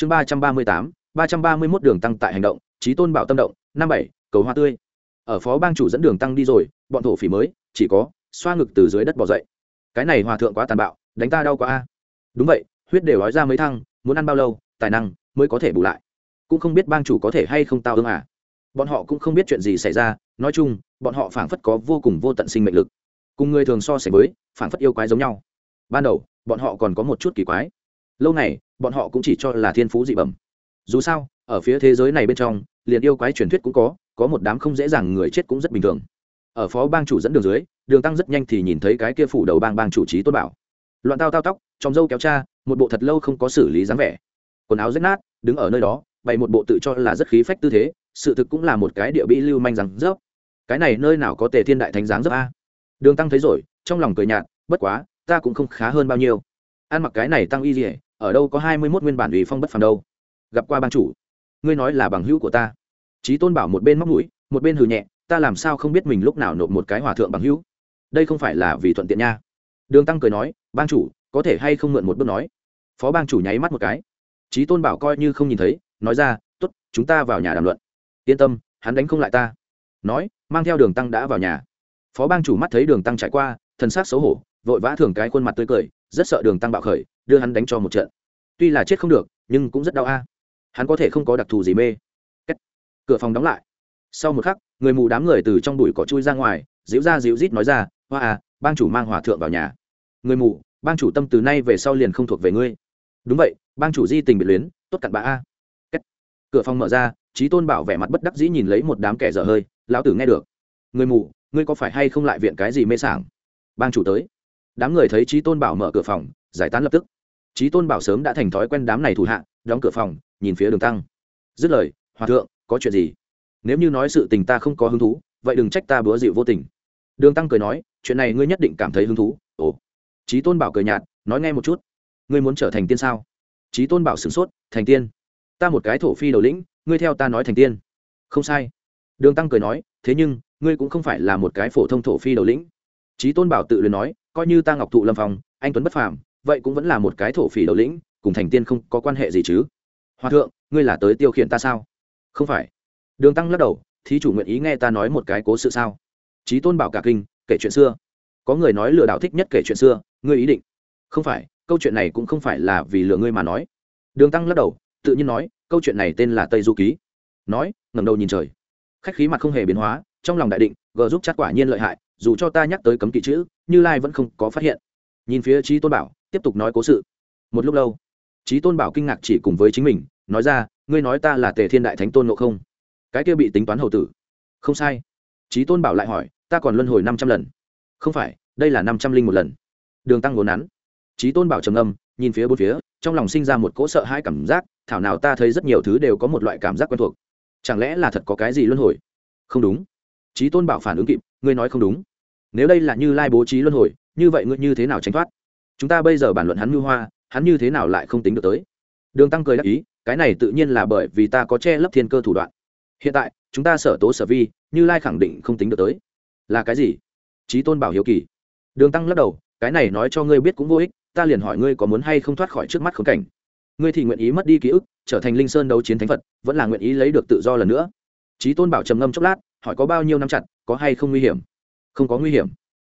chương ba trăm ba mươi tám, ba trăm ba mươi mốt đường tăng tại hành động trí tôn bảo tâm động, năm bảy, cầu hoa tươi. Ở phó bang chủ dẫn đường tăng đi rồi, bọn thổ phỉ mới, chỉ có, xoa ngực từ dưới đất bỏ dậy. Cái này hòa thượng quá tàn bạo, đánh ta đau quá a. Đúng vậy, huyết đều nói ra mấy thăng, muốn ăn bao lâu, tài năng mới có thể bù lại. Cũng không biết bang chủ có thể hay không tao ương à. Bọn họ cũng không biết chuyện gì xảy ra, nói chung, bọn họ phảng phất có vô cùng vô tận sinh mệnh lực. Cùng người thường so sánh với, phảng phất yêu quái giống nhau. Ban đầu, bọn họ còn có một chút kỳ quái. Lâu này bọn họ cũng chỉ cho là thiên phú dị bẩm. Dù sao, ở phía thế giới này bên trong, liền yêu quái truyền thuyết cũng có có một đám không dễ dàng người chết cũng rất bình thường. Ở phó bang chủ dẫn đường dưới, đường tăng rất nhanh thì nhìn thấy cái kia phủ đầu bang bang chủ trí tôn bảo. Loạn tao tao tóc, trong dâu kéo cha, một bộ thật lâu không có xử lý dáng vẻ. Quần áo rách nát, đứng ở nơi đó, bày một bộ tự cho là rất khí phách tư thế, sự thực cũng là một cái địa bị lưu manh rằng rớp. Cái này nơi nào có tề thiên đại thánh dáng rớp a? Đường tăng thấy rồi, trong lòng cười nhạt, bất quá, ta cũng không khá hơn bao nhiêu. Ăn mặc cái này tăng y dỉa ở đâu có hai mươi mốt nguyên bản ủy phong bất phàm đâu. Gặp qua ban chủ. Ngươi nói là bằng hữu của ta. Trí tôn bảo một bên móc mũi, một bên hừ nhẹ, ta làm sao không biết mình lúc nào nộp một cái hòa thượng bằng hữu? Đây không phải là vì thuận tiện nha. Đường tăng cười nói ban chủ, có thể hay không mượn một bước nói? Phó bang chủ nháy mắt một cái. Trí tôn bảo coi như không nhìn thấy, nói ra t ố t chúng ta vào nhà đàm luận. Yên tâm, hắn đánh không lại ta. Nói, mang theo đường tăng đã vào nhà. Phó bang chủ mắt thấy đường tăng trải qua, thần sắc xấu hổ, vội vã thường cái khuôn mặt tươi cười, rất sợ đường tăng bạo khởi đưa hắn đánh cho một trận. Tuy là chết không được, nhưng cũng rất đau a. Hắn có thể không có đặc thù gì mê. Kết. cửa phòng đóng lại. Sau một khắc, người mù đám người từ trong đùi cỏ chui ra ngoài, dịu ra dịu rít nói ra, hoa à bang chủ mang hòa thượng vào nhà. Người mù, bang chủ tâm từ nay về sau liền không thuộc về ngươi. Đúng vậy, bang chủ di tình biệt luyến, tốt cặn bã a. Kết. cửa phòng mở ra trí tôn bảo vẻ mặt bất đắc dĩ nhìn lấy một đám kẻ dở hơi, lão tử nghe được. Người mù, ngươi có phải hay không lại viện cái gì mê sảng? Bang chủ tới. Đám người thấy trí tôn bảo mở cửa phòng, giải tán lập tức trí tôn bảo sớm đã thành thói quen đám này thủ hạ đóng cửa phòng nhìn phía đường tăng. Dứt lời hòa thượng có chuyện gì? Nếu như nói sự tình ta không có hứng thú vậy đừng trách ta búa dịu vô tình. Đường tăng cười nói chuyện này ngươi nhất định cảm thấy hứng thú. Ồ. Trí tôn bảo cười nhạt nói nghe một chút. Ngươi muốn trở thành tiên sao? Trí tôn bảo sửng sốt thành tiên? Ta một cái thổ phi đầu lĩnh ngươi theo ta nói thành tiên. Không sai. Đường tăng cười nói thế nhưng ngươi cũng không phải là một cái phổ thông thổ phi đầu lĩnh. Trí tôn bảo tự luyện nói coi như ta ngọc thụ lâm phòng, anh tuấn bất phàm vậy cũng vẫn là một cái thổ phỉ đầu lĩnh, cùng thành tiên không có quan hệ gì chứ? Hòa thượng, ngươi là tới tiêu khiển ta sao? Không phải. Đường tăng lắc đầu, thí chủ nguyện ý nghe ta nói một cái cố sự sao? Trí tôn bảo cả kinh, kể chuyện xưa. Có người nói lừa đảo thích nhất kể chuyện xưa, ngươi ý định. Không phải, câu chuyện này cũng không phải là vì lừa ngươi mà nói. Đường tăng lắc đầu, tự nhiên nói, câu chuyện này tên là tây du ký. Nói, ngẩng đầu nhìn trời. Khách khí mặt không hề biến hóa, trong lòng đại định, gờ giúp chát quả nhiên lợi hại, dù cho ta nhắc tới cấm kỵ chữ, như lai vẫn không có phát hiện. Nhìn phía trí tôn bảo tiếp tục nói cố sự. Một lúc lâu trí tôn bảo kinh ngạc chỉ cùng với chính mình, nói ra, ngươi nói ta là tề thiên đại thánh tôn ngộ không? Cái kia bị tính toán hậu tử. Không sai. Trí tôn bảo lại hỏi, ta còn luân hồi năm trăm lần. Không phải, đây là năm trăm linh một lần. Đường tăng ngốn nắn. Trí tôn bảo trầm âm nhìn phía bốn phía, trong lòng sinh ra một cỗ sợ hãi cảm giác, thảo nào ta thấy rất nhiều thứ đều có một loại cảm giác quen thuộc. Chẳng lẽ là thật có cái gì luân hồi? Không đúng. Trí tôn bảo phản ứng kịp, ngươi nói không đúng. Nếu đây là như lai bố trí luân hồi, như vậy ngươi như thế nào tránh thoát? Chúng ta bây giờ bàn luận hắn mưu hoa, hắn như thế nào lại không tính được tới? Đường tăng cười đáp ý, cái này tự nhiên là bởi vì ta có che lấp thiên cơ thủ đoạn. Hiện tại, chúng ta sở tố sở vi, như lai khẳng định không tính được tới. Là cái gì? Trí tôn bảo hiếu kỳ. Đường tăng lắc đầu, cái này nói cho ngươi biết cũng vô ích, ta liền hỏi ngươi có muốn hay không thoát khỏi trước mắt khốn cảnh. Ngươi thì nguyện ý mất đi ký ức, trở thành linh sơn đấu chiến thánh phật, vẫn là nguyện ý lấy được tự do lần nữa? Trí tôn bảo trầm ngâm chốc lát, hỏi có bao nhiêu năm chặt, có hay không nguy hiểm? Không có nguy hiểm.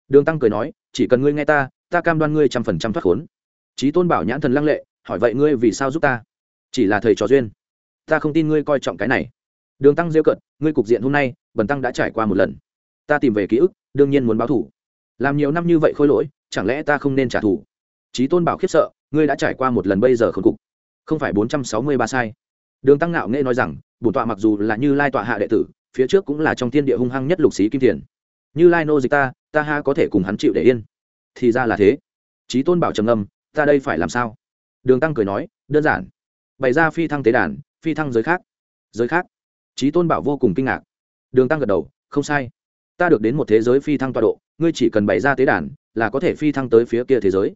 Đường tăng cười nói, chỉ cần ngươi nghe ta ta cam đoan ngươi trăm phần trăm thoát khốn. Trí tôn bảo nhãn thần lăng lệ, hỏi vậy ngươi vì sao giúp ta? Chỉ là thầy trò duyên. Ta không tin ngươi coi trọng cái này. Đường tăng rêu cận ngươi cục diện hôm nay, bần tăng đã trải qua một lần. Ta tìm về ký ức, đương nhiên muốn báo thủ làm nhiều năm như vậy khôi lỗi, chẳng lẽ ta không nên trả thù? Trí tôn bảo khiếp sợ, ngươi đã trải qua một lần bây giờ khẩn cục. Không phải bốn trăm sáu mươi ba sai. Đường tăng ngạo nghệ nói rằng bổn tọa mặc dù là như lai tọa hạ đệ tử, phía trước cũng là trong thiên địa hung hăng nhất lục sĩ kim thiền như lai nô dịch ta ta ha có thể cùng hắn chịu để yên thì ra là thế. Trí tôn bảo trầm âm ta đây phải làm sao? Đường tăng cười nói, đơn giản. Bày ra phi thăng tế đàn, phi thăng giới khác. Giới khác? Trí tôn bảo vô cùng kinh ngạc. Đường tăng gật đầu, không sai. Ta được đến một thế giới phi thăng tọa độ, ngươi chỉ cần bày ra tế đàn là có thể phi thăng tới phía kia thế giới.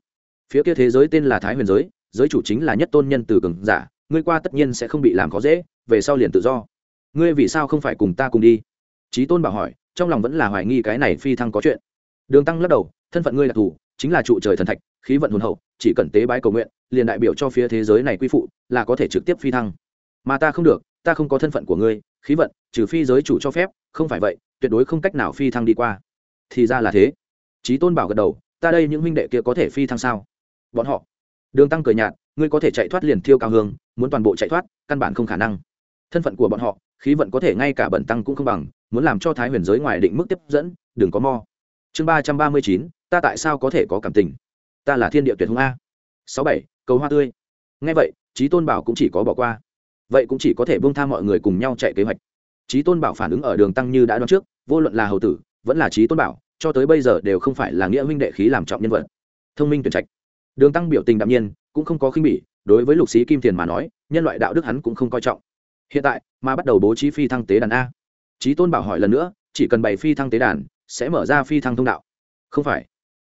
Phía kia thế giới tên là thái huyền giới giới chủ chính là nhất tôn nhân từ cường giả, ngươi qua tất nhiên sẽ không bị làm khó dễ, về sau liền tự do. Ngươi vì sao không phải cùng ta cùng đi? Trí tôn bảo hỏi, trong lòng vẫn là hoài nghi cái này phi thăng có chuyện. Đường tăng lắc đầu thân phận ngươi là thủ, chính là trụ trời thần thạch, khí vận hồn hậu, chỉ cần tế bái cầu nguyện, liền đại biểu cho phía thế giới này quy phụ, là có thể trực tiếp phi thăng. Mà ta không được, ta không có thân phận của ngươi, khí vận, trừ phi giới chủ cho phép, không phải vậy, tuyệt đối không cách nào phi thăng đi qua. Thì ra là thế. Trí tôn bảo gật đầu, ta đây những huynh đệ kia có thể phi thăng sao? Bọn họ. Đường tăng cười nhạt, ngươi có thể chạy thoát liền thiêu cao hương, muốn toàn bộ chạy thoát, căn bản không khả năng. Thân phận của bọn họ, khí vận có thể ngay cả bẩn tăng cũng không bằng, muốn làm cho thái huyền giới ngoài định mức tiếp dẫn, đừng có mo. Chương ba trăm ba mươi chín ta tại sao có thể có cảm tình? Ta là thiên địa tuyệt hùng a. Sáu bảy, cầu hoa tươi. Ngay vậy trí tôn bảo cũng chỉ có bỏ qua. Vậy cũng chỉ có thể bông tha mọi người cùng nhau chạy kế hoạch. Trí tôn bảo phản ứng ở đường tăng như đã đoán trước, vô luận là hầu tử, vẫn là trí tôn bảo, cho tới bây giờ đều không phải là nghĩa huynh đệ khí làm trọng nhân vật. Thông minh tuyển trạch. Đường tăng biểu tình đạm nhiên, cũng không có khinh bỉ, đối với lục sĩ kim tiền mà nói, nhân loại đạo đức hắn cũng không coi trọng. Hiện tại, mà bắt đầu bố trí phi thăng tế đàn a. Trí tôn bảo hỏi lần nữa, chỉ cần bày phi thăng tế đàn, sẽ mở ra phi thăng thông đạo. Không phải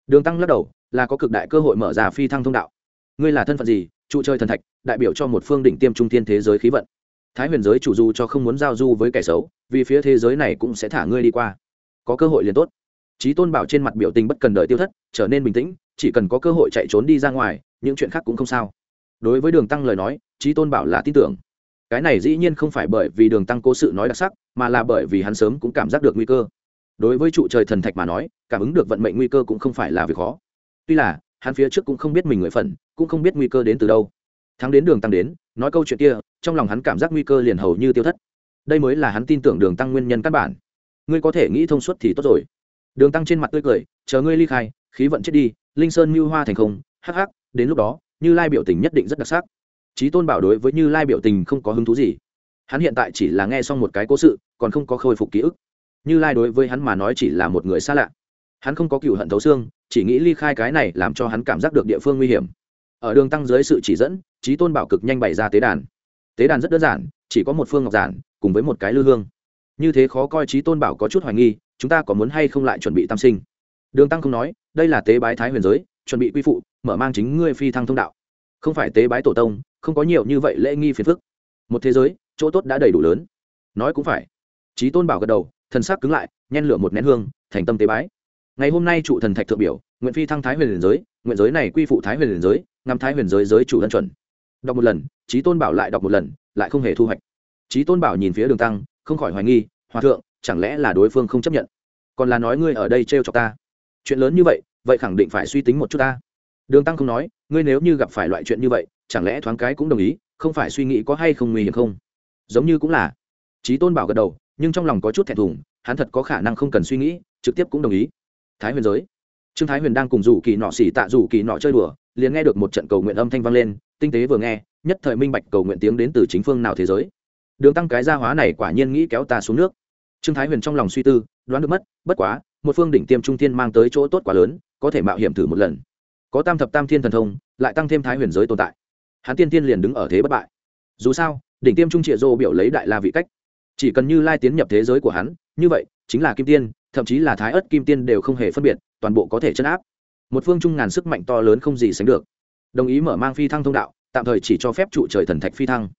đường tăng lắc đầu, là có cực đại cơ hội mở ra phi thăng thông đạo. Ngươi là thân phận gì? Trụ chơi thần thạch, đại biểu cho một phương đỉnh tiêm trung tiên thế giới khí vận. Thái huyền giới chủ du cho không muốn giao du với kẻ xấu, vì phía thế giới này cũng sẽ thả ngươi đi qua. Có cơ hội liền tốt. Trí tôn bảo trên mặt biểu tình bất cần đợi tiêu thất, trở nên bình tĩnh, chỉ cần có cơ hội chạy trốn đi ra ngoài, những chuyện khác cũng không sao. Đối với đường tăng lời nói trí tôn bảo là tin tưởng. Cái này dĩ nhiên không phải bởi vì đường tăng cố sự nói đặc sắc, mà là bởi vì hắn sớm cũng cảm giác được nguy cơ đối với trụ trời thần thạch mà nói, cảm ứng được vận mệnh nguy cơ cũng không phải là việc khó. Tuy là, hắn phía trước cũng không biết mình người phần cũng không biết nguy cơ đến từ đâu. Thắng đến đường tăng đến, nói câu chuyện kia, trong lòng hắn cảm giác nguy cơ liền hầu như tiêu thất. Đây mới là hắn tin tưởng đường tăng nguyên nhân căn bản. Ngươi có thể nghĩ thông suốt thì tốt rồi. Đường tăng trên mặt tươi cười, chờ ngươi ly khai, khí vận chết đi, linh sơn mưu hoa thành không, hắc hắc, đến lúc đó, như lai biểu tình nhất định rất đặc sắc. Trí tôn bảo đối với như lai biểu tình không có hứng thú gì. Hắn hiện tại chỉ là nghe xong một cái cố sự, còn không có khôi phục ký ức như lai đối với hắn mà nói chỉ là một người xa lạ. Hắn không có cựu hận thấu xương, chỉ nghĩ ly khai cái này làm cho hắn cảm giác được địa phương nguy hiểm. Ở đường tăng dưới sự chỉ dẫn trí tôn bảo cực nhanh bày ra tế đàn. Tế đàn rất đơn giản, chỉ có một phương ngọc giản, cùng với một cái lư hương. Như thế khó coi trí tôn bảo có chút hoài nghi, chúng ta có muốn hay không lại chuẩn bị tam sinh? Đường tăng không nói, đây là tế bái thái huyền giới, chuẩn bị quy phụ, mở mang chính ngươi phi thăng thông đạo. Không phải tế bái tổ tông, không có nhiều như vậy lễ nghi phiền phức. Một thế giới, chỗ tốt đã đầy đủ lớn. Nói cũng phải. Trí tôn bảo gật đầu thần sắc cứng lại, nhen lửa một nén hương, thành tâm tế bái. Ngày hôm nay trụ thần thạch thượng biểu, nguyện phi thăng thái huyền liền giới, nguyện giới này quy phụ thái huyền liền giới, ngắm thái huyền giới giới chủ ân chuẩn. Đọc một lần, trí tôn bảo lại đọc một lần, lại không hề thu hoạch. Trí tôn bảo nhìn phía đường tăng, không khỏi hoài nghi, hòa thượng, chẳng lẽ là đối phương không chấp nhận? Còn là nói ngươi ở đây trêu chọc ta? Chuyện lớn như vậy vậy khẳng định phải suy tính một chút ta. Đường tăng không nói, ngươi nếu như gặp phải loại chuyện như vậy, chẳng lẽ thoáng cái cũng đồng ý, không phải suy nghĩ có hay không nguy hiểm không? Giống như cũng là. Trí tôn bảo gật đầu nhưng trong lòng có chút thẹn thùng, hắn thật có khả năng không cần suy nghĩ, trực tiếp cũng đồng ý. Thái huyền giới. Trương thái huyền đang cùng rủ kỳ nọ xỉ tạ rủ kỳ nọ chơi đùa, liền nghe được một trận cầu nguyện âm thanh vang lên, tinh tế vừa nghe, nhất thời minh bạch cầu nguyện tiếng đến từ chính phương nào thế giới. Đường tăng cái gia hóa này quả nhiên nghĩ kéo ta xuống nước. Trương thái huyền trong lòng suy tư, đoán được mất, bất quá, một phương đỉnh tiêm trung thiên mang tới chỗ tốt quá lớn, có thể mạo hiểm thử một lần. Có tam thập tam thiên thần thông, lại tăng thêm thái huyền giới tồn tại. Hắn tiên tiên liền đứng ở thế bất bại. Dù sao, đỉnh tiêm trung triệt dô biểu lấy đại la vị cách chỉ cần như lai tiến nhập thế giới của hắn, như vậy, chính là kim tiên, thậm chí là thái ớt kim tiên đều không hề phân biệt, toàn bộ có thể chấn áp. Một phương trung ngàn sức mạnh to lớn không gì sánh được. Đồng ý mở mang phi thăng thông đạo, tạm thời chỉ cho phép trụ trời thần thạch phi thăng.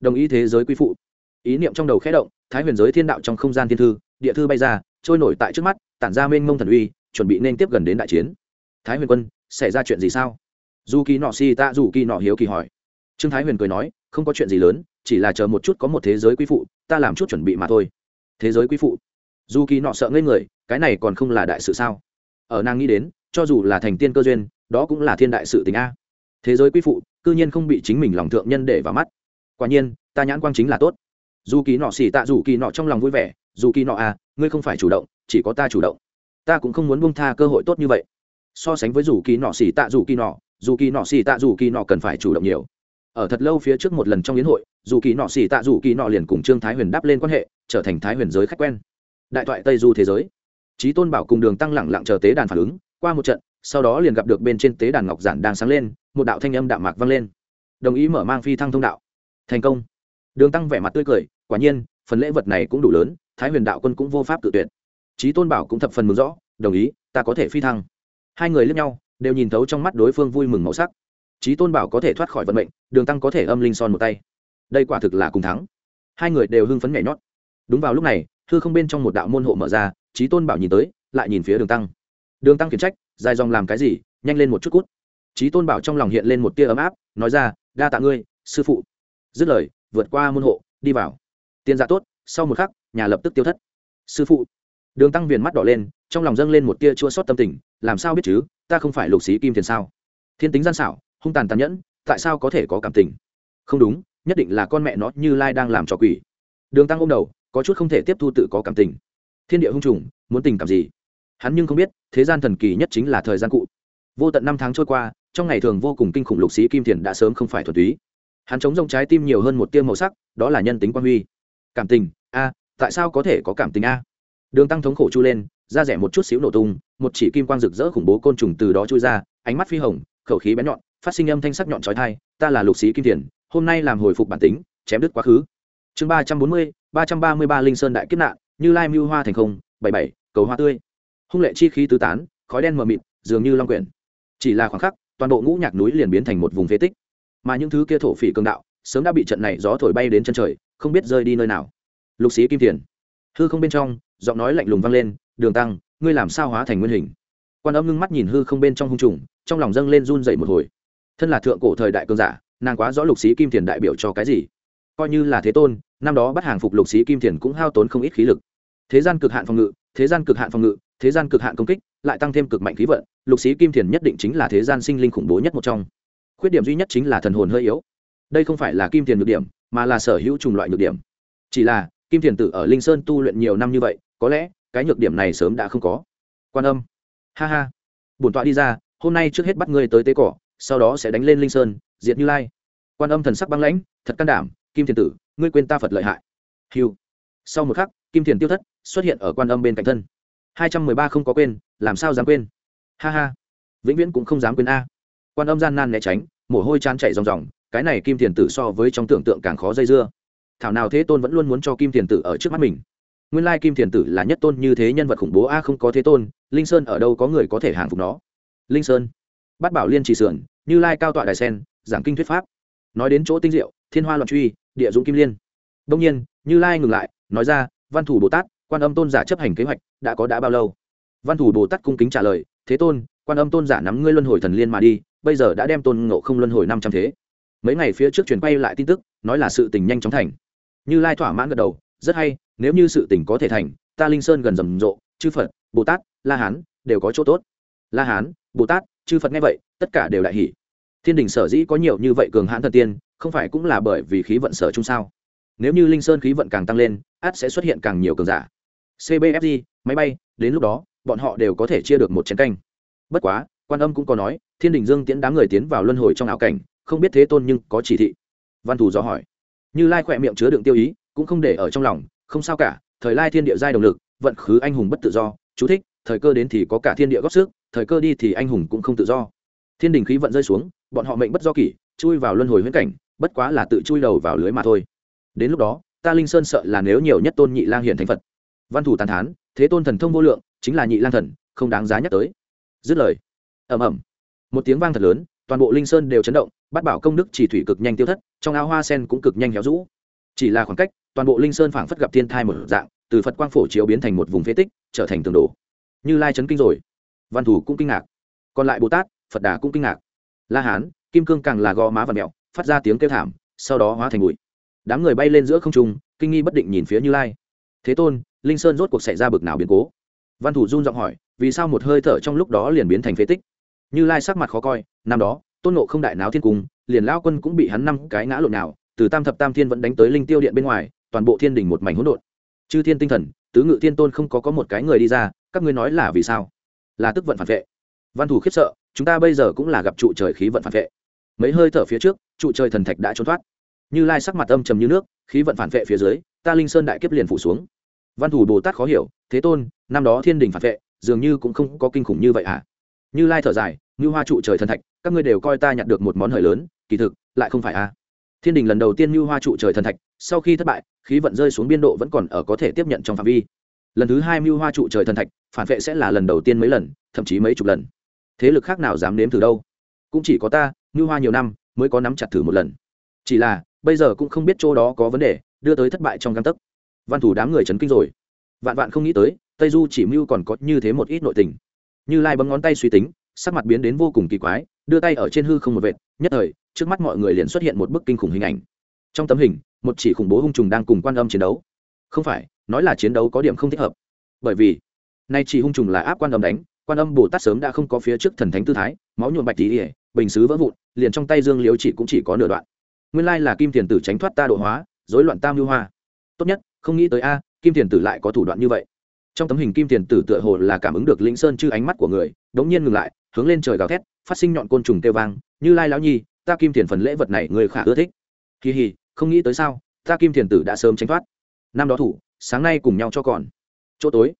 Đồng ý thế giới quy phụ. Ý niệm trong đầu khẽ động, thái huyền giới thiên đạo trong không gian thiên thư, địa thư bay ra, trôi nổi tại trước mắt, tản ra mênh mông thần uy, chuẩn bị nên tiếp gần đến đại chiến. Thái huyền quân, xảy ra chuyện gì sao? Dù kỳ nọ si ta dù kỳ nọ hiếu kỳ hỏi. Trương thái huyền cười nói, không có chuyện gì lớn chỉ là chờ một chút có một thế giới quý phụ, ta làm chút chuẩn bị mà thôi. Thế giới quý phụ? Dù kỳ nọ sợ ngây người, cái này còn không là đại sự sao? Ở nàng nghĩ đến, cho dù là thành tiên cơ duyên, đó cũng là thiên đại sự tình a. Thế giới quý phụ, cư nhiên không bị chính mình lòng thượng nhân để vào mắt. Quả nhiên, ta nhãn quang chính là tốt. Dù kỳ nọ xỉ tạ dù kỳ nọ trong lòng vui vẻ, dù kỳ nọ à ngươi không phải chủ động, chỉ có ta chủ động. Ta cũng không muốn buông tha cơ hội tốt như vậy. So sánh với dù kỳ nọ xỉ tạ dù kỳ nọ, dù kỳ nọ xỉ tạ dù kỳ nọ cần phải chủ động nhiều. Ở thật lâu phía trước một lần trong yến hội dù kỳ nọ xỉ tạ dù kỳ nọ liền cùng trương thái huyền đáp lên quan hệ, trở thành thái huyền giới khách quen. Đại thoại tây du thế giới. Trí tôn bảo cùng đường tăng lẳng lặng chờ tế đàn phản ứng, qua một trận, sau đó liền gặp được bên trên tế đàn ngọc giản đang sáng lên, một đạo thanh âm đạm mạc vang lên. Đồng ý mở mang phi thăng thông đạo. Thành công. Đường tăng vẻ mặt tươi cười, quả nhiên, phần lễ vật này cũng đủ lớn, thái huyền đạo quân cũng vô pháp tự tuyệt. Trí tôn bảo cũng thập phần mừng rõ, đồng ý, ta có thể phi thăng. Hai người lướt nhau, đều nhìn thấu trong mắt đối phương vui mừng màu sắc. Trí tôn bảo có thể thoát khỏi vận mệnh, đường tăng có thể âm linh son một tay đây quả thực là cùng thắng. Hai người đều hưng phấn nhảy nhót. Đúng vào lúc này thư không bên trong một đạo môn hộ mở ra trí tôn bảo nhìn tới, lại nhìn phía đường tăng. Đường tăng khiển trách, dài dòng làm cái gì, nhanh lên một chút cút. Trí tôn bảo trong lòng hiện lên một tia ấm áp, nói ra, đa tạ ngươi, sư phụ. Dứt lời, vượt qua môn hộ, đi vào. Tiền giả dạ tốt, sau một khắc, nhà lập tức tiêu thất. Sư phụ. Đường tăng viền mắt đỏ lên, trong lòng dâng lên một tia chua sót tâm tình, làm sao biết chứ, ta không phải lục sĩ kim tiền sao? Thiên tính gian xảo, hung tàn tàn nhẫn, tại sao có thể có cảm tình? Không đúng nhất định là con mẹ nó như lai đang làm trò quỷ. Đường tăng ôm đầu, có chút không thể tiếp thu tự có cảm tình. Thiên địa hung trùng, muốn tình cảm gì? Hắn nhưng không biết, thế gian thần kỳ nhất chính là thời gian cụ. Vô tận năm tháng trôi qua, trong ngày thường vô cùng kinh khủng lục sĩ kim thiền đã sớm không phải thuần túy. Hắn chống rông trái tim nhiều hơn một tiêu màu sắc, đó là nhân tính quan huy. Cảm tình, a, tại sao có thể có cảm tình a? Đường tăng thống khổ chu lên, da rẻ một chút xíu nổ tung, một chỉ kim quang rực rỡ khủng bố côn trùng từ đó chui ra, ánh mắt phi hồng, khẩu khí bén nhọn, phát sinh âm thanh sắc nhọn trói thai ta là lục sĩ kim thiền hôm nay làm hồi phục bản tính, chém đứt quá khứ. Chương ba trăm bốn mươi, ba trăm ba mươi ba linh sơn đại kiếp nạn, như lai mưu hoa thành không, bảy bảy, cầu hoa tươi. Hung lệ chi khí tứ tán, khói đen mờ mịt, dường như long quyển. Chỉ là khoảng khắc, toàn bộ ngũ nhạc núi liền biến thành một vùng phế tích. Mà những thứ kia thổ phỉ cường đạo, sớm đã bị trận này gió thổi bay đến chân trời, không biết rơi đi nơi nào. Lục sĩ kim tiền hư không bên trong, giọng nói lạnh lùng vang lên, đường tăng, ngươi làm sao hóa thành nguyên hình? Quan âm ngưng mắt nhìn hư không bên trong hung trùng, trong lòng dâng lên run dậy một hồi. Thân là thượng cổ thời đại cường giả nàng quá rõ lục sĩ kim tiền đại biểu cho cái gì? Coi như là thế tôn, năm đó bắt hàng phục lục sĩ kim tiền cũng hao tốn không ít khí lực. Thế gian cực hạn phòng ngự, thế gian cực hạn phòng ngự, thế gian cực hạn công kích, lại tăng thêm cực mạnh khí vận, lục sĩ kim thiền nhất định chính là thế gian sinh linh khủng bố nhất một trong. Khuyết điểm duy nhất chính là thần hồn hơi yếu. Đây không phải là kim thiền nhược điểm, mà là sở hữu trùng loại nhược điểm. Chỉ là, kim thiền tử ở linh sơn tu luyện nhiều năm như vậy, có lẽ, cái nhược điểm này sớm đã không có. Quan âm. Ha ha. Bổn tọa đi ra, hôm nay trước hết bắt ngươi tới tế cỏ, sau đó sẽ đánh lên linh sơn diệt như lai. Quan âm thần sắc băng lãnh, thật can đảm, kim thiền tử, ngươi quên ta phật lợi hại. Hiu sau một khắc, kim thiền tiêu thất xuất hiện ở quan âm bên cạnh thân. Hai trăm mười ba không có quên, làm sao dám quên? Ha ha. Vĩnh viễn cũng không dám quên a. Quan âm gian nan né tránh, mồ hôi chán chảy ròng ròng, cái này kim thiền tử so với trong tưởng tượng càng khó dây dưa. Thảo nào thế tôn vẫn luôn muốn cho kim thiền tử ở trước mắt mình. Nguyên lai kim thiền tử là nhất tôn như thế nhân vật khủng bố a, không có thế tôn, linh sơn ở đâu có người có thể hàng phục nó? Linh sơn. Bát bảo liên trì sườn, như lai cao tọa đài sen giảng kinh thuyết pháp. Nói đến chỗ tinh diệu, thiên hoa loạn truy, địa dũng kim liên. Đông nhiên, như lai ngừng lại, nói ra, văn thủ bồ tát, quan âm tôn giả chấp hành kế hoạch đã có đã bao lâu? Văn thủ bồ tát cung kính trả lời, thế tôn, quan âm tôn giả nắm ngươi luân hồi thần liên mà đi, bây giờ đã đem tôn ngộ không luân hồi năm trăm thế. Mấy ngày phía trước truyền quay lại tin tức, nói là sự tình nhanh chóng thành. Như lai thỏa mãn gật đầu, rất hay, nếu như sự tình có thể thành, ta linh sơn gần rầm rộ, chư phật, bồ tát, la hán đều có chỗ tốt. La hán, bồ tát, chư phật nghe vậy, tất cả đều đại hỷ thiên đình sở dĩ có nhiều như vậy cường hãn thần tiên, không phải cũng là bởi vì khí vận sở chung sao? Nếu như linh sơn khí vận càng tăng lên, át sẽ xuất hiện càng nhiều cường giả. Cbfg máy bay, đến lúc đó, bọn họ đều có thể chia được một chén canh. Bất quá, quan âm cũng có nói, thiên đình dương tiễn đám người tiến vào luân hồi trong ảo cảnh, không biết thế tôn nhưng có chỉ thị. Văn thủ do hỏi. Như lai khỏe miệng chứa đựng tiêu ý, cũng không để ở trong lòng, không sao cả, thời lai thiên địa giai động lực, vận khứ anh hùng bất tự do, chú thích, thời cơ đến thì có cả thiên địa góp sức, thời cơ đi thì anh hùng cũng không tự do thiên đình khí vận rơi xuống, bọn họ mệnh bất do kỷ, chui vào luân hồi huyễn cảnh, bất quá là tự chui đầu vào lưới mà thôi. Đến lúc đó, ta linh sơn sợ là nếu nhiều nhất tôn nhị lang hiển thành phật. Văn thủ tàn thán, thế tôn thần thông vô lượng, chính là nhị lang thần, không đáng giá nhắc tới. Dứt lời, ầm ầm, một tiếng vang thật lớn, toàn bộ linh sơn đều chấn động bắt bảo công đức chỉ thủy cực nhanh tiêu thất, trong áo hoa sen cũng cực nhanh héo rũ. Chỉ là khoảng cách, toàn bộ linh sơn phảng phất gặp thiên thai một dạng, từ phật quang phổ chiếu biến thành một vùng phế tích, trở thành tường đổ. Như lai chấn kinh rồi. Văn thủ cũng kinh ngạc. Còn lại bồ tát phật đà cũng kinh ngạc. La hán, kim cương càng là gò má và mẹo phát ra tiếng kêu thảm, sau đó hóa thành bụi. Đám người bay lên giữa không trung, kinh nghi bất định nhìn phía như lai. Thế tôn, linh sơn rốt cuộc xảy ra bực nào biến cố? Văn thủ run giọng hỏi, vì sao một hơi thở trong lúc đó liền biến thành phế tích? Như lai sắc mặt khó coi, năm đó, tôn nộ không đại náo thiên cung, liền lao quân cũng bị hắn năm cái ngã lộn nào, từ tam thập tam thiên vẫn đánh tới linh tiêu điện bên ngoài, toàn bộ thiên đình một mảnh hỗn độn. Chư thiên tinh thần, tứ ngự thiên tôn không có có một cái người đi ra, các ngươi nói là vì sao? Là tức vận phản vệ văn thủ khiếp sợ, chúng ta bây giờ cũng là gặp trụ trời khí vận phản vệ. Mấy hơi thở phía trước, trụ trời thần thạch đã trốn thoát. Như lai sắc mặt âm trầm như nước, khí vận phản vệ phía dưới, ta linh sơn đại kiếp liền phủ xuống. Văn thủ bồ tát khó hiểu, thế tôn, năm đó thiên đình phản vệ, dường như cũng không có kinh khủng như vậy hả à? như lai thở dài, như hoa trụ trời thần thạch, các ngươi đều coi ta nhặt được một món hời lớn, kỳ thực, lại không phải a à. thiên đình lần đầu tiên như hoa trụ trời thần thạch, sau khi thất bại, khí vận rơi xuống biên độ vẫn còn ở có thể tiếp nhận trong phạm vi. Lần thứ hai mưu hoa trụ trời thần thạch, phản vệ sẽ là lần đầu tiên mấy lần, thậm chí mấy chục lần thế lực khác nào dám nếm thử đâu? Cũng chỉ có ta, Như hoa nhiều năm mới có nắm chặt thử một lần. Chỉ là, bây giờ cũng không biết chỗ đó có vấn đề, đưa tới thất bại trong găng tấc. Văn thủ đám người chấn kinh rồi. Vạn vạn không nghĩ tới, tây du chỉ mưu còn có như thế một ít nội tình. Như lai bấm ngón tay suy tính, sắc mặt biến đến vô cùng kỳ quái, đưa tay ở trên hư không một vệt, nhất thời, trước mắt mọi người liền xuất hiện một bức kinh khủng hình ảnh. Trong tấm hình, một chỉ khủng bố hung trùng đang cùng quan âm chiến đấu. Không phải, nói là chiến đấu có điểm không thích hợp. Bởi vì, nay chỉ hung trùng là áp quan âm đánh quan âm bồ tát sớm đã không có phía trước thần thánh tư thái, máu nhuộm bạch tí ỉa, bình xứ vỡ vụn, liền trong tay dương liếu chỉ cũng chỉ có nửa đoạn. Nguyên lai là kim thiền tử tránh thoát ta độ hóa dối loạn tam lưu hoa. Tốt nhất, không nghĩ tới a, kim thiền tử lại có thủ đoạn như vậy. Trong tấm hình kim thiền tử tựa hồ là cảm ứng được lĩnh sơn chư ánh mắt của người, đống nhiên ngừng lại, hướng lên trời gào thét, phát sinh nhọn côn trùng kêu vang, như lai lão nhi, ta kim thiền phần lễ vật này người khả ưa thích. Kỳ hì không nghĩ tới sao, ta kim thiền tử đã sớm tránh thoát. Năm đó thủ, sáng nay cùng nhau cho còn. Chỗ tối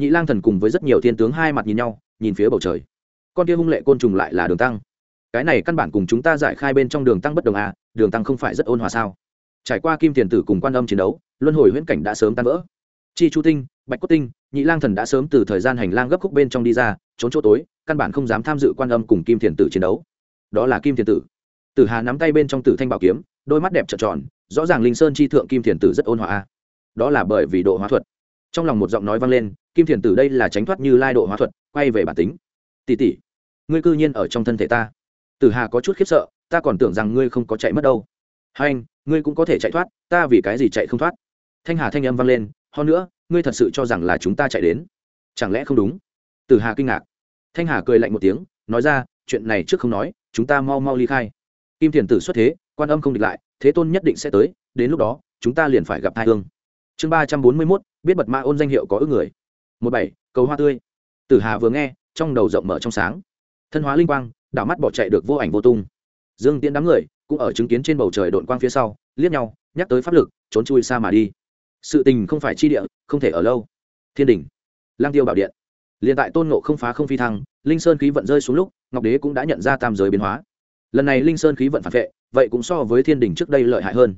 nhị lang thần cùng với rất nhiều thiên tướng hai mặt nhìn nhau, nhìn phía bầu trời. Con kia hung lệ côn trùng lại là đường tăng. Cái này căn bản cùng chúng ta giải khai bên trong đường tăng bất đồng à đường tăng không phải rất ôn hòa sao? Trải qua kim tiền tử cùng quan âm chiến đấu, luân hồi huyễn cảnh đã sớm tan vỡ. Chi chu tinh, bạch cốt tinh, nhị lang thần đã sớm từ thời gian hành lang gấp khúc bên trong đi ra, trốn chỗ tối, căn bản không dám tham dự quan âm cùng kim thiền tử chiến đấu. Đó là kim thiền tử. Tử hà nắm tay bên trong tử thanh bảo kiếm, đôi mắt đẹp trợn tròn, rõ ràng linh sơn chi thượng kim thiền tử rất ôn hòa à. đó là bởi vì độ hóa thuật. Trong lòng một giọng nói vang lên kim thiền tử đây là tránh thoát như lai độ hóa thuật, quay về bản tính. Tỷ tỷ, ngươi cư nhiên ở trong thân thể ta. Tử hà có chút khiếp sợ, ta còn tưởng rằng ngươi không có chạy mất đâu. Hai anh ngươi cũng có thể chạy thoát, ta vì cái gì chạy không thoát? Thanh hà thanh âm vang lên hơn nữa, ngươi thật sự cho rằng là chúng ta chạy đến? Chẳng lẽ không đúng? Tử hà kinh ngạc. Thanh hà cười lạnh một tiếng, nói ra, chuyện này trước không nói, chúng ta mau mau ly khai. Kim thiền tử xuất thế, quan âm không địch lại, thế tôn nhất định sẽ tới, đến lúc đó, chúng ta liền phải gặp hai hương. Chương ba trăm bốn mươi mốt, biết bật ma ôn danh hiệu có ước người một bảy, cầu hoa tươi. Tử hà vừa nghe, trong đầu rộng mở trong sáng. Thân hóa linh quang, đảo mắt bỏ chạy được vô ảnh vô tung. Dương tiễn đám người cũng ở chứng kiến trên bầu trời đội quang phía sau, liếc nhau, nhắc tới pháp lực, trốn chui xa mà đi. Sự tình không phải chi địa, không thể ở lâu. Thiên đình lang tiêu bảo điện. Liền tại tôn ngộ không phá không phi thăng, linh sơn khí vận rơi xuống lúc, ngọc đế cũng đã nhận ra tam giới biến hóa. Lần này linh sơn khí vận phản vệ, vậy cũng so với thiên đình trước đây lợi hại hơn.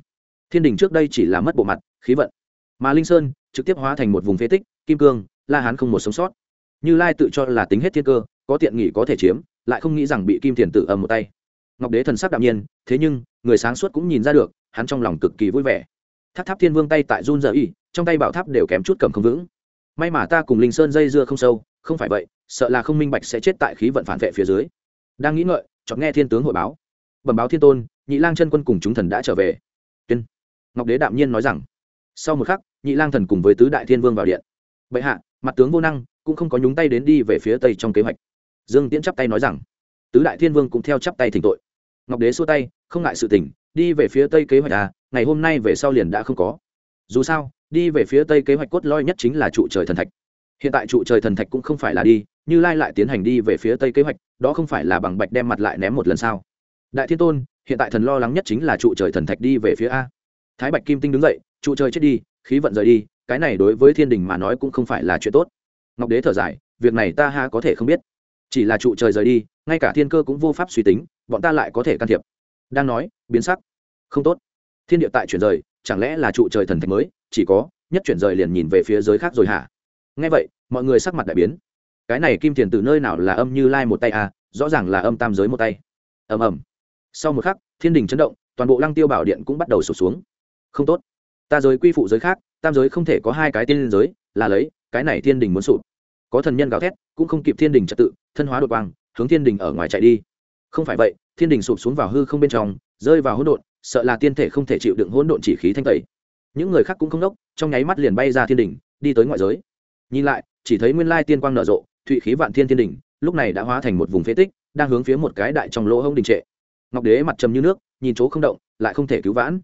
Thiên đình trước đây chỉ là mất bộ mặt, khí vận. Mà linh sơn trực tiếp hóa thành một vùng phế tích, kim cương la hán không một sống sót. Như lai tự cho là tính hết thiên cơ, có tiện nghỉ có thể chiếm, lại không nghĩ rằng bị kim thiền tự ầm một tay. Ngọc đế thần sắc đạm nhiên, thế nhưng, người sáng suốt cũng nhìn ra được, hắn trong lòng cực kỳ vui vẻ. Tháp tháp thiên vương tay tại run dở y trong tay bảo tháp đều kém chút cầm không vững. May mà ta cùng linh sơn dây dưa không sâu, không phải vậy, sợ là không minh bạch sẽ chết tại khí vận phản vệ phía dưới. Đang nghĩ ngợi chọn nghe thiên tướng hội báo. Bẩm báo thiên tôn, nhị lang chân quân cùng chúng thần đã trở về. Tuyên. Ngọc đế đạm nhiên nói rằng. Sau một khắc, nhị lang thần cùng với tứ đại thiên vương vào điện. Bệ hạ mặt tướng vô năng cũng không có nhúng tay đến đi về phía tây trong kế hoạch. Dương tiễn chắp tay nói rằng, tứ đại thiên vương cũng theo chắp tay thỉnh tội. Ngọc đế xua tay, không ngại sự tỉnh đi về phía tây kế hoạch à ngày hôm nay về sau liền đã không có. Dù sao, đi về phía tây kế hoạch cốt lõi nhất chính là trụ trời thần thạch. Hiện tại trụ trời thần thạch cũng không phải là đi, như lai lại tiến hành đi về phía tây kế hoạch, đó không phải là bằng bạch đem mặt lại ném một lần sao? Đại thiên tôn, hiện tại thần lo lắng nhất chính là trụ trời thần thạch đi về phía a. Thái bạch kim tinh đứng dậy, trụ trời chết đi, khí vận rời đi cái này đối với thiên đình mà nói cũng không phải là chuyện tốt. Ngọc đế thở dài, việc này ta ha có thể không biết. Chỉ là trụ trời rời đi, ngay cả thiên cơ cũng vô pháp suy tính, bọn ta lại có thể can thiệp. Đang nói, biến sắc. Không tốt. Thiên địa tại chuyển rời, chẳng lẽ là trụ trời thần thạch mới? Chỉ có, nhất chuyển rời liền nhìn về phía giới khác rồi hả? Nghe vậy, mọi người sắc mặt đại biến. Cái này kim tiền từ nơi nào là âm như lai một tay à? Rõ ràng là âm tam giới một tay. Ầm ầm. Sau một khắc, thiên đình chấn động, toàn bộ lăng tiêu bảo điện cũng bắt đầu sụp xuống. Không tốt ta giới quy phụ giới khác, tam giới không thể có hai cái tiên liên giới, là lấy, cái này thiên đình muốn sụp. Có thần nhân gào thét, cũng không kịp thiên đình trật tự, thân hóa đột quang, hướng thiên đình ở ngoài chạy đi. Không phải vậy, thiên đình sụp xuống vào hư không bên trong, rơi vào hỗn độn, sợ là tiên thể không thể chịu đựng hỗn độn chỉ khí thanh tẩy. Những người khác cũng không đốc, trong nháy mắt liền bay ra thiên đình, đi tới ngoại giới. Nhìn lại, chỉ thấy nguyên lai tiên quang nở rộ, thụy khí vạn thiên thiên đình, lúc này đã hóa thành một vùng phế tích, đang hướng phía một cái đại trong lỗ hông đình trệ. Ngọc đế mặt trầm như nước, nhìn chỗ không động, lại không thể cứu vãn.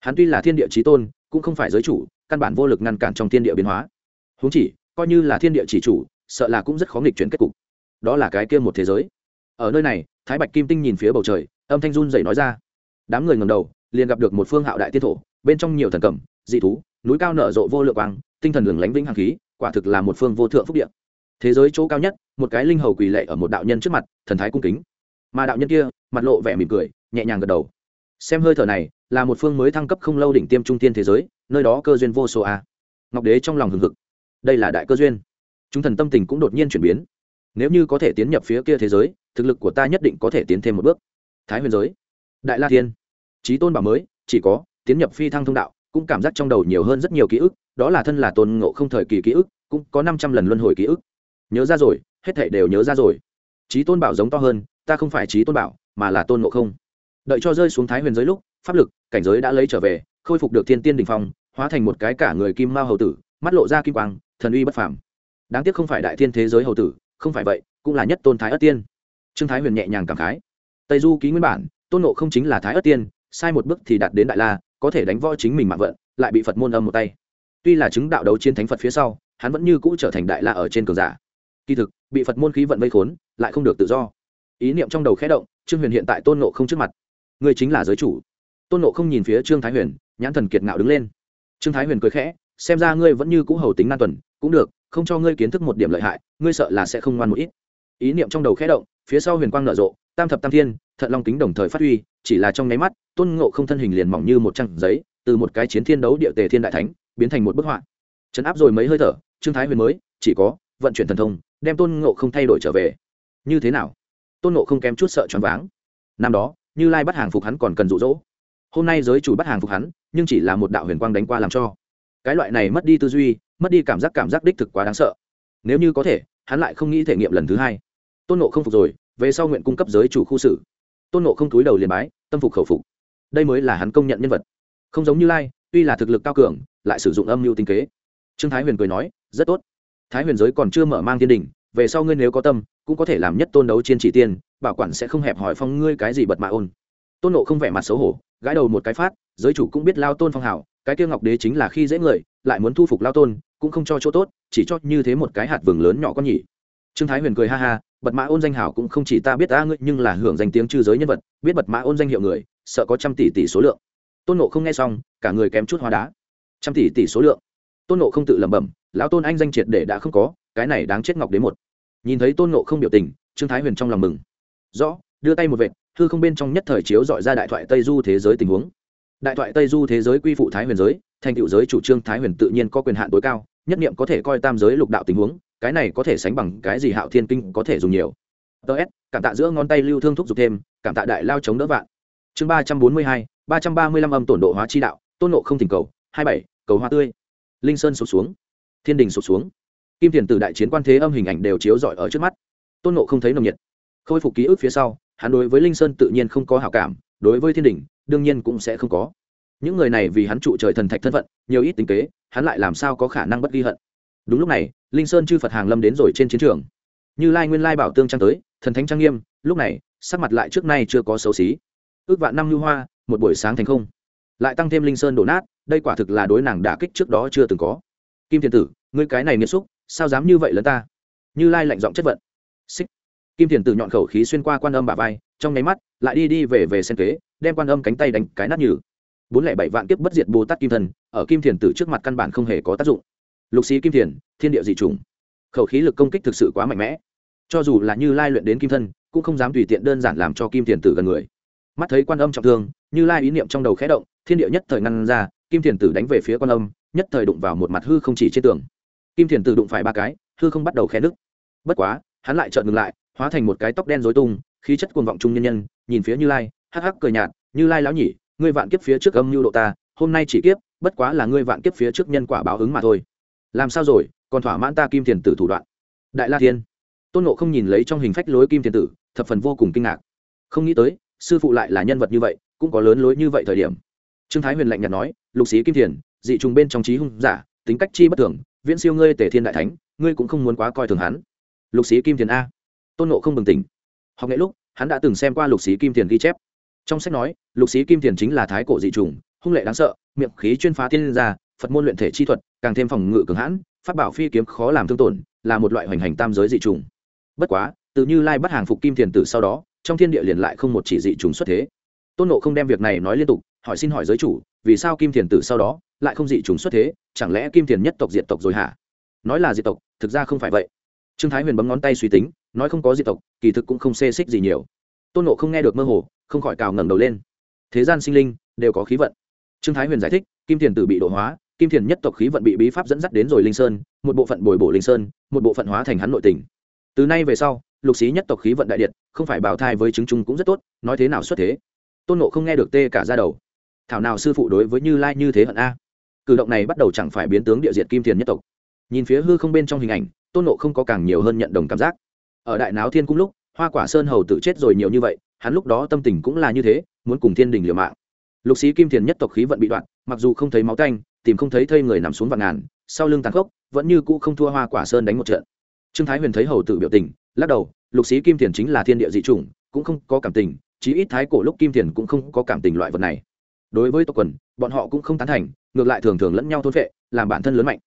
Hắn tuy là thiên địa trí tôn cũng không phải giới chủ, căn bản vô lực ngăn cản trong thiên địa biến hóa. Húng chỉ, coi như là thiên địa chỉ chủ, sợ là cũng rất khó nghịch chuyển kết cục. Đó là cái kia một thế giới. Ở nơi này, thái bạch kim tinh nhìn phía bầu trời, âm thanh run dậy nói ra. Đám người ngầm đầu, liền gặp được một phương hạo đại tiên thổ, bên trong nhiều thần cẩm, dị thú, núi cao nở rộ vô lượng quang, tinh thần lừng lánh vĩnh hàng khí, quả thực là một phương vô thượng phúc địa. thế giới chỗ cao nhất, một cái linh hầu quỳ lệ ở một đạo nhân trước mặt, thần thái cung kính. Mà đạo nhân kia, mặt lộ vẻ mỉm cười, nhẹ nhàng gật đầu xem hơi thở này, là một phương mới thăng cấp không lâu đỉnh tiêm trung tiên thế giới, nơi đó cơ duyên vô số a. Ngọc đế trong lòng hừng hực. Đây là đại cơ duyên. Chúng thần tâm tình cũng đột nhiên chuyển biến. Nếu như có thể tiến nhập phía kia thế giới, thực lực của ta nhất định có thể tiến thêm một bước. Thái huyền giới. Đại la thiên. Trí tôn bảo mới, chỉ có, tiến nhập phi thăng thông đạo, cũng cảm giác trong đầu nhiều hơn rất nhiều ký ức, đó là thân là tôn ngộ không thời kỳ ký ức, cũng có năm trăm lần luân hồi ký ức. Nhớ ra rồi, hết thảy đều nhớ ra rồi. Trí tôn bảo giống to hơn, ta không phải trí tôn bảo, mà là tôn ngộ không đợi cho rơi xuống thái huyền giới lúc, pháp lực, cảnh giới đã lấy trở về, khôi phục được thiên tiên đình phong, hóa thành một cái cả người kim mao hầu tử, mắt lộ ra kim quang, thần uy bất phàm. Đáng tiếc không phải đại thiên thế giới hầu tử, không phải vậy, cũng là nhất tôn thái ất tiên. Trương thái huyền nhẹ nhàng cảm khái. Tây du ký nguyên bản, tôn nộ không chính là thái ất tiên, sai một bước thì đạt đến đại la, có thể đánh võ chính mình mạng vận, lại bị phật môn âm một tay. Tuy là chứng đạo đấu chiến thánh phật phía sau, hắn vẫn như cũ trở thành đại la ở trên cường giả. Kỳ thực, bị phật môn khí vận vây khốn, lại không được tự do. Ý niệm trong đầu khẽ động, trương huyền hiện tại tôn nộ không trước mặt ngươi chính là giới chủ. Tôn nộ không nhìn phía trương thái huyền, nhãn thần kiệt ngạo đứng lên. Trương thái huyền cười khẽ, xem ra ngươi vẫn như cũ hầu tính nan tuần, cũng được, không cho ngươi kiến thức một điểm lợi hại, ngươi sợ là sẽ không ngoan một ít. Ý niệm trong đầu khẽ động, phía sau huyền quang nở rộ, tam thập tam thiên, thận long kính đồng thời phát huy, chỉ là trong nháy mắt, tôn ngộ không thân hình liền mỏng như một trang giấy, từ một cái chiến thiên đấu địa tề thiên đại thánh, biến thành một bức họa. Chấn áp rồi mấy hơi thở, trương thái huyền mới, chỉ có, vận chuyển thần thông, đem tôn ngộ không thay đổi trở về. Như thế nào? Tôn ngộ không kém chút sợ choáng váng. Năm đó như lai bắt hàng phục hắn còn cần rụ rỗ hôm nay giới chủ bắt hàng phục hắn, nhưng chỉ là một đạo huyền quang đánh qua làm cho. Cái loại này mất đi tư duy, mất đi cảm giác cảm giác đích thực quá đáng sợ. Nếu như có thể, hắn lại không nghĩ thể nghiệm lần thứ hai. Tôn nộ không phục rồi, về sau nguyện cung cấp giới chủ khu xử. Tôn nộ không túi đầu liền bái, tâm phục khẩu phục. Đây mới là hắn công nhận nhân vật. Không giống như lai, tuy là thực lực cao cường, lại sử dụng âm mưu tinh kế. Trương thái huyền cười nói, rất tốt. Thái huyền giới còn chưa mở mang thiên đình, về sau ngươi nếu có tâm, cũng có thể làm nhất tôn đấu trên chỉ tiên bảo quản sẽ không hẹp hỏi phong ngươi cái gì bật mạ ôn. Tôn nộ không vẻ mặt xấu hổ, gãi đầu một cái phát, giới chủ cũng biết lao tôn phong hảo, cái kia ngọc đế chính là khi dễ người, lại muốn thu phục lao tôn, cũng không cho chỗ tốt, chỉ cho như thế một cái hạt vừng lớn nhỏ con nhỉ. Trương thái huyền cười ha ha, bật mã ôn danh hảo cũng không chỉ ta biết ta, ngươi nhưng là hưởng danh tiếng chư giới nhân vật, biết bật mã ôn danh hiệu người, sợ có trăm tỷ tỷ số lượng. Tôn nộ không nghe xong, cả người kém chút hóa đá. Trăm tỷ tỷ số lượng. Tôn nộ không tự lẩm bẩm lão tôn anh danh triệt để đã không có, cái này đáng chết ngọc đế một. Nhìn thấy tôn nộ không biểu tình, trương thái huyền trong lòng mừng rõ, đưa tay một vệt thư không bên trong nhất thời chiếu dọi ra đại thoại tây du thế giới tình huống. Đại thoại tây du thế giới quy phụ thái huyền giới, thành tựu giới chủ trương thái huyền tự nhiên có quyền hạn tối cao, nhất niệm có thể coi tam giới lục đạo tình huống, cái này có thể sánh bằng cái gì hạo thiên kinh có thể dùng nhiều. Ts cảm tạ giữa ngón tay lưu thương thúc giục thêm, cảm tạ đại lao chống đỡ vạn. Chương ba trăm bốn mươi hai, ba trăm ba mươi lăm âm tổn độ hóa chi đạo, tôn nộ không thỉnh cầu, hai bảy, cầu hoa tươi. Linh sơn sụp xuống. Thiên đình sụp xuống. Kim tiền từ đại chiến quan thế âm hình ảnh đều chiếu rọi ở trước mắt. Tôn nộ không thấy nồng nhiệt khôi phục ký ức phía sau, hắn đối với linh sơn tự nhiên không có hảo cảm, đối với thiên đình đương nhiên cũng sẽ không có. Những người này vì hắn trụ trời thần thạch thân phận, nhiều ít tính kế, hắn lại làm sao có khả năng bất ghi hận? Đúng lúc này, linh sơn chư phật hàng lâm đến rồi trên chiến trường. Như lai nguyên lai bảo tương trang tới, thần thánh trang nghiêm, lúc này, sắc mặt lại trước nay chưa có xấu xí. Ước vạn năm lưu hoa, một buổi sáng thành không. Lại tăng thêm linh sơn đổ nát, đây quả thực là đối nàng đả kích trước đó chưa từng có. Kim Thiên tử, ngươi cái này nghiêm xúc, sao dám như vậy lớn ta? Như lai lạnh giọng chất vận xích kim thiền tử nhọn khẩu khí xuyên qua quan âm bà vai, trong nháy mắt, lại đi đi về về sen kế, đem quan âm cánh tay đánh cái nát nhừ. Bốn lẻ bảy vạn kiếp bất diệt bồ tát kim thần, ở kim thiền tử trước mặt căn bản không hề có tác dụng. Lục sĩ kim thiền thiên địa dị trùng khẩu khí lực công kích thực sự quá mạnh mẽ. Cho dù là như lai luyện đến kim thân cũng không dám tùy tiện đơn giản làm cho kim thiền tử gần người. Mắt thấy quan âm trọng thương, như lai ý niệm trong đầu khẽ động, thiên địa nhất thời ngăn ra, kim thiền tử đánh về phía quan âm, nhất thời đụng vào một mặt hư không chỉ trên tường. Kim thiền tử đụng phải ba cái, hư không bắt đầu khẽ nứt. Bất quá, hắn lại trợn ngừng lại hóa thành một cái tóc đen rối tung, khí chất cuồng vọng trung nhân nhân, nhìn phía như lai, hắc hắc cười nhạt, như lai lão nhỉ, ngươi vạn kiếp phía trước âm mưu độ ta, hôm nay chỉ kiếp, bất quá là ngươi vạn kiếp phía trước nhân quả báo ứng mà thôi. Làm sao rồi, còn thỏa mãn ta kim thiền tử thủ đoạn? Đại la thiên. Tôn nộ không nhìn lấy trong hình phách lối kim thiền tử, thập phần vô cùng kinh ngạc. Không nghĩ tới, sư phụ lại là nhân vật như vậy, cũng có lớn lối như vậy thời điểm. Trương thái huyền lạnh nhạt nói, lục sĩ kim thiền dị trùng bên trong trí hung giả, tính cách chi bất thường, viễn siêu ngươi tể thiên đại thánh, ngươi cũng không muốn quá coi thường hắn. Lục sĩ kim thiền a? Tôn nộ không bừng tỉnh. Học nghệ lúc, hắn đã từng xem qua lục sĩ kim thiền ghi chép. Trong sách nói, lục sĩ kim thiền chính là thái cổ dị trùng hung lệ đáng sợ, miệng khí chuyên phá tiên gia, phật môn luyện thể chi thuật, càng thêm phòng ngự cường hãn phát bảo phi kiếm khó làm thương tổn, là một loại hoành hành tam giới dị trùng bất quá, từ như lai bắt hàng phục kim thiền tử sau đó, trong thiên địa liền lại không một chỉ dị trùng xuất thế. Tôn nộ không đem việc này nói liên tục, hỏi xin hỏi giới chủ, vì sao kim thiền tử sau đó lại không dị trùng xuất thế, chẳng lẽ kim thiền nhất tộc diệt tộc rồi hả? Nói là diệt tộc, thực ra không phải vậy trương thái huyền bấm ngón tay suy tính, nói không có di tộc, kỳ thực cũng không xê xích gì nhiều. Tôn nộ không nghe được mơ hồ, không khỏi cào ngẩng đầu lên. Thế gian sinh linh, đều có khí vận. Trương thái huyền giải thích, kim thiền tử bị độ hóa, kim thiền nhất tộc khí vận bị bí pháp dẫn dắt đến rồi linh sơn, một bộ phận bồi bổ linh sơn, một bộ phận hóa thành hắn nội tình. Từ nay về sau, lục sĩ nhất tộc khí vận đại điện, không phải bào thai với chứng chung cũng rất tốt, nói thế nào xuất thế? Tôn nộ không nghe được tê cả ra đầu. Thảo nào sư phụ đối với như lai như thế hận a? Cử động này bắt đầu chẳng phải biến tướng địa diệt kim thiền nhất tộc. Nhìn phía hư không bên trong hình ảnh tôn nộ không có càng nhiều hơn nhận đồng cảm giác. Ở đại náo thiên cung lúc, hoa quả sơn hầu tự chết rồi nhiều như vậy, hắn lúc đó tâm tình cũng là như thế, muốn cùng thiên đình liều mạng. Lục sĩ kim thiền nhất tộc khí vận bị đoạn, mặc dù không thấy máu tanh, tìm không thấy thây người nằm xuống vạn ngàn, sau lưng tàn khốc, vẫn như cũ không thua hoa quả sơn đánh một trận. Trương thái huyền thấy hầu tử biểu tình, lắc đầu, lục sĩ kim thiền chính là thiên địa dị chủng, cũng không có cảm tình, chí ít thái cổ lúc kim thiền cũng không có cảm tình loại vật này. Đối với tộc quần, bọn họ cũng không tán thành, ngược lại thường thường lẫn nhau thôn vệ làm bản thân lớn mạnh.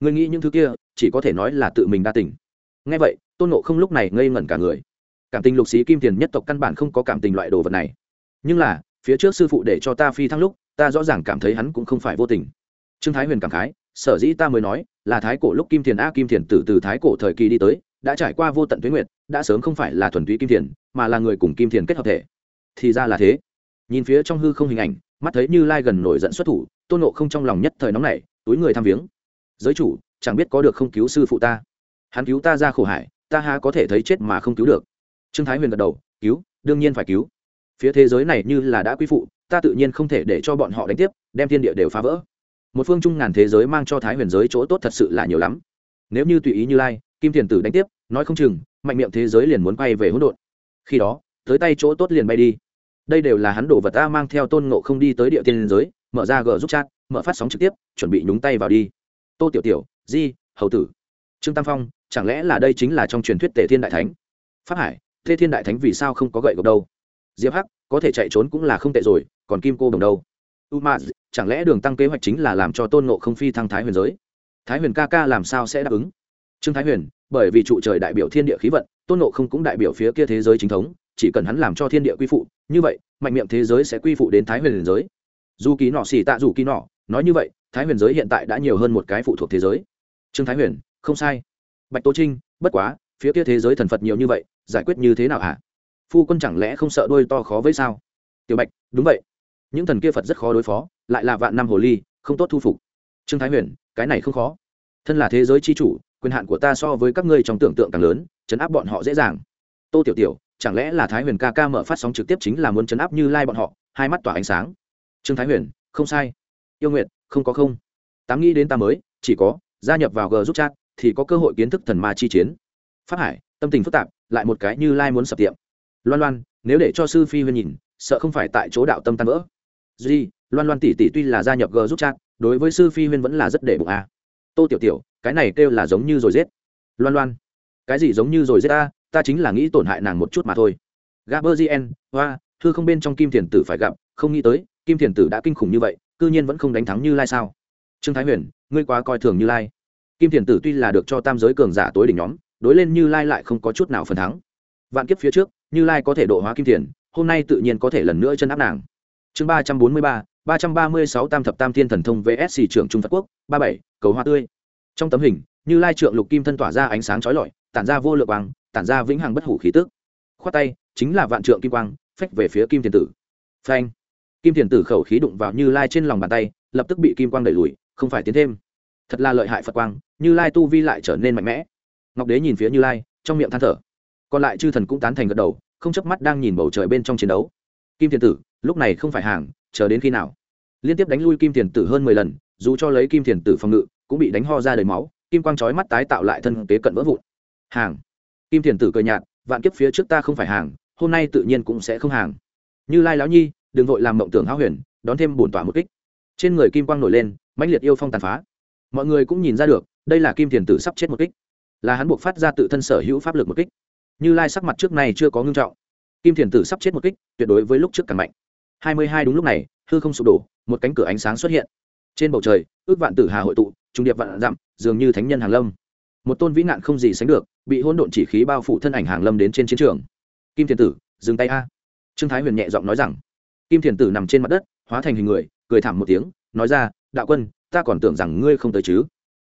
Người nghĩ những thứ kia chỉ có thể nói là tự mình đa tình. Ngay vậy, tôn nộ không lúc này ngây ngẩn cả người. Cảm tình lục sĩ kim tiền nhất tộc căn bản không có cảm tình loại đồ vật này. Nhưng là, phía trước sư phụ để cho ta phi thăng lúc, ta rõ ràng cảm thấy hắn cũng không phải vô tình. Trương thái huyền cảm khái, sở dĩ ta mới nói, là thái cổ lúc kim thiền a kim thiền từ từ thái cổ thời kỳ đi tới, đã trải qua vô tận tuyến nguyệt, đã sớm không phải là thuần túy kim thiền mà là người cùng kim thiền kết hợp thể. Thì ra là thế. Nhìn phía trong hư không hình ảnh, mắt thấy như lai gần nổi giận xuất thủ, tôn nộ không trong lòng nhất thời nóng này túi người tham viếng. Giới chủ chẳng biết có được không cứu sư phụ ta. Hắn cứu ta ra khổ hải, ta há có thể thấy chết mà không cứu được. Trương thái huyền gật đầu, cứu, đương nhiên phải cứu. Phía thế giới này như là đã quy phụ, ta tự nhiên không thể để cho bọn họ đánh tiếp, đem thiên địa đều phá vỡ. Một phương trung ngàn thế giới mang cho thái huyền giới chỗ tốt thật sự là nhiều lắm. Nếu như tùy ý như lai, kim thiền tử đánh tiếp, nói không chừng, mạnh miệng thế giới liền muốn quay về hỗn độn. Khi đó, tới tay chỗ tốt liền bay đi. Đây đều là hắn đổ vật ta mang theo tôn ngộ không đi tới địa tiên giới, mở ra g giúp chat, mở phát sóng trực tiếp, chuẩn bị nhúng tay vào đi. Tô tiểu tiểu di, hầu tử. Trương tam phong, chẳng lẽ là đây chính là trong truyền thuyết tề thiên đại thánh? Pháp hải thế thiên đại thánh vì sao không có gậy gộc đâu? Diệp hắc, có thể chạy trốn cũng là không tệ rồi, còn kim cô đồng đâu? U ma chẳng lẽ đường tăng kế hoạch chính là làm cho tôn nộ không phi thăng thái huyền giới? Thái huyền ca ca làm sao sẽ đáp ứng? Trương thái huyền, bởi vì trụ trời đại biểu thiên địa khí vận, tôn nộ không cũng đại biểu phía kia thế giới chính thống, chỉ cần hắn làm cho thiên địa quy phụ, như vậy, mạnh miệng thế giới sẽ quy phụ đến thái huyền giới. Dù ký nọ xì tạ dù ký nọ, nói như vậy, thái huyền giới hiện tại đã nhiều hơn một cái phụ thuộc thế giới trương thái huyền, không sai. Bạch tô trinh, bất quá, phía kia thế giới thần phật nhiều như vậy, giải quyết như thế nào hả? Phu quân chẳng lẽ không sợ đôi to khó với sao? Tiểu bạch, đúng vậy. Những thần kia phật rất khó đối phó, lại là vạn năm hồ ly, không tốt thu phục. Trương thái huyền, cái này không khó. Thân là thế giới c h i chủ, quyền hạn của ta so với các ngươi trong tưởng tượng càng lớn, chấn áp bọn họ dễ dàng. Tô tiểu tiểu, chẳng lẽ là thái huyền ca ca mở phát sóng trực tiếp chính là muốn chấn áp như lai bọn họ, hai mắt tỏa ánh sáng. Trương thái huyền, không sai. Yêu nguyện không có không. Tám nghĩ đến ta mới, chỉ có gia nhập vào g giúp chat thì có cơ hội kiến thức thần ma chi chiến. Phát hải, tâm tình phức tạp, lại một cái như lai muốn sập tiệm. Loan loan, nếu để cho sư phi huyên nhìn, sợ không phải tại chỗ đạo tâm tan vỡ. Duy, loan loan tỷ tỷ tuy là gia nhập g giúp chat, đối với sư phi huyên vẫn là rất để bụng à. Tô tiểu tiểu, cái này kêu là giống như rồi giết. Loan loan, cái gì giống như rồi giết ta ta chính là nghĩ tổn hại nàng một chút mà thôi. Gaberzien hoa, thư không bên trong kim thiền tử phải gặp, không nghĩ tới, kim thiền tử đã kinh khủng như vậy, cư nhiên vẫn không đánh thắng như lai sao? Trương thái huyền, ngươi quá coi thường như lai kim thiền tử tuy là được cho tam giới cường giả tối đỉnh nhóm, đối lên như lai lại không có chút nào phần thắng. Vạn kiếp phía trước, như lai có thể độ hóa kim thiền hôm nay tự nhiên có thể lần nữa chân áp nàng. Chương ba trăm bốn mươi ba ba trăm ba mươi sáu tam thập tam thiên thần thông vsc trưởng trung phật quốc, ba bảy, cầu hoa tươi. Trong tấm hình, như lai trượng lục kim thân tỏa ra ánh sáng trói lọi, tản ra vô lượng quang, tản ra vĩnh hằng bất hủ khí tức. Khoát tay, chính là vạn trượng kim quang, phách về phía kim thiền tử. Phanh. Kim thiền tử khẩu khí đụng vào như lai trên lòng bàn tay, lập tức bị kim quang đẩy lùi, không phải tiến thêm thật là lợi hại phật quang như lai tu vi lại trở nên mạnh mẽ ngọc đế nhìn phía như lai trong miệng than thở còn lại chư thần cũng tán thành gật đầu không chớp mắt đang nhìn bầu trời bên trong chiến đấu kim thiền tử lúc này không phải hàng chờ đến khi nào liên tiếp đánh lui kim thiền tử hơn mười lần dù cho lấy kim thiền tử phòng ngự cũng bị đánh ho ra đầy máu kim quang chói mắt tái tạo lại thân kế cận vỡ vụn hàng kim thiền tử cười nhạt vạn kiếp phía trước ta không phải hàng hôm nay tự nhiên cũng sẽ không hàng như lai lão nhi đừng vội làm mộng tưởng háo huyền đón thêm bổn tỏa một kích trên người kim quang nổi lên mãnh liệt yêu phong tàn phá mọi người cũng nhìn ra được, đây là kim thiền tử sắp chết một kích. Là hắn buộc phát ra tự thân sở hữu pháp lực một kích. Như lai sắc mặt trước này chưa có ngưng trọng. Kim thiền tử sắp chết một kích, tuyệt đối với lúc trước càng mạnh. Hai mươi hai đúng lúc này, hư không sụp đổ, một cánh cửa ánh sáng xuất hiện. Trên bầu trời, ước vạn tử hà hội tụ, trung điệp vạn dặm, dường như thánh nhân hàng lâm. Một tôn vĩ nạn không gì sánh được, bị hỗn độn chỉ khí bao phủ thân ảnh hàng lâm đến trên chiến trường. Kim thiền tử, dừng tay a. Trương thái huyền nhẹ giọng nói rằng. Kim thiền tử nằm trên mặt đất, hóa thành hình người, cười thảm một tiếng, nói ra, đạo quân ta còn tưởng rằng ngươi không tới chứ.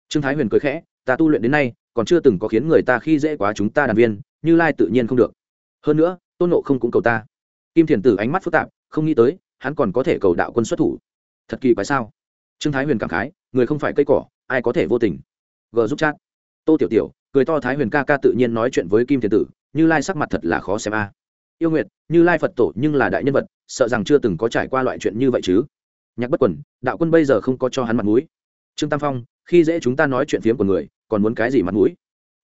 Trương thái huyền cười khẽ, ta tu luyện đến nay, còn chưa từng có khiến người ta khi dễ quá chúng ta đàn viên, như lai tự nhiên không được. Hơn nữa, tôn nộ không cũng cầu ta. Kim thiền tử ánh mắt phức tạp, không nghĩ tới, hắn còn có thể cầu đạo quân xuất thủ. Thật kỳ quái sao? Trương thái huyền cảm khái, người không phải cây cỏ, ai có thể vô tình. G giúp chat. Tô tiểu tiểu, cười to thái huyền ca ca tự nhiên nói chuyện với kim thiền tử, như lai sắc mặt thật là khó xem a. Yêu nguyệt, như lai phật tổ nhưng là đại nhân vật, sợ rằng chưa từng có trải qua loại chuyện như vậy chứ nhạc bất quần, đạo quân bây giờ không có cho hắn mặt mũi. Trương tam phong, khi dễ chúng ta nói chuyện phiếm của người, còn muốn cái gì mặt mũi?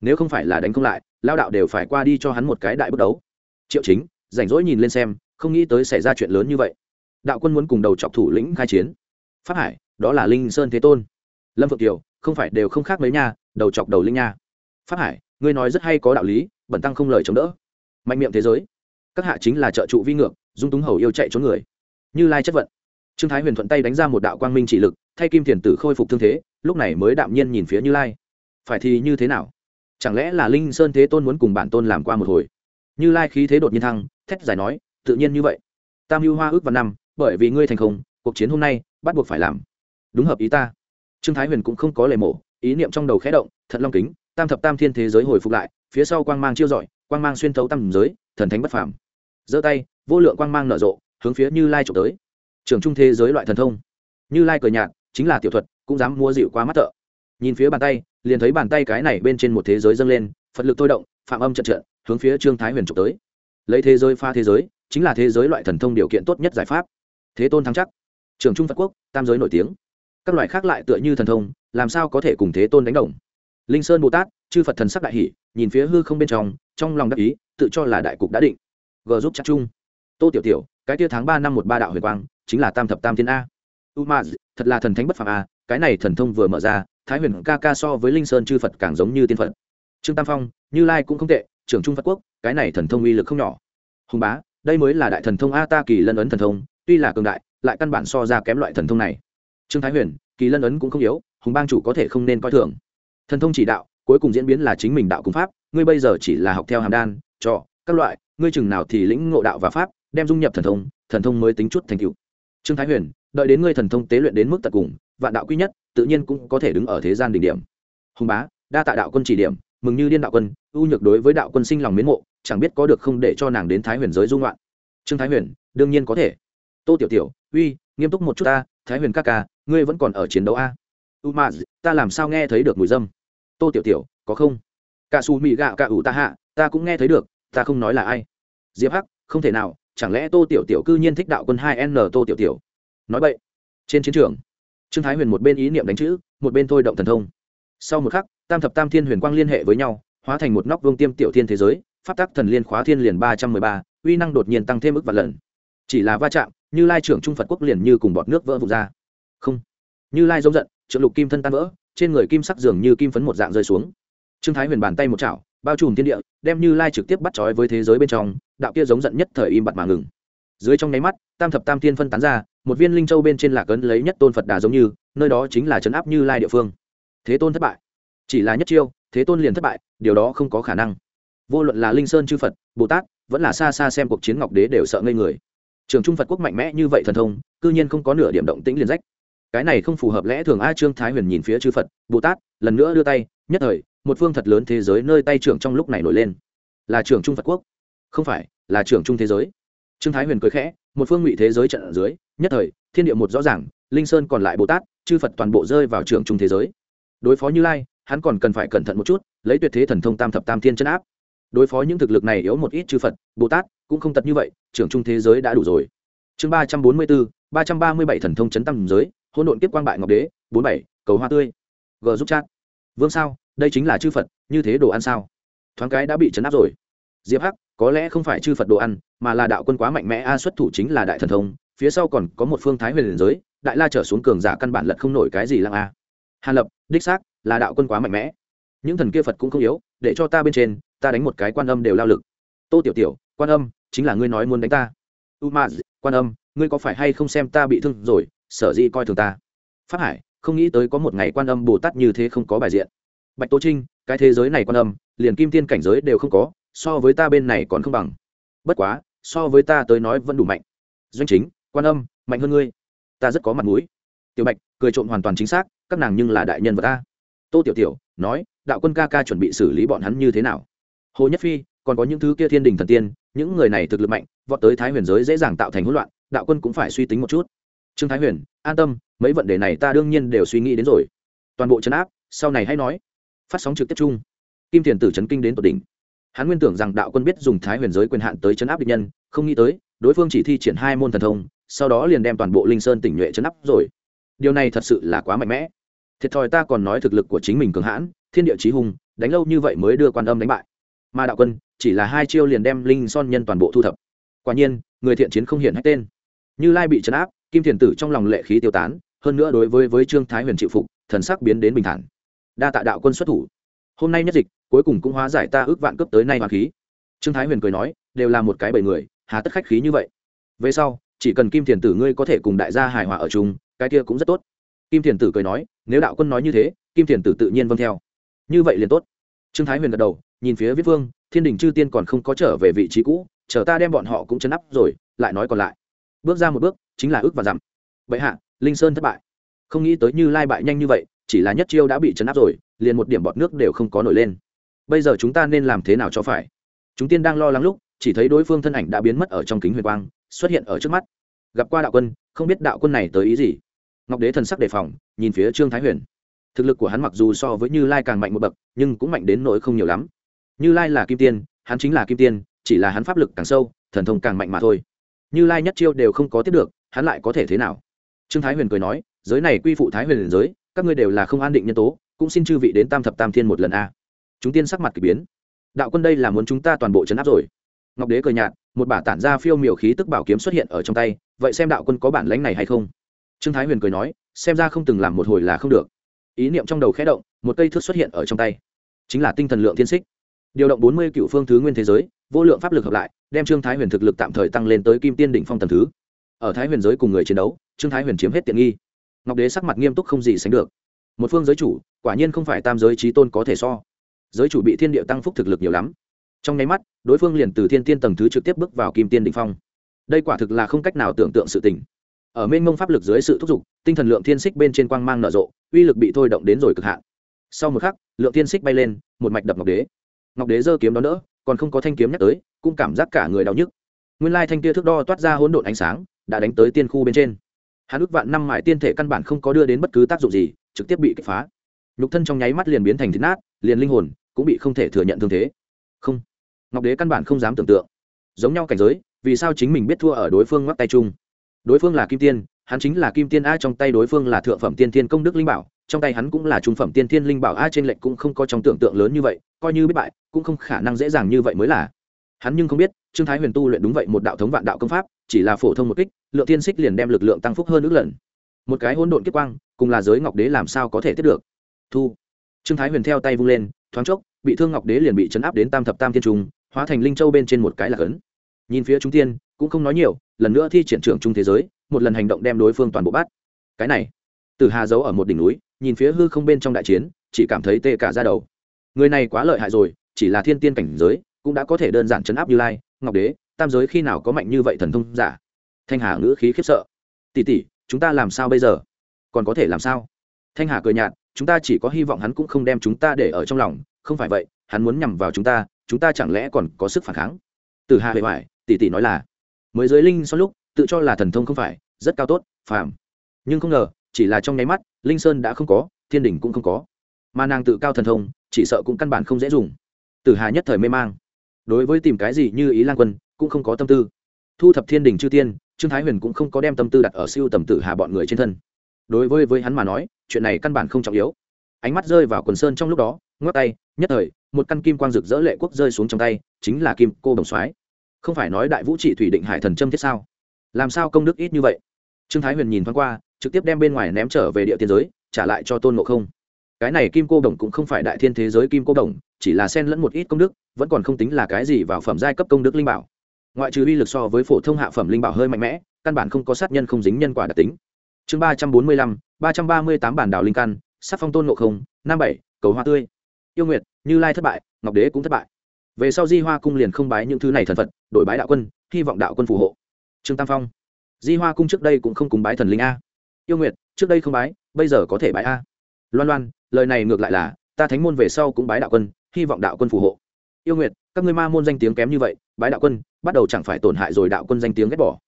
Nếu không phải là đánh không lại, lao đạo đều phải qua đi cho hắn một cái đại bất đấu. Triệu chính, rảnh rỗi nhìn lên xem, không nghĩ tới xảy ra chuyện lớn như vậy. Đạo quân muốn cùng đầu chọc thủ lĩnh khai chiến. Pháp hải, đó là linh sơn thế tôn. Lâm phượng kiều, không phải đều không khác mấy nha, đầu chọc đầu linh nha. Pháp hải, ngươi nói rất hay có đạo lý, bẩn tăng không lời chống đỡ. Mạnh miệng thế giới. Các hạ chính là trợ trụ vi ngược, dung túng hầu yêu chạy trốn người. Như lai chất vận trương thái huyền thuận tay đánh ra một đạo quang minh chỉ lực, thay kim thiền tử khôi phục thương thế, lúc này mới đạm nhiên nhìn phía như lai. Phải thì như thế nào? Chẳng lẽ là linh sơn thế tôn muốn cùng bản tôn làm qua một hồi? Như lai khí thế đột nhiên thăng, thét giải nói, tự nhiên như vậy. Tam hưu hoa ước vào năm, bởi vì ngươi thành không, cuộc chiến hôm nay, bắt buộc phải làm. Đúng hợp ý ta. Trương thái huyền cũng không có lề mổ ý niệm trong đầu khẽ động thận long kính, tam thập tam thiên thế giới hồi phục lại, phía sau quang mang chiêu rọi, quang mang xuyên thấu tam giới, thần thánh bất phàm. Giơ tay, vô lượng quang mang nở rộ, hướng phía như lai trộm tới trường trung thế giới loại thần thông. Như lai cười nhạt, chính là tiểu thuật, cũng dám mua dịu qua mắt thợ. Nhìn phía bàn tay, liền thấy bàn tay cái này bên trên một thế giới dâng lên, phật lực thôi động, phạm âm trận trận, hướng phía trương thái huyền trục tới. Lấy thế giới pha thế giới, chính là thế giới loại thần thông điều kiện tốt nhất giải pháp. Thế tôn thắng chắc. Trường trung phật quốc, tam giới nổi tiếng. Các loại khác lại tựa như thần thông, làm sao có thể cùng thế tôn đánh đồng? Linh sơn bồ tát, chư phật thần sắc đại hỷ nhìn phía hư không bên trong trong lòng đắc ý, tự cho là đại cục đã định. G giúp chắc chung. Tô tiểu tiểu, cái tia tháng ba năm một ba đạo huyền quang chính là tam thập tam thiên a. Umaz, thật là thần thánh bất phạm a, cái này thần thông vừa mở ra, thái huyền ca ca so với linh sơn chư phật càng giống như tiên phật. Trương tam phong, như lai cũng không tệ, trưởng trung phật quốc, cái này thần thông uy lực không nhỏ. Hùng bá, đây mới là đại thần thông a ta kỳ lân ấn thần thông, tuy là cường đại, lại căn bản so ra kém loại thần thông này. Trương thái huyền, kỳ lân ấn cũng không yếu, hùng bang chủ có thể không nên coi thường. Thần thông chỉ đạo, cuối cùng diễn biến là chính mình đạo cung pháp, ngươi bây giờ chỉ là học theo hàm đan trọ các loại, ngươi chừng nào thì lĩnh ngộ đạo và pháp, đem dung nhập thần thông thần thông mới tính chút thành tựu trương thái huyền, đợi đến ngươi thần thông tế luyện đến mức tận cùng, vạn đạo quý nhất, tự nhiên cũng có thể đứng ở thế gian đỉnh điểm. Hùng bá, đa tạ đạo quân chỉ điểm, mừng như điên đạo quân, ưu nhược đối với đạo quân sinh lòng mến mộ, chẳng biết có được không để cho nàng đến thái huyền giới dung loạn. Trương thái huyền, đương nhiên có thể. Tô tiểu tiểu, uy, nghiêm túc một chút ta, thái huyền ca ca, ngươi vẫn còn ở chiến đấu a. U ma, ta làm sao nghe thấy được mùi dâm? Tô tiểu tiểu, có không? Cả xù mị gạo cả ủ ta hạ, ta cũng nghe thấy được, ta không nói là ai. Diệp hắc, không thể nào chẳng lẽ tô tiểu tiểu cư nhiên thích đạo quân hai n tô tiểu tiểu? Nói vậy, trên chiến trường, trương thái huyền một bên ý niệm đánh chữ, một bên thôi động thần thông. Sau một khắc, tam thập tam thiên huyền quang liên hệ với nhau, hóa thành một nóc vương tiêm tiểu thiên thế giới phát tác thần liên khóa thiên liền ba trăm mười ba, uy năng đột nhiên tăng thêm ức và lần. Chỉ là va chạm, như lai trưởng trung phật quốc liền như cùng bọt nước vỡ vụt ra. Không, như lai giống giận, trượng lục kim thân tan vỡ, trên người kim sắc dường như kim phấn một dạng rơi xuống. Trương thái huyền bàn tay một chảo bao trùm thiên địa, đem như lai trực tiếp bắt trói với thế giới bên trong, đạo kia giống giận nhất thời im bặt mà ngừng. Dưới trong nháy mắt, tam thập tam thiên phân tán ra, một viên linh châu bên trên lạc ấn lấy nhất tôn phật đà giống như, nơi đó chính là trấn áp như lai địa phương. Thế tôn thất bại. Chỉ là nhất chiêu, thế tôn liền thất bại, điều đó không có khả năng. Vô luận là linh sơn chư phật, bồ tát, vẫn là xa xa xem cuộc chiến ngọc đế đều sợ ngây người. Trường trung phật quốc mạnh mẽ như vậy thần thông, cư nhiên không có nửa điểm động tĩnh liền rách. Cái này không phù hợp lẽ thường a trương thái huyền nhìn phía chư phật, bồ tát, lần nữa đưa tay, nhất thời một phương thật lớn thế giới nơi tay trưởng trong lúc này nổi lên. Là trưởng trung phật quốc. Không phải, là trưởng trung thế giới. Trương thái huyền cười khẽ, một phương ngụy thế giới trận ở dưới, nhất thời, thiên địa một rõ ràng, linh sơn còn lại bồ tát, chư phật toàn bộ rơi vào trưởng trung thế giới. Đối phó như lai, hắn còn cần phải cẩn thận một chút, lấy tuyệt thế thần thông tam thập tam thiên chân áp. Đối phó những thực lực này yếu một ít chư phật, bồ tát, cũng không tật như vậy, trưởng trung thế giới đã đủ rồi. Chương ba trăm bốn mươi bốn ba trăm ba mươi bảy thần thông chấn tâm giới, hỗn độn kiếp quang bại ngọc đế, bốn bảy, cầu hoa tươi. G giúp chat vương sao? Đây chính là chư phật, như thế đồ ăn sao? Thoáng cái đã bị chấn áp rồi. Diệp hắc, có lẽ không phải chư phật đồ ăn, mà là đạo quân quá mạnh mẽ, a, xuất thủ chính là đại thần thông. Phía sau còn có một phương thái huyền liền giới, đại la trở xuống cường giả căn bản lật không nổi cái gì lăng a. Hàn lập, đích xác là đạo quân quá mạnh mẽ. Những thần kia phật cũng không yếu, để cho ta bên trên, ta đánh một cái quan âm đều lao lực. Tô tiểu tiểu, quan âm, chính là ngươi nói muốn đánh ta. U ma quan âm, ngươi có phải hay không xem ta bị thương rồi, sở dĩ coi thường ta? Phát hải không nghĩ tới có một ngày quan âm bồ tát như thế không có bài diện. Bạch tố trinh, cái thế giới này quan âm, liền kim tiên cảnh giới đều không có, so với ta bên này còn không bằng. Bất quá, so với ta tới nói vẫn đủ mạnh. Doanh chính, quan âm, mạnh hơn ngươi. Ta rất có mặt mũi. Tiểu bạch, cười trộm hoàn toàn chính xác, các nàng nhưng là đại nhân vật ta. Tô tiểu tiểu, nói, đạo quân ca ca chuẩn bị xử lý bọn hắn như thế nào? Hồ nhất phi, còn có những thứ kia thiên đình thần tiên, những người này thực lực mạnh, vọt tới thái huyền giới dễ dàng tạo thành hỗn loạn, đạo quân cũng phải suy tính một chút. Trương thái huyền, an tâm mấy vấn đề này ta đương nhiên đều suy nghĩ đến rồi. Toàn bộ chấn áp, sau này hãy nói. Phát sóng trực tiếp chung. Kim thiền tử chấn kinh đến tột đỉnh. Hắn nguyên tưởng rằng đạo quân biết dùng thái huyền giới quyền hạn tới chấn áp địch nhân, không nghĩ tới, đối phương chỉ thi triển hai môn thần thông, sau đó liền đem toàn bộ linh sơn tỉnh nhuệ chấn áp rồi. Điều này thật sự là quá mạnh mẽ. Thiệt thòi ta còn nói thực lực của chính mình cường hãn, thiên địa trí hùng, đánh lâu như vậy mới đưa quan âm đánh bại. Mà đạo quân, chỉ là hai chiêu liền đem linh son nhân toàn bộ thu thập. Quả nhiên, người thiện chiến không hiện hết tên. Như lai bị chấn áp, kim thiền tử trong lòng lệ khí tiêu tán hơn nữa đối với với trương thái huyền chịu phục, thần sắc biến đến bình thản. Đa tạ đạo quân xuất thủ. Hôm nay nhất dịch, cuối cùng cũng hóa giải ta ước vạn cấp tới nay hoàng khí. Trương thái huyền cười nói, đều là một cái bầy người, hà tất khách khí như vậy. Về sau, chỉ cần kim thiền tử ngươi có thể cùng đại gia hài hòa ở chung, cái kia cũng rất tốt. Kim thiền tử cười nói, nếu đạo quân nói như thế, kim thiền tử tự nhiên vâng theo. Như vậy liền tốt. Trương thái huyền gật đầu, nhìn phía viết vương, thiên đình chư tiên còn không có trở về vị trí cũ, chờ ta đem bọn họ cũng chấn áp rồi, lại nói còn lại. Bước ra một bước, chính là ước và dặm. Vậy hạ linh sơn thất bại. Không nghĩ tới như lai bại nhanh như vậy, chỉ là nhất chiêu đã bị chấn áp rồi, liền một điểm bọt nước đều không có nổi lên. Bây giờ chúng ta nên làm thế nào cho phải? Chúng tiên đang lo lắng lúc, chỉ thấy đối phương thân ảnh đã biến mất ở trong kính huyền quang, xuất hiện ở trước mắt. Gặp qua đạo quân, không biết đạo quân này tới ý gì. Ngọc đế thần sắc đề phòng, nhìn phía trương thái huyền. Thực lực của hắn mặc dù so với như lai càng mạnh một bậc, nhưng cũng mạnh đến nỗi không nhiều lắm. Như lai là kim tiên, hắn chính là kim tiên, chỉ là hắn pháp lực càng sâu, thần thông càng mạnh mà thôi. Như lai nhất chiêu đều không có tiếp được, hắn lại có thể thế nào? Trương thái huyền cười nói, giới này quy phụ thái huyền giới, các ngươi đều là không an định nhân tố, cũng xin chư vị đến tam thập tam thiên một lần a. Chúng tiên sắc mặt k ỳ biến. Đạo quân đây là muốn chúng ta toàn bộ chấn áp rồi. Ngọc đế cười nhạt, một bả tản ra phiêu miểu khí tức bảo kiếm xuất hiện ở trong tay, vậy xem đạo quân có bản lánh này hay không? Trương thái huyền cười nói, xem ra không từng làm một hồi là không được. Ý niệm trong đầu khẽ động, một cây thước xuất hiện ở trong tay. Chính là tinh thần lượng thiên xích. Điều động bốn mươi cựu phương thứ nguyên thế giới, vô lượng pháp lực hợp lại, đem trương thái huyền thực lực tạm thời tăng lên tới kim tiên đỉnh phong tầm thứ ở thái huyền giới cùng người chiến đấu, trương thái huyền chiếm hết tiện nghi. Ngọc đế sắc mặt nghiêm túc không gì sánh được. Một phương giới chủ, quả nhiên không phải tam giới trí tôn có thể so. Giới chủ bị thiên địa tăng phúc thực lực nhiều lắm. Trong nháy mắt, đối phương liền từ thiên tiên tầng thứ trực tiếp bước vào kim tiên đình phong. Đây quả thực là không cách nào tưởng tượng sự tình. Ở mênh mông pháp lực dưới sự thúc giục, tinh thần lượng thiên xích bên trên quang mang nở rộ, uy lực bị thôi động đến rồi cực hạn. Sau một khắc, lượng thiên xích bay lên, một mạch đập ngọc đế. Ngọc đế giơ kiếm đó nữa còn không có thanh kiếm nhắc tới, cũng cảm giác cả người đau nhức. Nguyên lai thanh kia thước đo toát ra hỗn độn ánh sáng đã đánh tới tiên khu bên trên. Hắn ước vạn năm mải tiên thể căn bản không có đưa đến bất cứ tác dụng gì, trực tiếp bị kích phá. Nhục thân trong nháy mắt liền biến thành thịt nát, liền linh hồn cũng bị không thể thừa nhận thương thế. Không, ngọc đế căn bản không dám tưởng tượng. Giống nhau cảnh giới, vì sao chính mình biết thua ở đối phương ngoắc tay chung? Đối phương là kim tiên, hắn chính là kim tiên a, trong tay đối phương là thượng phẩm tiên thiên công đức linh bảo, trong tay hắn cũng là trung phẩm tiên thiên linh bảo a, trên lệnh cũng không có trong tưởng tượng lớn như vậy, coi như biết bại, cũng không khả năng dễ dàng như vậy mới là hắn nhưng không biết, trương thái huyền tu luyện đúng vậy một đạo thống vạn đạo công pháp, chỉ là phổ thông một kích, lượng tiên xích liền đem lực lượng tăng phúc hơn ước lần. Một cái hỗn độn kiếp quang, cùng là giới ngọc đế làm sao có thể tiếp được? Thu. Trương thái huyền theo tay vung lên, thoáng chốc, bị thương ngọc đế liền bị chấn áp đến tam thập tam thiên trung, hóa thành linh châu bên trên một cái là cấn. Nhìn phía trung tiên cũng không nói nhiều, lần nữa thi triển trưởng trung thế giới, một lần hành động đem đối phương toàn bộ bắt. Cái này từ hà giấu ở một đỉnh núi, nhìn phía hư không bên trong đại chiến, chỉ cảm thấy tê cả ra đầu. Người này quá lợi hại rồi, chỉ là thiên tiên cảnh giới cũng đã có thể đơn giản chấn áp như lai ngọc đế tam giới khi nào có mạnh như vậy thần thông giả. Thanh hà ngữ khí khiếp sợ. Tỉ tỉ chúng ta làm sao bây giờ? Còn có thể làm sao? Thanh hà cười nhạt chúng ta chỉ có hy vọng hắn cũng không đem chúng ta để ở trong lòng không phải vậy hắn muốn nhằm vào chúng ta chúng ta chẳng lẽ còn có sức phản kháng? Từ hà bề hoài, tỷ tỷ nói là mới giới linh sau lúc tự cho là thần thông không phải rất cao tốt phàm. Nhưng không ngờ chỉ là trong nháy mắt linh sơn đã không có thiên đình cũng không có. Mà nàng tự cao thần thông chỉ sợ cũng căn bản không dễ dùng. Tử hà nhất thời mê mang đối với tìm cái gì như ý lan quân, cũng không có tâm tư. Thu thập thiên đình chư tiên, trương thái huyền cũng không có đem tâm tư đặt ở siêu tầm tử hà bọn người trên thân. Đối với với hắn mà nói, chuyện này căn bản không trọng yếu. Ánh mắt rơi vào quần sơn trong lúc đó, ngoắc tay, nhất thời, một căn kim quang rực rỡ lệ quốc rơi xuống trong tay, chính là kim cô đồng soái. Không phải nói đại vũ trị thủy định hải thần châm thiết sao? Làm sao công đức ít như vậy? Trương thái huyền nhìn thoáng qua, trực tiếp đem bên ngoài ném trở về địa tiên giới, trả lại cho tôn ngộ không cái này kim cô đồng cũng không phải đại thiên thế giới kim cô đồng, chỉ là xen lẫn một ít công đức, vẫn còn không tính là cái gì vào phẩm giai cấp công đức linh bảo. Ngoại trừ uy lực so với phổ thông hạ phẩm linh bảo hơi mạnh mẽ, căn bản không có sát nhân không dính nhân quả đặc tính. Chương ba trăm bốn mươi lăm, ba trăm ba mươi tám bản đảo linh căn, sắc phong tôn ngộ không, năm bảy, cầu hoa tươi. Yêu nguyệt, như lai thất bại, ngọc đế cũng thất bại. Về sau di hoa cung liền không bái những thứ này thần phật, đổi bái đạo quân, hy vọng đạo quân phù hộ. Trương tam phong. Di hoa cung trước đây cũng không cùng bái thần linh a. Yêu nguyệt, trước đây không bái, bây giờ có thể bái a. Loan loan lời này ngược lại là, ta thánh môn về sau cũng bái đạo quân, hy vọng đạo quân phù hộ. Yêu nguyệt, các ngươi ma môn danh tiếng kém như vậy, bái đạo quân, bắt đầu chẳng phải tổn hại rồi đạo quân danh tiếng ghét bỏ.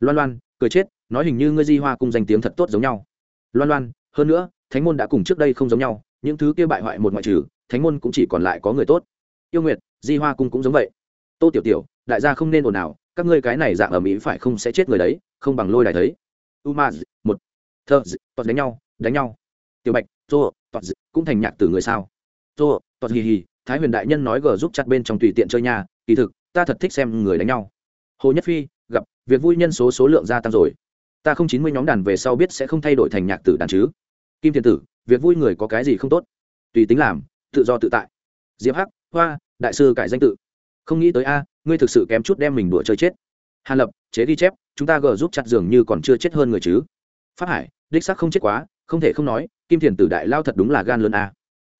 Loan loan, cười chết, nói hình như ngươi di hoa cung danh tiếng thật tốt giống nhau. Loan loan, hơn nữa, thánh môn đã cùng trước đây không giống nhau, những thứ kia bại hoại một ngoại trừ, thánh môn cũng chỉ còn lại có người tốt. Yêu nguyệt, di hoa cung cũng giống vậy. Tô tiểu tiểu, đại gia không nên ồn ào, các ngươi cái này dạng ở mỹ phải không sẽ chết người đấy, không bằng lôi đài thấy. U ma một, thơ toạt đánh nhau đánh nhau. Tiểu bạch, tô toạt cũng thành nhạc từ người sao? Tô, toạt hì hì, thái huyền đại nhân nói gờ giúp chặt bên trong tùy tiện chơi nhà kỳ thực, ta thật thích xem người đánh nhau. Hồ nhất phi, gặp, việc vui nhân số số lượng gia tăng rồi. Ta không chín mươi nhóm đàn về sau biết sẽ không thay đổi thành nhạc tử đàn chứ. Kim thiên tử, việc vui người có cái gì không tốt? Tùy tính làm, tự do tự tại. Diệp hắc, hoa, đại sư cải danh tự. Không nghĩ tới a, ngươi thực sự kém chút đem mình đùa chơi chết. Hàn lập, chế ghi chép, chúng ta gờ giúp chặt dường như còn chưa chết hơn người chứ. Phát hải đích sắc không chết quá, không thể không nói, kim thiền tử đại lao thật đúng là gan lớn a.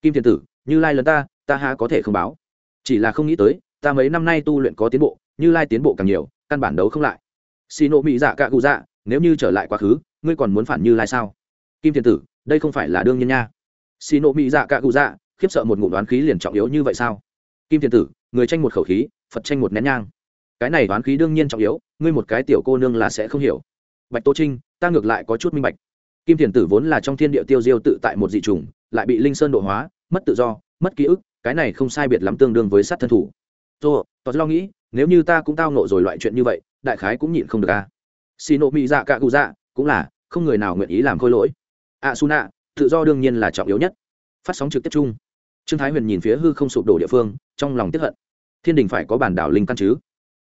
Kim thiền tử, như lai lớn ta ta ha có thể không báo? Chỉ là không nghĩ tới, ta mấy năm nay tu luyện có tiến bộ, như lai tiến bộ càng nhiều, căn bản đấu không lại. Xì nộ mỹ dạ cạ cụ dạ nếu như trở lại quá khứ, ngươi còn muốn phản như lai sao? Kim thiền tử, đây không phải là đương nhiên nha. Xì nộ mỹ dạ cạ cụ dạ khiếp sợ một ngụm đoán khí liền trọng yếu như vậy sao? Kim thiền tử, người tranh một khẩu khí, phật tranh một nén nhang. Cái này đoán khí đương nhiên trọng yếu, ngươi một cái tiểu cô nương là sẽ không hiểu. Bạch tô trinh, ta ngược lại có chút minh bạch kim thiền tử vốn là trong thiên địa tiêu diêu tự tại một dị trùng, lại bị linh sơn độ hóa, mất tự do, mất ký ức, cái này không sai biệt lắm tương đương với sát thân thủ. Tô tôi lo nghĩ, nếu như ta cũng tao nộ rồi loại chuyện như vậy, đại khái cũng nhịn không được a à. xì nộ mỹ dạ cạ cụ dạ cũng là, không người nào nguyện ý làm khôi lỗi. A su nạ tự do đương nhiên là trọng yếu nhất. Phát sóng trực tiếp chung. Trương thái huyền nhìn phía hư không sụp đổ địa phương, trong lòng tiếp hận. Thiên đình phải có bản đảo linh căn chứ?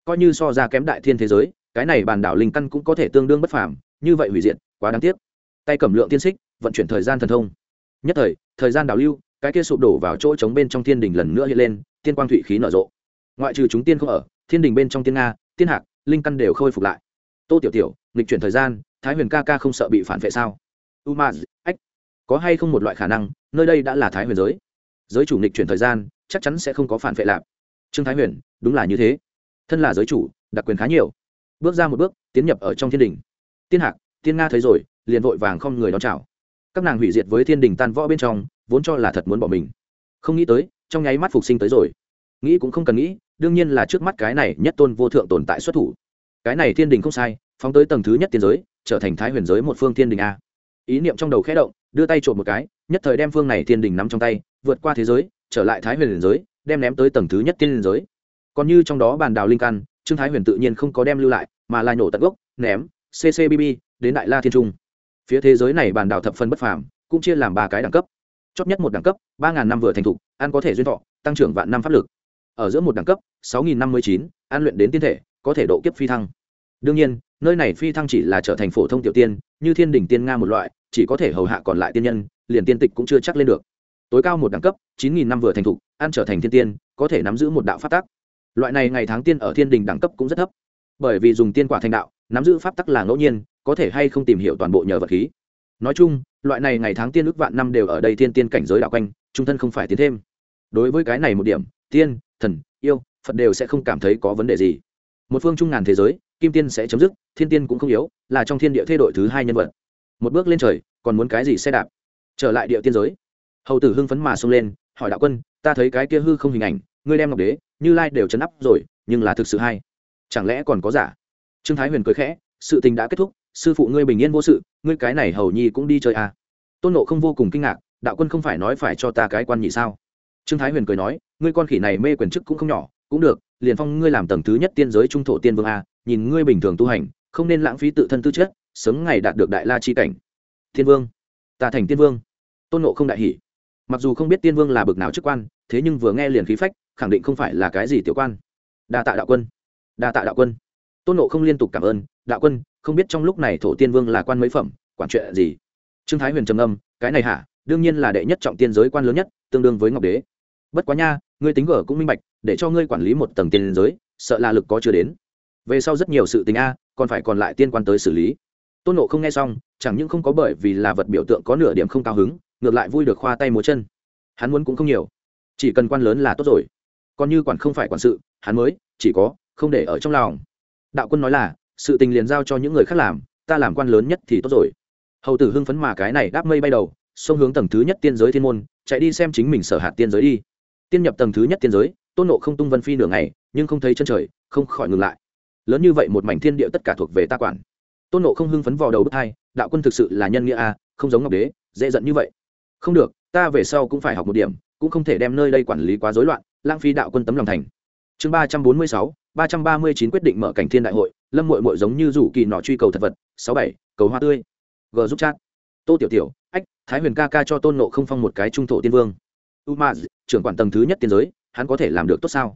Coi như so ra kém đại thiên thế giới, cái này bản đảo linh căn cũng có thể tương đương bất phàm, như vậy hủy diệt, quá đáng tiếc tay cầm lượng tiên xích, vận chuyển thời gian thần thông. Nhất thời thời gian đào lưu, cái kia sụp đổ vào chỗ trống bên trong thiên đình lần nữa hiện lên, tiên quang thụy khí nở rộ. Ngoại trừ chúng tiên không ở, thiên đình bên trong tiên nga, tiên hạc, linh căn đều khôi phục lại. Tô tiểu tiểu, nghịch chuyển thời gian, thái huyền ca ca không sợ bị phản vệ sao? U ma ách, có hay không một loại khả năng, nơi đây đã là thái huyền giới? Giới chủ nghịch chuyển thời gian, chắc chắn sẽ không có phản vệ lạp trương thái huyền, đúng là như thế. Thân là giới chủ, đặc quyền khá nhiều. Bước ra một bước, tiến nhập ở trong thiên đình. Tiên hạc, tiên nga thấy rồi liền vội vàng không người đón chào. Các nàng hủy diệt với thiên đình tan võ bên trong, vốn cho là thật muốn bỏ mình. Không nghĩ tới, trong nháy mắt phục sinh tới rồi. Nghĩ cũng không cần nghĩ, đương nhiên là trước mắt cái này nhất tôn vô thượng tồn tại xuất thủ. Cái này thiên đình không sai, phóng tới tầng thứ nhất tiên giới, trở thành thái huyền giới một phương thiên đình a. Ý niệm trong đầu khẽ động, đưa tay trộm một cái, nhất thời đem phương này thiên đình nắm trong tay, vượt qua thế giới, trở lại thái huyền giới, đem ném tới tầng thứ nhất tiên giới. Còn như trong đó bàn đào linh căn, trương thái huyền tự nhiên không có đem lưu lại, mà là nhổ tận gốc, ném ccbb đến đại la thiên trung phía thế giới này bản đảo thập phân bất phàm, cũng chia làm ba cái đẳng cấp. Chót nhất một đẳng cấp, ba ngàn năm vừa thành thục, ăn có thể duyên thọ, tăng trưởng vạn năm pháp lực. Ở giữa một đẳng cấp, sáu nghìn năm mươi chín an luyện đến tiên thể, có thể độ kiếp phi thăng. Đương nhiên, nơi này phi thăng chỉ là trở thành phổ thông tiểu tiên, như thiên đình tiên nga một loại, chỉ có thể hầu hạ còn lại tiên nhân, liền tiên tịch cũng chưa chắc lên được. Tối cao một đẳng cấp, chín nghìn năm vừa thành thục an trở thành thiên tiên, có thể nắm giữ một đạo phát tác loại này ngày tháng tiên ở thiên đình đẳng cấp cũng rất thấp. Bởi vì dùng tiên quả thành đạo, nắm giữ pháp tắc là ngẫu nhiên có thể hay không tìm hiểu toàn bộ nhờ vật khí. Nói chung, loại này ngày tháng tiên ước vạn năm đều ở đây tiên tiên cảnh giới đạo quanh, trung thân không phải tiến thêm. Đối với cái này một điểm, tiên, thần, yêu, phật đều sẽ không cảm thấy có vấn đề gì. Một phương trung ngàn thế giới, kim tiên sẽ chấm dứt, thiên tiên cũng không yếu, là trong thiên địa thay đổi thứ hai nhân vật. Một bước lên trời, còn muốn cái gì xe đạp? Trở lại địa tiên giới. Hầu tử hưng phấn mà xông lên, hỏi đạo quân, ta thấy cái kia hư không hình ảnh, ngươi đem ngọc đế, như lai đều chấn áp rồi, nhưng là thực sự hay. Chẳng lẽ còn có giả? Trương thái huyền cười khẽ, sự tình đã kết thúc sư phụ ngươi bình yên vô sự, ngươi cái này hầu nhi cũng đi chơi à. tôn nộ không vô cùng kinh ngạc, đạo quân không phải nói phải cho ta cái quan nhị sao? Trương thái huyền cười nói, ngươi con khỉ này mê quyền chức cũng không nhỏ, cũng được, liền phong ngươi làm tầng thứ nhất tiên giới trung thổ tiên vương a, nhìn ngươi bình thường tu hành, không nên lãng phí tự thân tư chất, sớm ngày đạt được đại la chi cảnh. Thiên vương, ta thành tiên vương. Tôn nộ không đại hỷ mặc dù không biết tiên vương là bực nào chức quan, thế nhưng vừa nghe liền khí phách, khẳng định không phải là cái gì tiểu quan. Đa tạ đạo quân. Đa tạ đạo quân tôn nộ không liên tục cảm ơn, đạo quân, không biết trong lúc này thổ tiên vương là quan mấy phẩm, quản chuyện gì? Trương thái huyền trầm âm cái này hả? Đương nhiên là đệ nhất trọng tiên giới quan lớn nhất, tương đương với ngọc đế. Bất quá nha, ngươi tính gở cũng minh bạch, để cho ngươi quản lý một tầng tiên giới, sợ là lực có chưa đến. Về sau rất nhiều sự tình a, còn phải còn lại tiên quan tới xử lý. Tôn nộ không nghe xong, chẳng những không có bởi vì là vật biểu tượng có nửa điểm không cao hứng, ngược lại vui được khoa tay múa chân. Hắn muốn cũng không nhiều. Chỉ cần quan lớn là tốt rồi. Còn như quản không phải quản sự, hắn mới, chỉ có không để ở trong lòng đạo quân nói là, sự tình liền giao cho những người khác làm, ta làm quan lớn nhất thì tốt rồi. Hầu tử hưng phấn mà cái này đáp mây bay đầu, xông hướng tầng thứ nhất tiên giới thiên môn, chạy đi xem chính mình sở hạt tiên giới đi. Tiên nhập tầng thứ nhất tiên giới, tôn nộ không tung vân phi nửa ngày, nhưng không thấy chân trời, không khỏi ngừng lại. Lớn như vậy một mảnh thiên địa tất cả thuộc về ta quản. Tôn nộ không hưng phấn vào đầu bước hai, đạo quân thực sự là nhân nghĩa a, không giống ngọc đế, dễ giận như vậy. Không được, ta về sau cũng phải học một điểm, cũng không thể đem nơi đây quản lý quá rối loạn, lãng phí đạo quân tấm lòng thành. Chương ba trăm bốn mươi sáu ba trăm ba mươi chín quyết định mở cảnh thiên đại hội, lâm mội mội giống như rủ kỳ nọ truy cầu thật vật, sáu bảy, cầu hoa tươi. G giúp chat. Tô tiểu tiểu, ách, thái huyền ca ca cho tôn nộ không phong một cái trung thổ tiên vương. Umaz, trưởng quản tầng thứ nhất tiên giới, hắn có thể làm được tốt sao?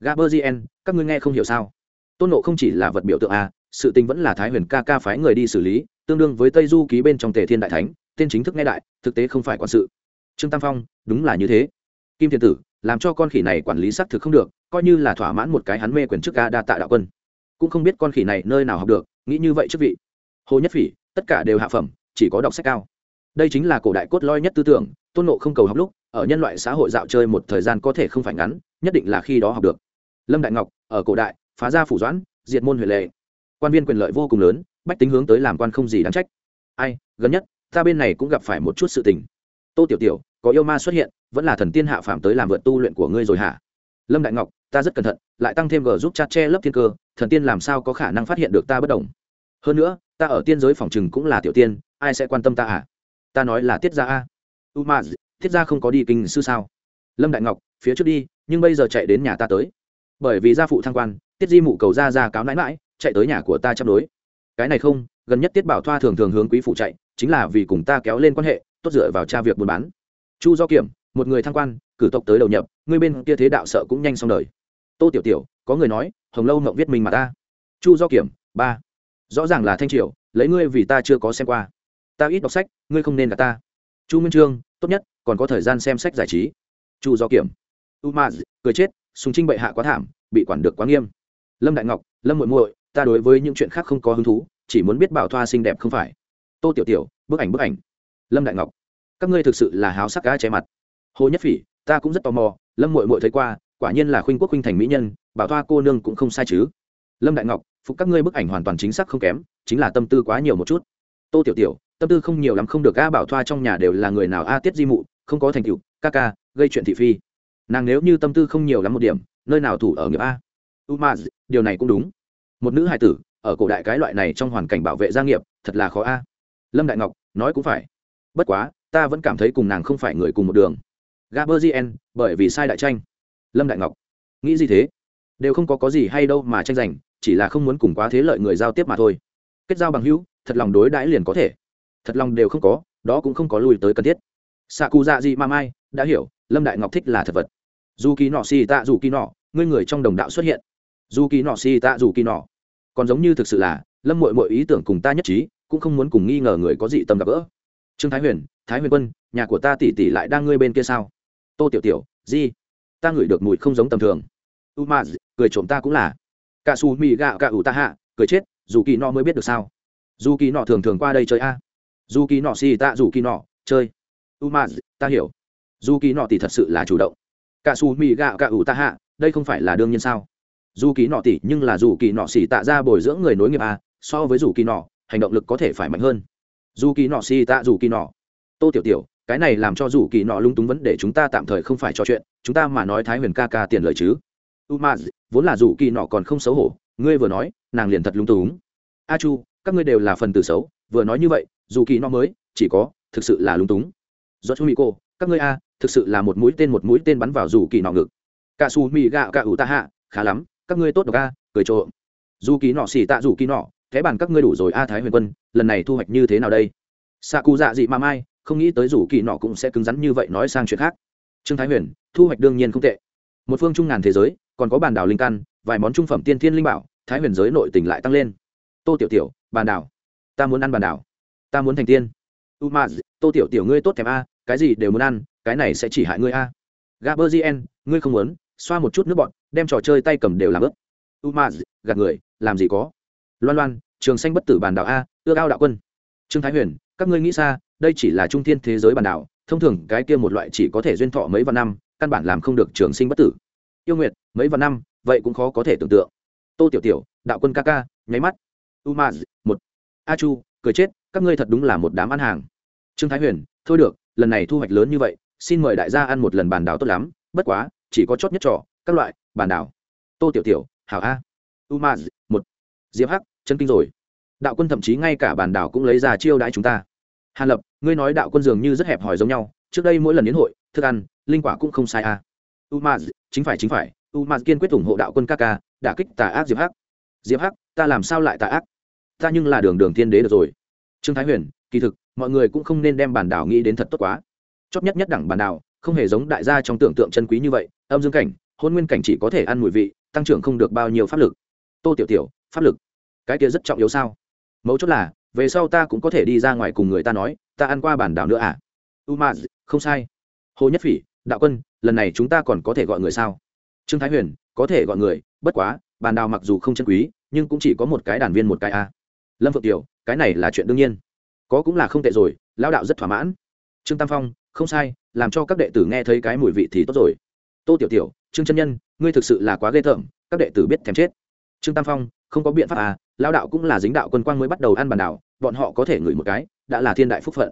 Gaberzien các ngươi nghe không hiểu sao? Tôn nộ không chỉ là vật biểu tượng a, sự tình vẫn là thái huyền ca ca phái người đi xử lý, tương đương với tây du ký bên trong tề thiên đại thánh, tên chính thức nghe đại, thực tế không phải quản sự. Trương tam phong, đúng là như thế. Kim thiên tử, làm cho con khỉ này quản lý xác thực không được coi như là thỏa mãn một cái hắn mê quyền chức ca đa tạ đạo quân. Cũng không biết con khỉ này nơi nào học được, nghĩ như vậy chức vị. Hồ nhất phỉ, tất cả đều hạ phẩm, chỉ có đọc sách cao. Đây chính là cổ đại cốt lõi nhất tư tưởng, tôn nộ không cầu học lúc, ở nhân loại xã hội dạo chơi một thời gian có thể không phải ngắn, nhất định là khi đó học được. Lâm đại ngọc, ở cổ đại, phá ra phủ doãn, diệt môn huệ lệ. Quan viên quyền lợi vô cùng lớn, bách tính hướng tới làm quan không gì đáng trách. Ai, gần nhất, ta bên này cũng gặp phải một chút sự tình. Tô tiểu tiểu, có yêu ma xuất hiện, vẫn là thần tiên hạ phạm tới làm vượt tu luyện của ngươi rồi hả? Lâm đại ngọc ta rất cẩn thận, lại tăng thêm g giúp chat che lấp thiên cơ, thần tiên làm sao có khả năng phát hiện được ta bất đồng hơn nữa, ta ở tiên giới phòng chừng cũng là tiểu tiên, ai sẽ quan tâm ta à? Ta nói là tiết gia a. U ma, tiết gia không có đi kinh sư sao? Lâm đại ngọc, phía trước đi, nhưng bây giờ chạy đến nhà ta tới. Bởi vì gia phụ thăng quan, tiết di mụ cầu ra ra cáo nãi mãi chạy tới nhà của ta chăm đối. Cái này không, gần nhất tiết bảo thoa thường thường hướng quý phụ chạy, chính là vì cùng ta kéo lên quan hệ, tốt dựa vào cha việc buôn bán. Chu do kiểm, một người thăng quan, cử tộc tới đầu nhập, người bên kia thế đạo sợ cũng nhanh xong đời tô tiểu tiểu, có người nói, hồng lâu mộng viết mình mà ta. Chu do kiểm, ba. Rõ ràng là thanh triều, lấy ngươi vì ta chưa có xem qua. Ta ít đọc sách, ngươi không nên cả ta. Chu minh trương, tốt nhất, còn có thời gian xem sách giải trí. Chu do kiểm. U ma, cười chết, sùng trinh bệ hạ quá thảm, bị quản được quá nghiêm. Lâm đại ngọc, lâm muội muội, ta đối với những chuyện khác không có hứng thú, chỉ muốn biết bảo thoa xinh đẹp không phải. Tô tiểu tiểu, bức ảnh bức ảnh. Lâm đại ngọc. Các ngươi thực sự là háo sắc cá che mặt. Hồ nhất phỉ, ta cũng rất tò mò, lâm muội muội thấy qua quả nhiên là khuynh quốc khuynh thành mỹ nhân, bảo thoa cô nương cũng không sai chứ. Lâm đại ngọc, phục các ngươi bức ảnh hoàn toàn chính xác không kém, chính là tâm tư quá nhiều một chút. Tô tiểu tiểu, tâm tư không nhiều lắm không được a bảo thoa trong nhà đều là người nào a tiết di mụ, không có thành tựu, ca ca, gây chuyện thị phi. Nàng nếu như tâm tư không nhiều lắm một điểm, nơi nào thủ ở nghiệp a? Umaz, điều này cũng đúng. Một nữ hài tử, ở cổ đại cái loại này trong hoàn cảnh bảo vệ gia nghiệp, thật là khó a. Lâm đại ngọc, nói cũng phải. Bất quá, ta vẫn cảm thấy cùng nàng không phải người cùng một đường. Gaberzien bởi vì sai đại tranh lâm đại ngọc. Nghĩ gì thế? Đều không có có gì hay đâu mà tranh giành, chỉ là không muốn cùng quá thế lợi người giao tiếp mà thôi. Kết giao bằng hữu, thật lòng đối đãi liền có thể. Thật lòng đều không có, đó cũng không có lùi tới cần thiết. Xạ cụ dạ gì mà mai đã hiểu, lâm đại ngọc thích là thật vật. Dù kỳ nọ xì tạ dù kỳ nọ ngươi người trong đồng đạo xuất hiện. Dù kỳ nọ xì tạ dù kỳ nọ còn giống như thực sự là, lâm mội mội ý tưởng cùng ta nhất trí, cũng không muốn cùng nghi ngờ người có dị tâm gặp gỡ. Trương thái huyền thái huyền quân, nhà của ta tỉ tỉ lại đang ngươi bên kia sao? Tô tiểu tiểu di ta ngửi được mùi không giống tầm thường. U ma cười trộm ta cũng là. Cả su mì gạo cả ủ ta hạ, cười chết, dù kỳ nọ mới biết được sao. Dù kỳ nọ thường thường qua đây chơi a. Dù kỳ nọ xì ta dù kỳ nọ, chơi. U ma ta hiểu. Dù kỳ nọ thì thật sự là chủ động. Cả su mì gạo cả ủ ta hạ, đây không phải là đương nhiên sao? Dù kỳ nọ tỷ nhưng là dù kỳ nọ xì tạ ra bồi dưỡng người nối nghiệp a, so với dù kỳ nọ, hành động lực có thể phải mạnh hơn. Dù kỳ nọ xì tạ, dù kỳ nọ. Tô tiểu tiểu cái này làm cho dù kỳ nọ lung túng vấn đề chúng ta tạm thời không phải trò chuyện, chúng ta mà nói thái huyền ca ca tiền lời chứ. U ma vốn là dù kỳ nọ còn không xấu hổ, ngươi vừa nói, nàng liền thật lung túng. A chu, các ngươi đều là phần tử xấu, vừa nói như vậy, dù kỳ nọ mới, chỉ có, thực sự là lung túng. Do chu mỹ cô các ngươi a, thực sự là một mũi tên một mũi tên bắn vào dù kỳ nọ ngực. Cả su mỹ gạo cả ủ ta hạ khá lắm, các ngươi tốt độc a, cười trộm. Dù kỳ nọ xỉ tạ dù kỳ nọ thế bàn các ngươi đủ rồi a thái huyền quân, lần này thu hoạch như thế nào đây? Xạ cụ dạ dị mà mai không nghĩ tới dù kỳ nọ cũng sẽ cứng rắn như vậy nói sang chuyện khác. Trương thái huyền, thu hoạch đương nhiên không tệ. Một phương trung ngàn thế giới, còn có bàn đảo linh căn, vài món trung phẩm tiên thiên linh bảo, thái huyền giới nội tỉnh lại tăng lên. Tô tiểu tiểu bàn đảo. Ta muốn ăn bàn đảo. Ta muốn thành tiên. U ma tô tiểu tiểu ngươi tốt thèm a, cái gì đều muốn ăn, cái này sẽ chỉ hại ngươi a. Gaberzien ngươi không muốn, xoa một chút nước bọn, đem trò chơi tay cầm đều làm ướp u ma gạt người, làm gì có. Loan loan, trường xanh bất tử bàn đảo a ưa ao đạo quân. Trương thái huyền, các ngươi nghĩ xa đây chỉ là trung thiên thế giới bàn đảo, thông thường cái kia một loại chỉ có thể duyên thọ mấy vạn năm, căn bản làm không được trường sinh bất tử. Yêu nguyệt, mấy vạn năm, vậy cũng khó có thể tưởng tượng. Tô tiểu tiểu, đạo quân ca ca, nháy mắt. Umaz, một. A chu, cười chết, các ngươi thật đúng là một đám ăn hàng. Trương thái huyền, thôi được, lần này thu hoạch lớn như vậy, xin mời đại gia ăn một lần bàn đảo tốt lắm, bất quá, chỉ có chót nhất trò, các loại bàn đảo. Tô tiểu tiểu, hảo a. Umaz, một. Diệp hắc, chân kinh rồi. Đạo quân thậm chí ngay cả bàn đảo cũng lấy ra chiêu đãi chúng ta. Hàn lập ngươi nói đạo quân dường như rất hẹp hòi giống nhau, trước đây mỗi lần đến hội, thức ăn, linh quả cũng không sai à. a u ma chính phải chính phải. U kiên quyết ủng hộ đạo quân ca ca đả kích tà ác diệp hắc. Diệp hắc, ta làm sao lại tà ác? Ta nhưng là đường đường thiên đế được rồi. Trương thái huyền, kỳ thực, mọi người cũng không nên đem bản đảo nghĩ đến thật tốt quá. Chóp nhất nhất đẳng bản đảo, không hề giống đại gia trong tưởng tượng chân quý như vậy, âm dương cảnh, hôn nguyên cảnh chỉ có thể ăn mùi vị, tăng trưởng không được bao nhiêu pháp lực. Tô tiểu tiểu, pháp lực, cái kia rất trọng yếu sao? Mấu chốt là, về sau ta cũng có thể đi ra ngoài cùng người ta nói ta ăn qua bản đảo nữa à? U không sai. Hồ nhất phỉ, đạo quân, lần này chúng ta còn có thể gọi người sao? Trương thái huyền, có thể gọi người, bất quá bàn đào mặc dù không chân quý, nhưng cũng chỉ có một cái đàn viên một cái a. Lâm phượng tiểu cái này là chuyện đương nhiên. Có cũng là không tệ rồi lao đạo rất thỏa mãn. Trương tam phong, không sai, làm cho các đệ tử nghe thấy cái mùi vị thì tốt rồi. Tô tiểu tiểu, trương chân nhân, ngươi thực sự là quá ghê tởm, các đệ tử biết thèm chết. Trương tam phong, không có biện pháp à lao đạo cũng là dính đạo quân quang mới bắt đầu ăn bàn đảo, bọn họ có thể ngửi một cái, đã là thiên đại phúc phận.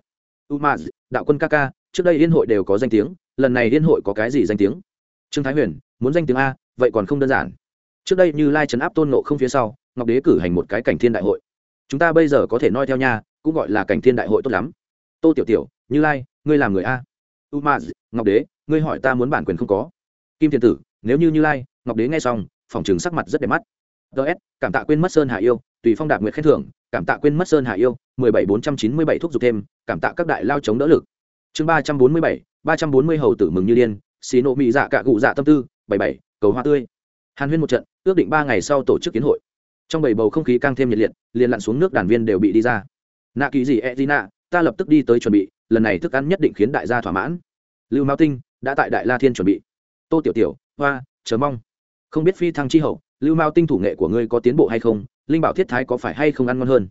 Umaz, đạo quân ca ca, trước đây liên hội đều có danh tiếng, lần này liên hội có cái gì danh tiếng? Trương thái huyền, muốn danh tiếng a, vậy còn không đơn giản. Trước đây như lai trấn áp tôn nộ không phía sau, ngọc đế cử hành một cái cảnh thiên đại hội. Chúng ta bây giờ có thể noi theo nha, cũng gọi là cảnh thiên đại hội tốt lắm. Tô tiểu tiểu, như lai, ngươi làm người a. Umaz, ngọc đế, ngươi hỏi ta muốn bản quyền không có. Kim thiên tử, nếu như như lai, ngọc đế nghe xong, phòng trường sắc mặt rất đẹp mắt ts cảm tạ quên mất sơn hạ yêu, tùy phong đạt nguyện khen thưởng, cảm tạ quên mất sơn hạ yêu, mười bảy bốn trăm chín mươi bảy thuốc dục thêm, cảm tạ các đại lao chống đỡ lực. Chương ba trăm bốn mươi bảy, ba trăm bốn mươi hầu tử mừng như điên xì nộ mị dạ cạ cụ dạ tâm tư, bảy bảy, cầu hoa tươi. Hàn huyên một trận, ước định ba ngày sau tổ chức kiến hội. Trong bảy bầu không khí càng thêm nhiệt liệt, liền lặn xuống nước đàn viên đều bị đi ra. Nạ kỳ gì e d nạ, ta lập tức đi tới chuẩn bị, lần này thức ăn nhất định khiến đại gia thỏa mãn. Lưu mao tinh, đã tại đại la thiên chuẩn bị. Tô tiểu tiểu, hoa, chờ mong. Không biết phi thăng chi hậu lưu mao tinh thủ nghệ của ngươi có tiến bộ hay không? Linh bảo thiết thái có phải hay không ăn ngon hơn?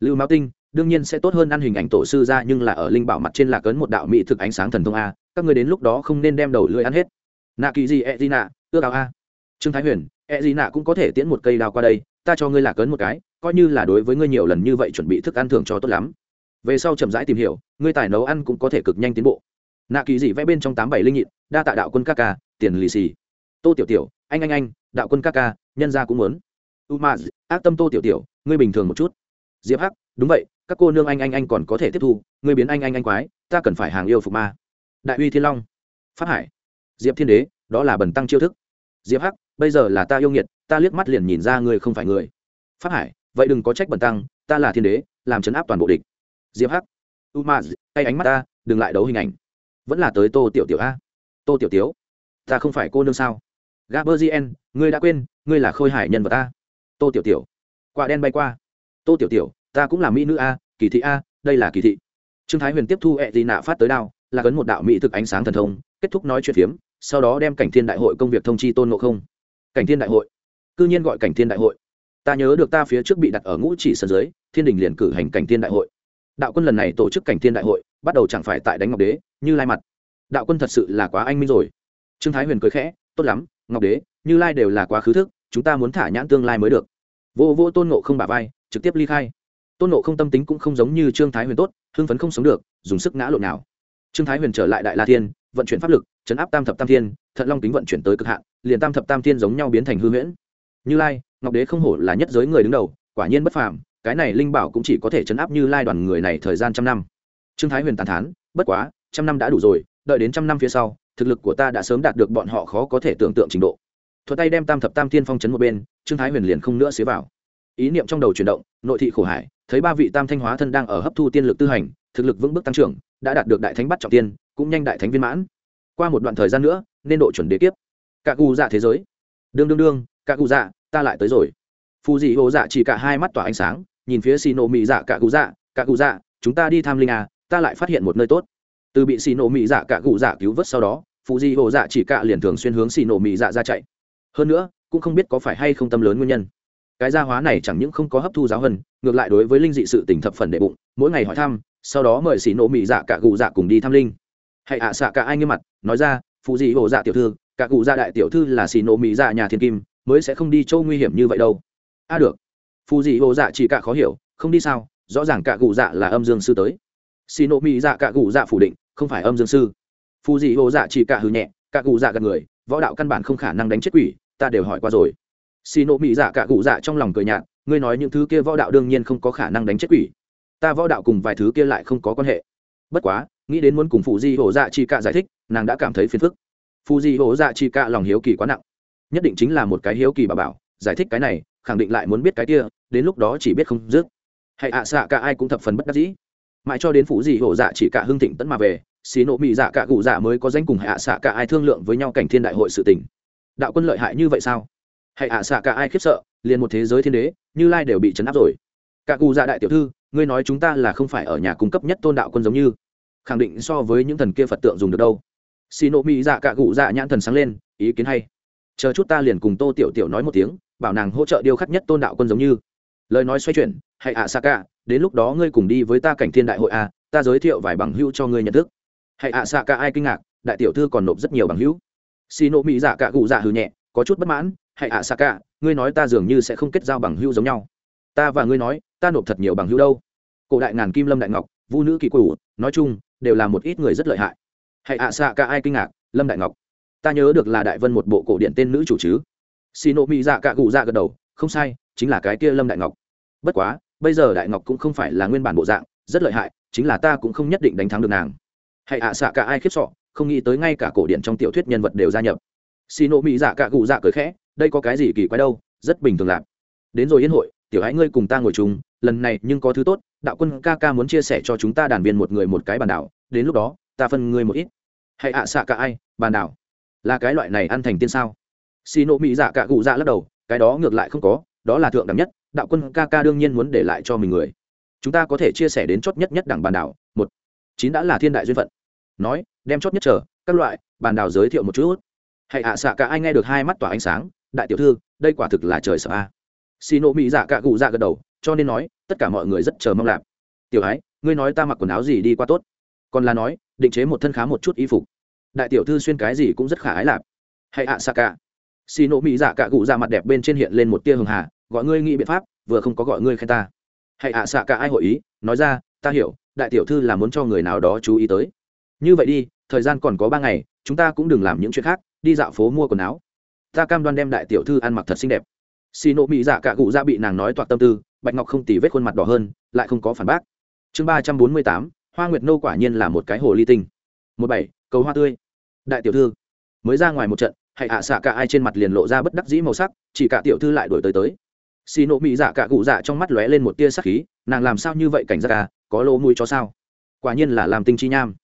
Lưu mao tinh, đương nhiên sẽ tốt hơn ăn hình ảnh tổ sư ra, nhưng là ở linh bảo mặt trên là cấn một đạo mỹ thực ánh sáng thần thông a, các ngươi đến lúc đó không nên đem đầu lưỡi ăn hết. Nạ kỳ gì e gì nạ ước áo a. Trương thái huyền e gì nạ cũng có thể tiễn một cây đào qua đây, ta cho ngươi là cấn một cái, coi như là đối với ngươi nhiều lần như vậy chuẩn bị thức ăn thường cho tốt lắm. Về sau chậm rãi tìm hiểu, ngươi tài nấu ăn cũng có thể cực nhanh tiến bộ. Nạ kỳ dị vẽ bên trong tám bảy linh nhịn, đa tạ đạo quân ca ca, tiền lì xì. Tô tiểu tiểu anh anh anh đạo quân ca ca nhân gia cũng muốn. U ma ác tâm tô tiểu tiểu ngươi bình thường một chút. Diệp hắc đúng vậy các cô nương anh anh anh còn có thể tiếp thu ngươi biến anh anh anh quái ta cần phải hàng yêu phục ma. Đại uy thiên long. Phát hải. Diệp thiên đế đó là bần tăng chiêu thức. Diệp hắc bây giờ là ta yêu nghiệt ta liếc mắt liền nhìn ra ngươi không phải người. Phát hải vậy đừng có trách bần tăng ta là thiên đế làm chấn áp toàn bộ địch. Diệp hắc. U ma hay ánh mắt ta đừng lại đấu hình ảnh. Vẫn là tới tô tiểu tiểu a. Tô tiểu tiểu, ta không phải cô nương sao? Gaberzien ngươi đã quên, ngươi là khôi hải nhân vật ta tô tiểu tiểu. Quả đen bay qua. Tô tiểu tiểu, ta cũng là mỹ nữ a, kỳ thị a, đây là kỳ thị. Trương thái huyền tiếp thu ẹ gì nạ phát tới đao, là cấn một đạo mỹ thực ánh sáng thần thông, kết thúc nói chuyện phiếm, sau đó đem cảnh thiên đại hội công việc thông chi tôn ngộ không. Cảnh thiên đại hội. Cư nhiên gọi cảnh thiên đại hội. Ta nhớ được ta phía trước bị đặt ở ngũ chỉ sân dưới, thiên đình liền cử hành cảnh thiên đại hội. Đạo quân lần này tổ chức cảnh thiên đại hội, bắt đầu chẳng phải tại đánh ngọc đế, như lai mặt. Đạo quân thật sự là quá anh minh rồi. Trương thái huyền cười khẽ tốt lắm, ngọc đế, như lai đều là quá khứ thức, chúng ta muốn thả nhãn tương lai mới được. Vô vô tôn nộ không bả vai, trực tiếp ly khai. Tôn nộ không tâm tính cũng không giống như trương thái huyền tốt, hưng phấn không sống được, dùng sức ngã lộn nào. Trương thái huyền trở lại đại la thiên, vận chuyển pháp lực chấn áp tam thập tam thiên, thận long tính vận chuyển tới cực hạn, liền tam thập tam thiên giống nhau biến thành hư huyễn. Như lai, ngọc đế không hổ là nhất giới người đứng đầu, quả nhiên bất phàm, cái này linh bảo cũng chỉ có thể chấn áp như lai đoàn người này thời gian trăm năm. Trương thái huyền tàn thán, bất quá, trăm năm đã đủ rồi, đợi đến trăm năm phía sau thực lực của ta đã sớm đạt được bọn họ khó có thể tưởng tượng trình độ. Thuật tay đem tam thập tam thiên phong chấn một bên, trương thái huyền liền không nữa xế vào. Ý niệm trong đầu chuyển động, nội thị khổ hải, thấy ba vị tam thanh hóa thân đang ở hấp thu tiên lực tư hành, thực lực vững bước tăng trưởng, đã đạt được đại thánh bắt trọng tiên, cũng nhanh đại thánh viên mãn. Qua một đoạn thời gian nữa, nên độ chuẩn đế kiếp. Cả cụ dạ thế giới. Đương đương đương, cả cụ dạ ta lại tới rồi. Phù dị hồ dạ chỉ cả hai mắt tỏa ánh sáng, nhìn phía xì nổ mị dạ cả cụ dạ cả cụ dạ chúng ta đi tham linh à ta lại phát hiện một nơi tốt từ bị xì nổ mị dạ cả cụ dạ cứu vớt sau đó phụ di hộ dạ chỉ cả liền thường xuyên hướng xì nổ mị dạ ra chạy. Hơn nữa, cũng không biết có phải hay không tâm lớn nguyên nhân. Cái gia hóa này chẳng những không có hấp thu giáo hơn ngược lại đối với linh dị sự tỉnh thập phần đệ bụng, mỗi ngày hỏi thăm, sau đó mời xì nổ mị dạ cả cụ dạ cùng đi thăm linh. Hãy ạ, xạ cả ai nghiêm mặt, nói ra phụ di hộ dạ tiểu thư, cả cụ dạ đại tiểu thư là xì nổ mị dạ nhà thiên kim, mới sẽ không đi châu nguy hiểm như vậy đâu. A, được. Phụ di hộ dạ chỉ cả khó hiểu, không đi sao, rõ ràng cả cụ dạ là âm dương sư tới. Xì nổ mỹ dạ cả cụ dạ phủ định không phải âm dương sư. Phù dị hồ dạ chỉ cả hư nhẹ, cả cụ dạ gần người, võ đạo căn bản không khả năng đánh chết quỷ, ta đều hỏi qua rồi. Xì nộ mỹ dạ cả cụ dạ trong lòng cười nhạt, ngươi nói những thứ kia võ đạo đương nhiên không có khả năng đánh chết quỷ. Ta võ đạo cùng vài thứ kia lại không có quan hệ. Bất quá, nghĩ đến muốn cùng phù di hồ dạ chi cả giải thích, nàng đã cảm thấy phiền phức. Phù di hồ dạ chi cả lòng hiếu kỳ quá nặng. Nhất định chính là một cái hiếu kỳ bà bảo, giải thích cái này, khẳng định lại muốn biết cái kia, đến lúc đó chỉ biết không dứt. Hãy ạ, xạ cả ai cũng thập phần bất đắc dĩ mãi cho đến phụ di hổ dạ chỉ cả hưng thịnh tấn mà về, xí nộ mỹ dạ cả cụ dạ mới có danh cùng hạ xạ cả ai thương lượng với nhau cảnh thiên đại hội sự tình. Đạo quân lợi hại như vậy sao? Hãy hạ xạ cả ai khiếp sợ, liền một thế giới thiên đế, như lai đều bị chấn áp rồi. Cả cụ dạ đại tiểu thư, ngươi nói chúng ta là không phải ở nhà cung cấp nhất tôn đạo quân giống như. Khẳng định so với những thần kia phật tượng dùng được đâu. Xì nộ mỹ dạ cả cụ dạ nhãn thần sáng lên, ý kiến hay. Chờ chút ta liền cùng tô tiểu tiểu nói một tiếng, bảo nàng hỗ trợ điêu khắc nhất tôn đạo quân giống như. Lời nói xoay chuyển hãy ạ xạ cả đến lúc đó ngươi cùng đi với ta cảnh thiên đại hội a, ta giới thiệu vài bằng hữu cho ngươi nhận thức. Hãy ạ, xạ cả ai kinh ngạc, đại tiểu thư còn nộp rất nhiều bằng hữu. Xì nộ mỹ dạ cả cụ dạ hừ nhẹ, có chút bất mãn, hãy ạ, xạ cả, ngươi nói ta dường như sẽ không kết giao bằng hữu giống nhau. Ta và ngươi nói, ta nộp thật nhiều bằng hữu đâu. Cổ đại ngàn kim lâm đại ngọc, vu nữ kỳ cửu nói chung, đều là một ít người rất lợi hại. Hãy ạ, xạ cả ai kinh ngạc, lâm đại ngọc. Ta nhớ được là đại vân một bộ cổ điện tên nữ chủ chứ. Xì nộ mỹ dạ cả cụ dạ gật đầu, không sai, chính là cái kia lâm đại ngọc. Bất quá bây giờ đại ngọc cũng không phải là nguyên bản bộ dạng, rất lợi hại, chính là ta cũng không nhất định đánh thắng được nàng. Hãy ạ, xạ cả ai khiếp sọ, không nghĩ tới ngay cả cổ điện trong tiểu thuyết nhân vật đều gia nhập. Xì nộ mỹ dạ cả cụ dạ cười khẽ, đây có cái gì kỳ quái đâu, rất bình thường lạp đến rồi yên hội, tiểu hãy ngươi cùng ta ngồi chung, lần này nhưng có thứ tốt, đạo quân ca ca muốn chia sẻ cho chúng ta đàn viên một người một cái bàn đảo, đến lúc đó, ta phân ngươi một ít. Hãy ạ, xạ cả ai, bàn đảo. Là cái loại này ăn thành tiên sao? Xì nộ mỹ dạ cả cụ dạ lắc đầu, cái đó ngược lại không có, đó là thượng đẳng nhất đạo quân ca ca đương nhiên muốn để lại cho mình người. Chúng ta có thể chia sẻ đến chót nhất nhất đẳng bàn đảo. Một, chín đã là thiên đại duyên phận. Nói, đem chót nhất chờ, các loại, bàn đảo giới thiệu một chút. Hãy ạ, xạ cả ai nghe được hai mắt tỏa ánh sáng, đại tiểu thư, đây quả thực là trời sợ a. Xì nộ mỹ dạ cả cụ dạ gật đầu, cho nên nói, tất cả mọi người rất chờ mong lạp tiểu ái, ngươi nói ta mặc quần áo gì đi qua tốt? Còn là nói, định chế một thân khá một chút y phục. Đại tiểu thư xuyên cái gì cũng rất khả ái lạp hãy ạ, xạ cả. Xì nộ mỹ dạ cả cụ dạ mặt đẹp bên trên hiện lên một tia hường hà gọi ngươi nghĩ biện pháp, vừa không có gọi ngươi khen ta. Hãy ạ, xạ cả ai hội ý, nói ra, ta hiểu, đại tiểu thư là muốn cho người nào đó chú ý tới. Như vậy đi, thời gian còn có ba ngày, chúng ta cũng đừng làm những chuyện khác, đi dạo phố mua quần áo. Ta cam đoan đem đại tiểu thư ăn mặc thật xinh đẹp. Xì nộ mỹ dạ cả cụ ra bị nàng nói toạc tâm tư, bạch ngọc không tì vết khuôn mặt đỏ hơn, lại không có phản bác. Chương ba trăm bốn mươi tám, hoa nguyệt nô quả nhiên là một cái hồ ly tinh. Một bảy, cầu hoa tươi. Đại tiểu thư, mới ra ngoài một trận hãy ạ, xạ cả ai trên mặt liền lộ ra bất đắc dĩ màu sắc, chỉ cả tiểu thư lại đổi tới tới xì nộ mỹ dạ cả cụ dạ trong mắt lóe lên một tia sắc khí, nàng làm sao như vậy cảnh giác à có lỗ mũi cho sao? Quả nhiên là làm tinh chi nham.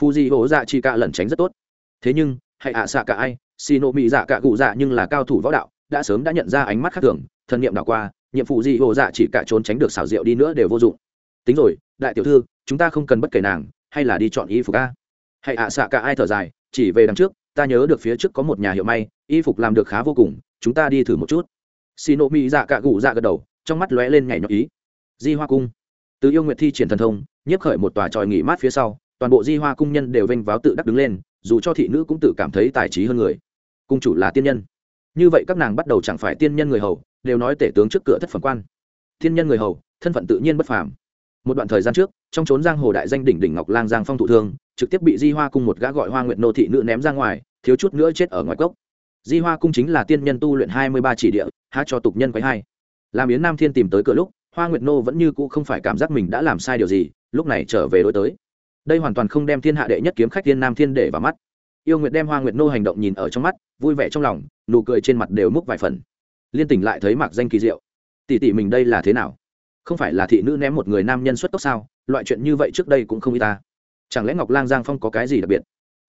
Phu di hổ dạ chi cả lẩn tránh rất tốt. Thế nhưng, hãy ạ xạ cả ai, xì nộ mỹ dạ cả cụ dạ nhưng là cao thủ võ đạo, đã sớm đã nhận ra ánh mắt khác thường, thần niệm đảo qua, nhiệm vụ gì hổ dạ chỉ cả trốn tránh được xảo diệu đi nữa đều vô dụng. Tính rồi, đại tiểu thư, chúng ta không cần bất kể nàng, hay là đi chọn y phục a. Hãy ạ xạ cả ai thở dài, chỉ về đằng trước, ta nhớ được phía trước có một nhà hiệu may, y phục làm được khá vô cùng, chúng ta đi thử một chút xì nộ mỹ dạ cạ gù dạ gật đầu, trong mắt lóe lên nhảy nhọc ý. Di hoa cung. Từ yêu nguyệt thi triển thần thông, nhiếp khởi một tòa tròi nghỉ mát phía sau, toàn bộ di hoa cung nhân đều vênh váo tự đắc đứng lên, dù cho thị nữ cũng tự cảm thấy tài trí hơn người. Cung chủ là tiên nhân. Như vậy các nàng bắt đầu chẳng phải tiên nhân người hầu, đều nói tể tướng trước cửa thất phẩm quan. Tiên nhân người hầu, thân phận tự nhiên bất phàm. Một đoạn thời gian trước, trong trốn giang hồ đại danh đỉnh đỉnh ngọc lang giang phong thụ thương, trực tiếp bị di hoa cung một gã gọi hoa nguyệt nô thị nữ ném ra ngoài, thiếu chút nữa chết ở ngoài cốc di hoa cung chính là tiên nhân tu luyện hai mươi ba chỉ địa, há cho tục nhân quấy hai. Làm yến nam thiên tìm tới cửa lúc, hoa nguyệt nô vẫn như cũ không phải cảm giác mình đã làm sai điều gì, lúc này trở về đối tới. Đây hoàn toàn không đem thiên hạ đệ nhất kiếm khách tiên nam thiên để vào mắt. Yêu nguyệt đem hoa nguyệt nô hành động nhìn ở trong mắt, vui vẻ trong lòng, nụ cười trên mặt đều múc vài phần. Liên tỉnh lại thấy mặc danh kỳ diệu. Tỷ tỷ mình đây là thế nào? Không phải là thị nữ ném một người nam nhân xuất tốc sao? Loại chuyện như vậy trước đây cũng không y ta. Chẳng lẽ ngọc lang giang phong có cái gì đặc biệt?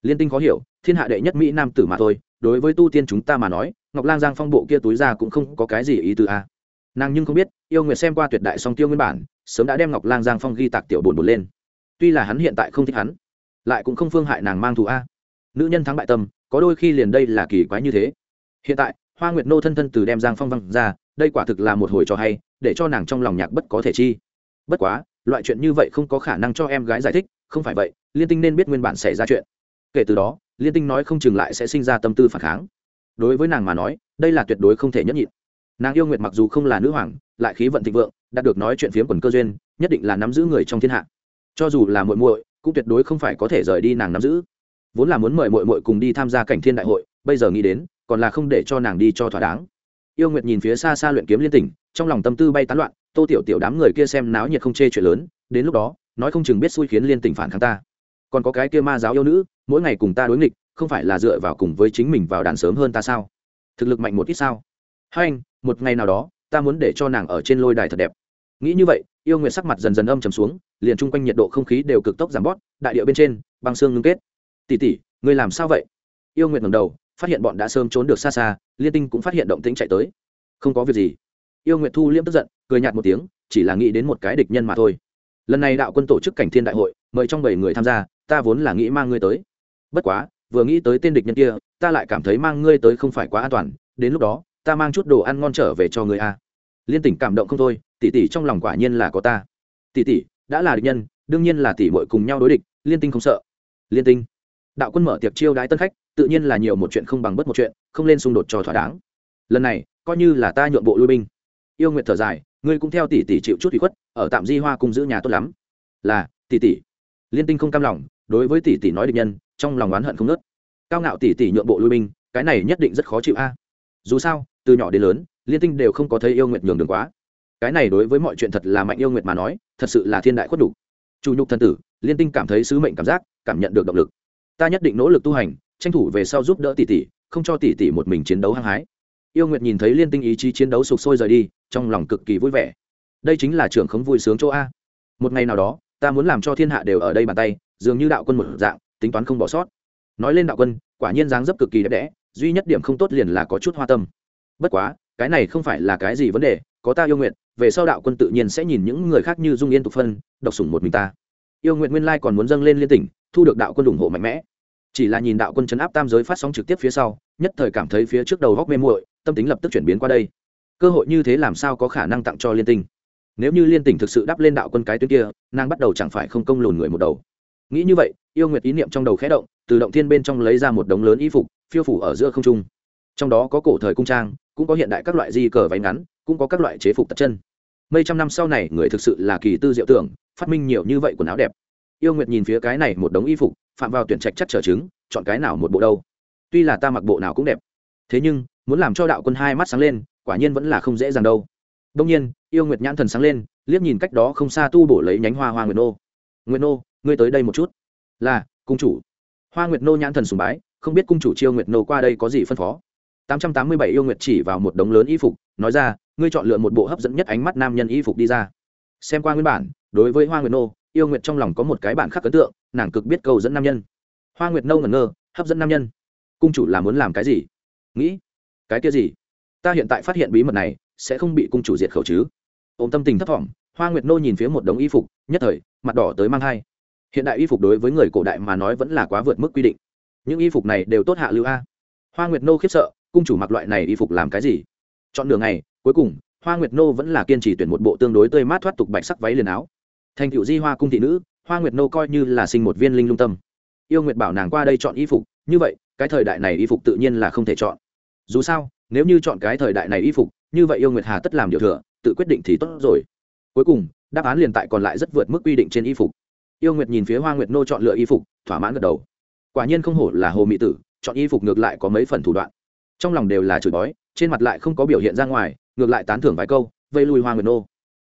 Liên tinh khó hiểu, thiên hạ đệ nhất mỹ nam tử mà thôi, đối với tu tiên chúng ta mà nói, ngọc lang giang phong bộ kia túi ra cũng không có cái gì ý từ a. Nàng nhưng không biết, yêu nguyệt xem qua tuyệt đại song tiêu nguyên bản, sớm đã đem ngọc lang giang phong ghi tạc tiểu bồn bồn lên. Tuy là hắn hiện tại không thích hắn, lại cũng không phương hại nàng mang thù a. Nữ nhân thắng bại tâm, có đôi khi liền đây là kỳ quái như thế. Hiện tại, hoa nguyệt nô thân thân từ đem giang phong văng ra, đây quả thực là một hồi cho hay, để cho nàng trong lòng nhạc bất có thể chi. Bất quá, loại chuyện như vậy không có khả năng cho em gái giải thích, không phải vậy, liên tinh nên biết nguyên bản xảy ra chuyện kể từ đó, liên tinh nói không chừng lại sẽ sinh ra tâm tư phản kháng. Đối với nàng mà nói, đây là tuyệt đối không thể nhẫn nhịn. Nàng yêu nguyệt mặc dù không là nữ hoàng, lại khí vận thịnh vượng, đạt được nói chuyện phiếm quần cơ duyên, nhất định là nắm giữ người trong thiên hạ. Cho dù là muội muội, cũng tuyệt đối không phải có thể rời đi nàng nắm giữ. Vốn là muốn mời muội muội cùng đi tham gia cảnh thiên đại hội, bây giờ nghĩ đến, còn là không để cho nàng đi cho thỏa đáng. Yêu nguyệt nhìn phía xa xa luyện kiếm liên tỉnh, trong lòng tâm tư bay tán loạn, tô tiểu tiểu đám người kia xem náo nhiệt không chê chuyện lớn, đến lúc đó, nói không chừng biết xui khiến liên tỉnh phản kháng ta còn có cái kia ma giáo yêu nữ, mỗi ngày cùng ta đối nghịch, không phải là dựa vào cùng với chính mình vào đàn sớm hơn ta sao? Thực lực mạnh một ít sao? Hai anh, một ngày nào đó, ta muốn để cho nàng ở trên lôi đài thật đẹp. Nghĩ như vậy, yêu nguyệt sắc mặt dần dần âm trầm xuống, liền chung quanh nhiệt độ không khí đều cực tốc giảm bót đại địa bên trên, băng xương ngưng kết. Tỉ tỉ ngươi làm sao vậy? Yêu nguyệt ngầm đầu, phát hiện bọn đã sớm trốn được xa xa, liên tinh cũng phát hiện động tĩnh chạy tới. Không có việc gì. Yêu nguyệt thu liễm tức giận, cười nhạt một tiếng, chỉ là nghĩ đến một cái địch nhân mà thôi. Lần này đạo quân tổ chức cảnh thiên đại hội, mời trong bảy người tham gia ta vốn là nghĩ mang ngươi tới. Bất quá, vừa nghĩ tới tên địch nhân kia, ta lại cảm thấy mang ngươi tới không phải quá an toàn, đến lúc đó, ta mang chút đồ ăn ngon trở về cho ngươi a. Liên tỉnh cảm động không thôi, tỷ tỷ trong lòng quả nhiên là có ta. Tỷ tỷ, đã là địch nhân, đương nhiên là tỷ muội cùng nhau đối địch, liên tinh không sợ. Liên tinh. Đạo quân mở tiệc chiêu đái tân khách, tự nhiên là nhiều một chuyện không bằng bất một chuyện, không lên xung đột cho thỏa đáng. Lần này, coi như là ta nhượng bộ lui binh. Yêu nguyện thở dài, ngươi cũng theo tỷ tỷ chịu chút ủy khuất, ở tạm di hoa cùng giữ nhà tốt lắm. Là, tỷ tỷ liên tinh không cam lòng, đối với tỷ tỷ nói địch nhân, trong lòng oán hận không nớt cao ngạo tỷ tỷ nhượng bộ lui binh, cái này nhất định rất khó chịu a. À. Dù sao, từ nhỏ đến lớn, liên tinh đều không có thấy yêu nguyệt nhường đường quá. Cái này đối với mọi chuyện thật là mạnh yêu nguyệt mà nói, thật sự là thiên đại khuất đủ chủ nhục thần tử, liên tinh cảm thấy sứ mệnh cảm giác, cảm nhận được động lực. Ta nhất định nỗ lực tu hành, tranh thủ về sau giúp đỡ tỷ tỷ, không cho tỷ tỷ một mình chiến đấu hăng hái. Yêu nguyệt nhìn thấy liên tinh ý chí chiến đấu sục sôi rời đi, trong lòng cực kỳ vui vẻ. Đây chính là trưởng khống vui sướng chỗ a. Một ngày nào đó ta muốn làm cho thiên hạ đều ở đây bàn tay, dường như đạo quân một dạng, tính toán không bỏ sót. Nói lên đạo quân, quả nhiên dáng dấp cực kỳ đẹp đẽ, duy nhất điểm không tốt liền là có chút hoa tâm. Bất quá, cái này không phải là cái gì vấn đề, có ta yêu nguyện, về sau đạo quân tự nhiên sẽ nhìn những người khác như dung yên tục phân, độc sủng một mình ta. Yêu nguyện nguyên lai còn muốn dâng lên liên tỉnh, thu được đạo quân ủng hộ mạnh mẽ. Chỉ là nhìn đạo quân chấn áp tam giới phát sóng trực tiếp phía sau, nhất thời cảm thấy phía trước đầu góc mê muội, tâm tính lập tức chuyển biến qua đây. Cơ hội như thế làm sao có khả năng tặng cho liên tinh? Nếu như liên tỉnh thực sự đắp lên đạo quân cái tuyến kia, nàng bắt đầu chẳng phải không công lùn người một đầu. Nghĩ như vậy, yêu nguyệt ý niệm trong đầu khẽ động, từ động thiên bên trong lấy ra một đống lớn y phục, phiêu phủ ở giữa không trung. Trong đó có cổ thời cung trang, cũng có hiện đại các loại di cờ váy ngắn, cũng có các loại chế phục tật chân. Mấy trăm năm sau này, người thực sự là kỳ tư diệu tưởng, phát minh nhiều như vậy quần áo đẹp. Yêu nguyệt nhìn phía cái này một đống y phục, phạm vào tuyển trạch chắc trở chứng, chọn cái nào một bộ đâu. Tuy là ta mặc bộ nào cũng đẹp. Thế nhưng, muốn làm cho đạo quân hai mắt sáng lên, quả nhiên vẫn là không dễ dàng đâu. Đông nhiên yêu nguyệt nhãn thần sáng lên, liếc nhìn cách đó không xa tu bổ lấy nhánh hoa hoa nguyệt nô. Nguyệt nô, ngươi tới đây một chút. Là, cung chủ. Hoa nguyệt nô nhãn thần sùng bái, không biết cung chủ chiêu nguyệt nô qua đây có gì phân phó. 887 yêu nguyệt chỉ vào một đống lớn y phục, nói ra, ngươi chọn lựa một bộ hấp dẫn nhất ánh mắt nam nhân y phục đi ra. Xem qua nguyên bản, đối với hoa nguyệt nô, yêu nguyệt trong lòng có một cái bản khắc ấn tượng, nàng cực biết cầu dẫn nam nhân. Hoa nguyệt nô ngẩn ngơ, hấp dẫn nam nhân. Cung chủ là muốn làm cái gì? Nghĩ, cái kia gì? Ta hiện tại phát hiện bí mật này, sẽ không bị cung chủ diệt khẩu chứ ôm tâm tình thấp thỏm, hoa nguyệt nô nhìn phía một đống y phục, nhất thời, mặt đỏ tới mang thai. Hiện đại y phục đối với người cổ đại mà nói vẫn là quá vượt mức quy định. Những y phục này đều tốt hạ lưu a. Hoa nguyệt nô khiếp sợ, cung chủ mặc loại này y phục làm cái gì? Chọn đường này cuối cùng, hoa nguyệt nô vẫn là kiên trì tuyển một bộ tương đối tươi mát thoát tục bạch sắc váy liền áo. Thành cựu di hoa cung thị nữ, hoa nguyệt nô coi như là sinh một viên linh lung tâm. Yêu nguyệt bảo nàng qua đây chọn y phục, như vậy, cái thời đại này y phục tự nhiên là không thể chọn. Dù sao, nếu như chọn cái thời đại này y phục, như vậy yêu nguyệt hà tất làm điều thừa tự quyết định thì tốt rồi. Cuối cùng, đáp án liền tại còn lại rất vượt mức quy định trên y phục. Yêu nguyệt nhìn phía hoa nguyệt nô chọn lựa y phục, thỏa mãn gật đầu. Quả nhiên không hổ là hồ mỹ tử, chọn y phục ngược lại có mấy phần thủ đoạn. Trong lòng đều là chửi bói, trên mặt lại không có biểu hiện ra ngoài, ngược lại tán thưởng vài câu, vây lui hoa nguyệt nô.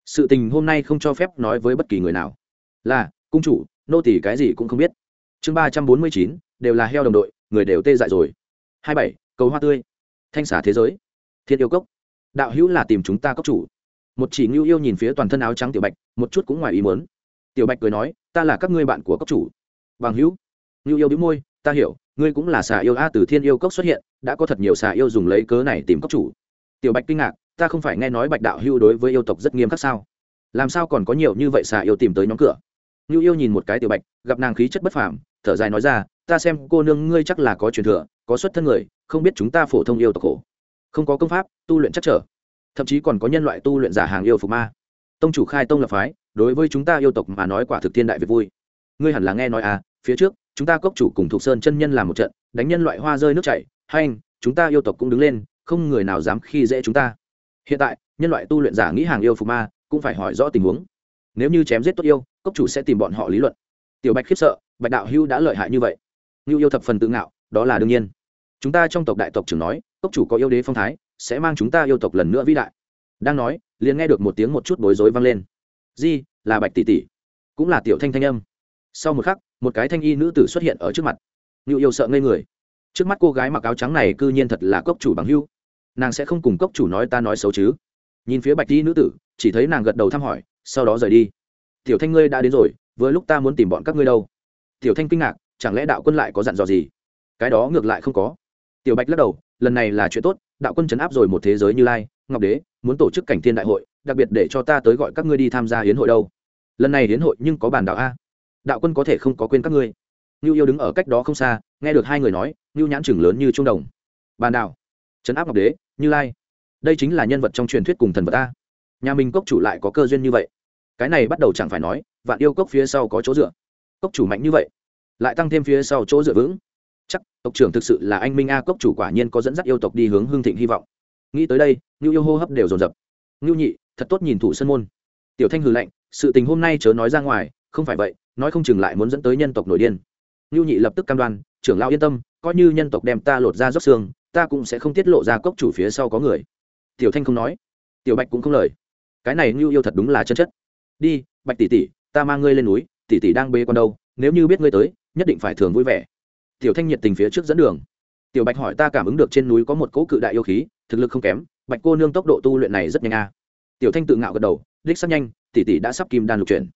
Sự tình hôm nay không cho phép nói với bất kỳ người nào. Là, cung chủ, nô tỷ cái gì cũng không biết. Chương ba trăm bốn mươi chín, đều là heo đồng đội, người đều tê dại rồi. Hai bảy, cầu hoa tươi. Thanh xả thế giới. Thiên yêu cốc. Đạo hữu là tìm chúng ta cốc chủ một chỉ ngưu yêu nhìn phía toàn thân áo trắng tiểu bạch, một chút cũng ngoài ý muốn. Tiểu bạch cười nói, ta là các ngươi bạn của cốc chủ. Bằng hữu. Ngưu yêu đĩu môi, ta hiểu, ngươi cũng là xà yêu a từ thiên yêu cốc xuất hiện, đã có thật nhiều xà yêu dùng lấy cớ này tìm cốc chủ. Tiểu bạch kinh ngạc, ta không phải nghe nói bạch đạo hưu đối với yêu tộc rất nghiêm khắc sao? Làm sao còn có nhiều như vậy xà yêu tìm tới nhóm cửa? Ngưu yêu nhìn một cái tiểu bạch, gặp nàng khí chất bất phàm, thở dài nói ra, ta xem cô nương ngươi chắc là có truyền thừa, có xuất thân người, không biết chúng ta phổ thông yêu tộc khổ. Không có công pháp, tu luyện chắc trở thậm chí còn có nhân loại tu luyện giả hàng yêu phục ma. Tông chủ khai tông lập phái, đối với chúng ta yêu tộc mà nói quả thực thiên đại việc vui. Ngươi hẳn là nghe nói à phía trước, chúng ta cốc chủ cùng thuộc sơn chân nhân làm một trận, đánh nhân loại hoa rơi nước chảy, hay anh chúng ta yêu tộc cũng đứng lên, không người nào dám khi dễ chúng ta. Hiện tại, nhân loại tu luyện giả nghĩ hàng yêu phục ma, cũng phải hỏi rõ tình huống. Nếu như chém giết tốt yêu, cốc chủ sẽ tìm bọn họ lý luận. Tiểu bạch khiếp sợ, bạch đạo hưu đã lợi hại như vậy. Ngưu yêu thập phần tự ngạo, đó là đương nhiên. Chúng ta trong tộc đại tộc trưởng nói, cốc chủ có yêu đế phong thái sẽ mang chúng ta yêu tộc lần nữa vĩ đại. Đang nói, liền nghe được một tiếng một chút bối rối vang lên. Di, là bạch tỷ tỷ, cũng là tiểu thanh thanh âm. Sau một khắc, một cái thanh y nữ tử xuất hiện ở trước mặt. Ngự yêu sợ ngây người. Trước mắt cô gái mặc áo trắng này c ư nhiên thật là cốc chủ bằng hưu. Nàng sẽ không cùng cốc chủ nói ta nói xấu chứ. Nhìn phía bạch y nữ tử, chỉ thấy nàng gật đầu thăm hỏi, sau đó rời đi. Tiểu thanh ngươi đã đến rồi với lúc ta muốn tìm bọn các ngươi đâu. Tiểu thanh kinh ngạc, chẳng lẽ đạo quân lại có dặn dò gì? Cái đó ngược lại không có. Tiểu bạch lắc đầu lần này là chuyện tốt, đạo quân chấn áp rồi một thế giới như lai, ngọc đế, muốn tổ chức cảnh thiên đại hội, đặc biệt để cho ta tới gọi các ngươi đi tham gia hiến hội đâu. Lần này hiến hội nhưng có bản đạo a. Đạo quân có thể không có quên các ngươi. Ngưu yêu đứng ở cách đó không xa, nghe được hai người nói, ngưu nhãn chừng lớn như trung đồng. Bàn đạo trấn áp ngọc đế, như lai. Đây chính là nhân vật trong truyền thuyết cùng thần vật ta nhà mình cốc chủ lại có cơ duyên như vậy. Cái này bắt đầu chẳng phải nói, vạn yêu cốc phía sau có chỗ dựa. Cốc chủ mạnh như vậy, lại tăng thêm phía sau chỗ dựa vững chắc, tộc trưởng thực sự là anh minh a cốc chủ quả nhiên có dẫn dắt yêu tộc đi hướng hương thịnh hy vọng. Nghĩ tới đây, ngưu yêu hô hấp đều dồn dập. Ngưu nhị, thật tốt nhìn thủ sân môn. Tiểu thanh hừ lạnh, sự tình hôm nay chớ nói ra ngoài, không phải vậy, nói không chừng lại muốn dẫn tới nhân tộc nổi điên. Ngưu nhị lập tức cam đoan, trưởng lao yên tâm, coi như nhân tộc đem ta lột ra rót xương, ta cũng sẽ không tiết lộ ra cốc chủ phía sau có người. Tiểu thanh không nói. Tiểu bạch cũng không lời. Cái này ngưu yêu thật đúng là chân chất. Đi, bạch tỷ tỷ, ta mang ngươi lên núi, tỷ tỷ đang bê con đâu, nếu như biết ngươi tới, nhất định phải thường vui vẻ tiểu thanh nhiệt tình phía trước dẫn đường. Tiểu bạch hỏi ta cảm ứng được trên núi có một cỗ cự đại yêu khí, thực lực không kém, bạch cô nương tốc độ tu luyện này rất nhanh a. Tiểu thanh tự ngạo gật đầu, đích sắc nhanh, tỷ tỷ đã sắp kim đan lục chuyển.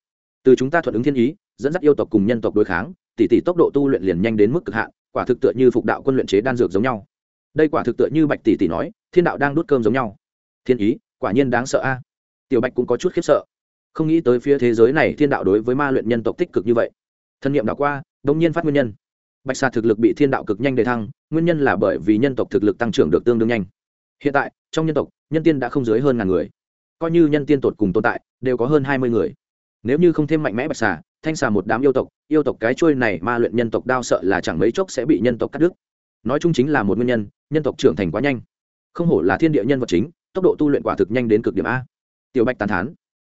Từ chúng ta thuận ứng thiên ý, dẫn dắt yêu tộc cùng nhân tộc đối kháng, tỷ tỷ tốc độ tu luyện liền nhanh đến mức cực hạn, quả thực tựa như phục đạo quân luyện chế đan dược giống nhau. Đây quả thực tựa như bạch tỷ tỷ nói, thiên đạo đang đốt cơm giống nhau. Thiên ý, quả nhiên đáng sợ a. Tiểu bạch cũng có chút khiếp sợ. Không nghĩ tới phía thế giới này thiên đạo đối với ma luyện nhân tộc tích cực như vậy. Thân nhiệm đạo qua đông nhiên phát nguyên nhân bạch xà thực lực bị thiên đạo cực nhanh đề thăng, nguyên nhân là bởi vì nhân tộc thực lực tăng trưởng được tương đương nhanh. Hiện tại, trong nhân tộc, nhân tiên đã không dưới hơn ngàn người. Coi như nhân tiên tột cùng tồn tại, đều có hơn hai mươi người. Nếu như không thêm mạnh mẽ bạch xà thanh xà một đám yêu tộc yêu tộc cái trôi này ma luyện nhân tộc đao sợ là chẳng mấy chốc sẽ bị nhân tộc cắt đứt. Nói chung chính là một nguyên nhân nhân tộc trưởng thành quá nhanh. Không hổ là thiên địa nhân vật chính, tốc độ tu luyện quả thực nhanh đến cực điểm a. Tiểu bạch tàn thán.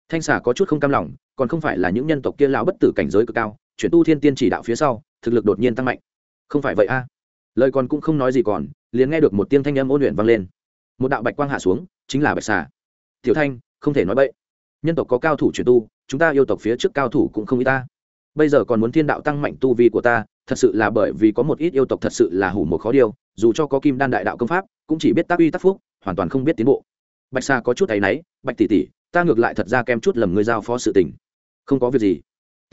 Thanh xà có chút không cam lòng, còn không phải là những nhân tộc kia lão bất tử cảnh giới cực cao, chuyển tu thiên tiên chỉ đạo phía sau thực lực đột nhiên tăng mạnh. Không phải vậy a. Lời còn cũng không nói gì còn, liền nghe được một tiếng thanh âm ôn luyện vang lên. Một đạo bạch quang hạ xuống, chính là bạch xà. Tiểu thanh, không thể nói bậy. Nhân tộc có cao thủ truyền tu, chúng ta yêu tộc phía trước cao thủ cũng không ít ta. Bây giờ còn muốn thiên đạo tăng mạnh tu vi của ta, thật sự là bởi vì có một ít yêu tộc thật sự là hủ một khó điều, dù cho có kim đan đại đạo công pháp, cũng chỉ biết tác uy tác phúc, hoàn toàn không biết tiến bộ. Bạch xa có chút áy náy, bạch tỷ tỷ, ta ngược lại thật ra kem chút lầm ngươi giao phó sự tình. Không có việc gì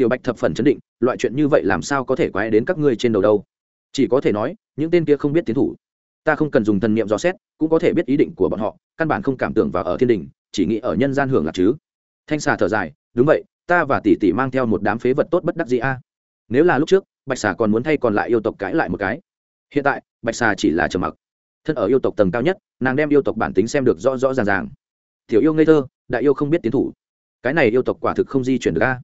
tiểu bạch thập phần chấn định, loại chuyện như vậy làm sao có thể quái đến các ngươi trên đầu đâu? Chỉ có thể nói, những tên kia không biết tiến thủ. Ta không cần dùng thần niệm dò xét, cũng có thể biết ý định của bọn họ, căn bản không cảm tưởng vào ở thiên đình, chỉ nghĩ ở nhân gian hưởng lạc chứ. Thanh xà thở dài, đúng vậy, ta và tỷ tỷ mang theo một đám phế vật tốt bất đắc gì a. Nếu là lúc trước, bạch xà còn muốn thay còn lại yêu tộc cãi lại một cái. Hiện tại, bạch xà chỉ là trầm mặc. Thân ở yêu tộc tầng cao nhất, nàng đem yêu tộc bản tính xem được rõ rõ ràng ràng. Tiểu yêu ngây thơ, đại yêu không biết tiến thủ. Cái này yêu tộc quả thực không di chuyển được a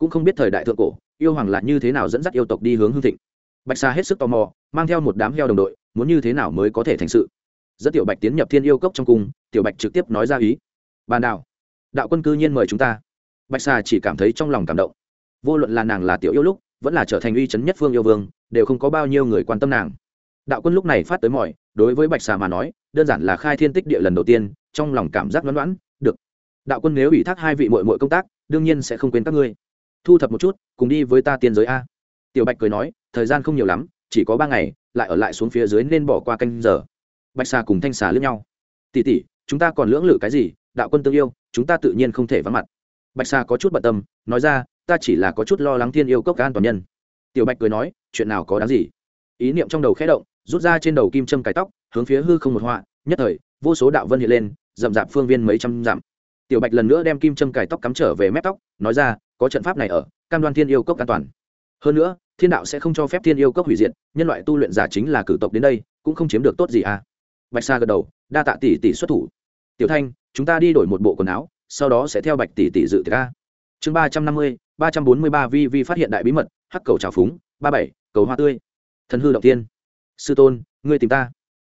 cũng không biết thời đại thượng cổ, yêu hoàng là như thế nào dẫn dắt yêu tộc đi hướng hương thịnh. Bạch xa hết sức tò mò, mang theo một đám heo đồng đội, muốn như thế nào mới có thể thành sự. Dẫn tiểu bạch tiến nhập thiên yêu cốc trong cung, tiểu bạch trực tiếp nói ra ý. Bàn đạo đạo quân cư nhiên mời chúng ta. Bạch xà chỉ cảm thấy trong lòng cảm động. Vô luận là nàng là tiểu yêu lúc, vẫn là trở thành uy chấn nhất phương yêu vương, đều không có bao nhiêu người quan tâm nàng. Đạo quân lúc này phát tới mọi, đối với bạch xà mà nói, đơn giản là khai thiên tích địa lần đầu tiên, trong lòng cảm giác đoán đoán được. Đạo quân nếu ủy thác hai vị mội mội công tác, đương nhiên sẽ không quên các ngươi thu thập một chút, cùng đi với ta tiên giới a. Tiểu bạch cười nói, thời gian không nhiều lắm, chỉ có ba ngày, lại ở lại xuống phía dưới nên bỏ qua canh giờ. Bạch xà cùng thanh xà lướt nhau. Tỉ tỉ chúng ta còn lưỡng lự cái gì, đạo quân tương yêu, chúng ta tự nhiên không thể vắng mặt. Bạch xà có chút bận tâm, nói ra, ta chỉ là có chút lo lắng thiên yêu cốc an toàn nhân. Tiểu bạch cười nói, chuyện nào có đáng gì? Ý niệm trong đầu khẽ động, rút ra trên đầu kim châm cài tóc, hướng phía hư không một họa, nhất thời, vô số đạo vân hiện lên, rậm rạp phương viên mấy trăm dặm. Tiểu bạch lần nữa đem kim châm cài tóc cắm trở về mép tóc, nói ra có trận pháp này ở, cam đoan thiên yêu cốc an toàn. Hơn nữa, thiên đạo sẽ không cho phép thiên yêu cốc hủy diệt, nhân loại tu luyện giả chính là cử tộc đến đây, cũng không chiếm được tốt gì à. Bạch sa gật đầu, đa tạ tỷ tỷ xuất thủ. Tiểu thanh, chúng ta đi đổi một bộ quần áo, sau đó sẽ theo bạch tỷ tỷ dự tiệc a. Chương ba trăm năm mươi, ba trăm bốn mươi ba vi vi phát hiện đại bí mật, hắc cầu trào phúng, ba bảy, cầu hoa tươi. Thần hư động tiên sư tôn, ngươi tìm ta.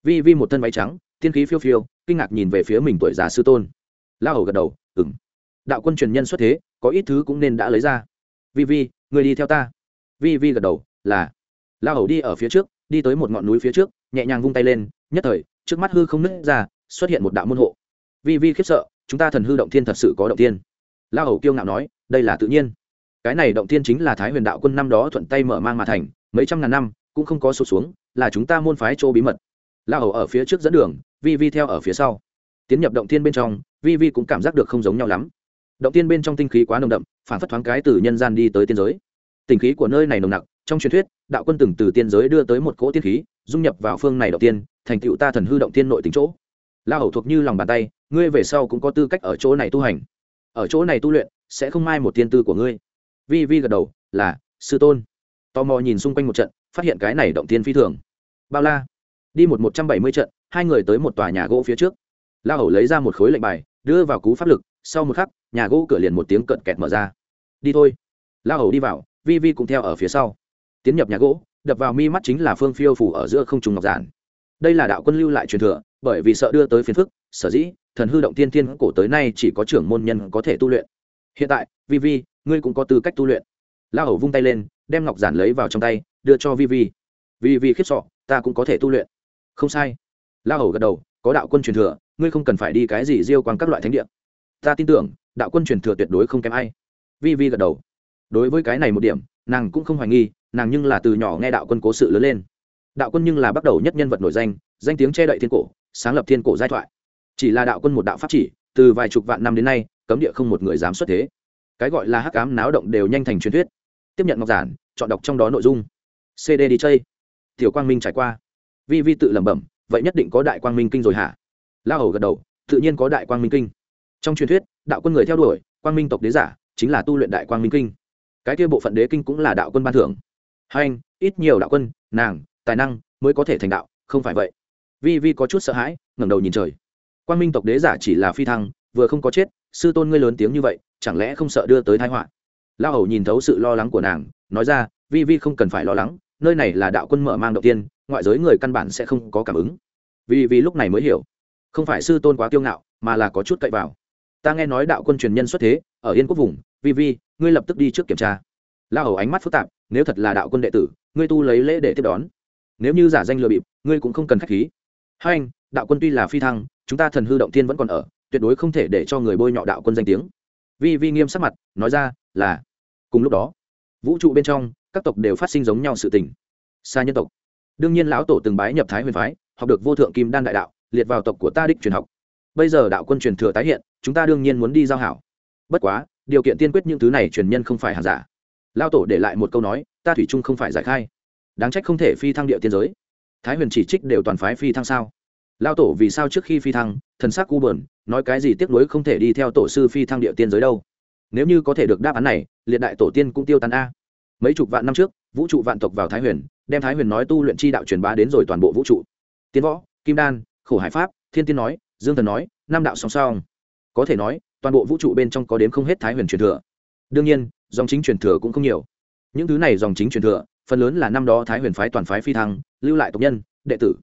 Vi vi một thân váy trắng, tiên khí phiêu phiêu, kinh ngạc nhìn về phía mình tuổi già sư tôn. La hầu gật đầu ừng đạo quân truyền nhân xuất thế có ít thứ cũng nên đã lấy ra. Vi vi, người đi theo ta. Vi vi gật đầu, là. La hầu đi ở phía trước, đi tới một ngọn núi phía trước, nhẹ nhàng vung tay lên, nhất thời, trước mắt hư không nứt ra, xuất hiện một đạo môn hộ. Vi vi khiếp sợ, chúng ta thần hư động thiên thật sự có động thiên. La hầu kiêu ngạo nói, đây là tự nhiên. Cái này động thiên chính là thái huyền đạo quân năm đó thuận tay mở mang mà thành, mấy trăm ngàn năm, cũng không có sụt xuống, là chúng ta môn phái chỗ bí mật. La hầu ở phía trước dẫn đường, vi vi theo ở phía sau. Tiến nhập động thiên bên trong, vi vi cũng cảm giác được không giống nhau lắm động tiên bên trong tinh khí quá nồng đậm, phản phất thoáng cái từ nhân gian đi tới tiên giới. Tình khí của nơi này nồng nặc, trong truyền thuyết, đạo quân từng từ tiên giới đưa tới một cỗ tiên khí, dung nhập vào phương này đầu tiên, thành tựu ta thần hư động tiên nội tính chỗ. La hầu thuộc như lòng bàn tay, ngươi về sau cũng có tư cách ở chỗ này tu hành. Ở chỗ này tu luyện, sẽ không mai một tiên tư của ngươi. Vi vi gật đầu, là, sư tôn. Tò mò nhìn xung quanh một trận, phát hiện cái này động tiên phi thường. Bao la. Đi một một trăm bảy mươi trận, hai người tới một tòa nhà gỗ phía trước. La hầu lấy ra một khối lệnh bài, đưa vào cú pháp lực, sau một khắc nhà gỗ cửa liền một tiếng cận kẹt mở ra. Đi thôi. La hầu đi vào, vi vi cũng theo ở phía sau. Tiến nhập nhà gỗ, đập vào mi mắt chính là phương phiêu phủ ở giữa không trùng ngọc giản. Đây là đạo quân lưu lại truyền thừa, bởi vì sợ đưa tới phiền phức, sở dĩ, thần hư động tiên tiên cổ tới nay chỉ có trưởng môn nhân có thể tu luyện. Hiện tại, vi vi, ngươi cũng có tư cách tu luyện. La hầu vung tay lên, đem ngọc giản lấy vào trong tay, đưa cho vi vi. Vi vi khiếp sọ ta cũng có thể tu luyện. Không sai. La hầu gật đầu, có đạo quân truyền thừa, ngươi không cần phải đi cái gì diêu quang các loại thánh địa. Ta tin tưởng đạo quân truyền thừa tuyệt đối không kém ai. Vi vi gật đầu. Đối với cái này một điểm, nàng cũng không hoài nghi, nàng nhưng là từ nhỏ nghe đạo quân cố sự lớn lên. Đạo quân nhưng là bắt đầu nhất nhân vật nổi danh danh tiếng che đậy thiên cổ, sáng lập thiên cổ giai thoại. Chỉ là đạo quân một đạo pháp chỉ, từ vài chục vạn năm đến nay, cấm địa không một người dám xuất thế. Cái gọi là hắc ám náo động đều nhanh thành truyền thuyết. Tiếp nhận ngọc giản, chọn đọc trong đó nội dung. Cd đi chơi. Tiểu quang minh trải qua. Vi vi tự lẩm bẩm, vậy nhất định có đại quang minh kinh rồi hả? La hầu gật đầu, tự nhiên có đại quang minh kinh. Trong truyền thuyết đạo quân người theo đuổi, quang minh tộc đế giả, chính là tu luyện đại quang minh kinh. Cái kia bộ phận đế kinh cũng là đạo quân ban thưởng. Hai anh, ít nhiều đạo quân, nàng, tài năng mới có thể thành đạo, không phải vậy? Vi vi có chút sợ hãi, ngẩng đầu nhìn trời. Quang minh tộc đế giả chỉ là phi thăng, vừa không có chết, sư tôn ngươi lớn tiếng như vậy, chẳng lẽ không sợ đưa tới thái họa? La hầu nhìn thấu sự lo lắng của nàng, nói ra, vi vi không cần phải lo lắng, nơi này là đạo quân mở mang đầu tiên, ngoại giới người căn bản sẽ không có cảm ứng. Vì vì lúc này mới hiểu, không phải sư tôn quá kiêu ngạo, mà là có chút cậy vào ta nghe nói đạo quân truyền nhân xuất thế, ở yên quốc vùng, vi vi, ngươi lập tức đi trước kiểm tra. La hầu ánh mắt phức tạp, nếu thật là đạo quân đệ tử, ngươi tu lấy lễ để tiếp đón. Nếu như giả danh lừa bịp, ngươi cũng không cần khách khí. Hai anh, đạo quân tuy là phi thăng, chúng ta thần hư động thiên vẫn còn ở, tuyệt đối không thể để cho người bôi nhọ đạo quân danh tiếng. Vi vi nghiêm sắc mặt, nói ra là, cùng lúc đó, vũ trụ bên trong, các tộc đều phát sinh giống nhau sự tình. Xa nhân tộc. Đương nhiên lão tổ từng bái nhập thái huyền phái, học được vô thượng kim đan đại đạo, liệt vào tộc của ta đích truyền học bây giờ đạo quân truyền thừa tái hiện, chúng ta đương nhiên muốn đi giao hảo. Bất quá, điều kiện tiên quyết những thứ này truyền nhân không phải hàng giả. Lao tổ để lại một câu nói, ta thủy chung không phải giải khai. Đáng trách không thể phi thăng địa tiên giới. Thái huyền chỉ trích đều toàn phái phi thăng sao? Lao tổ vì sao trước khi phi thăng, thần sắc u bờn nói cái gì tiếc nuối không thể đi theo tổ sư phi thăng địa tiên giới đâu. Nếu như có thể được đáp án này, liệt đại tổ tiên cũng tiêu tan a. Mấy chục vạn năm trước, vũ trụ vạn tộc vào thái huyền, đem thái huyền nói tu luyện chi đạo truyền bá đến rồi toàn bộ vũ trụ. Tiến võ, kim đan, khổ hải pháp, thiên tiên nói dương thần nói, năm đạo song song. Có thể nói, toàn bộ vũ trụ bên trong có đến không hết thái huyền truyền thừa. Đương nhiên, dòng chính truyền thừa cũng không nhiều. Những thứ này dòng chính truyền thừa, phần lớn là năm đó thái huyền phái toàn phái phi thăng, lưu lại tộc nhân, đệ tử.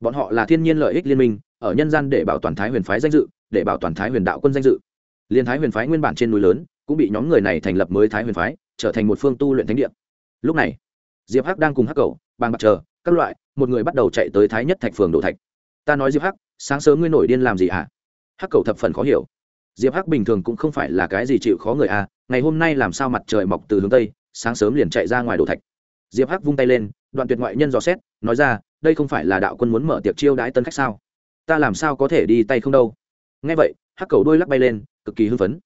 Bọn họ là thiên nhiên lợi ích liên minh, ở nhân gian để bảo toàn thái huyền phái danh dự, để bảo toàn thái huyền đạo quân danh dự. Liên thái huyền phái nguyên bản trên núi lớn, cũng bị nhóm người này thành lập mới thái huyền phái, trở thành một phương tu luyện thánh địa. Lúc này, diệp hắc đang cùng hắc cầu bàng bạc chờ, các loại, một người bắt đầu chạy tới thái nhất thạch phường đổ thạch. Ta nói diệp hắc sáng sớm ngươi nổi điên làm gì ạ à? hắc cầu thập phần khó hiểu. Diệp hắc bình thường cũng không phải là cái gì chịu khó người à ngày hôm nay làm sao mặt trời mọc từ hướng tây, sáng sớm liền chạy ra ngoài đổ thạch. Diệp hắc vung tay lên, đoạn tuyệt ngoại nhân dò xét, nói ra, đây không phải là đạo quân muốn mở tiệc chiêu đãi tân khách sao? Ta làm sao có thể đi tay không đâu? Ngay vậy, hắc cầu đôi lắc bay lên, cực kỳ hưng phấn.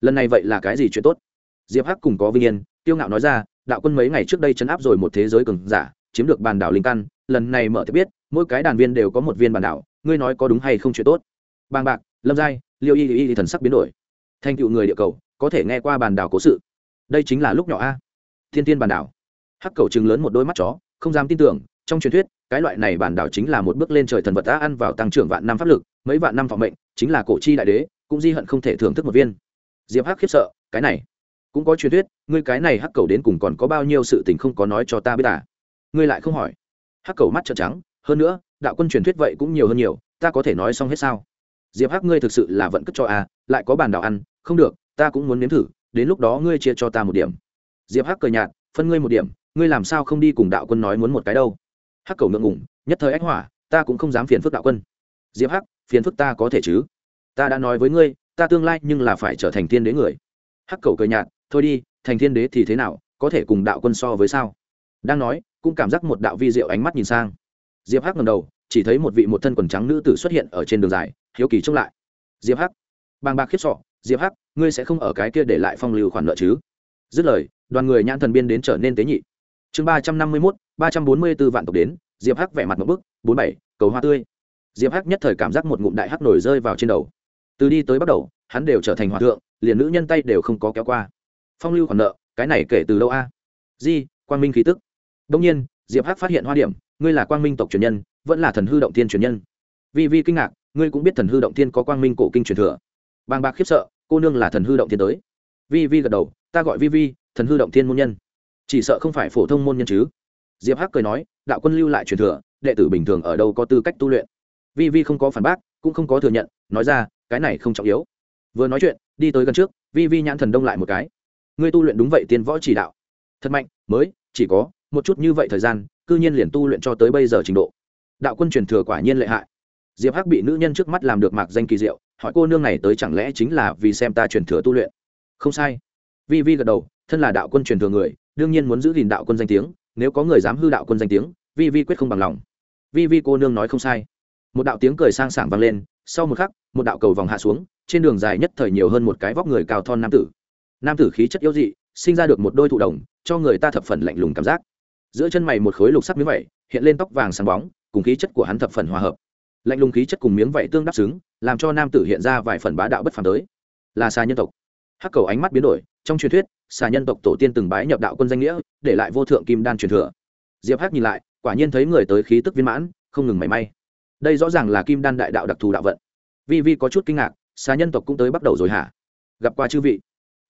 Lần này vậy là cái gì chuyện tốt? Diệp hắc cùng có vinh yên tiêu ngạo nói ra, đạo quân mấy ngày trước đây chấn áp rồi một thế giới cường giả, chiếm được bàn đảo linh căn, lần này mở thì biết, mỗi cái đàn viên đều có một viên bàn đảo ngươi nói có đúng hay không chuyện tốt? Bàng bạc, lâm giai, liêu y y thần sắc biến đổi. Thành tựu người địa cầu, có thể nghe qua bàn đảo cố sự. Đây chính là lúc nhỏ a. Thiên tiên bàn đảo. Hắc cầu chừng lớn một đôi mắt chó, không dám tin tưởng, trong truyền thuyết, cái loại này bàn đảo chính là một bước lên trời thần vật đã ăn vào tăng trưởng vạn năm pháp lực, mấy vạn năm phòng mệnh, chính là cổ chi đại đế, cũng di hận không thể thưởng thức một viên. Diệp hắc khiếp sợ, cái này, cũng có truyền thuyết, ngươi cái này hắc cầu đến cùng còn có bao nhiêu sự tình không có nói cho ta biết à? Ngươi lại không hỏi. Hắc cầu mắt trợn trắng, hơn nữa đạo quân truyền thuyết vậy cũng nhiều hơn nhiều, ta có thể nói xong hết sao? Diệp hắc, ngươi thực sự là vận cất cho a lại có bàn đảo ăn, không được, ta cũng muốn nếm thử, đến lúc đó ngươi chia cho ta một điểm. Diệp hắc cười nhạt, phân ngươi một điểm, ngươi làm sao không đi cùng đạo quân nói muốn một cái đâu? Hắc cầu ngượng ngủng nhất thời ách hỏa, ta cũng không dám phiền phức đạo quân. Diệp hắc, phiền phức ta có thể chứ? Ta đã nói với ngươi, ta tương lai nhưng là phải trở thành thiên đế người. Hắc cầu cười nhạt, thôi đi, thành thiên đế thì thế nào, có thể cùng đạo quân so với sao? Đang nói, cũng cảm giác một đạo vi diệu ánh mắt nhìn sang diệp hắc ngầm đầu, chỉ thấy một vị một thân quần trắng nữ tử xuất hiện ở trên đường dài, hiếu kỳ trông lại. Diệp hắc, bàng bạc khiếp sọ diệp hắc, ngươi sẽ không ở cái kia để lại phong lưu khoản nợ chứ? Dứt lời, đoàn người nhãn thần biên đến trở nên tế nhị. Chương ba trăm năm mươi mốt, ba trăm bốn mươi b ố vạn tộc đến, diệp hắc vẻ mặt một bức, bốn bảy, cầu hoa tươi. Diệp hắc nhất thời cảm giác một ngụm đại hắc nổi rơi vào trên đầu. Từ đi tới bắt đầu, hắn đều trở thành hòa thượng, liền nữ nhân tay đều không có kéo qua. Phong lưu khoản nợ, cái này kể từ lâu a? Di, quang minh khí tức. Đông nhiên, diệp hắc phát hiện hoa điểm ngươi là quang minh tộc truyền nhân, vẫn là thần hư động thiên truyền nhân. Vi vi kinh ngạc, ngươi cũng biết thần hư động thiên có quang minh cổ kinh truyền thừa. Bàng bạc khiếp sợ, cô nương là thần hư động thiên tới. Vi vi gật đầu, ta gọi vi vi, thần hư động thiên môn nhân. Chỉ sợ không phải phổ thông môn nhân chứ. Diệp hắc cười nói, đạo quân lưu lại truyền thừa, đệ tử bình thường ở đâu có tư cách tu luyện. Vi vi không có phản bác, cũng không có thừa nhận, nói ra, cái này không trọng yếu. Vừa nói chuyện, đi tới gần trước, vi vi nhãn thần đông lại một cái. Ngươi tu luyện đúng vậy tiên võ chỉ đạo. Thật mạnh, mới, chỉ có một chút như vậy thời gian cư nhiên liền tu luyện cho tới bây giờ trình độ. Đạo quân truyền thừa quả nhiên lệ hại. Diệp hắc bị nữ nhân trước mắt làm được mạc danh kỳ diệu, hỏi cô nương này tới chẳng lẽ chính là vì xem ta truyền thừa tu luyện? Không sai. Vi vi gật đầu, thân là đạo quân truyền thừa người, đương nhiên muốn giữ gìn đạo quân danh tiếng, nếu có người dám hư đạo quân danh tiếng, vi vi quyết không bằng lòng. Vi vi cô nương nói không sai. Một đạo tiếng cười sang sảng vang lên, sau một khắc, một đạo cầu vòng hạ xuống, trên đường dài nhất thời nhiều hơn một cái vóc người cao thon nam tử. Nam tử khí chất yếu dị, sinh ra được một đôi thụ đồng, cho người ta thập phần lạnh lùng cảm giác giữa chân mày một khối lục sắc miếng vẩy hiện lên tóc vàng sáng bóng, cùng khí chất của hắn thập phần hòa hợp. Lạnh lùng khí chất cùng miếng vẩy tương đáp xứng, làm cho nam tử hiện ra vài phần bá đạo bất phàm tới. Là xà nhân tộc. Hắc cầu ánh mắt biến đổi, trong truyền thuyết, xà nhân tộc tổ tiên từng bái nhập đạo quân danh nghĩa, để lại vô thượng kim đan truyền thừa. Diệp hắc nhìn lại, quả nhiên thấy người tới khí tức viên mãn, không ngừng mảy may. Đây rõ ràng là kim đan đại đạo đặc thù đạo vận. Vi vi có chút kinh ngạc, xà nhân tộc cũng tới bắt đầu rồi hả? Gặp qua chư vị.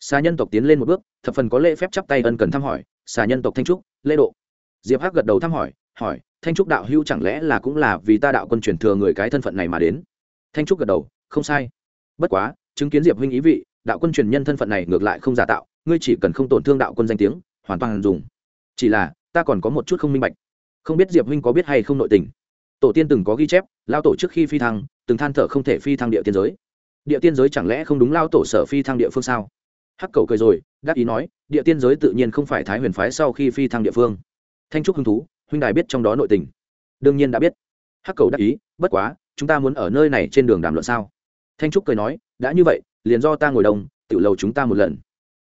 Xà nhân tộc tiến lên một bước, thập phần có lễ phép chắp tay ân cần thăm hỏi, xà nhân tộc thanh trúc, lễ độ diệp hắc gật đầu thăm hỏi hỏi, thanh trúc đạo hưu chẳng lẽ là cũng là vì ta đạo quân truyền thừa người cái thân phận này mà đến? Thanh trúc gật đầu, không sai. Bất quá, chứng kiến diệp huynh ý vị, đạo quân truyền nhân thân phận này ngược lại không giả tạo, ngươi chỉ cần không tổn thương đạo quân danh tiếng, hoàn toàn dùng. Chỉ là, ta còn có một chút không minh bạch. Không biết diệp huynh có biết hay không nội tình. Tổ tiên từng có ghi chép lao tổ trước khi phi thăng, từng than thở không thể phi thăng địa tiên giới. Địa tiên giới chẳng lẽ không đúng lao tổ sở phi thăng địa phương sao? Hắc cầu cười rồi đáp ý nói, địa tiên giới tự nhiên không phải thái huyền phái sau khi phi thăng địa phương thanh trúc hứng thú, huynh đài biết trong đó nội tình. Đương nhiên đã biết. Hắc cầu đáp ý, bất quá, chúng ta muốn ở nơi này trên đường đàm luận sao? Thanh trúc cười nói, đã như vậy, liền do ta ngồi đồng tự lầu chúng ta một lần.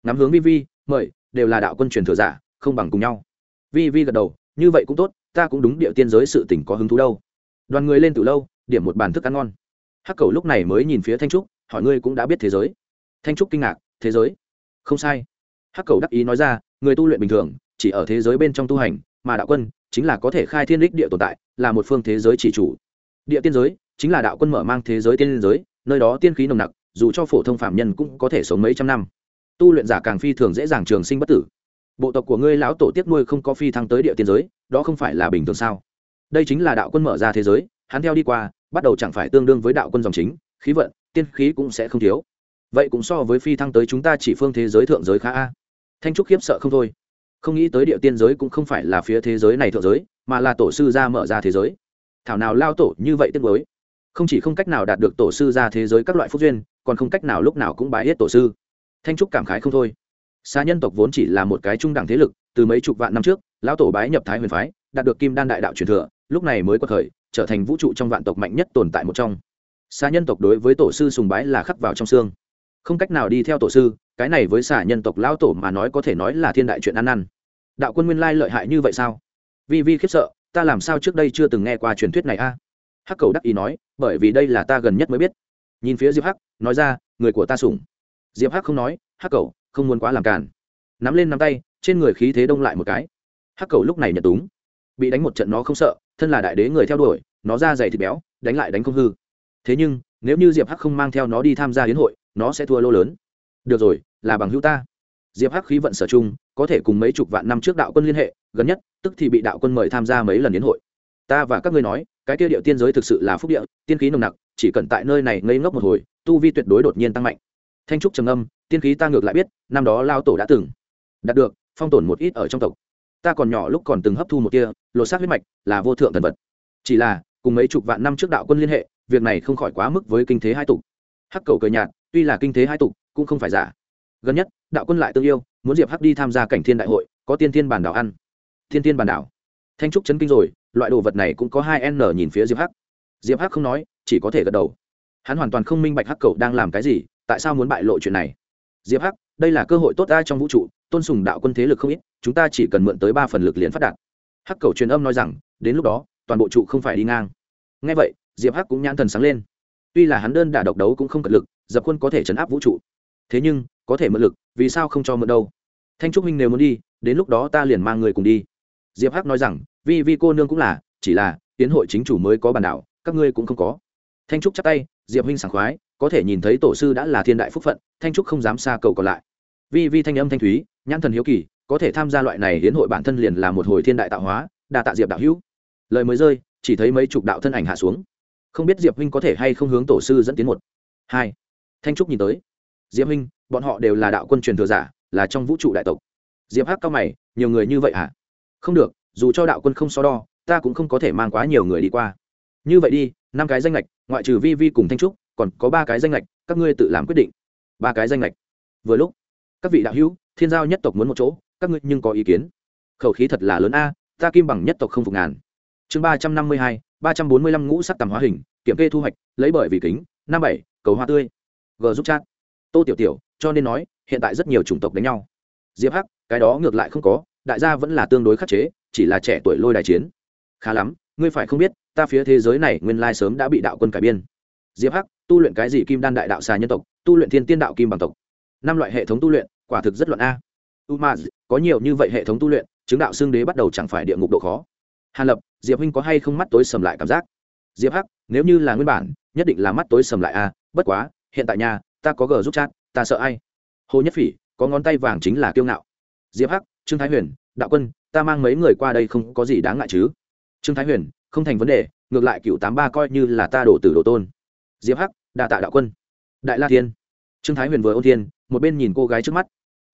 Ngắm hướng vi vi, mời, đều là đạo quân truyền thừa giả, không bằng cùng nhau. Vi vi gật đầu, như vậy cũng tốt, ta cũng đúng địa tiên giới sự tỉnh có hứng thú đâu. Đoàn người lên từ lâu, điểm một bàn thức ăn ngon. Hắc cầu lúc này mới nhìn phía thanh trúc, hỏi ngươi cũng đã biết thế giới. Thanh trúc kinh ngạc, thế giới? Không sai. Hắc cầu đắc ý nói ra, người tu luyện bình thường, chỉ ở thế giới bên trong tu hành mà đạo quân chính là có thể khai thiên đích địa tồn tại, là một phương thế giới chỉ chủ. Địa tiên giới chính là đạo quân mở mang thế giới tiên giới, nơi đó tiên khí nồng nặc, dù cho phổ thông phạm nhân cũng có thể sống mấy trăm năm. Tu luyện giả càng phi thường dễ dàng trường sinh bất tử. Bộ tộc của ngươi lão tổ tiết nuôi không có phi thăng tới địa tiên giới, đó không phải là bình thường sao? Đây chính là đạo quân mở ra thế giới, hắn theo đi qua, bắt đầu chẳng phải tương đương với đạo quân dòng chính, khí vận, tiên khí cũng sẽ không thiếu. Vậy cũng so với phi thăng tới chúng ta chỉ phương thế giới thượng giới khá a. Thanh trúc khiếp sợ không thôi không nghĩ tới địa tiên giới cũng không phải là phía thế giới này thượng giới, mà là tổ sư gia mở ra thế giới. Thảo nào lao tổ như vậy tiếc mới không chỉ không cách nào đạt được tổ sư ra thế giới các loại phúc duyên, còn không cách nào lúc nào cũng bái hết tổ sư. Thanh trúc cảm khái không thôi. Xa nhân tộc vốn chỉ là một cái trung đẳng thế lực, từ mấy chục vạn năm trước, lão tổ bái nhập thái huyền phái, đạt được kim đan đại đạo truyền thừa, lúc này mới có thời trở thành vũ trụ trong vạn tộc mạnh nhất tồn tại một trong. Xa nhân tộc đối với tổ sư sùng bái là khắc vào trong xương không cách nào đi theo tổ sư, cái này với xả nhân tộc lão tổ mà nói có thể nói là thiên đại chuyện ăn ăn. đạo quân nguyên lai lợi hại như vậy sao? Vi vi khiếp sợ, ta làm sao trước đây chưa từng nghe qua truyền thuyết này a? Hắc cầu đắc ý nói, bởi vì đây là ta gần nhất mới biết. Nhìn phía diệp hắc, nói ra, người của ta sủng. Diệp hắc không nói, hắc cầu, không muốn quá làm càn. Nắm lên nắm tay, trên người khí thế đông lại một cái. Hắc cầu lúc này nhận túng. Bị đánh một trận nó không sợ, thân là đại đế người theo đuổi, nó ra dày thịt béo, đánh lại đánh không hư. Thế nhưng, nếu như diệp hắc không mang theo nó đi tham gia hiến hội nó sẽ thua lô lớn. Được rồi, là bằng hữu ta. Diệp hắc khí vận sở chung có thể cùng mấy chục vạn năm trước đạo quân liên hệ, gần nhất, tức thì bị đạo quân mời tham gia mấy lần hiến hội. Ta và các ngươi nói, cái kia điệu tiên giới thực sự là phúc địa, tiên khí nồng nặc, chỉ cần tại nơi này ngây ngốc một hồi, tu vi tuyệt đối đột nhiên tăng mạnh. Thanh trúc trầm âm tiên khí ta ngược lại biết, năm đó lao tổ đã từng đạt được, phong tổn một ít ở trong tộc. Ta còn nhỏ lúc còn từng hấp thu một kia lột xác huyết mạch, là vô thượng thần vật. Chỉ là, cùng mấy chục vạn năm trước đạo quân liên hệ, việc này không khỏi quá mức với kinh thế hai tục. Hắc cầu cười nhạt tuy là kinh thế hai tục, cũng không phải giả. Gần nhất, đạo quân lại tương yêu, muốn diệp hắc đi tham gia cảnh thiên đại hội, có tiên thiên bản đảo ăn. Thiên thiên bản đảo. Thanh trúc chấn kinh rồi, loại đồ vật này cũng có hai n nhìn phía diệp hắc. Diệp hắc không nói, chỉ có thể gật đầu. Hắn hoàn toàn không minh bạch hắc cầu đang làm cái gì, tại sao muốn bại lộ chuyện này. Diệp hắc, đây là cơ hội tốt ra trong vũ trụ, tôn sùng đạo quân thế lực không ít, chúng ta chỉ cần mượn tới ba phần lực liền phát đạt. Hắc cầu truyền âm nói rằng, đến lúc đó, toàn bộ trụ không phải đi ngang. Ngay vậy, diệp hắc cũng nhãn thần sáng lên. Tuy là hắn đơn đả độc đấu cũng không cật lực dập quân có thể chấn áp vũ trụ. Thế nhưng có thể mượn lực vì sao không cho mượn đâu? Thanh trúc minh nếu muốn đi đến lúc đó ta liền mang người cùng đi. Diệp hắc nói rằng vi vi cô nương cũng là chỉ là tiến hội chính chủ mới có bản đạo, các ngươi cũng không có. Thanh trúc chắp tay diệp huynh sảng khoái có thể nhìn thấy tổ sư đã là thiên đại phúc phận thanh trúc không dám xa cầu còn lại. Vi vi thanh âm thanh thúy nhãn thần hiếu kỳ có thể tham gia loại này hiến hội bản thân liền là một hồi thiên đại tạo hóa đa tạ diệp đạo hữu. Lời mới rơi chỉ thấy mấy chục đạo thân ảnh hạ xuống. Không biết diệp huynh có thể hay không hướng tổ sư dẫn tiến một. Hai thanh trúc nhìn tới. Diệp Minh, bọn họ đều là đạo quân truyền thừa giả là trong vũ trụ đại tộc. Diệp hắc cao mày nhiều người như vậy hả? Không được dù cho đạo quân không so đo ta cũng không có thể mang quá nhiều người đi qua. Như vậy đi năm cái danh lệch ngoại trừ vi vi cùng thanh trúc còn có ba cái danh lệch các ngươi tự làm quyết định. Ba cái danh lệch vừa lúc các vị đạo hữu thiên giao nhất tộc muốn một chỗ các ngươi nhưng có ý kiến. Khẩu khí thật là lớn a ta kim bằng nhất tộc không phục ngàn. Chương ba trăm năm mươi hai ba trăm bốn mươi lăm ngũ sắc tầm hóa hình kiểm kê thu hoạch lấy bởi vì kính năm bảy cầu hoa tươi g giúp chat. Tô tiểu tiểu, cho nên nói, hiện tại rất nhiều chủng tộc đánh nhau. Diệp hắc, cái đó ngược lại không có, đại gia vẫn là tương đối khắc chế, chỉ là trẻ tuổi lôi đài chiến. Khá lắm, ngươi phải không biết, ta phía thế giới này nguyên lai sớm đã bị đạo quân cải biên. Diệp hắc, tu luyện cái gì kim đan đại đạo xà nhân tộc, tu luyện thiên tiên đạo kim bằng tộc. Năm loại hệ thống tu luyện, quả thực rất luận a. U có nhiều như vậy hệ thống tu luyện, chứng đạo xương đế bắt đầu chẳng phải địa ngục độ khó. Hàn lập, diệp huynh có hay không mắt tối sầm lại cảm giác? Diệp hắc, nếu như là nguyên bản, nhất định là mắt tối sầm lại a, bất quá hiện tại nhà, ta có gờ giúp chat, ta sợ ai? Hồ nhất phỉ, có ngón tay vàng chính là kiêu ngạo. Diệp hắc, trương thái huyền, đạo quân, ta mang mấy người qua đây không có gì đáng ngại chứ? Trương thái huyền, không thành vấn đề, ngược lại cựu tám ba coi như là ta đổ tử đồ tôn. Diệp hắc, đa tạ đạo quân. Đại la thiên. Trương thái huyền vừa ôn thiên, một bên nhìn cô gái trước mắt.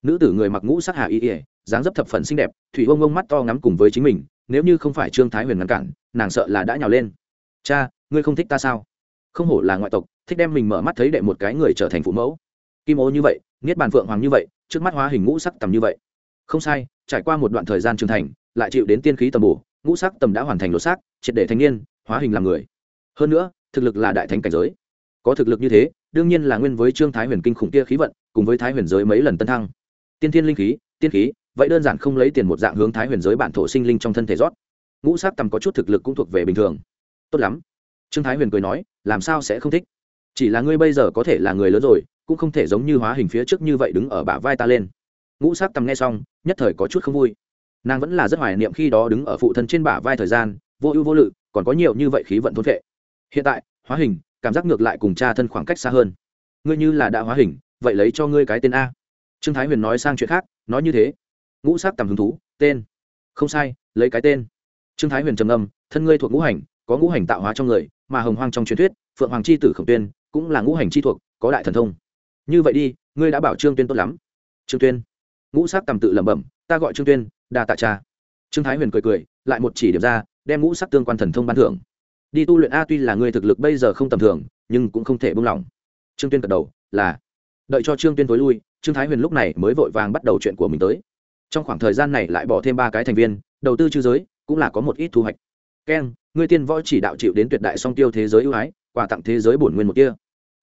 Nữ tử người mặc ngũ sắc hà y ỉa dáng dấp thập phần xinh đẹp, thủy ông ông mắt to ngắm cùng với chính mình, nếu như không phải trương thái huyền ngăn cản, nàng sợ là đã nhào lên. Cha, ngươi không thích ta sao? Không hổ là ngoại tộc, thích đem mình mở mắt thấy đệ một cái người trở thành phụ mẫu. Kim ô như vậy, niết bàn phượng hoàng như vậy, trước mắt hóa hình ngũ sắc tầm như vậy. Không sai, trải qua một đoạn thời gian trưởng thành, lại chịu đến tiên khí tầm bổ, ngũ sắc tầm đã hoàn thành lột xác, triệt để thanh niên, hóa hình làm người. Hơn nữa, thực lực là đại thánh cảnh giới. Có thực lực như thế, đương nhiên là nguyên với trương thái huyền kinh khủng kia khí vận, cùng với thái huyền giới mấy lần tân thăng. Tiên thiên linh khí, tiên khí, vậy đơn giản không lấy tiền một dạng hướng thái huyền giới bản thổ sinh linh trong thân thể rót. Ngũ sắc tầm có chút thực lực cũng thuộc về bình thường. Tốt lắm trương thái huyền cười nói, làm sao sẽ không thích? Chỉ là ngươi bây giờ có thể là người lớn rồi, cũng không thể giống như hóa hình phía trước như vậy đứng ở bả vai ta lên. Ngũ sắc tầm nghe xong, nhất thời có chút không vui. Nàng vẫn là rất hoài niệm khi đó đứng ở phụ thân trên bả vai thời gian, vô ưu vô lự, còn có nhiều như vậy khí vận thôn vệ. Hiện tại, hóa hình, cảm giác ngược lại cùng cha thân khoảng cách xa hơn. Ngươi như là đã hóa hình, vậy lấy cho ngươi cái tên a. Trương thái huyền nói sang chuyện khác, nói như thế. Ngũ sắc tầm hứng thú, tên. Không sai, lấy cái tên. Trương thái huyền trầm âm thân ngươi thuộc ngũ hành, có ngũ hành tạo hóa trong người mà hồng hoang trong truyền thuyết, phượng hoàng c h i tử khổng tuyên cũng là ngũ hành chi thuộc, có đại thần thông. Như vậy đi, ngươi đã bảo trương tuyên tốt lắm. Trương tuyên. Ngũ sắc tầm tự lẩm bẩm, ta gọi trương tuyên, đa tạ cha. Trương thái huyền cười cười, lại một chỉ điểm ra, đem ngũ sắc tương quan thần thông ban thưởng. Đi tu luyện a tuy là người thực lực bây giờ không tầm thường, nhưng cũng không thể buông lỏng. Trương tuyên gật đầu, là. Đợi cho trương tuyên tối lui, trương thái huyền lúc này mới vội vàng bắt đầu chuyện của mình tới. Trong khoảng thời gian này lại bỏ thêm ba cái thành viên, đầu tư chư giới cũng là có một ít thu hoạch. Keng ngươi tiên võ chỉ đạo chịu đến tuyệt đại song tiêu thế giới ưu ái quà tặng thế giới bổn nguyên một kia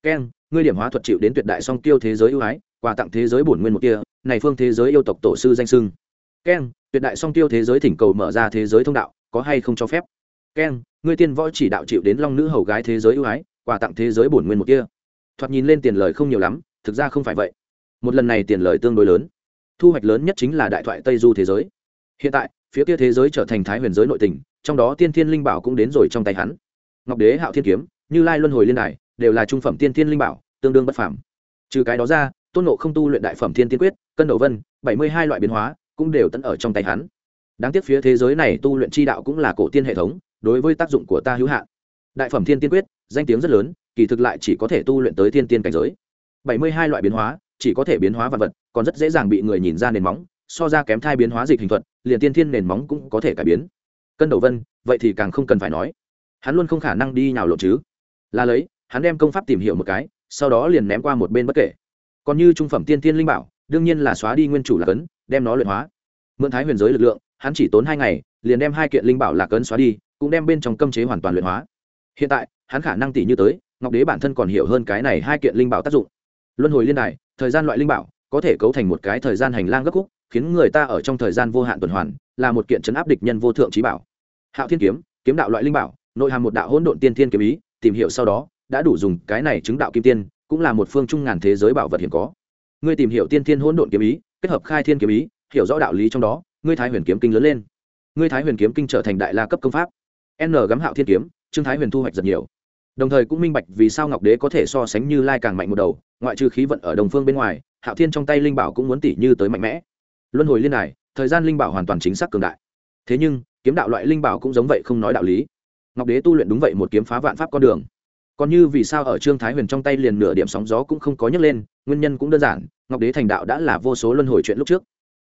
keng ngươi điểm hóa thuật chịu đến tuyệt đại song tiêu thế giới ưu ái quà tặng thế giới bổn nguyên một kia này phương thế giới yêu tộc tổ sư danh sưng keng tuyệt đại song tiêu thế giới thỉnh cầu mở ra thế giới thông đạo có hay không cho phép keng ngươi tiên võ chỉ đạo chịu đến long nữ hầu gái thế giới ưu ái quà tặng thế giới bổn nguyên một kia thoạt nhìn lên tiền lời không nhiều lắm thực ra không phải vậy một lần này tiền lời tương đối lớn thu hoạch lớn nhất chính là đại thoại tây du thế giới hiện tại phía kia thế giới trở thành thái huyền giới nội tình trong đó tiên thiên linh bảo cũng đến rồi trong tay hắn. Ngọc đế, hạo thiên kiếm, như lai luân hồi liên đài đều là trung phẩm tiên thiên linh bảo, tương đương bất phàm. Trừ cái đó ra, tôn nộ không tu luyện đại phẩm thiên tiên quyết, cân đầu vân, bảy mươi hai loại biến hóa cũng đều tận ở trong tay hắn. Đáng tiếc phía thế giới này tu luyện chi đạo cũng là cổ tiên hệ thống, đối với tác dụng của ta hữu hạn. Đại phẩm thiên tiên quyết, danh tiếng rất lớn, kỳ thực lại chỉ có thể tu luyện tới thiên tiên cảnh giới. bảy mươi hai loại biến hóa, chỉ có thể biến hóa vật vật, còn rất dễ dàng bị người nhìn ra nền móng, so ra kém thai biến hóa dịch hình thuật, liền tiên thiên nền móng cũng có thể cải biến cân đầu vân, vậy thì càng không cần phải nói. Hắn luôn không khả năng đi nào lộ chứ. Là lấy, hắn đem công pháp tìm hiểu một cái, sau đó liền ném qua một bên bất kể. Còn như trung phẩm tiên tiên linh bảo, đương nhiên là xóa đi nguyên chủ lạc ấn đem nó luyện hóa. Mượn thái huyền giới lực lượng, hắn chỉ tốn hai ngày, liền đem hai kiện linh bảo lạc ấn xóa đi, cũng đem bên trong cơm chế hoàn toàn luyện hóa. Hiện tại, hắn khả năng tỷ như tới, ngọc đế bản thân còn hiểu hơn cái này hai kiện linh bảo tác dụng. Luân hồi liên đài, thời gian loại linh bảo, có thể cấu thành một cái thời gian hành lang gấp khúc, khiến người ta ở trong thời gian vô hạn tuần hoàn, là một kiện chấn áp địch nhân vô thượng trí bảo hạo thiên kiếm kiếm đạo loại linh bảo, nội hàm một đạo hỗn độn tiên thiên kiếm ý, tìm hiểu sau đó, đã đủ dùng cái này chứng đạo kim tiên, cũng là một phương trung ngàn thế giới bảo vật hiện có. Ngươi tìm hiểu tiên thiên hỗn độn kiếm ý, kết hợp khai thiên kiếm ý, hiểu rõ đạo lý trong đó, ngươi thái huyền kiếm kinh lớn lên. Ngươi thái huyền kiếm kinh trở thành đại la cấp công pháp. N gắm hạo thiên kiếm, trương thái huyền thu hoạch rất nhiều. Đồng thời cũng minh bạch vì sao ngọc đế có thể so sánh như lai càng mạnh một đầu, ngoại trừ khí vận ở đồng phương bên ngoài, hạo thiên trong tay linh bảo cũng muốn tỷ như tới mạnh mẽ. Luân hồi liên đài, thời gian linh bảo hoàn toàn chính xác cường đại. Thế nhưng kiếm đạo loại linh bảo cũng giống vậy không nói đạo lý. Ngọc đế tu luyện đúng vậy một kiếm phá vạn pháp con đường. Còn như vì sao ở trương thái huyền trong tay liền nửa điểm sóng gió cũng không có nhấc lên, nguyên nhân cũng đơn giản, ngọc đế thành đạo đã là vô số luân hồi chuyện lúc trước.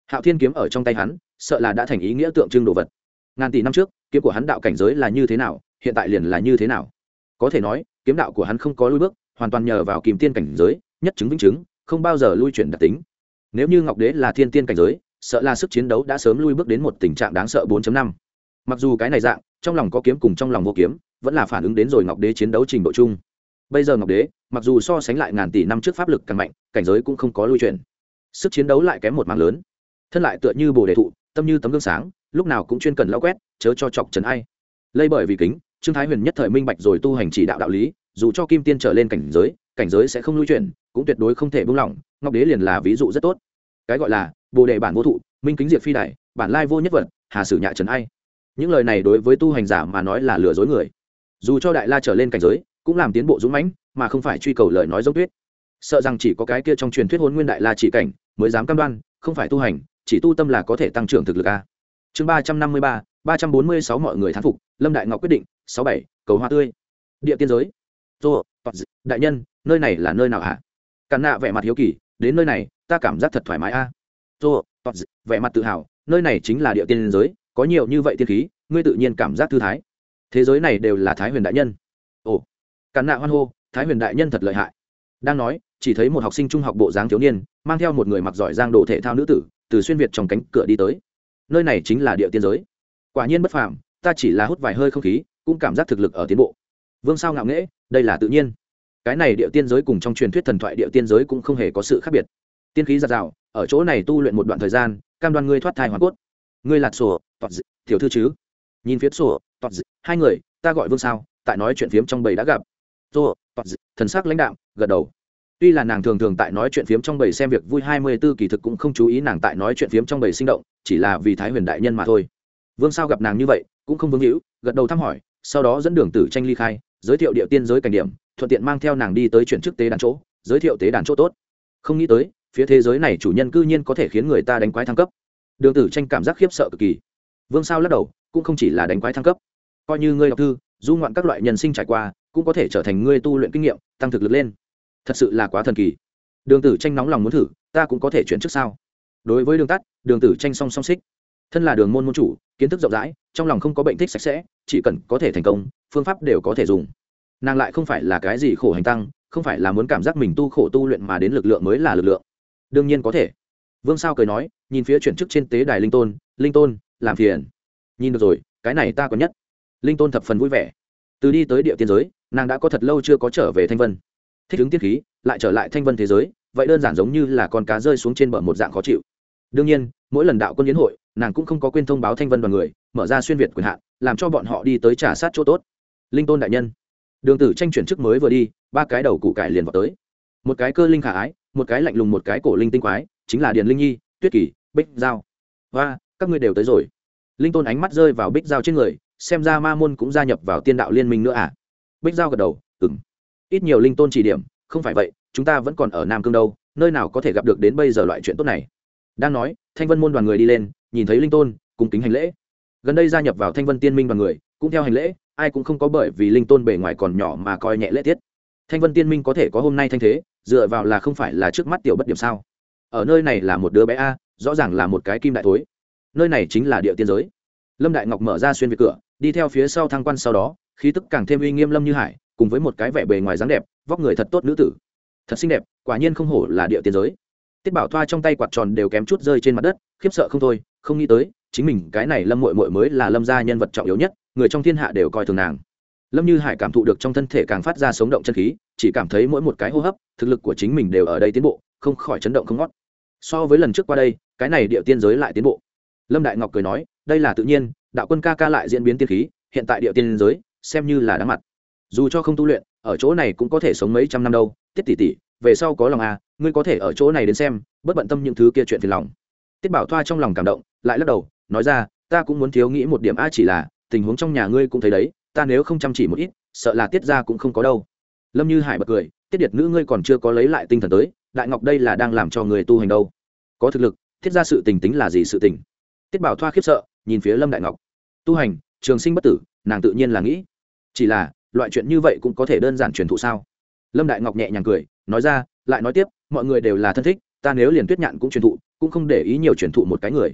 Hạo thiên kiếm ở trong tay hắn, sợ là đã thành ý nghĩa tượng trưng đồ vật. Ngàn tỷ năm trước, kiếm của hắn đạo cảnh giới là như thế nào, hiện tại liền là như thế nào? Có thể nói, kiếm đạo của hắn không có lui bước, hoàn toàn nhờ vào kìm tiên cảnh giới, nhất chứng vĩnh chứng, không bao giờ lui chuyển đặc tính. Nếu như ngọc đế là thiên tiên cảnh giới, sợ là sức chiến đấu đã sớm lui bước đến một tình trạng đáng sợ 4.5 mặc dù cái này dạng, trong lòng có kiếm cùng trong lòng vô kiếm, vẫn là phản ứng đến rồi ngọc đế chiến đấu trình độ chung. Bây giờ ngọc đế, mặc dù so sánh lại ngàn tỷ năm trước pháp lực càng mạnh, cảnh giới cũng không có lui chuyển. Sức chiến đấu lại kém một mạng lớn. Thân lại tựa như bồ đề thụ, tâm như tấm gương sáng, lúc nào cũng chuyên cần lao quét, chớ cho chọc trần ai. Lây bởi vì kính, trương thái huyền nhất thời minh bạch rồi tu hành chỉ đạo đạo lý, dù cho kim tiên trở lên cảnh giới cảnh giới sẽ không lui chuyển, cũng tuyệt đối không thể buông lỏng, ngọc đế liền là ví dụ rất tốt. Cái gọi là bồ đề bản vô thụ, minh kính diệt phi đại bản lai vô nhất vật, hà sử nhạ trần ai những lời này đối với tu hành giả mà nói là lừa dối người. Dù cho đại la trở lên cảnh giới, cũng làm tiến bộ dũng mãnh, mà không phải truy cầu lời nói giống tuyết. Sợ rằng chỉ có cái kia trong truyền thuyết hôn nguyên đại la chỉ cảnh mới dám cam đoan, không phải tu hành, chỉ tu tâm là có thể tăng trưởng thực lực a. Chương ba trăm năm mươi ba ba trăm bốn mươi sáu mọi người thán phục, lâm đại ngọc quyết định, sáu bảy, cầu hoa tươi. Địa tiên giới. Tô đại nhân, nơi này là nơi nào hả? Càn nạ vẻ mặt hiếu kỳ, đến nơi này, ta cảm giác thật thoải mái a. Tô vẻ mặt tự hào, nơi này chính là địa tiên giới có nhiều như vậy tiên khí, ngươi tự nhiên cảm giác thư thái. Thế giới này đều là thái huyền đại nhân. Ồ, càn nạ hoan hô, thái huyền đại nhân thật lợi hại. Đang nói, chỉ thấy một học sinh trung học bộ dáng thiếu niên, mang theo một người mặc giỏi giang đồ thể thao nữ tử, từ xuyên việt trong cánh cửa đi tới. Nơi này chính là địa tiên giới. Quả nhiên bất phàm, ta chỉ là hút vài hơi không khí, cũng cảm giác thực lực ở tiến bộ. Vương sao ngạo nghễ, đây là tự nhiên. Cái này địa tiên giới cùng trong truyền thuyết thần thoại địa tiên giới cũng không hề có sự khác biệt. Tiên khí giạt rào, ở chỗ này tu luyện một đoạn thời gian, cam đoan ngươi thoát thai hoàn cốt ngươi lạt sổ tọt dị, tiểu thư chứ? Nhìn phía sổ tọt dị, hai người ta gọi vương sao tại nói chuyện phiếm trong bầy đã gặp. Sổ tọt dị, thần sắc lãnh đạo gật đầu. Tuy là nàng thường thường tại nói chuyện phiếm trong bầy xem việc vui hai mươi b ố kỳ thực cũng không chú ý nàng tại nói chuyện phiếm trong bầy sinh động chỉ là vì thái huyền đại nhân mà thôi. Vương sao gặp nàng như vậy cũng không vương hữu gật đầu thăm hỏi sau đó dẫn đường tử tranh ly khai giới thiệu địa tiên giới cảnh điểm thuận tiện mang theo nàng đi tới chuyển chức tế đàn chỗ giới thiệu tế đàn chỗ tốt. Không nghĩ tới phía thế giới này chủ nhân cư nhiên có thể khiến người ta đánh quái thăng cấp đường tử tranh cảm giác khiếp sợ cực kỳ. Vương sao lắc đầu, cũng không chỉ là đánh quái thăng cấp. Coi như ngươi đọc thư, du ngoạn các loại nhân sinh trải qua, cũng có thể trở thành ngươi tu luyện kinh nghiệm, tăng thực lực lên. Thật sự là quá thần kỳ. Đường tử tranh nóng lòng muốn thử, ta cũng có thể chuyển trước sao? Đối với đường tắt, đường tử tranh song song xích. Thân là đường môn môn chủ, kiến thức rộng rãi, trong lòng không có bệnh thích sạch sẽ, chỉ cần có thể thành công, phương pháp đều có thể dùng. Nàng lại không phải là cái gì khổ hành tăng, không phải là muốn cảm giác mình tu khổ tu luyện mà đến lực lượng mới là lực lượng. Đương nhiên có thể. Vương sao cười nói nhìn phía chuyển chức trên tế đài linh tôn linh tôn, làm phiền. Nhìn được rồi, cái này ta có nhất. Linh tôn thập phần vui vẻ. Từ đi tới địa tiên giới, nàng đã có thật lâu chưa có trở về thanh vân. Thích ứng tiết khí, lại trở lại thanh vân thế giới, vậy đơn giản giống như là con cá rơi xuống trên bờ một dạng khó chịu. Đương nhiên, mỗi lần đạo quân yến hội, nàng cũng không có quên thông báo thanh vân đoàn người, mở ra xuyên việt quyền hạn, làm cho bọn họ đi tới trả sát chỗ tốt. Linh tôn đại nhân. Đường tử tranh chuyển chức mới vừa đi, ba cái đầu cụ cải liền vào tới. Một cái cơ linh khả ái, một cái lạnh lùng một cái cổ linh tinh quái, chính là điền linh nhi, tuyết kỳ bích giao. Và, các ngươi đều tới rồi. Linh tôn ánh mắt rơi vào bích giao trên người, xem ra ma môn cũng gia nhập vào tiên đạo liên minh nữa à? Bích giao gật đầu ừng ít nhiều linh tôn chỉ điểm, không phải vậy, chúng ta vẫn còn ở nam cương đâu, nơi nào có thể gặp được đến bây giờ loại chuyện tốt này? Đang nói, thanh vân môn đoàn người đi lên, nhìn thấy linh tôn, cùng kính hành lễ. Gần đây gia nhập vào thanh vân tiên minh đoàn người, cũng theo hành lễ, ai cũng không có bởi vì linh tôn bề ngoài còn nhỏ mà coi nhẹ lễ tiết. Thanh vân tiên minh có thể có hôm nay thanh thế, dựa vào là không phải là trước mắt tiểu bất điểm sao? Ở nơi này là một đứa bé a rõ ràng là một cái kim đại thối. Nơi này chính là địa tiên giới. Lâm đại ngọc mở ra xuyên về cửa, đi theo phía sau thăng quan sau đó, khí tức càng thêm uy nghiêm lâm như hải, cùng với một cái vẻ bề ngoài dáng đẹp, vóc người thật tốt nữ tử. Thật xinh đẹp, quả nhiên không hổ là địa tiên giới. Tiết bảo thoa trong tay quạt tròn đều kém chút rơi trên mặt đất, khiếp sợ không thôi, không nghĩ tới, chính mình, cái này lâm mội mội mới là lâm gia nhân vật trọng yếu nhất, người trong thiên hạ đều coi thường nàng. Lâm như hải cảm thụ được trong thân thể càng phát ra sống động chân khí, chỉ cảm thấy mỗi một cái hô hấp, thực lực của chính mình đều ở đây tiến bộ, không khỏi chấn động không ngót. So với lần trước qua đây cái này địa tiên giới lại tiến bộ. Lâm đại ngọc cười nói, đây là tự nhiên, đạo quân ca ca lại diễn biến tiên khí, hiện tại địa tiên giới, xem như là đáng mặt. Dù cho không tu luyện, ở chỗ này cũng có thể sống mấy trăm năm đâu, tiết tỷ tỷ, về sau có lòng à ngươi có thể ở chỗ này đến xem bất bận tâm những thứ kia chuyện phiền lòng. Tiết bảo thoa trong lòng cảm động, lại lắc đầu, nói ra, ta cũng muốn thiếu nghĩ một điểm a, chỉ là, tình huống trong nhà ngươi cũng thấy đấy, ta nếu không chăm chỉ một ít, sợ là tiết ra cũng không có đâu. Lâm như hải bật cười, tiết điệt nữ ngươi còn chưa có lấy lại tinh thần tới, đại ngọc đây là đang làm cho người tu hành đâu. Có thực lực thiết ra sự tình tính là gì sự tình. Tiết bảo thoa khiếp sợ, nhìn phía lâm đại ngọc. Tu hành, trường sinh bất tử, nàng tự nhiên là nghĩ. Chỉ là, loại chuyện như vậy cũng có thể đơn giản truyền thụ sao? Lâm đại ngọc nhẹ nhàng cười, nói ra, lại nói tiếp, mọi người đều là thân thích, ta nếu liền tuyết nhạn cũng truyền thụ, cũng không để ý nhiều truyền thụ một cái người.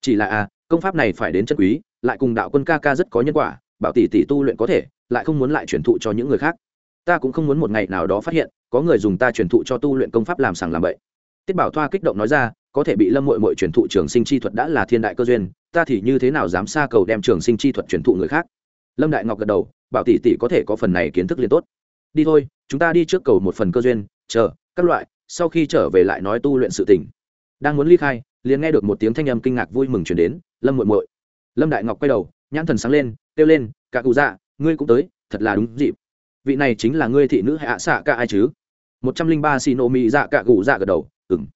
Chỉ là à công pháp này phải đến chân quý, lại cùng đạo quân ca ca rất có nhân quả, bảo tỷ tỷ tu luyện có thể, lại không muốn lại truyền thụ cho những người khác. Ta cũng không muốn một ngày nào đó phát hiện, có người dùng ta truyền thụ cho tu luyện công pháp làm sàng làm bậy. Tiết bảo thoa kích động nói ra có thể bị lâm mội mội truyền thụ trường sinh chi thuật đã là thiên đại cơ duyên, ta thì như thế nào dám xa cầu đem trường sinh chi thuật truyền thụ người khác? Lâm đại ngọc gật đầu, bảo tỷ tỷ có thể có phần này kiến thức liền tốt. Đi thôi, chúng ta đi trước cầu một phần cơ duyên, chờ, các loại, sau khi trở về lại nói tu luyện sự tình. Đang muốn ly khai, liền nghe được một tiếng thanh âm kinh ngạc vui mừng chuyển đến, lâm muội muội. Lâm đại ngọc quay đầu, nhãn thần sáng lên, kêu lên, cả cụ dạ ngươi cũng tới, thật là đúng dịp. Vị này chính là ngươi thị nữ hạ xạ cả ai chứ? Một trăm linh ba xì nộ mị dạ cả cụ dạ gật đầu ừng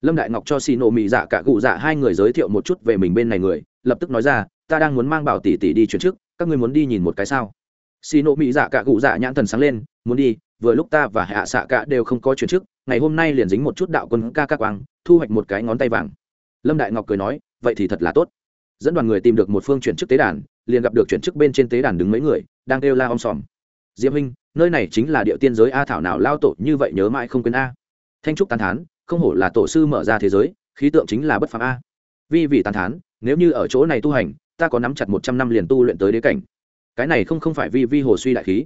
lâm đại ngọc cho xì nổ mỹ dạ cả cụ dạ hai người giới thiệu một chút về mình bên này người, lập tức nói ra, ta đang muốn mang bảo tỷ tỷ đi chuyển trước, các ngươi muốn đi nhìn một cái sao? Xì nổ mỹ dạ cả cụ dạ nhãn thần sáng lên, muốn đi, vừa lúc ta và hạ xạ cả đều không có chuyển trước, ngày hôm nay liền dính một chút đạo quân ca các quang, thu hoạch một cái ngón tay vàng. Lâm đại ngọc cười nói, vậy thì thật là tốt. Dẫn đoàn người tìm được một phương chuyển chức tế đàn, liền gặp được chuyển chức bên trên tế đàn đứng mấy người, đang kêu la om sòm. Diệp huynh, nơi này chính là địa tiên giới a thảo nào lao tổ, như vậy nhớ mãi không quên a. Thanh trúc tán thán không hổ là tổ sư mở ra thế giới, khí tượng chính là bất phạm a. Vì vì tàn thán, nếu như ở chỗ này tu hành, ta có nắm chặt một trăm năm liền tu luyện tới đế cảnh. Cái này không không phải vi vi hồ suy đại khí.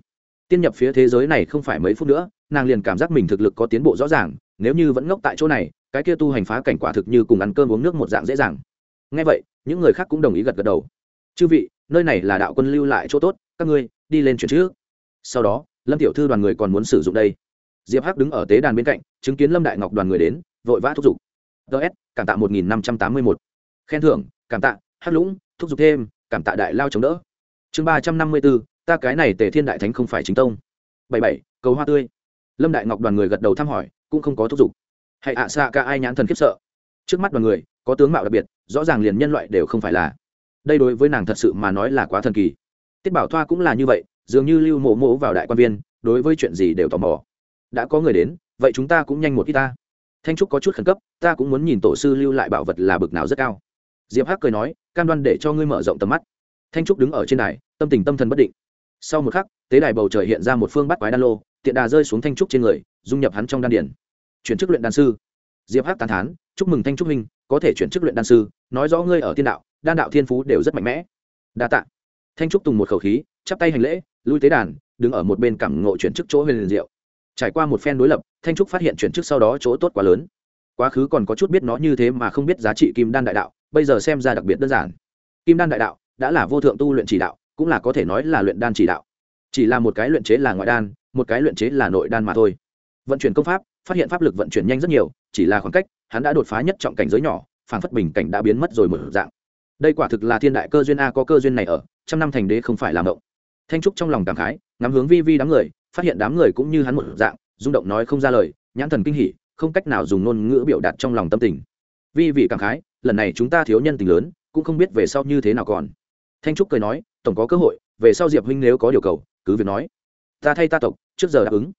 Tiên nhập phía thế giới này không phải mấy phút nữa, nàng liền cảm giác mình thực lực có tiến bộ rõ ràng, nếu như vẫn ngốc tại chỗ này, cái kia tu hành phá cảnh quả thực như cùng ăn cơm uống nước một dạng dễ dàng. Ngay vậy, những người khác cũng đồng ý gật gật đầu. Chư vị, nơi này là đạo quân lưu lại chỗ tốt, các ngươi, đi lên chuyển trước. Sau đó, lâm tiểu thư đoàn người còn muốn sử dụng đây diệp hắc đứng ở tế đàn bên cạnh, chứng kiến lâm đại ngọc đoàn người đến, vội vã thúc giục. Ts cảm tạ một nghìn năm trăm tám mươi một. Khen thưởng, cảm tạ, hắc lũng, thúc giục thêm, cảm tạ đại lao chống đỡ. Chương ba trăm năm mươi bốn, ta cái này tề thiên đại thánh không phải chính tông. Bảy bảy, cầu hoa tươi. Lâm đại ngọc đoàn người gật đầu thăm hỏi, cũng không có thúc giục. Hãy ạ xạ cả ai nhãn thần khiếp sợ. Trước mắt đoàn người, có tướng mạo đặc biệt, rõ ràng liền nhân loại đều không phải là. Đây đối với nàng thật sự mà nói là quá thần kỳ. Tiết bảo thoa cũng là như vậy, dường như lưu mộ mộ vào đại quan viên, đối với chuyện gì đều tò mò đã có người đến, vậy chúng ta cũng nhanh một ít ta. Thanh trúc có chút khẩn cấp, ta cũng muốn nhìn tổ sư lưu lại bảo vật là bực nào rất cao. Diệp hắc cười nói, cam đoan để cho ngươi mở rộng tầm mắt. Thanh trúc đứng ở trên đài, tâm tình tâm thần bất định. Sau một khắc, tế đài bầu trời hiện ra một phương bắt quái đan lô, tiện đà rơi xuống thanh trúc trên người, dung nhập hắn trong đan điển chuyển chức luyện đan sư. Diệp hắc tán thán, chúc mừng thanh trúc minh có thể chuyển chức luyện đan sư, nói rõ ngươi ở thiên đạo, đan đạo thiên phú đều rất mạnh mẽ. Đa tạ. Thanh trúc tùng một khẩu khí, chắp tay hành lễ, lui tế đàn, đứng ở một bên cảm ngộ chuyển chức chỗ huyền liền diệu trải qua một phen đối lập, thanh trúc phát hiện chuyển chức sau đó chỗ tốt quá lớn. Quá khứ còn có chút biết nó như thế mà không biết giá trị kim đan đại đạo, bây giờ xem ra đặc biệt đơn giản. Kim đan đại đạo đã là vô thượng tu luyện chỉ đạo, cũng là có thể nói là luyện đan chỉ đạo. Chỉ là một cái luyện chế là ngoại đan, một cái luyện chế là nội đan mà thôi. Vận chuyển công pháp, phát hiện pháp lực vận chuyển nhanh rất nhiều, chỉ là khoảng cách, hắn đã đột phá nhất trọng cảnh giới nhỏ phản phất bình cảnh đã biến mất rồi một dạng. Đây quả thực là thiên đại cơ duyên a, có cơ duyên này ở, trăm năm thành đế không phải làm động thanh trúc trong lòng cảm khái, ngắm hướng vi vi đám người phát hiện đám người cũng như hắn một dạng, rung động nói không ra lời, nhãn thần kinh hỉ, không cách nào dùng ngôn ngữ biểu đạt trong lòng tâm tình. Vi vị cảm khái, lần này chúng ta thiếu nhân tình lớn, cũng không biết về sau như thế nào còn. Thanh trúc cười nói, tổng có cơ hội, về sau diệp huynh nếu có điều cầu, cứ việc nói. Ta thay ta tộc, trước giờ đáp ứng.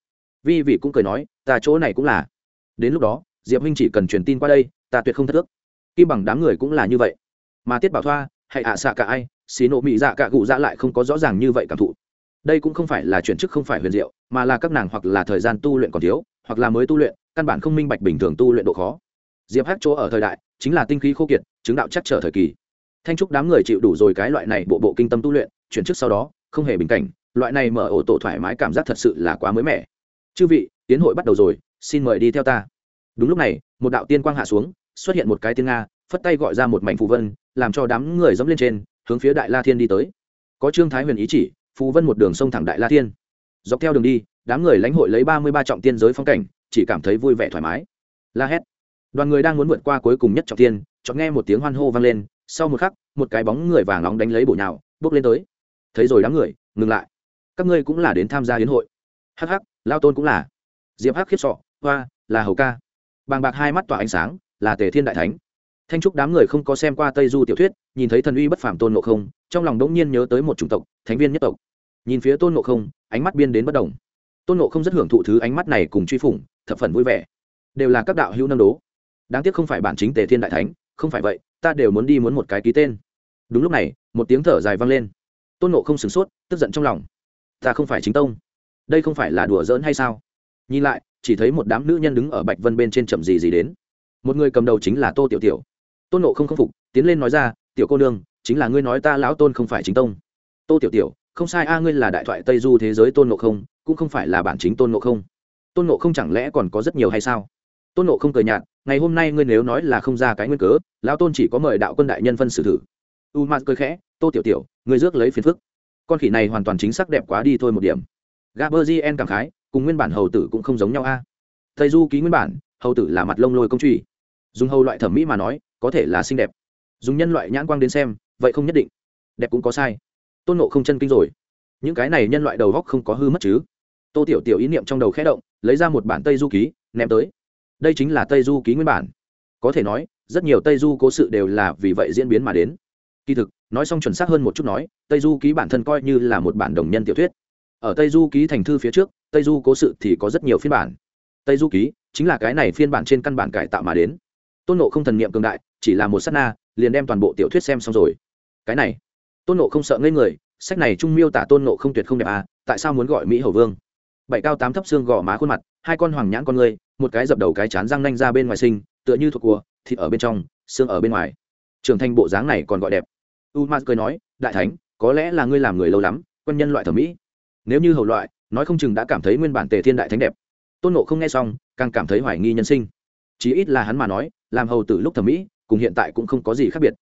Vi vị cũng cười nói, ta chỗ này cũng là. Đến lúc đó, diệp huynh chỉ cần truyền tin qua đây, ta tuyệt không thất ước. Kim bằng đám người cũng là như vậy. Mà tiết bảo thoa, hay ạ à xạ cả ai, xí nộ mị dạ cả cụ dạ lại không có rõ ràng như vậy cảm thụ đây cũng không phải là chuyển chức không phải huyền diệu, mà là các nàng hoặc là thời gian tu luyện còn thiếu, hoặc là mới tu luyện, căn bản không minh bạch bình thường tu luyện độ khó. Diệp hát chỗ ở thời đại, chính là tinh khí khô kiệt, chứng đạo chắc trở thời kỳ. Thanh trúc đám người chịu đủ rồi cái loại này bộ bộ kinh tâm tu luyện, chuyển chức sau đó, không hề bình cảnh, loại này mở ổ tổ thoải mái cảm giác thật sự là quá mới mẻ. Chư vị, tiến hội bắt đầu rồi, xin mời đi theo ta. Đúng lúc này, một đạo tiên quang hạ xuống, xuất hiện một cái tiên nga, phất tay gọi ra một mảnh phù vân, làm cho đám người dẫm lên trên, hướng phía đại la thiên đi tới. Có trương thái huyền ý chỉ phù vân một đường sông thẳng đại la thiên dọc theo đường đi đám người lãnh hội lấy ba mươi ba trọng tiên giới phong cảnh chỉ cảm thấy vui vẻ thoải mái la hét đoàn người đang muốn vượt qua cuối cùng nhất trọng tiên chọn nghe một tiếng hoan hô vang lên sau một khắc một cái bóng người vàng nóng đánh lấy bổ nhào bước lên tới thấy rồi đám người ngừng lại các ngươi cũng là đến tham gia hiến hội hắc hắc lao tôn cũng là diệp hắc khiếp sọ hoa là hầu ca bàng bạc hai mắt tỏa ánh sáng là tề thiên đại thánh thanh trúc đám người không có xem qua tây du tiểu thuyết nhìn thấy thần uy bất phàm tôn ngộ không trong lòng đỗng nhiên nhớ tới một chủng tộc, thánh viên nhất tộc. Nhìn phía tôn nộ không, ánh mắt biên đến bất đồng tôn nộ không rất hưởng thụ thứ ánh mắt này cùng truy phủng, thập phần vui vẻ. Đều là các đạo hữu nâng đố. Đáng tiếc không phải bản chính tề thiên đại thánh, không phải vậy, ta đều muốn đi muốn một cái ký tên. Đúng lúc này, một tiếng thở dài vang lên. Tôn nộ không sửng sốt, tức giận trong lòng. Ta không phải chính tông. Đây không phải là đùa giỡn hay sao? Nhìn lại, chỉ thấy một đám nữ nhân đứng ở bạch vân bên trên chậm gì gì đến. Một người cầm đầu chính là tô tiểu tiểu. Tôn nộ không khâm phục, tiến lên nói ra, tiểu cô nương chính là ngươi nói ta lão tôn không phải chính tông. Tô tiểu tiểu, không sai a, ngươi là đại thoại tây du thế giới tôn ngộ không, cũng không phải là bản chính tôn ngộ không. Tôn ngộ không chẳng lẽ còn có rất nhiều hay sao? Tôn ngộ không cười nhạt, ngày hôm nay ngươi nếu nói là không ra cái nguyên cớ, lão tôn chỉ có mời đạo quân đại nhân phân xử thử. U m cười khẽ, tô tiểu tiểu, ngươi rước lấy phiền phức. Con khỉ này hoàn toàn chính xác đẹp quá đi thôi một điểm. Gaberzien cảm khái, cùng nguyên bản hầu tử cũng không giống nhau a. Tây du ký nguyên bản, hầu tử là mặt lông lôi công truy. Dùng hầu loại thẩm mỹ mà nói, có thể là xinh đẹp. Dùng nhân loại nhãn quang đến xem vậy không nhất định. Đẹp cũng có sai. Tôn nộ không chân kinh rồi. Những cái này nhân loại đầu góc không có hư mất chứ. Tô tiểu tiểu ý niệm trong đầu khẽ động, lấy ra một bản tây du ký, ném tới. Đây chính là tây du ký nguyên bản. Có thể nói, rất nhiều tây du cố sự đều là vì vậy diễn biến mà đến. Kỳ thực, nói xong chuẩn xác hơn một chút nói, tây du ký bản thân coi như là một bản đồng nhân tiểu thuyết. Ở tây du ký thành thư phía trước, tây du cố sự thì có rất nhiều phiên bản. Tây du ký chính là cái này phiên bản trên căn bản cải tạo mà đến. Tôn nộ không thần niệm cường đại, chỉ là một s á t na, liền đem toàn bộ tiểu thuyết xem xong rồi cái này, tôn nộ không sợ ngây người, sách này trung miêu tả tôn nộ không tuyệt không đẹp à tại sao muốn gọi mỹ hầu vương? Bảy cao tám thấp xương gò má khuôn mặt, hai con hoàng nhãn con người, một cái dập đầu cái chán răng nanh ra bên ngoài sinh, tựa như thuộc cua thịt ở bên trong, xương ở bên ngoài. Trưởng thành bộ dáng này còn gọi đẹp. U ma cười nói, đại thánh, có lẽ là ngươi làm người lâu lắm, quân nhân loại thẩm mỹ. Nếu như hầu loại, nói không chừng đã cảm thấy nguyên bản tề thiên đại thánh đẹp. Tôn nộ không nghe xong, càng cảm thấy hoài nghi nhân sinh. Chí ít là hắn mà nói, làm hầu từ lúc thẩm mỹ, cùng hiện tại cũng không có gì khác biệt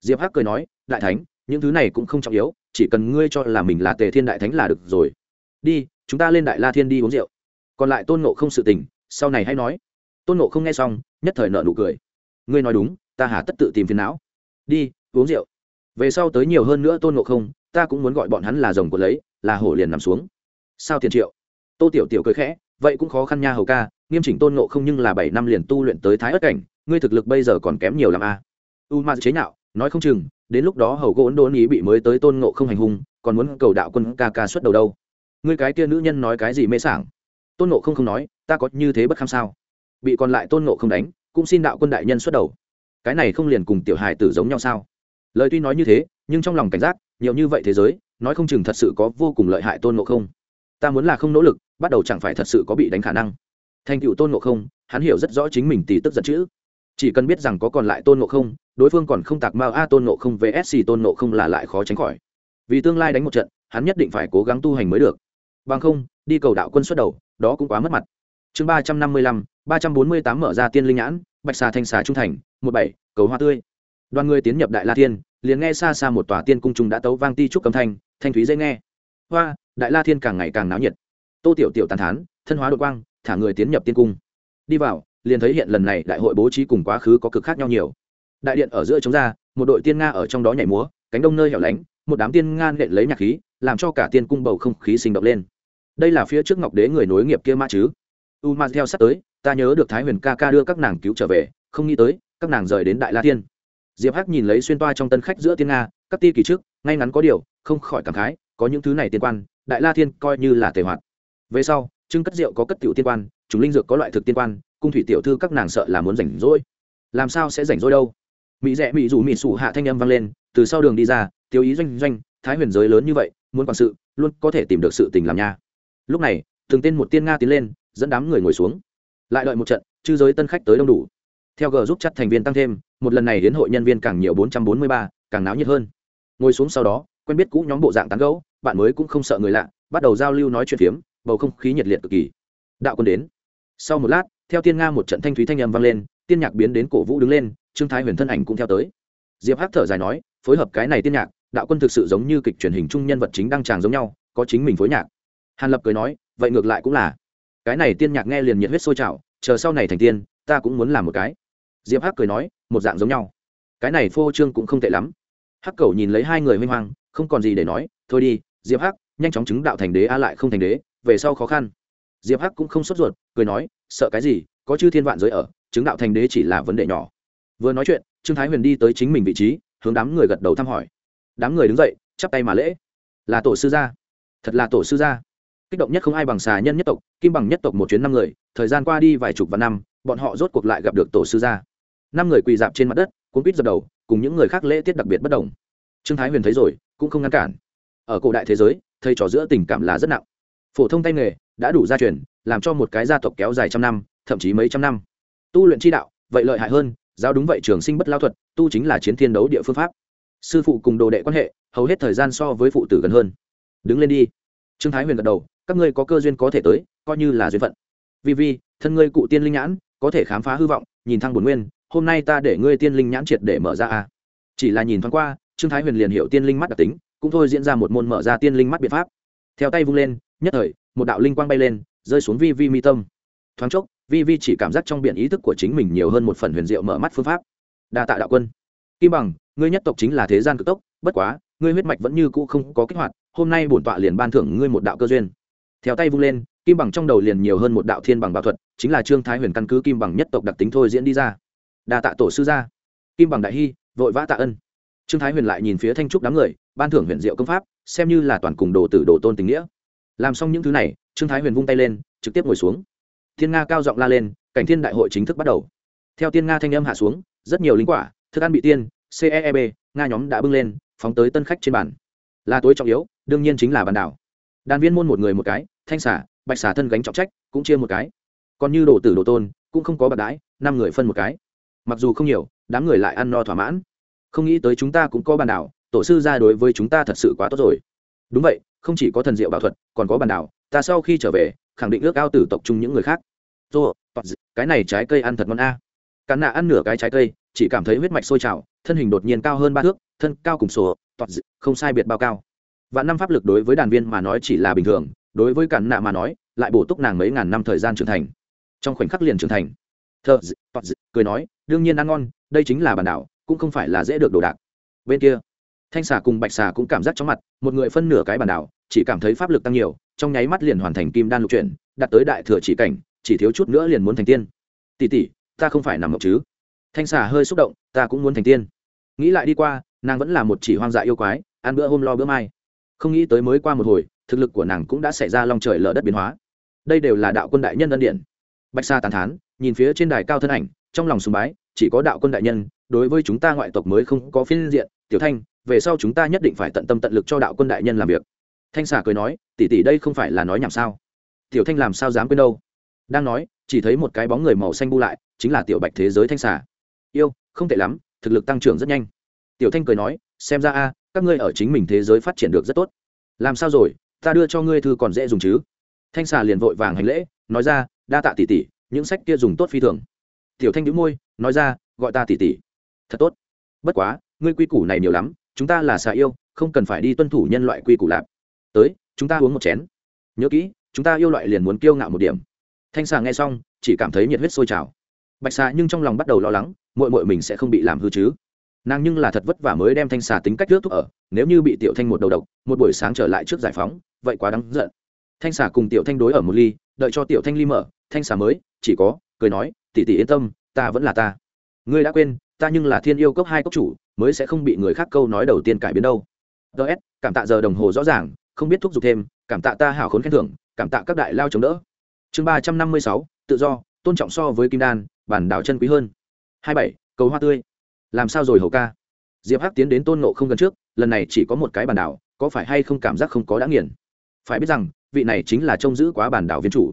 diệp hắc cười nói, đại thánh, những thứ này cũng không trọng yếu, chỉ cần ngươi cho là mình là tề thiên đại thánh là được rồi. Đi, chúng ta lên đại la thiên đi uống rượu. Còn lại tôn nộ không sự tình, sau này hãy nói. Tôn nộ không nghe xong, nhất thời nợ nụ cười. Ngươi nói đúng, ta hà tất tự tìm phiền não. Đi, uống rượu. Về sau tới nhiều hơn nữa tôn nộ không, ta cũng muốn gọi bọn hắn là rồng của lấy, là hổ liền nằm xuống. Sao tiền triệu? Tô tiểu tiểu cười khẽ, vậy cũng khó khăn nha hầu ca, nghiêm chỉnh tôn nộ không nhưng là bảy năm liền tu luyện tới thái ất cảnh, ngươi thực lực bây giờ còn kém nhiều l a à. u ma chế nhạo nói không chừng, đến lúc đó hầu gỗ đôn ý bị mới tới tôn ngộ không hành hung, còn muốn cầu đạo quân ca ca xuất đầu đâu. Người cái kia nữ nhân nói cái gì mê sảng? Tôn ngộ không không nói, ta có như thế bất kham sao? Bị còn lại tôn ngộ không đánh, cũng xin đạo quân đại nhân xuất đầu. Cái này không liền cùng tiểu hài tử giống nhau sao? Lời tuy nói như thế, nhưng trong lòng cảnh giác, nhiều như vậy thế giới, nói không chừng thật sự có vô cùng lợi hại tôn ngộ không. Ta muốn là không nỗ lực, bắt đầu chẳng phải thật sự có bị đánh khả năng. Thành cựu tôn ngộ không, hắn hiểu rất rõ chính mình tỷ tức giận chữ chỉ cần biết rằng có còn lại tôn ngộ không, đối phương còn không tạc mao a tôn ngộ không vsc tôn ngộ không là lại khó tránh khỏi. Vì tương lai đánh một trận, hắn nhất định phải cố gắng tu hành mới được. Bằng không, đi cầu đạo quân xuất đầu, đó cũng quá mất mặt. Chương ba trăm năm mươi lăm, ba trăm bốn mươi tám mở ra tiên linh nhãn, bạch xà thanh xà trung thành, một bảy, cầu hoa tươi. Đoàn người tiến nhập đại la thiên, liền nghe xa xa một tòa tiên cung trùng đã tấu vang ti trúc cầm thanh thanh thúy dễ nghe. Hoa, đại la thiên càng ngày càng náo nhiệt. Tô tiểu tiểu tàn thán, thân hóa đội quang, thả người tiến nhập tiên cung. Đi vào liền thấy hiện lần này đại hội bố trí cùng quá khứ có cực khác nhau nhiều. Đại điện ở giữa chống ra, một đội tiên nga ở trong đó nhảy múa, cánh đông nơi hẻo lánh, một đám tiên nga nện lấy nhạc khí, làm cho cả tiên cung bầu không khí sinh động lên. Đây là phía trước ngọc đế người nối nghiệp kia ma chứ. U ma theo sắp tới, ta nhớ được thái huyền ca ca đưa các nàng cứu trở về, không nghĩ tới, các nàng rời đến đại la tiên diệp hắc nhìn lấy xuyên toa trong tân khách giữa tiên nga, các ti kỳ trước, ngay ngắn có điều, không khỏi cảm khái, có những thứ này tiên quan, đại la thiên coi như là tề hoạt. Về sau trưng cất rượu có cất tiểu tiên quan chúng linh dược có loại thực tiên quan cung thủy tiểu thư các nàng sợ là muốn rảnh rỗi. Làm sao sẽ rảnh rỗi đâu? Mỹ rẽ mỹ rủ mỹ sủ hạ thanh âm vang lên, từ sau đường đi ra, tiêu ý doanh doanh, thái huyền giới lớn như vậy, muốn quản sự, luôn có thể tìm được sự tình làm nha. Lúc này thường tên một tiên nga tiến lên, dẫn đám người ngồi xuống. Lại đợi một trận, chư giới tân khách tới đông đủ. Theo g giúp chất thành viên tăng thêm, một lần này đến hội nhân viên càng nhiều bốn trăm bốn mươi ba, càng náo nhiệt hơn. Ngồi xuống sau đó, quen biết cũ nhóm bộ dạng tán gẫu, bạn mới cũng không sợ người lạ, bắt đầu giao lưu nói chuyện phiếm, bầu không khí nhiệt liệt cực kỳ. Đạo quân đến. Sau một lát theo tiên nga một trận thanh thúy thanh âm vang lên tiên nhạc biến đến cổ vũ đứng lên trương thái huyền thân ảnh cũng theo tới. Diệp hắc thở dài nói phối hợp cái này tiên nhạc đạo quân thực sự giống như kịch truyền hình chung nhân vật chính đăng tràng giống nhau có chính mình phối nhạc. Hàn lập cười nói vậy ngược lại cũng là. Cái này tiên nhạc nghe liền nhiệt huyết sôi trào chờ sau này thành tiên ta cũng muốn làm một cái. Diệp hắc cười nói một dạng giống nhau. Cái này phô trương cũng không tệ lắm. Hắc cầu nhìn lấy hai người huy hoàng, không còn gì để nói thôi đi diệp hắc nhanh chóng chứng đạo thành đế a lại không thành đế về sau khó khăn diệp hắc cũng không sốt ruột, cười nói, sợ cái gì? Có chư thiên vạn giới ở, chứng đạo thành đế chỉ là vấn đề nhỏ. Vừa nói chuyện, trương thái huyền đi tới chính mình vị trí, hướng đám người gật đầu thăm hỏi. Đám người đứng dậy, chắp tay mà lễ. Là tổ sư gia. Thật là tổ sư gia. Kích động nhất không ai bằng xà nhân nhất tộc, kim bằng nhất tộc một chuyến năm người, thời gian qua đi vài chục vạn năm, bọn họ rốt cuộc lại gặp được tổ sư gia. Năm người quỳ dạp trên mặt đất, cuốn quýt dập đầu, cùng những người khác lễ tiết đặc biệt bất đồng. Trương thái huyền thấy rồi, cũng không ngăn cản. Ở cổ đại thế giới, thầy trò giữa tình cảm là rất nặng. Phổ thông tay nghề đã đủ gia truyền, làm cho một cái gia tộc kéo dài trăm năm, thậm chí mấy trăm năm. Tu luyện chi đạo, vậy lợi hại hơn, giáo đúng vậy trường sinh bất lao thuật, tu chính là chiến thiên đấu địa phương pháp. Sư phụ cùng đồ đệ quan hệ, hầu hết thời gian so với phụ tử gần hơn. Đứng lên đi. Trương thái huyền gật đầu, các ngươi có cơ duyên có thể tới, coi như là duyên phận. Vì vì thân ngươi cụ tiên linh nhãn, có thể khám phá hư vọng, nhìn thăng bổn nguyên, hôm nay ta để ngươi tiên linh nhãn triệt để mở ra a. Chỉ là nhìn thoáng qua, trương thái huyền liền hiểu tiên linh mắt đặc tính, cũng thôi diễn ra một môn mở ra tiên linh mắt biện pháp. Theo tay vung lên, nhất thời một đạo linh quang bay lên, rơi xuống vi vi mi tâm. Thoáng chốc, vi vi chỉ cảm giác trong biển ý thức của chính mình nhiều hơn một phần huyền diệu mở mắt phương pháp. Đa tạ đạo quân. Kim bằng, ngươi nhất tộc chính là thế gian cực tốc, bất quá, ngươi huyết mạch vẫn như cũ không có kích hoạt, hôm nay bổn tọa liền ban thưởng ngươi một đạo cơ duyên. Theo tay vung lên, kim bằng trong đầu liền nhiều hơn một đạo thiên bằng bảo thuật, chính là trương thái huyền căn cứ kim bằng nhất tộc đặc tính thôi diễn đi ra. Đa tạ tổ sư gia. Kim bằng đại hy, vội vã tạ ân. Trương thái huyền lại nhìn phía thanh trúc đám người, ban thưởng huyền diệu công pháp, xem như là toàn cùng đồ tử đồ tôn tình nghĩa làm xong những thứ này, trương thái huyền vung tay lên, trực tiếp ngồi xuống. Thiên nga cao giọng la lên, cảnh thiên đại hội chính thức bắt đầu. Theo tiên nga thanh âm hạ xuống, rất nhiều lính quả, thức ăn bị tiên ceeb nga nhóm đã bưng lên, phóng tới tân khách trên bàn. Là tối trọng yếu, đương nhiên chính là bàn đảo. Đàn viên môn một người một cái, thanh xả bạch xả thân gánh trọng trách, cũng chia một cái. Còn như đồ tử đồ tôn, cũng không có bạc đãi, năm người phân một cái. Mặc dù không nhiều, đám người lại ăn no thỏa mãn. Không nghĩ tới chúng ta cũng có bàn đảo, tổ sư ra đối với chúng ta thật sự quá tốt rồi. Đúng vậy không chỉ có thần diệu bảo thuật, còn có bàn đảo, ta sau khi trở về, khẳng định ước ao tử tộc chung những người khác. Rồi cái này trái cây ăn thật ngon a. Cắn nạ ăn nửa cái trái cây, chỉ cảm thấy huyết mạch sôi trào, thân hình đột nhiên cao hơn ba thước, thân cao cùng sổ, toạt không sai biệt bao cao. Và năm pháp lực đối với đàn viên mà nói chỉ là bình thường, đối với cắn nạ mà nói, lại bổ túc nàng mấy ngàn năm thời gian trưởng thành. Trong khoảnh khắc liền trưởng thành. Thơ toạt cười nói, đương nhiên ăn ngon, đây chính là bản đảo, cũng không phải là dễ được đồ đạc. Bên kia thanh xà cùng bạch xà cũng cảm giác chóng mặt, một người phân nửa cái bản đảo, chỉ cảm thấy pháp lực tăng nhiều, trong nháy mắt liền hoàn thành kim đan lục chuyển đặt tới đại thừa chỉ cảnh, chỉ thiếu chút nữa liền muốn thành tiên. Tỷ tỷ, ta không phải nằm mộng chứ? Thanh xà hơi xúc động, ta cũng muốn thành tiên. Nghĩ lại đi qua, nàng vẫn là một chỉ hoang dại yêu quái, ăn bữa hôm lo bữa mai. Không nghĩ tới mới qua một hồi, thực lực của nàng cũng đã xảy ra long trời lở đất biến hóa. Đây đều là đạo quân đại nhân ân điện bạch sa tàn thán, nhìn phía trên đài cao thân ảnh, trong lòng sùng bái, chỉ có đạo quân đại nhân, đối với chúng ta ngoại tộc mới không có phiên diện tiểu thanh, về sau chúng ta nhất định phải tận tâm tận lực cho đạo quân đại nhân làm việc. Thanh xà cười nói, tỷ tỷ đây không phải là nói nhảm sao? Tiểu thanh làm sao dám quên đâu? Đang nói, chỉ thấy một cái bóng người màu xanh bu lại, chính là tiểu bạch thế giới thanh xà. Yêu, không tệ lắm, thực lực tăng trưởng rất nhanh. Tiểu thanh cười nói, xem ra a, các ngươi ở chính mình thế giới phát triển được rất tốt. Làm sao rồi? Ta đưa cho ngươi thư còn dễ dùng chứ? Thanh xà liền vội vàng hành lễ, nói ra, đa tạ tỷ tỷ, những sách kia dùng tốt phi thường. Tiểu thanh đĩu môi, nói ra, gọi ta tỷ tỷ. Thật tốt. Bất quá ngươi quy củ này nhiều lắm, chúng ta là xà yêu, không cần phải đi tuân thủ nhân loại quy củ lạp tới, chúng ta uống một chén. Nhớ kỹ, chúng ta yêu loại liền muốn kiêu ngạo một điểm. Thanh xà nghe xong, chỉ cảm thấy nhiệt huyết sôi trào. Bạch xà nhưng trong lòng bắt đầu lo lắng mội mội mình sẽ không bị làm hư chứ. Nàng nhưng là thật vất vả mới đem thanh xà tính cách nước thuốc ở, nếu như bị tiểu thanh một đầu độc, một buổi sáng trở lại trước giải phóng, vậy quá đáng giận. Thanh xà cùng tiểu thanh đối ở một ly, đợi cho tiểu thanh ly mở, thanh xà mới, chỉ có, cười nói tỉ tỉ yên tâm, ta vẫn là ta. Ngươi đã quên, ta nhưng là thiên yêu cốc hai cốc chủ mới sẽ không bị người khác câu nói đầu tiên cải biến đâu. Ts cảm tạ giờ đồng hồ rõ ràng, không biết thúc giục thêm, cảm tạ ta hảo khốn khen thưởng, cảm tạ các đại lao chống đỡ. Chương ba trăm năm mươi sáu, tự do, tôn trọng so với kim đan, bản đảo chân quý hơn. Hai bảy, cầu hoa tươi. Làm sao rồi hầu ca? Diệp hắc tiến đến tôn nộ không gần trước, lần này chỉ có một cái bản đảo, có phải hay không cảm giác không có đã nghiền? Phải biết rằng, vị này chính là trông giữ quá bản đảo viên chủ.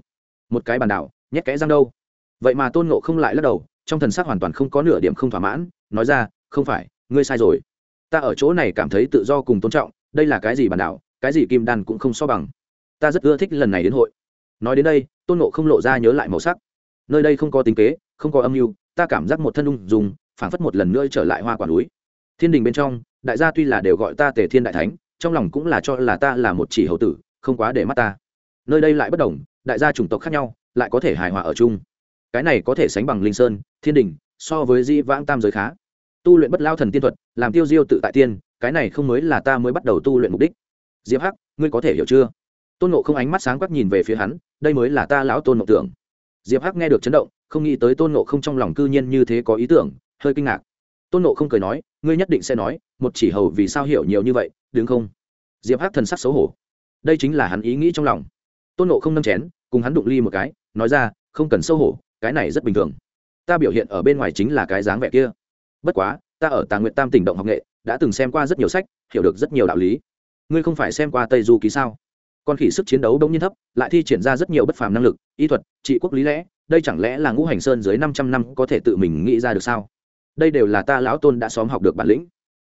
Một cái bản đảo, nhét kẽ răng đâu. Vậy mà tôn nộ không lại lắc đầu, trong thần sắc hoàn toàn không có nửa điểm không thỏa mãn, nói ra, không phải ngươi sai rồi. Ta ở chỗ này cảm thấy tự do cùng tôn trọng, đây là cái gì bản đảo cái gì kim đan cũng không so bằng. Ta rất ưa thích lần này đến hội. Nói đến đây, tôn nộ không lộ ra nhớ lại màu sắc. Nơi đây không có tính kế, không có âm mưu, ta cảm giác một thân ung dùng phảng phất một lần nữa trở lại hoa quả núi. Thiên đình bên trong, đại gia tuy là đều gọi ta tề thiên đại thánh, trong lòng cũng là cho là ta là một chỉ hậu tử, không quá để mắt ta. Nơi đây lại bất đồng, đại gia chủng tộc khác nhau, lại có thể hài hòa ở chung. Cái này có thể sánh bằng linh sơn, thiên đình, so với di vãng tam giới khá tu luyện bất lao thần tiên thuật, làm tiêu diêu tự tại tiên, cái này không mới là ta mới bắt đầu tu luyện mục đích. Diệp hắc, ngươi có thể hiểu chưa? Tôn nộ không ánh mắt sáng quắc nhìn về phía hắn, đây mới là ta lão tôn mộng tưởng. Diệp hắc nghe được chấn động, không nghĩ tới tôn nộ không trong lòng cư nhiên như thế có ý tưởng, hơi kinh ngạc. Tôn nộ không cười nói, ngươi nhất định sẽ nói, một chỉ hầu vì sao hiểu nhiều như vậy đứng không? Diệp hắc thần sắc xấu hổ. Đây chính là hắn ý nghĩ trong lòng. Tôn nộ không nâng chén, cùng hắn đụng ly một cái, nói ra, không cần xấu hổ, cái này rất bình thường. Ta biểu hiện ở bên ngoài chính là cái dáng vẻ kia bất quá, ta ở tàng nguyện tam tỉnh động học nghệ, đã từng xem qua rất nhiều sách, hiểu được rất nhiều đạo lý. Ngươi không phải xem qua tây du ký sao? Con khỉ sức chiến đấu đông nhiên thấp, lại thi triển ra rất nhiều bất phàm năng lực, y thuật, trị quốc lý lẽ, đây chẳng lẽ là ngũ hành sơn dưới năm trăm năm có thể tự mình nghĩ ra được sao? Đây đều là ta lão tôn đã xóm học được bản lĩnh.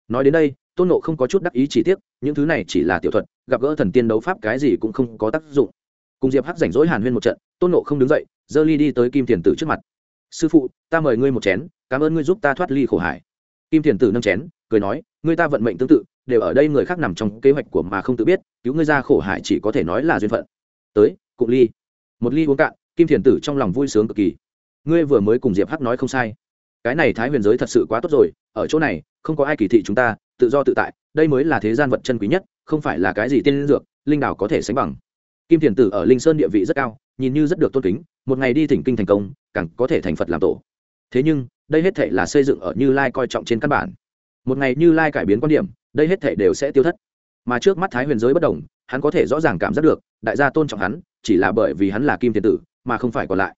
Nói đến đây, tôn nộ không có chút đắc ý chỉ tiếc, những thứ này chỉ là tiểu thuật, gặp gỡ thần tiên đấu pháp cái gì cũng không có tác dụng. Cùng diệp hắc rảnh rỗi hàn huyên một trận, tôn nộ không đứng dậy dơ ly đi tới kim thiền tử trước mặt. Sư phụ, ta mời ngươi một chén cảm ơn ngươi giúp ta thoát ly khổ hải. Kim thiền tử nâng chén, cười nói, ngươi ta vận mệnh tương tự, đều ở đây người khác nằm trong kế hoạch của mà không tự biết, cứu ngươi ra khổ hải chỉ có thể nói là duyên phận. Tới, cụng ly. Một ly uống cạn, kim thiền tử trong lòng vui sướng cực kỳ. Ngươi vừa mới cùng diệp hắc nói không sai. Cái này thái huyền giới thật sự quá tốt rồi, ở chỗ này, không có ai kỳ thị chúng ta, tự do tự tại, đây mới là thế gian vật chân quý nhất, không phải là cái gì tiên dược, linh đảo có thể sánh bằng. Kim thiền tử ở linh sơn địa vị rất cao, nhìn như rất được tôn kính, một ngày đi thỉnh kinh thành công, càng có thể thành phật làm tổ thế nhưng, đây hết thể là xây dựng ở như lai coi trọng trên căn bản. Một ngày như lai cải biến quan điểm, đây hết thể đều sẽ tiêu thất. Mà trước mắt thái huyền giới bất đồng, hắn có thể rõ ràng cảm giác được, đại gia tôn trọng hắn, chỉ là bởi vì hắn là kim thiền tử, mà không phải còn lại.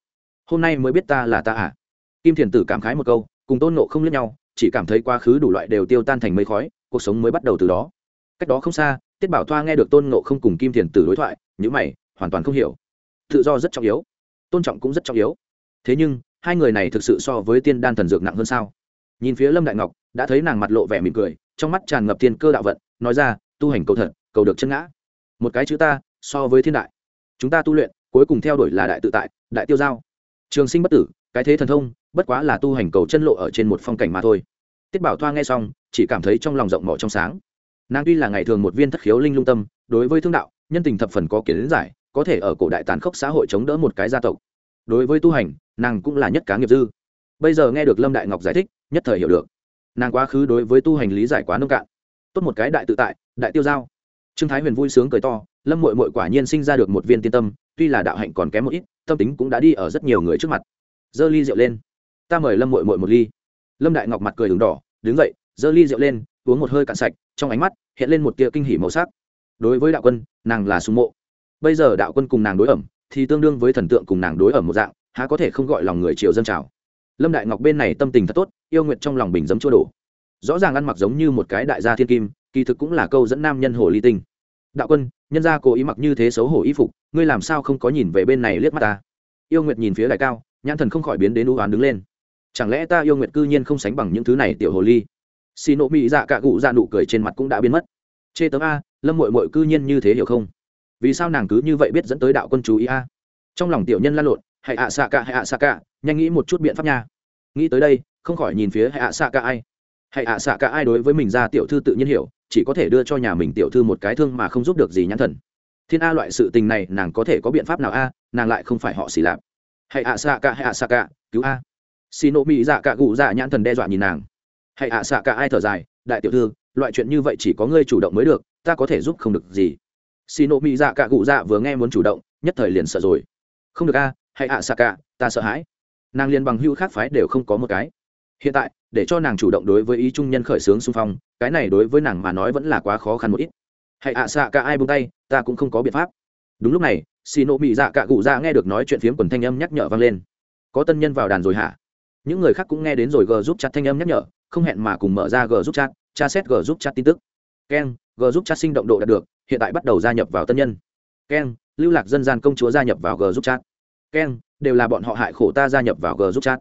Hôm nay mới biết ta là ta à? Kim thiền tử cảm khái một câu, cùng tôn nộ không lẫn nhau, chỉ cảm thấy quá khứ đủ loại đều tiêu tan thành mây khói, cuộc sống mới bắt đầu từ đó. Cách đó không xa, tiết bảo thoa nghe được tôn nộ không cùng kim thiền tử đối thoại những mày, hoàn toàn không hiểu. Tự do rất trọng yếu, tôn trọng cũng rất trọng yếu. Thế nhưng hai người này thực sự so với tiên đan thần dược nặng hơn sao? Nhìn phía lâm đại ngọc, đã thấy nàng mặt lộ vẻ mỉm cười, trong mắt tràn ngập tiên cơ đạo vận, nói ra, tu hành cầu thật, cầu được chân ngã. Một cái chữ ta, so với thiên đại. Chúng ta tu luyện, cuối cùng theo đuổi là đại tự tại, đại tiêu giao. Trường sinh bất tử, cái thế thần thông, bất quá là tu hành cầu chân lộ ở trên một phong cảnh mà thôi. Tiết bảo thoa nghe xong, chỉ cảm thấy trong lòng rộng mỏ trong sáng. Nàng tuy là ngày thường một viên thất khiếu linh lung tâm, đối với thương đạo, nhân tình thập phần có kiến giải, có thể ở cổ đại tàn khốc xã hội chống đỡ một cái gia tộc đối với tu hành, nàng cũng là nhất cá nghiệp dư. Bây giờ nghe được lâm đại ngọc giải thích, nhất thời hiểu được. Nàng quá khứ đối với tu hành lý giải quá nông cạn. Tốt một cái đại tự tại, đại tiêu giao. Trương thái huyền vui sướng cười to, lâm mội mội quả nhiên sinh ra được một viên tiên tâm, tuy là đạo hạnh còn kém một ít, tâm tính cũng đã đi ở rất nhiều người trước mặt. Giơ ly rượu lên. Ta mời lâm mội mội một ly. Lâm đại ngọc mặt cười đường đỏ, đứng dậy, giơ ly rượu lên, uống một hơi cạn sạch, trong ánh mắt hiện lên một tia kinh hỉ màu sắc. Đối với đạo quân, nàng là sùng mộ. Bây giờ đạo quân cùng nàng đối ẩm thì tương đương với thần tượng cùng nàng đối ở một dạng, há có thể không gọi lòng người triều dân trào. Lâm đại ngọc bên này tâm tình thật tốt, yêu nguyện trong lòng bình giấm chua đổ. Rõ ràng ăn mặc giống như một cái đại gia thiên kim, kỳ thực cũng là câu dẫn nam nhân hồ ly tinh. Đạo quân, nhân gia cố ý mặc như thế xấu hổ y phục, ngươi làm sao không có nhìn về bên này liếc mắt ta? Yêu nguyệt nhìn phía đại cao, nhãn thần không khỏi biến đến u oán đứng lên. Chẳng lẽ ta yêu nguyệt cư nhiên không sánh bằng những thứ này tiểu hồ ly? Xì nộ mỹ dạ cạ cụ dạ nụ cười trên mặt cũng đã biến mất. Chê tấm a, lâm mội mội cư nhiên như thế hiểu không? Vì sao nàng cứ như vậy biết dẫn tới đạo quân chú ý a? Trong lòng tiểu nhân lan lộn hãy ạ xạ cả hãy ạ xạ cả, nhanh nghĩ một chút biện pháp nha. Nghĩ tới đây không khỏi nhìn phía hãy ạ xạ cả ai? Hãy ạ xạ cả ai đối với mình ra tiểu thư tự nhiên hiểu chỉ có thể đưa cho nhà mình tiểu thư một cái thương mà không giúp được gì nhãn thần. Thiên a loại sự tình này nàng có thể có biện pháp nào a? Nàng lại không phải họ xì lạp. Hãy ạ xạ cả hãy ạ xạ cả, cứu a. Xì nộ mỹ dạ cả gù dạ nhãn thần đe dọa nhìn nàng. Hãy ạ xạ cả ai thở dài đại tiểu thư loại chuyện như vậy chỉ có ngươi chủ động mới được ta có thể giúp không được gì xì nộ mỹ dạ cạ cụ dạ vừa nghe muốn chủ động, nhất thời liền sợ rồi. Không được a hãy ạ, xạ cạ ta sợ hãi. Nàng liền bằng hưu khác phái đều không có một cái. Hiện tại, để cho nàng chủ động đối với ý trung nhân khởi xướng xung phong, cái này đối với nàng mà nói vẫn là quá khó khăn một ít. Hãy ạ, xạ cả ai buông tay, ta cũng không có biện pháp. Đúng lúc này, xì nộ mỹ dạ cạ cụ dạ nghe được nói chuyện phiếm quần thanh âm nhắc nhở vang lên. Có tân nhân vào đàn rồi hả? Những người khác cũng nghe đến rồi g giúp chặt thanh âm nhắc nhở, không hẹn mà cùng mở ra g giúp chat, tra xét g giúp chat tin tức. Keng g giúp chat sinh động độ đạt được hiện tại bắt đầu gia nhập vào tân nhân. Keng lưu lạc dân gian công chúa gia nhập vào g giúp chat. Keng đều là bọn họ hại khổ ta gia nhập vào g giúp chat.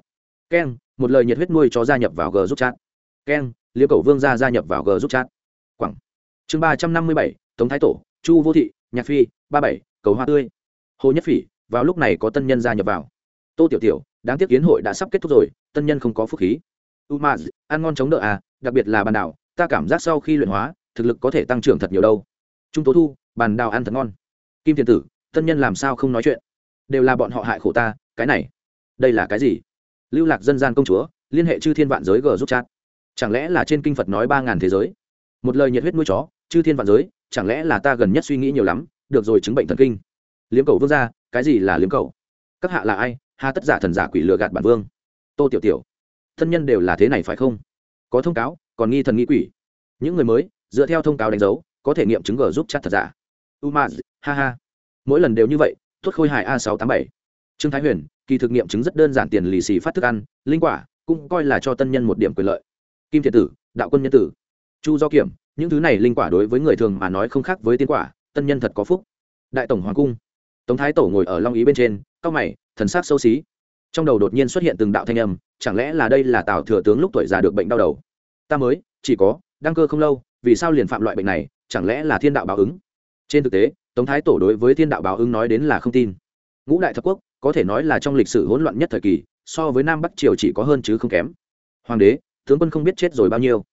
Keng một lời nhiệt huyết nuôi chó gia nhập vào g giúp chat. Keng liêu cầu vương gia gia nhập vào g giúp chat. Quảng. Chương ba trăm năm mươi bảy, tống thái tổ, chu vô thị, nhạc phi, ba bảy, cầu hoa tươi. Hồ nhất phỉ, vào lúc này có tân nhân gia nhập vào. Tô tiểu tiểu, đáng tiếc kiến hội đã sắp kết thúc rồi, tân nhân không có phúc khí. Umaz, ăn ngon chống đỡ à đặc biệt là bàn đảo, ta cảm giác sau khi luyện hóa, thực lực có thể tăng trưởng thật nhiều đâu trung tố thu, bàn đào ăn thật ngon. Kim thiền tử, tân nhân làm sao không nói chuyện? Đều là bọn họ hại khổ ta, cái này, đây là cái gì? Lưu lạc dân gian công chúa, liên hệ chư thiên vạn giới g giúp chat. Chẳng lẽ là trên kinh phật nói ba ngàn thế giới? Một lời nhiệt huyết nuôi chó, chư thiên vạn giới, chẳng lẽ là ta gần nhất suy nghĩ nhiều lắm, được rồi chứng bệnh thần kinh. Liếm cầu vương ra cái gì là liếm cầu? Các hạ là ai? Hà tất giả thần giả quỷ lừa gạt bản vương. Tô tiểu tiểu, thân nhân đều là thế này phải không? Có thông cáo, còn nghi thần nghi quỷ. Những người mới, dựa theo thông cáo đánh dấu có thể nghiệm chứng g giúp chắc thật giả. Umaz, ha ha. Mỗi lần đều như vậy tuất khôi hài a sáu tám bảy. Trương thái huyền, kỳ thực nghiệm chứng rất đơn giản tiền lì xì phát thức ăn, linh quả, cũng coi là cho tân nhân một điểm quyền lợi. Kim thiệt tử, đạo quân nhân tử. Chu do kiểm, những thứ này linh quả đối với người thường mà nói không khác với tiên quả, tân nhân thật có phúc. Đại tổng hoàng cung. Tống thái tổ ngồi ở long ý bên trên, cao mày, thần sắc sâu xí. Trong đầu đột nhiên xuất hiện từng đạo thanh âm, chẳng lẽ là đây là tào thừa tướng lúc tuổi già được bệnh đau đầu? Ta mới, chỉ có, đăng cơ không lâu vì sao liền phạm loại bệnh này, chẳng lẽ là thiên đạo báo ứng? Trên thực tế, tống thái tổ đối với thiên đạo báo ứng nói đến là không tin. Ngũ đại thập quốc, có thể nói là trong lịch sử hỗn loạn nhất thời kỳ, so với nam bắc triều chỉ có hơn chứ không kém. Hoàng đế, tướng quân không biết chết rồi bao nhiêu.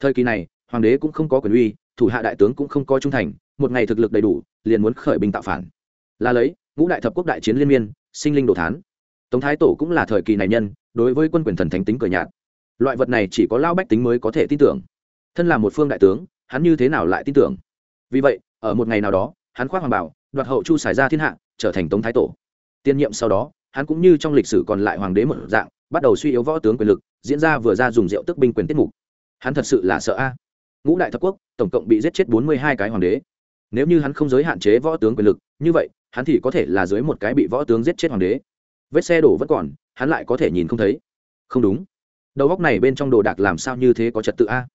Thời kỳ này, hoàng đế cũng không có quyền uy, thủ hạ đại tướng cũng không có trung thành, một ngày thực lực đầy đủ, liền muốn khởi binh tạo phản. Là lấy, ngũ đại thập quốc đại chiến liên miên, sinh linh đồ thán. Tống thái tổ cũng là thời kỳ này nhân, đối với quân quyền thần thánh tính cờ nhạt. Loại vật này chỉ có lao bách tính mới có thể tin tưởng thân là một phương đại tướng, hắn như thế nào lại tin tưởng? Vì vậy, ở một ngày nào đó, hắn khoác hoàng bảo, đoạt hậu chu xài ra thiên hạ, trở thành tống thái tổ. Tiên nhiệm sau đó, hắn cũng như trong lịch sử còn lại hoàng đế một dạng, bắt đầu suy yếu võ tướng quyền lực, diễn ra vừa ra dùng rượu tức binh quyền tiết mục. Hắn thật sự là sợ a. Ngũ đại thập quốc, tổng cộng bị giết chết bốn mươi hai cái hoàng đế. Nếu như hắn không giới hạn chế võ tướng quyền lực, như vậy, hắn thì có thể là dưới một cái bị võ tướng giết chết hoàng đế. Vết xe đổ vẫn còn, hắn lại có thể nhìn không thấy. Không đúng. Đầu góc này bên trong đồ đạc làm sao như thế có trật tự a?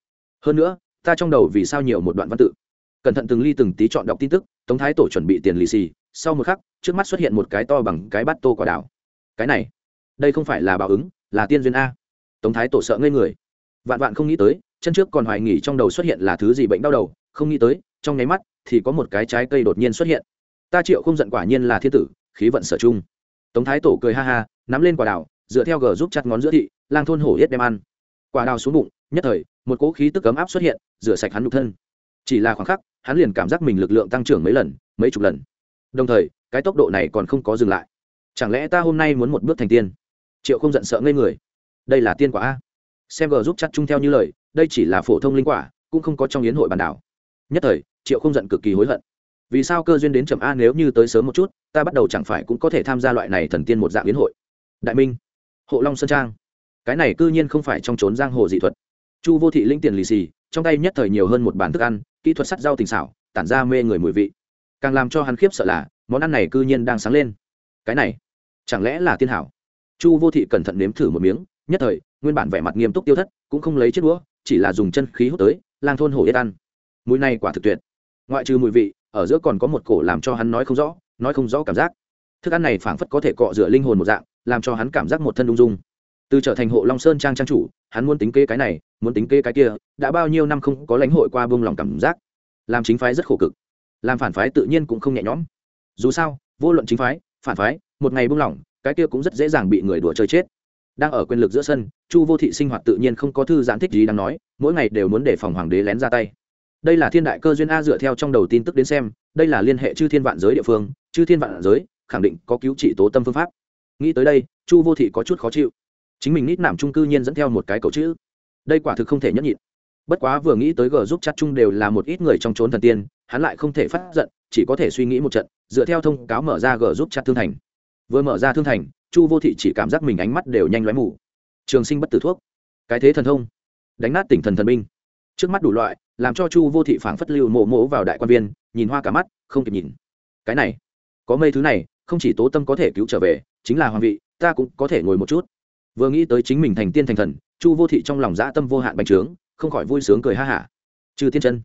Hơn nữa, ta trong đầu vì sao nhiều một đoạn văn tự. Cẩn thận từng ly từng tí chọn đọc tin tức, tống thái tổ chuẩn bị tiền lì xì, sau một khắc, trước mắt xuất hiện một cái to bằng cái bát tô quả đảo cái này, đây không phải là báo ứng, là tiên duyên a. Tống thái tổ sợ ngây người. Vạn vạn không nghĩ tới, chân trước còn hoài nghỉ trong đầu xuất hiện là thứ gì bệnh đau đầu, không nghĩ tới, trong nháy mắt, thì có một cái trái cây đột nhiên xuất hiện. Ta triệu không giận quả nhiên là thiên tử, khí vận sở chung tống thái tổ cười ha ha, nắm lên quả đào, dựa theo gờ giúp chặt ngón giữa thị, lang thôn hổ yết đem ăn. Quả đào xuống bụng nhất thời, một cỗ khí tức cấm áp xuất hiện, rửa sạch hắn nhục thân. Chỉ là khoảng khắc, hắn liền cảm giác mình lực lượng tăng trưởng mấy lần, mấy chục lần. Đồng thời, cái tốc độ này còn không có dừng lại. Chẳng lẽ ta hôm nay muốn một bước thành tiên? Triệu không giận sợ ngây người. Đây là tiên quả a. Xem G giúp chặt chung theo như lời, đây chỉ là phổ thông linh quả, cũng không có trong yến hội bàn đảo. Nhất thời, triệu không giận cực kỳ hối hận. Vì sao cơ duyên đến chậm a nếu như tới sớm một chút, ta bắt đầu chẳng phải cũng có thể tham gia loại này thần tiên một dạng yến hội? Đại minh, hộ long sơn trang. Cái này cư nhiên không phải trong trốn giang hồ dị thuật chu vô thị linh tiền lì xì, trong tay nhất thời nhiều hơn một bàn thức ăn, kỹ thuật sắt rau tình xảo, tản ra mê người mùi vị. Càng làm cho hắn khiếp sợ là, món ăn này cư nhiên đang sáng lên. Cái này, chẳng lẽ là tiên hảo? Chu vô thị cẩn thận nếm thử một miếng, nhất thời, nguyên bản vẻ mặt nghiêm túc tiêu thất, cũng không lấy chiếc đũa, chỉ là dùng chân khí hút tới, lang thôn hổ yết ăn. Mùi này quả thực tuyệt. Ngoại trừ mùi vị, ở giữa còn có một cổ làm cho hắn nói không rõ, nói không rõ cảm giác. Thức ăn này phảng phất có thể cọ rửa linh hồn một dạng, làm cho hắn cảm giác một thân ung dung. Từ trở thành hộ long sơn trang trang chủ, hắn muốn tính kế cái này muốn tính kế cái kia, đã bao nhiêu năm không có lãnh hội qua buông lòng cảm giác. Làm chính phái rất khổ cực. Làm phản phái tự nhiên cũng không nhẹ nhõm. Dù sao, vô luận chính phái, phản phái, một ngày buông lỏng, cái kia cũng rất dễ dàng bị người đùa chơi chết. Đang ở quyền lực giữa sân, chu vô thị sinh hoạt tự nhiên không có thư giãn thích gì đang nói, mỗi ngày đều muốn để phòng hoàng đế lén ra tay. Đây là thiên đại cơ duyên a dựa theo trong đầu tin tức đến xem, đây là liên hệ chư thiên vạn giới địa phương, chư thiên vạn giới, khẳng định có cứu trị tố tâm phương pháp. Nghĩ tới đây, chu vô thị có chút khó chịu. Chính mình nít nảm trung cư nhiên dẫn theo một cái cầu chữ đây quả thực không thể nhẫn nhịn. Bất quá vừa nghĩ tới g giúp chặt chung đều là một ít người trong trốn thần tiên, hắn lại không thể phát giận, chỉ có thể suy nghĩ một trận, dựa theo thông cáo mở ra g giúp chặt thương thành. Vừa mở ra thương thành, chu vô thị chỉ cảm giác mình ánh mắt đều nhanh lóe mù. Trường sinh bất tử thuốc. Cái thế thần thông. Đánh nát tỉnh thần thần binh. Trước mắt đủ loại, làm cho chu vô thị phảng phất lưu mộ mộ vào đại quan viên, nhìn hoa cả mắt, không kịp nhìn. Cái này, có mấy thứ này, không chỉ tố tâm có thể cứu trở về, chính là hoàng vị, ta cũng có thể ngồi một chút. Vừa nghĩ tới chính mình thành tiên thành thần chu vô thị trong lòng dã tâm vô hạn bành trướng, không khỏi vui sướng cười ha hả. Trừ tiên chân,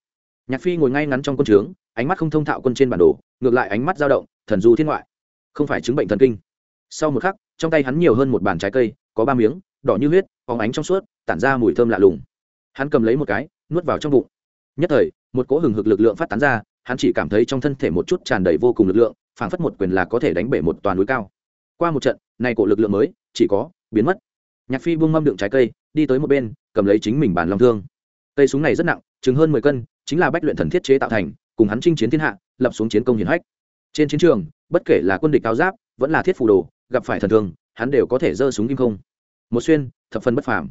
nhạc phi ngồi ngay ngắn trong quân trướng, ánh mắt không thông thạo quân trên bản đồ, ngược lại ánh mắt dao động, thần du thiên ngoại. Không phải chứng bệnh thần kinh. Sau một khắc, trong tay hắn nhiều hơn một bàn trái cây, có ba miếng, đỏ như huyết, phóng ánh trong suốt, tản ra mùi thơm lạ lùng. Hắn cầm lấy một cái, nuốt vào trong bụng. Nhất thời, một cỗ hừng hực lực lượng phát tán ra, hắn chỉ cảm thấy trong thân thể một chút tràn đầy vô cùng lực lượng, phảng phất một quyền là có thể đánh bể một toàn núi cao. Qua một trận, này cổ lực lượng mới, chỉ có, biến mất. Nhạc phi buông mâm đựng trái cây đi tới một bên, cầm lấy chính mình bàn long thương. Cây súng này rất nặng, chừng hơn mười cân, chính là bách luyện thần thiết chế tạo thành, cùng hắn chinh chiến thiên hạ, lập xuống chiến công hiển hách. Trên chiến trường, bất kể là quân địch cao giáp, vẫn là thiết phù đồ, gặp phải thần thương, hắn đều có thể giơ súng kim không. Một xuyên, thập phân bất phàm.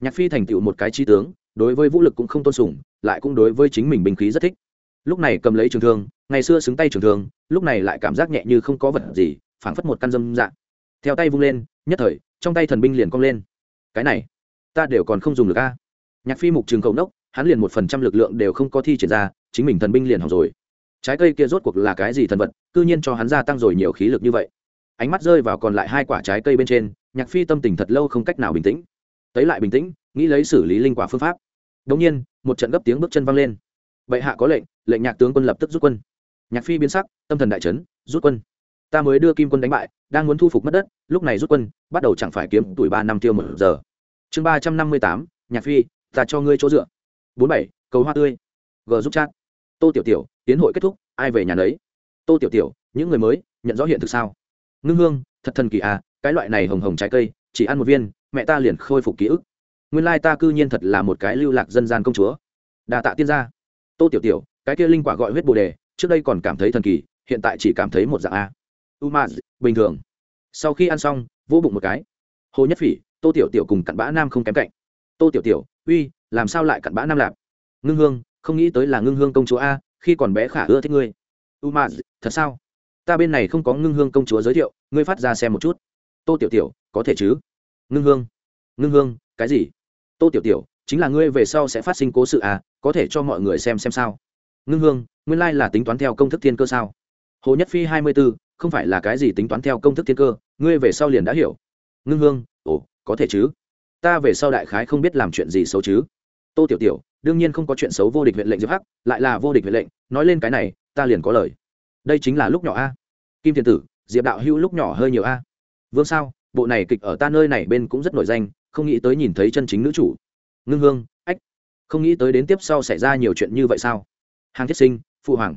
Nhạc phi thành tựu một cái trí tướng, đối với vũ lực cũng không tôn sùng, lại cũng đối với chính mình binh khí rất thích. Lúc này cầm lấy trường thương, ngày xưa xứng tay trường thương, lúc này lại cảm giác nhẹ như không có vật gì, phảng phất một căn dâm dạng. theo tay vung lên, nhất thời, trong tay thần binh liền cong lên. Cái này ta đều còn không dùng được a. Nhạc phi mục trường cầu nốc, hắn liền một phần trăm lực lượng đều không có thi triển ra, chính mình thần binh liền hỏng rồi. Trái cây kia rốt cuộc là cái gì thần vật, cư nhiên cho hắn gia tăng rồi nhiều khí lực như vậy. Ánh mắt rơi vào còn lại hai quả trái cây bên trên, nhạc phi tâm tình thật lâu không cách nào bình tĩnh. Tấy lại bình tĩnh, nghĩ lấy xử lý linh quả phương pháp. Đống nhiên, một trận gấp tiếng bước chân văng lên. Vậy hạ có lệnh lệnh nhạc tướng quân lập tức rút quân. Nhạc phi biến sắc, tâm thần đại trấn rút quân. Ta mới đưa kim quân đánh bại, đang muốn thu phục mất đất, lúc này rút quân, bắt đầu chẳng phải kiếm tuổi ba năm tiêu một giờ chương ba trăm năm mươi tám, nhạc phi, ta cho ngươi chỗ dựa. Bốn bảy, cầu hoa tươi. G giúp chat. Tô tiểu tiểu, tiến hội kết thúc, ai về nhà đấy tô tiểu tiểu, những người mới, nhận rõ hiện thực sao? Ngưng hương, thật thần kỳ à cái loại này hồng hồng trái cây, chỉ ăn một viên, mẹ ta liền khôi phục ký ức. Nguyên lai ta cư nhiên thật là một cái lưu lạc dân gian công chúa. Đà tạ tiên gia. Tô tiểu tiểu, cái kia linh quả gọi huyết bồ đề, trước đây còn cảm thấy thần kỳ, hiện tại chỉ cảm thấy một dạng a. U ma bình thường. Sau khi ăn xong, vỗ bụng một cái. Hồ nhất phỉ tô tiểu tiểu cùng cặn bã nam không kém cạnh. Tô tiểu tiểu, uy, làm sao lại cặn bã nam lạp? Ngưng hương, không nghĩ tới là ngưng hương công chúa a, khi còn bé khả ưa thích ngươi. U ma, thật sao? Ta bên này không có ngưng hương công chúa giới thiệu, ngươi phát ra xem một chút. Tô tiểu tiểu, có thể chứ? Ngưng hương ngưng hương, cái gì? Tô tiểu tiểu, chính là ngươi về sau sẽ phát sinh cố sự à có thể cho mọi người xem xem sao? Ngưng hương, nguyên lai là tính toán theo công thức thiên cơ sao? Hồ nhất phi hai mươi b ố không phải là cái gì tính toán theo công thức thiên cơ, ngươi về sau liền đã hiểu. Ngưng hương có thể chứ? Ta về sau đại khái không biết làm chuyện gì xấu chứ? Tô tiểu tiểu, đương nhiên không có chuyện xấu vô địch huyện lệnh diệp hắc, lại là vô địch huyện lệnh, nói lên cái này, ta liền có lời. Đây chính là lúc nhỏ a. Kim thiên tử, diệp đạo hữu lúc nhỏ hơi nhiều a. Vương sao, bộ này kịch ở ta nơi này bên cũng rất nổi danh, không nghĩ tới nhìn thấy chân chính nữ chủ. Ngưng hương, ách, không nghĩ tới đến tiếp sau xảy ra nhiều chuyện như vậy sao? Hàng thiết sinh, phụ hoàng.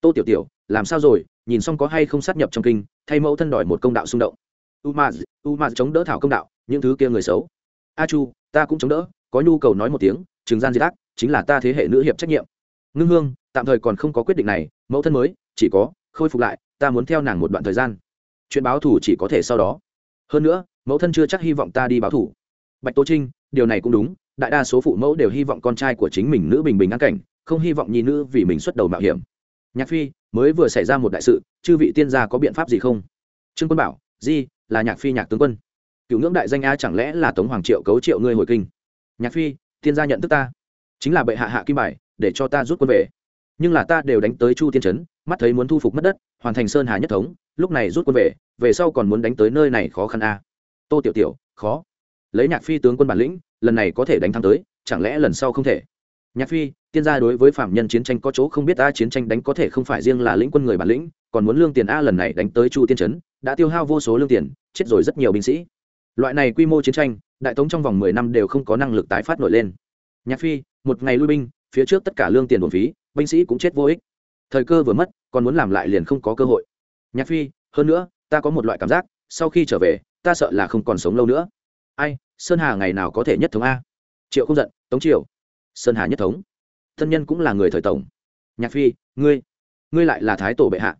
Tô tiểu tiểu, làm sao rồi? Nhìn xong có hay không sát nhập trong kinh, thay mẫu thân đòi một công đạo xung động. U ma u ma chống đỡ thảo công đạo những thứ kia người xấu. A chu, ta cũng chống đỡ, có nhu cầu nói một tiếng, trường gian diệt ác, chính là ta thế hệ nữ hiệp trách nhiệm. Ngưng hương, tạm thời còn không có quyết định này, mẫu thân mới, chỉ có, khôi phục lại, ta muốn theo nàng một đoạn thời gian. Chuyện báo thủ chỉ có thể sau đó. Hơn nữa, mẫu thân chưa chắc hy vọng ta đi báo thủ bạch tô trinh, điều này cũng đúng, đại đa số phụ mẫu đều hy vọng con trai của chính mình nữ bình bình an cảnh, không hy vọng nhi nữ vì mình xuất đầu mạo hiểm. Nhạc phi, mới vừa xảy ra một đại sự, chư vị tiên gia có biện pháp gì không? Trương quân bảo, di, là nhạc phi nhạc tướng quân cựu ngưỡng đại danh a chẳng lẽ là tống hoàng triệu cấu triệu ngươi hồi kinh? Nhạc phi, tiên gia nhận thức ta. Chính là bệ hạ hạ kim bài, để cho ta rút quân về. Nhưng là ta đều đánh tới chu tiên trấn, mắt thấy muốn thu phục mất đất, hoàn thành sơn hà nhất thống, lúc này rút quân về về sau còn muốn đánh tới nơi này khó khăn a. Tô tiểu tiểu, khó. Lấy nhạc phi tướng quân bản lĩnh, lần này có thể đánh thắng tới, chẳng lẽ lần sau không thể? Nhạc phi, tiên gia đối với phạm nhân chiến tranh có chỗ không biết, a chiến tranh đánh có thể không phải riêng là lĩnh quân người bản lĩnh, còn muốn lương tiền a lần này đánh tới chu tiên trấn, đã tiêu hao vô số lương tiền, chết rồi rất nhiều binh sĩ loại này quy mô chiến tranh, đại tống trong vòng mười năm đều không có năng lực tái phát nổi lên. Nhạc phi, một ngày lui binh, phía trước tất cả lương tiền bổn phí, binh sĩ cũng chết vô ích. Thời cơ vừa mất, còn muốn làm lại liền không có cơ hội. Nhạc phi, hơn nữa, ta có một loại cảm giác, sau khi trở về, ta sợ là không còn sống lâu nữa. Ai, sơn hà ngày nào có thể nhất thống a? Triệu không giận, tống triều. Sơn hà nhất thống. Thân nhân cũng là người thời tổng. Nhạc phi, ngươi ngươi lại là thái tổ bệ hạ.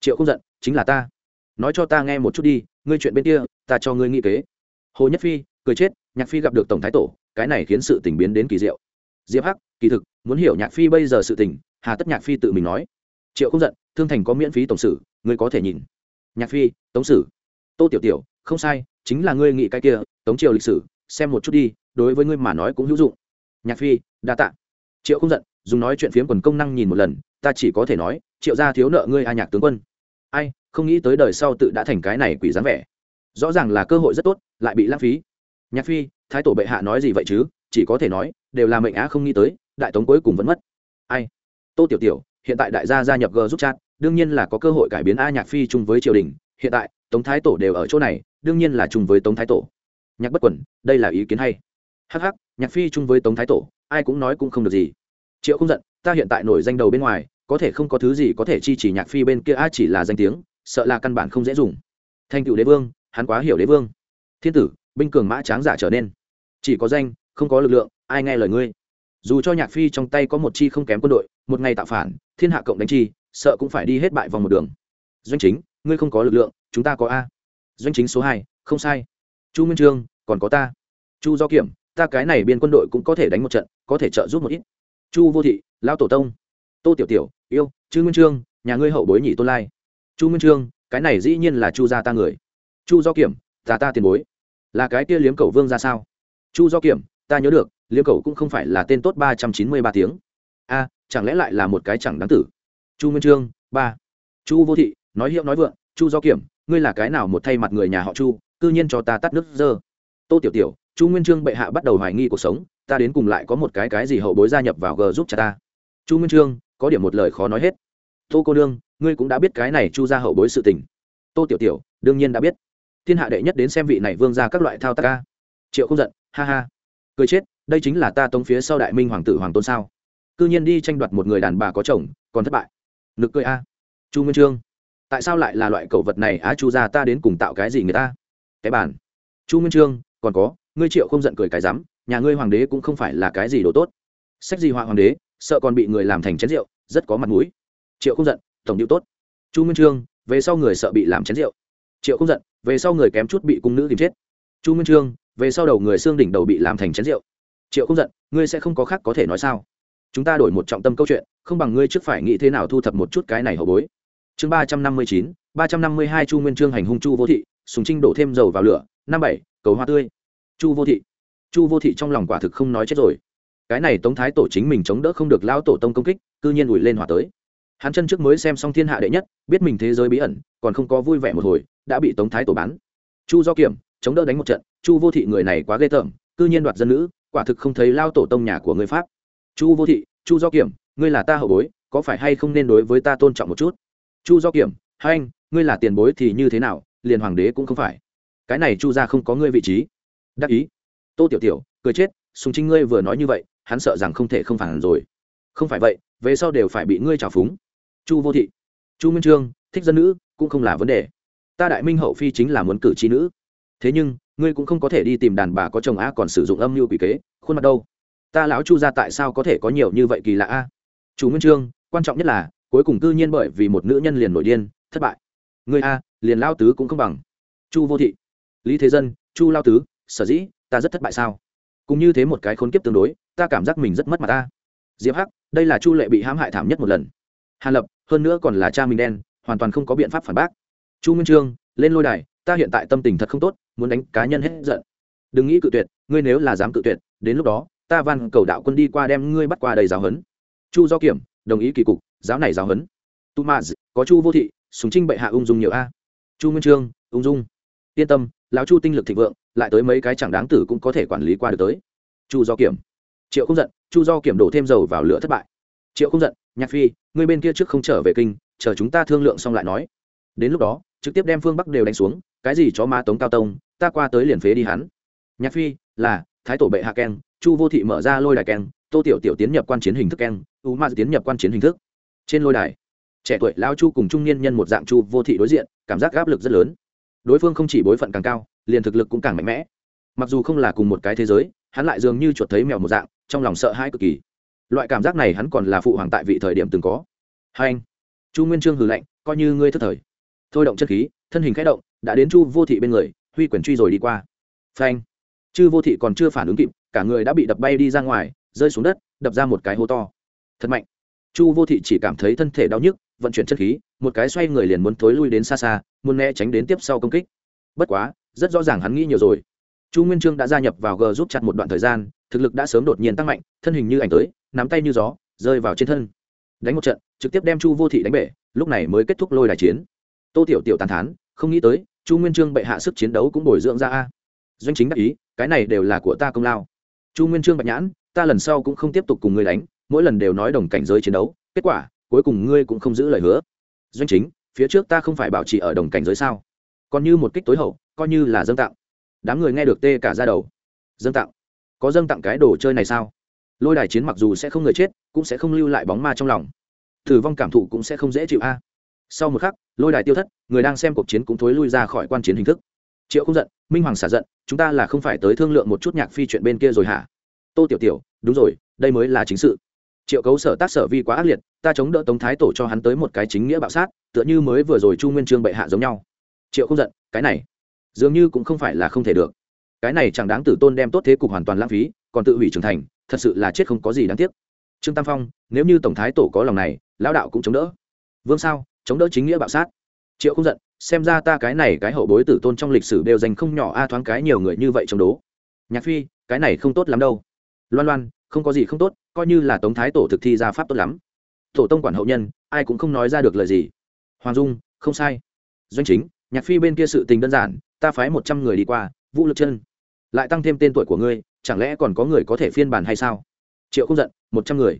Triệu không giận, chính là ta. Nói cho ta nghe một chút đi, ngươi chuyện bên kia, ta cho ngươi nghĩ kế hồ nhất phi, cười chết, nhạc phi gặp được tổng thái tổ, cái này khiến sự tình biến đến kỳ diệu. Diệp hắc, kỳ thực, muốn hiểu nhạc phi bây giờ sự tình, hà tất nhạc phi tự mình nói. Triệu không giận, thương thành có miễn phí tổng sử, ngươi có thể nhìn. Nhạc phi tống sử. Tô tiểu tiểu, không sai, chính là ngươi nghĩ cái kia, tống triều lịch sử, xem một chút đi, đối với ngươi mà nói cũng hữu dụng. Nhạc phi, đa tạ. Triệu không giận, dùng nói chuyện phiếm quần công năng nhìn một lần, ta chỉ có thể nói, triệu gia thiếu nợ ngươi a nhạc tướng quân. Ai, không nghĩ tới đời sau tự đã thành cái này quỷ dáng vẻ rõ ràng là cơ hội rất tốt, lại bị lãng phí. Nhạc phi, thái tổ bệ hạ nói gì vậy chứ? Chỉ có thể nói, đều là mệnh á không nghĩ tới, đại tống cuối cùng vẫn mất. Ai? Tô tiểu tiểu, hiện tại đại gia gia nhập g giúp chat, đương nhiên là có cơ hội cải biến a nhạc phi chung với triều đình. Hiện tại, tống thái tổ đều ở chỗ này, đương nhiên là chung với tống thái tổ. Nhạc bất quẩn, đây là ý kiến hay. Hh nhạc phi chung với tống thái tổ, ai cũng nói cũng không được gì. Triệu không giận, ta hiện tại nổi danh đầu bên ngoài, có thể không có thứ gì có thể chi chỉ nhạc phi bên kia, a chỉ là danh tiếng, sợ là căn bản không dễ dùng. Thành cựu đế vương hắn quá hiểu đế vương. Thiên tử, binh cường mã tráng giả trở nên. Chỉ có danh, không có lực lượng, ai nghe lời ngươi? Dù cho nhạc phi trong tay có một chi không kém quân đội, một ngày tạo phản, thiên hạ cộng đánh chi, sợ cũng phải đi hết bại vòng một đường. Doanh chính, ngươi không có lực lượng, chúng ta có a. Doanh chính số hai, không sai. Chu minh trương, còn có ta. Chu do kiểm, ta cái này biên quân đội cũng có thể đánh một trận, có thể trợ giúp một ít. Chu vô thị lao tổ tông. Tô tiểu tiểu, yêu chư nguyên trương, nhà ngươi hậu bối nhị tôn lai. Chu nguyên trương, cái này dĩ nhiên là chu gia ta người chu do kiểm, ta ta tiền bối. Là cái kia liếm cầu vương ra sao? Chu do kiểm, ta nhớ được, liếm cầu cũng không phải là tên tốt ba trăm chín mươi ba tiếng. A, chẳng lẽ lại là một cái chẳng đáng tử? Chu nguyên trương, ba. Chu vô thị, nói hiệu nói vượng, chu do kiểm, ngươi là cái nào một thay mặt người nhà họ chu, cư nhiên cho ta tắt nước dơ? Tô tiểu tiểu, chu nguyên trương bệ hạ bắt đầu hoài nghi cuộc sống, ta đến cùng lại có một cái cái gì hậu bối gia nhập vào g giúp cha ta? Chu nguyên trương, có điểm một lời khó nói hết. Tô cô đương ngươi cũng đã biết cái này chu ra hậu bối sự tình. Tô tiểu tiểu, đương nhiên đã biết thiên hạ đệ nhất đến xem vị này vương ra các loại thao tác ca. Triệu không giận, ha ha. Cười chết, đây chính là ta tống phía sau đại minh hoàng tử hoàng tôn sao? Cư nhiên đi tranh đoạt một người đàn bà có chồng, còn thất bại. Nực cười a. Chu nguyên trương, tại sao lại là loại cẩu vật này á, chu ra ta đến cùng tạo cái gì người ta? Cái bản chu nguyên trương, còn có, ngươi triệu không giận cười cái rắm, nhà ngươi hoàng đế cũng không phải là cái gì đồ tốt. Sách gì họa hoàng đế, sợ còn bị người làm thành chén rượu, rất có mặt mũi. Triệu không giận, tổng điệu tốt. Chu nguyên trương, về sau người sợ bị làm chén rượu triệu không giận, về sau người kém chút bị cung nữ tìm chết. Chu nguyên trương, về sau đầu người xương đỉnh đầu bị làm thành chén rượu. Triệu không giận, ngươi sẽ không có khác có thể nói sao? Chúng ta đổi một trọng tâm câu chuyện, không bằng ngươi trước phải nghĩ thế nào thu thập một chút cái này hậu bối. Chương ba trăm năm mươi chín, ba trăm năm mươi hai chu nguyên trương hành hung chu vô thị sùng trinh đổ thêm dầu vào lửa. Năm bảy, cầu hoa tươi. Chu vô thị. Chu vô thị trong lòng quả thực không nói chết rồi. Cái này tống thái tổ chính mình chống đỡ không được lao tổ tông công kích, cư nhiên ủi lên hỏa tới. Hắn chân trước mới xem xong thiên hạ đệ nhất, biết mình thế giới bí ẩn, còn không có vui vẻ một hồi đã bị tống thái tổ bán. Chu do kiểm, chống đỡ đánh một trận, chu vô thị người này quá ghê tởm, cư nhiên đoạt dân nữ, quả thực không thấy lao tổ tông nhà của người pháp. Chu vô thị, chu do kiểm, ngươi là ta hậu bối, có phải hay không nên đối với ta tôn trọng một chút? Chu do kiểm, hai anh, ngươi là tiền bối thì như thế nào, liền hoàng đế cũng không phải. Cái này chu ra không có ngươi vị trí. Đắc ý. Tô tiểu tiểu, cười chết, sùng trinh ngươi vừa nói như vậy, hắn sợ rằng không thể không phản rồi. Không phải vậy, về sau đều phải bị ngươi trào phúng. Chu vô thị, chu minh trương, thích dân nữ cũng không là vấn đề ta đại minh hậu phi chính là muốn cử tri nữ. Thế nhưng, ngươi cũng không có thể đi tìm đàn bà có chồng a còn sử dụng âm mưu quỷ kế, khuôn mặt đâu? Ta lão chu ra tại sao có thể có nhiều như vậy kỳ lạ a chủ nguyên trương, quan trọng nhất là, cuối cùng cư nhiên bởi vì một nữ nhân liền nổi điên, thất bại. Người a, liền lao tứ cũng không bằng. Chu vô thị, lý thế dân, chu lao tứ, sở dĩ, ta rất thất bại sao? Cũng như thế một cái khốn kiếp tương đối, ta cảm giác mình rất mất mặt ta diệp hắc, đây là chu lệ bị hãm hại thảm nhất một lần. Hàn lập, hơn nữa còn là cha mình đen, hoàn toàn không có biện pháp phản bác chu nguyên trương, lên lôi đài, ta hiện tại tâm tình thật không tốt, muốn đánh cá nhân hết giận. Đừng nghĩ cự tuyệt, ngươi nếu là dám cự tuyệt, đến lúc đó, ta van cầu đạo quân đi qua đem ngươi bắt qua đầy giáo hấn chu do kiểm, đồng ý kỳ cục, giáo này giáo hấn tu ma có chu vô thị, súng trinh bệ hạ ung dung nhiều a. Chu nguyên trương, ung dung. Yên tâm, lão chu tinh lực thịnh vượng, lại tới mấy cái chẳng đáng tử cũng có thể quản lý qua được tới. Chu do kiểm. Triệu không giận, chu do kiểm đổ thêm dầu vào lửa thất bại. Triệu không giận, nhạc phi, ngươi bên kia trước không trở về kinh, chờ chúng ta thương lượng xong lại nói. Đến lúc đó trực tiếp đem phương bắc đều đánh xuống cái gì chó ma tống cao tông ta qua tới liền phế đi hắn nhạc phi là thái tổ bệ hạ keng chu vô thị mở ra lôi đài keng tô tiểu tiểu tiến nhập quan chiến hình thức keng u ma tiến nhập quan chiến hình thức trên lôi đài trẻ tuổi lao chu cùng trung niên nhân một dạng chu vô thị đối diện cảm giác áp lực rất lớn đối phương không chỉ bối phận càng cao liền thực lực cũng càng mạnh mẽ mặc dù không là cùng một cái thế giới hắn lại dường như chuột thấy mèo một dạng trong lòng sợ hãi cực kỳ loại cảm giác này hắn còn là phụ hoàng tại vị thời điểm từng có hai anh chu nguyên trương hừ lạnh coi như ngươi thất thời thôi động chất khí, thân hình khẽ động, đã đến chu vô thị bên người, huy quyền truy rồi đi qua. Phanh! Chư vô thị còn chưa phản ứng kịp, cả người đã bị đập bay đi ra ngoài, rơi xuống đất, đập ra một cái hố to. Thật mạnh! Chu vô thị chỉ cảm thấy thân thể đau nhức, vận chuyển chất khí, một cái xoay người liền muốn thối lui đến xa xa, muốn né tránh đến tiếp sau công kích. Bất quá, rất rõ ràng hắn nghĩ nhiều rồi. Chu nguyên trương đã gia nhập vào g giúp chặt một đoạn thời gian, thực lực đã sớm đột nhiên tăng mạnh, thân hình như ảnh tới, nắm tay như gió, rơi vào trên thân. Đánh một trận, trực tiếp đem chu vô thị đánh bể, lúc này mới kết thúc lôi đài chiến tô tiểu tiểu tàn thán, không nghĩ tới, chu nguyên trương bệ hạ sức chiến đấu cũng bồi dưỡng ra a. Doanh chính đắc ý, cái này đều là của ta công lao. Chu nguyên trương bạch nhãn, ta lần sau cũng không tiếp tục cùng ngươi đánh, mỗi lần đều nói đồng cảnh giới chiến đấu, kết quả, cuối cùng ngươi cũng không giữ lời hứa. Doanh chính, phía trước ta không phải bảo trì ở đồng cảnh giới sao? Còn như một kích tối hậu, coi như là dâng tặng. Đám người nghe được tê cả ra đầu. Dâng tặng? Có dâng tặng cái đồ chơi này sao? Lôi đài chiến mặc dù sẽ không người chết, cũng sẽ không lưu lại bóng ma trong lòng. Thử vong cảm thụ cũng sẽ không dễ chịu a sau một khắc, lôi đài tiêu thất, người đang xem cuộc chiến cũng thối lui ra khỏi quan chiến hình thức. Triệu không giận, minh hoàng xả giận, chúng ta là không phải tới thương lượng một chút nhạc phi chuyện bên kia rồi hả? Tô tiểu tiểu, đúng rồi, đây mới là chính sự. Triệu cấu sở tác sở vi quá ác liệt, ta chống đỡ tống thái tổ cho hắn tới một cái chính nghĩa bạo sát, tựa như mới vừa rồi chu nguyên trương bệ hạ giống nhau. Triệu không giận, cái này, dường như cũng không phải là không thể được. Cái này chẳng đáng tử tôn đem tốt thế cục hoàn toàn lãng phí, còn tự hủy trưởng thành, thật sự là chết không có gì đáng tiếc. Trương tam phong, nếu như tổng thái tổ có lòng này, lão đạo cũng chống đỡ. Vương sao chống đỡ chính nghĩa bạo sát. Triệu không giận, xem ra ta cái này cái hậu bối tử tôn trong lịch sử đều dành không nhỏ a thoáng cái nhiều người như vậy chống đố. Nhạc phi, cái này không tốt lắm đâu. Loan loan, không có gì không tốt, coi như là tống thái tổ thực thi ra pháp tốt lắm. Tổ tông quản hậu nhân, ai cũng không nói ra được lời gì. Hoàng dung, không sai. Doanh chính, nhạc phi bên kia sự tình đơn giản, ta phái một trăm người đi qua, vũ lực chân. Lại tăng thêm tên tuổi của ngươi, chẳng lẽ còn có người có thể phiên bản hay sao? Triệu không giận, một trăm người.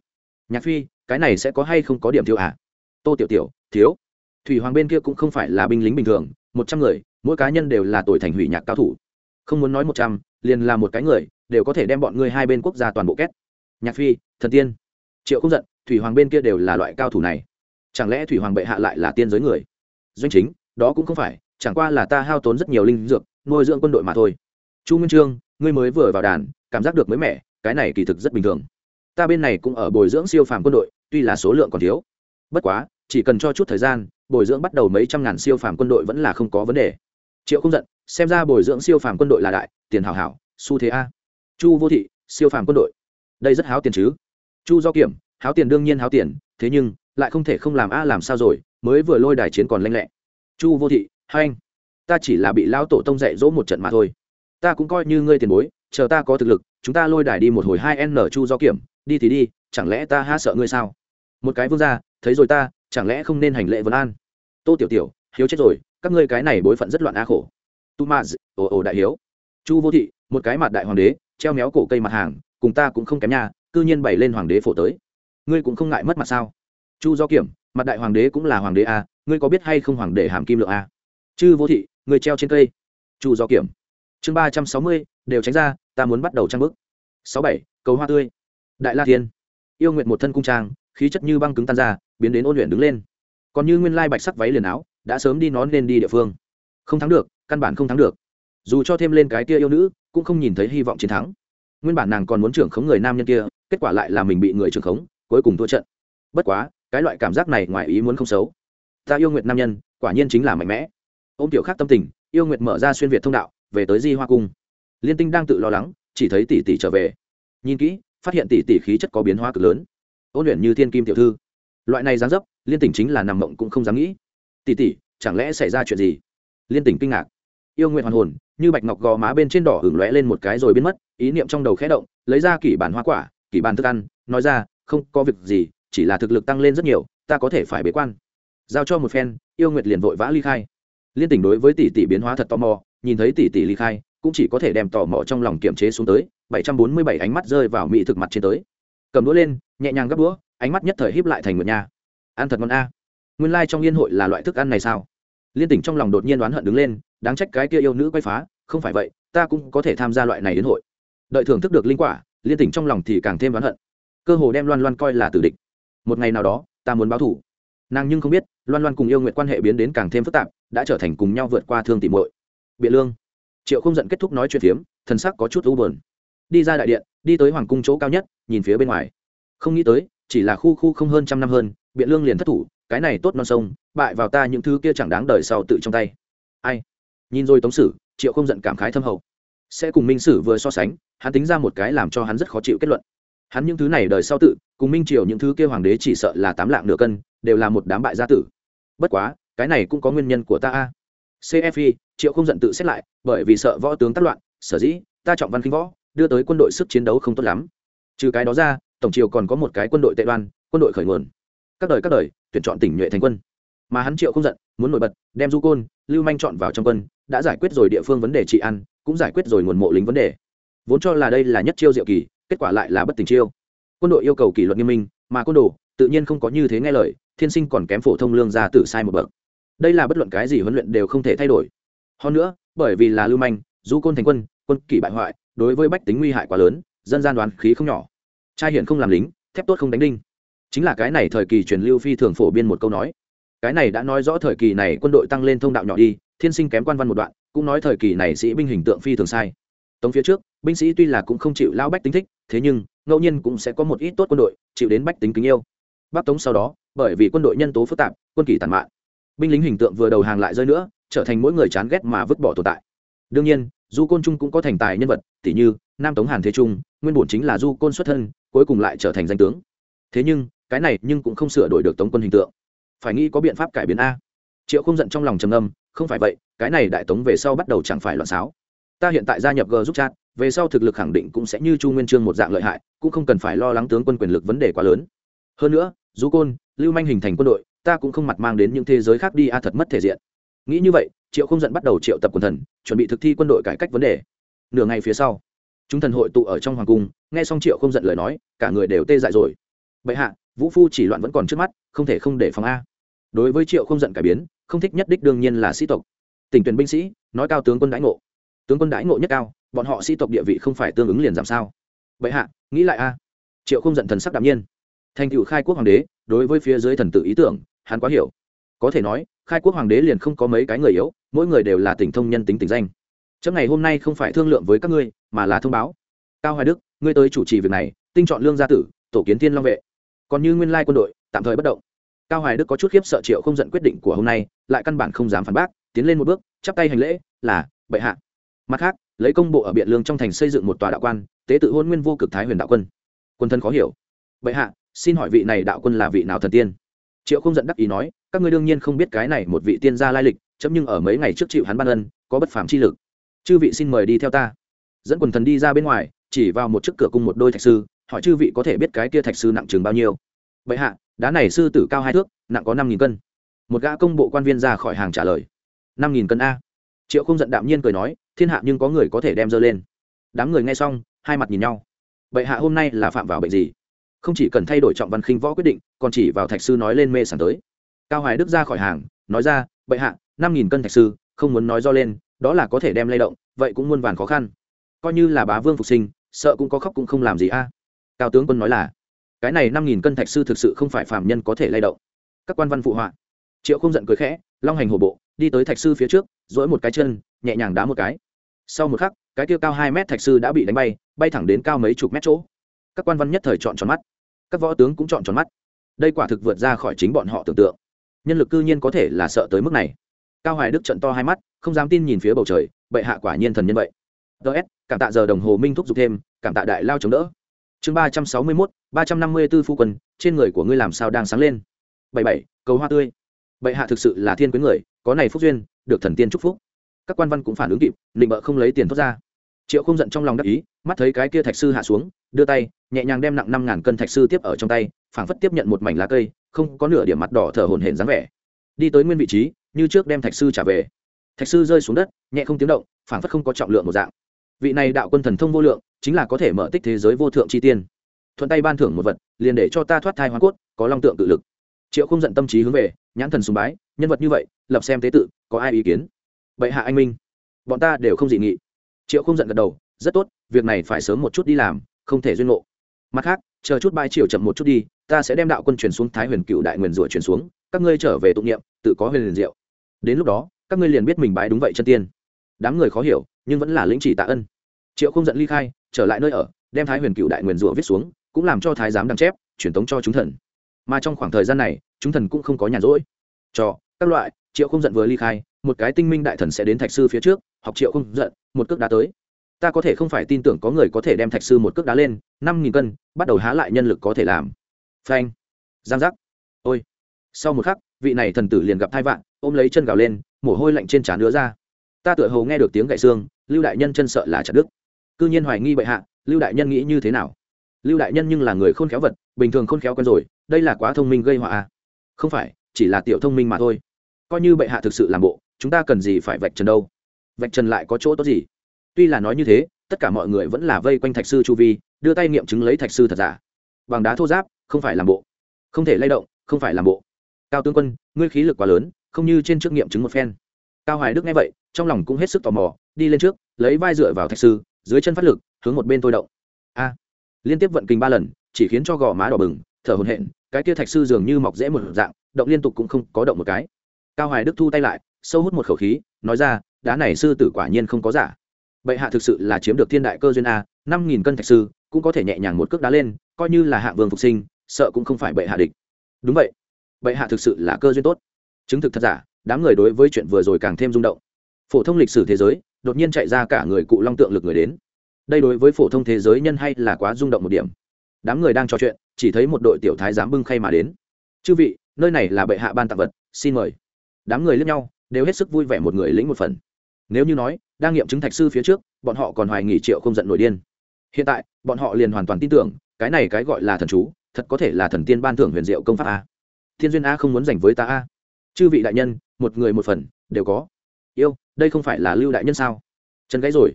Nhạc phi, cái này sẽ có hay không có điểm thiếu à? Tô tiểu tiểu, thiếu. Thủy hoàng bên kia cũng không phải là binh lính bình thường, một trăm người, mỗi cá nhân đều là tuổi thành hủy nhạc cao thủ. Không muốn nói một trăm, liền là một cái người, đều có thể đem bọn ngươi hai bên quốc gia toàn bộ kết. Nhạc phi, thần tiên. Triệu không giận, thủy hoàng bên kia đều là loại cao thủ này. Chẳng lẽ thủy hoàng bệ hạ lại là tiên giới người? Doanh chính, đó cũng không phải, chẳng qua là ta hao tốn rất nhiều linh dược, nuôi dưỡng quân đội mà thôi. Chu nguyên trương, ngươi mới vừa vào đàn, cảm giác được mới mẻ, cái này kỳ thực rất bình thường. Ta bên này cũng ở bồi dưỡng siêu phàm quân đội, tuy là số lượng còn thiếu bất quá, chỉ cần cho chút thời gian, bồi dưỡng bắt đầu mấy trăm ngàn siêu phàm quân đội vẫn là không có vấn đề. Triệu không giận, xem ra bồi dưỡng siêu phàm quân đội là đại, tiền hảo hảo, xu thế a. Chu vô thị, siêu phàm quân đội. Đây rất háo tiền chứ. Chu do kiểm, háo tiền đương nhiên háo tiền, thế nhưng, lại không thể không làm a làm sao rồi, mới vừa lôi đài chiến còn lanh lẹ. Chu vô thị, hai anh, ta chỉ là bị lão tổ tông dạy dỗ một trận mà thôi. Ta cũng coi như ngươi tiền bối, chờ ta có thực lực, chúng ta lôi đài đi một hồi hai n chu do kiểm, đi thì đi, chẳng lẽ ta ha sợ ngươi sao? Một cái vương gia thấy rồi ta, chẳng lẽ không nên hành lễ vấn an? Tô tiểu tiểu, hiếu chết rồi, các ngươi cái này bối phận rất loạn a khổ. Tu ma ồ ồ đại hiếu. Chu vô thị, một cái mặt đại hoàng đế, treo méo cổ cây mặt hàng, cùng ta cũng không kém nhà cư nhiên bày lên hoàng đế phổ tới. Ngươi cũng không ngại mất mặt sao? Chu do kiểm, mặt đại hoàng đế cũng là hoàng đế a ngươi có biết hay không hoàng đế hàm kim lượng a chư vô thị người treo trên cây. Chu do kiểm. Chương ba trăm sáu mươi, đều tránh ra, ta muốn bắt đầu trang bức. Sáu bảy, cầu hoa tươi. Đại la thiên. Yêu nguyện một thân cung trang khí chất như băng cứng tan ra, biến đến ôn luyện đứng lên. Còn như nguyên lai bạch sắc váy liền áo, đã sớm đi nón lên đi địa phương. Không thắng được, căn bản không thắng được. Dù cho thêm lên cái kia yêu nữ, cũng không nhìn thấy hy vọng chiến thắng. Nguyên bản nàng còn muốn trưởng khống người nam nhân kia, kết quả lại là mình bị người trưởng khống, cuối cùng thua trận. Bất quá, cái loại cảm giác này ngoài ý muốn không xấu. Ta yêu nguyện nam nhân, quả nhiên chính là mạnh mẽ. Ôm tiểu khác tâm tình, yêu nguyện mở ra xuyên việt thông đạo, về tới di hoa cung. Liên tinh đang tự lo lắng, chỉ thấy tỷ tỷ trở về. Nhìn kỹ, phát hiện tỷ tỷ khí chất có biến hóa cực lớn ôn luyện như thiên kim tiểu thư. Loại này dáng dấp, liên tỉnh chính là nằm mộng cũng không dám nghĩ. Tỷ tỷ, chẳng lẽ xảy ra chuyện gì? Liên tỉnh kinh ngạc. Yêu nguyện hoàn hồn, như bạch ngọc gò má bên trên đỏ hưởng lóe lên một cái rồi biến mất, ý niệm trong đầu khẽ động, lấy ra kỷ bản hoa quả, kỷ bản thức ăn, nói ra, không có việc gì, chỉ là thực lực tăng lên rất nhiều, ta có thể phải bế quan. Giao cho một phen, yêu nguyệt liền vội vã ly khai. Liên tỉnh đối với tỷ tỷ biến hóa thật tò mò, nhìn thấy tỷ tỷ ly khai, cũng chỉ có thể đem tò mò trong lòng kiểm chế xuống tới, bảy trăm bốn mươi bảy ánh mắt rơi vào mỹ thực mặt trên tới cầm đũa lên, nhẹ nhàng gấp đũa, ánh mắt nhất thời híp lại thành nguyệt nha. Ăn thật ngon a. Nguyên lai trong yên hội là loại thức ăn này sao? Liên tỉnh trong lòng đột nhiên đoán hận đứng lên, đáng trách cái kia yêu nữ quay phá, không phải vậy, ta cũng có thể tham gia loại này đến hội. Đợi thưởng thức được linh quả, liên tỉnh trong lòng thì càng thêm đoán hận. Cơ hồ đem loan loan coi là tử địch. Một ngày nào đó, ta muốn báo thủ. Nàng nhưng không biết, loan loan cùng yêu nguyện quan hệ biến đến càng thêm phức tạp, đã trở thành cùng nhau vượt qua thương tìm muội. Biện lương. Triệu không giận kết thúc nói chuyện phiếm, thần sắc có chút u buồn đi ra đại điện, đi tới hoàng cung chỗ cao nhất, nhìn phía bên ngoài. Không nghĩ tới, chỉ là khu khu không hơn trăm năm hơn, biện lương liền thất thủ, cái này tốt non sông, bại vào ta những thứ kia chẳng đáng đời sau tự trong tay. Ai? Nhìn rồi tống sử, triệu không giận cảm khái thâm hậu. Sẽ cùng minh sử vừa so sánh, hắn tính ra một cái làm cho hắn rất khó chịu kết luận. Hắn những thứ này đời sau tự, cùng minh triều những thứ kia hoàng đế chỉ sợ là tám lạng nửa cân, đều là một đám bại gia tử. Bất quá, cái này cũng có nguyên nhân của ta a. Cfi triệu không giận tự xét lại, bởi vì sợ võ tướng tác loạn, sở dĩ, ta trọng văn kinh võ đưa tới quân đội sức chiến đấu không tốt lắm. Trừ cái đó ra, tổng triều còn có một cái quân đội tệ đoan, quân đội khởi nguồn. Các đời các đời, tuyển chọn tỉnh nhuệ thành quân. Mà hắn triệu không giận, muốn nổi bật, đem du côn, lưu manh chọn vào trong quân, đã giải quyết rồi địa phương vấn đề trị ăn cũng giải quyết rồi nguồn mộ lính vấn đề. Vốn cho là đây là nhất chiêu diệu kỳ, kết quả lại là bất tình chiêu. Quân đội yêu cầu kỷ luật nghiêm minh, mà quân đồ, tự nhiên không có như thế nghe lời, thiên sinh còn kém phổ thông lương gia tử sai một bậc. Đây là bất luận cái gì huấn luyện đều không thể thay đổi. Hơn nữa, bởi vì là lưu manh, du côn thành quân quân kỷ bại hoại đối với bách tính nguy hại quá lớn, dân gian đoán khí không nhỏ. Trai hiện không làm lính, thép tốt không đánh đinh. Chính là cái này thời kỳ truyền lưu phi thường phổ biên một câu nói. Cái này đã nói rõ thời kỳ này quân đội tăng lên thông đạo nhỏ đi, thiên sinh kém quan văn một đoạn, cũng nói thời kỳ này sĩ binh hình tượng phi thường sai. Tống phía trước, binh sĩ tuy là cũng không chịu lao bách tính thích, thế nhưng, ngẫu nhiên cũng sẽ có một ít tốt quân đội, chịu đến bách tính kính yêu. Bắc tống sau đó, bởi vì quân đội nhân tố phức tạp, quân kỳ tàn mạn. Binh lính hình tượng vừa đầu hàng lại rơi nữa, trở thành mỗi người chán ghét mà vứt bỏ tồn tại. Đương nhiên du côn trung cũng có thành tài nhân vật tỷ như nam tống hàn thế trung, nguyên bổn chính là du côn xuất thân, cuối cùng lại trở thành danh tướng. Thế nhưng, cái này nhưng cũng không sửa đổi được tống quân hình tượng. Phải nghĩ có biện pháp cải biến a. Triệu không giận trong lòng trầm âm không phải vậy, cái này đại tống về sau bắt đầu chẳng phải loạn xáo. Ta hiện tại gia nhập g giúp chat, về sau thực lực khẳng định cũng sẽ như chu nguyên trương một dạng lợi hại, cũng không cần phải lo lắng tướng quân quyền lực vấn đề quá lớn. Hơn nữa, du côn, lưu manh hình thành quân đội, ta cũng không mặt mang đến những thế giới khác đi a thật mất thể diện. Nghĩ như vậy triệu không giận bắt đầu triệu tập quần thần, chuẩn bị thực thi quân đội cải cách vấn đề. Nửa ngày phía sau, chúng thần hội tụ ở trong hoàng cung, nghe xong triệu không giận lời nói, cả người đều tê dại rồi. Bệ hạ, vũ phu chỉ loạn vẫn còn trước mắt, không thể không để phòng a. Đối với triệu không giận cải biến, không thích nhất đích đương nhiên là sĩ tộc. Tỉnh tuyển binh sĩ, nói cao tướng quân đãi ngộ. Tướng quân đãi ngộ nhất cao, bọn họ sĩ tộc địa vị không phải tương ứng liền giảm sao. Bệ hạ, nghĩ lại a. Triệu không giận thần sắc đạm nhiên. Thành cựu khai quốc hoàng đế, đối với phía dưới thần tự ý tưởng, hắn quá hiểu. Có thể nói khai quốc hoàng đế liền không có mấy cái người yếu, mỗi người đều là tỉnh thông nhân tính tỉnh danh. Chấm ngày hôm nay không phải thương lượng với các ngươi, mà là thông báo. Cao hoài đức, ngươi tới chủ trì việc này, tinh chọn lương gia tử, tổ kiến thiên long vệ. Còn như nguyên lai quân đội, tạm thời bất động. Cao hoài đức có chút khiếp sợ triệu không giận quyết định của hôm nay, lại căn bản không dám phản bác, tiến lên một bước, chắp tay hành lễ, là, bệ hạ. Mặt khác, lấy công bộ ở biện lương trong thành xây dựng một tòa đạo quan, tế tự hôn nguyên vô cực thái huyền đạo quân. Quân thân khó hiểu. Bệ hạ, xin hỏi vị này đạo quân là vị nào thần tiên? Triệu không giận đắc ý nói, các ngươi đương nhiên không biết cái này một vị tiên gia lai lịch, chấm nhưng ở mấy ngày trước chịu hắn ban ân, có bất phàm chi lực. Chư vị xin mời đi theo ta. Dẫn quần thần đi ra bên ngoài, chỉ vào một chiếc cửa cung một đôi thạch sư, hỏi chư vị có thể biết cái kia thạch sư nặng chừng bao nhiêu. Bệ hạ, đá này sư tử cao hai thước, nặng có năm nghìn cân. Một gã công bộ quan viên ra khỏi hàng trả lời. Năm nghìn cân a. Triệu không giận đạm nhiên cười nói, thiên hạ nhưng có người có thể đem dơ lên. Đám người nghe xong, hai mặt nhìn nhau. Bệ hạ hôm nay là phạm vào bệnh gì? Không chỉ cần thay đổi trọng văn khinh võ quyết định, còn chỉ vào thạch sư nói lên mê sảng tới. Cao hoài đức ra khỏi hàng, nói ra, bệ hạ, năm nghìn cân thạch sư, không muốn nói do lên, đó là có thể đem lay động, vậy cũng muôn vàn khó khăn. Coi như là bá vương phục sinh, sợ cũng có khóc cũng không làm gì a. Cao tướng quân nói là, cái này năm nghìn cân thạch sư thực sự không phải phạm nhân có thể lay động. Các quan văn phụ họa. Triệu không giận cười khẽ, long hành hổ bộ, đi tới thạch sư phía trước dỗi một cái chân, nhẹ nhàng đá một cái. Sau một khắc, cái kia cao hai mét thạch sư đã bị đánh bay bay thẳng đến cao mấy chục mét chỗ các quan văn nhất thời chọn tròn mắt. Các võ tướng cũng chọn tròn mắt. Đây quả thực vượt ra khỏi chính bọn họ tưởng tượng. Nhân lực cư nhiên có thể là sợ tới mức này. Cao hoài đức trận to hai mắt, không dám tin nhìn phía bầu trời, bệ hạ quả nhiên thần nhân vậy. Ts cảm tạ giờ đồng hồ minh thúc giục thêm, cảm tạ đại lao chống đỡ. Chương ba trăm sáu mươi mốt, ba trăm năm mươi b ố phu quân, trên người của ngươi làm sao đang sáng lên? Bảy bảy, cầu hoa tươi. Bệ hạ thực sự là thiên quyến người, có này phúc duyên, được thần tiên chúc phúc. Các quan văn cũng phản ứng kịp định bợ không lấy tiền thoát ra triệu không giận trong lòng đắc ý, mắt thấy cái kia thạch sư hạ xuống, đưa tay, nhẹ nhàng đem nặng năm ngàn cân thạch sư tiếp ở trong tay, phảng phất tiếp nhận một mảnh lá cây, không có nửa điểm mặt đỏ thở hổn hển dáng vẻ. Đi tới nguyên vị trí, như trước đem thạch sư trả về. Thạch sư rơi xuống đất, nhẹ không tiếng động, phảng phất không có trọng lượng một dạng. Vị này đạo quân thần thông vô lượng, chính là có thể mở tích thế giới vô thượng chi tiên. Thuận tay ban thưởng một vật, liền để cho ta thoát thai hoa cốt, có long tượng tự lực. Triệu không giận tâm trí hướng về, nhãn thần sùng bái, nhân vật như vậy, lập xem tế tự, có ai ý kiến? Bệ hạ anh minh, bọn ta đều không dị nghị triệu không giận gật đầu, rất tốt, việc này phải sớm một chút đi làm, không thể duyên ngộ. Mặt khác, chờ chút bai chiều chậm một chút đi, ta sẽ đem đạo quân chuyển xuống thái huyền cựu đại nguyền rủa chuyển xuống, các ngươi trở về tụng niệm, tự có huyền liền diệu. Đến lúc đó, các ngươi liền biết mình bái đúng vậy chân tiên. Đám người khó hiểu, nhưng vẫn là lĩnh chỉ tạ ân. Triệu không giận ly khai, trở lại nơi ở, đem thái huyền cựu đại nguyền rủa viết xuống, cũng làm cho thái giám đăng chép, truyền tống cho chúng thần. Mà trong khoảng thời gian này, chúng thần cũng không có nhàn rỗi. Cho, các loại triệu không giận vừa ly khai, một cái tinh minh đại thần sẽ đến thạch sư phía trước, học triệu không giận, một cước đá tới. Ta có thể không phải tin tưởng có người có thể đem thạch sư một cước đá lên, năm nghìn cân, bắt đầu há lại nhân lực có thể làm. Phanh. Giang giác. Ôi. Sau một khắc, vị này thần tử liền gặp thai vạn, ôm lấy chân gào lên, mồ hôi lạnh trên trán đứa ra. Ta tựa hồ nghe được tiếng gậy xương, lưu đại nhân chân sợ là chặt đức cư nhiên hoài nghi bệ hạ, lưu đại nhân nghĩ như thế nào? Lưu đại nhân nhưng là người khôn khéo vật, bình thường khôn khéo quen rồi, đây là quá thông minh gây họa à? không phải, chỉ là tiểu thông minh mà thôi coi như bệ hạ thực sự làm bộ, chúng ta cần gì phải vạch trần đâu? Vạch trần lại có chỗ tốt gì? Tuy là nói như thế, tất cả mọi người vẫn là vây quanh thạch sư chu vi, đưa tay nghiệm chứng lấy thạch sư thật giả. Bằng đá thô giáp, không phải làm bộ. Không thể lay động, không phải làm bộ. Cao tướng quân, ngươi khí lực quá lớn, không như trên trước nghiệm chứng một phen. Cao hoài đức nghe vậy, trong lòng cũng hết sức tò mò, đi lên trước, lấy vai dựa vào thạch sư, dưới chân phát lực, hướng một bên tôi động. A! Liên tiếp vận kinh ba lần, chỉ khiến cho gò má đỏ bừng, thở hồn hện cái kia thạch sư dường như mọc rễ một dạng, động liên tục cũng không có động một cái cao hoài đức thu tay lại, sâu hút một khẩu khí, nói ra, đá này sư tử quả nhiên không có giả. Bệ hạ thực sự là chiếm được thiên đại cơ duyên a, năm nghìn cân thạch sư, cũng có thể nhẹ nhàng một cước đá lên, coi như là hạ vương phục sinh, sợ cũng không phải bệ hạ địch. Đúng vậy. Bệ hạ thực sự là cơ duyên tốt. Chứng thực thật giả. Đám người đối với chuyện vừa rồi càng thêm rung động. Phổ thông lịch sử thế giới, đột nhiên chạy ra cả người cụ long tượng lực người đến. Đây đối với phổ thông thế giới nhân hay là quá rung động một điểm. Đám người đang trò chuyện, chỉ thấy một đội tiểu thái giám bưng khay mà đến. Chư vị, nơi này là bệ hạ ban tặng vật, xin mời đám người lẫn nhau, đều hết sức vui vẻ một người lĩnh một phần. Nếu như nói, đang nghiệm chứng thạch sư phía trước, bọn họ còn hoài nghỉ triệu không giận nổi điên. Hiện tại, bọn họ liền hoàn toàn tin tưởng, cái này cái gọi là thần chú, thật có thể là thần tiên ban thưởng huyền diệu công pháp a. Thiên duyên a không muốn dành với ta a. Chư vị đại nhân, một người một phần, đều có. Yêu, đây không phải là lưu đại nhân sao? Chân gãy rồi.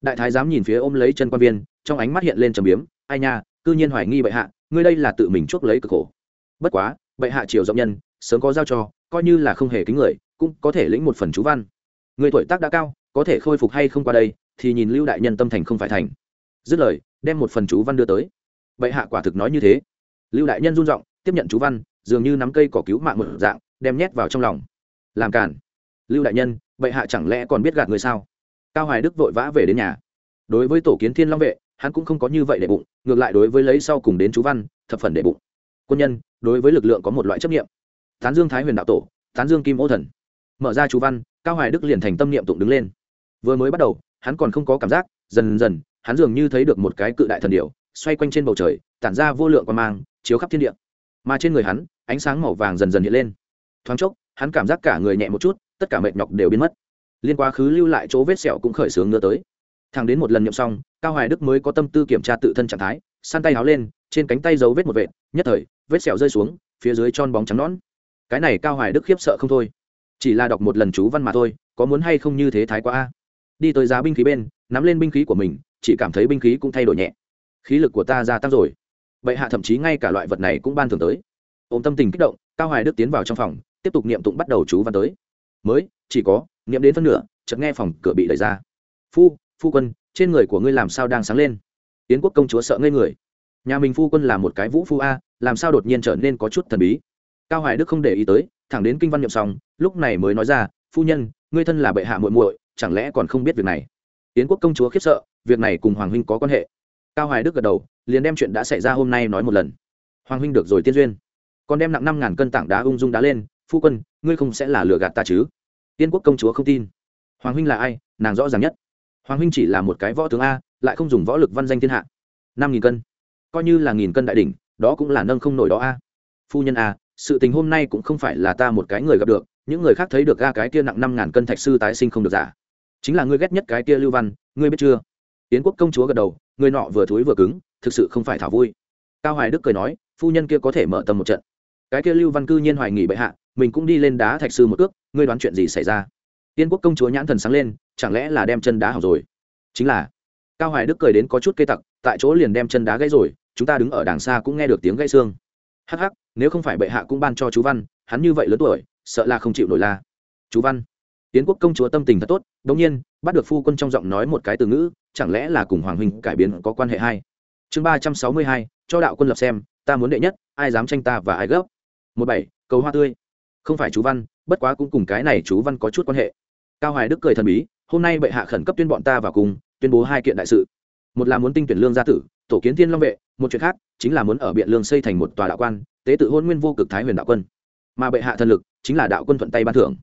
Đại thái dám nhìn phía ôm lấy chân quan viên, trong ánh mắt hiện lên trầm biếm, ai nha, cư nhiên hoài nghi bệ hạ, ngươi đây là tự mình chuốc lấy cực khổ. Bất quá, bệ hạ triều rộng nhân, sớm có giao cho coi như là không hề kính người, cũng có thể lĩnh một phần chú văn. Người tuổi tác đã cao, có thể khôi phục hay không qua đây, thì nhìn lưu đại nhân tâm thành không phải thành. Dứt lời, đem một phần chú văn đưa tới. Bệ hạ quả thực nói như thế. Lưu đại nhân run giọng, tiếp nhận chú văn, dường như nắm cây cỏ cứu mạng một dạng, đem nhét vào trong lòng. Làm cản lưu đại nhân, bệ hạ chẳng lẽ còn biết gạt người sao? Cao hoài đức vội vã về đến nhà. Đối với tổ kiến thiên long vệ, hắn cũng không có như vậy để bụng, ngược lại đối với lấy sau cùng đến chú văn, thập phần để bụng. Quân nhân, đối với lực lượng có một loại chấp nghiệm tán dương thái huyền đạo tổ, tán dương kim ô thần. Mở ra chú văn, cao hoài đức liền thành tâm niệm tụng đứng lên. Vừa mới bắt đầu, hắn còn không có cảm giác, dần dần, hắn dường như thấy được một cái cự đại thần điệu xoay quanh trên bầu trời, tản ra vô lượng quan mang, chiếu khắp thiên địa. Mà trên người hắn, ánh sáng màu vàng dần dần hiện lên. Thoáng chốc, hắn cảm giác cả người nhẹ một chút, tất cả mệt nhọc đều biến mất. Liên quá khứ lưu lại chỗ vết sẹo cũng khởi sướng ngựa tới. Thằng đến một lần nhậm xong, cao hoài đức mới có tâm tư kiểm tra tự thân trạng thái, săn tay háo lên, trên cánh tay giấu vết một vệt, nhất thời, vết sẹo rơi xuống, phía dưới tròn bóng trắng nón cái này cao hoài đức khiếp sợ không thôi. Chỉ là đọc một lần chú văn mà thôi, có muốn hay không như thế thái quá a? Đi tới giá binh khí bên, nắm lên binh khí của mình, chỉ cảm thấy binh khí cũng thay đổi nhẹ. Khí lực của ta gia tăng rồi. Bệ hạ thậm chí ngay cả loại vật này cũng ban thường tới. Ôm tâm tình kích động, cao hoài đức tiến vào trong phòng, tiếp tục niệm tụng bắt đầu chú văn tới. Mới, chỉ có, niệm đến phân nửa, chợt nghe phòng cửa bị đẩy ra. Phu phu quân, trên người của ngươi làm sao đang sáng lên? Yến quốc công chúa sợ ngây người. Nhà mình phu quân là một cái vũ phu a, làm sao đột nhiên trở nên có chút thần bí? Cao hoài đức không để ý tới, thẳng đến kinh văn nhậm xong, lúc này mới nói ra, phu nhân, ngươi thân là bệ hạ muội muội, chẳng lẽ còn không biết việc này? Yến quốc công chúa khiếp sợ, việc này cùng hoàng huynh có quan hệ? Cao hoài đức gật đầu, liền đem chuyện đã xảy ra hôm nay nói một lần. Hoàng huynh được rồi tiên duyên, còn đem nặng năm ngàn cân tảng đá ung dung đá lên, phu quân, ngươi không sẽ là lừa gạt ta chứ? Tiên quốc công chúa không tin. Hoàng huynh là ai? Nàng rõ ràng nhất. Hoàng huynh chỉ là một cái võ tướng a, lại không dùng võ lực văn danh thiên hạ. Năm nghìn cân, coi như là nghìn cân đại đỉnh, đó cũng là nâng không nổi đó a. Phu nhân a sự tình hôm nay cũng không phải là ta một cái người gặp được, những người khác thấy được ga cái kia nặng năm ngàn cân thạch sư tái sinh không được giả. Chính là ngươi ghét nhất cái kia lưu văn, ngươi biết chưa? Yến quốc công chúa gật đầu, người nọ vừa thối vừa cứng, thực sự không phải thảo vui. Cao hoài đức cười nói, phu nhân kia có thể mở tầm một trận. Cái kia lưu văn cư nhiên hoài nghỉ bệ hạ, mình cũng đi lên đá thạch sư một cước, ngươi đoán chuyện gì xảy ra? Yến quốc công chúa nhãn thần sáng lên, chẳng lẽ là đem chân đá hỏng rồi? Chính là, cao hoài đức cười đến có chút cây tặc, tại chỗ liền đem chân đá gãy rồi, chúng ta đứng ở đàng xa cũng nghe được tiếng gãy xương. Hắc hắc nếu không phải bệ hạ cũng ban cho chú văn, hắn như vậy lớn tuổi, sợ là không chịu nổi la. Chú văn tiến quốc công chúa tâm tình thật tốt, đống nhiên, bắt được phu quân trong giọng nói một cái từ ngữ, chẳng lẽ là cùng hoàng huynh cải biến có quan hệ hay? Chương ba trăm sáu mươi hai, cho đạo quân lập xem, ta muốn đệ nhất, ai dám tranh ta và ai gấp? Một bảy, cầu hoa tươi. Không phải chú văn, bất quá cũng cùng cái này chú văn có chút quan hệ. Cao hoài đức cười thần bí, hôm nay bệ hạ khẩn cấp tuyên bọn ta vào cùng, tuyên bố hai kiện đại sự. Một là muốn tinh tuyển lương gia tử, tổ kiến thiên long vệ một chuyện khác, chính là muốn ở biện lương xây thành một tòa đạo quan, tế tự hôn nguyên vô cực thái huyền đạo quân. Mà bệ hạ thần lực, chính là đạo quân thuận tay ban thưởng.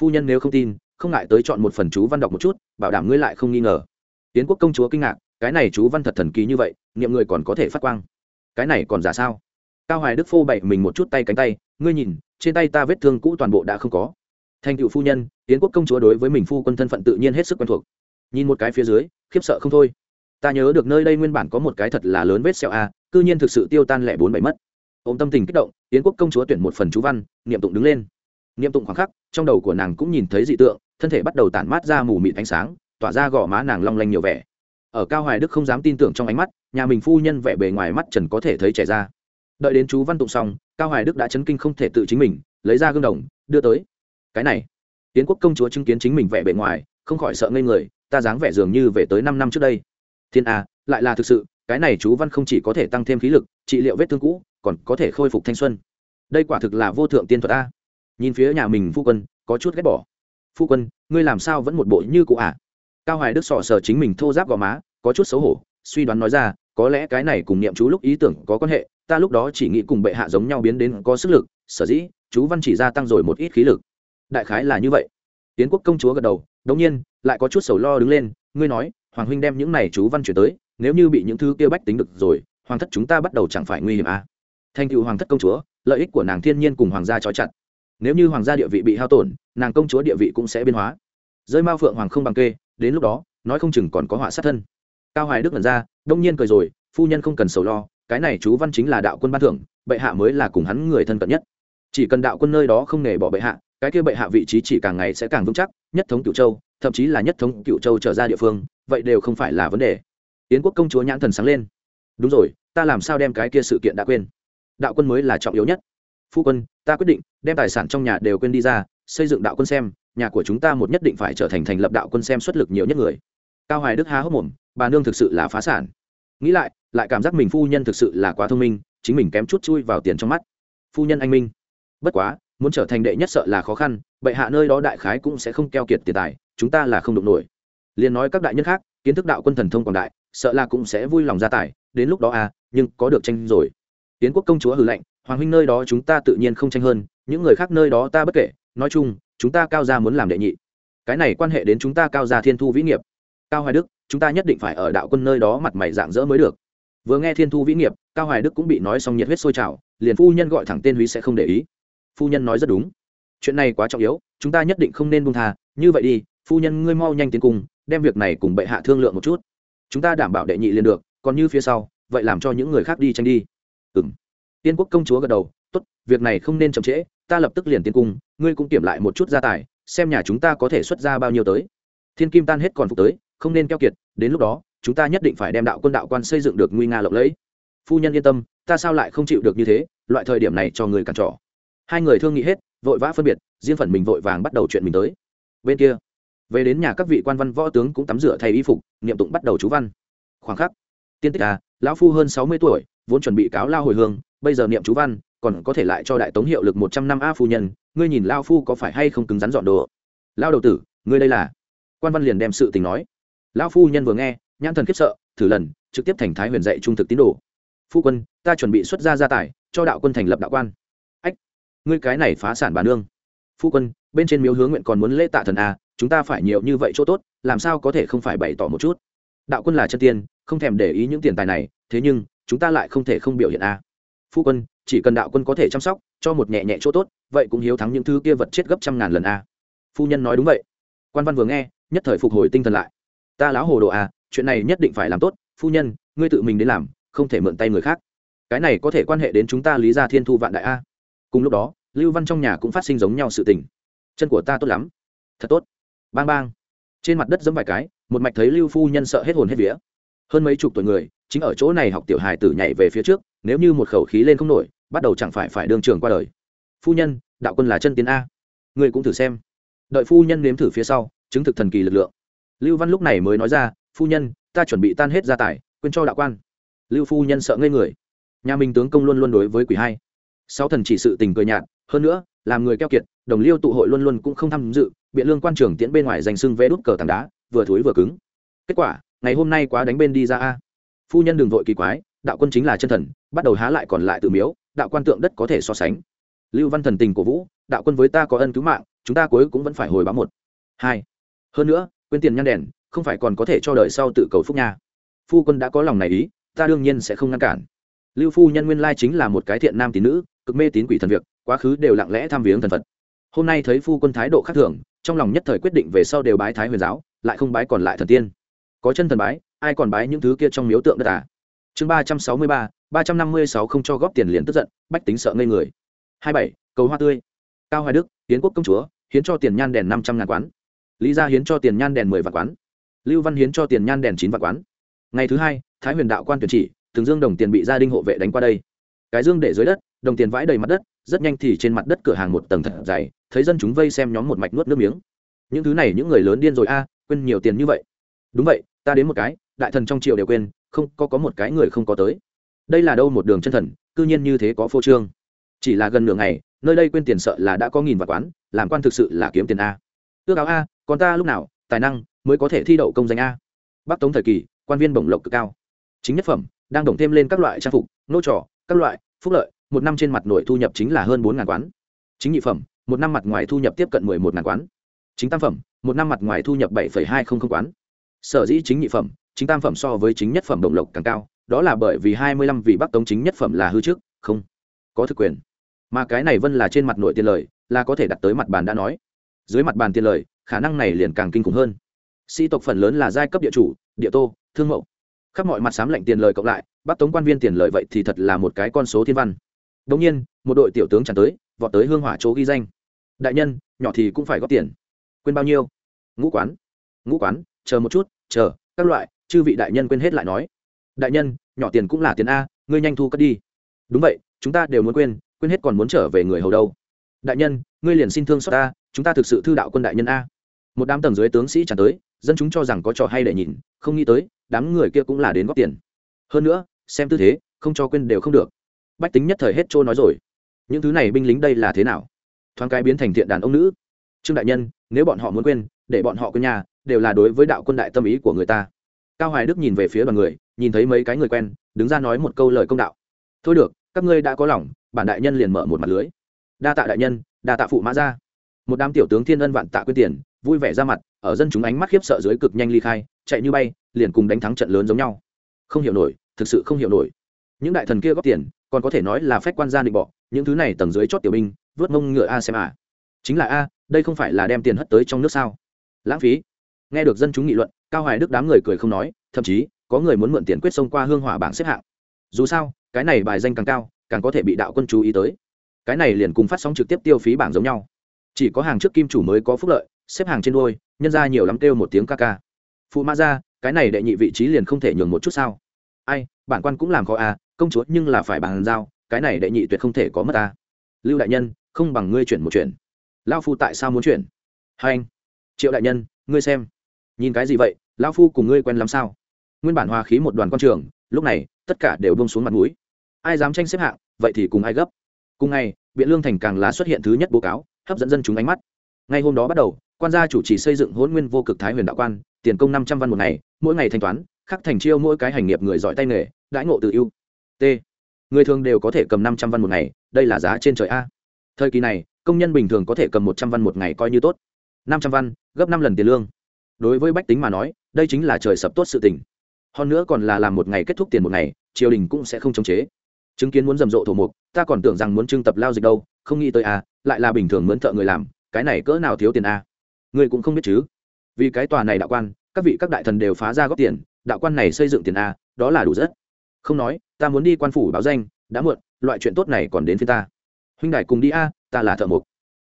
Phu nhân nếu không tin, không ngại tới chọn một phần chú văn đọc một chút, bảo đảm ngươi lại không nghi ngờ. Tiến quốc công chúa kinh ngạc, cái này chú văn thật thần kỳ như vậy, niệm người còn có thể phát quang. Cái này còn giả sao? Cao hoài đức phô bậy mình một chút tay cánh tay, ngươi nhìn, trên tay ta vết thương cũ toàn bộ đã không có. Thành cựu phu nhân tiến quốc công chúa đối với mình phu quân thân phận tự nhiên hết sức quen thuộc. Nhìn một cái phía dưới, khiếp sợ không thôi ta nhớ được nơi đây nguyên bản có một cái thật là lớn vết sẹo a, cư nhiên thực sự tiêu tan lẻ bốn bảy mất. Ôm tâm tình kích động tiến quốc công chúa tuyển một phần chú văn, niệm tụng đứng lên. Niệm tụng khoảng khắc, trong đầu của nàng cũng nhìn thấy dị tượng, thân thể bắt đầu tản mát ra mù mịt ánh sáng, tỏa ra gò má nàng long lanh nhiều vẻ. Ở cao hoài đức không dám tin tưởng trong ánh mắt, nhà mình phu nhân vẻ bề ngoài mắt trần có thể thấy trẻ ra đợi đến chú văn tụng xong, cao hoài đức đã chấn kinh không thể tự chính mình, lấy ra gương đồng, đưa tới. Cái này tiến quốc công chúa chứng kiến chính mình vẻ bề ngoài, không khỏi sợ ngây người, ta dáng vẻ dường như về tới năm năm trước đây thiên a, lại là thực sự, cái này chú văn không chỉ có thể tăng thêm khí lực, trị liệu vết thương cũ, còn có thể khôi phục thanh xuân. Đây quả thực là vô thượng tiên thuật a. Nhìn phía nhà mình phu quân, có chút ghét bỏ. Phu quân, ngươi làm sao vẫn một bộ như cụ à? Cao hoài đức sọ sờ chính mình thô giáp gò má, có chút xấu hổ, suy đoán nói ra, có lẽ cái này cùng niệm chú lúc ý tưởng có quan hệ, ta lúc đó chỉ nghĩ cùng bệ hạ giống nhau biến đến có sức lực, sở dĩ, chú văn chỉ gia tăng rồi một ít khí lực. Đại khái là như vậy. Tiến quốc công chúa gật đầu, đống nhiên, lại có chút sầu lo đứng lên, ngươi nói hoàng huynh đem những này chú văn chuyển tới, nếu như bị những thứ kia bách tính được rồi, hoàng thất chúng ta bắt đầu chẳng phải nguy hiểm à. thành cựu hoàng thất công chúa, lợi ích của nàng thiên nhiên cùng hoàng gia trói chặt. Nếu như hoàng gia địa vị bị hao tổn, nàng công chúa địa vị cũng sẽ biến hóa. Rơi mao phượng hoàng không bằng kê, đến lúc đó, nói không chừng còn có họa sát thân. Cao hoài đức lần ra, đông nhiên cười rồi, phu nhân không cần sầu lo, cái này chú văn chính là đạo quân ban thưởng, bệ hạ mới là cùng hắn người thân cận nhất. Chỉ cần đạo quân nơi đó không nể bỏ bệ hạ, cái kia bệ hạ vị trí chỉ càng ngày sẽ càng vững chắc, nhất thống cựu châu, thậm chí là nhất thống cựu châu trở ra địa phương vậy đều không phải là vấn đề. Yến quốc công chúa nhãn thần sáng lên. Đúng rồi, ta làm sao đem cái kia sự kiện đã quên? Đạo quân mới là trọng yếu nhất. Phu quân, ta quyết định, đem tài sản trong nhà đều quên đi ra, xây dựng đạo quân xem, nhà của chúng ta một nhất định phải trở thành thành lập đạo quân xem xuất lực nhiều nhất người. Cao hoài đức há hốc mồm, bà nương thực sự là phá sản. Nghĩ lại lại cảm giác mình phu nhân thực sự là quá thông minh, chính mình kém chút chui vào tiền trong mắt. Phu nhân anh minh. Bất quá, muốn trở thành đệ nhất sợ là khó khăn, bệ hạ nơi đó đại khái cũng sẽ không keo kiệt tiền tài, chúng ta là không đụng nổi liền nói các đại nhân khác, kiến thức đạo quân thần thông quảng đại, sợ là cũng sẽ vui lòng gia tài, đến lúc đó à nhưng có được tranh rồi. Tiến quốc công chúa hử lệnh hoàng huynh nơi đó chúng ta tự nhiên không tranh hơn, những người khác nơi đó ta bất kể, nói chung, chúng ta cao gia muốn làm đệ nhị. Cái này quan hệ đến chúng ta cao gia thiên thu vĩ nghiệp. Cao hoài đức, chúng ta nhất định phải ở đạo quân nơi đó mặt mày dạng dỡ mới được. Vừa nghe thiên thu vĩ nghiệp, cao hoài đức cũng bị nói xong nhiệt huyết sôi trào, liền phu nhân gọi thẳng tên húy sẽ không để ý. Phu nhân nói rất đúng. Chuyện này quá trọng yếu, chúng ta nhất định không nên buông thà như vậy đi, phu nhân ngươi mau nhanh tiến cùng đem việc này cùng bệ hạ thương lượng một chút. Chúng ta đảm bảo đệ nhị liền được, còn như phía sau, vậy làm cho những người khác đi tranh đi. Ừ m tiên quốc công chúa gật đầu, tốt, việc này không nên chậm trễ, ta lập tức liền tiên cung, ngươi cũng kiểm lại một chút gia tài, xem nhà chúng ta có thể xuất ra bao nhiêu tới. Thiên kim tan hết còn phục tới, không nên keo kiệt, đến lúc đó, chúng ta nhất định phải đem đạo quân đạo quan xây dựng được nguy nga lộng lẫy. Phu nhân yên tâm, ta sao lại không chịu được như thế, loại thời điểm này cho người cản trỏ hai người thương nghị hết, vội vã phân biệt, riêng phần mình vội vàng bắt đầu chuyện mình tới. Bên kia về đến nhà các vị quan văn võ tướng cũng tắm rửa thay y phục, niệm tụng bắt đầu chú văn. Khoảng khắc, tiên tích à lão phu hơn sáu mươi tuổi, vốn chuẩn bị cáo lao hồi hương, bây giờ niệm chú văn, còn có thể lại cho đại tống hiệu lực một trăm năm a phu nhân, ngươi nhìn lao phu có phải hay không cứng rắn dọn đồ? Lao đầu tử, ngươi đây là? Quan văn liền đem sự tình nói. Lão phu nhân vừa nghe, nhãn thần khiếp sợ, thử lần, trực tiếp thành thái huyền dạy trung thực tín đồ. Phu quân, ta chuẩn bị xuất gia gia tài, cho đạo quân thành lập đạo quan. Ách, ngươi cái này phá sản bà nương. Phu quân bên trên miếu hướng nguyện còn muốn lễ tạ thần a, chúng ta phải nhiều như vậy chỗ tốt, làm sao có thể không phải bày tỏ một chút? Đạo quân là chân tiên, không thèm để ý những tiền tài này, thế nhưng, chúng ta lại không thể không biểu hiện a. Phu quân, chỉ cần đạo quân có thể chăm sóc, cho một nhẹ nhẹ chỗ tốt, vậy cũng hiếu thắng những thứ kia vật chết gấp trăm ngàn lần a. Phu nhân nói đúng vậy. Quan văn vừa nghe, nhất thời phục hồi tinh thần lại. Ta lão hồ đồ à chuyện này nhất định phải làm tốt, phu nhân, ngươi tự mình đến làm, không thể mượn tay người khác. Cái này có thể quan hệ đến chúng ta lý gia thiên thu vạn đại a. Cùng lúc đó, lưu văn trong nhà cũng phát sinh giống nhau sự tình chân của ta tốt lắm. Thật tốt. Bang bang. Trên mặt đất giẫm vài cái, một mạch thấy lưu phu nhân sợ hết hồn hết vía. Hơn mấy chục tuổi người, chính ở chỗ này học tiểu hài tử nhảy về phía trước, nếu như một khẩu khí lên không nổi, bắt đầu chẳng phải phải đương trường qua đời. Phu nhân, đạo quân là chân tiến a. Người cũng thử xem. Đợi phu nhân nếm thử phía sau, chứng thực thần kỳ lực lượng. Lưu văn lúc này mới nói ra, phu nhân, ta chuẩn bị tan hết gia tài, quên cho đạo quan. Lưu phu nhân sợ ngây người. Nhà minh tướng công luôn luôn đối với quỷ hai sáu thần chỉ sự tình cười nhạt, hơn nữa, làm người keo kiệt đồng liêu tụ hội luôn luôn cũng không tham dự, biện lương quan trường tiễn bên ngoài danh sưng vẽ đút cờ tảng đá, vừa thối vừa cứng. Kết quả, ngày hôm nay quá đánh bên đi ra a. Phu nhân đừng vội kỳ quái, đạo quân chính là chân thần, bắt đầu há lại còn lại tự miếu, đạo quan tượng đất có thể so sánh. Lưu văn thần tình cổ vũ, đạo quân với ta có ân cứu mạng, chúng ta cuối cũng vẫn phải hồi báo một. Hai. Hơn nữa, quên tiền nhăn đèn, không phải còn có thể cho đời sau tự cầu phúc nha. Phu quân đã có lòng này ý, ta đương nhiên sẽ không ngăn cản. Lưu phu nhân nguyên lai chính là một cái thiện nam tín nữ, cực mê tín quỷ thần việc, quá khứ đều lặng lẽ tham viếng thần phật hôm nay thấy phu quân thái độ khác thường, trong lòng nhất thời quyết định về sau đều bái thái huyền giáo, lại không bái còn lại thần tiên. Có chân thần bái, ai còn bái những thứ kia trong miếu tượng đất à? Chương ba trăm sáu mươi ba ba trăm năm mươi sáu không cho góp tiền liền tức giận, bách tính sợ ngây người. Hai bảy, cầu hoa tươi. Cao hoài đức hiến quốc công chúa, hiến cho tiền nhan đèn năm trăm ngàn quán. Lý gia hiến cho tiền nhan đèn mười vạn quán. Lưu văn hiến cho tiền nhan đèn chín vạn quán. Ngày thứ hai, thái huyền đạo quan tuyển chỉ thường dương đồng tiền bị gia đình hộ vệ đánh qua đây. Cái dương để dưới đất, đồng tiền vãi đầy mặt đất, rất nhanh thì trên mặt đất cửa hàng một tầng thật dày thấy dân chúng vây xem nhóm một mạch nuốt nước miếng. Những thứ này những người lớn điên rồi a, quên nhiều tiền như vậy. Đúng vậy, ta đến một cái, đại thần trong triều đều quên, không, có có một cái người không có tới. Đây là đâu một đường chân thần, cư nhiên như thế có phô trương. Chỉ là gần nửa ngày, nơi đây quên tiền sợ là đã có nghìn vạn quán, làm quan thực sự là kiếm tiền a. Ước áo a, còn ta lúc nào, tài năng mới có thể thi đậu công danh a. Bắc tống thời kỳ, quan viên bổng lộc cực cao. Chính nhất phẩm, đang đồng thêm lên các loại trang phục, nô trò, các loại, phúc lợi, một năm trên mặt nội thu nhập chính là hơn bốn ngàn quán. Chính nhị phẩm một năm mặt ngoài thu nhập tiếp cận mười một ngàn quán. Chính tam phẩm, một năm mặt ngoài thu nhập bảy hai không không quán. Sở dĩ chính nhị phẩm, chính tam phẩm so với chính nhất phẩm đồng lộc càng cao, đó là bởi vì hai mươi lăm vị bắc tống chính nhất phẩm là hư trước, không có thực quyền. Mà cái này vân là trên mặt nội tiền lời, là có thể đặt tới mặt bàn đã nói. Dưới mặt bàn tiền lời, khả năng này liền càng kinh khủng hơn. Sĩ tộc phần lớn là giai cấp địa chủ, địa tô, thương mậu. Khắp mọi mặt sám lệnh tiền lời cộng lại, bắc tống quan viên tiền lời vậy thì thật là một cái con số thiên văn. Đồng nhiên, một đội tiểu tướng tràn tới, vọt tới hương hỏa chỗ ghi danh đại nhân, nhỏ thì cũng phải góp tiền. Quên bao nhiêu? Ngũ quán. Ngũ quán, chờ một chút, chờ, các loại, chư vị đại nhân quên hết lại nói. Đại nhân, nhỏ tiền cũng là tiền a, ngươi nhanh thu cất đi. Đúng vậy, chúng ta đều muốn quên quên hết còn muốn trở về người hầu đâu. Đại nhân, ngươi liền xin thương xót ta, chúng ta thực sự thư đạo quân đại nhân a. Một đám tầng dưới tướng sĩ tràn tới, dân chúng cho rằng có trò hay để nhìn, không nghĩ tới, đám người kia cũng là đến góp tiền. Hơn nữa, xem tư thế, không cho quên đều không được. Bách tính nhất thời hết trôi nói rồi. Những thứ này binh lính đây là thế nào? Thoáng cái biến thành thiện đàn ông nữ. Trương đại nhân, nếu bọn họ muốn quên, để bọn họ quên nhà, đều là đối với đạo quân đại tâm ý của người ta. Cao hoài đức nhìn về phía đoàn người, nhìn thấy mấy cái người quen, đứng ra nói một câu lời công đạo. Thôi được, các ngươi đã có lòng, bản đại nhân liền mở một mặt lưới. Đa tạ đại nhân, đa tạ phụ mã ra một đám tiểu tướng thiên ân vạn tạ quyên tiền, vui vẻ ra mặt, ở dân chúng ánh mắt khiếp sợ dưới cực nhanh ly khai, chạy như bay, liền cùng đánh thắng trận lớn giống nhau. Không hiểu nổi, thực sự không hiểu nổi. Những đại thần kia góp tiền, còn có thể nói là phép quan gia định bọ, những thứ này tầng dưới chót tiểu binh vớt mông ngựa a xem à. Chính là a, đây không phải là đem tiền hất tới trong nước sao? Lãng phí. Nghe được dân chúng nghị luận, cao hoài đức đám người cười không nói, thậm chí, có người muốn mượn tiền quyết xông qua hương hỏa bảng xếp hạng. Dù sao, cái này bài danh càng cao, càng có thể bị đạo quân chú ý tới. Cái này liền cùng phát sóng trực tiếp tiêu phí bảng giống nhau. Chỉ có hàng trước kim chủ mới có phúc lợi, xếp hàng trên đôi nhân ra nhiều lắm kêu một tiếng ca ca. Phụ mã ra cái này đệ nhị vị trí liền không thể nhường một chút sao? Ai, bản quan cũng làm khó à công chúa nhưng là phải bàn giao, cái này đệ nhị tuyệt không thể có mất ta lưu đại nhân không bằng ngươi chuyển một chuyển. Lao phu tại sao muốn chuyển? Hai anh, triệu đại nhân, ngươi xem. Nhìn cái gì vậy? Lao phu cùng ngươi quen làm sao? Nguyên bản hòa khí một đoàn quan trường, lúc này, tất cả đều bông xuống mặt mũi. Ai dám tranh xếp hạng, vậy thì cùng ai gấp. Cùng ngày, biện lương thành càng là xuất hiện thứ nhất báo cáo, hấp dẫn dân chúng ánh mắt. Ngay hôm đó bắt đầu, quan gia chủ trì xây dựng hôn nguyên vô cực thái huyền đạo quan, tiền công năm trăm văn một ngày, mỗi ngày thanh toán, khắc thành chiêu mỗi cái hành nghiệp người giỏi tay nghề, đãi ngộ tự ưu. T. Người thường đều có thể cầm năm trăm văn một ngày, đây là giá trên trời a thời kỳ này, công nhân bình thường có thể cầm một trăm văn một ngày coi như tốt. Năm trăm văn, gấp năm lần tiền lương. Đối với bách tính mà nói, đây chính là trời sập tốt sự tình. Hơn nữa còn là làm một ngày kết thúc tiền một ngày, triều đình cũng sẽ không chống chế. Chứng kiến muốn rầm rộ thổ mục, ta còn tưởng rằng muốn trưng tập lao dịch đâu, không nghĩ tới a lại là bình thường mướn thợ người làm, cái này cỡ nào thiếu tiền a người cũng không biết chứ. Vì cái tòa này đạo quan, các vị các đại thần đều phá ra góp tiền, đạo quan này xây dựng tiền a đó là đủ rất. Không nói, ta muốn đi quan phủ báo danh, đã muộn, loại chuyện tốt này còn đến phía ta huynh đại cùng đi a, ta là thợ mộc.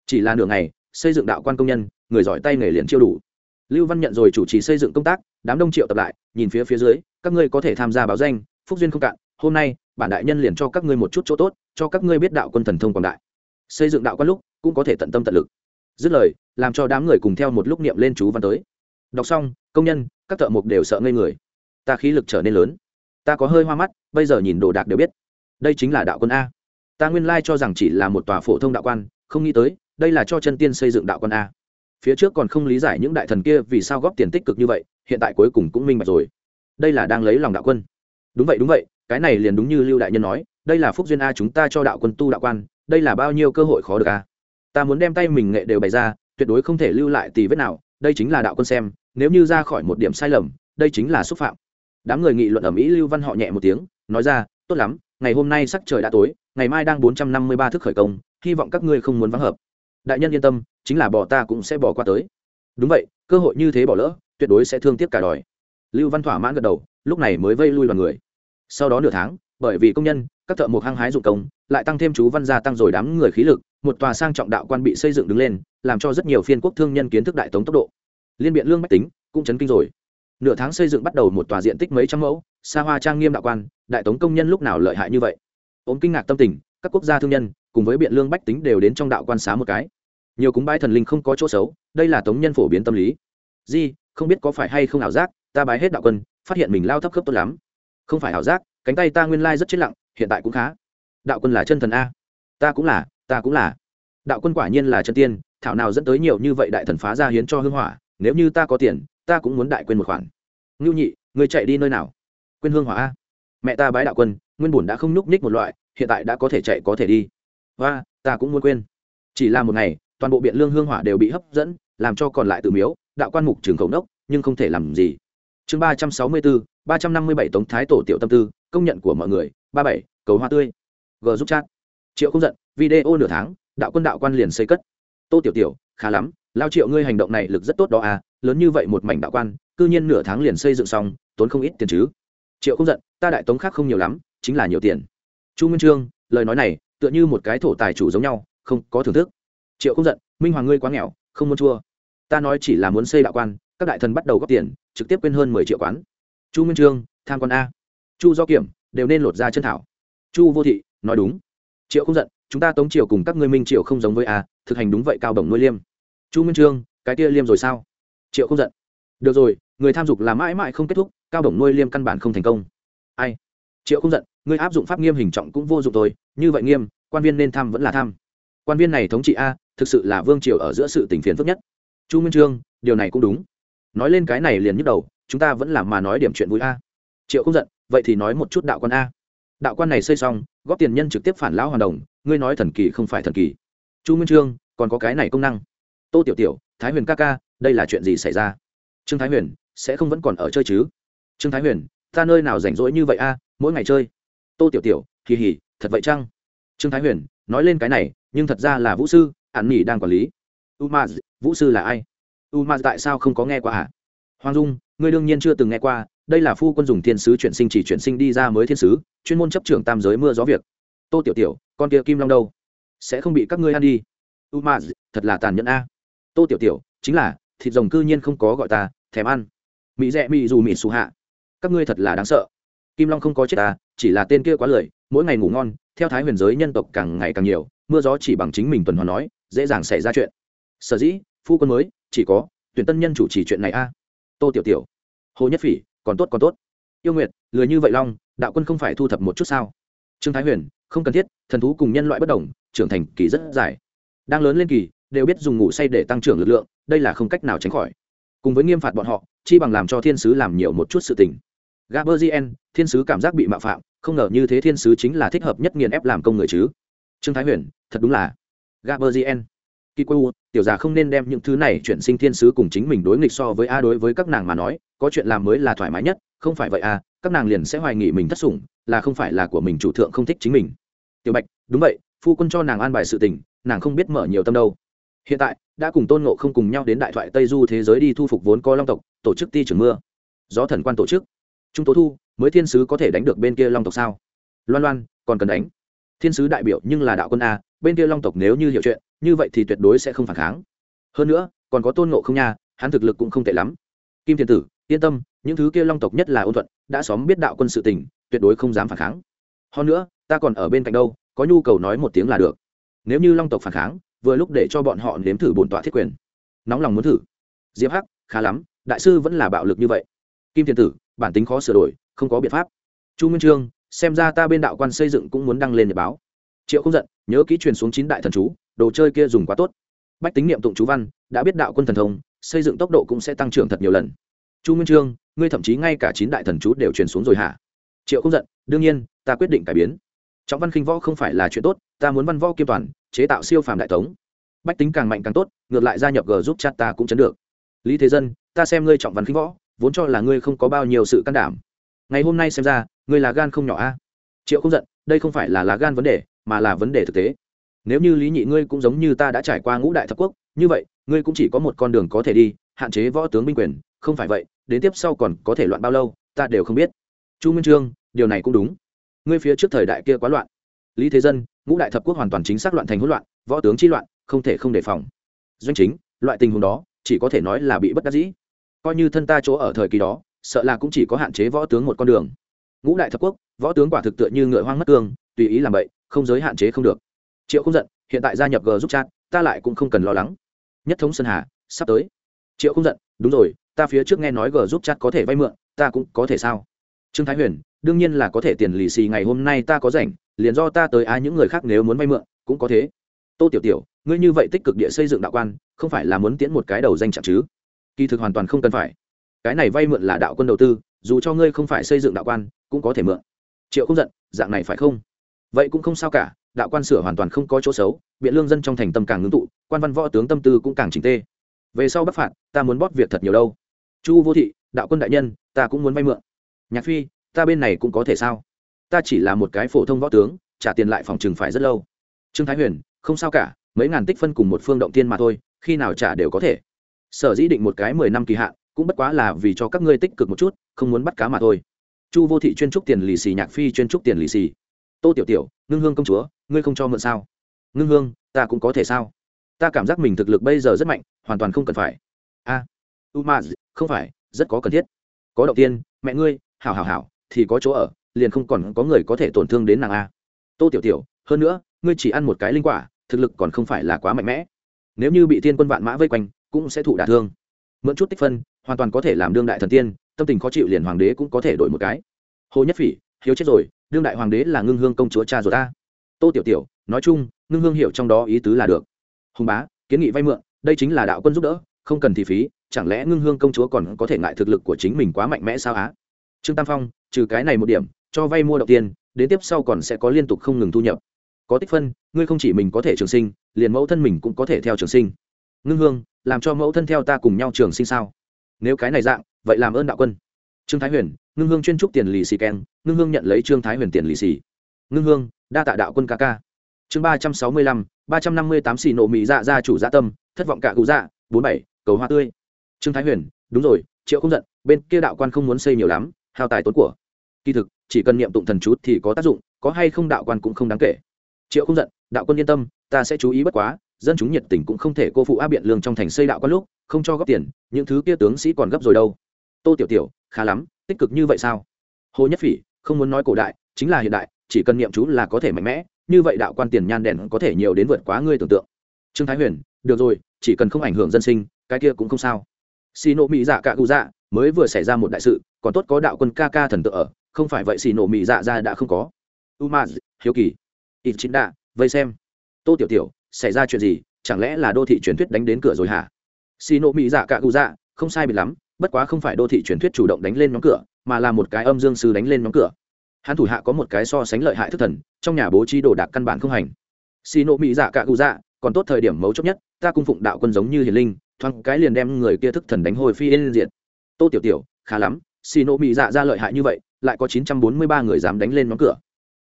Chỉ là nửa ngày, xây dựng đạo quan công nhân, người giỏi tay nghề liền chiêu đủ. Lưu văn nhận rồi chủ trì xây dựng công tác, đám đông triệu tập lại, nhìn phía phía dưới, các ngươi có thể tham gia báo danh, phúc duyên không cạn, hôm nay, bản đại nhân liền cho các ngươi một chút chỗ tốt, cho các ngươi biết đạo quân thần thông quảng đại. Xây dựng đạo quan lúc, cũng có thể tận tâm tận lực. Dứt lời, làm cho đám người cùng theo một lúc niệm lên chú văn tới. Đọc xong, công nhân, các thợ mộc đều sợ ngây người. Ta khí lực trở nên lớn. Ta có hơi hoa mắt, bây giờ nhìn đồ đạc đều biết. Đây chính là đạo quân a ta nguyên lai cho rằng chỉ là một tòa phổ thông đạo quan, không nghĩ tới, đây là cho chân tiên xây dựng đạo quan a. Phía trước còn không lý giải những đại thần kia vì sao góp tiền tích cực như vậy, hiện tại cuối cùng cũng minh bạch rồi. Đây là đang lấy lòng đạo quân. Đúng vậy đúng vậy, cái này liền đúng như lưu đại nhân nói, đây là phúc duyên a chúng ta cho đạo quân tu đạo quan, đây là bao nhiêu cơ hội khó được a. Ta muốn đem tay mình nghệ đều bày ra, tuyệt đối không thể lưu lại tì vết nào, đây chính là đạo quân xem, nếu như ra khỏi một điểm sai lầm, đây chính là xúc phạm. Đám người nghị luận ở mỹ lưu văn họ nhẹ một tiếng, nói ra, tốt lắm ngày hôm nay sắc trời đã tối, ngày mai đang bốn trăm năm mươi ba thức khởi công, hy vọng các ngươi không muốn vắng hợp. Đại nhân yên tâm, chính là bỏ ta cũng sẽ bỏ qua tới. Đúng vậy, cơ hội như thế bỏ lỡ, tuyệt đối sẽ thương tiếc cả đòi. Lưu văn thỏa mãn gật đầu, lúc này mới vây lui vào người. Sau đó nửa tháng, bởi vì công nhân, các thợ mộc hăng hái dụng công, lại tăng thêm chú văn gia tăng rồi đám người khí lực, một tòa sang trọng đạo quan bị xây dựng đứng lên, làm cho rất nhiều phiên quốc thương nhân kiến thức đại tống tốc độ. Liên biện lương bách tính, cũng chấn kinh rồi nửa tháng xây dựng bắt đầu một tòa diện tích mấy trăm mẫu, xa hoa trang nghiêm đạo quan, đại tống công nhân lúc nào lợi hại như vậy? Ốm kinh ngạc tâm tình, các quốc gia thương nhân, cùng với biện lương bách tính đều đến trong đạo quan xá một cái. Nhiều cúng bái thần linh không có chỗ xấu, đây là tống nhân phổ biến tâm lý. Di, không biết có phải hay không ảo giác, ta bái hết đạo quân, phát hiện mình lao thấp khớp tốt lắm. Không phải ảo giác, cánh tay ta nguyên lai rất chết lặng, hiện tại cũng khá. Đạo quân là chân thần a. Ta cũng là, ta cũng là. Đạo quân quả nhiên là chân tiên, thảo nào dẫn tới nhiều như vậy đại thần phá ra hiến cho hương hỏa, nếu như ta có tiền ta cũng muốn đại quên một khoản. Ngưu nhị người chạy đi nơi nào? Quên hương hỏa a. Mẹ ta bái đạo quân, nguyên bùn đã không nhúc nhích một loại, hiện tại đã có thể chạy có thể đi. Và ta cũng muốn quên. Chỉ là một ngày, toàn bộ biện lương hương hỏa đều bị hấp dẫn, làm cho còn lại tự miếu, đạo quan mục trường khổng đốc nhưng không thể làm gì. Chương ba trăm sáu mươi bốn ba trăm năm mươi bảy tống thái tổ tiểu tâm tư, công nhận của mọi người, ba bảy, cầu hoa tươi. G giúp chat. Triệu không giận, video nửa tháng, đạo quân đạo quan liền xây cất. Tô tiểu tiểu, khá lắm, lao triệu, ngươi hành động này lực rất tốt đó à lớn như vậy một mảnh đạo quan, cư nhiên nửa tháng liền xây dựng xong, tốn không ít tiền chứ. Triệu không giận, ta đại tống khác không nhiều lắm, chính là nhiều tiền. Chu nguyên trương, lời nói này, tựa như một cái thổ tài chủ giống nhau, không có thưởng thức. Triệu không giận, minh hoàng ngươi quá nghèo, không muốn chua. Ta nói chỉ là muốn xây đạo quan, các đại thần bắt đầu góp tiền, trực tiếp quên hơn mười triệu quán. Chu nguyên trương, tham quan a. Chu do kiểm, đều nên lột ra chân thảo. Chu vô thị, nói đúng. Triệu không giận, chúng ta tống triều cùng các ngươi minh triều không giống với a, thực hành đúng vậy cao bổng nuôi liêm. Chu nguyên trương, cái kia liêm rồi sao? Triệu không giận. Được rồi, người tham dục là mãi mãi không kết thúc, cao đồng nuôi liêm căn bản không thành công. Ai? Triệu không giận người áp dụng pháp nghiêm hình trọng cũng vô dụng thôi như vậy nghiêm, quan viên nên tham vẫn là tham. Quan viên này thống trị a, thực sự là vương triều ở giữa sự tình phiền phức nhất. Chu Minh trương, điều này cũng đúng. Nói lên cái này liền nhức đầu, chúng ta vẫn làm mà nói điểm chuyện vui a. Triệu không giận, vậy thì nói một chút đạo quan a. Đạo quan này xây xong, góp tiền nhân trực tiếp phản lão hoàn đồng, ngươi nói thần kỳ không phải thần kỳ. Chu Minh trương, còn có cái này công năng. Tô tiểu tiểu, thái huyền ca ca đây là chuyện gì xảy ra? Trương thái huyền, sẽ không vẫn còn ở chơi chứ? Trương thái huyền, ta nơi nào rảnh rỗi như vậy a, mỗi ngày chơi. Tô tiểu tiểu kỳ hỉ thật vậy chăng? Trương thái huyền, nói lên cái này, nhưng thật ra là vũ sư ạn nghỉ đang quản lý. U ma vũ sư là ai? U ma tại sao không có nghe qua à hoàng dung, ngươi đương nhiên chưa từng nghe qua, đây là phu quân dùng thiên sứ chuyển sinh chỉ chuyển sinh đi ra mới thiên sứ, chuyên môn chấp trưởng tam giới mưa gió việc. Tô tiểu tiểu, con kia kim long đâu? Sẽ không bị các ngươi ăn đi. U ma thật là tàn nhẫn a. Tô tiểu tiểu, chính là thịt rồng cư nhiên không có gọi ta, thèm ăn. Mỹ rẽ mỹ dù mỹ xù hạ. Các ngươi thật là đáng sợ. Kim long không có chết ta, chỉ là tên kia quá lười, mỗi ngày ngủ ngon, theo thái huyền giới nhân tộc càng ngày càng nhiều, mưa gió chỉ bằng chính mình tuần hoàn nói, dễ dàng xảy ra chuyện. Sở dĩ, phu quân mới, chỉ có, tuyển tân nhân chủ trì chuyện này a. Tô tiểu tiểu. Hồ nhất phỉ, còn tốt còn tốt. Yêu nguyệt, lười như vậy long, đạo quân không phải thu thập một chút sao? Trương thái huyền, không cần thiết, thần thú cùng nhân loại bất đồng, trưởng thành kỳ rất dài. Đang lớn lên kỳ đều biết dùng ngủ say để tăng trưởng lực lượng, đây là không cách nào tránh khỏi. Cùng với nghiêm phạt bọn họ, chi bằng làm cho thiên sứ làm nhiều một chút sự tình. Gaberzien thiên sứ cảm giác bị mạo phạm, không ngờ như thế thiên sứ chính là thích hợp nhất nghiền ép làm công người chứ. Trương thái huyền, thật đúng là. Gaberzien kiku tiểu già không nên đem những thứ này chuyển sinh thiên sứ cùng chính mình đối nghịch so với a đối với các nàng mà nói, có chuyện làm mới là thoải mái nhất, không phải vậy à các nàng liền sẽ hoài nghị mình thất sủng, là không phải là của mình chủ thượng không thích chính mình. Tiểu bạch, đúng vậy, phu quân cho nàng an bài sự tình, nàng không biết mở nhiều tâm đâu hiện tại, đã cùng tôn ngộ không cùng nhau đến đại thoại tây du thế giới đi thu phục vốn có long tộc, tổ chức ti trưởng mưa. Do thần quan tổ chức. Trung tố thu, mới thiên sứ có thể đánh được bên kia long tộc sao? Loan loan, còn cần đánh. Thiên sứ đại biểu nhưng là đạo quân a, bên kia long tộc nếu như hiểu chuyện, như vậy thì tuyệt đối sẽ không phản kháng. Hơn nữa, còn có tôn ngộ không nha, hắn thực lực cũng không tệ lắm. Kim thiên tử, yên tâm, những thứ kia long tộc nhất là ôn thuận, đã xóm biết đạo quân sự tình, tuyệt đối không dám phản kháng. Hơn nữa, ta còn ở bên cạnh đâu, có nhu cầu nói một tiếng là được. Nếu như long tộc phản kháng vừa lúc để cho bọn họ nếm thử bổn tọa thiết quyền. Nóng lòng muốn thử. Diệp hắc, khá lắm, đại sư vẫn là bạo lực như vậy. Kim thiên tử, bản tính khó sửa đổi, không có biện pháp. Chu nguyên trương, xem ra ta bên đạo quan xây dựng cũng muốn đăng lên nhật báo. Triệu không giận, nhớ kỹ truyền xuống chín đại thần chú, đồ chơi kia dùng quá tốt. Bách tính niệm tụng chú văn, đã biết đạo quân thần thông, xây dựng tốc độ cũng sẽ tăng trưởng thật nhiều lần. Chu nguyên trương, ngươi thậm chí ngay cả chín đại thần chú đều truyền xuống rồi hả? Triệu không giận, đương nhiên, ta quyết định cải biến. Trọng văn khinh võ không phải là chuyện tốt, ta muốn văn võ kiêm toàn chế tạo siêu phàm đại tống. Bách tính càng mạnh càng tốt, ngược lại gia nhập g giúp chat ta cũng chấn được. Lý thế dân, ta xem ngươi trọng văn khinh võ, vốn cho là ngươi không có bao nhiêu sự can đảm. Ngày hôm nay xem ra, ngươi là gan không nhỏ a. Triệu không giận, đây không phải là lá gan vấn đề, mà là vấn đề thực tế. Nếu như lý nhị ngươi cũng giống như ta đã trải qua ngũ đại thập quốc, như vậy, ngươi cũng chỉ có một con đường có thể đi, hạn chế võ tướng binh quyền, không phải vậy, đến tiếp sau còn có thể loạn bao lâu, ta đều không biết. Chu minh trương, điều này cũng đúng. Ngươi phía trước thời đại kia quá loạn. Lý thế dân ngũ đại thập quốc hoàn toàn chính xác loạn thành hỗn loạn, võ tướng chi loạn, không thể không đề phòng. Doanh chính, loại tình huống đó, chỉ có thể nói là bị bất đắc dĩ. Coi như thân ta chỗ ở thời kỳ đó, sợ là cũng chỉ có hạn chế võ tướng một con đường. Ngũ đại thập quốc, võ tướng quả thực tựa như ngựa hoang mất cương, tùy ý làm vậy không giới hạn chế không được. Triệu không giận, hiện tại gia nhập g giúp chat, ta lại cũng không cần lo lắng. Nhất thống sơn hà, sắp tới. Triệu không giận, đúng rồi, ta phía trước nghe nói g giúp chat có thể vay mượn, ta cũng có thể sao? Trương thái huyền, đương nhiên là có thể tiền lì xì ngày hôm nay ta có rảnh liền do ta tới ai những người khác nếu muốn vay mượn, cũng có thế. Tô tiểu tiểu, ngươi như vậy tích cực địa xây dựng đạo quan, không phải là muốn tiễn một cái đầu danh trạng chứ? Kỳ thực hoàn toàn không cần phải. Cái này vay mượn là đạo quân đầu tư, dù cho ngươi không phải xây dựng đạo quan, cũng có thể mượn. Triệu không giận, dạng này phải không? Vậy cũng không sao cả, đạo quan sửa hoàn toàn không có chỗ xấu, biện lương dân trong thành tâm càng ngưng tụ, quan văn võ tướng tâm tư cũng càng chính tê. Về sau bắc phạt, ta muốn bóp việc thật nhiều đâu. Chu vô thị, đạo quân đại nhân, ta cũng muốn vay mượn. Nhạc phi, ta bên này cũng có thể sao? Ta chỉ là một cái phổ thông võ tướng trả tiền lại phòng trừng phải rất lâu. Trương thái huyền không sao cả mấy ngàn tích phân cùng một phương động tiên mà thôi khi nào trả đều có thể. Sở dĩ định một cái mười năm kỳ hạn cũng bất quá là vì cho các ngươi tích cực một chút không muốn bắt cá mà thôi. Chu vô thị chuyên trúc tiền lì xì nhạc phi chuyên trúc tiền lì xì. Tô tiểu tiểu ngưng hương công chúa ngươi không cho mượn sao? Ngưng hương ta cũng có thể sao? Ta cảm giác mình thực lực bây giờ rất mạnh hoàn toàn không cần phải. A à, u ma không phải rất có cần thiết. Có động tiên mẹ ngươi hảo hảo hảo thì có chỗ ở liền không còn có người có thể tổn thương đến nàng a. Tô tiểu tiểu, hơn nữa, ngươi chỉ ăn một cái linh quả, thực lực còn không phải là quá mạnh mẽ. Nếu như bị tiên quân vạn mã vây quanh, cũng sẽ thụ đả thương. Mượn chút tích phân, hoàn toàn có thể làm đương đại thần tiên, tâm tình khó chịu liền hoàng đế cũng có thể đổi một cái. Hồ nhất phỉ, hiếu chết rồi, đương đại hoàng đế là ngưng hương công chúa cha rồi ta. Tô tiểu tiểu, nói chung, ngưng hương hiểu trong đó ý tứ là được. Hùng bá, kiến nghị vay mượn, đây chính là đạo quân giúp đỡ, không cần thì phí, chẳng lẽ ngưng hương công chúa còn có thể ngại thực lực của chính mình quá mạnh mẽ sao á? Trương tam phong, trừ cái này một điểm cho vay mua đầu tiên, đến tiếp sau còn sẽ có liên tục không ngừng thu nhập. Có tích phân, ngươi không chỉ mình có thể trường sinh, liền mẫu thân mình cũng có thể theo trường sinh. Ngưng hương, làm cho mẫu thân theo ta cùng nhau trường sinh sao? Nếu cái này dạng, vậy làm ơn đạo quân. Trương thái huyền, ngưng hương chuyên trúc tiền lì xì keng, ngưng hương nhận lấy trương thái huyền tiền lì xì. Ngưng hương, đa tạ đạo quân ca ca. Chương ba trăm sáu mươi lăm, ba trăm năm mươi tám xì nổ mỹ dạ gia chủ dạ tâm, thất vọng cả cụ dạ bốn bảy, cầu hoa tươi. Trương thái huyền, đúng rồi, triệu không giận, bên kia đạo quan không muốn xây nhiều lắm, hao tài tốn của kỳ thực, chỉ cần niệm tụng thần chú thì có tác dụng, có hay không đạo quan cũng không đáng kể. Triệu không giận, đạo quân yên tâm, ta sẽ chú ý bất quá, dân chúng nhiệt tình cũng không thể cô phụ áp biện lương trong thành xây đạo quan lúc, không cho góp tiền, những thứ kia tướng sĩ còn gấp rồi đâu. Tô tiểu tiểu, khá lắm, tích cực như vậy sao? Hồ nhất phỉ, không muốn nói cổ đại, chính là hiện đại, chỉ cần niệm chú là có thể mạnh mẽ, như vậy đạo quan tiền nhan đèn có thể nhiều đến vượt quá ngươi tưởng tượng. Trương thái huyền, được rồi, chỉ cần không ảnh hưởng dân sinh, cái kia cũng không sao. Xì nộ mỹ dạ cạ cụ dạ mới vừa xảy ra một đại sự, còn tốt có đạo quân ca ca thần tự ở không phải vậy xì nổ mỹ dạ ra đã không có. U ma hiếu kỳ. Ít chính đạ vây xem. Tô tiểu tiểu, xảy ra chuyện gì? Chẳng lẽ là đô thị truyền thuyết đánh đến cửa rồi hả? Xì nổ mỹ dạ cạ cụ dạ không sai bị lắm, bất quá không phải đô thị truyền thuyết chủ động đánh lên nhóm cửa, mà là một cái âm dương sư đánh lên nhóm cửa. Hắn thủ hạ có một cái so sánh lợi hại thức thần, trong nhà bố trí đồ đạc căn bản không hành. Xì nộ mỹ dạ cạ cụ dạ còn tốt thời điểm mấu chốt nhất, ta cung phụng đạo quân giống như hiền linh, thoáng cái liền đem người kia thức thần đánh hồi phi lên diện tô tiểu tiểu, khá lắm, xì nộ mỹ dạ ra lợi hại như vậy lại có chín trăm bốn mươi ba người dám đánh lên nhóm cửa.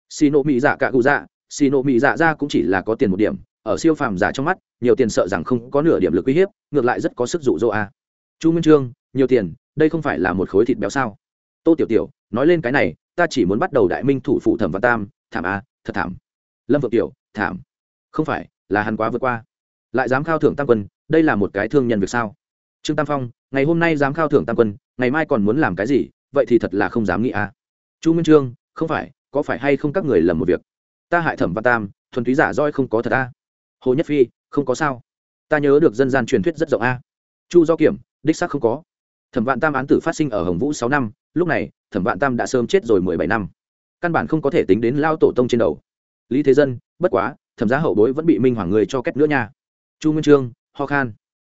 Xì nộ mỹ dạ cả cụ dạ xì nộ mỹ dạ ra cũng chỉ là có tiền một điểm, ở siêu phàm giả trong mắt, nhiều tiền sợ rằng không có nửa điểm lực uy hiếp, ngược lại rất có sức dụ dỗ a. Chu minh trương, nhiều tiền, đây không phải là một khối thịt béo sao? Tô tiểu tiểu, nói lên cái này, ta chỉ muốn bắt đầu đại minh thủ phụ thẩm văn tam, thảm a, thật thảm. Lâm vượng tiểu, thảm. Không phải, là hắn quá vượt qua. Lại dám khao thưởng tam quân, đây là một cái thương nhân việc sao? Trương tam phong, ngày hôm nay dám khao thưởng tam quân, ngày mai còn muốn làm cái gì? Vậy thì thật là không dám nghĩ a chu minh trương, không phải, có phải hay không các người lầm một việc? Ta hại thẩm văn tam, thuần túy giả roi không có thật a hồ nhất phi, không có sao. Ta nhớ được dân gian truyền thuyết rất rộng a chu do kiểm, đích xác không có. Thẩm vạn tam án tử phát sinh ở hồng vũ sáu năm, lúc này, thẩm vạn tam đã sớm chết rồi mười bảy năm. Căn bản không có thể tính đến lao tổ tông trên đầu. Lý thế dân, bất quá, thẩm giá hậu bối vẫn bị minh hoàng người cho kết nữa nha. Chu nguyên trương, ho khan.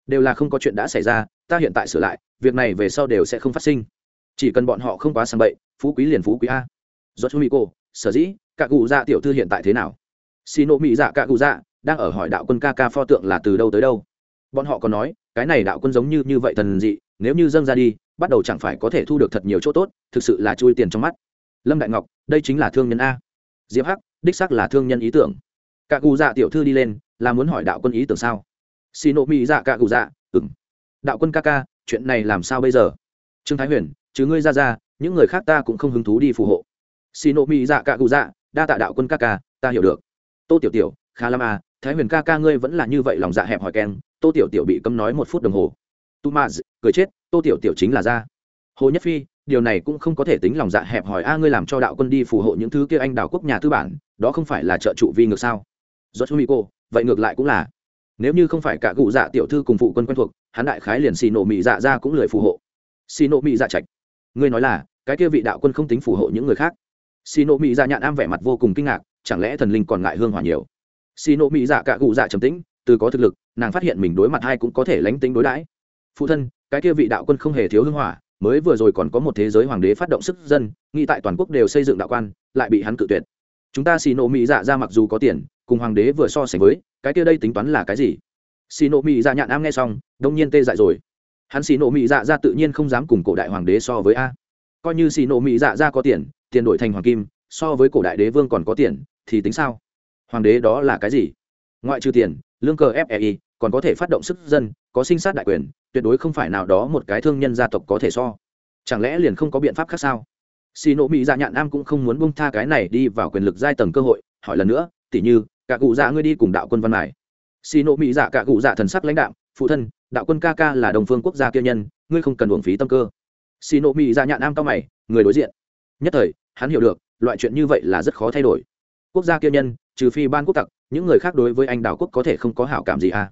Đều là không có chuyện đã xảy ra, ta hiện tại sửa lại, việc này về sau đều sẽ không phát sinh chỉ cần bọn họ không quá sang bậy, phú quý liền phú quý a. Do chú mỹ cô, sở dĩ cả cụ dạ tiểu thư hiện tại thế nào? Xì nộ mỹ dạ cả cụ dạ đang ở hỏi đạo quân ca ca pho tượng là từ đâu tới đâu? Bọn họ còn nói, cái này đạo quân giống như như vậy thần dị, nếu như dâng ra đi, bắt đầu chẳng phải có thể thu được thật nhiều chỗ tốt, thực sự là chui tiền trong mắt. Lâm đại ngọc, đây chính là thương nhân a. Diệp hắc, đích sắc là thương nhân ý tưởng. Cả cụ dạ tiểu thư đi lên, là muốn hỏi đạo quân ý tưởng sao? Xì nộ mỹ dạ cả cụ dạ ừng đạo quân ca ca, chuyện này làm sao bây giờ? Trương thái huyền chứ ngươi ra ra, những người khác ta cũng không hứng thú đi phù hộ. Xì nộ mỹ dạ cạ cụ dạ đa tạ đạo quân ca ca, ta hiểu được. Tô tiểu tiểu, khá lắm à thái huyền ca ca ngươi vẫn là như vậy lòng dạ hẹp hỏi keng, tô tiểu tiểu bị cấm nói một phút đồng hồ. Tu ma cười chết, tô tiểu tiểu chính là ra hồ nhất phi, điều này cũng không có thể tính lòng dạ hẹp hỏi a, ngươi làm cho đạo quân đi phù hộ những thứ kia anh đào quốc nhà tư bản, đó không phải là trợ trụ vi ngược sao? Do chú mỹ cô vậy ngược lại cũng là. Nếu như không phải cả cụ dạ tiểu thư cùng phụ quân quen thuộc, hắn đại khái liền xì nổ mỹ dạ ra cũng lười phù hộ. Xì nổ mỹ dạ trạch ngươi nói là, cái kia vị đạo quân không tính phù hộ những người khác. Xì nộ mỹ dạ nhạn am vẻ mặt vô cùng kinh ngạc, chẳng lẽ thần linh còn ngại hương hỏa nhiều? Xì nộ mỹ dạ cả cụ dạ trầm tĩnh, từ có thực lực, nàng phát hiện mình đối mặt hai cũng có thể lánh tính đối đãi. Phụ thân, cái kia vị đạo quân không hề thiếu hương hỏa, mới vừa rồi còn có một thế giới hoàng đế phát động sức dân, nghĩ tại toàn quốc đều xây dựng đạo quan, lại bị hắn cự tuyệt. Chúng ta xì nộ mỹ dạ ra mặc dù có tiền, cùng hoàng đế vừa so sánh với, cái kia đây tính toán là cái gì? Xì nộ mỹ dạ nhạn am nghe xong, đông nhiên tê dại rồi hắn xì nộ mỹ dạ ra tự nhiên không dám cùng cổ đại hoàng đế so với a. Coi như xì nộ mỹ dạ ra có tiền tiền đổi thành hoàng kim, so với cổ đại đế vương còn có tiền, thì tính sao? Hoàng đế đó là cái gì? Ngoại trừ tiền, lương cờ fei còn có thể phát động sức dân, có sinh sát đại quyền, tuyệt đối không phải nào đó một cái thương nhân gia tộc có thể so. Chẳng lẽ liền không có biện pháp khác sao? Xì nộ mỹ dạ nhạn Nam cũng không muốn bông tha cái này đi vào quyền lực giai tầng cơ hội, hỏi lần nữa tỉ như, cả cụ dạ ngươi đi cùng đạo quân văn này xì nộ mỹ dạ cả cụ dạ thần sắc lãnh đạo phụ thân đạo quân ca ca là đồng phương quốc gia kia nhân, ngươi không cần uổng phí tâm cơ. Xì nộ mỹ ra dạ nhạn am cao mày, người đối diện. Nhất thời, hắn hiểu được, loại chuyện như vậy là rất khó thay đổi. Quốc gia kia nhân, trừ phi ban quốc tặc, những người khác đối với anh đạo quốc có thể không có hảo cảm gì à?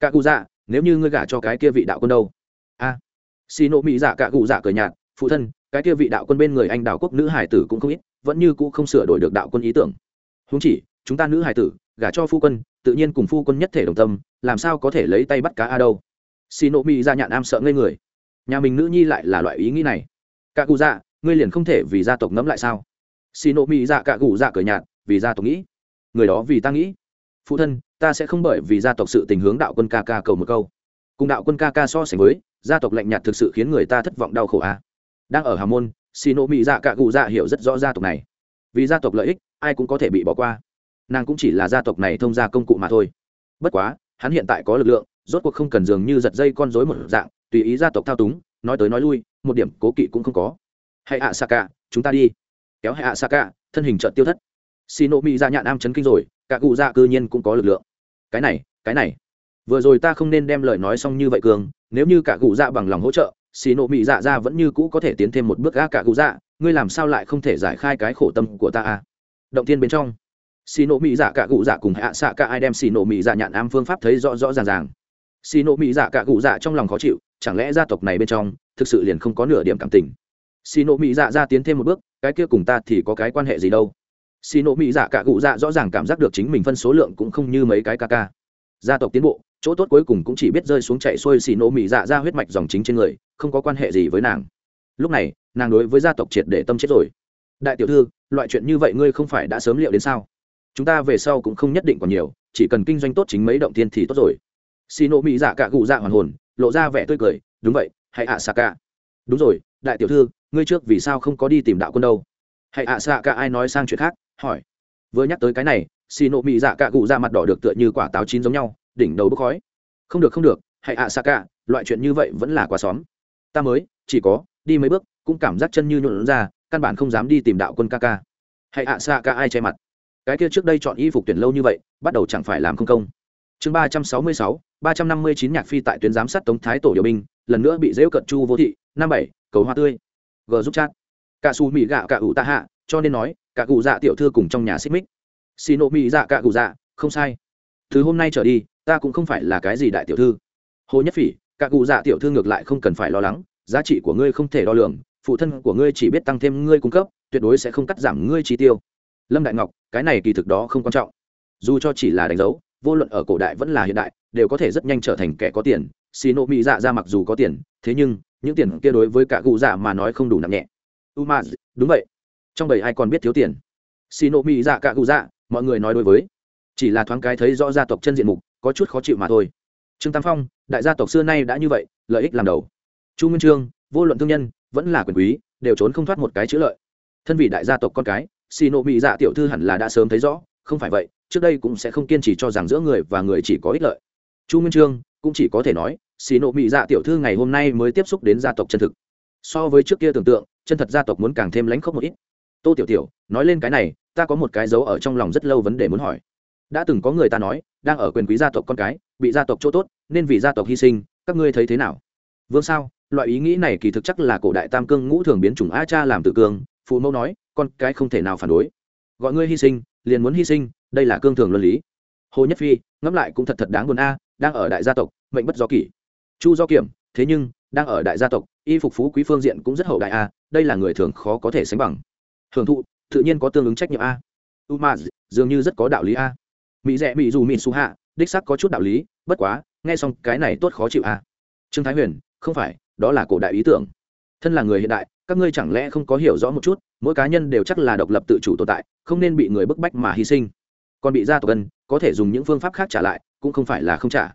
Cả cụ dạ nếu như ngươi gả cho cái kia vị đạo quân đâu? A à. xì nộ mỹ dạ cả cụ dạ cờ nhạt, phụ thân, cái kia vị đạo quân bên người anh đạo quốc nữ hải tử cũng không ít, vẫn như cũ không sửa đổi được đạo quân ý tưởng. Húng chỉ, chúng ta nữ hải tử, gả cho phu quân, tự nhiên cùng phu quân nhất thể đồng tâm, làm sao có thể lấy tay bắt cá a đâu? Xì nộ mỹ ra nhạn am sợ ngây người. Nhà mình nữ nhi lại là loại ý nghĩ này. Cả cụ dạ ngươi liền không thể vì gia tộc ngẫm lại sao? Xì nộ mỹ dạ cả cụ dạ cởi nhạt, vì gia tộc nghĩ. Người đó vì ta nghĩ. Phụ thân, ta sẽ không bởi vì gia tộc sự tình hướng đạo quân ca ca cầu một câu. Cùng đạo quân ca ca so sánh với, gia tộc lạnh nhạt thực sự khiến người ta thất vọng đau khổ à? đang ở hà môn, xì nộ mỹ dạ cả cụ dạ hiểu rất rõ gia tộc này. Vì gia tộc lợi ích, ai cũng có thể bị bỏ qua. Nàng cũng chỉ là gia tộc này thông gia công cụ mà thôi. Bất quá, hắn hiện tại có lực lượng rốt cuộc không cần dường như giật dây con rối một dạng, tùy ý gia tộc thao túng, nói tới nói lui, một điểm cố kỵ cũng không có. Hãy ạ xạ cả chúng ta đi. Kéo hãy ạ xạ cả thân hình trợn tiêu thất. Xì nộ mỹ dạ nhạn am chấn kinh rồi, cả cụ dạ cư nhiên cũng có lực lượng. Cái này cái này. Vừa rồi ta không nên đem lời nói xong như vậy cường, nếu như cả cụ dạ bằng lòng hỗ trợ xì nộ mỹ dạ ra vẫn như cũ có thể tiến thêm một bước gác cả cụ dạ ngươi làm sao lại không thể giải khai cái khổ tâm của ta à? Động tiên bên trong xì nộ mỹ dạ cả cụ dạ cùng hạ xạ cả ai đem xì nộ mỹ dạ nhạn am phương pháp thấy rõ rõ ràng ràng xì nộ mỹ dạ cả cụ dạ trong lòng khó chịu, chẳng lẽ gia tộc này bên trong, thực sự liền không có nửa điểm cảm tình? Xì nộ mỹ dạ ra tiến thêm một bước, cái kia cùng ta thì có cái quan hệ gì đâu? Xì nộ mỹ dạ cả cụ dạ rõ ràng cảm giác được chính mình phân số lượng cũng không như mấy cái ca ca. Gia tộc tiến bộ, chỗ tốt cuối cùng cũng chỉ biết rơi xuống chạy xuôi xì nộ mỹ dạ ra huyết mạch dòng chính trên người, không có quan hệ gì với nàng. Lúc này, nàng đối với gia tộc triệt để tâm chết rồi. Đại tiểu thư, loại chuyện như vậy ngươi không phải đã sớm liệu đến sao? Chúng ta về sau cũng không nhất định còn nhiều, chỉ cần kinh doanh tốt chính mấy động tiên thì tốt rồi xì nộ mỹ dạ cả cụ dạ hoàn hồn, lộ ra vẻ tươi cười, đúng vậy, hãy ạ xạ cả đúng rồi, đại tiểu thư, ngươi trước vì sao không có đi tìm đạo quân đâu? Hãy ạ xạ cả ai nói sang chuyện khác? hỏi. Vừa nhắc tới cái này xì nộ mỹ dạ cả cụ dạ mặt đỏ được tựa như quả táo chín giống nhau, đỉnh đầu bốc khói. Không được không được, hãy ạ xạ cả loại chuyện như vậy vẫn là quá xóm. Ta mới, chỉ có, đi mấy bước, cũng cảm giác chân như nhuộn ra, căn bản không dám đi tìm đạo quân ca ca. Hãy ạ xạ cả ai che mặt? Cái kia trước đây chọn y phục tuyển lâu như vậy, bắt đầu chẳng phải làm không công chương ba trăm sáu mươi sáu, ba trăm năm mươi chín nhạc phi tại tuyến giám sát tống thái tổ điều binh, lần nữa bị dễu cận chu vô thị, năm bảy, cầu hoa tươi. G giúp chat. Cả su mỹ gạ cả ủ tạ hạ, cho nên nói, cả cụ dạ tiểu thư cùng trong nhà xích mích. Xì nộ mỹ dạ cả cụ dạ không sai. Từ hôm nay trở đi, ta cũng không phải là cái gì đại tiểu thư. Hồ nhất phỉ, cả cụ dạ tiểu thư ngược lại không cần phải lo lắng, giá trị của ngươi không thể đo lường, phụ thân của ngươi chỉ biết tăng thêm ngươi cung cấp, tuyệt đối sẽ không cắt giảm ngươi chi tiêu. Lâm đại ngọc, cái này kỳ thực đó không quan trọng. Dù cho chỉ là đánh dấu vô luận ở cổ đại vẫn là hiện đại, đều có thể rất nhanh trở thành kẻ có tiền. Xì nộ mỹ dạ ra mặc dù có tiền, thế nhưng, những tiền kia đối với cả cụ dạ mà nói không đủ nặng nhẹ. U đúng vậy. Trong bầy ai còn biết thiếu tiền? Xì nộ mỹ dạ cả cụ dạ mọi người nói đối với. Chỉ là thoáng cái thấy rõ gia tộc chân diện mục, có chút khó chịu mà thôi. Trương tam phong, đại gia tộc xưa nay đã như vậy, lợi ích làm đầu. Chu nguyên trương, vô luận thương nhân, vẫn là quyền quý, đều trốn không thoát một cái chữ lợi. Thân vị đại gia tộc con cái xì nộ mỹ dạ tiểu thư hẳn là đã sớm thấy rõ, không phải vậy trước đây cũng sẽ không kiên trì cho rằng giữa người và người chỉ có ích lợi. Chu nguyên trương cũng chỉ có thể nói, xì nộ mỹ dạ tiểu thư ngày hôm nay mới tiếp xúc đến gia tộc chân thực. So với trước kia tưởng tượng, chân thật gia tộc muốn càng thêm lãnh khốc một ít. Tô tiểu tiểu, nói lên cái này, ta có một cái dấu ở trong lòng rất lâu vấn đề muốn hỏi. Đã từng có người ta nói, đang ở quyền quý gia tộc con cái, bị gia tộc chỗ tốt, nên vì gia tộc hy sinh, các ngươi thấy thế nào? Vương sao, loại ý nghĩ này kỳ thực chắc là cổ đại tam cương ngũ thường biến chủng a cha làm tự cương, phụ mẫu nói, con cái không thể nào phản đối. Gọi ngươi hy sinh, liền muốn hy sinh đây là cương thường luân lý. Hồ nhất phi, ngẫm lại cũng thật thật đáng buồn a, đang ở đại gia tộc, mệnh bất do kỷ. Chu do kiểm, thế nhưng, đang ở đại gia tộc, y phục phú quý phương diện cũng rất hậu đại a, đây là người thường khó có thể sánh bằng. Hưởng thụ, tự nhiên có tương ứng trách nhiệm a. U ma dường như rất có đạo lý a. Mỹ rẽ mỹ dù mỹ su hạ, đích sắc có chút đạo lý, bất quá, nghe xong cái này tốt khó chịu a. Trương thái huyền, không phải, đó là cổ đại ý tưởng. Thân là người hiện đại, các ngươi chẳng lẽ không có hiểu rõ một chút, mỗi cá nhân đều chắc là độc lập tự chủ tồn tại, không nên bị người bức bách mà hy sinh còn bị gia tộc ân, có thể dùng những phương pháp khác trả lại, cũng không phải là không trả.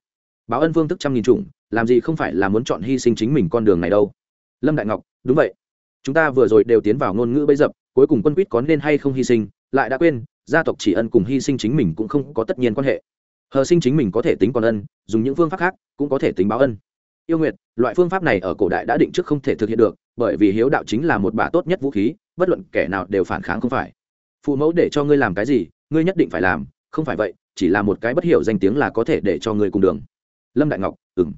Báo ân phương thức trăm nghìn chủng, làm gì không phải là muốn chọn hy sinh chính mình con đường này đâu. Lâm đại ngọc, đúng vậy. Chúng ta vừa rồi đều tiến vào ngôn ngữ bấy dập cuối cùng quân quýt có nên hay không hy sinh, lại đã quên, gia tộc chỉ ân cùng hy sinh chính mình cũng không có tất nhiên quan hệ. Hờ sinh chính mình có thể tính còn ân, dùng những phương pháp khác cũng có thể tính báo ân. Yêu nguyệt, loại phương pháp này ở cổ đại đã định trước không thể thực hiện được, bởi vì hiếu đạo chính là một bà tốt nhất vũ khí, bất luận kẻ nào đều phản kháng không phải. Phụ mẫu để cho ngươi làm cái gì ngươi nhất định phải làm, không phải vậy, chỉ là một cái bất hiểu danh tiếng là có thể để cho ngươi cùng đường. Lâm đại ngọc ừng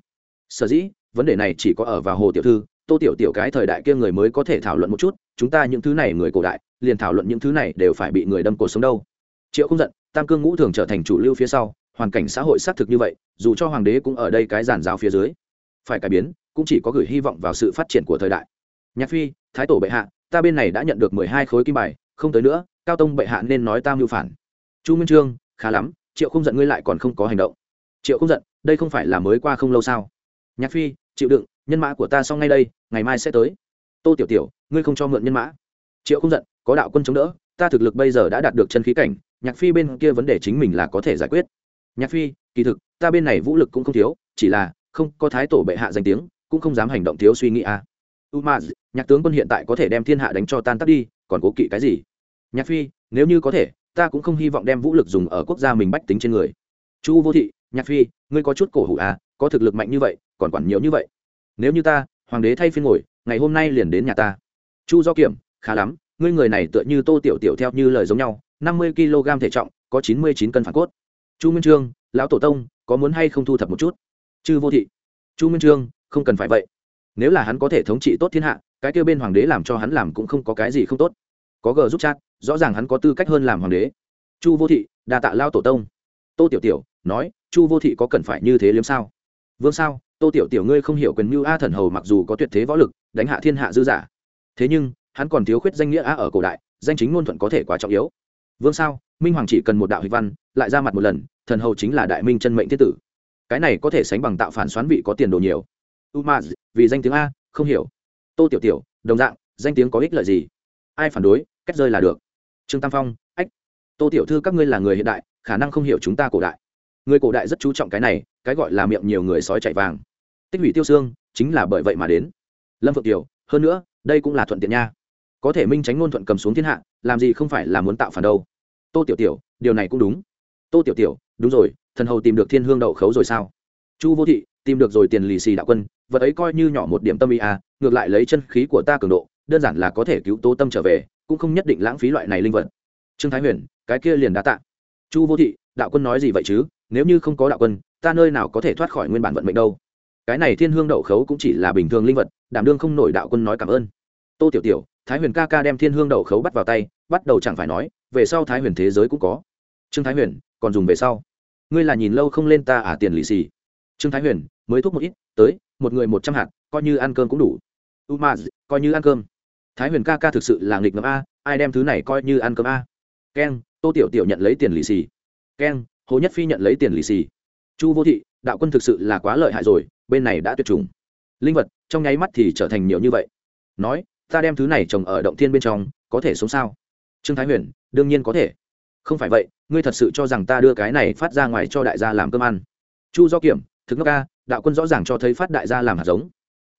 sở dĩ, vấn đề này chỉ có ở vào hồ tiểu thư, tô tiểu tiểu cái thời đại kia người mới có thể thảo luận một chút, chúng ta những thứ này người cổ đại, liền thảo luận những thứ này đều phải bị người đâm cổ sống đâu. Triệu không giận, tam cương ngũ thường trở thành chủ lưu phía sau, hoàn cảnh xã hội xác thực như vậy, dù cho hoàng đế cũng ở đây cái giàn giáo phía dưới. Phải cải biến, cũng chỉ có gửi hy vọng vào sự phát triển của thời đại. Nhạc phi, thái tổ bệ hạ, ta bên này đã nhận được mười hai khối kim bài, không tới nữa, cao tông bệ hạ nên nói tam mưu phản chu minh trương, khá lắm, triệu không giận ngươi lại còn không có hành động. Triệu không giận, đây không phải là mới qua không lâu sao? Nhạc phi, chịu đựng, nhân mã của ta xong ngay đây, ngày mai sẽ tới. Tô tiểu tiểu, ngươi không cho mượn nhân mã. Triệu không giận, có đạo quân chống đỡ, ta thực lực bây giờ đã đạt được chân khí cảnh, nhạc phi bên kia vấn đề chính mình là có thể giải quyết. Nhạc phi, kỳ thực, ta bên này vũ lực cũng không thiếu, chỉ là, không có thái tổ bệ hạ danh tiếng, cũng không dám hành động thiếu suy nghĩ à. umaz nhạc tướng quân hiện tại có thể đem thiên hạ đánh cho tan tắt đi, còn cố kỵ cái gì? Nhạc phi, nếu như có thể ta cũng không hy vọng đem vũ lực dùng ở quốc gia mình bách tính trên người. Chu vô thị, nhạc phi, ngươi có chút cổ hủ à có thực lực mạnh như vậy, còn quản nhiều như vậy. Nếu như ta, hoàng đế thay phiên ngồi, ngày hôm nay liền đến nhà ta. Chu do kiểm, khá lắm, ngươi người này tựa như tô tiểu tiểu theo như lời giống nhau, năm mươi kg thể trọng, có chín mươi chín cân phản cốt. Chu minh trương, lão tổ tông, có muốn hay không thu thập một chút? Chư vô thị, chu minh trương, không cần phải vậy. Nếu là hắn có thể thống trị tốt thiên hạ, cái kêu bên hoàng đế làm cho hắn làm cũng không có cái gì không tốt. Có gờ giúp chat rõ ràng hắn có tư cách hơn làm hoàng đế. Chu vô thị, đa tạ lao tổ tông. Tô tiểu tiểu nói, chu vô thị có cần phải như thế liếm sao? Vương sao? Tô tiểu tiểu ngươi không hiểu quyền mưu a thần hầu mặc dù có tuyệt thế võ lực, đánh hạ thiên hạ dư giả. Thế nhưng, hắn còn thiếu khuyết danh nghĩa a ở cổ đại, danh chính ngôn thuận có thể quá trọng yếu. Vương sao? Minh hoàng chỉ cần một đạo hịch văn, lại ra mặt một lần, thần hầu chính là đại minh chân mệnh thiết tử. Cái này có thể sánh bằng tạo phản xoán vị có tiền đồ nhiều. Umaz vì danh tiếng a, không hiểu. Tô tiểu tiểu, đồng dạng, danh tiếng có ích lợi gì? Ai phản đối, cách rơi là được trương tam phong, ách, tô tiểu thư các ngươi là người hiện đại, khả năng không hiểu chúng ta cổ đại. Người cổ đại rất chú trọng cái này, cái gọi là miệng nhiều người sói chạy vàng. Tích hủy tiêu xương, chính là bởi vậy mà đến. Lâm phượng tiểu, hơn nữa, đây cũng là thuận tiện nha. Có thể minh tránh ngôn thuận cầm xuống thiên hạ, làm gì không phải là muốn tạo phản đâu. Tô tiểu tiểu, điều này cũng đúng. Tô tiểu tiểu, đúng rồi, thần hầu tìm được thiên hương đậu khấu rồi sao? Chu vô thị, tìm được rồi tiền lì xì đạo quân, vật ấy coi như nhỏ một điểm tâm ý à ngược lại lấy chân khí của ta cường độ, đơn giản là có thể cứu tố tâm trở về cũng không nhất định lãng phí loại này linh vật. Trương thái huyền, cái kia liền đã tạ. Chu vô thị, đạo quân nói gì vậy chứ? Nếu như không có đạo quân, ta nơi nào có thể thoát khỏi nguyên bản vận mệnh đâu? Cái này thiên hương đậu khấu cũng chỉ là bình thường linh vật, đảm đương không nổi đạo quân nói cảm ơn. Tô tiểu tiểu, thái huyền ca ca đem thiên hương đậu khấu bắt vào tay, bắt đầu chẳng phải nói, về sau thái huyền thế giới cũng có. Trương thái huyền, còn dùng về sau. Ngươi là nhìn lâu không lên ta à tiền lì xì. Trương thái huyền, mới thuốc một ít, tới, một người một trăm hạt, coi như ăn cơm cũng đủ. U ma coi như ăn cơm thái huyền ca ca thực sự là nghịch ngợm a, ai đem thứ này coi như ăn cơm a? Keng, tô tiểu tiểu nhận lấy tiền lì xì. Keng, hồ nhất phi nhận lấy tiền lì xì. Chu vô thị, đạo quân thực sự là quá lợi hại rồi, bên này đã tuyệt chủng. Linh vật, trong nháy mắt thì trở thành nhiều như vậy. Nói, ta đem thứ này trồng ở động thiên bên trong, có thể sống sao? Trương thái huyền, đương nhiên có thể. Không phải vậy, ngươi thật sự cho rằng ta đưa cái này phát ra ngoài cho đại gia làm cơm ăn. Chu do kiểm, thực ngốc ca đạo quân rõ ràng cho thấy phát đại gia làm hạt giống.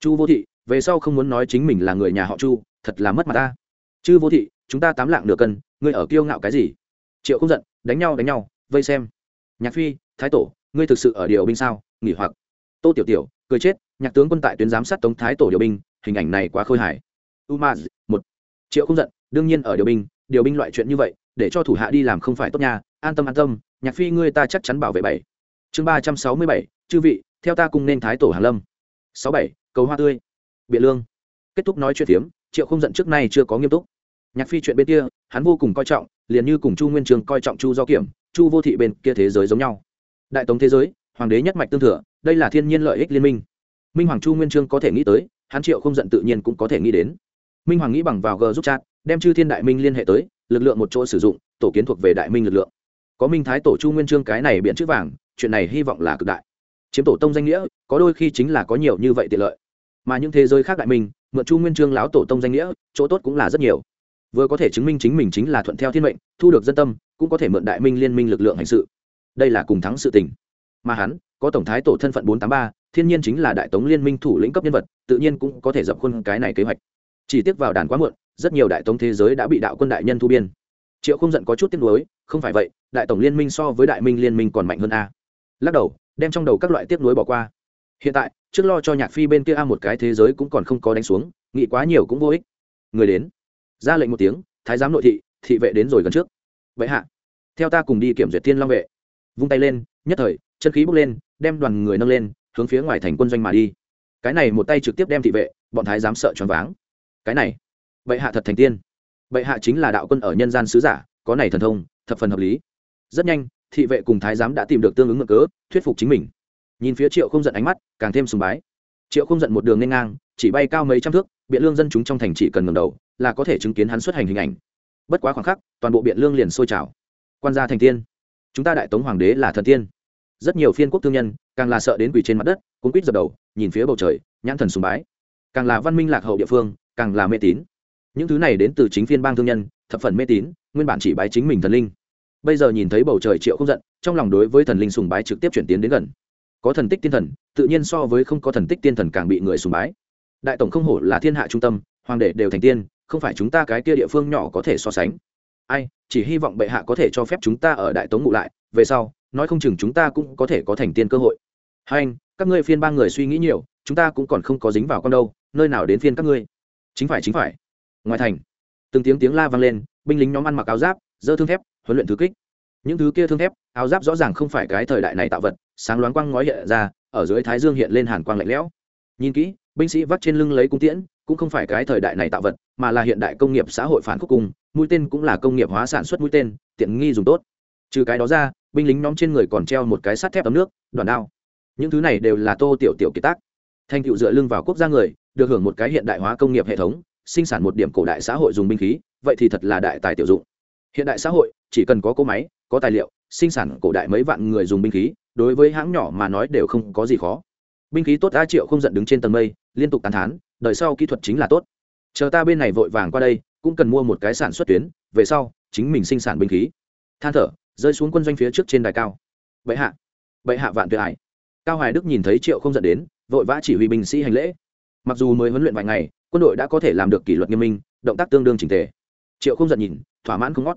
Chu vô thị, về sau không muốn nói chính mình là người nhà họ chu thật là mất mặt ta. Chư vô thị, chúng ta tám lạng nửa cân, ngươi ở kiêu ngạo cái gì? Triệu không giận, đánh nhau đánh nhau, vây xem. Nhạc phi, thái tổ, ngươi thực sự ở điều binh sao? Nghỉ hoặc. Tô tiểu tiểu, cười chết, nhạc tướng quân tại tuyến giám sát tống thái tổ điều binh, hình ảnh này quá khôi hài. Umaz, một. Triệu không giận, đương nhiên ở điều binh điều binh loại chuyện như vậy, để cho thủ hạ đi làm không phải tốt nhà an tâm an tâm, nhạc phi ngươi ta chắc chắn bảo vệ bảy. Chương ba trăm sáu mươi bảy, chư vị, theo ta cùng nên thái tổ hàn lâm. sáu bảy, cầu hoa tươi. Biện lương. Kết thúc nói chuyện phiếm triệu không giận trước nay chưa có nghiêm túc. Nhạc phi chuyện bên kia, hắn vô cùng coi trọng, liền như cùng chu nguyên trường coi trọng chu do kiểm, chu vô thị bên kia thế giới giống nhau. Đại tống thế giới, hoàng đế nhất mạch tương thừa, đây là thiên nhiên lợi ích liên minh. Minh hoàng chu nguyên trương có thể nghĩ tới, hắn triệu không giận tự nhiên cũng có thể nghĩ đến. Minh hoàng nghĩ bằng vào g giúp chat, đem chư thiên đại minh liên hệ tới, lực lượng một chỗ sử dụng, tổ kiến thuộc về đại minh lực lượng. Có minh thái tổ chu nguyên trương cái này biện chữ vàng, chuyện này hy vọng là cực đại. Chiếm tổ tông danh nghĩa, có đôi khi chính là có nhiều như vậy tiện lợi. Mà những thế giới khác đại minh mượn chu nguyên trương láo tổ tông danh nghĩa, chỗ tốt cũng là rất nhiều. Vừa có thể chứng minh chính mình chính là thuận theo thiên mệnh, thu được dân tâm, cũng có thể mượn đại minh liên minh lực lượng hành sự. Đây là cùng thắng sự tình. Mà hắn, có tổng thái tổ thân phận bốn tám ba, thiên nhiên chính là đại tống liên minh thủ lĩnh cấp nhân vật, tự nhiên cũng có thể dập khuôn cái này kế hoạch. Chỉ tiếc vào đàn quá muộn, rất nhiều đại tống thế giới đã bị đạo quân đại nhân thu biên. Triệu không giận có chút tiếc nuối, không phải vậy, đại tổng liên minh so với đại minh liên minh còn mạnh hơn a. Lắc đầu, đem trong đầu các loại tiếc nuối bỏ qua. Hiện tại trước lo cho nhạc phi bên kia a một cái thế giới cũng còn không có đánh xuống, nghĩ quá nhiều cũng vô ích. Người đến. Ra lệnh một tiếng, thái giám nội thị thị vệ đến rồi gần trước. Vậy hạ. Theo ta cùng đi kiểm duyệt thiên long vệ. Vung tay lên, nhất thời, chân khí bốc lên, đem đoàn người nâng lên, hướng phía ngoài thành quân doanh mà đi. Cái này một tay trực tiếp đem thị vệ, bọn thái giám sợ choáng váng. Cái này. Vậy hạ thật thành tiên. Vậy hạ chính là đạo quân ở nhân gian sứ giả, có này thần thông, thập phần hợp lý. Rất nhanh, thị vệ cùng thái giám đã tìm được tương ứng ngưỡng cớ, thuyết phục chính mình nhìn phía triệu không giận ánh mắt, càng thêm sùng bái. Triệu không giận một đường lên ngang, chỉ bay cao mấy trăm thước, biện lương dân chúng trong thành chỉ cần ngầm đầu, là có thể chứng kiến hắn xuất hành hình ảnh. Bất quá khoảng khắc, toàn bộ biện lương liền sôi trào. Quan gia thành tiên. Chúng ta đại tống hoàng đế là thần tiên. Rất nhiều phiên quốc thương nhân, càng là sợ đến quỳ trên mặt đất cuốn quýt dập đầu, nhìn phía bầu trời, nhãn thần sùng bái. Càng là văn minh lạc hậu địa phương, càng là mê tín. Những thứ này đến từ chính phiên bang thương nhân, thập phần mê tín, nguyên bản chỉ bái chính mình thần linh. Bây giờ nhìn thấy bầu trời triệu không giận, trong lòng đối với thần linh sùng bái trực tiếp chuyển tiến đến gần có thần tích tiên thần, tự nhiên so với không có thần tích tiên thần càng bị người sùng bái. Đại tổng không hổ là thiên hạ trung tâm, hoàng đệ đều thành tiên, không phải chúng ta cái kia địa phương nhỏ có thể so sánh. Ai, chỉ hy vọng bệ hạ có thể cho phép chúng ta ở đại tống ngụ lại, về sau, nói không chừng chúng ta cũng có thể có thành tiên cơ hội. Hai anh, các ngươi phiên ba người suy nghĩ nhiều, chúng ta cũng còn không có dính vào con đâu, nơi nào đến phiên các ngươi? Chính phải chính phải. Ngoài thành, từng tiếng tiếng la vang lên, binh lính nhóm ăn mặc áo giáp dơ thương thép, huấn luyện thứ kích những thứ kia thương thép, áo giáp rõ ràng không phải cái thời đại này tạo vật, sáng loáng quang ngói hiện ra, ở dưới thái dương hiện lên hàn quang lạnh lẽo. Nhìn kỹ, binh sĩ vắt trên lưng lấy cung tiễn, cũng không phải cái thời đại này tạo vật, mà là hiện đại công nghiệp xã hội phản khúc cung mũi tên cũng là công nghiệp hóa sản xuất mũi tên, tiện nghi dùng tốt. Trừ cái đó ra, binh lính nhóm trên người còn treo một cái sắt thép ấm nước, đoàn đao. Những thứ này đều là tô tiểu tiểu kiệt tác. Thành tựu dựa lưng vào quốc gia người, được hưởng một cái hiện đại hóa công nghiệp hệ thống, sinh sản một điểm cổ đại xã hội dùng binh khí, vậy thì thật là đại tài tiểu dụng. Hiện đại xã hội, chỉ cần có cỗ máy có tài liệu, sinh sản cổ đại mấy vạn người dùng binh khí, đối với hãng nhỏ mà nói đều không có gì khó. Binh khí tốt a triệu không giận đứng trên tầng mây, liên tục tán thán, đời sau kỹ thuật chính là tốt. Chờ ta bên này vội vàng qua đây, cũng cần mua một cái sản xuất tuyến, về sau, chính mình sinh sản binh khí. Than thở, rơi xuống quân doanh phía trước trên đài cao. Bệ hạ bệ hạ vạn tuyệt hải. Cao hoài đức nhìn thấy triệu không giận đến, vội vã chỉ huy binh sĩ hành lễ. Mặc dù mới huấn luyện vài ngày, quân đội đã có thể làm được kỷ luật nghiêm minh, động tác tương đương trình tề. Triệu không giận nhìn, thỏa mãn không ngót.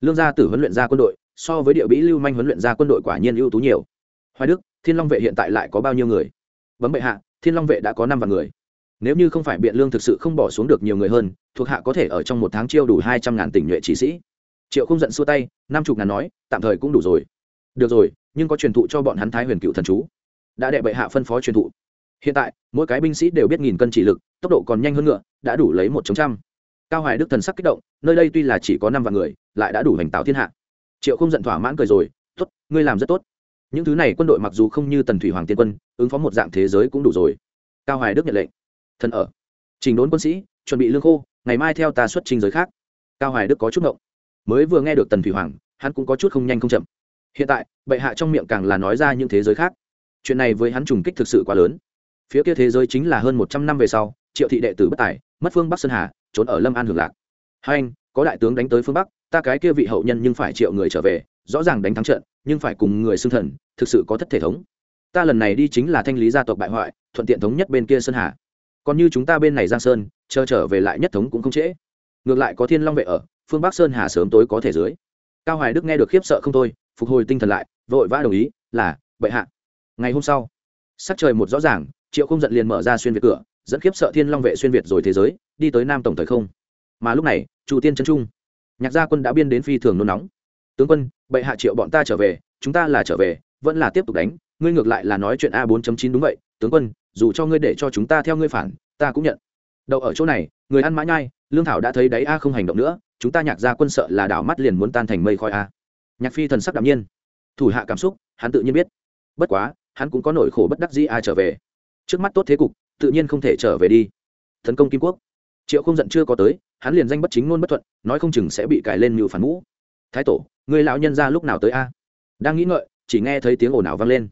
Lương gia tử huấn luyện ra quân đội so với địa bĩ lưu manh huấn luyện ra quân đội quả nhiên ưu tú nhiều. Hoài đức, thiên long vệ hiện tại lại có bao nhiêu người? Bấm bệ hạ, thiên long vệ đã có năm vạn người. Nếu như không phải biện lương thực sự không bỏ xuống được nhiều người hơn, thuộc hạ có thể ở trong một tháng chiêu đủ hai trăm ngàn tỉnh nhuệ chỉ sĩ. Triệu không giận xua tay, năm chục ngàn nói, tạm thời cũng đủ rồi. Được rồi, nhưng có truyền thụ cho bọn hắn thái huyền cựu thần chú. Đã đệ bệ hạ phân phó truyền thụ. Hiện tại, mỗi cái binh sĩ đều biết nghìn cân chỉ lực, tốc độ còn nhanh hơn ngựa, đã đủ lấy một chống trăm. Cao hoài đức thần sắc kích động, nơi đây tuy là chỉ có năm vạn người, lại đã đủ hành tạo thiên hạ triệu không giận thỏa mãn cười rồi, tốt, ngươi làm rất tốt. Những thứ này quân đội mặc dù không như tần thủy hoàng tiên quân, ứng phó một dạng thế giới cũng đủ rồi. Cao hoài đức nhận lệnh. Thần ở. Trình đốn quân sĩ, chuẩn bị lương khô, ngày mai theo ta xuất trình giới khác. Cao hoài đức có chút ngộng. Mới vừa nghe được tần thủy hoàng, hắn cũng có chút không nhanh không chậm. Hiện tại, bệ hạ trong miệng càng là nói ra những thế giới khác. Chuyện này với hắn trùng kích thực sự quá lớn. Phía kia thế giới chính là hơn một trăm năm về sau, triệu thị đệ tử bất tài, mất phương bắc sơn hà, trốn ở lâm an hưởng lạc. Hai anh, có đại tướng đánh tới phương bắc ta cái kia vị hậu nhân nhưng phải triệu người trở về, rõ ràng đánh thắng trận, nhưng phải cùng người xưng thần, thực sự có thất thể thống. Ta lần này đi chính là thanh lý gia tộc bại hoại, thuận tiện thống nhất bên kia sơn hà. Còn như chúng ta bên này giang sơn, chờ trở về lại nhất thống cũng không trễ. Ngược lại có thiên long vệ ở, phương bắc sơn hà sớm tối có thể dưới. Cao hoài đức nghe được khiếp sợ không thôi, phục hồi tinh thần lại, vội vã đồng ý, là, bệ hạ. Ngày hôm sau, sắc trời một rõ ràng, triệu không giận liền mở ra xuyên việt cửa, dẫn khiếp sợ thiên long vệ xuyên việt rồi thế giới, đi tới nam tổng thời không. Mà lúc này chủ tiên chân trung nhạc gia quân đã biên đến phi thường nôn nóng. Tướng quân, bệ hạ triệu bọn ta trở về, chúng ta là trở về, vẫn là tiếp tục đánh, ngươi ngược lại là nói chuyện a bốn chín đúng vậy, tướng quân, dù cho ngươi để cho chúng ta theo ngươi phản, ta cũng nhận. Đậu ở chỗ này, người ăn mã nhai, lương thảo đã thấy đấy a không hành động nữa, chúng ta nhạc gia quân sợ là đảo mắt liền muốn tan thành mây khói a. Nhạc phi thần sắc đạm nhiên. Thủ hạ cảm xúc, hắn tự nhiên biết. Bất quá, hắn cũng có nỗi khổ bất đắc dĩ a trở về. Trước mắt tốt thế cục, tự nhiên không thể trở về đi. Tấn công kim quốc triệu không giận chưa có tới, hắn liền danh bất chính ngôn bất thuận, nói không chừng sẽ bị cài lên mưu phản ngũ. thái tổ, người lão nhân ra lúc nào tới a? Đang nghĩ ngợi, chỉ nghe thấy tiếng ồn ào vang lên.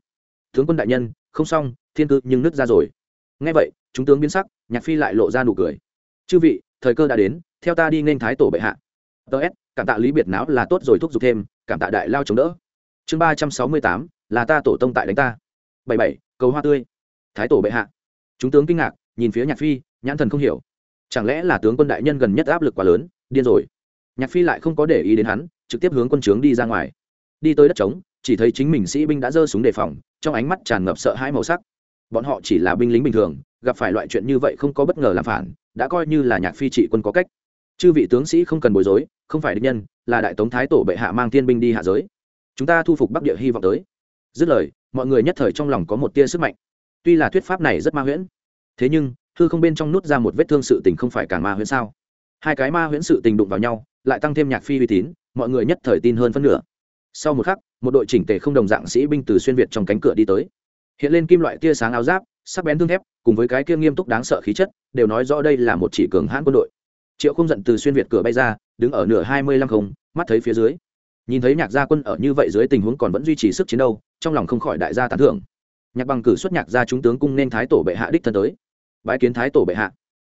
Tướng quân đại nhân, không xong, thiên cư nhưng nứt ra rồi. Nghe vậy, chúng tướng biến sắc, nhạc phi lại lộ ra nụ cười. Chư vị, thời cơ đã đến, theo ta đi nên thái tổ bệ hạ. Tớ s, cảm tạ lý biệt não là tốt rồi thúc giục thêm, cảm tạ đại lao chống đỡ. Chương ba trăm sáu mươi tám, là ta tổ tông tại đánh ta. Bảy bảy, cầu hoa tươi. Thái tổ bệ hạ. Chúng tướng kinh ngạc, nhìn phía nhạc phi, nhãn thần không hiểu chẳng lẽ là tướng quân đại nhân gần nhất áp lực quá lớn, điên rồi? Nhạc phi lại không có để ý đến hắn, trực tiếp hướng quân trướng đi ra ngoài. Đi tới đất trống, chỉ thấy chính mình sĩ binh đã giơ súng đề phòng, trong ánh mắt tràn ngập sợ hãi màu sắc. Bọn họ chỉ là binh lính bình thường, gặp phải loại chuyện như vậy không có bất ngờ làm phản, đã coi như là nhạc phi trị quân có cách. Chư vị tướng sĩ không cần bối rối, không phải địch nhân, là đại tống thái tổ bệ hạ mang thiên binh đi hạ giới. Chúng ta thu phục bắc địa hy vọng tới. Dứt lời, mọi người nhất thời trong lòng có một tia sức mạnh. Tuy là thuyết pháp này rất ma huyễn, thế nhưng hư không bên trong nút ra một vết thương sự tình không phải càng ma huyễn sao? Hai cái ma huyễn sự tình đụng vào nhau, lại tăng thêm nhạc phi uy tín, mọi người nhất thời tin hơn phân nửa. Sau một khắc, một đội chỉnh tề không đồng dạng sĩ binh từ xuyên việt trong cánh cửa đi tới. Hiện lên kim loại tia sáng áo giáp, sắc bén thương thép, cùng với cái kia nghiêm túc đáng sợ khí chất, đều nói rõ đây là một chỉ cường hãn quân đội. Triệu không giận từ xuyên việt cửa bay ra, đứng ở nửa hai mươi lăm không, mắt thấy phía dưới. Nhìn thấy nhạc gia quân ở như vậy dưới tình huống còn vẫn duy trì sức chiến đấu, trong lòng không khỏi đại gia tán thưởng. Nhạc bằng cử xuất nhạc gia chúng tướng cung nên thái tổ bệ hạ đích thân tới bái kiến thái tổ bệ hạ.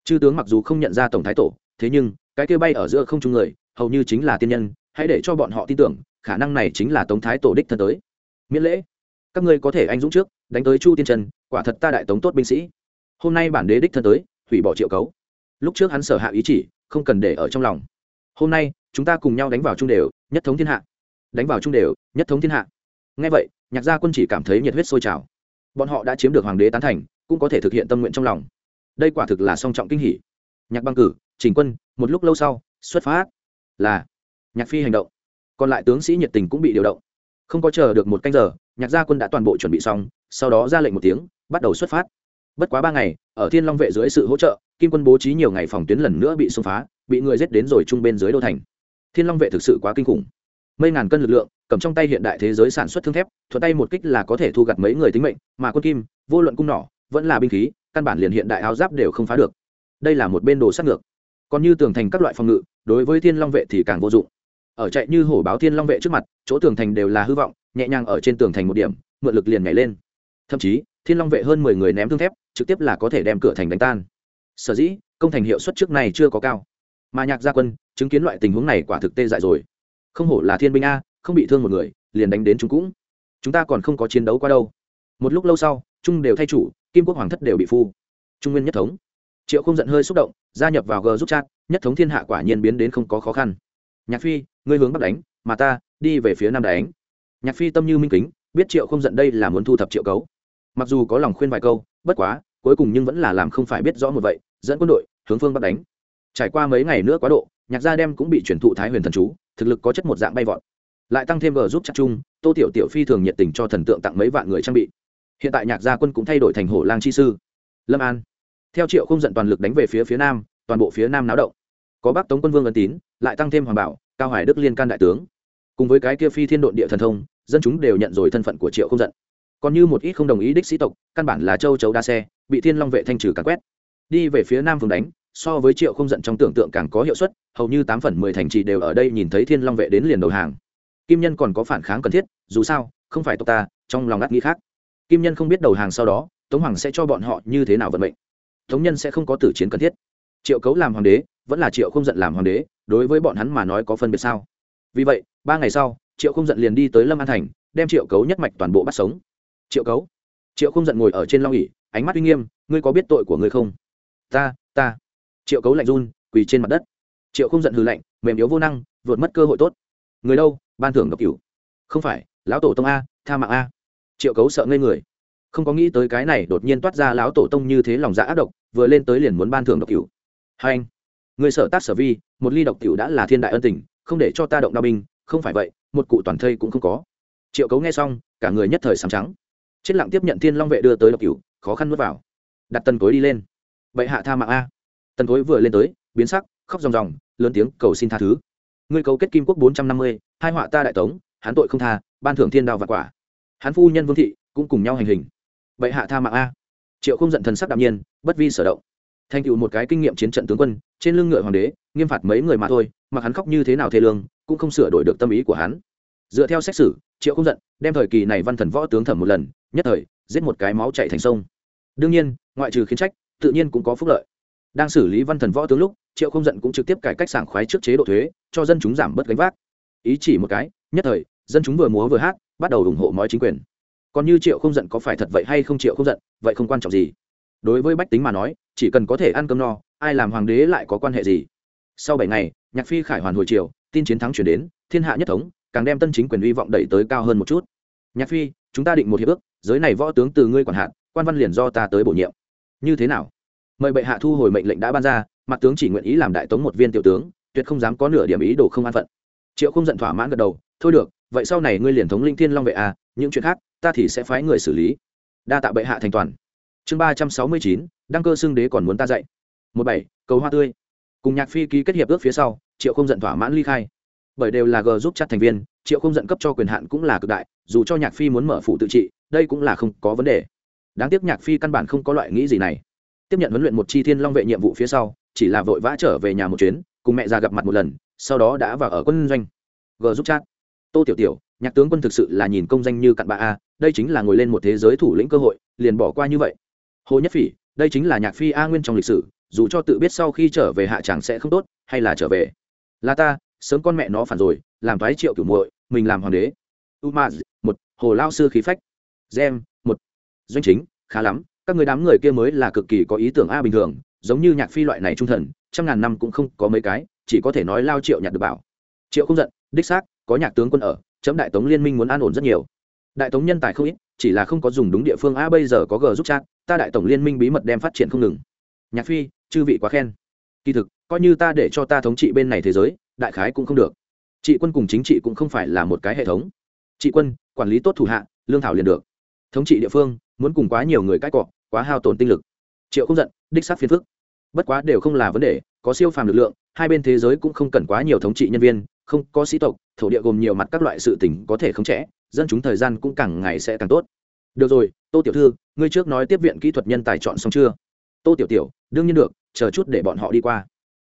Chư tướng mặc dù không nhận ra tổng thái tổ, thế nhưng, cái kia bay ở giữa không trung người, hầu như chính là tiên nhân, hãy để cho bọn họ tin tưởng, khả năng này chính là tống thái tổ đích thân tới. Miễn lễ. Các ngươi có thể anh dũng trước, đánh tới chu tiên trần, quả thật ta đại tống tốt binh sĩ. Hôm nay bản đế đích thân tới, hủy bỏ triệu cấu. Lúc trước hắn sở hạ ý chỉ, không cần để ở trong lòng. Hôm nay, chúng ta cùng nhau đánh vào trung đều, nhất thống thiên hạ. Đánh vào trung đều, nhất thống thiên hạ. Ngay vậy, nhạc gia quân chỉ cảm thấy nhiệt huyết sôi trào. Bọn họ đã chiếm được hoàng đế tán thành, cũng có thể thực hiện tâm nguyện trong lòng đây quả thực là song trọng kinh hỉ. nhạc băng cử, trình quân, một lúc lâu sau, xuất phát. Là, nhạc phi hành động. Còn lại tướng sĩ nhiệt tình cũng bị điều động. Không có chờ được một canh giờ, nhạc gia quân đã toàn bộ chuẩn bị xong, sau đó ra lệnh một tiếng, bắt đầu xuất phát. Bất quá ba ngày, ở thiên long vệ dưới sự hỗ trợ, kim quân bố trí nhiều ngày phòng tuyến lần nữa bị xông phá, bị người giết đến rồi chung bên dưới đô thành. Thiên long vệ thực sự quá kinh khủng. Mấy ngàn cân lực lượng, cầm trong tay hiện đại thế giới sản xuất thương thép, thuận tay một kích là có thể thu gặt mấy người tính mệnh, mà quân kim, vô luận cung nỏ, vẫn là binh khí căn bản liền hiện đại áo giáp đều không phá được. Đây là một bên đồ sát ngược. Còn như tường thành các loại phòng ngự, đối với thiên long vệ thì càng vô dụng. Ở chạy như hổ báo thiên long vệ trước mặt, chỗ tường thành đều là hư vọng, nhẹ nhàng ở trên tường thành một điểm, mượn lực liền nhảy lên. Thậm chí, thiên long vệ hơn mười người ném thương thép, trực tiếp là có thể đem cửa thành đánh tan. Sở dĩ, công thành hiệu suất trước này chưa có cao. Mà nhạc gia quân, chứng kiến loại tình huống này quả thực tê dại rồi. Không hổ là thiên binh a, không bị thương một người, liền đánh đến chúng cũng. Chúng ta còn không có chiến đấu qua đâu. Một lúc lâu sau trung đều thay chủ kim quốc hoàng thất đều bị phu. Trung nguyên nhất thống. Triệu không giận hơi xúc động, gia nhập vào g giúp chat, nhất thống thiên hạ quả nhiên biến đến không có khó khăn. Nhạc phi, ngươi hướng bắc đánh, mà ta đi về phía nam đánh. Nhạc phi tâm như minh kính, biết triệu không giận đây là muốn thu thập triệu cấu. Mặc dù có lòng khuyên vài câu, bất quá, cuối cùng nhưng vẫn là làm không phải biết rõ một vậy, dẫn quân đội hướng phương bắc đánh. Trải qua mấy ngày nữa quá độ, nhạc gia đem cũng bị chuyển thụ thái huyền thần chú, thực lực có chất một dạng bay vọt. Lại tăng thêm g giúp chắc chung, tô tiểu tiểu phi thường nhiệt tình cho thần tượng tặng mấy vạn người trang bị hiện tại nhạc gia quân cũng thay đổi thành hổ lang chi sư. Lâm an. Theo triệu không giận toàn lực đánh về phía phía nam, toàn bộ phía nam náo động. Có bắc tống quân vương ân tín, lại tăng thêm hoàng bảo, cao hải đức liên can đại tướng. Cùng với cái kia phi thiên độn địa thần thông, dân chúng đều nhận rồi thân phận của triệu không giận. Còn như một ít không đồng ý đích sĩ tộc, căn bản là châu chấu đa xe, bị thiên long vệ thanh trừ càn quét. Đi về phía nam phương đánh, so với triệu không giận trong tưởng tượng càng có hiệu suất, hầu như tám phần mười thành trì đều ở đây nhìn thấy thiên long vệ đến liền đầu hàng. Kim nhân còn có phản kháng cần thiết, dù sao, không phải tộc ta, trong lòng ngắt nghĩ khác kim nhân không biết đầu hàng sau đó, tống hoàng sẽ cho bọn họ như thế nào vận mệnh. Tống nhân sẽ không có tử chiến cần thiết. Triệu cấu làm hoàng đế, vẫn là triệu không giận làm hoàng đế, đối với bọn hắn mà nói có phân biệt sao? Vì vậy, ba ngày sau, triệu không giận liền đi tới lâm an thành, đem triệu cấu nhất mạch toàn bộ bắt sống. Triệu cấu, triệu không giận ngồi ở trên long ỉ ánh mắt uy nghiêm, ngươi có biết tội của ngươi không? Ta ta. Triệu cấu lạnh run, quỳ trên mặt đất. Triệu không giận hư lạnh, mềm yếu vô năng, vượt mất cơ hội tốt. Người đâu? Ban thưởng độc cửu. Không phải, lão tổ tông a, tha mạng a triệu cấu sợ ngây người. Không có nghĩ tới cái này đột nhiên toát ra lão tổ tông như thế lòng dạ ác độc, vừa lên tới liền muốn ban thưởng độc cửu. Hai anh, người sở tác sở vi, một ly độc cửu đã là thiên đại ân tình, không để cho ta động đao binh, không phải vậy, một cụ toàn thây cũng không có. Triệu cấu nghe xong, cả người nhất thời sàm trắng. Chết lặng tiếp nhận thiên long vệ đưa tới độc cửu, khó khăn nuốt vào. Đặt tần cối đi lên. Vậy hạ tha mạng a. Tần cối vừa lên tới, biến sắc, khóc ròng ròng, lớn tiếng cầu xin tha thứ. Ngươi cấu kết kim quốc bốn trăm năm mươi, hai họa ta đại tống hắn tội không tha, ban thưởng thiên đao và quả hắn phu nhân vương thị cũng cùng nhau hành hình. Bệ hạ tha mạng a. Triệu không giận thần sắc đạm nhiên, bất vi sở động. Thành tựu một cái kinh nghiệm chiến trận tướng quân, trên lưng ngựa hoàng đế, nghiêm phạt mấy người mà thôi mà hắn khóc như thế nào thê lương, cũng không sửa đổi được tâm ý của hắn. Dựa theo xét xử, triệu không giận, đem thời kỳ này văn thần võ tướng thẩm một lần, nhất thời, giết một cái máu chạy thành sông. Đương nhiên, ngoại trừ khiến trách, tự nhiên cũng có phúc lợi. Đang xử lý văn thần võ tướng lúc, triệu không giận cũng trực tiếp cải cách sảng khoái trước chế độ thuế, cho dân chúng giảm bớt gánh vác. Ý chỉ một cái, nhất thời, dân chúng vừa múa vừa hát bắt đầu ủng hộ mọi chính quyền. Còn như triệu không giận có phải thật vậy hay không triệu không giận, vậy không quan trọng gì. Đối với bách tính mà nói, chỉ cần có thể ăn cơm no, ai làm hoàng đế lại có quan hệ gì? Sau bảy ngày, nhạc phi khải hoàn hồi triều, tin chiến thắng chuyển đến, thiên hạ nhất thống, càng đem tân chính quyền hy vọng đẩy tới cao hơn một chút. Nhạc phi, chúng ta định một hiệp ước, giới này võ tướng từ ngươi quản hạn quan văn liền do ta tới bổ nhiệm. Như thế nào? Mời bệ hạ thu hồi mệnh lệnh đã ban ra, mặt tướng chỉ nguyện ý làm đại tống một viên tiểu tướng, tuyệt không dám có nửa điểm ý đồ không an phận. Triệu không giận thỏa mãn gật đầu, thôi được vậy sau này ngươi liền thống linh thiên long vệ à những chuyện khác, ta thì sẽ phái người xử lý. Đa tạ bệ hạ thành toàn. Chương ba trăm sáu mươi chín, đăng cơ xưng đế còn muốn ta dạy. Một bảy, cầu hoa tươi. Cùng nhạc phi ký kết hiệp ước phía sau, triệu không giận thỏa mãn ly khai. Bởi đều là g giúp chặt thành viên, triệu không giận cấp cho quyền hạn cũng là cực đại, dù cho nhạc phi muốn mở phụ tự trị, đây cũng là không có vấn đề. Đáng tiếc nhạc phi căn bản không có loại nghĩ gì này. Tiếp nhận huấn luyện một chi thiên long vệ nhiệm vụ phía sau, chỉ là vội vã trở về nhà một chuyến, cùng mẹ ra gặp mặt một lần, sau đó đã vào ở quân doanh. G giúp chat tô tiểu tiểu, nhạc tướng quân thực sự là nhìn công danh như cặn bạ a, đây chính là ngồi lên một thế giới thủ lĩnh cơ hội, liền bỏ qua như vậy. Hồ nhất phỉ, đây chính là nhạc phi a nguyên trong lịch sử, dù cho tự biết sau khi trở về hạ tràng sẽ không tốt, hay là trở về. Là ta, sớm con mẹ nó phản rồi, làm thoái triệu cửu muội, mình làm hoàng đế. Umaz, một, hồ lao sư khí phách. Gem, một, doanh chính, khá lắm, các người đám người kia mới là cực kỳ có ý tưởng a bình thường, giống như nhạc phi loại này trung thần, trăm ngàn năm cũng không có mấy cái, chỉ có thể nói lao triệu nhạc được bảo. Triệu không giận, đích xác có nhạc tướng quân ở, chấm đại tống liên minh muốn an ổn rất nhiều. Đại tống nhân tài không ít, chỉ là không có dùng đúng địa phương. A, bây giờ có g giúp chat, ta đại tổng liên minh bí mật đem phát triển không ngừng. Nhạc phi, chư vị quá khen. Kỳ thực, coi như ta để cho ta thống trị bên này thế giới, đại khái cũng không được. Trị quân cùng chính trị cũng không phải là một cái hệ thống. Trị quân, quản lý tốt thủ hạ, lương thảo liền được. Thống trị địa phương, muốn cùng quá nhiều người cãi cọ, quá hao tổn tinh lực. Triệu không giận, đích sát phiền phức. Bất quá đều không là vấn đề, có siêu phàm lực lượng, hai bên thế giới cũng không cần quá nhiều thống trị nhân viên, không có sĩ tộc thổ địa gồm nhiều mặt các loại sự tình có thể khống chế dân chúng thời gian cũng càng ngày sẽ càng tốt. Được rồi, tô tiểu thư, ngươi trước nói tiếp viện kỹ thuật nhân tài chọn xong chưa? Tô tiểu tiểu, đương nhiên được, chờ chút để bọn họ đi qua.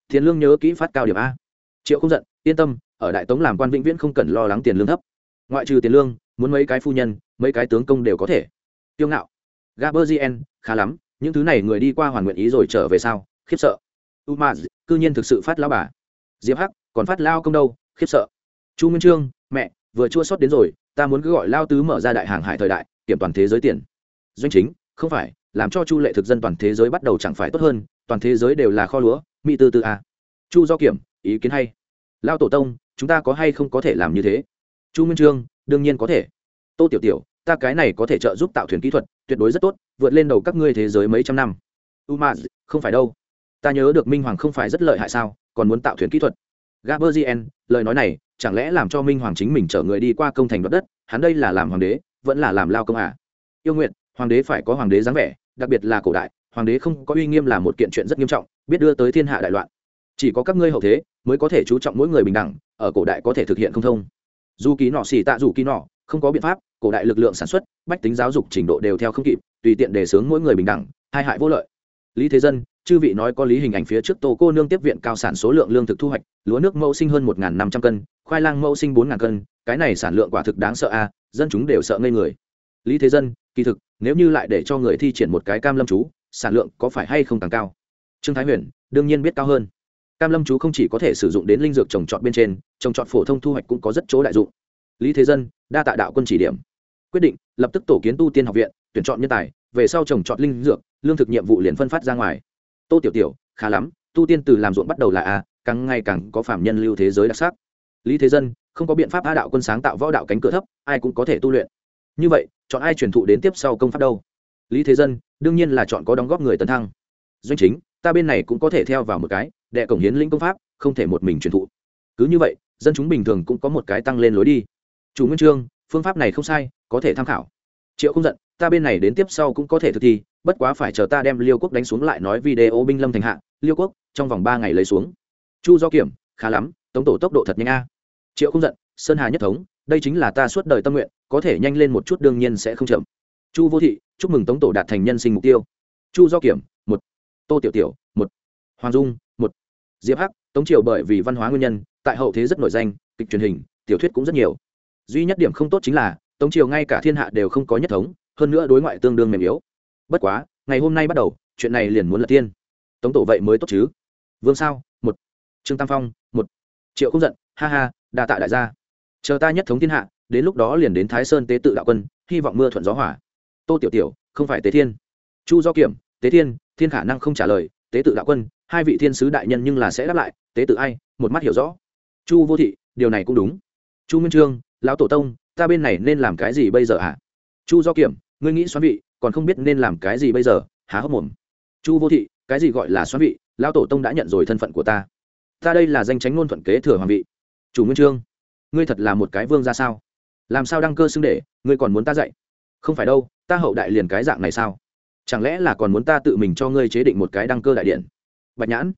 Tiền lương nhớ kỹ phát cao điểm a. Triệu không giận, yên tâm, ở đại tống làm quan vĩnh viễn không cần lo lắng tiền lương thấp. Ngoại trừ tiền lương, muốn mấy cái phu nhân, mấy cái tướng công đều có thể. Tiêu ngạo. Gaberzien khá lắm, những thứ này người đi qua hoàn nguyện ý rồi trở về sao? Khiếp sợ. Umaz, cư nhiên thực sự phát lao bà. Diệp hắc, còn phát lao công đâu? Khiếp sợ chu nguyên trương, mẹ, vừa chua sót đến rồi, ta muốn cứ gọi lao tứ mở ra đại hàng hải thời đại, kiểm toàn thế giới tiền. Doanh chính, không phải, làm cho chu lệ thực dân toàn thế giới bắt đầu chẳng phải tốt hơn, toàn thế giới đều là kho lúa, mỹ tư tư a chu do kiểm, ý kiến hay. Lao tổ tông, chúng ta có hay không có thể làm như thế? Chu nguyên trương, đương nhiên có thể. Tô tiểu tiểu, ta cái này có thể trợ giúp tạo thuyền kỹ thuật, tuyệt đối rất tốt, vượt lên đầu các ngươi thế giới mấy trăm năm. U ma, không phải đâu. Ta nhớ được minh hoàng không phải rất lợi hại sao, còn muốn tạo thuyền kỹ thuật. Gaberzien lời nói này chẳng lẽ làm cho minh hoàng chính mình chở người đi qua công thành đoạt đất, hắn đây là làm hoàng đế, vẫn là làm lao công à? Yêu nguyện hoàng đế phải có hoàng đế dáng vẻ, đặc biệt là cổ đại, hoàng đế không có uy nghiêm là một kiện chuyện rất nghiêm trọng, biết đưa tới thiên hạ đại loạn. Chỉ có các ngươi hậu thế mới có thể chú trọng mỗi người bình đẳng, ở cổ đại có thể thực hiện không thông. Dù ký nọ xì tạ dù ký nọ, không có biện pháp, cổ đại lực lượng sản xuất, bách tính giáo dục trình độ đều theo không kịp, tùy tiện đề xướng mỗi người bình đẳng, hai hại vô lợi lý thế dân, chư vị nói có lý hình ảnh phía trước tô cô nương tiếp viện cao sản số lượng lương thực thu hoạch, lúa nước mẫu sinh hơn một năm trăm cân, khoai lang mẫu sinh bốn cân, cái này sản lượng quả thực đáng sợ a, dân chúng đều sợ ngây người. Lý thế dân, kỳ thực, nếu như lại để cho người thi triển một cái cam lâm chú, sản lượng có phải hay không càng cao? Trương thái huyền, đương nhiên biết cao hơn. Cam lâm chú không chỉ có thể sử dụng đến linh dược trồng trọt bên trên, trồng trọt phổ thông thu hoạch cũng có rất chỗ đại dụng. Lý thế dân, đa tạ đạo quân chỉ điểm. Quyết định, lập tức tổ kiến tu tiên học viện, tuyển chọn nhân tài về sau trồng trọt linh dược, lương thực nhiệm vụ liền phân phát ra ngoài. Tô tiểu tiểu, khá lắm, tu tiên từ làm ruộng bắt đầu là a, càng ngày càng có phạm nhân lưu thế giới đặc sắc. Lý thế dân, không có biện pháp a đạo quân sáng tạo võ đạo cánh cửa thấp, ai cũng có thể tu luyện. Như vậy, chọn ai truyền thụ đến tiếp sau công pháp đâu? Lý thế dân, đương nhiên là chọn có đóng góp người tấn thăng. Doanh chính, ta bên này cũng có thể theo vào một cái, đệ cổng hiến linh công pháp, không thể một mình truyền thụ. Cứ như vậy, dân chúng bình thường cũng có một cái tăng lên lối đi. Chủ nguyên trương, phương pháp này không sai, có thể tham khảo. Triệu không giận ta bên này đến tiếp sau cũng có thể thực thi, bất quá phải chờ ta đem liêu quốc đánh xuống lại nói video binh lâm thành hạ, liêu quốc, trong vòng ba ngày lấy xuống. Chu do kiểm, khá lắm, tống tổ tốc độ thật nhanh a. Triệu không giận, sơn hà nhất thống, đây chính là ta suốt đời tâm nguyện, có thể nhanh lên một chút đương nhiên sẽ không chậm. Chu vô thị, chúc mừng tống tổ đạt thành nhân sinh mục tiêu. Chu do kiểm, một. Tô tiểu tiểu, một. Hoàng dung, một. Diệp hắc, tống triều bởi vì văn hóa nguyên nhân, tại hậu thế rất nổi danh, kịch truyền hình, tiểu thuyết cũng rất nhiều. Duy nhất điểm không tốt chính là, tống triều ngay cả thiên hạ đều không có nhất thống hơn nữa đối ngoại tương đương mềm yếu. Bất quá, ngày hôm nay bắt đầu, chuyện này liền muốn lật tiên. Tống tổ vậy mới tốt chứ? Vương sao, một. Trương tam phong, một. Triệu không giận, ha ha, đa tạ đại gia. Chờ ta nhất thống thiên hạ, đến lúc đó liền đến thái sơn tế tự đạo quân, hy vọng mưa thuận gió hỏa tô tiểu tiểu, không phải tế thiên. Chu do kiểm, tế thiên thiên khả năng không trả lời, tế tự đạo quân, hai vị thiên sứ đại nhân nhưng là sẽ đáp lại, tế tự ai, một mắt hiểu rõ. Chu vô thị, điều này cũng đúng. Chu nguyên trương, lão tổ tông, ta bên này nên làm cái gì bây giờ hả? À? chu do kiểm ngươi nghĩ xoắn vị, còn không biết nên làm cái gì bây giờ, há hốc mồm. Chu vô thị, cái gì gọi là xoắn vị, lão tổ tông đã nhận rồi thân phận của ta. Ta đây là danh tránh ngôn thuận kế thừa hoàng vị. Chủ nguyên trương, ngươi thật là một cái vương ra sao? Làm sao đăng cơ xưng để ngươi còn muốn ta dạy? Không phải đâu, ta hậu đại liền cái dạng này sao? Chẳng lẽ là còn muốn ta tự mình cho ngươi chế định một cái đăng cơ đại điện? Bạch nhãn,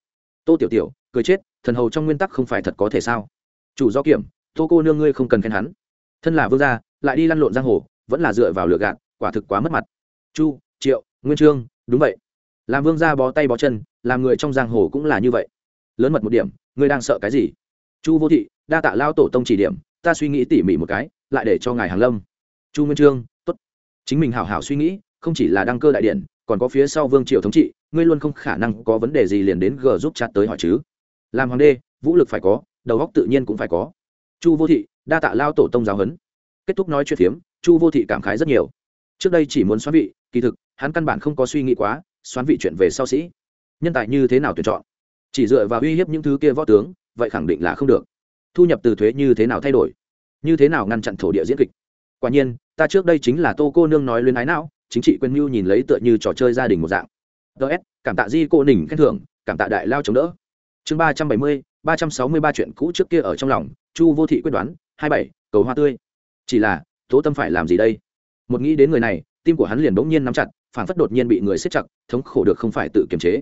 tô tiểu tiểu, cười chết, thần hầu trong nguyên tắc không phải thật có thể sao? Chủ do kiểm, tô cô nương ngươi không cần khen hắn. Thân là vương gia, lại đi lăn lộn giang hồ, vẫn là dựa vào lựa gạt quả thực quá mất mặt. Chu, triệu, nguyên trương, đúng vậy. Làm vương gia bó tay bó chân, làm người trong giang hồ cũng là như vậy. Lớn mật một điểm, ngươi đang sợ cái gì? Chu vô thị, đa tạ lao tổ tông chỉ điểm, ta suy nghĩ tỉ mỉ một cái, lại để cho ngài hàng lâm. Chu nguyên trương, tốt. Chính mình hảo hảo suy nghĩ, không chỉ là đăng cơ đại điện, còn có phía sau vương triều thống trị, ngươi luôn không khả năng có vấn đề gì liền đến g giúp chat tới hỏi chứ. Làm hoàng đê, vũ lực phải có, đầu góc tự nhiên cũng phải có. Chu vô thị, đa tạ lao tổ tông giáo huấn. Kết thúc nói chuyện phiếm, chu vô thị cảm khái rất nhiều trước đây chỉ muốn xoán vị, kỳ thực, hắn căn bản không có suy nghĩ quá, xoán vị chuyện về sau sĩ. Nhân tài như thế nào tuyển chọn? Chỉ dựa vào uy hiếp những thứ kia võ tướng, vậy khẳng định là không được. Thu nhập từ thuế như thế nào thay đổi? Như thế nào ngăn chặn thổ địa diễn kịch? Quả nhiên, ta trước đây chính là tô cô nương nói luyến ái não, chính trị quên mưu nhìn lấy tựa như trò chơi gia đình một dạng. Ts cảm tạ di cô nỉnh khen thưởng, cảm tạ đại lao chống đỡ. Chương ba trăm bảy mươi, ba trăm sáu mươi ba chuyện cũ trước kia ở trong lòng, chu vô thị quyết đoán, hai bảy, cầu hoa tươi. Chỉ là, tố tâm phải làm gì đây? Một nghĩ đến người này, tim của hắn liền bỗng nhiên nắm chặt phản phất đột nhiên bị người siết chặt, thống khổ được không phải tự kiềm chế.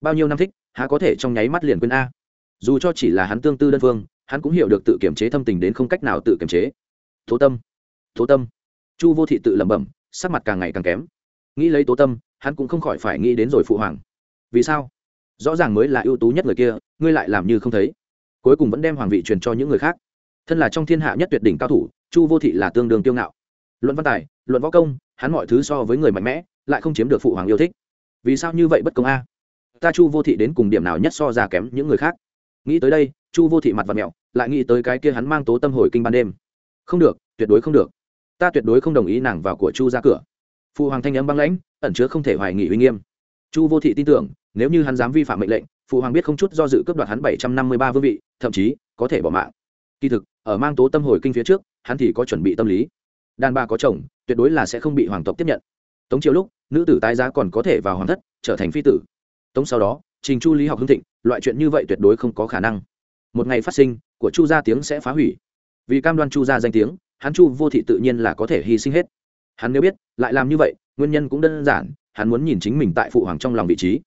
Bao nhiêu năm thích, há có thể trong nháy mắt liền quên a. Dù cho chỉ là hắn tương tư đơn phương, hắn cũng hiểu được tự kiềm chế thâm tình đến không cách nào tự kiềm chế. Tố tâm tố tâm. Chu vô thị tự lẩm bẩm, sắc mặt càng ngày càng kém. Nghĩ lấy tố tâm, hắn cũng không khỏi phải nghĩ đến rồi phụ hoàng. Vì sao? Rõ ràng mới là ưu tú nhất người kia, ngươi lại làm như không thấy. Cuối cùng vẫn đem hoàng vị truyền cho những người khác. Thân là trong thiên hạ nhất tuyệt đỉnh cao thủ, chu vô thị là tương đương tiêu ngạo. Luận văn tài luận võ công, hắn mọi thứ so với người mạnh mẽ, lại không chiếm được phụ hoàng yêu thích. Vì sao như vậy bất công a? Ta chu vô thị đến cùng điểm nào nhất so ra kém những người khác? Nghĩ tới đây, chu vô thị mặt và mẹo, lại nghĩ tới cái kia hắn mang tố tâm hồi kinh ban đêm. Không được, tuyệt đối không được. Ta tuyệt đối không đồng ý nàng vào của chu ra cửa. Phụ hoàng thanh âm băng lãnh, ẩn chứa không thể hoài nghị uy nghiêm. Chu vô thị tin tưởng, nếu như hắn dám vi phạm mệnh lệnh, phụ hoàng biết không chút do dự cướp đoạt hắn bảy trăm năm mươi ba vương vị, thậm chí có thể bỏ mạng. Kỳ thực, ở mang tố tâm hồi kinh phía trước, hắn thì có chuẩn bị tâm lý đàn bà có chồng, tuyệt đối là sẽ không bị hoàng tộc tiếp nhận. Tống chiếu lúc, nữ tử tái giá còn có thể vào hoàng thất, trở thành phi tử. Tống sau đó, trình chu lý học hưng thịnh, loại chuyện như vậy tuyệt đối không có khả năng. Một ngày phát sinh, của chu gia tiếng sẽ phá hủy. Vì cam đoan chu gia danh tiếng, hắn chu vô thị tự nhiên là có thể hy sinh hết. Hắn nếu biết, lại làm như vậy, nguyên nhân cũng đơn giản, hắn muốn nhìn chính mình tại phụ hoàng trong lòng vị trí.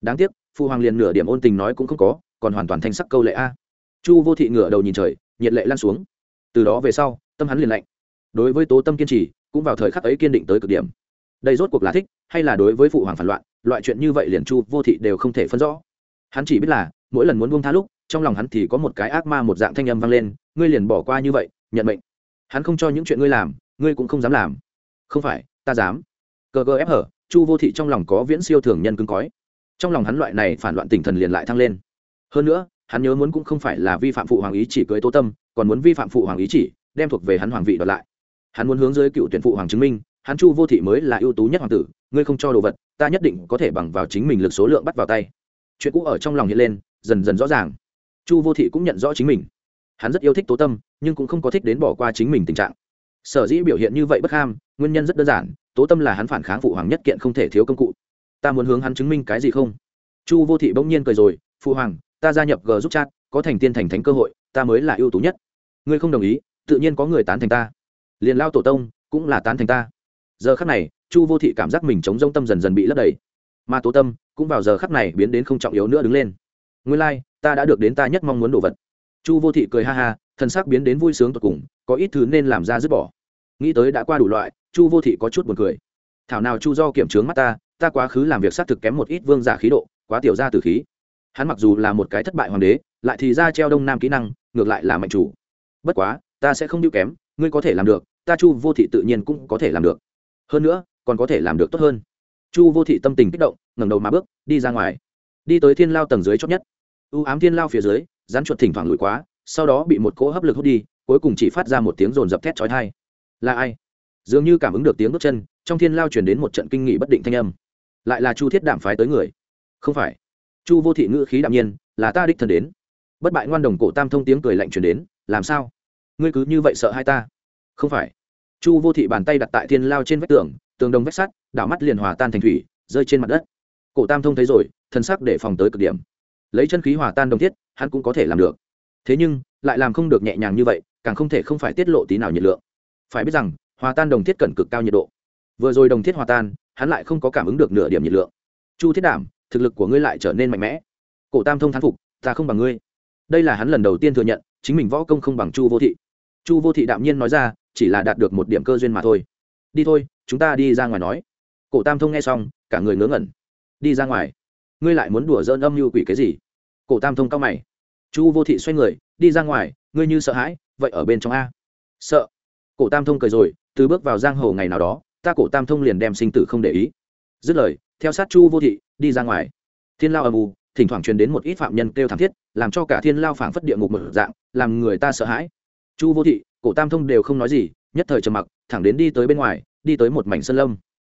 Đáng tiếc, phụ hoàng liền nửa điểm ôn tình nói cũng không có, còn hoàn toàn thanh sắc câu lệ a. Chu vô thị ngửa đầu nhìn trời, nhiệt lệ lan xuống. Từ đó về sau, tâm hắn liền lạnh đối với tố tâm kiên trì, cũng vào thời khắc ấy kiên định tới cực điểm. Đây rốt cuộc là thích hay là đối với phụ hoàng phản loạn, loại chuyện như vậy liền chu vô thị đều không thể phân rõ. Hắn chỉ biết là, mỗi lần muốn buông tha lúc, trong lòng hắn thì có một cái ác ma một dạng thanh âm vang lên, ngươi liền bỏ qua như vậy, nhận mệnh. Hắn không cho những chuyện ngươi làm, ngươi cũng không dám làm. Không phải, ta dám. Cờ cờ ép hở, chu vô thị trong lòng có viễn siêu thường nhân cứng cói trong lòng hắn loại này phản loạn tinh thần liền lại thăng lên. Hơn nữa, hắn nhớ muốn cũng không phải là vi phạm phụ hoàng ý chỉ cưới tô tâm, còn muốn vi phạm phụ hoàng ý chỉ, đem thuộc về hắn hoàng vị đoạt lại hắn muốn hướng dưới cựu tuyển phụ hoàng chứng minh, hắn chu vô thị mới là ưu tú nhất hoàng tử, ngươi không cho đồ vật, ta nhất định có thể bằng vào chính mình lực số lượng bắt vào tay. Chuyện cũ ở trong lòng hiện lên, dần dần rõ ràng. Chu vô thị cũng nhận rõ chính mình. Hắn rất yêu thích tố tâm, nhưng cũng không có thích đến bỏ qua chính mình tình trạng. Sở dĩ biểu hiện như vậy bất ham, nguyên nhân rất đơn giản, tố tâm là hắn phản kháng phụ hoàng nhất kiện không thể thiếu công cụ. Ta muốn hướng hắn chứng minh cái gì không? Chu vô thị bỗng nhiên cười rồi, phụ hoàng, ta gia nhập g giúp chat, có thành tiên thành thánh cơ hội, ta mới là ưu tú nhất. Ngươi không đồng ý, tự nhiên có người tán thành ta liền lao tổ tông cũng là tán thành ta. Giờ khắc này chu vô thị cảm giác mình chống rông tâm dần dần bị lấp đầy. Mà tố tâm cũng vào giờ khắc này biến đến không trọng yếu nữa đứng lên. Nguyên lai、like, ta đã được đến ta nhất mong muốn đồ vật. Chu vô thị cười ha ha thân xác biến đến vui sướng tột cùng có ít thứ nên làm ra dứt bỏ. Nghĩ tới đã qua đủ loại chu vô thị có chút buồn cười. Thảo nào chu do kiểm trướng mắt ta ta quá khứ làm việc xác thực kém một ít vương giả khí độ quá tiểu ra từ khí. Hắn mặc dù là một cái thất bại hoàng đế lại thì ra treo đông nam kỹ năng ngược lại là mạnh chủ. Bất quá ta sẽ không điệu kém ngươi có thể làm được, ta chu vô thị tự nhiên cũng có thể làm được. Hơn nữa, còn có thể làm được tốt hơn. Chu vô thị tâm tình kích động, ngẩng đầu mà bước, đi ra ngoài. Đi tới thiên lao tầng dưới chót nhất. U ám thiên lao phía dưới, rắn chuột thỉnh thoảng lùi quá, sau đó bị một cỗ hấp lực hút đi, cuối cùng chỉ phát ra một tiếng rồn dập thét chói tai. Là ai? Dường như cảm ứng được tiếng bước chân, trong thiên lao chuyển đến một trận kinh nghị bất định thanh âm. Lại là chu thiết đảm phái tới người. Không phải. Chu vô thị ngữ khí đạm nhiên, là ta đích thân đến. Bất bại ngoan đồng cổ tam thông tiếng cười lạnh chuyển đến, làm sao? Ngươi cứ như vậy sợ hai ta? Không phải. Chu vô thị bàn tay đặt tại thiên lao trên vách tường tường đồng vách sắt, đảo mắt liền hòa tan thành thủy, rơi trên mặt đất. Cổ tam thông thấy rồi thân sắc để phòng tới cực điểm. Lấy chân khí hòa tan đồng thiết, hắn cũng có thể làm được. Thế nhưng, lại làm không được nhẹ nhàng như vậy, càng không thể không phải tiết lộ tí nào nhiệt lượng. Phải biết rằng, hòa tan đồng thiết cần cực cao nhiệt độ. Vừa rồi đồng thiết hòa tan, hắn lại không có cảm ứng được nửa điểm nhiệt lượng. Chu thiết đảm, thực lực của ngươi lại trở nên mạnh mẽ. Cổ tam thông thán phục, ta không bằng ngươi. Đây là hắn lần đầu tiên thừa nhận, chính mình võ công không bằng chu vô thị chu vô thị đạm nhiên nói ra, chỉ là đạt được một điểm cơ duyên mà thôi. Đi thôi, chúng ta đi ra ngoài nói. Cổ tam thông nghe xong, cả người ngớ ngẩn. Đi ra ngoài? Ngươi lại muốn đùa dỡn âm mưu quỷ cái gì? Cổ tam thông cao mày. Chu vô thị xoay người, đi ra ngoài, ngươi như sợ hãi, vậy ở bên trong a. Sợ. Cổ tam thông cười rồi, từ bước vào giang hồ ngày nào đó, ta cổ tam thông liền đem sinh tử không để ý. Dứt lời, theo sát chu vô thị, đi ra ngoài. Thiên lao âm u, thỉnh thoảng truyền đến một ít phạm nhân kêu thảm thiết, làm cho cả thiên lao phảng phất địa ngục một dạng, làm người ta sợ hãi chu vô thị, cổ tam thông đều không nói gì, nhất thời trầm mặc, thẳng đến đi tới bên ngoài, đi tới một mảnh sân lâm.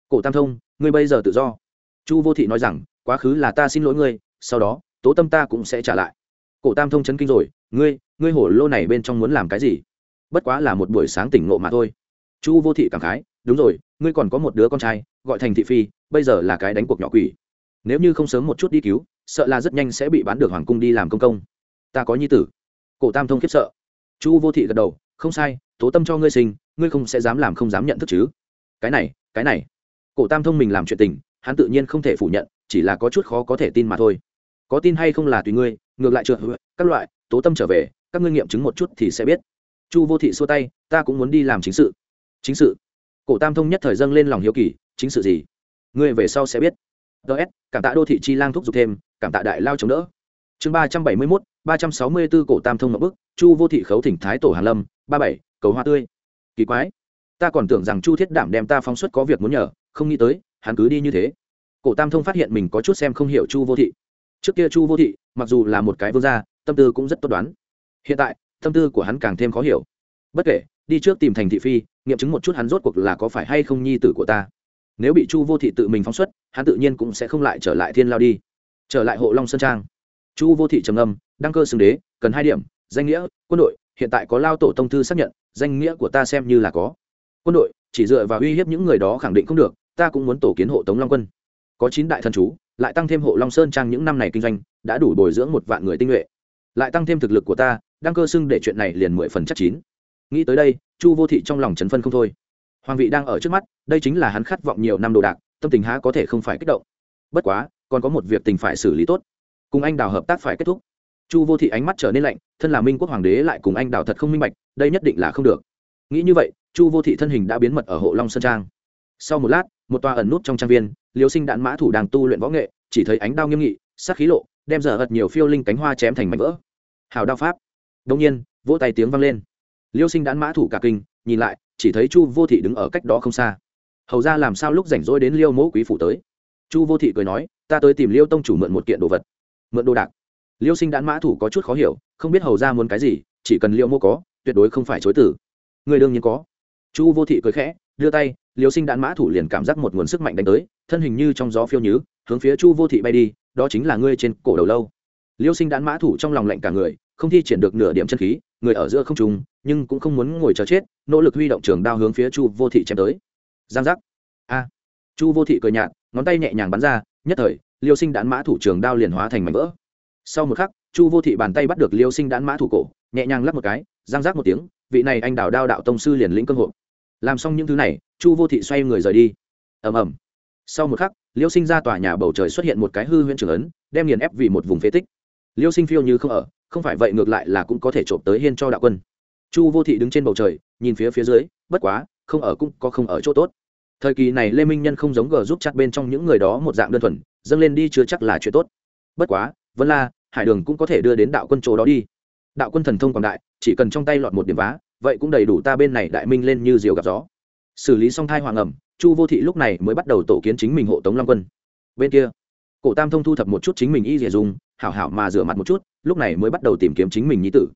Cổ tam thông, ngươi bây giờ tự do. Chu vô thị nói rằng, quá khứ là ta xin lỗi ngươi, sau đó, tố tâm ta cũng sẽ trả lại. Cổ tam thông chấn kinh rồi, ngươi ngươi hổ lô này bên trong muốn làm cái gì? Bất quá là một buổi sáng tỉnh ngộ mà thôi. Chu vô thị cảm khái, đúng rồi, ngươi còn có một đứa con trai, gọi thành thị phi, bây giờ là cái đánh cuộc nhỏ quỷ. Nếu như không sớm một chút đi cứu, sợ là rất nhanh sẽ bị bán được hoàng cung đi làm công công. Ta có nhi tử. Cổ tam thông khiếp sợ chu vô thị gật đầu, không sai, tố tâm cho ngươi sinh, ngươi không sẽ dám làm không dám nhận thức chứ. Cái này cái này. Cổ tam thông mình làm chuyện tình, hắn tự nhiên không thể phủ nhận, chỉ là có chút khó có thể tin mà thôi. Có tin hay không là tùy ngươi, ngược lại trượt các loại, tố tâm trở về, các ngươi nghiệm chứng một chút thì sẽ biết. Chu vô thị xua tay, ta cũng muốn đi làm chính sự. Chính sự? Cổ tam thông nhất thời dâng lên lòng hiếu kỳ, chính sự gì? Ngươi về sau sẽ biết. Ts cảm tạ đô thị chi lang thúc giục thêm, cảm tạ đại lao chống đỡ chương ba trăm bảy mươi mốt, ba trăm sáu mươi b ố cổ tam thông ngậm bức, chu vô thị khấu thỉnh thái tổ hàn lâm, ba bảy, cầu hoa tươi. Kỳ quái, ta còn tưởng rằng chu thiết đảm đem ta phóng xuất có việc muốn nhờ, không nghĩ tới, hắn cứ đi như thế. Cổ tam thông phát hiện mình có chút xem không hiểu chu vô thị. Trước kia chu vô thị, mặc dù là một cái vương gia, tâm tư cũng rất tốt đoán. Hiện tại, tâm tư của hắn càng thêm khó hiểu. Bất kể, đi trước tìm thành thị phi, nghiệm chứng một chút hắn rốt cuộc là có phải hay không nhi tử của ta. Nếu bị chu vô thị tự mình phóng xuất, hắn tự nhiên cũng sẽ không lại trở lại thiên lao đi. Trở lại hộ long sơn trang chu vô thị trầm âm đăng cơ xưng đế, cần hai điểm, danh nghĩa, quân đội, hiện tại có lao tổ tông thư xác nhận, danh nghĩa của ta xem như là có. Quân đội, chỉ dựa vào uy hiếp những người đó khẳng định không được, ta cũng muốn tổ kiến hộ tống long quân. Có chín đại thần chú, lại tăng thêm hộ long sơn trang những năm này kinh doanh, đã đủ bồi dưỡng một vạn người tinh nhuệ. Lại tăng thêm thực lực của ta, đăng cơ xưng để chuyện này liền mười phần chắc chín. Nghĩ tới đây, chu vô thị trong lòng chấn phân không thôi. Hoàng vị đang ở trước mắt, đây chính là hắn khát vọng nhiều năm đồ đạc, tâm tình há có thể không phải kích động. Bất quá, còn có một việc tình phải xử lý tốt cùng anh đào hợp tác phải kết thúc. Chu vô thị ánh mắt trở nên lạnh, thân là minh quốc hoàng đế lại cùng anh đào thật không minh bạch, đây nhất định là không được. Nghĩ như vậy, chu vô thị thân hình đã biến mật ở hộ long sơn trang. Sau một lát, một tòa ẩn nút trong trang viên liều sinh đạn mã thủ đang tu luyện võ nghệ, chỉ thấy ánh đao nghiêm nghị sắc khí lộ, đem dở ật nhiều phiêu linh cánh hoa chém thành mảnh vỡ. Hào đao pháp. Đông nhiên, vỗ tay tiếng vang lên. Liêu sinh đạn mã thủ cả kinh, nhìn lại, chỉ thấy chu vô thị đứng ở cách đó không xa. Hầu ra làm sao lúc rảnh rỗi đến liêu mẫu quý phủ tới? Chu vô thị cười nói, ta tới tìm liêu tông chủ mượn một kiện đồ vật mượn đồ đạc. Liêu sinh đạn mã thủ có chút khó hiểu, không biết hầu ra muốn cái gì, chỉ cần liêu mô có, tuyệt đối không phải chối tử. Người đương nhiên có. Chu vô thị cười khẽ, đưa tay, liêu sinh đạn mã thủ liền cảm giác một nguồn sức mạnh đánh tới, thân hình như trong gió phiêu nhứ, hướng phía chu vô thị bay đi, đó chính là ngươi trên cổ đầu lâu. Liêu sinh đạn mã thủ trong lòng lạnh cả người, không thi triển được nửa điểm chân khí, người ở giữa không trùng nhưng cũng không muốn ngồi chờ chết, nỗ lực huy động trường đao hướng phía chu vô thị chém tới. Giang giác. A. Chu vô thị cười nhạt, ngón tay nhẹ nhàng bắn ra, nhất thời liêu sinh đạn mã thủ trường đao liền hóa thành mảnh vỡ. Sau một khắc, chu vô thị bàn tay bắt được liêu sinh đạn mã thủ cổ, nhẹ nhàng lắp một cái, răng rác một tiếng, vị này anh đào đao đạo tông sư liền lĩnh cơ hội làm xong những thứ này, chu vô thị xoay người rời đi. Ầm ầm. Sau một khắc, liêu sinh ra tòa nhà bầu trời xuất hiện một cái hư huyễn trường ấn, đem nghiền ép vì một vùng phế tích. Liêu sinh phiêu như không ở, không phải vậy ngược lại là cũng có thể trộm tới hiên cho đạo quân. Chu vô thị đứng trên bầu trời, nhìn phía phía dưới, bất quá, không ở cũng có không ở chỗ tốt thời kỳ này lê minh nhân không giống gờ giúp chặt bên trong những người đó một dạng đơn thuần, dâng lên đi chưa chắc là chuyện tốt. Bất quá vân la hải đường cũng có thể đưa đến đạo quân chỗ đó đi. Đạo quân thần thông quảng đại, chỉ cần trong tay lọt một điểm vá, vậy cũng đầy đủ ta bên này đại minh lên như diều gặp gió. Xử lý xong thai hoàng ẩm, chu vô thị lúc này mới bắt đầu tổ kiến chính mình hộ tống long quân. Bên kia, cổ tam thông thu thập một chút chính mình y dìa dùng, hảo hảo mà rửa mặt một chút, lúc này mới bắt đầu tìm kiếm chính mình nhi tử.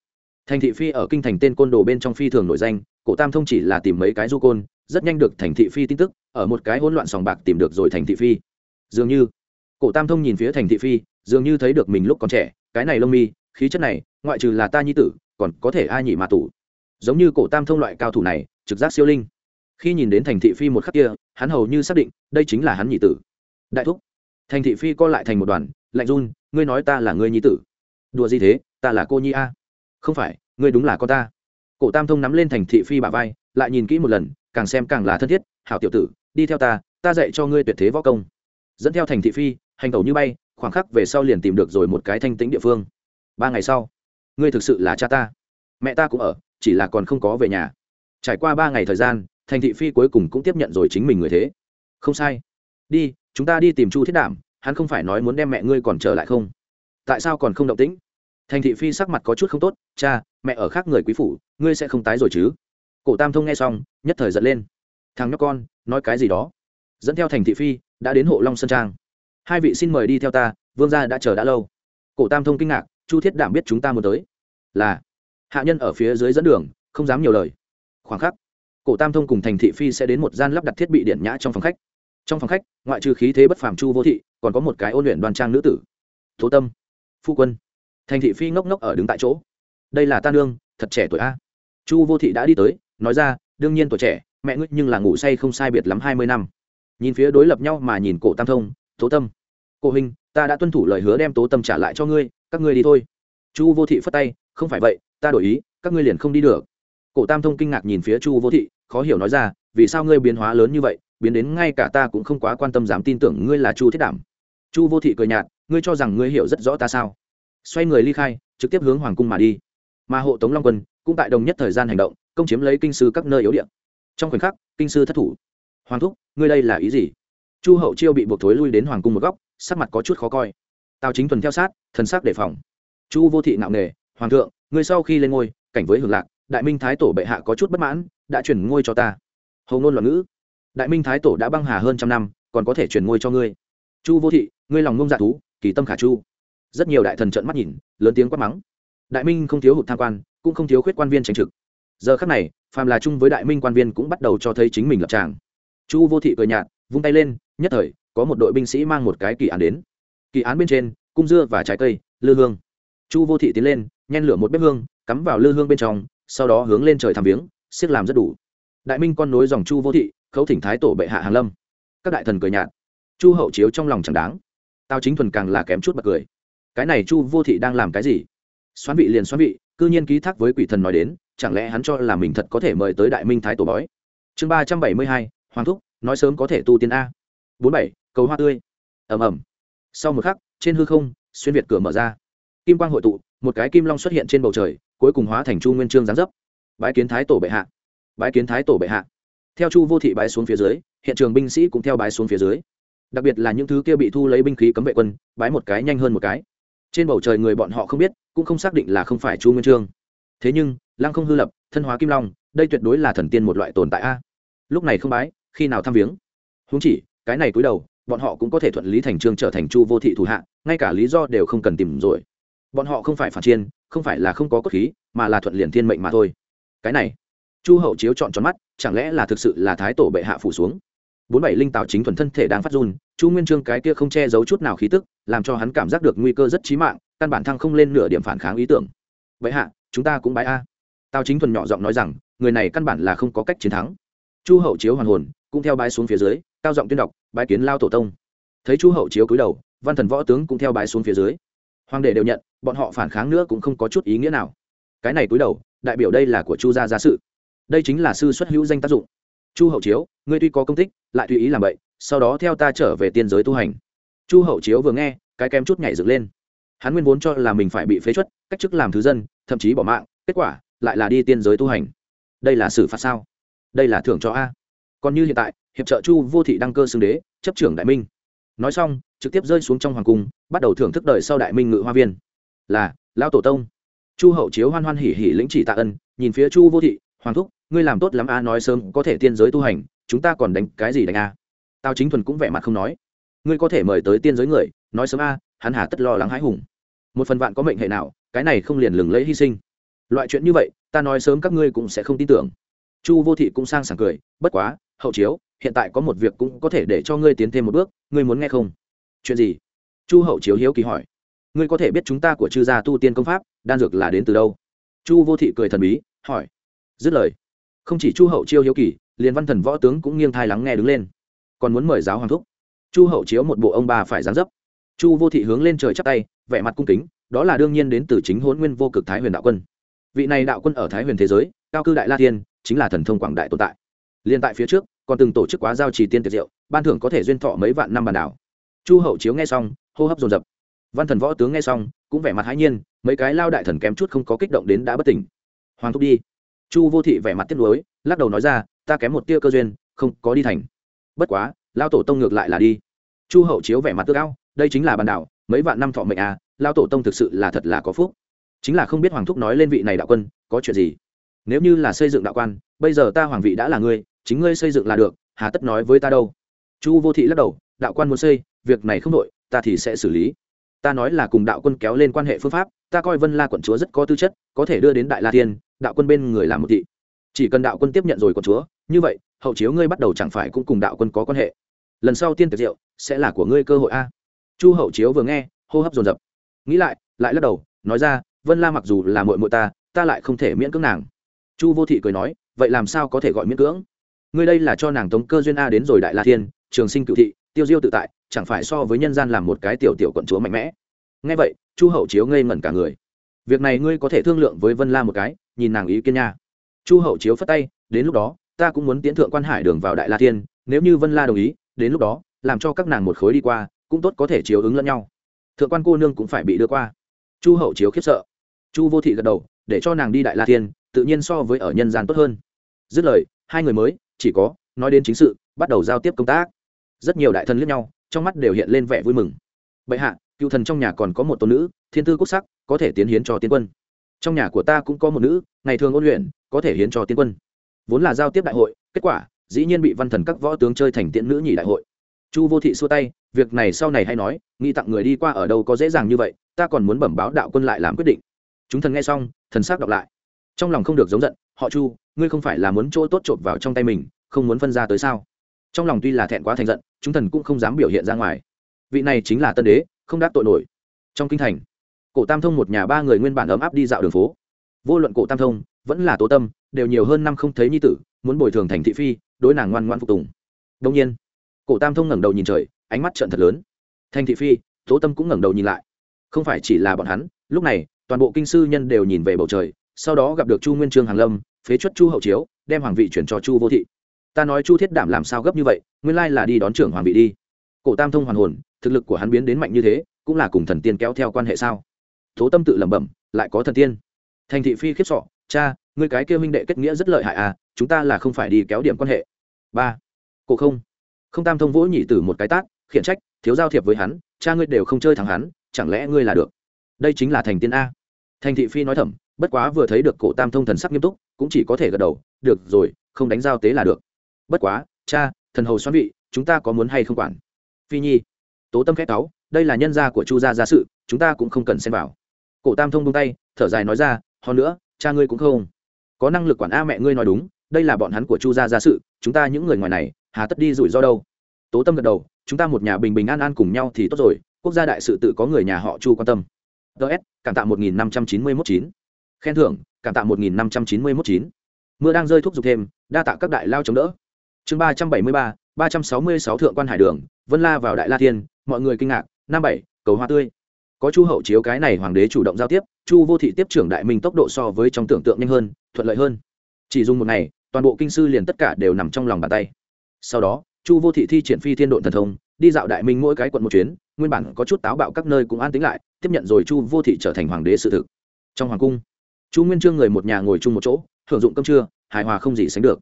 Thành thị phi ở kinh thành tên côn đồ bên trong phi thường nổi danh, cổ tam thông chỉ là tìm mấy cái du côn rất nhanh được thành thị phi tin tức, ở một cái hỗn loạn sòng bạc tìm được rồi thành thị phi. Dường như, cổ tam thông nhìn phía thành thị phi, dường như thấy được mình lúc còn trẻ, cái này lông mi, khí chất này, ngoại trừ là ta nhi tử, còn có thể ai nhị mà tủ. Giống như cổ tam thông loại cao thủ này, trực giác siêu linh. Khi nhìn đến thành thị phi một khắc kia, hắn hầu như xác định, đây chính là hắn nhị tử. Đại thúc, thành thị phi co lại thành một đoàn, lạnh run, ngươi nói ta là ngươi nhi tử. Đùa gì thế, ta là cô nhi a. Không phải, ngươi đúng là con ta. Cổ tam thông nắm lên thành thị phi bà vai, lại nhìn kỹ một lần càng xem càng là thân thiết, hảo tiểu tử, đi theo ta ta dạy cho ngươi tuyệt thế võ công. Dẫn theo thành thị phi, hành tẩu như bay, khoảng khắc về sau liền tìm được rồi một cái thanh tĩnh địa phương. Ba ngày sau, ngươi thực sự là cha ta, mẹ ta cũng ở, chỉ là còn không có về nhà. Trải qua ba ngày thời gian, thành thị phi cuối cùng cũng tiếp nhận rồi chính mình người thế. Không sai. Đi, chúng ta đi tìm chu thiết đảm, hắn không phải nói muốn đem mẹ ngươi còn trở lại không? Tại sao còn không động tĩnh? Thành thị phi sắc mặt có chút không tốt, cha, mẹ ở khác người quý phủ, ngươi sẽ không tái rồi chứ? Cổ tam thông nghe xong, nhất thời giận lên. Thằng nhóc con, nói cái gì đó? Dẫn theo thành thị phi, đã đến hộ long sơn trang. Hai vị xin mời đi theo ta, vương gia đã chờ đã lâu. Cổ tam thông kinh ngạc, chu thiết đảm biết chúng ta muốn tới. Là. Hạ nhân ở phía dưới dẫn đường, không dám nhiều lời. Khoảng khắc, cổ tam thông cùng thành thị phi sẽ đến một gian lắp đặt thiết bị điện nhã trong phòng khách. Trong phòng khách, ngoại trừ khí thế bất phàm chu vô thị, còn có một cái ôn luyện đoan trang nữ tử. Thố tâm, phu quân. Thành thị phi ngốc ngốc ở đứng tại chỗ. Đây là ta nương, thật trẻ tuổi a. Chu vô thị đã đi tới nói ra, đương nhiên tuổi trẻ, mẹ ngươi nhưng là ngủ say không sai biệt lắm hai mươi năm. Nhìn phía đối lập nhau mà nhìn cổ tam thông, tố tâm, cổ huynh ta đã tuân thủ lời hứa đem tố tâm trả lại cho ngươi, các ngươi đi thôi. Chu vô thị phất tay, không phải vậy, ta đổi ý, các ngươi liền không đi được. Cổ tam thông kinh ngạc nhìn phía chu vô thị, khó hiểu nói ra, vì sao ngươi biến hóa lớn như vậy, biến đến ngay cả ta cũng không quá quan tâm dám tin tưởng ngươi là chu thiết đảm. Chu vô thị cười nhạt, ngươi cho rằng ngươi hiểu rất rõ ta sao? Xoay người ly khai, trực tiếp hướng hoàng cung mà đi. Mà hộ tống long quân cũng tại đồng nhất thời gian hành động công chiếm lấy kinh sư các nơi yếu điện trong khoảnh khắc, kinh sư thất thủ. Hoàng thúc, ngươi đây là ý gì? Chu hậu chiêu bị buộc thối lui đến hoàng cung một góc, sắc mặt có chút khó coi. Tào chính thuần theo sát, thần sắc đề phòng. Chu vô thị nạo nề hoàng thượng, ngươi sau khi lên ngôi, cảnh với hưởng lạc, đại minh thái tổ bệ hạ có chút bất mãn, đã chuyển ngôi cho ta. Hầu ngôn loạn ngữ. Đại minh thái tổ đã băng hà hơn trăm năm, còn có thể chuyển ngôi cho ngươi. Chu vô thị, ngươi lòng ngông dạ thú, kỳ tâm khả chu. Rất nhiều đại thần trợn mắt nhìn, lớn tiếng quát mắng. Đại minh không thiếu hụt tham quan, cũng không thiếu khuyết quan viên tranh trực giờ khắc này, phàm là chung với đại minh quan viên cũng bắt đầu cho thấy chính mình lập tràng. Chu vô thị cười nhạt, vung tay lên, nhất thời, có một đội binh sĩ mang một cái kỳ án đến. Kỳ án bên trên, cung dưa và trái cây, lư hương. Chu vô thị tiến lên, nhen lửa một bếp hương, cắm vào lư hương bên trong, sau đó hướng lên trời thăm viếng, siết làm rất đủ. Đại minh con nối dòng chu vô thị, khấu thỉnh thái tổ bệ hạ hàn lâm. Các đại thần cười nhạt. Chu hậu chiếu trong lòng chẳng đáng. Tao chính thuần càng là kém chút bật cười. Cái này chu vô thị đang làm cái gì? Xoán vị liền xoán vị, cư nhiên ký thác với quỷ thần nói đến chẳng lẽ hắn cho là mình thật có thể mời tới đại minh thái tổ bói? Chương ba trăm bảy mươi hai, hoàng thúc, nói sớm có thể tu tiên a. Bốn bảy, cầu hoa tươi. Ẩm ẩm sau một khắc, trên hư không, xuyên việt cửa mở ra. Kim quang hội tụ, một cái kim long xuất hiện trên bầu trời, cuối cùng hóa thành chu nguyên trương gián dấp. Bái kiến thái tổ bệ hạ. Bái kiến thái tổ bệ hạ. Theo chu vô thị bái xuống phía dưới, hiện trường binh sĩ cũng theo bái xuống phía dưới. Đặc biệt là những thứ kia bị thu lấy binh khí cấm vệ quân, bái một cái nhanh hơn một cái. Trên bầu trời người bọn họ không biết, cũng không xác định là không phải chu nguyên trương thế nhưng, lăng không hư lập, thân hóa kim long, đây tuyệt đối là thần tiên một loại tồn tại a. Lúc này không bái, khi nào thăm viếng? Húng chỉ, cái này cúi đầu, bọn họ cũng có thể thuận lý thành trương trở thành chu vô thị thủ hạ, ngay cả lý do đều không cần tìm rồi. Bọn họ không phải phản chiên, không phải là không có cốt khí, mà là thuận liền thiên mệnh mà thôi. Cái này, chu hậu chiếu chọn tròn mắt, chẳng lẽ là thực sự là thái tổ bệ hạ phủ xuống? Bốn bảy linh tạo chính thuần thân thể đang phát run, chu nguyên trương cái kia không che giấu chút nào khí tức, làm cho hắn cảm giác được nguy cơ rất chí mạng, căn bản thăng không lên nửa điểm phản kháng ý tưởng. Vậy hạ chúng ta cũng bái a. Tào chính thuần nhỏ giọng nói rằng, người này căn bản là không có cách chiến thắng. Chu hậu chiếu hoàn hồn, cũng theo bái xuống phía dưới, cao giọng tuyên đọc, bái kiến lao tổ tông. Thấy chu hậu chiếu cúi đầu, văn thần võ tướng cũng theo bái xuống phía dưới. Hoàng đệ đều nhận, bọn họ phản kháng nữa cũng không có chút ý nghĩa nào. Cái này cúi đầu, đại biểu đây là của chu gia gia sự. Đây chính là sư xuất hữu danh tác dụng. Chu hậu chiếu, ngươi tuy có công tích, lại tùy ý làm vậy, sau đó theo ta trở về tiên giới tu hành. Chu hậu chiếu vừa nghe, cái kém chút nhảy dựng lên. Hắn nguyên vốn cho là mình phải bị phế chuất cách chức làm thứ dân, thậm chí bỏ mạng, kết quả lại là đi tiên giới tu hành. Đây là xử phạt sao? Đây là thưởng cho a. Còn như hiện tại, hiệp trợ chu vô thị đăng cơ xưng đế, chấp trưởng đại minh. Nói xong, trực tiếp rơi xuống trong hoàng cung, bắt đầu thưởng thức đời sau đại minh ngự hoa viên. Là lao tổ tông. Chu hậu chiếu hoan hoan hỉ hỉ lĩnh chỉ tạ ân, nhìn phía chu vô thị, hoàng thúc, ngươi làm tốt lắm a, nói sớm, có thể tiên giới tu hành, chúng ta còn đánh cái gì đánh a? Tao chính thuần cũng vẻ mặt không nói. Ngươi có thể mời tới tiên giới người, nói sớm a, hắn hà tất lo lắng hãi hùng. Một phần vạn có mệnh hệ nào cái này không liền lừng lấy hy sinh. Loại chuyện như vậy, ta nói sớm các ngươi cũng sẽ không tin tưởng. Chu vô thị cũng sang sảng cười, bất quá, hậu chiếu, hiện tại có một việc cũng có thể để cho ngươi tiến thêm một bước, ngươi muốn nghe không? Chuyện gì? Chu hậu chiếu hiếu kỳ hỏi. Ngươi có thể biết chúng ta của chư gia tu tiên công pháp, đan dược là đến từ đâu? Chu vô thị cười thần bí, hỏi. Dứt lời. Không chỉ chu hậu chiêu hiếu kỳ, liền văn thần võ tướng cũng nghiêng thai lắng nghe đứng lên. Còn muốn mời giáo hoàng thúc. Chu hậu chiếu một bộ ông bà phải dán dấp. Chu vô thị hướng lên trời chắp tay, vẻ mặt cung kính đó là đương nhiên đến từ chính hôn nguyên vô cực thái huyền đạo quân. Vị này đạo quân ở thái huyền thế giới, cao cư đại la thiên, chính là thần thông quảng đại tồn tại. Liên tại phía trước, còn từng tổ chức quá giao trì tiên tiệt diệu, ban thưởng có thể duyên thọ mấy vạn năm bàn đảo. Chu hậu chiếu nghe xong, hô hấp dồn dập. Văn thần võ tướng nghe xong, cũng vẻ mặt hãi nhiên, mấy cái lao đại thần kém chút không có kích động đến đã bất tỉnh. Hoàng thúc đi. Chu vô thị vẻ mặt tiếc nuối, lắc đầu nói ra, ta kém một tia cơ duyên, không có đi thành. Bất quá, lao tổ tông ngược lại là đi. Chu hậu chiếu vẻ mặt tước ao, đây chính là bàn đảo mấy vạn năm thọ mệnh à lao tổ tông thực sự là thật là có phúc. Chính là không biết hoàng thúc nói lên vị này đạo quân, có chuyện gì? Nếu như là xây dựng đạo quan, bây giờ ta hoàng vị đã là ngươi, chính ngươi xây dựng là được, hà tất nói với ta đâu? Chu vô thị lắc đầu, đạo quan muốn xây, việc này không đội ta thì sẽ xử lý. Ta nói là cùng đạo quân kéo lên quan hệ phương pháp, ta coi vân la quận chúa rất có tư chất, có thể đưa đến đại la tiên, đạo quân bên người làm một thị. Chỉ cần đạo quân tiếp nhận rồi quận chúa, như vậy, hậu chiếu ngươi bắt đầu chẳng phải cũng cùng đạo quân có quan hệ. Lần sau tiên tiệc rượu sẽ là của ngươi cơ hội a chu hậu chiếu vừa nghe, hô hấp dồn dập. Nghĩ lại lại lắc đầu, nói ra, vân la mặc dù là mội mội ta ta lại không thể miễn cưỡng nàng. Chu vô thị cười nói, vậy làm sao có thể gọi miễn cưỡng? Ngươi đây là cho nàng tống cơ duyên a đến rồi đại la thiên, trường sinh cựu thị, tiêu diêu tự tại, chẳng phải so với nhân gian làm một cái tiểu tiểu quận chúa mạnh mẽ. Ngay vậy, chu hậu chiếu ngây ngẩn cả người. Việc này ngươi có thể thương lượng với vân la một cái, nhìn nàng ý kiến nha. Chu hậu chiếu phất tay, đến lúc đó, ta cũng muốn tiến thượng quan hải đường vào đại la thiên, nếu như vân la đồng ý, đến lúc đó, làm cho các nàng một khối đi qua cũng tốt có thể chiếu ứng lẫn nhau. Thượng quan cô nương cũng phải bị đưa qua. Chu hậu chiếu khiếp sợ. Chu vô thị gật đầu, để cho nàng đi đại la thiên, tự nhiên so với ở nhân gian tốt hơn. Dứt lời, hai người mới, chỉ có, nói đến chính sự, bắt đầu giao tiếp công tác. Rất nhiều đại thần liếc nhau, trong mắt đều hiện lên vẻ vui mừng. Bệ hạ, cựu thần trong nhà còn có một tôn nữ, thiên tư quốc sắc, có thể tiến hiến cho tiên quân. Trong nhà của ta cũng có một nữ, ngày thường ôn luyện, có thể hiến cho tiên quân. Vốn là giao tiếp đại hội, kết quả, dĩ nhiên bị văn thần các võ tướng chơi thành tiện nữ nhị đại hội chu vô thị xua tay, việc này sau này hay nói nghĩ tặng người đi qua ở đâu có dễ dàng như vậy, ta còn muốn bẩm báo đạo quân lại làm quyết định. Chúng thần nghe xong, thần sắc đọc lại. Trong lòng không được giống giận, họ chu, ngươi không phải là muốn chỗ tốt trộm vào trong tay mình, không muốn phân ra tới sao? Trong lòng tuy là thẹn quá thành giận, chúng thần cũng không dám biểu hiện ra ngoài. Vị này chính là tân đế, không đáp tội nổi. Trong kinh thành, cổ tam thông một nhà ba người nguyên bản ấm áp đi dạo đường phố. Vô luận cổ tam thông, vẫn là tố tâm, đều nhiều hơn năm không thấy nhi tử, muốn bồi thường thành thị phi, đối nàng ngoan ngoan phục tùng. Đông nhiên cổ tam thông ngẩng đầu nhìn trời, ánh mắt trận thật lớn. Thanh thị phi, tố tâm cũng ngẩng đầu nhìn lại. Không phải chỉ là bọn hắn, lúc này, toàn bộ kinh sư nhân đều nhìn về bầu trời, sau đó gặp được chu nguyên trương hàng lâm, phế chuất chu hậu chiếu, đem hoàng vị chuyển cho chu vô thị. Ta nói chu thiết đảm làm sao gấp như vậy, nguyên lai là đi đón trưởng hoàng vị đi. Cổ tam thông hoàn hồn, thực lực của hắn biến đến mạnh như thế, cũng là cùng thần tiên kéo theo quan hệ sao? Tố tâm tự lẩm bẩm, lại có thần tiên. Thành thị phi khiếp sọ cha người cái kêu minh đệ kết nghĩa rất lợi hại à chúng ta là không phải đi kéo điểm quan hệ. Ba. Cổ không không tam thông vỗ nhị tử một cái tát, khiển trách, thiếu giao thiệp với hắn, cha ngươi đều không chơi thắng hắn, chẳng lẽ ngươi là được? Đây chính là thành tiên a. Thành thị phi nói thầm, bất quá vừa thấy được cổ tam thông thần sắc nghiêm túc, cũng chỉ có thể gật đầu, được rồi, không đánh giao tế là được. Bất quá, cha, thần hầu xoan vị, chúng ta có muốn hay không quản? Phi nhi, tố tâm khét cáu, đây là nhân gia của chu gia gia sự, chúng ta cũng không cần xem vào. Cổ tam thông buông tay, thở dài nói ra hơn nữa, cha ngươi cũng không có năng lực quản a mẹ ngươi nói đúng, đây là bọn hắn của chu gia gia sự, chúng ta những người ngoài này hà tất đi rủi ro đâu? Tố tâm gật đầu, chúng ta một nhà bình bình an an cùng nhau thì tốt rồi, quốc gia đại sự tự có người nhà họ chu quan tâm. Ts cảm tạ một nghìn năm trăm chín mươi mốt chín. Khen thưởng, cảm tạ một nghìn năm trăm chín mươi mốt chín. Mưa đang rơi thúc giục thêm, đa tạ các đại lao chống đỡ. Chương ba trăm bảy mươi ba ba trăm sáu mươi sáu thượng quan hải đường, vân la vào đại la thiên, mọi người kinh ngạc, năm bảy, cầu hoa tươi. Có chu hậu chiếu cái này hoàng đế chủ động giao tiếp, chu vô thị tiếp trưởng đại minh tốc độ so với trong tưởng tượng nhanh hơn, thuận lợi hơn. Chỉ dùng một ngày, toàn bộ kinh sư liền tất cả đều nằm trong lòng bàn tay sau đó, chu vô thị thi triển phi thiên độn thần thông, đi dạo đại minh mỗi cái quận một chuyến, nguyên bản có chút táo bạo các nơi cũng an tính lại, tiếp nhận rồi chu vô thị trở thành hoàng đế sự thực. Trong hoàng cung, chu nguyên trương người một nhà ngồi chung một chỗ hưởng dụng cơm trưa, hài hòa không gì sánh được.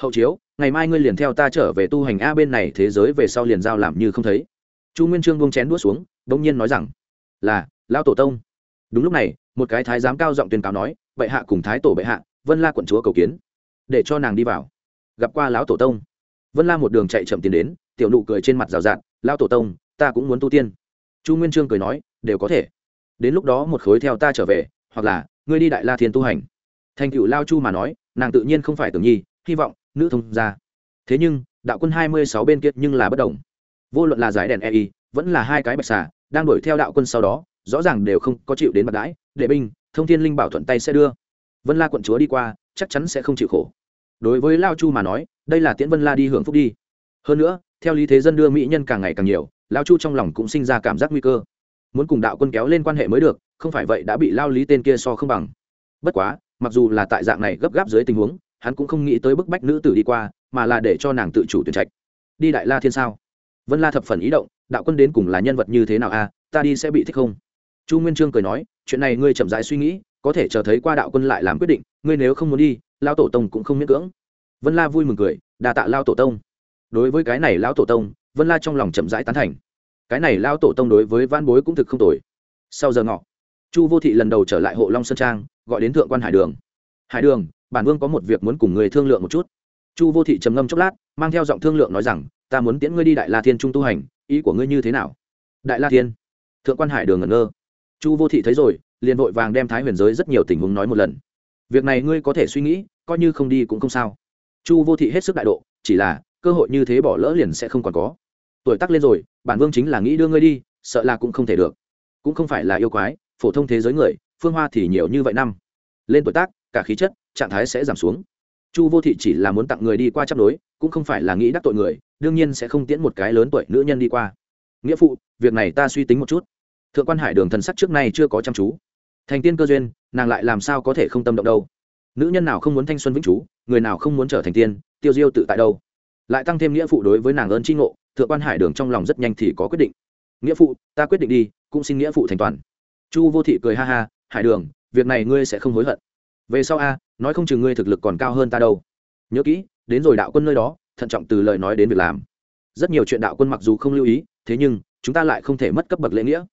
Hậu chiếu, ngày mai ngươi liền theo ta trở về tu hành a bên này thế giới về sau liền giao làm như không thấy. Chu nguyên trương buông chén đũa xuống đ ỗ n g nhiên nói rằng, là lao tổ tông. Đúng lúc này, một cái thái giám cao giọng tuyên cáo nói, bệ hạ cùng thái tổ bệ hạ, vân la quận chúa cầu kiến, để cho nàng đi vào. Gặp qua lão tổ tông vân la một đường chạy chậm tiến đến, tiểu nụ cười trên mặt rào rạt lao tổ tông, ta cũng muốn tu tiên. Chu nguyên trương cười nói, đều có thể. Đến lúc đó một khối theo ta trở về, hoặc là, ngươi đi đại la thiên tu hành. Thành cựu lao chu mà nói, nàng tự nhiên không phải tưởng nhi, hy vọng, nữ thông gia. thế nhưng, đạo quân hai mươi sáu bên kia nhưng là bất đồng. Vô luận là giải đèn ei vẫn là hai cái bạch xà, đang đuổi theo đạo quân sau đó, rõ ràng đều không có chịu đến bạc đãi đệ binh, thông thiên linh bảo thuận tay sẽ đưa. Vân la quận chúa đi qua, chắc chắn sẽ không chịu khổ. Đối với lao chu mà nói đây là tiễn vân la đi hưởng phúc đi. Hơn nữa, theo lý thế dân đưa mỹ nhân càng ngày càng nhiều lao chu trong lòng cũng sinh ra cảm giác nguy cơ. Muốn cùng đạo quân kéo lên quan hệ mới được, không phải vậy đã bị lao lý tên kia so không bằng. Bất quá, mặc dù là tại dạng này gấp gáp dưới tình huống, hắn cũng không nghĩ tới bức bách nữ tử đi qua, mà là để cho nàng tự chủ tuyển trạch. Đi đại la thiên sao? Vân la thập phần ý động, đạo quân đến cùng là nhân vật như thế nào a, ta đi sẽ bị thích không? Chu nguyên trương cười nói, chuyện này ngươi chậm rãi suy nghĩ, có thể chờ thấy qua đạo quân lại làm quyết định, ngươi nếu không muốn đi lao tổ tông cũng không miễn cưỡng vân la vui mừng cười đà tạ lao tổ tông. Đối với cái này lão tổ tông, vân la trong lòng chậm rãi tán thành. Cái này lao tổ tông đối với van bối cũng thực không tồi. Sau giờ ngọ, chu vô thị lần đầu trở lại hộ long sơn trang, gọi đến thượng quan hải đường. Hải đường, bản vương có một việc muốn cùng người thương lượng một chút. Chu vô thị trầm ngâm chốc lát, mang theo giọng thương lượng nói rằng, ta muốn tiễn ngươi đi đại la thiên trung tu hành, ý của ngươi như thế nào? Đại la thiên? Thượng quan hải đường ngẩn ngơ. Chu vô thị thấy rồi, liền vội vàng đem thái huyền giới rất nhiều tình huống nói một lần. Việc này ngươi có thể suy nghĩ, coi như không đi cũng không sao chu vô thị hết sức đại độ, chỉ là, cơ hội như thế bỏ lỡ liền sẽ không còn có. Tuổi tác lên rồi, bản vương chính là nghĩ đưa ngươi đi, sợ là cũng không thể được. Cũng không phải là yêu quái, phổ thông thế giới người, phương hoa thì nhiều như vậy năm. Lên tuổi tác, cả khí chất, trạng thái sẽ giảm xuống. Chu vô thị chỉ là muốn tặng người đi qua chấp đối, cũng không phải là nghĩ đắc tội người, đương nhiên sẽ không tiễn một cái lớn tuổi nữ nhân đi qua. Nghĩa phụ, việc này ta suy tính một chút. Thượng quan hải đường thần sắc trước nay chưa có chăm chú. Thành tiên cơ duyên, nàng lại làm sao có thể không tâm động đâu? Nữ nhân nào không muốn thanh xuân vĩnh chú người nào không muốn trở thành tiên, tiêu diêu tự tại đâu? Lại tăng thêm nghĩa phụ đối với nàng ơn tri ngộ, thượng quan hải đường trong lòng rất nhanh thì có quyết định. Nghĩa phụ, ta quyết định đi, cũng xin nghĩa phụ thành toàn. Chu vô thị cười ha ha, hải đường, việc này ngươi sẽ không hối hận. Về sau a, nói không chừng ngươi thực lực còn cao hơn ta đâu. Nhớ kỹ, đến rồi đạo quân nơi đó, thận trọng từ lời nói đến việc làm. Rất nhiều chuyện đạo quân mặc dù không lưu ý, thế nhưng, chúng ta lại không thể mất cấp bậc lễ nghĩa.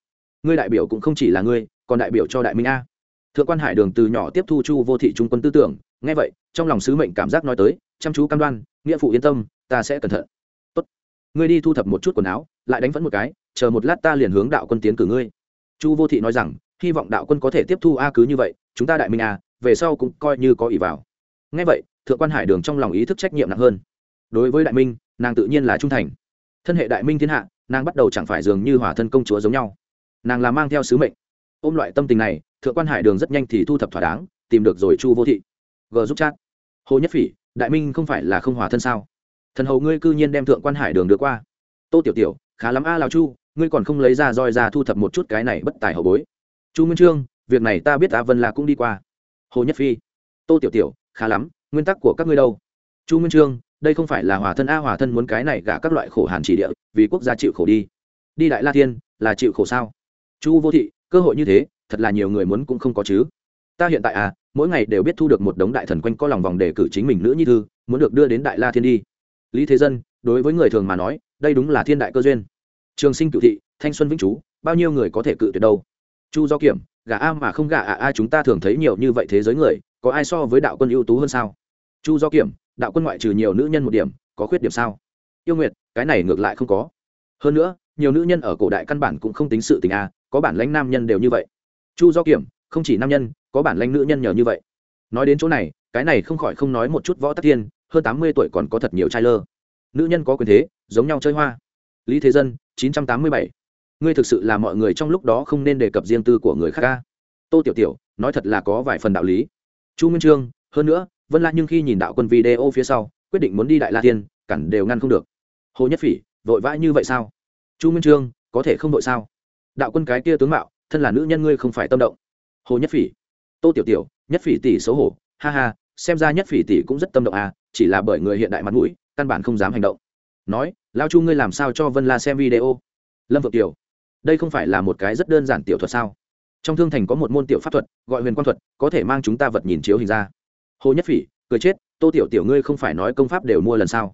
Ngươi đại biểu cũng không chỉ là ngươi, còn đại biểu cho đại minh a. Thượng quan hải đường từ nhỏ tiếp thu chu vô thị trung quân tư tưởng nghe vậy, trong lòng sứ mệnh cảm giác nói tới, chăm chú cam đoan, nghĩa phụ yên tâm, ta sẽ cẩn thận. Tốt, ngươi đi thu thập một chút quần áo, lại đánh vẫn một cái, chờ một lát ta liền hướng đạo quân tiến cử ngươi. Chu vô thị nói rằng, hy vọng đạo quân có thể tiếp thu a cứ như vậy, chúng ta đại minh a, về sau cũng coi như có ỷ vào. Ngay vậy, thượng quan hải đường trong lòng ý thức trách nhiệm nặng hơn. Đối với đại minh, nàng tự nhiên là trung thành. Thân hệ đại minh thiên hạ, nàng bắt đầu chẳng phải dường như hỏa thân công chúa giống nhau. Nàng là mang theo sứ mệnh. Ôm loại tâm tình này, thượng quan hải đường rất nhanh thì thu thập thỏa đáng, tìm được rồi chu vô thị g giúp chat. Hồ nhất phỉ, đại minh không phải là không hòa thân sao? Thần hầu ngươi cư nhiên đem thượng quan hải đường đưa qua. Tô tiểu tiểu, khá lắm a à lào chu, ngươi còn không lấy ra roi ra thu thập một chút cái này bất tài hậu bối. Chu nguyên trương, việc này ta biết a vân là cũng đi qua. Hồ nhất phi, tô tiểu tiểu, khá lắm, nguyên tắc của các ngươi đâu? Chu nguyên trương, đây không phải là hòa thân a hòa thân muốn cái này gả các loại khổ hàn chỉ địa, vì quốc gia chịu khổ đi. Đi đại la thiên, là chịu khổ sao? Chu vô thị, cơ hội như thế, thật là nhiều người muốn cũng không có chứ ta hiện tại à mỗi ngày đều biết thu được một đống đại thần quanh co lòng vòng để cử chính mình nữ nhi thư, muốn được đưa đến đại la thiên đi. Lý thế dân, đối với người thường mà nói, đây đúng là thiên đại cơ duyên. Trường sinh cựu thị, thanh xuân vĩnh chú, bao nhiêu người có thể cự tuyệt đâu? Chu do kiểm gà a mà không gà a a, chúng ta thường thấy nhiều như vậy thế giới người, có ai so với đạo quân ưu tú hơn sao? Chu do kiểm, đạo quân ngoại trừ nhiều nữ nhân một điểm, có khuyết điểm sao? Yêu nguyệt, cái này ngược lại không có. Hơn nữa, nhiều nữ nhân ở cổ đại căn bản cũng không tính sự tình a có bản lãnh nam nhân đều như vậy. Chu do kiểm, không chỉ nam nhân có bản lãnh nữ nhân nhờ như vậy. Nói đến chỗ này, cái này không khỏi không nói một chút võ tắc thiên hơn tám mươi tuổi còn có thật nhiều trai lơ. Nữ nhân có quyền thế, giống nhau chơi hoa. Lý thế dân, chín trăm tám mươi bảy. Ngươi thực sự là mọi người trong lúc đó không nên đề cập riêng tư của người khác ca tô tiểu tiểu, nói thật là có vài phần đạo lý. Chu nguyên trương, hơn nữa, vân la nhưng khi nhìn đạo quân video phía sau, quyết định muốn đi đại la thiên, cản đều ngăn không được. Hồ nhất phỉ, vội vã như vậy sao? Chu nguyên trương, có thể không vội sao? Đạo quân cái kia tướng mạo, thân là nữ nhân ngươi không phải tâm động. Hồ nhất phỉ tô tiểu tiểu, nhất phỉ tỷ xấu hổ, ha ha, xem ra nhất phỉ tỷ cũng rất tâm động à chỉ là bởi người hiện đại mặt mũi, căn bản không dám hành động. Nói, lao chu ngươi làm sao cho vân la xem video? Lâm vượng tiểu, đây không phải là một cái rất đơn giản tiểu thuật sao? Trong thương thành có một môn tiểu pháp thuật, gọi huyền quang thuật, có thể mang chúng ta vật nhìn chiếu hình ra. Hồ nhất phỉ, cười chết, tô tiểu tiểu ngươi không phải nói công pháp đều mua lần sau?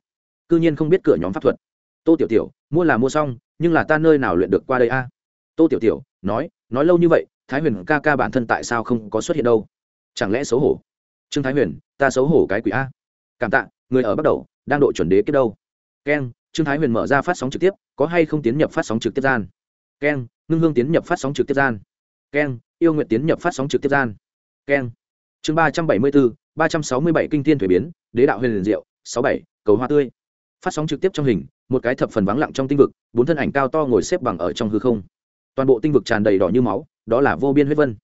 c ư nhiên không biết cửa nhóm pháp thuật. Tô tiểu tiểu, mua là mua xong, nhưng là ta nơi nào luyện được qua đây a? Tô tiểu tiểu, nói nói lâu như vậy thái huyền ca ca bản thân tại sao không có xuất hiện đâu? Chẳng lẽ xấu hổ? Trương thái huyền, ta xấu hổ cái quỷ a. Cảm tạ, người ở bắt đầu, đang độ chuẩn đế kết đâu? Keng, trương thái huyền mở ra phát sóng trực tiếp, có hay không tiến nhập phát sóng trực tiếp gian? Keng, ngưng hương tiến nhập phát sóng trực tiếp gian. Keng, yêu nguyện tiến nhập phát sóng trực tiếp gian. Keng. Chương ba trăm bảy mươi bốn ba trăm sáu mươi bảy kinh thiên thuế biến, đế đạo huyền liền diệu, sáu bảy, cầu hoa tươi. Phát sóng trực tiếp trong hình, một cái thập phần vắng lặng trong tinh vực, bốn thân ảnh cao to ngồi xếp bằng ở trong hư không. Toàn bộ tinh vực tràn đầy đỏ như máu đó là vô biên huyết vân.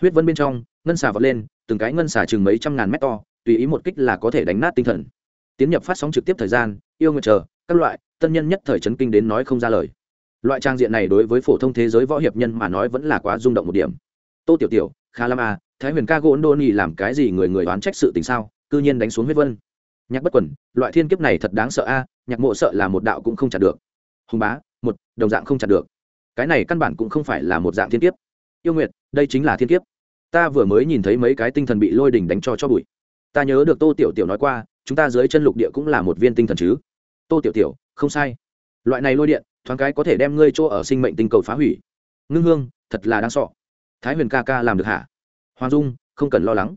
Huyết vân bên trong, ngân xà vọt lên, từng cái ngân xà chừng mấy trăm ngàn mét to, tùy ý một kích là có thể đánh nát tinh thần. Tiến nhập phát sóng trực tiếp thời gian, yêu nguyện chờ, các loại, tân nhân nhất thời chấn kinh đến nói không ra lời. Loại trang diện này đối với phổ thông thế giới võ hiệp nhân mà nói vẫn là quá rung động một điểm. Tô tiểu tiểu, khá lắm à thái huyền ca gỗ đô nhi làm cái gì người người đoán trách sự tình sao, cư nhiên đánh xuống huyết vân. Nhạc bất quẩn loại thiên kiếp này thật đáng sợ a, nhạc mộ sợ là một đạo cũng không chặt được. Hùng bá, một, đồng dạng không chặt được. Cái này căn bản cũng không phải là một dạng thiên kiếp yêu nguyệt, đây chính là thiên kiếp. Ta vừa mới nhìn thấy mấy cái tinh thần bị lôi đỉnh đánh cho cho bụi. Ta nhớ được tô tiểu tiểu nói qua, chúng ta dưới chân lục địa cũng là một viên tinh thần chứ. Tô tiểu tiểu, không sai. Loại này lôi điện, thoáng cái có thể đem ngươi chỗ ở sinh mệnh tinh cầu phá hủy. Ngưng hương, thật là đáng sọ thái huyền ca ca làm được hả? Hoàng dung, không cần lo lắng.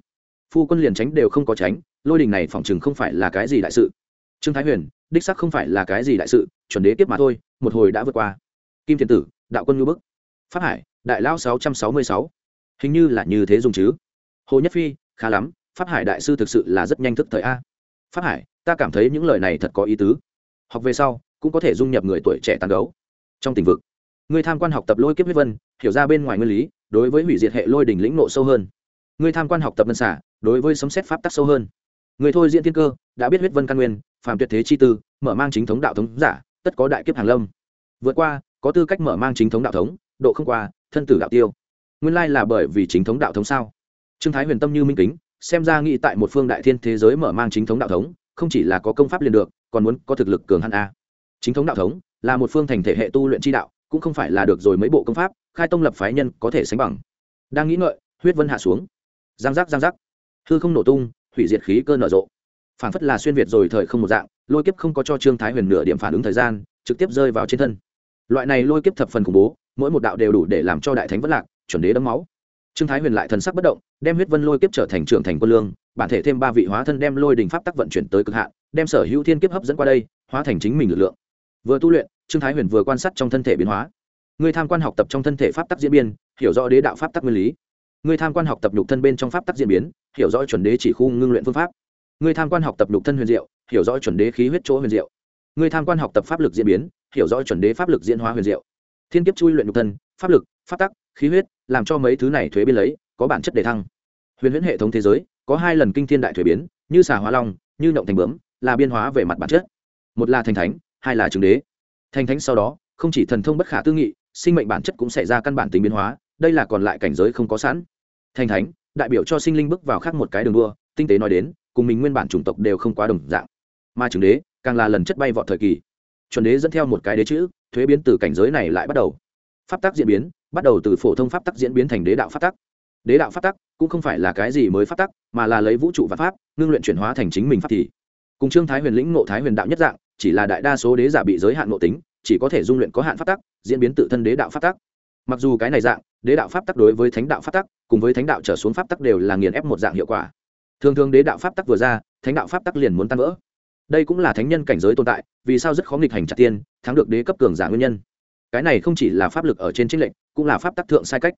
Phu quân liền tránh đều không có tránh, lôi đình này phỏng chừng không phải là cái gì đại sự. Trương thái huyền, đích sắc không phải là cái gì đại sự, chuẩn đế tiếp mà thôi, một hồi đã vượt qua. Kim Thiên tử, đạo quân ngư bức. Pháp hải đại lao sáu trăm sáu mươi sáu. Hình như là như thế dùng chứ. Hồ nhất phi, khá lắm, pháp hải đại sư thực sự là rất nhanh thức thời a. Pháp hải, ta cảm thấy những lời này thật có ý tứ. Học về sau, cũng có thể dung nhập người tuổi trẻ tàn gấu. Trong tình vực, người tham quan học tập lôi kiếp huyết vân, hiểu ra bên ngoài nguyên lý, đối với hủy diệt hệ lôi đỉnh lĩnh nộ sâu hơn. Người tham quan học tập ngân xả đối với sấm xét pháp tắc sâu hơn. Người thôi diễn thiên cơ, đã biết huyết vân căn nguyên, phàm tuyệt thế chi tư, mở mang chính thống đạo thống giả, tất có đại kiếp hàng lâm. Vượt qua, có tư cách mở mang chính thống đạo thống, độ không qua thân tử đạo tiêu. Nguyên lai là bởi vì chính thống đạo thống sao? Trương thái huyền tâm như minh kính, xem ra nghĩ tại một phương đại thiên thế giới mở mang chính thống đạo thống, không chỉ là có công pháp liền được, còn muốn có thực lực cường hắn a. Chính thống đạo thống là một phương thành thể hệ tu luyện chi đạo, cũng không phải là được rồi mấy bộ công pháp, khai tông lập phái nhân có thể sánh bằng. Đang nghĩ ngợi, huyết vân hạ xuống. Giang giác giang giác. Hư không nổ tung, hủy diệt khí cơ nở rộ. Phản phất là xuyên việt rồi thời không một dạng, lôi kiếp không có cho trương thái huyền nửa điểm phản ứng thời gian, trực tiếp rơi vào trên thân. Loại này lôi kiếp thập phần khủng bố mỗi một đạo đều đủ để làm cho đại thánh vất lạc, chuẩn đế đấm máu. Trương thái huyền lại thần sắc bất động, đem huyết vân lôi kiếp trở thành trưởng thành quân lương, bản thể thêm ba vị hóa thân đem lôi đình pháp tắc vận chuyển tới cực hạn, đem sở hữu thiên kiếp hấp dẫn qua đây, hóa thành chính mình lực lượng. Vừa tu luyện, trương thái huyền vừa quan sát trong thân thể biến hóa. Người tham quan học tập trong thân thể pháp tắc diễn biến, hiểu rõ đế đạo pháp tắc nguyên lý. Người tham quan học tập nhục thân bên trong pháp tắc diễn biến, hiểu rõ chuẩn đế chỉ khu ngưng luyện phương pháp. Người tham quan học tập nhục thân huyền diệu, hiểu rõ chuẩn đế khí huyết chỗ huyền diệu. Người tham quan học tập pháp lực diễn biến, hiểu rõ chuẩn đế pháp lực diễn hóa huyền diệu thiên kiếp chui luyện nhục thân, pháp lực, pháp tắc, khí huyết, làm cho mấy thứ này thuế biến lấy, có bản chất đề thăng. Huyền huyễn hệ thống thế giới, có hai lần kinh thiên đại thuế biến, như xà hóa long, như động thành bướm, là biên hóa về mặt bản chất. Một là thành thánh, hai là trường đế. Thành thánh sau đó, không chỉ thần thông bất khả tư nghị, sinh mệnh bản chất cũng xảy ra căn bản tính biến hóa, đây là còn lại cảnh giới không có sẵn. Thành thánh, đại biểu cho sinh linh bước vào khác một cái đường đua, tinh tế nói đến, cùng mình nguyên bản chủng tộc đều không quá đồng dạng. Mà trường đế, càng là lần chất bay vọt thời kỳ. Chuẩn đế dẫn theo một cái đế chữ thuế biến từ cảnh giới này lại bắt đầu. Pháp tắc diễn biến, bắt đầu từ phổ thông pháp tắc diễn biến thành đế đạo pháp tắc. Đế đạo pháp tắc cũng không phải là cái gì mới pháp tắc, mà là lấy vũ trụ và pháp, ngưng luyện chuyển hóa thành chính mình pháp thì. Cùng trương thái huyền lĩnh ngộ thái huyền đạo nhất dạng, chỉ là đại đa số đế giả bị giới hạn ngộ tính, chỉ có thể dung luyện có hạn pháp tắc, diễn biến tự thân đế đạo pháp tắc. Mặc dù cái này dạng, đế đạo pháp tắc đối với thánh đạo pháp tắc, cùng với thánh đạo trở xuống pháp tắc đều là nghiền ép một dạng hiệu quả. Thường thường đế đạo pháp tắc vừa ra, thánh đạo pháp tắc liền muốn tan vỡ đây cũng là thánh nhân cảnh giới tồn tại, vì sao rất khó nghịch hành chặt tiên thắng được đế cấp cường giả nguyên nhân? Cái này không chỉ là pháp lực ở trên trinh lệnh cũng là pháp tắc thượng sai cách.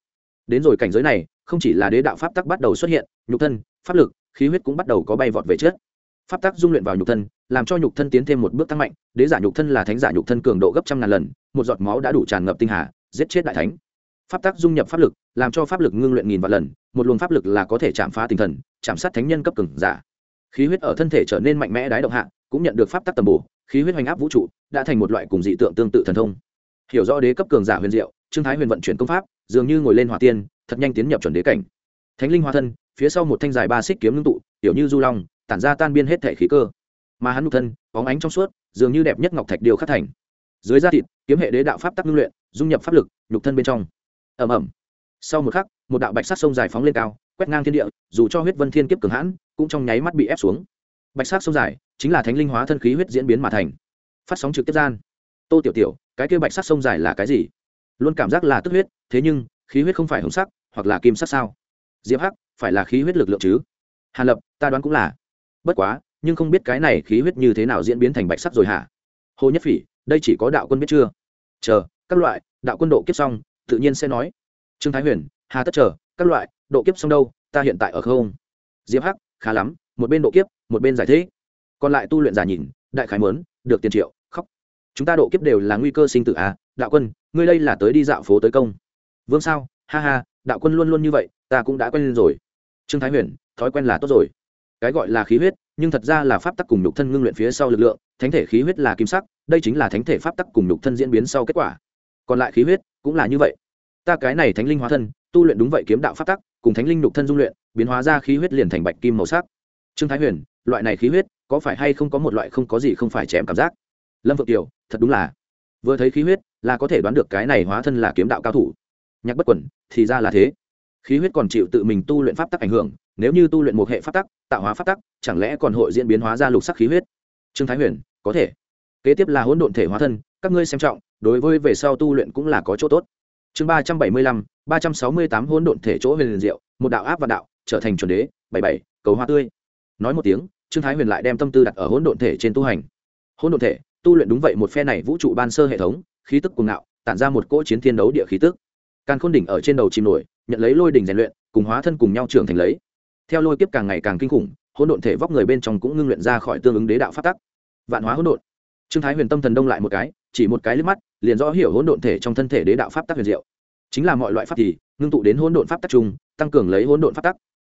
Đến rồi cảnh giới này, không chỉ là đế đạo pháp tắc bắt đầu xuất hiện, nhục thân, pháp lực, khí huyết cũng bắt đầu có bay vọt về trước. Pháp tắc dung luyện vào nhục thân, làm cho nhục thân tiến thêm một bước tăng mạnh, đế giả nhục thân là thánh giả nhục thân cường độ gấp trăm ngàn lần, một giọt máu đã đủ tràn ngập tinh hà, giết chết đại thánh. Pháp tắc dung nhập pháp lực, làm cho pháp lực ngưng luyện nghìn vạn lần, một luồng pháp lực là có thể chạm phá tinh thần, chạm sát thánh nhân cấp cường giả. Khí huyết ở thân thể trở nên mạnh mẽ đái động hạ cũng nhận được pháp tắc tầm bổ, khí huyết hoành áp vũ trụ, đã thành một loại cùng dị tượng tương tự thần thông. Hiểu rõ đế cấp cường giả huyền diệu, trương thái huyền vận chuyển công pháp, dường như ngồi lên hỏa tiên, thật nhanh tiến nhập chuẩn đế cảnh. Thánh linh hoa thân, phía sau một thanh dài ba xích kiếm ngưng tụ, tiểu như du long, tản ra tan biên hết thể khí cơ. Mà hắn nụ thân, bóng ánh trong suốt, dường như đẹp nhất ngọc thạch điều khắc thành. Dưới da thịt, kiếm hệ đế đạo pháp tắc ngưng luyện, dung nhập pháp lực, nhục thân bên trong. Ẩm ẩm sau một khắc, một đạo bạch sắc sông dài phóng lên cao, quét ngang thiên địa, dù cho huyết vân thiên kiếp cường hãn, cũng trong nháy mắt bị ép xuống bạch sắc sông dài, chính là thánh linh hóa thân khí huyết diễn biến mà thành. Phát sóng trực tiếp gian. Tô tiểu tiểu, cái kia bạch sắc sông dài là cái gì? Luôn cảm giác là tức huyết, thế nhưng, khí huyết không phải hồng sắc, hoặc là kim sắc sao? Diệp hắc, phải là khí huyết lực lượng chứ? Hàn lập, ta đoán cũng là. Bất quá, nhưng không biết cái này khí huyết như thế nào diễn biến thành bạch sắc rồi hả? Hồ nhất phỉ, đây chỉ có đạo quân biết chưa? Chờ, các loại, đạo quân độ kiếp xong, tự nhiên sẽ nói. Trương thái huyền, hà tất chờ, các loại, độ kiếp xong đâu, ta hiện tại ở không? Diệp hắc, khá lắm một bên độ kiếp, một bên giải thế còn lại tu luyện giả nhìn, đại khái mớn được tiền triệu, khóc. Chúng ta độ kiếp đều là nguy cơ sinh tử à đạo quân, ngươi đây là tới đi dạo phố tới công. Vương sao, ha ha, đạo quân luôn luôn như vậy, ta cũng đã quen lên rồi. Trương thái huyền, thói quen là tốt rồi. Cái gọi là khí huyết, nhưng thật ra là pháp tắc cùng nhục thân ngưng luyện phía sau lực lượng, thánh thể khí huyết là kim sắc, đây chính là thánh thể pháp tắc cùng nhục thân diễn biến sau kết quả. Còn lại khí huyết cũng là như vậy. Ta cái này thánh linh hóa thân, tu luyện đúng vậy kiếm đạo pháp tắc, cùng thánh linh nhục thân dung luyện, biến hóa ra khí huyết liền thành bạch kim màu sắc trương thái huyền, loại này khí huyết, có phải hay không có một loại không có gì không phải chém cảm giác? Lâm vượng kiều, thật đúng là. Vừa thấy khí huyết, là có thể đoán được cái này hóa thân là kiếm đạo cao thủ. Nhạc bất quẩn, thì ra là thế. Khí huyết còn chịu tự mình tu luyện pháp tắc ảnh hưởng, nếu như tu luyện một hệ pháp tắc, tạo hóa pháp tắc, chẳng lẽ còn hội diễn biến hóa ra lục sắc khí huyết? Trương thái huyền, có thể. Kế tiếp là hỗn độn thể hóa thân, các ngươi xem trọng, đối với về sau tu luyện cũng là có chỗ tốt. Chương ba trăm bảy mươi lăm, ba trăm sáu mươi tám hỗn độn thể chỗ huyền diệu, một đạo áp và đạo, trở thành chuẩn đế, bảy bảy, cầu hoa tươi nói một tiếng, trương thái huyền lại đem tâm tư đặt ở hỗn độn thể trên tu hành. Hỗn độn thể, tu luyện đúng vậy một phe này vũ trụ ban sơ hệ thống, khí tức cuồng ngạo, tản ra một cỗ chiến thiên đấu địa khí tức. Càng khôn đỉnh ở trên đầu chìm nổi, nhận lấy lôi đỉnh rèn luyện, cùng hóa thân cùng nhau trưởng thành lấy. Theo lôi kiếp càng ngày càng kinh khủng, hỗn độn thể vóc người bên trong cũng ngưng luyện ra khỏi tương ứng đế đạo phát tắc. Vạn hóa hỗn độn. Trương thái huyền tâm thần đông lại một cái, chỉ một cái liếc mắt, liền rõ hiểu hỗn độn thể trong thân thể đế đạo pháp tắc huyền diệu. Chính là mọi loại pháp thì, ngưng tụ đến hỗn độn pháp tắc chung, tăng cường lấy hỗn độn pháp tắc.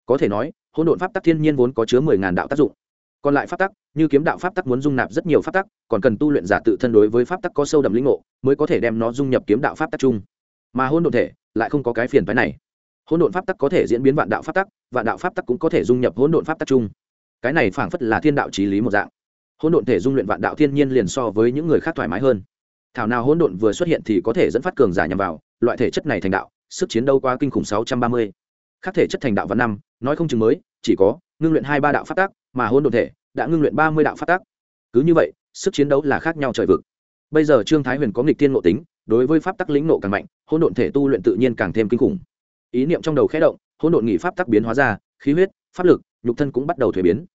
Có thể nói hỗn độn pháp tắc thiên nhiên vốn có chứa mười ngàn đạo tác dụng. Còn lại pháp tắc, như kiếm đạo pháp tắc muốn dung nạp rất nhiều pháp tắc, còn cần tu luyện giả tự thân đối với pháp tắc có sâu đậm lĩnh ngộ, mới có thể đem nó dung nhập kiếm đạo pháp tắc chung. Mà hỗn độn thể lại không có cái phiền phái này. Hỗn độn pháp tắc có thể diễn biến vạn đạo pháp tắc, vạn đạo pháp tắc cũng có thể dung nhập hỗn độn pháp tắc chung. Cái này phảng phất là thiên đạo trí lý một dạng. Hỗn độn thể dung luyện vạn đạo thiên nhiên liền so với những người khác thoải mái hơn. Thảo nào hỗn độn vừa xuất hiện thì có thể dẫn phát cường giả nhằm vào, loại thể chất này thành đạo, sức chiến đấu quá kinh khủng sáu trăm ba mươi. Khác thể chất thành đạo văn năm, nói không chừng mới chỉ có ngưng luyện hai ba đạo pháp tác, mà hôn đồn thể đã ngưng luyện ba mươi đạo pháp tác. Cứ như vậy, sức chiến đấu là khác nhau trời vực. Bây giờ trương thái huyền có nghịch tiên ngộ tính, đối với pháp tắc lĩnh nộ càng mạnh hôn đồn thể tu luyện tự nhiên càng thêm kinh khủng. Ý niệm trong đầu khẽ động hôn đồn nghị pháp tắc biến hóa ra, khí huyết, pháp lực, nhục thân cũng bắt đầu thuế biến.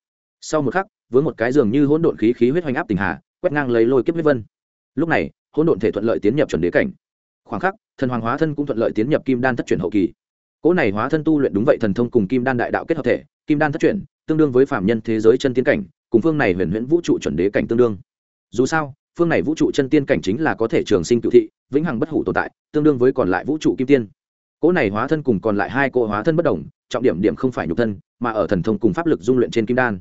Sau một khắc với một cái giường như hỗn độn khí khí huyết hoành áp tình hà, quét ngang lấy lôi kiếp huyết vân. Lúc này, hỗn độn thể thuận lợi tiến nhập chuẩn đế cảnh. Khoảng khắc, thần hoàng hóa thân cũng thuận lợi tiến nhập kim đan thất chuyển hậu kỳ cỗ này hóa thân tu luyện đúng vậy thần thông cùng kim đan đại đạo kết hợp thể, kim đan thất chuyển tương đương với phạm nhân thế giới chân tiến cảnh, cùng phương này huyền huyễn vũ trụ chuẩn đế cảnh tương đương. Dù sao, phương này vũ trụ chân tiên cảnh chính là có thể trường sinh cựu thị, vĩnh hằng bất hủ tồn tại, tương đương với còn lại vũ trụ kim tiên. Cỗ này hóa thân cùng còn lại hai cỗ hóa thân bất đồng, trọng điểm điểm không phải nhục thân, mà ở thần thông cùng pháp lực dung luyện trên kim đan.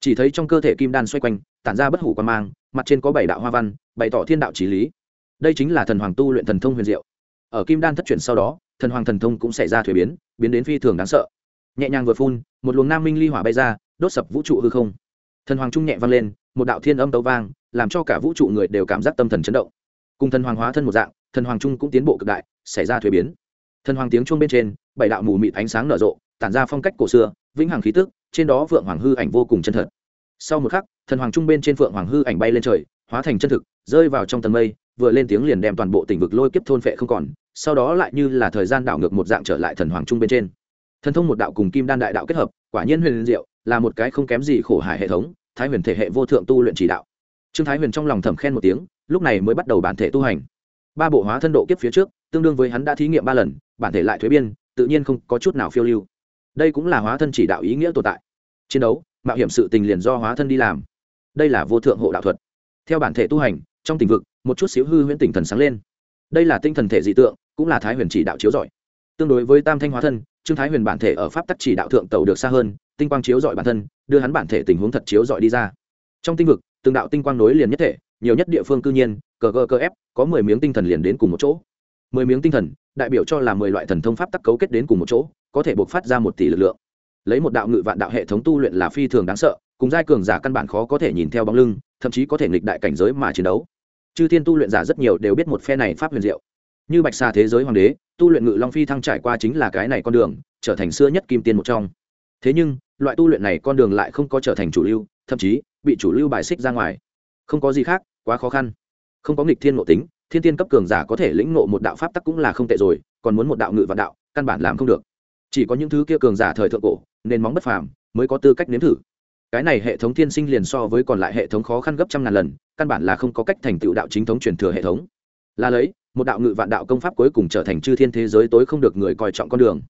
Chỉ thấy trong cơ thể kim đan xoay quanh, tản ra bất hủ quan mang, mặt trên có bảy đạo hoa văn, bày tỏ thiên đạo trí lý. Đây chính là thần hoàng tu luyện thần thông huyền diệu. Ở kim đan thất truyền sau đó thần hoàng thần thông cũng xảy ra thuế biến biến đến phi thường đáng sợ. Nhẹ nhàng vừa phun, một luồng nam minh ly hỏa bay ra, đốt sập vũ trụ hư không. Thần hoàng trung nhẹ vang lên, một đạo thiên âm tấu vang, làm cho cả vũ trụ người đều cảm giác tâm thần chấn động. Cùng thần hoàng hóa thân một dạng, thần hoàng trung cũng tiến bộ cực đại, xảy ra thuế biến. Thần hoàng tiếng chuông bên trên, bảy đạo mù mịt ánh sáng nở rộ, tản ra phong cách cổ xưa, vĩnh hằng khí tức, trên đó phượng hoàng hư ảnh vô cùng chân thật. Sau một khắc, thần hoàng trung bên trên phượng hoàng hư ảnh bay lên trời, hóa thành chân thực, rơi vào trong tầng mây, vừa lên tiếng liền đem toàn bộ tỉnh vực lôi kiếp thôn phệ không còn sau đó lại như là thời gian đảo ngược một dạng trở lại thần hoàng trung bên trên. Thần thông một đạo cùng kim đan đại đạo kết hợp, quả nhiên huyền diệu, là một cái không kém gì khổ hải hệ thống, thái huyền thể hệ vô thượng tu luyện chỉ đạo. Trương thái huyền trong lòng thầm khen một tiếng, lúc này mới bắt đầu bản thể tu hành. Ba bộ hóa thân độ kiếp phía trước, tương đương với hắn đã thí nghiệm ba lần, bản thể lại thuế biên, tự nhiên không có chút nào phiêu lưu. Đây cũng là hóa thân chỉ đạo ý nghĩa tồn tại. Chiến đấu, mạo hiểm sự tình liền do hóa thân đi làm. Đây là vô thượng hộ đạo thuật. Theo bản thể tu hành, trong tình vực, một chút xíu hư huyễn tỉnh thần sáng lên đây là tinh thần thể dị tượng, cũng là thái huyền chỉ đạo chiếu giỏi tương đối với tam thanh hóa thân, trương thái huyền bản thể ở pháp tắc chỉ đạo thượng tàu được xa hơn, tinh quang chiếu giỏi bản thân, đưa hắn bản thể tình huống thật chiếu giỏi đi ra. Trong tinh vực, từng đạo tinh quang nối liền nhất thể, nhiều nhất địa phương cư nhiên, cờ cơ cơ ép, có mười miếng tinh thần liền đến cùng một chỗ. Mười miếng tinh thần, đại biểu cho là mười loại thần thông pháp tắc cấu kết đến cùng một chỗ, có thể buộc phát ra một tỷ lực lượng. Lấy một đạo ngự vạn đạo hệ thống tu luyện là phi thường đáng sợ, cùng giai cường giả căn bản khó có thể nhìn theo bóng lưng, thậm chí có thể nghịch đại cảnh giới mà chiến đấu chư thiên tu luyện giả rất nhiều đều biết một phe này pháp huyền diệu. Như bạch xà thế giới hoàng đế, tu luyện ngự long phi thăng trải qua chính là cái này con đường, trở thành xưa nhất kim tiên một trong. Thế nhưng, loại tu luyện này con đường lại không có trở thành chủ lưu, thậm chí, bị chủ lưu bài xích ra ngoài. Không có gì khác, quá khó khăn. Không có nghịch thiên ngộ tính, thiên tiên cấp cường giả có thể lĩnh ngộ một đạo pháp tắc cũng là không tệ rồi, còn muốn một đạo ngự vạn đạo, căn bản làm không được. Chỉ có những thứ kia cường giả thời thượng cổ, nên móng bất phàm, mới có tư cách nếm thử. Cái này hệ thống thiên sinh liền so với còn lại hệ thống khó khăn gấp trăm ngàn lần căn bản là không có cách thành tựu đạo chính thống truyền thừa hệ thống. Là lấy, một đạo ngự vạn đạo công pháp cuối cùng trở thành chư thiên thế giới tối không được người coi trọng con đường.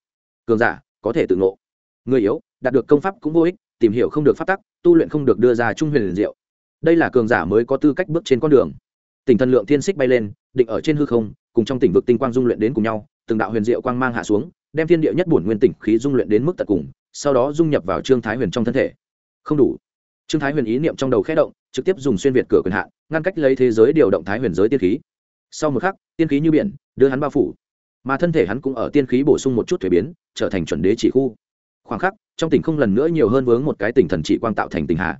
Cường giả, có thể tự ngộ. Người yếu, đạt được công pháp cũng vô ích, tìm hiểu không được phát tắc, tu luyện không được đưa ra trung huyền liền diệu. Đây là cường giả mới có tư cách bước trên con đường. Tỉnh thần lượng thiên xích bay lên, định ở trên hư không, cùng trong tỉnh vực tinh quang dung luyện đến cùng nhau, từng đạo huyền diệu quang mang hạ xuống, đem thiên địa nhất bổn nguyên tỉnh khí dung luyện đến mức tận cùng, sau đó dung nhập vào trương thái huyền trong thân thể. Không đủ trương thái huyền ý niệm trong đầu khẽ động, trực tiếp dùng xuyên việt cửa quyền hạn, ngăn cách lấy thế giới điều động thái huyền giới tiên khí. Sau một khắc, tiên khí như biển, đưa hắn bao phủ. Mà thân thể hắn cũng ở tiên khí bổ sung một chút thuế biến, trở thành chuẩn đế chỉ khu. Khoảng khắc, trong tỉnh không lần nữa nhiều hơn vướng một cái tỉnh thần trị quang tạo thành tỉnh hạ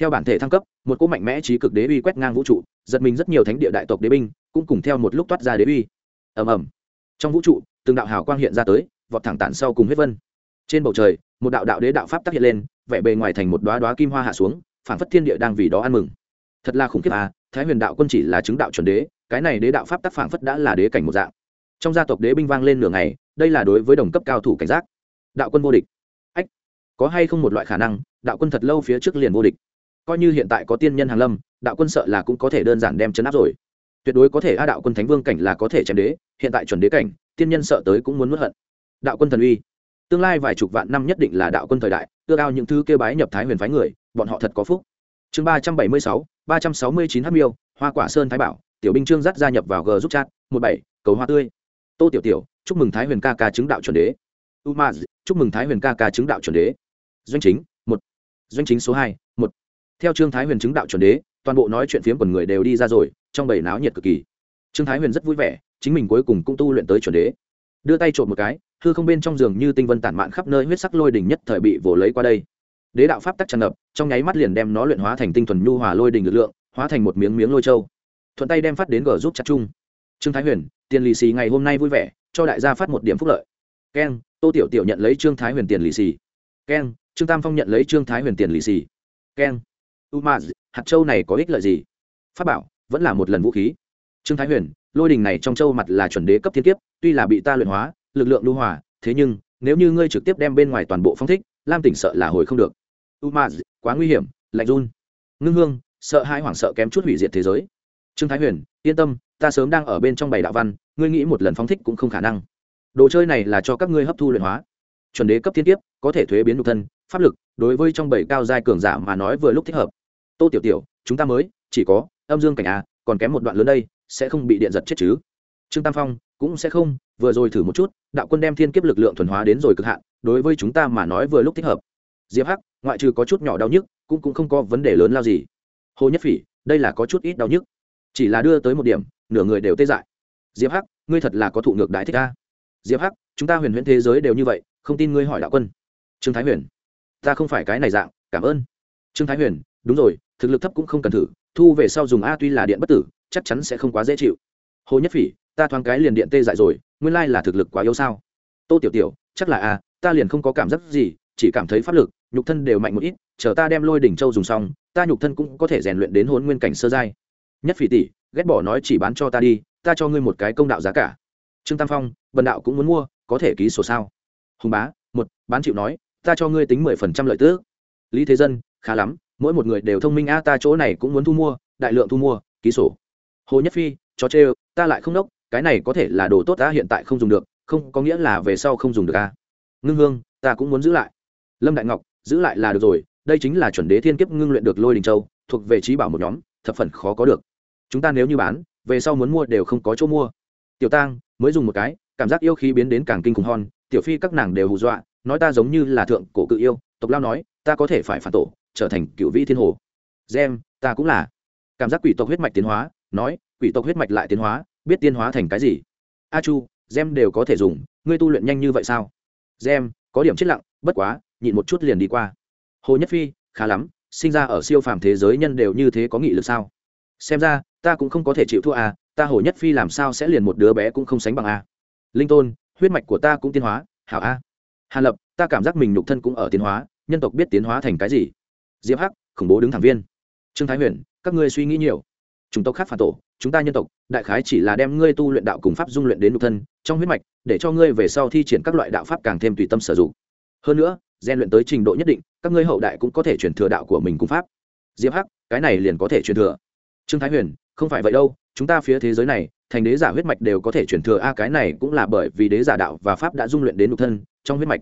theo bản thể thăng cấp, một cỗ mạnh mẽ trí cực đế uy quét ngang vũ trụ, giật mình rất nhiều thánh địa đại tộc đế binh, cũng cùng theo một lúc toát ra đế uy. Ầm ầm. Trong vũ trụ, từng đạo hào quang hiện ra tới, vọt thẳng tản sau cùng huyết vân trên bầu trời, một đạo đạo đế đạo pháp tác hiện lên, vẻ bề ngoài thành một đoá đoá kim hoa hạ xuống, phảng phất thiên địa đang vì đó ăn mừng. Thật là khủng khiếp à thái huyền đạo quân chỉ là chứng đạo chuẩn đế, cái này đế đạo pháp tác phảng phất đã là đế cảnh một dạng. Trong gia tộc đế binh vang lên nửa ngày, đây là đối với đồng cấp cao thủ cảnh giác. Đạo quân vô địch. Ách, có hay không một loại khả năng, đạo quân thật lâu phía trước liền vô địch? Coi như hiện tại có tiên nhân hàng lâm, đạo quân sợ là cũng có thể đơn giản đem chấn áp rồi. Tuyệt đối có thể a, đạo quân thánh vương cảnh là có thể chém đế, hiện tại chuẩn đế cảnh, tiên nhân sợ tới cũng muốn mất hận. Đạo quân thần uy tương lai vài chục vạn năm nhất định là đạo quân thời đại ưa cao những thứ kêu bái nhập thái huyền phái người, bọn họ thật có phúc. Chương ba trăm bảy mươi sáu, ba trăm sáu mươi chín h miêu, hoa quả sơn thái bảo, tiểu binh trương dắt gia nhập vào g giúp chat, một bảy, cầu hoa tươi. Tô tiểu tiểu, chúc mừng thái huyền ca ca chứng đạo chuẩn đế. Umaz, chúc mừng thái huyền ca ca chứng đạo chuẩn đế. Doanh chính, một. Doanh chính số hai, một. Theo trương thái huyền chứng đạo chuẩn đế, toàn bộ nói chuyện phiếm quần người đều đi ra rồi, trong bầy náo nhiệt cực kỳ. Trương thái huyền rất vui vẻ, chính mình cuối cùng cũng tu luyện tới chuẩn đế. Đưa tay trộm một cái hư không bên trong giường như tinh vân tản mạn khắp nơi huyết sắc lôi đỉnh nhất thời bị vồ lấy qua đây. Đế đạo pháp tắc tràn ngập, trong nháy mắt liền đem nó luyện hóa thành tinh thuần nhu hòa lôi đỉnh lực lượng, hóa thành một miếng miếng lôi châu. Thuận tay đem phát đến gờ giúp chặt chung. Trương thái huyền, tiền lì xì ngày hôm nay vui vẻ, cho đại gia phát một điểm phúc lợi. Keng tô tiểu tiểu nhận lấy trương thái huyền tiền lì xì. Keng trương tam phong nhận lấy trương thái huyền tiền lì xì. Keng u ma hạt châu này có ích lợi gì? Pháp bảo, vẫn là một lần vũ khí. Trương thái huyền, lôi đình này trong châu mặt là chuẩn đế cấp thiên kiếp, tuy là bị ta luyện hóa lực lượng lưu hòa, thế nhưng, nếu như ngươi trực tiếp đem bên ngoài toàn bộ phong thích, lam tỉnh sợ là hồi không được. U ma quá nguy hiểm, lạnh run. Ngưng hương, sợ hai hoảng sợ kém chút hủy diệt thế giới. Trương thái huyền, yên tâm, ta sớm đang ở bên trong bảy đạo văn, ngươi nghĩ một lần phóng thích cũng không khả năng. Đồ chơi này là cho các ngươi hấp thu luyện hóa. Chuẩn đế cấp thiên kiếp, có thể thuế biến nhục thân, pháp lực, đối với trong bảy cao giai cường giả mà nói vừa lúc thích hợp. Tô tiểu tiểu, chúng ta mới, chỉ có, âm dương cảnh a, còn kém một đoạn lớn đây, sẽ không bị điện giật chết chứ. Trương tam phong cũng sẽ không, vừa rồi thử một chút, đạo quân đem thiên kiếp lực lượng thuần hóa đến rồi cực hạn, đối với chúng ta mà nói vừa lúc thích hợp. Diệp hắc, ngoại trừ có chút nhỏ đau nhức, cũng cũng không có vấn đề lớn lao gì. Hồ nhất phỉ, đây là có chút ít đau nhức. Chỉ là đưa tới một điểm, nửa người đều tê dại. Diệp hắc, ngươi thật là có thụ ngược đại thích ta. Diệp hắc, chúng ta huyền huyễn thế giới đều như vậy, không tin ngươi hỏi đạo quân. Trương thái huyền, ta không phải cái này dạng, cảm ơn. Trương thái huyền, đúng rồi, thực lực thấp cũng không cần thử, thu về sau dùng a tuy là điện bất tử, chắc chắn sẽ không quá dễ chịu. Hồ nhất phỉ ta thoáng cái liền điện tê dại rồi, nguyên lai là thực lực quá yếu sao? Tô tiểu tiểu, chắc là a ta liền không có cảm giác gì, chỉ cảm thấy pháp lực, nhục thân đều mạnh một ít, chờ ta đem lôi đỉnh châu dùng xong, ta nhục thân cũng có thể rèn luyện đến hôn nguyên cảnh sơ giai. Nhất phỉ tỷ, ghét bỏ nói chỉ bán cho ta đi, ta cho ngươi một cái công đạo giá cả. Trương tam phong, bần đạo cũng muốn mua, có thể ký sổ sao? Hùng bá, một, bán chịu nói, ta cho ngươi tính mười phần trăm lợi tước lý thế dân, khá lắm, mỗi một người đều thông minh a, ta chỗ này cũng muốn thu mua, đại lượng thu mua, ký sổ. Hồ nhất phi, chó chê ta lại không đốc cái này có thể là đồ tốt ta hiện tại không dùng được, không có nghĩa là về sau không dùng được a. Ngưng hương, ta cũng muốn giữ lại. Lâm đại ngọc, giữ lại là được rồi, đây chính là chuẩn đế thiên kiếp ngưng luyện được lôi đình châu, thuộc về trí bảo một nhóm, thập phần khó có được. Chúng ta nếu như bán, về sau muốn mua đều không có chỗ mua. Tiểu tang, mới dùng một cái, cảm giác yêu khí biến đến càng kinh khủng hon tiểu phi các nàng đều hù dọa, nói ta giống như là thượng cổ cự yêu, tộc lao nói, ta có thể phải phản tổ, trở thành cựu vĩ thiên hồ. Gem, ta cũng là. Cảm giác quỷ tộc huyết mạch tiến hóa, nói, quỷ tộc huyết mạch lại tiến hóa biết tiến hóa thành cái gì? A chu, gem đều có thể dùng, ngươi tu luyện nhanh như vậy sao? Gem, có điểm chết lặng, bất quá, nhịn một chút liền đi qua. Hồ nhất phi, khá lắm, sinh ra ở siêu phàm thế giới nhân đều như thế có nghị lực sao? Xem ra, ta cũng không có thể chịu thua à ta hồ nhất phi làm sao sẽ liền một đứa bé cũng không sánh bằng a linh tôn, huyết mạch của ta cũng tiến hóa, hảo a. Hàn lập, ta cảm giác mình nhục thân cũng ở tiến hóa, nhân tộc biết tiến hóa thành cái gì? Diệp hắc, khủng bố đứng thẳng viên. Trương thái huyền, các ngươi suy nghĩ nhiều chúng tộc khác phản tổ, chúng ta nhân tộc, đại khái chỉ là đem ngươi tu luyện đạo cùng pháp dung luyện đến nụ thân, trong huyết mạch, để cho ngươi về sau thi triển các loại đạo pháp càng thêm tùy tâm sử dụng. Hơn nữa gian luyện tới trình độ nhất định, các ngươi hậu đại cũng có thể truyền thừa đạo của mình cung pháp. Diệp hắc, cái này liền có thể truyền thừa. Trương thái huyền, không phải vậy đâu, chúng ta phía thế giới này, thành đế giả huyết mạch đều có thể truyền thừa, a, cái này cũng là bởi vì đế giả đạo và pháp đã dung luyện đến nụ thân, trong huyết mạch.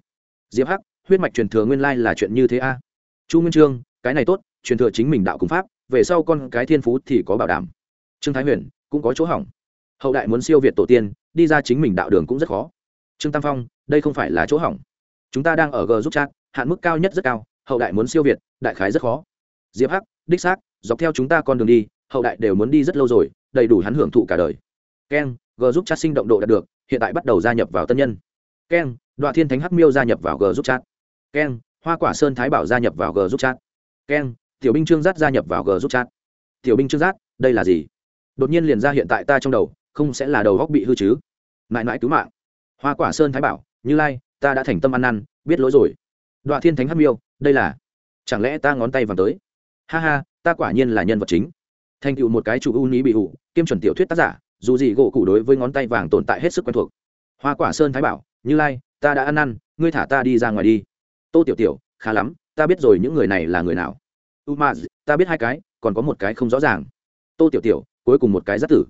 Diệp hắc, huyết mạch truyền thừa nguyên lai là chuyện như thế, a. Chu nguyên trương, cái này tốt, truyền thừa chính mình đạo cung pháp về sau con cái thiên phú thì có bảo đảm. Trương thái huyền cũng có chỗ hỏng. Hậu đại muốn siêu việt tổ tiên, đi ra chính mình đạo đường cũng rất khó. Trương tam phong, đây không phải là chỗ hỏng. Chúng ta đang ở g giúp chat, hạn mức cao nhất rất cao, hậu đại muốn siêu việt, đại khái rất khó. Diệp hắc, đích xác, dọc theo chúng ta con đường đi, hậu đại đều muốn đi rất lâu rồi, đầy đủ hắn hưởng thụ cả đời. Keng, g giúp chat sinh động độ đạt được, hiện tại bắt đầu gia nhập vào tân nhân. Keng đoạn thiên thánh hắc miêu gia nhập vào g giúp chat. Keng, hoa quả sơn thái bảo gia nhập vào g giúp chat. Keng tiểu binh trương giác gia nhập vào g giúp chat. Tiểu binh trương giác đây là gì? Đột nhiên liền ra hiện tại ta trong đầu, không sẽ là đầu góc bị hư chứ. Mãi mãi cứu mạng. Hoa quả sơn thái bảo, như lai, ta đã thành tâm ăn năn, biết lỗi rồi. Đoạn thiên thánh hắc miêu, đây là. Chẳng lẽ ta ngón tay vàng tới? Ha ha, ta quả nhiên là nhân vật chính. Thành tựu một cái chủ ưu ní bị ủ kiêm chuẩn tiểu thuyết tác giả, dù gì gỗ cụ đối với ngón tay vàng tồn tại hết sức quen thuộc. Hoa quả sơn thái bảo, như lai, ta đã ăn năn, ngươi thả ta đi ra ngoài đi. Tô tiểu tiểu, khá lắm, ta biết rồi những người này là người nào umaz, ta biết hai cái, còn có một cái không rõ ràng. Tô tiểu tiểu, cuối cùng một cái rất tử.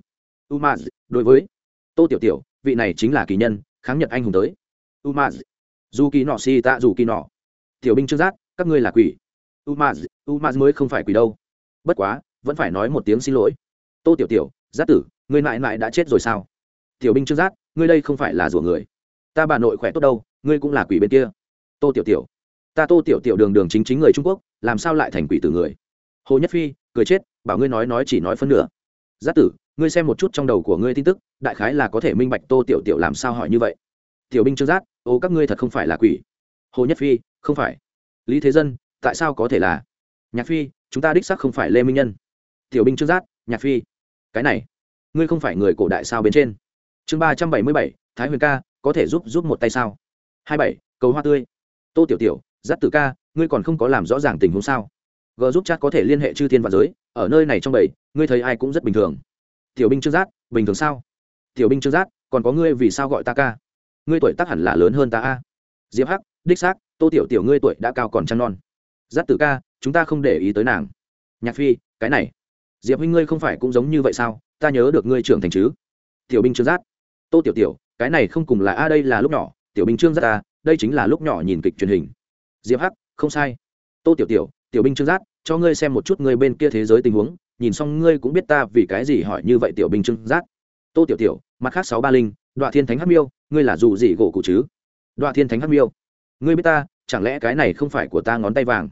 Umaz, đối với tô tiểu tiểu, vị này chính là kỳ nhân, kháng nhật anh hùng tới. Umaz, dù kỳ nọ si ta dù kỳ nọ. Tiểu binh trương giác các ngươi là quỷ. Umaz umaz mới không phải quỷ đâu. Bất quá, vẫn phải nói một tiếng xin lỗi. Tô tiểu tiểu giác tử, ngươi mãi mãi đã chết rồi sao? Tiểu binh trương giác ngươi đây không phải là rủa người. Ta bà nội khỏe tốt đâu, ngươi cũng là quỷ bên kia. Tô tiểu tiểu ta tô tiểu tiểu đường đường chính chính người trung quốc làm sao lại thành quỷ tử người hồ nhất phi cười chết bảo ngươi nói nói chỉ nói phân nửa giác tử ngươi xem một chút trong đầu của ngươi tin tức đại khái là có thể minh bạch tô tiểu tiểu làm sao hỏi như vậy tiểu binh trương giác ô các ngươi thật không phải là quỷ hồ nhất phi không phải lý thế dân tại sao có thể là nhạc phi chúng ta đích xác không phải lê minh nhân tiểu binh trương giác nhạc phi cái này ngươi không phải người cổ đại sao bên trên chương ba trăm bảy mươi bảy thái huyền ca có thể giúp giúp một tay sao hai bảy cầu hoa tươi tô tiểu tiểu giáp tử ca, ngươi còn không có làm rõ ràng tình huống sao? G giúp chat có thể liên hệ chư thiên và giới, ở nơi này trong bảy ngươi thấy ai cũng rất bình thường. Tiểu binh trương giác bình thường sao? Tiểu binh trương giác còn có ngươi vì sao gọi ta ca? Ngươi tuổi tác hẳn là lớn hơn ta a. Diệp hắc, đích xác, tô tiểu tiểu ngươi tuổi đã cao còn trăng non. Giáp tử ca, chúng ta không để ý tới nàng. Nhạc phi, cái này. Diệp huynh ngươi không phải cũng giống như vậy sao? Ta nhớ được ngươi trưởng thành chứ. Tiểu binh trương giác tô tiểu tiểu, cái này không cùng là a, đây là lúc nhỏ. Tiểu binh trương giác ta đây chính là lúc nhỏ nhìn kịch truyền hình diệp hắc, không sai. Tô tiểu tiểu tiểu binh trương giác, cho ngươi xem một chút ngươi bên kia thế giới tình huống, nhìn xong ngươi cũng biết ta vì cái gì hỏi như vậy tiểu binh trương giác. Tô tiểu tiểu, mặt khác sáu ba linh đoạn thiên thánh hắc miêu, ngươi là dù gì gỗ cụ chứ? Đoạn thiên thánh hắc miêu, ngươi biết ta, chẳng lẽ cái này không phải của ta ngón tay vàng?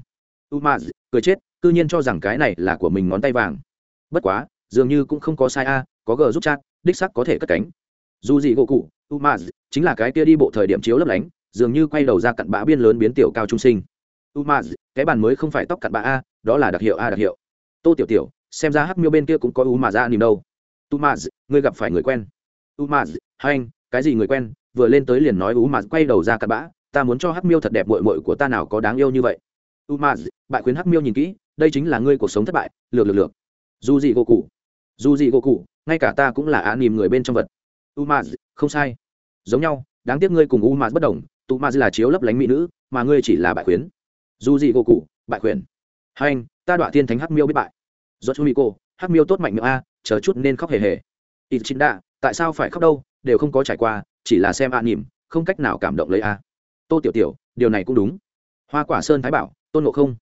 U ma, cười chết, cư nhiên cho rằng cái này là của mình ngón tay vàng. Bất quá, dường như cũng không có sai a, có g giúp chat, đích sắc có thể cất cánh. Dù gì gỗ cụ, u ma, chính là cái kia đi bộ thời điểm chiếu lấp lánh dường như quay đầu ra cặn bã biên lớn biến tiểu cao trung sinh. Umaz, cái bàn mới không phải tóc cặn bã a, đó là đặc hiệu a đặc hiệu. Tô tiểu tiểu, xem ra hắc miêu bên kia cũng có umaz mà ra nìm đâu. Umaz, ngươi gặp phải người quen. Umaz, hai anh, cái gì người quen? Vừa lên tới liền nói umaz mà quay đầu ra cặn bã, ta muốn cho hắc miêu thật đẹp mội mội của ta nào có đáng yêu như vậy. Umaz, bại khuyến hắc miêu nhìn kỹ, đây chính là ngươi cuộc sống thất bại, lược lược lược. Dù gì gỗ cụ. Dù gì gỗ cụ, ngay cả ta cũng là á nìm người bên trong vật. Umaz, không sai. Giống nhau, đáng tiếc ngươi cùng umaz bất đồng Tụ ma là chiếu lấp lánh mỹ nữ mà ngươi chỉ là bại khuyến. Dù gì gỗ cụ bại khuyến. Hành, ta đọa thiên thánh hắc miêu biết bại. Do chú mỹ cô hắc miêu tốt mạnh miệng a chờ chút nên khóc hề hề. Ít chính đạ tại sao phải khóc đâu đều không có trải qua chỉ là xem a nỉm không cách nào cảm động lấy a. Tô tiểu tiểu điều này cũng đúng. Hoa quả sơn thái bảo tôn ngộ không.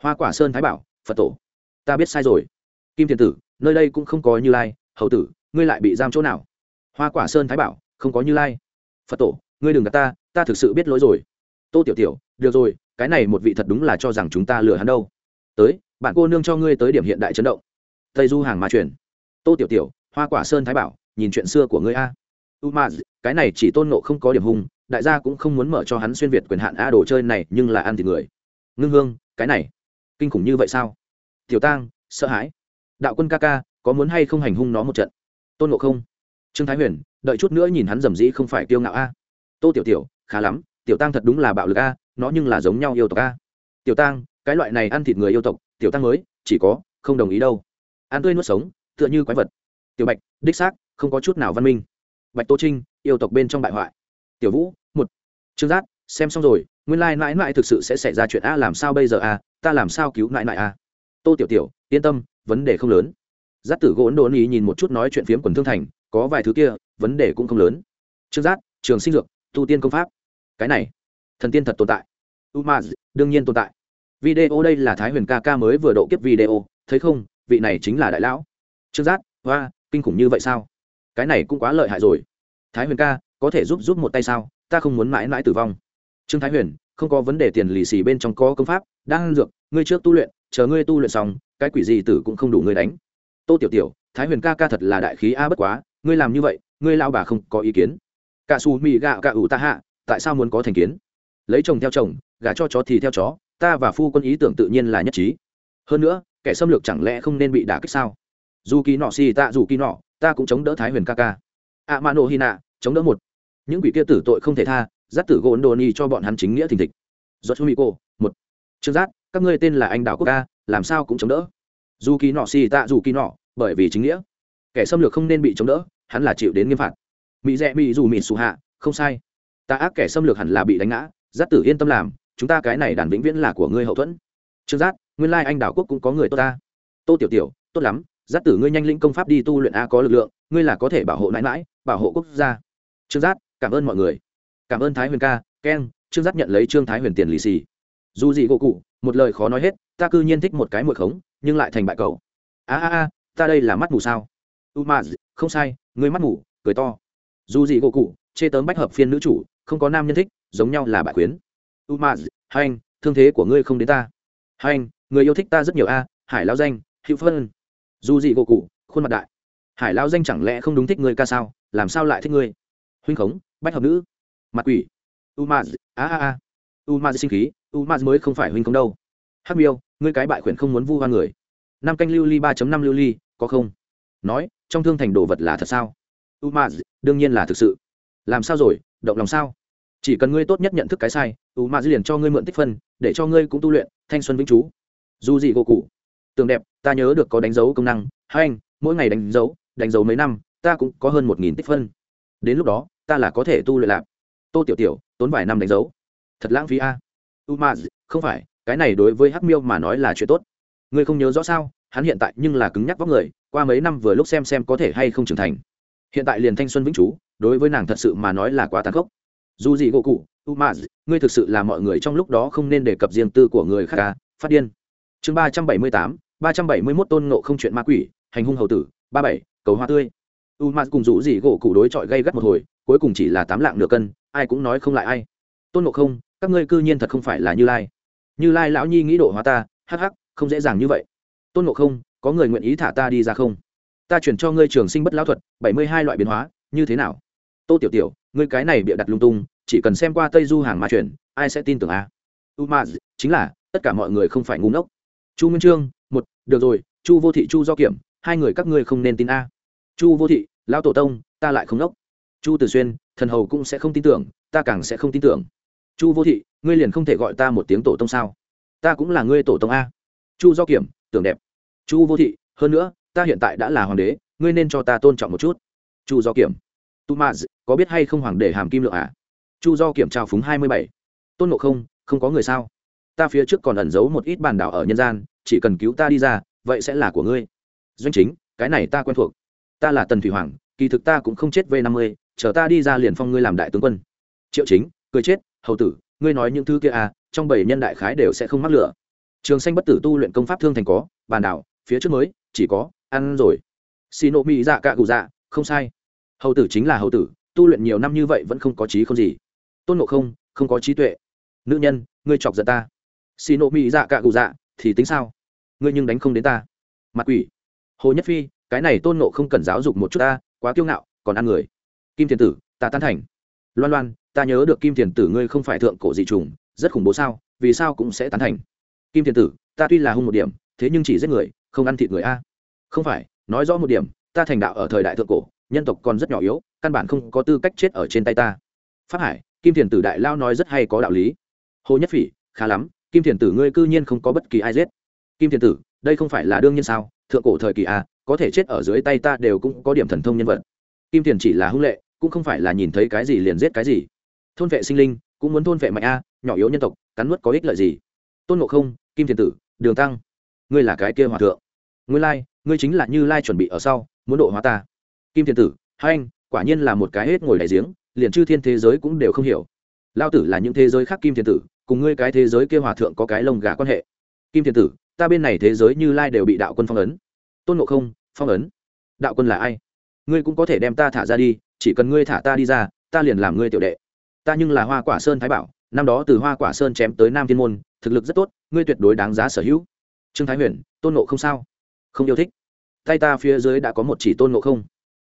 Hoa quả sơn thái bảo phật tổ. Ta biết sai rồi. Kim thiền tử nơi đây cũng không có như lai. Hầu tử ngươi lại bị giam chỗ nào? Hoa quả sơn thái bảo không có như lai. Phật tổ ngươi đừng gạt ta ta thực sự biết lỗi rồi. Tô tiểu tiểu, được rồi, cái này một vị thật đúng là cho rằng chúng ta lừa hắn đâu. Tới, bạn cô nương cho ngươi tới điểm hiện đại chấn động. Tây du hàng ma truyền tô tiểu tiểu, hoa quả sơn thái bảo, nhìn chuyện xưa của ngươi a. U ma cái này chỉ tôn nộ không có điểm hung, đại gia cũng không muốn mở cho hắn xuyên việt quyền hạn a đồ chơi này, nhưng là ăn thịt người. Ngưng hương, cái này, kinh khủng như vậy sao? Tiểu tang, sợ hãi. Đạo quân ca ca, có muốn hay không hành hung nó một trận? Tôn ngộ không. Trương thái huyền, đợi chút nữa nhìn hắn dầm dĩ không phải kiêu ngạo a tô tiểu tiểu, khá lắm, tiểu tăng thật đúng là bạo lực a, nó nhưng là giống nhau yêu tộc a. Tiểu tăng cái loại này ăn thịt người yêu tộc, tiểu tăng mới, chỉ có, không đồng ý đâu. Ăn tươi nuốt sống, tựa như quái vật. Tiểu bạch, đích xác, không có chút nào văn minh. Bạch tô trinh, yêu tộc bên trong bại hoại. Tiểu vũ, một. Trương giác, xem xong rồi, nguyên lai mãi mãi thực sự sẽ xảy ra chuyện a, làm sao bây giờ a, ta làm sao cứu mãi mãi a? Tô tiểu tiểu, yên tâm, vấn đề không lớn. Giác tử gỗ đồn ý nhìn một chút nói chuyện phiếm quần thương thành, có vài thứ kia, vấn đề cũng không lớn. Trương giác, trường sinh dược tu tiên công pháp. Cái này, thần tiên thật tồn tại. U đương nhiên tồn tại. Video đây là thái huyền ca ca mới vừa độ kiếp video, thấy không? Vị này chính là đại lão. Trương giác, hoa, kinh khủng như vậy sao? Cái này cũng quá lợi hại rồi. Thái huyền ca, có thể giúp giúp một tay sao? Ta không muốn mãi mãi tử vong. Trương thái huyền, không có vấn đề tiền lì xì bên trong có công pháp, đang ăn dược, ngươi trước tu luyện, chờ ngươi tu luyện xong, cái quỷ gì tử cũng không đủ ngươi đánh. Tô tiểu tiểu, thái huyền ca ca thật là đại khí a bất quá, ngươi làm như vậy, ngươi lao bà không có ý kiến cả xù mì gạo cả ủ ta hạ, tại sao muốn có thành kiến? Lấy chồng theo chồng, gả cho chó thì theo chó, ta và phu quân ý tưởng tự nhiên là nhất trí. Hơn nữa, kẻ xâm lược chẳng lẽ không nên bị đả kích sao? Dù kỳ nọ xì tạ dù kỳ nọ, ta cũng chống đỡ thái huyền ca ca. À A mano hina chống đỡ một. Những quỷ kia tử tội không thể tha, giáp tử gỗ đồ ni cho bọn hắn chính nghĩa thình thịch. Giọt mỹ cô, một. Trương giác, các ngươi tên là anh đảo quốc ca, làm sao cũng chống đỡ? Dù kỳ nọ xì tạ dù kỳ nọ, bởi vì chính nghĩa. Kẻ xâm lược không nên bị chống đỡ, hắn là chịu đến nghiêm phạt mỹ rẽ mỹ dù mỹ xù hạ, không sai. Ta ác kẻ xâm lược hẳn là bị đánh ngã, giáp tử yên tâm làm, chúng ta cái này đàn vĩnh viễn là của ngươi hậu thuẫn. Trương giác, nguyên lai anh đảo quốc cũng có người tốt ta. Tô tiểu tiểu, tốt lắm, giáp tử ngươi nhanh lĩnh công pháp đi tu luyện a có lực lượng, ngươi là có thể bảo hộ mãi mãi, bảo hộ quốc gia. Trương giác, cảm ơn mọi người. Cảm ơn thái huyền ca keng trương giác nhận lấy trương thái huyền tiền lì xì. Dù gì gỗ cụ, một lời khó nói hết, ta cư nhiên thích một cái mượt khống, nhưng lại thành bại cầu a a a, ta đây là mắt mù sao? U ma không sai, ngươi mắt mù, cười to dù gì gỗ cụ, chê tớm bách hợp phiên nữ chủ, không có nam nhân thích, giống nhau là bại quyến u ma hai anh thương thế của ngươi không đến ta. Hai anh người yêu thích ta rất nhiều a, hải lao danh, hữu phân. Dù gì gỗ cụ, khuôn mặt đại. Hải lao danh chẳng lẽ không đúng thích ngươi ca sao, làm sao lại thích ngươi? Huynh khống, bách hợp nữ. Mặt quỷ. U m a a a. U ma sinh khí, u ma mới không phải huynh khống đâu. Hắc miêu, ngươi cái bại quyển không muốn vu hoa người. Năm canh lưu ly ba năm lưu ly, có không? Nói, trong thương thành đồ vật là thật sao? U ma đương nhiên là thực sự. Làm sao rồi? Động lòng sao? Chỉ cần ngươi tốt nhất nhận thức cái sai u ma liền cho ngươi mượn tích phân, để cho ngươi cũng tu luyện, thanh xuân vĩnh chú. Dù gì gỗ cụ tường đẹp, ta nhớ được có đánh dấu công năng. Hai anh, mỗi ngày đánh dấu đánh dấu mấy năm, ta cũng có hơn một nghìn tích phân. Đến lúc đó, ta là có thể tu luyện lại. tô tiểu tiểu, tốn vài năm đánh dấu. Thật lãng phí a. U ma không phải, cái này đối với hắc miêu mà nói là chuyện tốt. Ngươi không nhớ rõ sao? Hắn hiện tại nhưng là cứng nhắc vóc người, qua mấy năm vừa lúc xem xem có thể hay không trưởng thành hiện tại liền thanh xuân vĩnh chú, đối với nàng thật sự mà nói là quá tàn khốc. Dù gì gỗ cụ, u ma, ngươi thực sự là mọi người trong lúc đó không nên đề cập riêng tư của người khác ca phát điên. Chương ba trăm bảy mươi tám, ba trăm bảy mươi mốt tôn nộ không chuyện ma quỷ, hành hung hầu tử, ba bảy, cầu hoa tươi. U ma cùng rủ gì gỗ cụ đối chọi gây gắt một hồi, cuối cùng chỉ là tám lạng nửa cân, ai cũng nói không lại ai. Tôn nộ không, các ngươi cư nhiên thật không phải là như lai. Như lai lão nhi nghĩ độ hóa ta, hắc hắc, không dễ dàng như vậy. Tôn nộ không, có người nguyện ý thả ta đi ra không? Ta chuyển cho ngươi trường sinh bất lão thuật, bảy mươi hai loại biến hóa, như thế nào? Tô tiểu tiểu, ngươi cái này bịa đặt lung tung, chỉ cần xem qua tây du hàng mà chuyển ai sẽ tin tưởng a? À? u ma, chính là, tất cả mọi người không phải ngu ngốc. Chu nguyên trương, một, được rồi, chu vô thị, chu do kiểm, hai người các ngươi không nên tin a. Chu vô thị, lão tổ tông, ta lại không ngốc. Chu tử xuyên, thần hầu cũng sẽ không tin tưởng, ta càng sẽ không tin tưởng. Chu vô thị, ngươi liền không thể gọi ta một tiếng tổ tông sao? Ta cũng là ngươi tổ tông a. Chu do kiểm, tưởng đẹp. Chu vô thị, hơn nữa ta hiện tại đã là hoàng đế, ngươi nên cho ta tôn trọng một chút. Chu do kiểm. Tu ma có biết hay không hoàng đế hàm kim lượng à? Chu do kiểm trao phúng hai mươi bảy. Tôn ngộ không không có người sao? Ta phía trước còn ẩn giấu một ít bản đảo ở nhân gian, chỉ cần cứu ta đi ra, vậy sẽ là của ngươi. Doanh chính, cái này ta quen thuộc. Ta là tần thủy hoàng, kỳ thực ta cũng không chết v năm mươi, chờ ta đi ra liền phong ngươi làm đại tướng quân. Triệu chính, cười chết, hầu tử, ngươi nói những thứ kia à trong bảy nhân đại khái đều sẽ không mắc lửa. Trường xanh bất tử tu luyện công pháp thương thành có bàn đảo, phía trước mới, chỉ có ăn rồi. Xì nộ mỹ dạ cạ cụ dạ không sai. Hầu tử chính là hầu tử, tu luyện nhiều năm như vậy vẫn không có trí không gì. Tôn nộ không không có trí tuệ. Nữ nhân, ngươi chọc giận ta. Xì nộ mỹ dạ cạ cụ dạ thì tính sao? Ngươi nhưng đánh không đến ta. Mặt quỷ. Hồ nhất phi, cái này tôn nộ không cần giáo dục một chút ta, quá kiêu ngạo, còn ăn người. Kim thiền tử, ta tán thành. Loan loan, ta nhớ được kim thiền tử ngươi không phải thượng cổ dị trùng, rất khủng bố sao, vì sao cũng sẽ tán thành. Kim thiền tử, ta tuy là hung một điểm, thế nhưng chỉ giết người, không ăn thịt người a không phải, nói rõ một điểm, ta thành đạo ở thời đại thượng cổ, nhân tộc còn rất nhỏ yếu, căn bản không có tư cách chết ở trên tay ta. Pháp hải, kim thiền tử đại lao nói rất hay có đạo lý. Hồ nhất phỉ, khá lắm, kim thiền tử ngươi cư nhiên không có bất kỳ ai giết. Kim thiền tử, đây không phải là đương nhiên sao? Thượng cổ thời kỳ a có thể chết ở dưới tay ta đều cũng có điểm thần thông nhân vật. Kim thiền chỉ là hung lệ, cũng không phải là nhìn thấy cái gì liền giết cái gì. Thôn vệ sinh linh, cũng muốn thôn vệ mạnh a, nhỏ yếu nhân tộc, cắn nuốt có ích lợi gì? Tôn ngộ không, kim thiền tử, đường tăng, ngươi là cái kia hòa thượng. Ngươi lai ngươi chính là như lai chuẩn bị ở sau, muốn độ hóa ta. Kim Thiên tử, hai anh, quả nhiên là một cái hết ngồi đại giếng, liền chư thiên thế giới cũng đều không hiểu. Lao tử là những thế giới khác kim Thiên tử, cùng ngươi cái thế giới kia hòa thượng có cái lông gà quan hệ. Kim Thiên tử, ta bên này thế giới như lai đều bị đạo quân phong ấn. Tôn ngộ không, phong ấn. Đạo quân là ai? Ngươi cũng có thể đem ta thả ra đi, chỉ cần ngươi thả ta đi ra, ta liền làm ngươi tiểu đệ. Ta nhưng là hoa quả sơn thái bảo, năm đó từ hoa quả sơn chém tới nam thiên môn, thực lực rất tốt, ngươi tuyệt đối đáng giá sở hữu. Trương thái huyền, tôn nộ không sao? Không yêu thích tay ta phía dưới đã có một chỉ tôn ngộ không.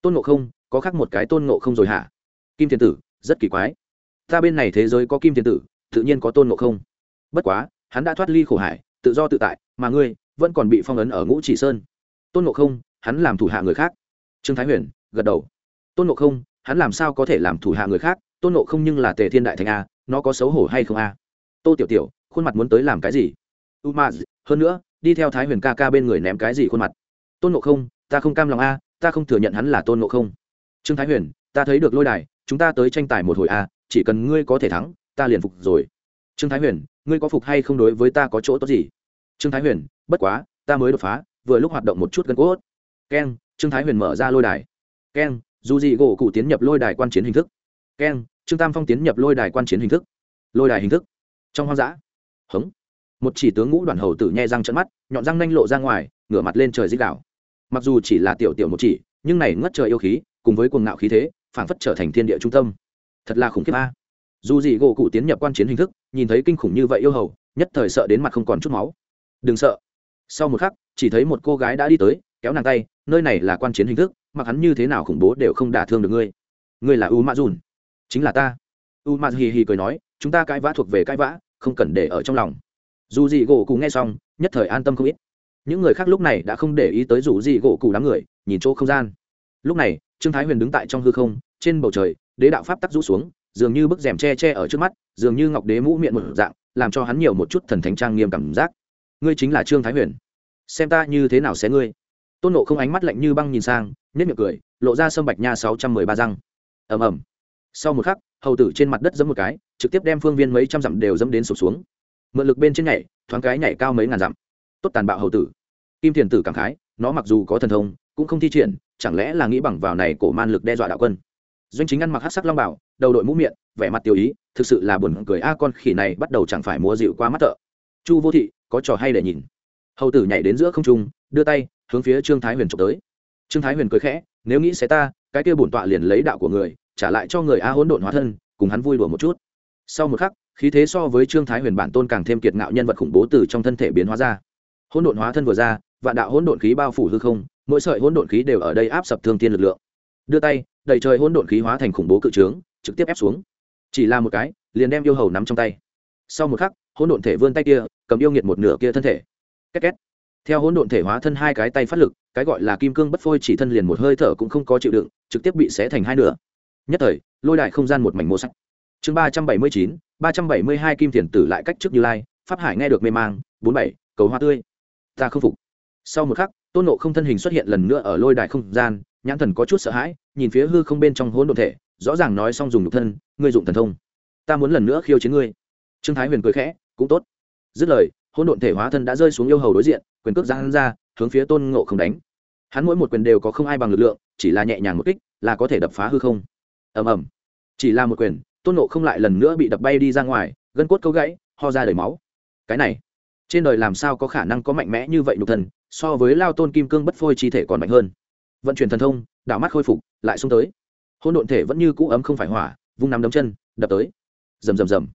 Tôn ngộ không, có khác một cái tôn ngộ không rồi hả? Kim thiên tử, rất kỳ quái. Ta bên này thế giới có kim thiên tử, tự nhiên có tôn ngộ không. Bất quá, hắn đã thoát ly khổ hải, tự do tự tại, mà ngươi vẫn còn bị phong ấn ở ngũ chỉ sơn. Tôn ngộ không, hắn làm thủ hạ người khác. Trương thái huyền, gật đầu. Tôn ngộ không, hắn làm sao có thể làm thủ hạ người khác? Tôn ngộ không nhưng là tề thiên đại thành a, nó có xấu hổ hay không a? Tô tiểu tiểu, khuôn mặt muốn tới làm cái gì? U ma hơn nữa, đi theo thái huyền ca ca bên người ném cái gì khuôn mặt? Tôn ngộ không, ta không cam lòng a, ta không thừa nhận hắn là tôn ngộ không. Trương thái huyền, ta thấy được lôi đài, chúng ta tới tranh tài một hồi a, chỉ cần ngươi có thể thắng, ta liền phục rồi. Trương thái huyền, ngươi có phục hay không đối với ta có chỗ tốt gì? Trương thái huyền, bất quá, ta mới đột phá, vừa lúc hoạt động một chút gần cốt. Keng, trương thái huyền mở ra lôi đài. Keng, dù gì gỗ cụ tiến nhập lôi đài quan chiến hình thức. Keng, trương tam phong tiến nhập lôi đài quan chiến hình thức. Lôi đài hình thức. Trong hoang dã. Hống một chỉ tướng ngũ đoàn hầu tử nhe răng trận mắt, nhọn răng nanh lộ ra ngoài, ngửa mặt lên trời dích đảo mặc dù chỉ là tiểu tiểu một chỉ, nhưng này ngất trời yêu khí, cùng với cuồng ngạo khí thế, phảng phất trở thành thiên địa trung tâm. Thật là khủng khiếp a. Dù gì gỗ cụ tiến nhập quan chiến hình thức, nhìn thấy kinh khủng như vậy yêu hầu, nhất thời sợ đến mặt không còn chút máu. Đừng sợ. Sau một khắc, chỉ thấy một cô gái đã đi tới, kéo nàng tay, nơi này là quan chiến hình thức, mặc hắn như thế nào khủng bố đều không đả thương được ngươi. Ngươi là u ma dùn chính là ta. U ma hì hì cười nói, chúng ta cãi vã thuộc về cãi vã, không cần để ở trong lòng dù gì gỗ cụ nghe xong, nhất thời an tâm không ít. Những người khác lúc này đã không để ý tới dù gì gỗ cụ đám người, nhìn chỗ không gian. Lúc này, trương thái huyền đứng tại trong hư không, trên bầu trời, đế đạo pháp tắc rũ xuống, dường như bức rèm che che ở trước mắt, dường như ngọc đế mũ miệng một dạng, làm cho hắn nhiều một chút thần thánh trang nghiêm cảm giác. Ngươi chính là trương thái huyền. Xem ta như thế nào xé ngươi. Tôn nộ không ánh mắt lạnh như băng nhìn sang nếp miệng cười, lộ ra sâm bạch nha sáu trăm mười ba răng. Ầm ầm. Sau một khắc, hầu tử trên mặt đất giấm một cái, trực tiếp đem phương viên mấy trăm dặm đều dẫm đến sụp xuống mượn lực bên trên nhảy, thoáng cái nhảy cao mấy ngàn dặm. Tốt tàn bạo hầu tử. Kim thiền tử cảm khái, nó mặc dù có thần thông, cũng không thi triển, chẳng lẽ là nghĩ bằng vào này cổ man lực đe dọa đạo quân. Doanh chính ăn mặc hát sắc long bảo, đầu đội mũ miệng, vẻ mặt tiêu ý, thực sự là buồn cười a, con khỉ này bắt đầu chẳng phải múa dịu qua mắt thợ. Chu vô thị, có trò hay để nhìn. Hầu tử nhảy đến giữa không trung, đưa tay, hướng phía trương thái huyền trộm tới. Trương thái huyền cười khẽ, nếu nghĩ sẽ ta, cái kia bổn tọa liền lấy đạo của người, trả lại cho người a hỗn độn hóa thân, cùng hắn vui đùa một chút. Sau một khắc khí thế so với trương thái huyền bản tôn càng thêm kiệt ngạo nhân vật khủng bố từ trong thân thể biến hóa ra. Hỗn độn hóa thân vừa ra, vạn đạo hỗn độn khí bao phủ hư không, mỗi sợi hỗn độn khí đều ở đây áp sập thương tiên lực lượng. Đưa tay, đẩy trời hỗn độn khí hóa thành khủng bố cự trướng, trực tiếp ép xuống. Chỉ là một cái, liền đem yêu hầu nắm trong tay. Sau một khắc, hỗn độn thể vươn tay kia, cầm yêu nghiệt một nửa kia thân thể. Két két. Theo hỗn độn thể hóa thân hai cái tay phát lực, cái gọi là kim cương bất phôi chỉ thân liền một hơi thở cũng không có chịu đựng, trực tiếp bị xé thành hai nửa. Nhất thời, lôi đại không gian một mảnh mô sắc chương ba trăm bảy mươi chín, ba trăm bảy mươi hai kim thiền tử lại cách trước như lai, pháp hải nghe được mê mang, bốn bảy, cầu hoa tươi. Ta không phục. Sau một khắc, tôn nộ không thân hình xuất hiện lần nữa ở lôi đài không gian, nhãn thần có chút sợ hãi, nhìn phía hư không bên trong hỗn độn thể, rõ ràng nói xong dùng nhục thân, ngươi dụng thần thông. Ta muốn lần nữa khiêu chiến ngươi. Trương thái huyền cười khẽ, cũng tốt. Dứt lời, hỗn độn thể hóa thân đã rơi xuống yêu hầu đối diện, quyền cước giang ra, hướng phía tôn ngộ không đánh. Hắn mỗi một quyền đều có không ai bằng lực lượng, chỉ là nhẹ nhàng một kích là có thể đập phá hư không. Ầm ầm. Chỉ là một quyền tôn nộ không lại lần nữa bị đập bay đi ra ngoài, gân cốt câu gãy, ho ra đầy máu. Cái này, trên đời làm sao có khả năng có mạnh mẽ như vậy nhục thần, so với lao tôn kim cương bất phôi chi thể còn mạnh hơn. Vận chuyển thần thông, đảo mắt khôi phục, lại xông tới. Hôn độn thể vẫn như cũ ấm không phải hỏa, vung nắm đấm chân, đập tới. Rầm rầm rầm.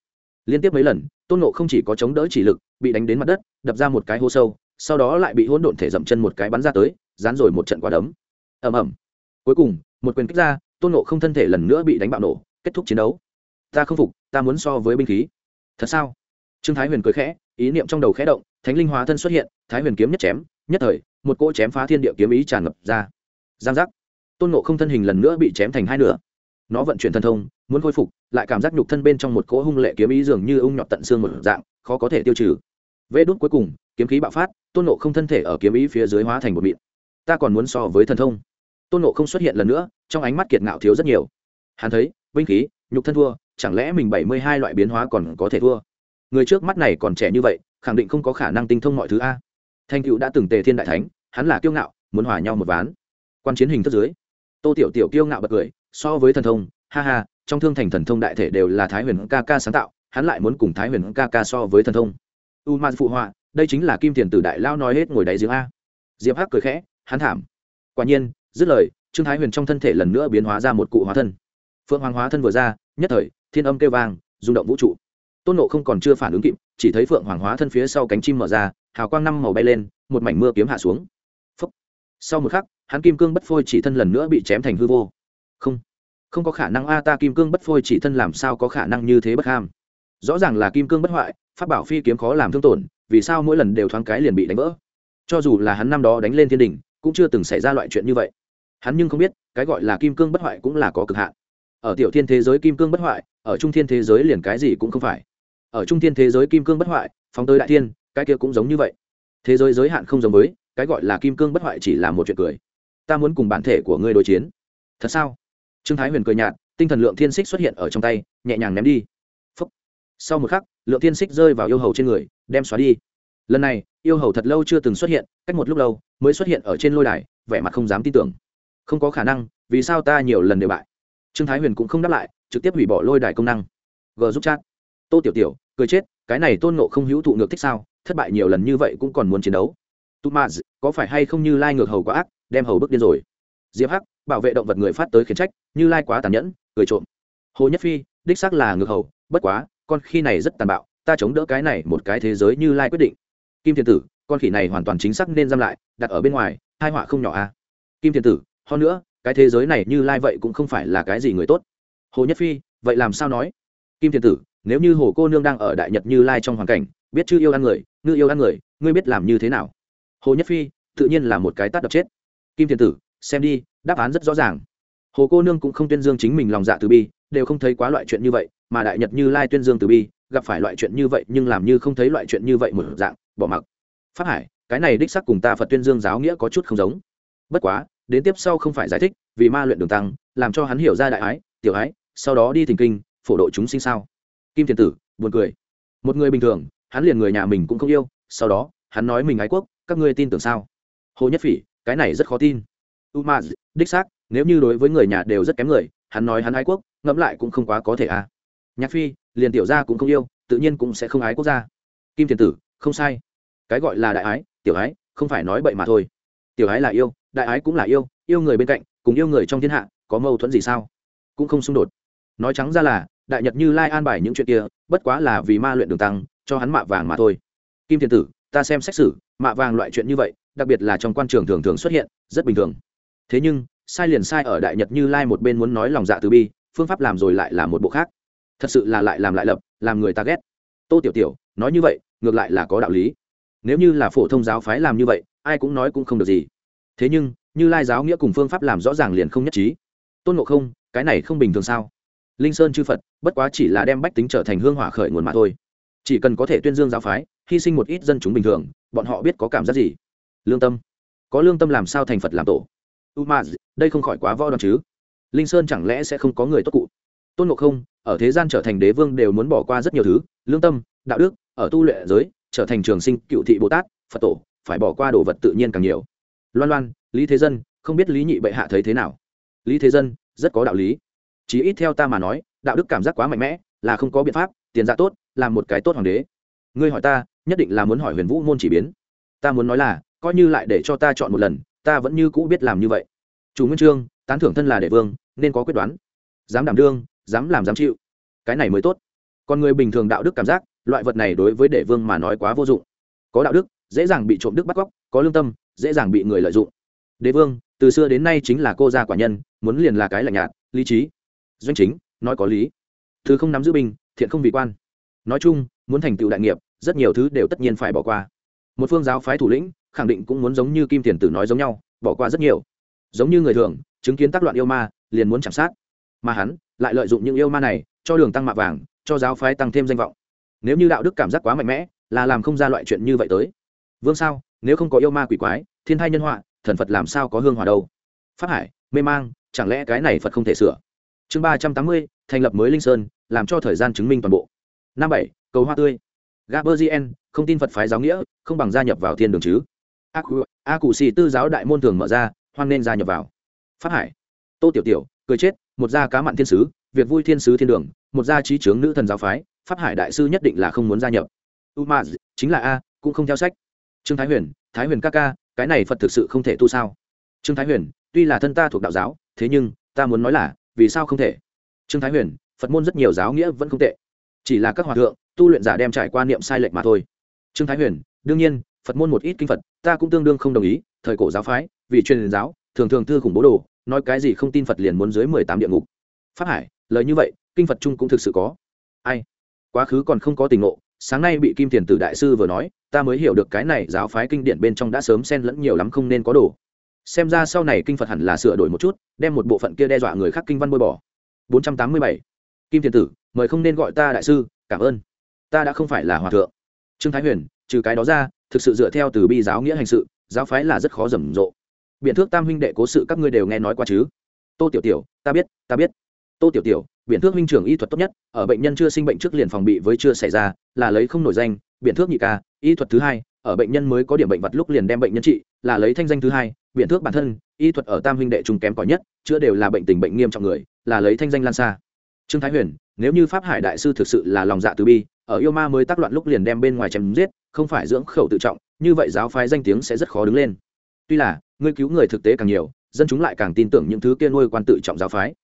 Liên tiếp mấy lần, tôn nộ không chỉ có chống đỡ chỉ lực, bị đánh đến mặt đất, đập ra một cái hố sâu, sau đó lại bị hôn độn thể dậm chân một cái bắn ra tới, dán rồi một trận quả đấm. Ầm ầm. Cuối cùng, một quyền kích ra, tôn nộ không thân thể lần nữa bị đánh bạo nổ, kết thúc chiến đấu ta không phục, ta muốn so với binh khí. Thật sao? Trương thái huyền cười khẽ, ý niệm trong đầu khẽ động, thánh linh hóa thân xuất hiện, thái huyền kiếm nhất chém, nhất thời, một cỗ chém phá thiên địa kiếm ý tràn ngập ra. Giang giác. Tôn nộ không thân hình lần nữa bị chém thành hai nửa. Nó vận chuyển thân thông, muốn khôi phục, lại cảm giác nhục thân bên trong một cỗ hung lệ kiếm ý dường như ung nhọt tận xương một dạng, khó có thể tiêu trừ. Vê đốt cuối cùng, kiếm khí bạo phát, tôn nộ không thân thể ở kiếm ý phía dưới hóa thành một mịn. Ta còn muốn so với thần thông. Tôn nộ không xuất hiện lần nữa, trong ánh mắt kiệt ngạo thiếu rất nhiều. Hắn thấy, binh khí, nhục thân thua chẳng lẽ mình bảy mươi hai loại biến hóa còn có thể thua? Người trước mắt này còn trẻ như vậy, khẳng định không có khả năng tinh thông mọi thứ a. Thanh cựu đã từng tề thiên đại thánh, hắn là kiêu ngạo, muốn hòa nhau một ván. Quan chiến hình thức dưới, tô tiểu tiểu kiêu ngạo bật cười, so với thần thông, ha ha, trong thương thành thần thông đại thể đều là thái huyền ca ca sáng tạo, hắn lại muốn cùng thái huyền ca ca so với thần thông. U man phụ họa, đây chính là kim tiền tử đại lao nói hết ngồi đáy giếng a. Diệp hắc cười khẽ, hắn thảm. Quả nhiên, dứt lời, trương thái huyền trong thân thể lần nữa biến hóa ra một cụ hóa thân. Phượng hoàng hóa thân vừa ra, nhất thời thiên âm kêu vang, rung động vũ trụ. Tôn nộ không còn chưa phản ứng kịp, chỉ thấy phượng hoàng hóa thân phía sau cánh chim mở ra, hào quang năm màu bay lên, một mảnh mưa kiếm hạ xuống. Phúc. sau một khắc, hắn kim cương bất phôi chỉ thân lần nữa bị chém thành hư vô. Không. Không có khả năng a, ta kim cương bất phôi chỉ thân làm sao có khả năng như thế bất ham. Rõ ràng là kim cương bất hoại phát bảo phi kiếm khó làm thương tổn, vì sao mỗi lần đều thoáng cái liền bị đánh vỡ? Cho dù là hắn năm đó đánh lên thiên đình cũng chưa từng xảy ra loại chuyện như vậy. Hắn nhưng không biết, cái gọi là kim cương bất hoại cũng là có cực hạn ở tiểu thiên thế giới kim cương bất hoại, ở trung thiên thế giới liền cái gì cũng không phải. Ở trung thiên thế giới kim cương bất hoại, phóng tới đại thiên, cái kia cũng giống như vậy. Thế giới giới hạn không giống với, cái gọi là kim cương bất hoại chỉ là một chuyện cười. Ta muốn cùng bản thể của ngươi đối chiến. Thật sao? Trương thái huyền cười nhạt, tinh thần lượng thiên xích xuất hiện ở trong tay, nhẹ nhàng ném đi. Phúc. sau một khắc, lượng thiên xích rơi vào yêu hầu trên người, đem xóa đi. Lần này, yêu hầu thật lâu chưa từng xuất hiện, cách một lúc lâu, mới xuất hiện ở trên lôi đài, vẻ mặt không dám tin tưởng. Không có khả năng, vì sao ta nhiều lần đều bại? Trương thái huyền cũng không đáp lại, trực tiếp hủy bỏ lôi đài công năng. G giúp chat. Tô tiểu tiểu, cười chết, cái này tôn nộ không hữu thụ ngược thích sao? Thất bại nhiều lần như vậy cũng còn muốn chiến đấu. Tumaz, có phải hay không như lai ngược hầu quá ác, đem hầu bước điên rồi. Diệp hắc, bảo vệ động vật người phát tới khiển trách, như lai quá tàn nhẫn, cười trộm. Hồ nhất phi, đích xác là ngược hầu, bất quá, con khi này rất tàn bạo, ta chống đỡ cái này một cái thế giới như lai quyết định. Kim thiên tử, con khỉ này hoàn toàn chính xác nên giam lại, đặt ở bên ngoài hai họa không nhỏ à? kim thiên tử, hơn nữa cái thế giới này như lai vậy cũng không phải là cái gì người tốt. Hồ nhất phi, vậy làm sao nói? Kim thiên tử, nếu như hồ cô nương đang ở đại nhật như lai trong hoàn cảnh, biết chư yêu ăn người, ngư yêu ăn người, ngươi biết làm như thế nào? Hồ nhất phi, tự nhiên là một cái tát đập chết. Kim thiên tử, xem đi, đáp án rất rõ ràng. Hồ cô nương cũng không tuyên dương chính mình lòng dạ từ bi, đều không thấy quá loại chuyện như vậy, mà đại nhật như lai tuyên dương từ bi, gặp phải loại chuyện như vậy nhưng làm như không thấy loại chuyện như vậy một dạng, bỏ mặc. Phát hải, cái này đích sắc cùng ta phật tuyên dương giáo nghĩa có chút không giống. Bất quá đến tiếp sau không phải giải thích, vì ma luyện đường tăng, làm cho hắn hiểu ra đại ái, tiểu ái, sau đó đi thỉnh kinh, phổ độ chúng sinh sao? Kim thiền tử, buồn cười. Một người bình thường, hắn liền người nhà mình cũng không yêu, sau đó, hắn nói mình ái quốc, các ngươi tin tưởng sao? Hồ nhất phỉ, cái này rất khó tin. U ma đích xác, nếu như đối với người nhà đều rất kém người, hắn nói hắn ái quốc, ngẫm lại cũng không quá có thể à. Nhạc phi, liền tiểu gia cũng không yêu, tự nhiên cũng sẽ không ái quốc gia. Kim thiền tử, không sai. Cái gọi là đại ái, tiểu ái, không phải nói bậy mà thôi tiểu ái là yêu, đại ái cũng là yêu yêu người bên cạnh, cùng yêu người trong thiên hạ, có mâu thuẫn gì sao? Cũng không xung đột. Nói trắng ra là, đại nhật như lai an bài những chuyện kia, bất quá là vì ma luyện đường tăng, cho hắn mạ vàng mà thôi. Kim thiên tử, ta xem xét xử, mạ vàng loại chuyện như vậy, đặc biệt là trong quan trường thường thường xuất hiện, rất bình thường. Thế nhưng, sai liền sai ở đại nhật như lai một bên muốn nói lòng dạ từ bi, phương pháp làm rồi lại là một bộ khác. Thật sự là lại làm lại lập, làm người ta ghét. Tô tiểu tiểu, nói như vậy, ngược lại là có đạo lý. Nếu như là phổ thông giáo phái làm như vậy ai cũng nói cũng không được gì. Thế nhưng, như lai giáo nghĩa cùng phương pháp làm rõ ràng liền không nhất trí. Tôn ngộ không, cái này không bình thường sao? Linh sơn chư phật, bất quá chỉ là đem bách tính trở thành hương hỏa khởi nguồn mà thôi. Chỉ cần có thể tuyên dương giáo phái, hy sinh một ít dân chúng bình thường, bọn họ biết có cảm giác gì? Lương tâm. Có lương tâm làm sao thành phật làm tổ? U ma đây không khỏi quá võ đoan chứ. Linh sơn chẳng lẽ sẽ không có người tốt cụ? Tôn ngộ không, ở thế gian trở thành đế vương đều muốn bỏ qua rất nhiều thứ. Lương tâm, đạo đức, ở tu luyện giới, trở thành trường sinh cựu thị bồ tát, phật tổ phải bỏ qua đồ vật tự nhiên càng nhiều. Loan loan, lý thế dân, không biết lý nhị bệ hạ thấy thế nào? Lý thế dân, rất có đạo lý. Chỉ ít theo ta mà nói, đạo đức cảm giác quá mạnh mẽ, là không có biện pháp, tiền dạ tốt, làm một cái tốt hoàng đế. Ngươi hỏi ta, nhất định là muốn hỏi huyền vũ môn chỉ biến. Ta muốn nói là, coi như lại để cho ta chọn một lần, ta vẫn như cũ biết làm như vậy. Chủ nguyên trương, tán thưởng thân là đệ vương, nên có quyết đoán. Dám đảm đương, dám làm dám chịu. Cái này mới tốt. Còn người bình thường đạo đức cảm giác, loại vật này đối với đệ vương mà nói quá vô dụng. Có đạo đức dễ dàng bị trộm đức bắt cóc, có lương tâm, dễ dàng bị người lợi dụng. Đế vương, từ xưa đến nay chính là cô gia quả nhân, muốn liền là cái lạnh nhạt, lý trí. Doanh chính, nói có lý. Thứ không nắm giữ binh, thiện không vị quan. Nói chung, muốn thành tựu đại nghiệp, rất nhiều thứ đều tất nhiên phải bỏ qua. Một phương giáo phái thủ lĩnh, khẳng định cũng muốn giống như kim tiền tử nói giống nhau, bỏ qua rất nhiều. Giống như người thường, chứng kiến tác loạn yêu ma, liền muốn chạm sát. Mà hắn, lại lợi dụng những yêu ma này, cho đường tăng mạ vàng, cho giáo phái tăng thêm danh vọng. Nếu như đạo đức cảm giác quá mạnh mẽ, là làm không ra loại chuyện như vậy tới vương sao, nếu không có yêu ma quỷ quái, thiên thai nhân họa, thần phật làm sao có hương hòa đâu? Phát hải, mê mang, chẳng lẽ cái này phật không thể sửa? Chương ba trăm tám mươi, thành lập mới linh sơn, làm cho thời gian chứng minh toàn bộ. Năm bảy, cầu hoa tươi. Gaberzien không tin phật phái giáo nghĩa, không bằng gia nhập vào thiên đường chứ. A cụ a cụ xì tư giáo đại môn thường mở ra, hoan nên gia nhập vào. Phát hải. Tô tiểu tiểu, cười chết, một gia cá mặn thiên sứ, việc vui thiên sứ thiên đường, một gia trí trướng nữ thần giáo phái, pháp hải đại sư nhất định là không muốn gia nhập. U chính là a, cũng không theo sách trương thái huyền thái huyền ca ca, cái này phật thực sự không thể tu sao? Trương thái huyền, tuy là thân ta thuộc đạo giáo, thế nhưng, ta muốn nói là, vì sao không thể? Trương thái huyền, phật môn rất nhiều giáo nghĩa vẫn không tệ. Chỉ là các hòa thượng, tu luyện giả đem trải qua niệm sai lệch mà thôi. Trương thái huyền, đương nhiên, phật môn một ít kinh phật, ta cũng tương đương không đồng ý, thời cổ giáo phái, vì truyền giáo, thường thường thư khủng bố đồ, nói cái gì không tin phật liền muốn dưới mười tám địa ngục. Pháp hải, lời như vậy, kinh phật chung cũng thực sự có. Ai? Quá khứ còn không có tình ngộ sáng nay bị kim thiền tử đại sư vừa nói, ta mới hiểu được cái này giáo phái kinh điển bên trong đã sớm xen lẫn nhiều lắm không nên có đồ. Xem ra sau này kinh phật hẳn là sửa đổi một chút, đem một bộ phận kia đe dọa người khác kinh văn bôi bỏ. 487. kim thiền tử, mời không nên gọi ta đại sư, cảm ơn. Ta đã không phải là hòa thượng. Trương thái huyền, trừ cái đó ra, thực sự dựa theo từ bi giáo nghĩa hành sự, giáo phái là rất khó rầm rộ. Biện thước tam huynh đệ cố sự các ngươi đều nghe nói qua chứ? Tô tiểu tiểu, ta biết ta biết. Tô tiểu tiểu biện thước huynh trưởng y thuật tốt nhất, ở bệnh nhân chưa sinh bệnh trước liền phòng bị với chưa xảy ra, là lấy không nổi danh, biện thước nhị ca, y thuật thứ hai, ở bệnh nhân mới có điểm bệnh vật lúc liền đem bệnh nhân trị, là lấy thanh danh thứ hai, biện thước bản thân, y thuật ở tam huynh đệ trung kém cỏi nhất, chữa đều là bệnh tình bệnh nghiêm trọng người, là lấy thanh danh lan xa. Trương thái huyền, nếu như pháp hải đại sư thực sự là lòng dạ từ bi, ở yêu ma mới tác loạn lúc liền đem bên ngoài chém giết, không phải dưỡng khẩu tự trọng, như vậy giáo phái danh tiếng sẽ rất khó đứng lên. Tuy là, ngươi cứu người thực tế càng nhiều, dân chúng lại càng tin tưởng những thứ kia nuôi quan tự trọng giáo phái.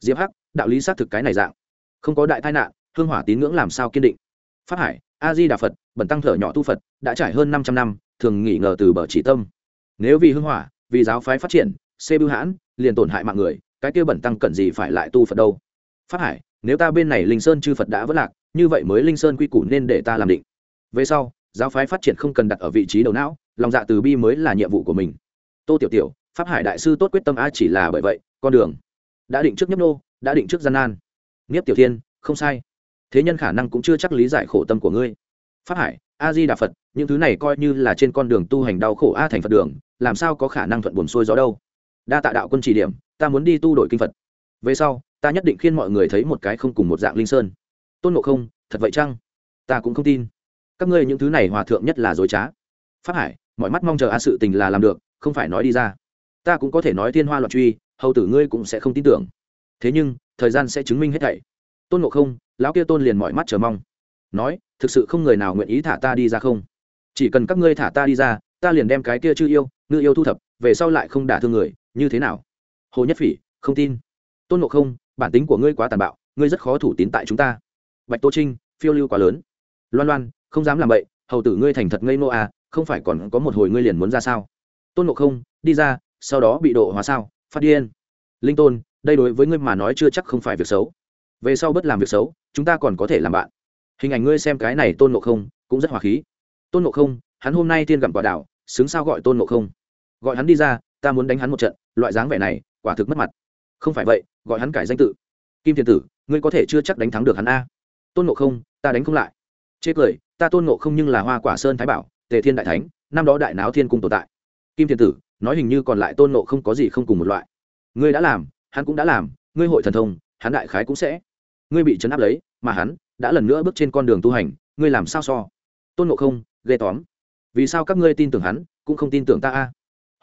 Diệp hắc đạo lý xác thực cái này dạng. Không có đại tai nạn, hương hỏa tín ngưỡng làm sao kiên định? Phát hải, a di đà phật, bẩn tăng thở nhỏ tu phật, đã trải hơn năm trăm năm, thường nghỉ ngờ từ bờ chỉ tâm. Nếu vì hương hỏa, vì giáo phái phát triển, xê bưu hãn, liền tổn hại mạng người, cái kia bẩn tăng cần gì phải lại tu phật đâu? Phát hải, nếu ta bên này linh sơn chư phật đã vất lạc, như vậy mới linh sơn quy củ nên để ta làm định. Về sau, giáo phái phát triển không cần đặt ở vị trí đầu não, lòng dạ từ bi mới là nhiệm vụ của mình. Tô tiểu tiểu, pháp hải đại sư tốt quyết tâm a chỉ là bởi vậy, con đường đã định trước nhấp nô đã định trước gian nan. Nghiếp tiểu thiên, không sai. Thế nhân khả năng cũng chưa chắc lý giải khổ tâm của ngươi. Phát hải, a di đà phật, những thứ này coi như là trên con đường tu hành đau khổ a thành phật đường, làm sao có khả năng thuận buồn xuôi gió đâu? Đa tạ đạo quân chỉ điểm, ta muốn đi tu đổi kinh phật. Về sau, ta nhất định khiên mọi người thấy một cái không cùng một dạng linh sơn. Tôn ngộ không, thật vậy chăng? Ta cũng không tin. Các ngươi những thứ này hòa thượng nhất là dối trá. Phát hải, mọi mắt mong chờ a sự tình là làm được, không phải nói đi ra. Ta cũng có thể nói thiên hoa loạn truy, hầu tử ngươi cũng sẽ không tin tưởng thế nhưng, thời gian sẽ chứng minh hết thảy. Tôn ngộ không, lão kia tôn liền mọi mắt chờ mong. Nói, thực sự không người nào nguyện ý thả ta đi ra không? Chỉ cần các ngươi thả ta đi ra, ta liền đem cái kia chư yêu, ngư yêu thu thập, về sau lại không đả thương người, như thế nào? Hồ nhất phỉ, không tin. Tôn ngộ không, bản tính của ngươi quá tàn bạo, ngươi rất khó thủ tín tại chúng ta. Bạch tô trinh, phiêu lưu quá lớn. Loan loan, không dám làm vậy hầu tử ngươi thành thật ngây nô à không phải còn có một hồi ngươi liền muốn ra sao? Tôn ngộ không, đi ra, sau đó bị độ hóa sao? Phát điên. Linh tôn đây đối với ngươi mà nói chưa chắc không phải việc xấu. Về sau bất làm việc xấu, chúng ta còn có thể làm bạn. Hình ảnh ngươi xem cái này tôn ngộ không cũng rất hòa khí. Tôn ngộ không, hắn hôm nay tiên gặm quả đảo, xứng sao gọi tôn ngộ không? Gọi hắn đi ra, ta muốn đánh hắn một trận, loại dáng vẻ này, quả thực mất mặt. Không phải vậy, gọi hắn cải danh tự. Kim thiên tử, ngươi có thể chưa chắc đánh thắng được hắn a. Tôn ngộ không, ta đánh không lại. Chê cười, ta tôn ngộ không nhưng là hoa quả sơn thái bảo, tề thiên đại thánh, năm đó đại náo thiên cung tồn tại. Kim thiên tử, nói hình như còn lại tôn ngộ không có gì không cùng một loại. Ngươi đã làm hắn cũng đã làm, ngươi hội thần thông, hắn đại khái cũng sẽ. Ngươi bị chấn áp lấy, mà hắn đã lần nữa bước trên con đường tu hành, ngươi làm sao so? Tôn ngộ không, ghê tóm vì sao các ngươi tin tưởng hắn, cũng không tin tưởng ta a?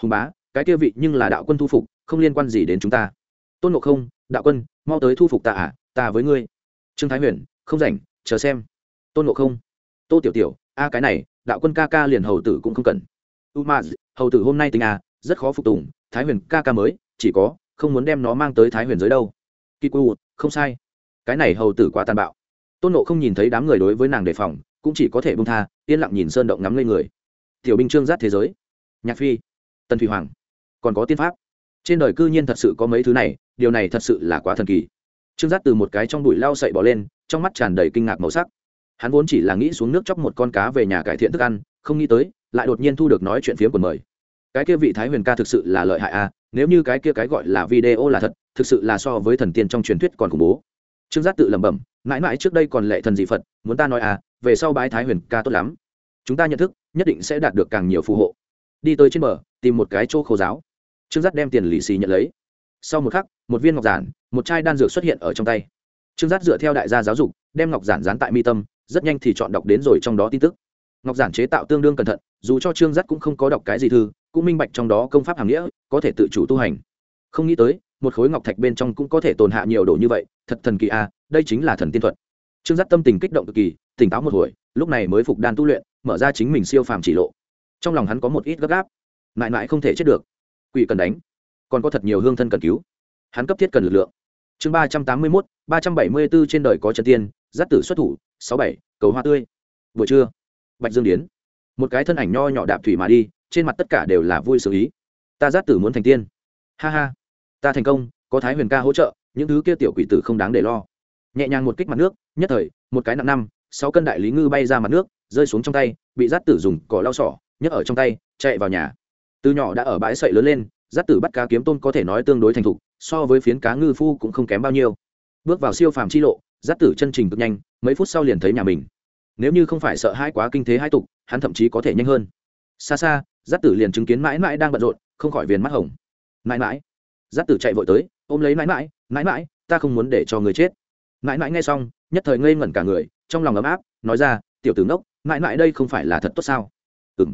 Hùng bá, cái kia vị nhưng là đạo quân thu phục, không liên quan gì đến chúng ta. Tôn ngộ không, đạo quân, mau tới thu phục ta à ta với ngươi. Trương thái huyền, không rảnh, chờ xem. Tôn ngộ không. Tô tiểu tiểu, a cái này, đạo quân ca ca liền hầu tử cũng không cần. U ma hầu tử hôm nay tình à rất khó phục tùng, thái huyền ca ca mới, chỉ có không muốn đem nó mang tới thái huyền giới đâu. Kỳ cu không sai. Cái này hầu tử quá tàn bạo. Tôn nộ không nhìn thấy đám người đối với nàng đề phòng, cũng chỉ có thể bông tha, yên lặng nhìn sơn động ngắm lên người. Tiểu binh trương giáp thế giới. Nhạc phi, tần thủy hoàng, còn có tiên pháp. Trên đời cư nhiên thật sự có mấy thứ này, điều này thật sự là quá thần kỳ. Trương giáp từ một cái trong bụi lao sậy bỏ lên, trong mắt tràn đầy kinh ngạc màu sắc. Hắn vốn chỉ là nghĩ xuống nước chóc một con cá về nhà cải thiện thức ăn, không nghĩ tới, lại đột nhiên thu được nói chuyện phiếm của mời. Cái kia vị thái huyền ca thực sự là lợi hại a nếu như cái kia cái gọi là video là thật, thực sự là so với thần tiên trong truyền thuyết còn khủng bố. Trương giác tự lẩm bẩm, mãi mãi trước đây còn lệ thần dị phật, muốn ta nói à về sau bái thái huyền ca tốt lắm. Chúng ta nhận thức, nhất định sẽ đạt được càng nhiều phù hộ. Đi tới trên bờ, tìm một cái chỗ khô giáo. Trương giác đem tiền lì xì nhận lấy. Sau một khắc, một viên ngọc giản, một chai đan dược xuất hiện ở trong tay. Trương giác dựa theo đại gia giáo dục, đem ngọc giản dán tại mi tâm, rất nhanh thì chọn đọc đến rồi trong đó tin tức. Ngọc giản chế tạo tương đương cẩn thận, dù cho trương giác cũng không có đọc cái gì thư cũng minh bạch trong đó công pháp hàm nghĩa, có thể tự chủ tu hành. Không nghĩ tới, một khối ngọc thạch bên trong cũng có thể tồn hạ nhiều đồ như vậy, thật thần kỳ a đây chính là thần tiên thuật. Trương giác tâm tình kích động cực kỳ, tỉnh táo một hồi, lúc này mới phục đan tu luyện, mở ra chính mình siêu phàm chỉ lộ. Trong lòng hắn có một ít gấp gáp. Mãi mãi không thể chết được. Quỷ cần đánh. Còn có thật nhiều hương thân cần cứu. Hắn cấp thiết cần lực lượng. Chương ba trăm tám mươi mốt, ba trăm bảy mươi bốn trên đời có trần tiên giáp tử xuất thủ, sáu bảy, cầu hoa tươi. Buổi trưa, bạch dương điến. Một cái thân ảnh nho nhỏ đạp thủy mà đi trên mặt tất cả đều là vui sự ý. Ta giáp tử muốn thành tiên. Ha ha. Ta thành công, có thái huyền ca hỗ trợ, những thứ kia tiểu quỷ tử không đáng để lo. Nhẹ nhàng một kích mặt nước, nhất thời, một cái nặng năm, sáu cân đại lý ngư bay ra mặt nước, rơi xuống trong tay, bị giáp tử dùng cỏ lau sỏ, nhấc ở trong tay, chạy vào nhà. Từ nhỏ đã ở bãi sậy lớn lên giáp tử bắt cá kiếm tôm có thể nói tương đối thành thục, so với phiến cá ngư phu cũng không kém bao nhiêu. Bước vào siêu phàm chi lộ giáp tử chân trình cực nhanh, mấy phút sau liền thấy nhà mình. Nếu như không phải sợ hãi quá kinh thế hai tục, hắn thậm chí có thể nhanh hơn. Xa xa giáp tử liền chứng kiến mãi mãi đang bận rộn, không khỏi viền mắt hồng. Mãi mãi. Giáp tử chạy vội tới, ôm lấy mãi mãi mãi mãi, ta không muốn để cho người chết. Mãi mãi nghe xong, nhất thời ngây ngẩn cả người, trong lòng ấm áp, nói ra, tiểu tử ngốc, mãi mãi đây không phải là thật tốt sao? Ừ m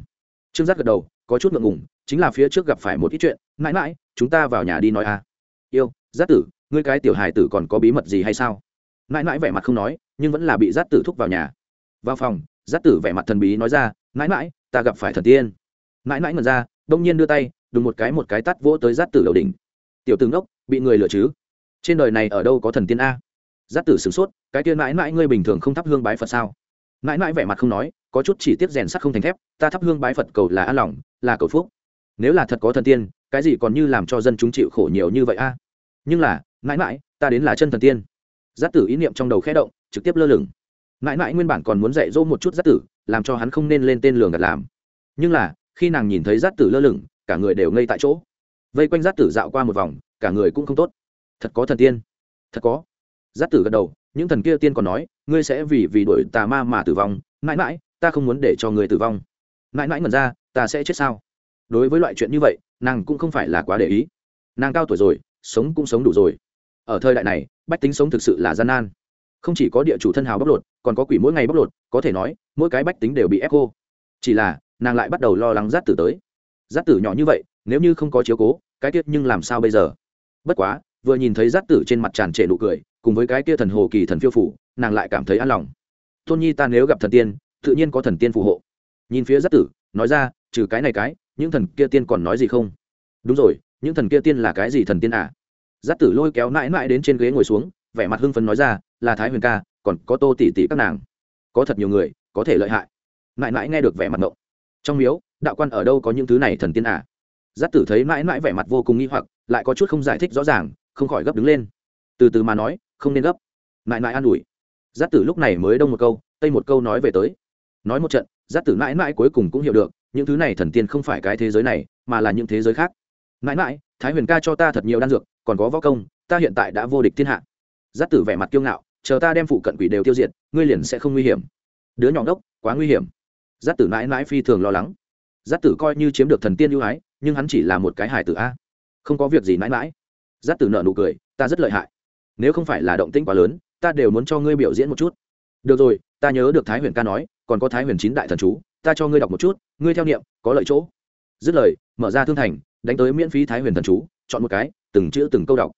trương giác gật đầu, có chút ngượng ngùng, chính là phía trước gặp phải một ít chuyện, mãi mãi, chúng ta vào nhà đi nói à yêu giác tử, ngươi cái tiểu hài tử còn có bí mật gì hay sao? Mãi mãi vẻ mặt không nói, nhưng vẫn là bị giác tử thúc vào nhà. Vào phòng giác tử vẻ mặt thần bí nói ra, mãi mãi, ta gặp phải thần tiên mãi mãi ngần ra, đông nhiên đưa tay, đùng một cái một cái tắt vỗ tới giác tử đầu đỉnh. Tiểu tướng đốc, bị người lừa chứ? Trên đời này ở đâu có thần tiên a? Giác tử sửng sốt, cái tiên mãi mãi ngươi bình thường không thắp hương bái phật sao? Mãi mãi vẻ mặt không nói, có chút chỉ tiết rèn sắt không thành thép, ta thắp hương bái phật cầu là an lòng, là cầu phúc. Nếu là thật có thần tiên, cái gì còn như làm cho dân chúng chịu khổ nhiều như vậy a? Nhưng là, mãi mãi, ta đến là chân thần tiên. Giác tử ý niệm trong đầu khẽ động, trực tiếp lơ lửng. Mãi mãi nguyên bản còn muốn dạy dỗ một chút giác tử, làm cho hắn không nên lên tên lường gạt làm. Nhưng là khi nàng nhìn thấy giác tử lơ lửng, cả người đều ngây tại chỗ. Vây quanh giác tử dạo qua một vòng, cả người cũng không tốt. Thật có thần tiên. Thật có. Giác tử gật đầu, những thần kia tiên còn nói, ngươi sẽ vì vì đuổi tà ma mà tử vong. Mãi mãi, ta không muốn để cho người tử vong. Mãi mãi ngẩn ra, ta sẽ chết sao? Đối với loại chuyện như vậy, nàng cũng không phải là quá để ý. Nàng cao tuổi rồi, sống cũng sống đủ rồi. Ở thời đại này, bách tính sống thực sự là gian nan. Không chỉ có địa chủ thân hào bóc lột, còn có quỷ mỗi ngày bóc lột, có thể nói, mỗi cái bách tính đều bị ép cô chỉ là nàng lại bắt đầu lo lắng giáp tử tới. Giáp tử nhỏ như vậy, nếu như không có chiếu cố, cái tiết nhưng làm sao bây giờ? Bất quá, vừa nhìn thấy giáp tử trên mặt tràn trệ nụ cười, cùng với cái kia thần hồ kỳ thần phiêu phủ, nàng lại cảm thấy an lòng. Tôn nhi ta nếu gặp thần tiên, tự nhiên có thần tiên phù hộ. Nhìn phía giáp tử, nói ra, trừ cái này cái, những thần kia tiên còn nói gì không? Đúng rồi, những thần kia tiên là cái gì thần tiên à? Giáp tử lôi kéo mãi mãi đến trên ghế ngồi xuống, vẻ mặt hưng phấn nói ra, là thái huyền ca, còn có tô tỷ tỷ các nàng. Có thật nhiều người, có thể lợi hại. Mãi mãi nghe được vẻ mặt ngộng trong miếu, đạo quan ở đâu có những thứ này thần tiên à? Giác tử thấy mãi mãi vẻ mặt vô cùng nghi hoặc, lại có chút không giải thích rõ ràng, không khỏi gấp đứng lên. Từ từ mà nói, không nên gấp. Mãi mãi an ủi. Giác tử lúc này mới đông một câu, tây một câu nói về tới. Nói một trận giác tử mãi mãi cuối cùng cũng hiểu được, những thứ này thần tiên không phải cái thế giới này, mà là những thế giới khác. Mãi mãi, thái huyền ca cho ta thật nhiều đan dược, còn có võ công, ta hiện tại đã vô địch thiên hạ. Giác tử vẻ mặt kiêu ngạo, chờ ta đem phụ cận quỷ đều tiêu diệt, ngươi liền sẽ không nguy hiểm. Đứa nhỏ đốc, quá nguy hiểm giáp tử mãi mãi phi thường lo lắng. Giáp tử coi như chiếm được thần tiên ưu ái, nhưng hắn chỉ là một cái hài tử a. Không có việc gì mãi mãi. Giáp tử nợ nụ cười, ta rất lợi hại. Nếu không phải là động tĩnh quá lớn, ta đều muốn cho ngươi biểu diễn một chút. Được rồi, ta nhớ được thái huyền ca nói, còn có thái huyền chín đại thần chú, ta cho ngươi đọc một chút, ngươi theo niệm, có lợi chỗ. Dứt lời, mở ra thương thành, đánh tới miễn phí thái huyền thần chú, chọn một cái, từng chữ từng câu đọc.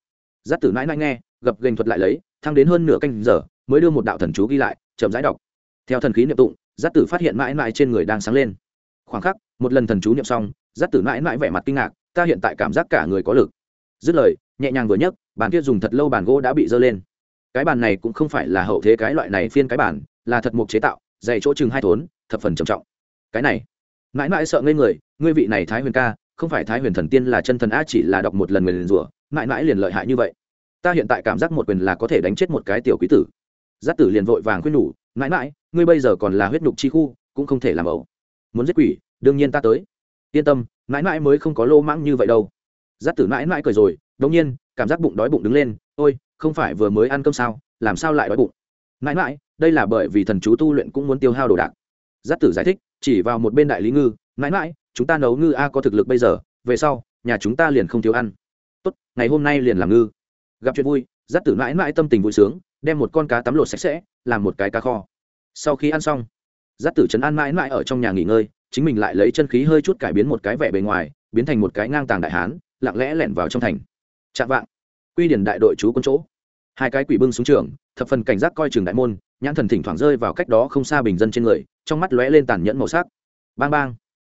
Giáp tử mãi mãi nghe, gập gành thuật lại lấy, thăng đến hơn nửa canh giờ, mới đưa một đạo thần chú ghi lại, chậm rãi đọc. Theo thần khí niệm tụng giáp tử phát hiện mãi mãi trên người đang sáng lên. Khoảng khắc, một lần thần chú niệm xong, giáp tử mãi mãi vẻ mặt kinh ngạc, ta hiện tại cảm giác cả người có lực. Dứt lời, nhẹ nhàng vừa nhấc, bàn kia dùng thật lâu bàn gỗ đã bị dơ lên. Cái bàn này cũng không phải là hậu thế cái loại này phiên cái bàn, là thật mục chế tạo, dày chỗ chừng hai thốn, thập phần trầm trọng. Cái này, mãi mãi sợ ngây người, ngươi vị này thái huyền ca, không phải thái huyền thần tiên là chân thần a chỉ là đọc một lần người rủa, mãi mãi liền lợi hại như vậy. Ta hiện tại cảm giác một quyền là có thể đánh chết một cái tiểu quý tử. Giáp tử liền vội vàng khuyên nhủ, mãi mãi ngươi bây giờ còn là huyết nhục chi khu, cũng không thể làm ẩu. Muốn giết quỷ, đương nhiên ta tới. Yên tâm, mãi mãi mới không có lô mãng như vậy đâu. Giác tử mãi mãi cười rồi, đống nhiên, cảm giác bụng đói bụng đứng lên, ôi, không phải vừa mới ăn cơm sao, làm sao lại đói bụng? Mãi mãi, đây là bởi vì thần chú tu luyện cũng muốn tiêu hao đồ đạc. Giác tử giải thích, chỉ vào một bên đại lý ngư, mãi mãi, chúng ta nấu ngư a có thực lực bây giờ, về sau, nhà chúng ta liền không thiếu ăn. Tốt, ngày hôm nay liền làm ngư. Gặp chuyện vui giác tử mãi mãi tâm tình vui sướng, đem một con cá tắm lột sạch sẽ, làm một cái cá kho sau khi ăn xong, giáp tử trấn an mãi mãi ở trong nhà nghỉ ngơi, chính mình lại lấy chân khí hơi chút cải biến một cái vẻ bề ngoài, biến thành một cái ngang tàng đại hán, lặng lẽ lẻn vào trong thành. Chạm vạng, quy điển đại đội chú quân chỗ. Hai cái quỷ bưng xuống trường, thập phần cảnh giác coi trường đại môn, nhãn thần thỉnh thoảng rơi vào cách đó không xa bình dân trên người, trong mắt lóe lên tàn nhẫn màu sắc. Bang bang.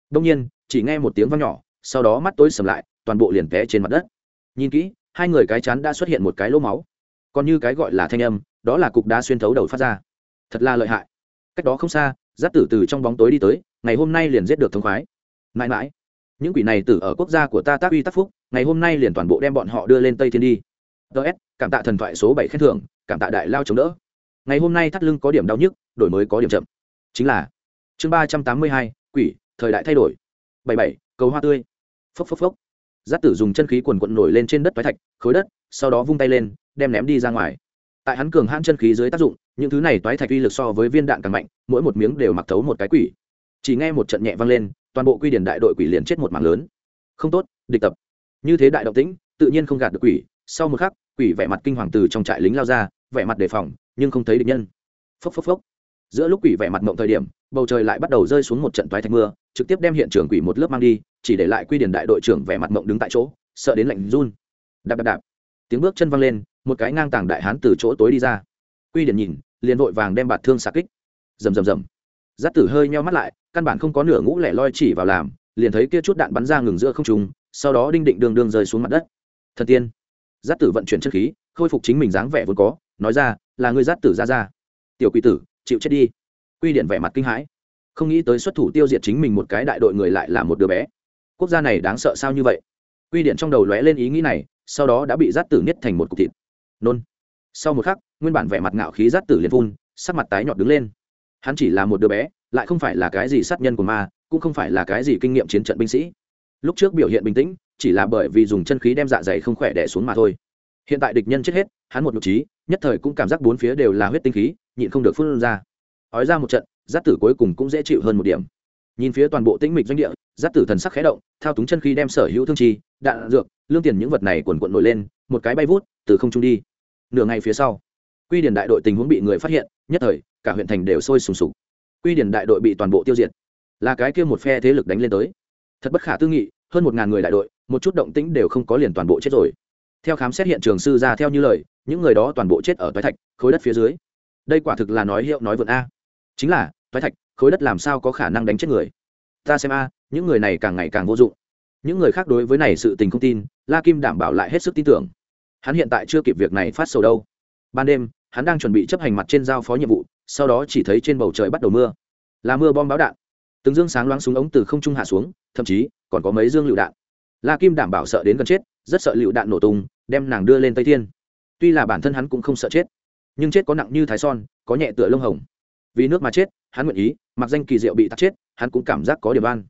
Đông nhiên, chỉ nghe một tiếng vang nhỏ, sau đó mắt tối sầm lại, toàn bộ liền té trên mặt đất. Nhìn kỹ, hai người cái chán đã xuất hiện một cái lỗ máu. Còn như cái gọi là thanh âm, đó là cục đá xuyên thấu đầu phát ra thật là lợi hại. Cách đó không xa, giáp tử từ trong bóng tối đi tới, ngày hôm nay liền giết được thống khoái. Mãi mãi, những quỷ này tử ở quốc gia của ta tác uy tác phúc, ngày hôm nay liền toàn bộ đem bọn họ đưa lên tây thiên đi. Ts cảm tạ thần thoại số bảy khen thưởng, cảm tạ đại lao chống đỡ. Ngày hôm nay thắt lưng có điểm đau nhức, đổi mới có điểm chậm. Chính là, chương ba trăm tám mươi hai, quỷ, thời đại thay đổi. Bảy bảy, cầu hoa tươi. Phốc phốc phốc. Giáp tử dùng chân khí quần quận nổi lên trên đất toái thạch, khối đất, sau đó vung tay lên, đem ném đi ra ngoài tại hắn cường hãn chân khí dưới tác dụng, những thứ này toái thạch uy lực so với viên đạn càng mạnh, mỗi một miếng đều mặc thấu một cái quỷ. Chỉ nghe một trận nhẹ vang lên, toàn bộ quy điển đại đội quỷ liền chết một mạng lớn. Không tốt, địch tập. Như thế đại động tĩnh, tự nhiên không gạt được quỷ. Sau một khắc, quỷ vẻ mặt kinh hoàng từ trong trại lính lao ra, vẻ mặt đề phòng, nhưng không thấy địch nhân. Phốc phốc phốc. Giữa lúc quỷ vẻ mặt mộng thời điểm, bầu trời lại bắt đầu rơi xuống một trận toái thạch mưa, trực tiếp đem hiện trường quỷ một lớp mang đi, chỉ để lại quy điển đại đội trưởng vẻ mặt mộng đứng tại chỗ, sợ đến lạnh run. Đạp đạp đạp tiếng bước chân văng lên, một cái ngang tàng đại hán từ chỗ tối đi ra. Quy điển nhìn, liền vội vàng đem bạt thương xạ kích. Rầm rầm rầm. Giáp tử hơi nheo mắt lại, căn bản không có nửa ngũ lẻ loi chỉ vào làm, liền thấy kia chút đạn bắn ra ngừng giữa không trùng sau đó đinh định đường đường rơi xuống mặt đất. Thần tiên. Giáp tử vận chuyển chất khí, khôi phục chính mình dáng vẻ vốn có, nói ra, là người giáp tử ra ra. Tiểu quỷ tử, chịu chết đi. Quy điện vẻ mặt kinh hãi. Không nghĩ tới xuất thủ tiêu diệt chính mình một cái đại đội người lại là một đứa bé. Quốc gia này đáng sợ sao như vậy? Quy điện trong đầu lóe lên ý nghĩ này sau đó đã bị giáp tử niết thành một cục thịt. Nôn. Sau một khắc, nguyên bản vẻ mặt ngạo khí giáp tử liền phun, sắc mặt tái nhọt đứng lên. Hắn chỉ là một đứa bé, lại không phải là cái gì sát nhân của ma, cũng không phải là cái gì kinh nghiệm chiến trận binh sĩ. Lúc trước biểu hiện bình tĩnh, chỉ là bởi vì dùng chân khí đem dạ dày không khỏe đẻ xuống mà thôi. Hiện tại địch nhân chết hết, hắn một nhục trí, nhất thời cũng cảm giác bốn phía đều là huyết tinh khí, nhịn không được phun ra. Ói ra một trận, giáp tử cuối cùng cũng dễ chịu hơn một điểm nhìn phía toàn bộ tĩnh mịch doanh địa giáp tử thần sắc khé động thao túng chân khí đem sở hữu thương trì, đạn dược lương tiền những vật này quần quận nổi lên một cái bay vút từ không trung đi. Nửa ngày phía sau quy điển đại đội tình huống bị người phát hiện nhất thời cả huyện thành đều sôi sùng sục. Quy điển đại đội bị toàn bộ tiêu diệt. Là cái kia một phe thế lực đánh lên tới. Thật bất khả tư nghị hơn một ngàn người đại đội một chút động tĩnh đều không có liền toàn bộ chết rồi. Theo khám xét hiện trường sư ra theo như lời những người đó toàn bộ chết ở toái thạch khối đất phía dưới. Đây quả thực là nói hiệu nói vượn a. Chính là toái thạch khối đất làm sao có khả năng đánh chết người? Ta xem a, những người này càng ngày càng vô dụng. Những người khác đối với này sự tình không tin, la kim đảm bảo lại hết sức tin tưởng. Hắn hiện tại chưa kịp việc này phát sầu đâu. Ban đêm, hắn đang chuẩn bị chấp hành mặt trên giao phó nhiệm vụ, sau đó chỉ thấy trên bầu trời bắt đầu mưa. Là mưa bom báo đạn. Từng dương sáng loáng súng ống từ không trung hạ xuống, thậm chí, còn có mấy dương lựu đạn. La kim đảm bảo sợ đến gần chết, rất sợ lựu đạn nổ tung, đem nàng đưa lên tây thiên. Tuy là bản thân hắn cũng không sợ chết, nhưng chết có nặng như thái son, có nhẹ tựa lông hồng vì nước mà chết, hắn nguyện ý, mặc danh kỳ diệu bị tắt chết, hắn cũng cảm giác có điểm an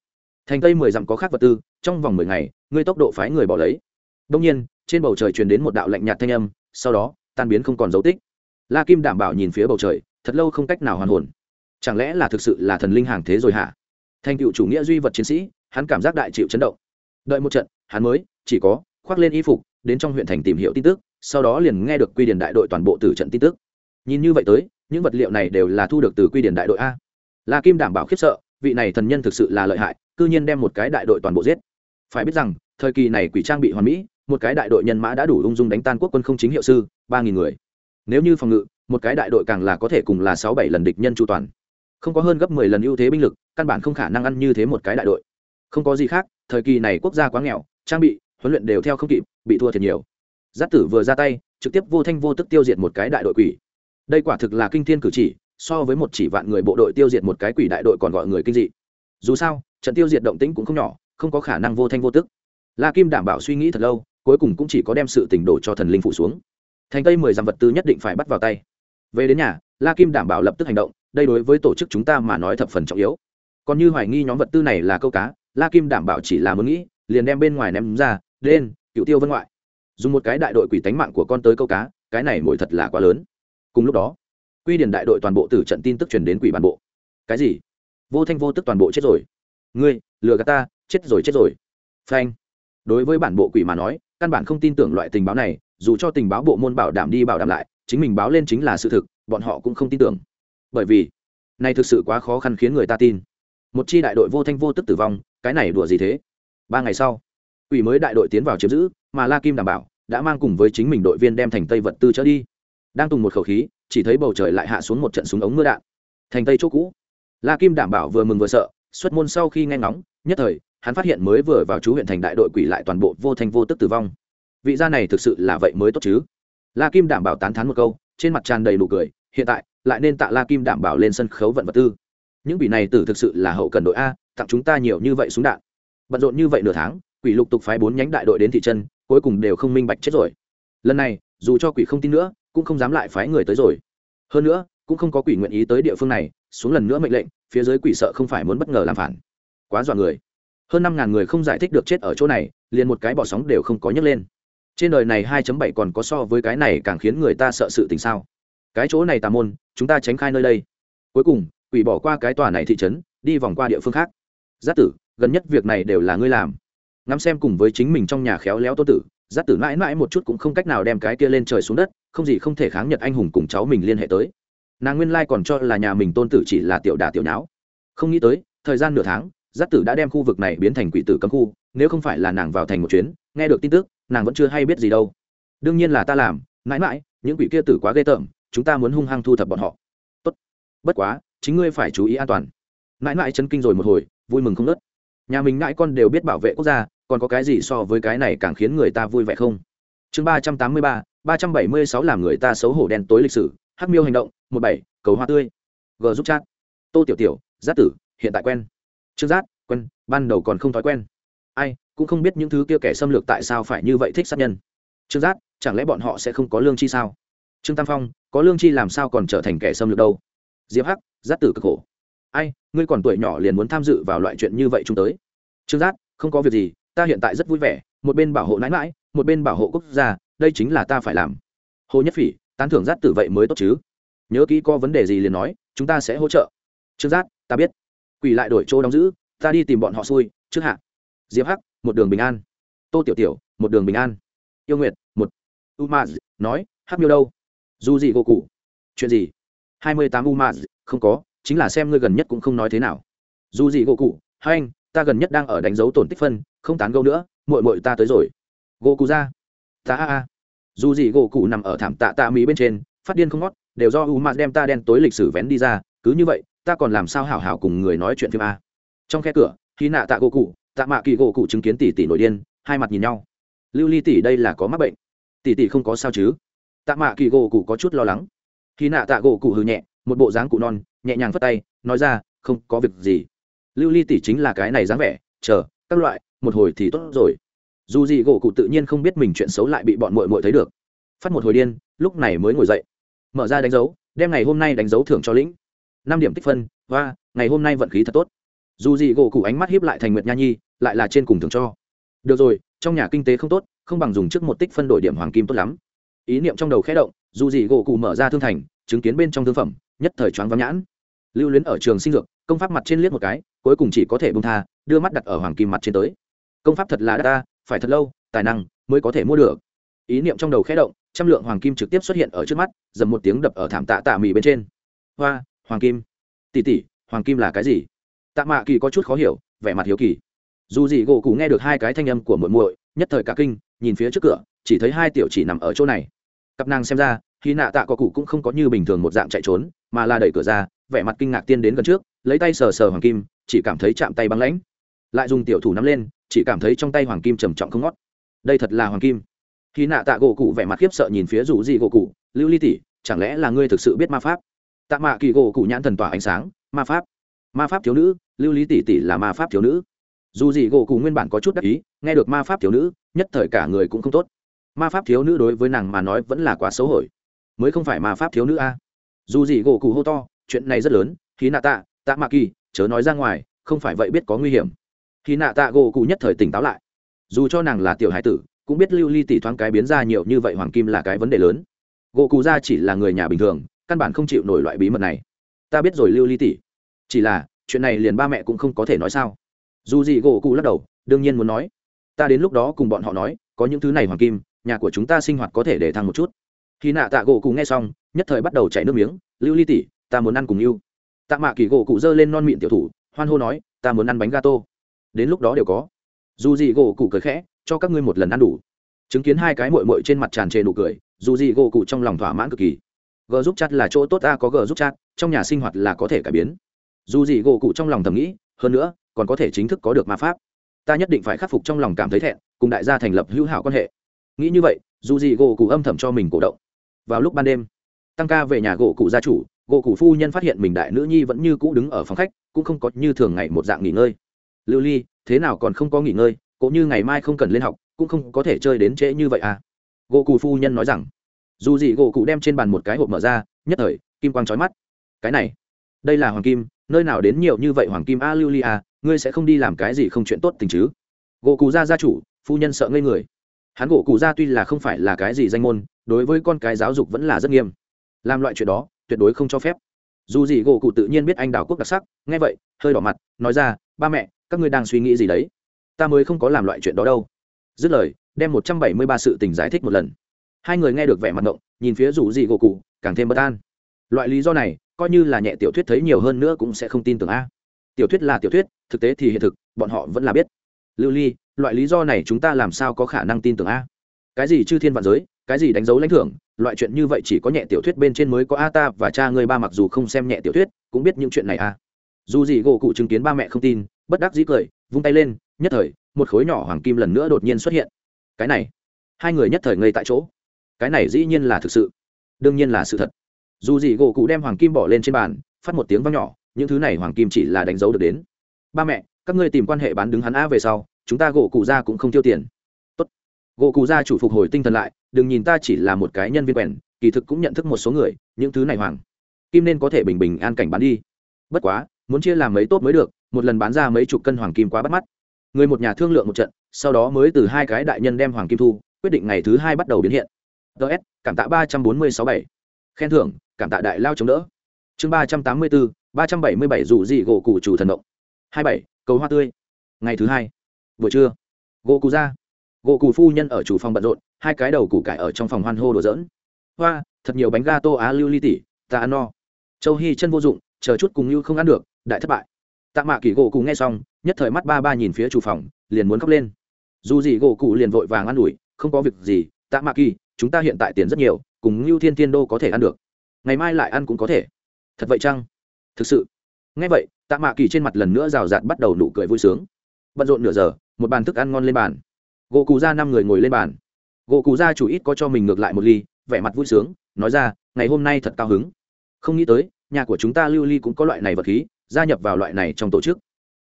thành tây mười dặm có khác vật tư, trong vòng mười ngày, ngươi tốc độ phái người bỏ lấy. Đông nhiên, trên bầu trời truyền đến một đạo lạnh nhạt thanh âm, sau đó, tan biến không còn dấu tích. La kim đảm bảo nhìn phía bầu trời, thật lâu không cách nào hoàn hồn. Chẳng lẽ là thực sự là thần linh hàng thế rồi hả? Thành cựu chủ nghĩa duy vật chiến sĩ, hắn cảm giác đại chịu chấn động. Đợi một trận, hắn mới, chỉ có, khoác lên y phục, đến trong huyện thành tìm hiểu tin tức, sau đó liền nghe được quy điển đại đội toàn bộ từ trận tin tức. Nhìn như vậy tới những vật liệu này đều là thu được từ quy điển đại đội a. La kim đảm bảo khiếp sợ, vị này thần nhân thực sự là lợi hại, cư nhiên đem một cái đại đội toàn bộ giết. Phải biết rằng, thời kỳ này quỷ trang bị hoàn mỹ, một cái đại đội nhân mã đã đủ ung dung đánh tan quốc quân không chính hiệu sư, ba nghìn người. Nếu như phòng ngự, một cái đại đội càng là có thể cùng là sáu bảy lần địch nhân chu toàn. Không có hơn gấp mười lần ưu thế binh lực, căn bản không khả năng ăn như thế một cái đại đội. Không có gì khác, thời kỳ này quốc gia quá nghèo, trang bị, huấn luyện đều theo không kịp, bị thua thiệt nhiều. Giáp tử vừa ra tay, trực tiếp vô thanh vô tức tiêu diệt một cái đại đội quỷ đây quả thực là kinh thiên cử chỉ, so với một chỉ vạn người bộ đội tiêu diệt một cái quỷ đại đội còn gọi người kinh dị. Dù sao, trận tiêu diệt động tĩnh cũng không nhỏ, không có khả năng vô thanh vô tức. La kim đảm bảo suy nghĩ thật lâu, cuối cùng cũng chỉ có đem sự tình đổ cho thần linh phụ xuống. Thành tây mười dặm vật tư nhất định phải bắt vào tay. Về đến nhà, la kim đảm bảo lập tức hành động, đây đối với tổ chức chúng ta mà nói thập phần trọng yếu. Còn như hoài nghi nhóm vật tư này là câu cá, la kim đảm bảo chỉ là muốn nghĩ, liền đem bên ngoài ném ra, lên, cựu tiêu vân ngoại. Dùng một cái đại đội quỷ tánh mạng của con tới câu cá, cái này mỗi thật là quá lớn cùng lúc đó, quy điển đại đội toàn bộ từ trận tin tức truyền đến quỷ bản bộ. Cái gì? Vô thanh vô tức toàn bộ chết rồi. Ngươi, lừa gạt ta, chết rồi chết rồi. Phanh. Đối với bản bộ quỷ mà nói, căn bản không tin tưởng loại tình báo này, dù cho tình báo bộ môn bảo đảm đi bảo đảm lại, chính mình báo lên chính là sự thực, bọn họ cũng không tin tưởng. Bởi vì, này thực sự quá khó khăn khiến người ta tin. Một chi đại đội vô thanh vô tức tử vong, cái này đùa gì thế? Ba ngày sau ủy mới đại đội tiến vào chiếm giữ, mà la kim đảm bảo, đã mang cùng với chính mình đội viên đem thành tây vật tư trở đi đang tùng một khẩu khí, chỉ thấy bầu trời lại hạ xuống một trận súng ống mưa đạn. Thành tây chỗ cũ. La kim đảm bảo vừa mừng vừa sợ, xuất môn sau khi nghe ngóng, nhất thời, hắn phát hiện mới vừa vào chú huyện thành đại đội quỷ lại toàn bộ vô thành vô tức tử vong. Vị gia này thực sự là vậy mới tốt chứ? La kim đảm bảo tán thán một câu, trên mặt tràn đầy nụ cười, hiện tại, lại nên tạ la kim đảm bảo lên sân khấu vận vật tư. Những quỷ này tử thực sự là hậu cần đội a, tặng chúng ta nhiều như vậy súng đạn. Bận rộn như vậy nửa tháng, quỷ lục tục phái bốn nhánh đại đội đến thị trấn, cuối cùng đều không minh bạch chết rồi. Lần này, dù cho quỷ không tin nữa cũng không dám lại phái người tới rồi. Hơn nữa, cũng không có quỷ nguyện ý tới địa phương này, xuống lần nữa mệnh lệnh, phía dưới quỷ sợ không phải muốn bất ngờ làm phản. Quá dọa người. Hơn năm ngàn người không giải thích được chết ở chỗ này, liền một cái bỏ sóng đều không có nhấc lên. Trên đời này 2 bảy còn có so với cái này càng khiến người ta sợ sự tình sao? Cái chỗ này tà môn, chúng ta tránh khai nơi đây. Cuối cùng, quỷ bỏ qua cái tòa này thị trấn, đi vòng qua địa phương khác. Giác tử, gần nhất việc này đều là ngươi làm. Ngắm xem cùng với chính mình trong nhà khéo léo tô tử giáp tử mãi mãi một chút cũng không cách nào đem cái kia lên trời xuống đất, không gì không thể kháng nhật anh hùng cùng cháu mình liên hệ tới. Nàng nguyên lai còn cho là nhà mình tôn tử chỉ là tiểu đà tiểu nháo. Không nghĩ tới, thời gian nửa tháng, giáp tử đã đem khu vực này biến thành quỷ tử cấm khu, nếu không phải là nàng vào thành một chuyến, nghe được tin tức, nàng vẫn chưa hay biết gì đâu. Đương nhiên là ta làm, mãi mãi, những quỷ kia tử quá ghê tởm, chúng ta muốn hung hăng thu thập bọn họ. Tốt. Bất quá, chính ngươi phải chú ý an toàn. Mãi mãi chấn kinh rồi một hồi, vui mừng không nớt nhà mình ngãi con đều biết bảo vệ quốc gia còn có cái gì so với cái này càng khiến người ta vui vẻ không? Chương ba trăm tám mươi ba ba trăm bảy mươi sáu làm người ta xấu hổ đen tối lịch sử, hắc miêu hành động, một bảy, cầu hoa tươi. G giúp chat. Tô tiểu tiểu giác tử, hiện tại quen. Trương giác quen, ban đầu còn không thói quen. Ai, cũng không biết những thứ kia kẻ xâm lược tại sao phải như vậy thích sát nhân. Trương giác chẳng lẽ bọn họ sẽ không có lương chi sao? Trương tam phong, có lương chi làm sao còn trở thành kẻ xâm lược đâu? Diệp hắc giác tử cực khổ. Ai, ngươi còn tuổi nhỏ liền muốn tham dự vào loại chuyện như vậy chúng tới. Trương giác không có việc gì ta hiện tại rất vui vẻ, một bên bảo hộ nãi mãi một bên bảo hộ quốc gia, đây chính là ta phải làm. Hồ nhất phỉ, tán thưởng giát tử vậy mới tốt chứ? Nhớ kỹ có vấn đề gì liền nói, chúng ta sẽ hỗ trợ. Trương giác, ta biết. Quỷ lại đổi chỗ đóng giữ, ta đi tìm bọn họ xui, trước hạ. Diệp hắc, một đường bình an. Tô tiểu tiểu, một đường bình an. Yêu nguyệt, một. U ma nói, hắc miêu đâu? Dù gì gỗ cụ chuyện gì? Hai mươi tám u ma không có, chính là xem ngươi gần nhất cũng không nói thế nào. Dù gì gỗ cụ hai anh ta gần nhất đang ở đánh dấu tổn tích phân, không tán gâu nữa, muội muội ta tới rồi. Gỗ cụ ra. Ta a a. Dù gì gỗ cụ nằm ở thảm tạ tạ mỹ bên trên, phát điên không ngót, đều do u ma đem ta đen tối lịch sử vén đi ra, cứ như vậy, ta còn làm sao hảo hảo cùng người nói chuyện phim a? Trong khe cửa, khi nạ tạ gỗ cụ, tạ mạ kỳ gỗ cụ chứng kiến tỷ tỷ nổi điên, hai mặt nhìn nhau. Lưu ly tỷ đây là có mắc bệnh. Tỷ tỷ không có sao chứ? Tạ mạ kỳ gỗ cụ có chút lo lắng. Khi nạ tạ gỗ cụ hừ nhẹ, một bộ dáng cụ non, nhẹ nhàng phất tay, nói ra, không có việc gì lưu ly tỷ chính là cái này dáng vẻ, chờ, các loại, một hồi thì tốt rồi. Dù gì gỗ cụ tự nhiên không biết mình chuyện xấu lại bị bọn mội mội thấy được. Phát một hồi điên, lúc này mới ngồi dậy. Mở ra đánh dấu, đem ngày hôm nay đánh dấu thưởng cho lĩnh. Năm điểm tích phân và ngày hôm nay vận khí thật tốt. Dù gì gỗ cụ ánh mắt hiếp lại thành nguyệt nha nhi, lại là trên cùng thưởng cho. Được rồi, trong nhà kinh tế không tốt, không bằng dùng trước một tích phân đổi điểm hoàng kim tốt lắm. Ý niệm trong đầu khẽ động, dù gì gỗ cụ mở ra thương thành, chứng kiến bên trong thương phẩm, nhất thời choáng vắng nhãn lưu luyến ở trường sinh dược, công pháp mặt trên liếc một cái, cuối cùng chỉ có thể bông tha, đưa mắt đặt ở hoàng kim mặt trên tới. Công pháp thật là đa ta phải thật lâu, tài năng mới có thể mua được. Ý niệm trong đầu khẽ động, trăm lượng hoàng kim trực tiếp xuất hiện ở trước mắt, dầm một tiếng đập ở thảm tạ tạ mì bên trên. Hoa, hoàng kim. Tỷ tỷ, hoàng kim là cái gì? Tạ mạ kỳ có chút khó hiểu, vẻ mặt hiếu kỳ. Dù gì gỗ cụ nghe được hai cái thanh âm của muội muội, nhất thời cả kinh, nhìn phía trước cửa, chỉ thấy hai tiểu chỉ nằm ở chỗ này. Cặp nàng xem ra khi nạ tạ có cụ cũng không có như bình thường một dạng chạy trốn, mà là đẩy cửa ra vẻ mặt kinh ngạc tiên đến gần trước, lấy tay sờ sờ hoàng kim, chỉ cảm thấy chạm tay băng lãnh. Lại dùng tiểu thủ nắm lên, chỉ cảm thấy trong tay hoàng kim trầm trọng không ngót. Đây thật là hoàng kim. Khi nạ tạ gỗ cụ vẻ mặt khiếp sợ nhìn phía rủ gì gỗ cụ, lưu ly tỷ, chẳng lẽ là ngươi thực sự biết ma pháp? Tạ mạ kỳ gỗ cụ nhãn thần tỏa ánh sáng, ma pháp? Ma pháp thiếu nữ, lưu lý tỷ tỷ là ma pháp thiếu nữ. Dù gì gỗ cụ nguyên bản có chút đắc ý, nghe được ma pháp thiếu nữ, nhất thời cả người cũng không tốt. Ma pháp thiếu nữ đối với nàng mà nói vẫn là quá xấu hổi mới không phải ma pháp thiếu nữ a. Dù gì gỗ cụ hô to chuyện này rất lớn khí nạ tạ tạ mạ kỳ, chớ nói ra ngoài, không phải vậy biết có nguy hiểm. Khi nạ tạ gỗ cụ nhất thời tỉnh táo lại. Dù cho nàng là tiểu hải tử, cũng biết lưu ly tỷ thoáng cái biến ra nhiều như vậy hoàng kim là cái vấn đề lớn. Gỗ cụ ra chỉ là người nhà bình thường, căn bản không chịu nổi loại bí mật này. Ta biết rồi lưu ly tỷ. Chỉ là, chuyện này liền ba mẹ cũng không có thể nói sao. Dù gì gỗ cụ lắc đầu, đương nhiên muốn nói. Ta đến lúc đó cùng bọn họ nói, có những thứ này hoàng kim, nhà của chúng ta sinh hoạt có thể để thăng một chút. Khi nạ tạ gỗ cụ nghe xong, nhất thời bắt đầu chảy nước miếng. Lưu ly tỷ ta muốn ăn cùng yêu. Tạ mạ kỳ gỗ cụ dơ lên non miệng tiểu thủ, hoan hô nói, ta muốn ăn bánh gato. Đến lúc đó đều có. Dù gì gỗ cụ cười khẽ, cho các ngươi một lần ăn đủ. Chứng kiến hai cái mội mội trên mặt tràn trề nụ cười, dù gì gỗ cụ trong lòng thỏa mãn cực kỳ. G giúp chat là chỗ tốt ta có g giúp chat, trong nhà sinh hoạt là có thể cải biến. Dù gì gỗ cụ trong lòng thầm nghĩ, hơn nữa, còn có thể chính thức có được ma pháp. Ta nhất định phải khắc phục trong lòng cảm thấy thẹn, cùng đại gia thành lập hữu hảo quan hệ. Nghĩ như vậy, dù gì gỗ cụ âm thầm cho mình cổ động. Vào lúc ban đêm, tăng ca về nhà gỗ cụ gia chủ gỗ cụ phu nhân phát hiện mình đại nữ nhi vẫn như cũ đứng ở phòng khách cũng không có như thường ngày một dạng nghỉ ngơi. Lưu ly thế nào còn không có nghỉ ngơi cũng như ngày mai không cần lên học cũng không có thể chơi đến trễ như vậy à? Gỗ cụ phu nhân nói rằng. Dù gì gỗ cụ đem trên bàn một cái hộp mở ra nhất thời kim quang trói mắt. Cái này đây là hoàng kim nơi nào đến nhiều như vậy hoàng kim a lưu ly à, ngươi sẽ không đi làm cái gì không chuyện tốt tình chứ? Gỗ cụ gia gia chủ phu nhân sợ ngây người. Hắn gỗ cụ gia tuy là không phải là cái gì danh môn đối với con cái giáo dục vẫn là rất nghiêm. Làm loại chuyện đó tuyệt đối không cho phép. Dù gì gỗ cụ tự nhiên biết anh đào quốc đặc sắc, nghe vậy, hơi đỏ mặt, nói ra, ba mẹ, các ngươi đang suy nghĩ gì đấy? Ta mới không có làm loại chuyện đó đâu. Dứt lời, đem một trăm bảy mươi ba sự tình giải thích một lần. Hai người nghe được vẻ mặt động nhìn phía dù gì gỗ cụ, càng thêm bất an. Loại lý do này, coi như là nhẹ tiểu thuyết thấy nhiều hơn nữa cũng sẽ không tin tưởng a. Tiểu thuyết là tiểu thuyết, thực tế thì hiện thực, bọn họ vẫn là biết. Lưu ly, loại lý do này chúng ta làm sao có khả năng tin tưởng a? Cái gì chư thiên vạn giới, cái gì đánh dấu lãnh thưởng loại chuyện như vậy chỉ có nhẹ tiểu thuyết bên trên mới có a ta và cha ngươi ba mặc dù không xem nhẹ tiểu thuyết, cũng biết những chuyện này a dù gì gỗ cụ chứng kiến ba mẹ không tin, bất đắc dĩ cười, vung tay lên, nhất thời, một khối nhỏ hoàng kim lần nữa đột nhiên xuất hiện. Cái này, hai người nhất thời ngây tại chỗ. Cái này dĩ nhiên là thực sự. Đương nhiên là sự thật. Dù gì gỗ cụ đem hoàng kim bỏ lên trên bàn, phát một tiếng vang nhỏ, những thứ này hoàng kim chỉ là đánh dấu được đến. Ba mẹ, các ngươi tìm quan hệ bán đứng hắn a về sau, chúng ta gỗ cụ ra cũng không tiêu tiền. Tốt. gỗ cụ ra chủ phục hồi tinh thần lại đừng nhìn ta chỉ là một cái nhân viên quèn, kỳ thực cũng nhận thức một số người, những thứ này hoàng. Kim nên có thể bình bình an cảnh bán đi. Bất quá, muốn chia làm mấy tốt mới được, một lần bán ra mấy chục cân hoàng kim quá bắt mắt. Người một nhà thương lượng một trận, sau đó mới từ hai cái đại nhân đem hoàng kim thu, quyết định ngày thứ hai bắt đầu biến hiện. Ts cảm tạ ba trăm bốn mươi sáu bảy. Khen thưởng, cảm tạ đại lao chống đỡ. Chương ba trăm tám mươi bốn ba trăm bảy mươi bảy dù gì gỗ cụ chủ thần động. hai bảy, cầu hoa tươi. Ngày thứ hai. Buổi trưa. Gỗ cụ ra. Gỗ cụ phu nhân ở chủ phòng bận rộn hai cái đầu củ cải ở trong phòng hoan hô đồ dỡn hoa, thật nhiều bánh ga tô á lưu ly tỉ, ta ăn no. Châu hy chân vô dụng, chờ chút cùng như không ăn được, đại thất bại. Tạ mạ kỳ gỗ cụ nghe xong, nhất thời mắt ba ba nhìn phía chủ phòng, liền muốn khóc lên. Dù gì gỗ cụ liền vội vàng ăn ủi, không có việc gì, tạ mạ kỳ chúng ta hiện tại tiền rất nhiều, cùng như thiên thiên đô có thể ăn được. Ngày mai lại ăn cũng có thể. Thật vậy chăng? Thực sự. Ngay vậy, tạ mạ kỳ trên mặt lần nữa rào rạt bắt đầu nụ cười vui sướng. Bận rộn nửa giờ, một bàn thức ăn ngon lên bàn. Gỗ cụ ra năm người ngồi lên bàn gỗ cụ gia chủ ít có cho mình ngược lại một ly, vẻ mặt vui sướng, nói ra, ngày hôm nay thật cao hứng. Không nghĩ tới, nhà của chúng ta lưu ly cũng có loại này vật khí, gia nhập vào loại này trong tổ chức.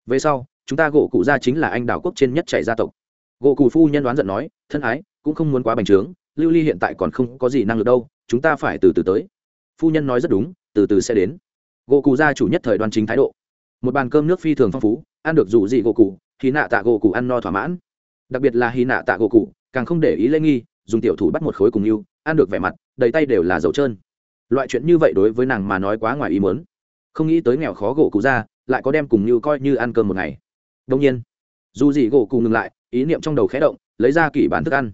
Về sau, chúng ta gỗ cụ gia chính là anh đảo quốc trên nhất chạy gia tộc. Gỗ cụ phu nhân đoán giận nói, thân ái, cũng không muốn quá bành trướng, lưu ly hiện tại còn không có gì năng lực đâu, chúng ta phải từ từ tới. Phu nhân nói rất đúng, từ từ sẽ đến. Gỗ cụ gia chủ nhất thời đoan chính thái độ. Một bàn cơm nước phi thường phong phú, ăn được dù gì gỗ cụ thì nạ tạ gỗ cụ ăn no thỏa mãn. Đặc biệt là hy nạ tạ gỗ cụ càng không để ý lễ nghi, dùng tiểu thủ bắt một khối cùng yêu, ăn được vẻ mặt, đầy tay đều là dầu trơn. Loại chuyện như vậy đối với nàng mà nói quá ngoài ý muốn. Không nghĩ tới nghèo khó gỗ cụ ra, lại có đem cùng như coi như ăn cơm một ngày. Đông nhiên, dù gì gỗ cụ ngừng lại, ý niệm trong đầu khẽ động, lấy ra kỷ bán thức ăn.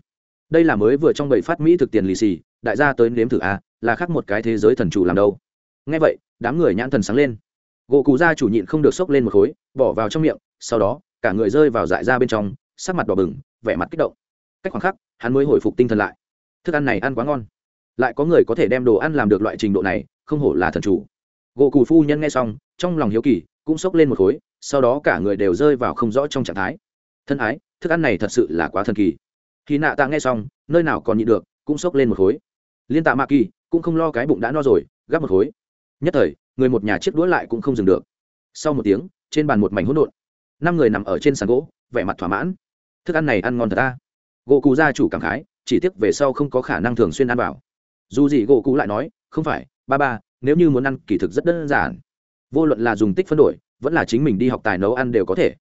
Đây là mới vừa trong bảy phát mỹ thực tiền lì xì, đại gia tới nếm thử a là khác một cái thế giới thần chủ làm đâu. Ngay vậy, đám người nhãn thần sáng lên. Gỗ cụ gia chủ nhịn không được xốc lên một khối, bỏ vào trong miệng, sau đó, cả người rơi vào dại ra bên trong, sắc mặt đỏ bừng, vẻ mặt kích động cách khoảng khắc, hắn mới hồi phục tinh thần lại. Thức ăn này ăn quá ngon. Lại có người có thể đem đồ ăn làm được loại trình độ này, không hổ là thần chủ. Gỗ cù phu nhân nghe xong, trong lòng hiếu kỳ, cũng xốc lên một khối, sau đó cả người đều rơi vào không rõ trong trạng thái. Thân ái, thức ăn này thật sự là quá thần kỳ. Khi nạ tạ nghe xong, nơi nào còn nhịn được, cũng xốc lên một khối. Liên tạ mạ kỳ, cũng không lo cái bụng đã no rồi, gắp một khối. Nhất thời, người một nhà chiếc đũa lại cũng không dừng được. Sau một tiếng, trên bàn một mảnh hỗn độn. Năm người nằm ở trên sàn gỗ, vẻ mặt thỏa mãn. Thức ăn này ăn ngon thật ta gỗ cụ gia chủ cảm khái, chỉ tiếc về sau không có khả năng thường xuyên ăn vào. Dù gì gỗ cụ lại nói, không phải, ba ba, nếu như muốn ăn, kỳ thực rất đơn giản. Vô luận là dùng tích phân đổi, vẫn là chính mình đi học tài nấu ăn đều có thể.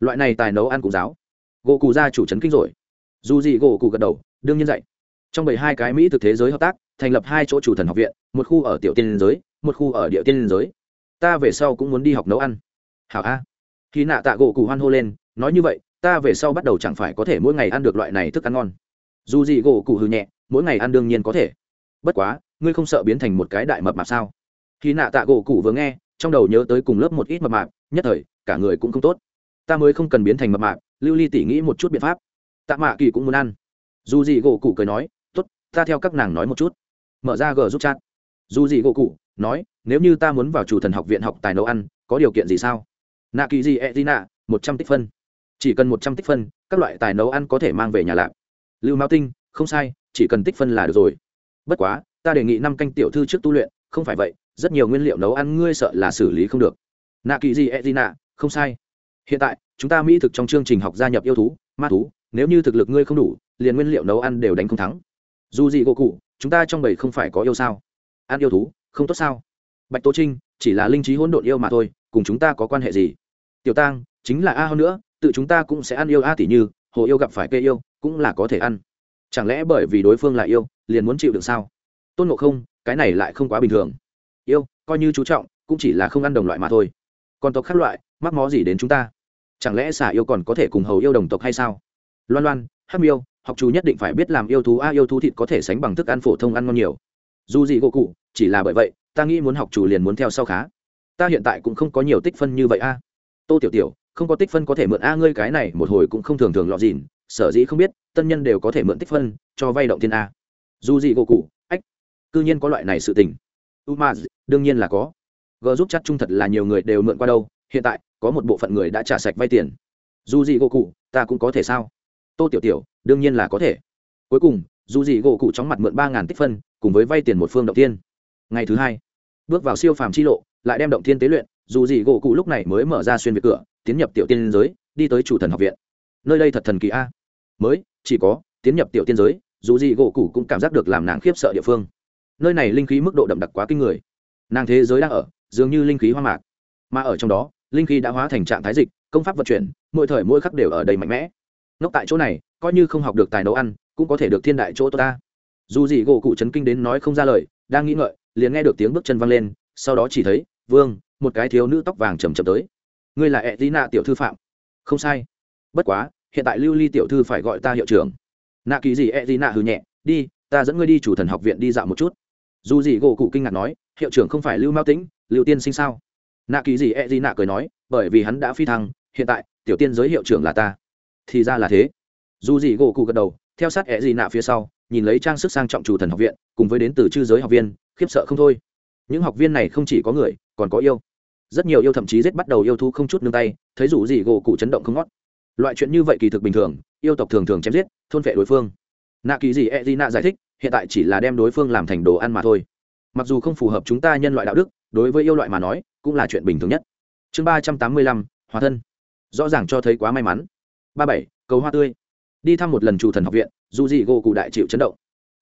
Loại này tài nấu ăn cũng giáo. Gỗ cụ gia chủ trấn kinh rồi. Dù gì gỗ cụ gật đầu, đương nhiên dạy. Trong bảy hai cái mỹ thực thế giới hợp tác, thành lập hai chỗ chủ thần học viện, một khu ở tiểu tiên giới, một khu ở địa tiên giới. Ta về sau cũng muốn đi học nấu ăn. Hảo a. Khi nạ tạ gỗ cụ hoan hô lên, nói như vậy ta về sau bắt đầu chẳng phải có thể mỗi ngày ăn được loại này thức ăn ngon. Dù gì gỗ cụ hư nhẹ, mỗi ngày ăn đương nhiên có thể. Bất quá, ngươi không sợ biến thành một cái đại mập mạp sao? Khi nạ tạ gỗ cụ vừa nghe, trong đầu nhớ tới cùng lớp một ít mập mạp, nhất thời, cả người cũng không tốt. Ta mới không cần biến thành mập mạp, lưu ly tỉ nghĩ một chút biện pháp. Tạ mạ kỳ cũng muốn ăn. Dù gì gỗ cụ cười nói t ố t ta theo các nàng nói một chút. Mở ra g giúp chat. Dù gì gỗ cụ, nói, nếu như ta muốn vào chủ thần học viện học tài nấu ăn, có điều kiện gì sao? Nạ kỳ gì e d nạ, một trăm tích phân chỉ cần một trăm tích phân, các loại tài nấu ăn có thể mang về nhà lạp lưu mao tinh, không sai, chỉ cần tích phân là được rồi. Bất quá, ta đề nghị năm canh tiểu thư trước tu luyện, không phải vậy, rất nhiều nguyên liệu nấu ăn ngươi sợ là xử lý không được. Nạ kỳ gì e gì nạ không sai. Hiện tại, chúng ta mỹ thực trong chương trình học gia nhập yêu thú, ma thú, nếu như thực lực ngươi không đủ, liền nguyên liệu nấu ăn đều đánh không thắng. Dù gì gỗ cụ chúng ta trong bầy không phải có yêu sao? Ăn yêu thú, không tốt sao? Bạch Tô trinh, chỉ là linh trí hỗn độn yêu mà thôi, cùng chúng ta có quan hệ gì? Tiểu tang, chính là a hơn nữa tự chúng ta cũng sẽ ăn yêu a tỷ như, hồ yêu gặp phải cây yêu, cũng là có thể ăn. Chẳng lẽ bởi vì đối phương là yêu, liền muốn chịu được sao? Tôn ngộ không, cái này lại không quá bình thường. Yêu, coi như chú trọng, cũng chỉ là không ăn đồng loại mà thôi. Còn tộc khác loại, mắc mó gì đến chúng ta? Chẳng lẽ xả yêu còn có thể cùng hầu yêu đồng tộc hay sao? Loan loan hát miêu, học chú nhất định phải biết làm yêu thú a yêu thú thịt có thể sánh bằng thức ăn phổ thông ăn ngon nhiều. Dù gì gỗ cụ, chỉ là bởi vậy, ta nghĩ muốn học chủ liền muốn theo sau khá. Ta hiện tại cũng không có nhiều tích phân như vậy a tô tiểu tiểu không có tích phân có thể mượn a, ngươi cái này một hồi cũng không thường thường lọt dìn, sở dĩ không biết, tân nhân đều có thể mượn tích phân, cho vay động thiên a. Dù gì gỗ cụ, ách, cư nhiên có loại này sự tình. U ma đương nhiên là có. G giúp chắc trung thật là nhiều người đều mượn qua đâu, hiện tại, có một bộ phận người đã trả sạch vay tiền. Dù gì gỗ cụ, ta cũng có thể sao? Tô tiểu tiểu, đương nhiên là có thể. Cuối cùng, dù gì gỗ cụ chóng mặt mượn ba ngàn tích phân, cùng với vay tiền một phương động tiên ngày thứ hai, bước vào siêu phàm chi lộ, lại đem động thiên tế luyện, dù gì gỗ cụ lúc này mới mở ra xuyên việt cửa tiến nhập tiểu tiên giới, đi tới chủ thần học viện. Nơi đây thật thần kỳ a. Mới, chỉ có, tiến nhập tiểu tiên giới, dù gì gỗ cụ cũng cảm giác được làm nàng khiếp sợ địa phương. Nơi này linh khí mức độ đậm đặc quá kinh người. Nàng thế giới đang ở, dường như linh khí hoang mạc. Mà ở trong đó, linh khí đã hóa thành trạng thái dịch, công pháp vận chuyển, mỗi thời mỗi khắc đều ở đầy mạnh mẽ. Ngốc tại chỗ này, coi như không học được tài nấu ăn, cũng có thể được thiên đại chỗ ta. Dù gì gỗ cụ chấn kinh đến nói không ra lời, đang nghĩ ngợi, liền nghe được tiếng bước chân văng lên, sau đó chỉ thấy, vương, một cái thiếu nữ tóc vàng chầm chầm tới ngươi là ẹ tí nạ tiểu thư phạm. Không sai. Bất quá, hiện tại lưu ly tiểu thư phải gọi ta hiệu trưởng. Nạ kỳ gì ẹ tí nạ hừ nhẹ, đi, ta dẫn ngươi đi chủ thần học viện đi dạo một chút. Dù gì gỗ cụ kinh ngạc nói, hiệu trưởng không phải lưu mao tĩnh, lưu tiên sinh sao? Nạ kỳ gì ẹ tí nạ cười nói, bởi vì hắn đã phi thăng, hiện tại, tiểu tiên giới hiệu trưởng là ta. Thì ra là thế. Dù gì gỗ cụ gật đầu, theo sát ẹ gì nạ phía sau, nhìn lấy trang sức sang trọng chủ thần học viện, cùng với đến từ chư giới học viên, khiếp sợ không thôi. Những học viên này không chỉ có người, còn có yêu rất nhiều yêu thậm chí giết bắt đầu yêu thú không chút nương tay, thấy dù gì gỗ cụ chấn động không ngót. Loại chuyện như vậy kỳ thực bình thường, yêu tộc thường thường chém giết, thôn vệ đối phương. Nạ kỳ gì e d nạ giải thích, hiện tại chỉ là đem đối phương làm thành đồ ăn mà thôi. Mặc dù không phù hợp chúng ta nhân loại đạo đức, đối với yêu loại mà nói, cũng là chuyện bình thường nhất. Chương ba trăm tám mươi lăm hòa thân. Rõ ràng cho thấy quá may mắn. Ba bảy, cầu hoa tươi. Đi thăm một lần chủ thần học viện, dù gì gỗ cụ đại chịu chấn động.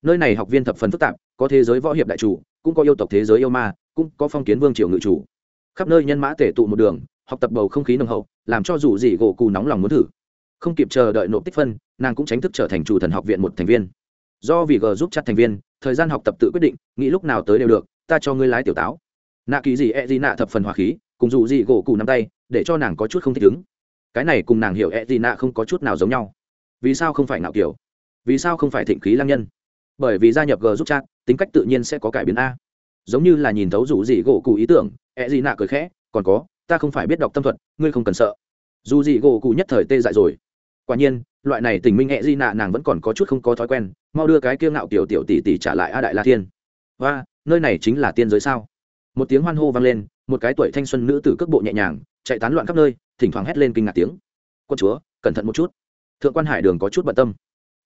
Nơi này học viên thập phần phức tạp, có thế giới võ hiệp đại chủ, cũng có yêu tộc thế giới yêu ma, cũng có phong kiến vương triều ngự chủ khắp nơi nhân mã tể tụ một đường, học tập bầu không khí nồng hậu, làm cho dù gì gỗ cù nóng lòng muốn thử. Không kịp chờ đợi nộp tích phân, nàng cũng tránh thức trở thành chủ thần học viện một thành viên. Do vì g giúp chặt thành viên, thời gian học tập tự quyết định, nghĩ lúc nào tới đều được, ta cho ngươi lái tiểu táo. Nạ kỳ gì e gì nạ thập phần hòa khí, cùng dù gì gỗ cù nắm tay, để cho nàng có chút không thích ứng. Cái này cùng nàng hiểu e gì nạ không có chút nào giống nhau. Vì sao không phải nạo kiểu? Vì sao không phải thịnh khí lăng nhân? Bởi vì gia nhập g giúp chat tính cách tự nhiên sẽ có cải biến a. Giống như là nhìn thấu rủ gì gỗ cụ ý tưởng E ẹ gì nạ cười khẽ, còn có, ta không phải biết đọc tâm thuật, ngươi không cần sợ. Dù gì gỗ cụ nhất thời tê dại rồi. Quả nhiên, loại này tình minh e ẹ gì nạ nàng vẫn còn có chút không có thói quen, mau đưa cái kiêng ngạo tiểu tiểu tỷ tỷ trả lại a đại la thiên. Và nơi này chính là tiên giới sao? Một tiếng hoan hô vang lên, một cái tuổi thanh xuân nữ tử cước bộ nhẹ nhàng, chạy tán loạn khắp nơi, thỉnh thoảng hét lên kinh ngạc tiếng. Quân chúa, cẩn thận một chút. Thượng quan hải đường có chút bận tâm.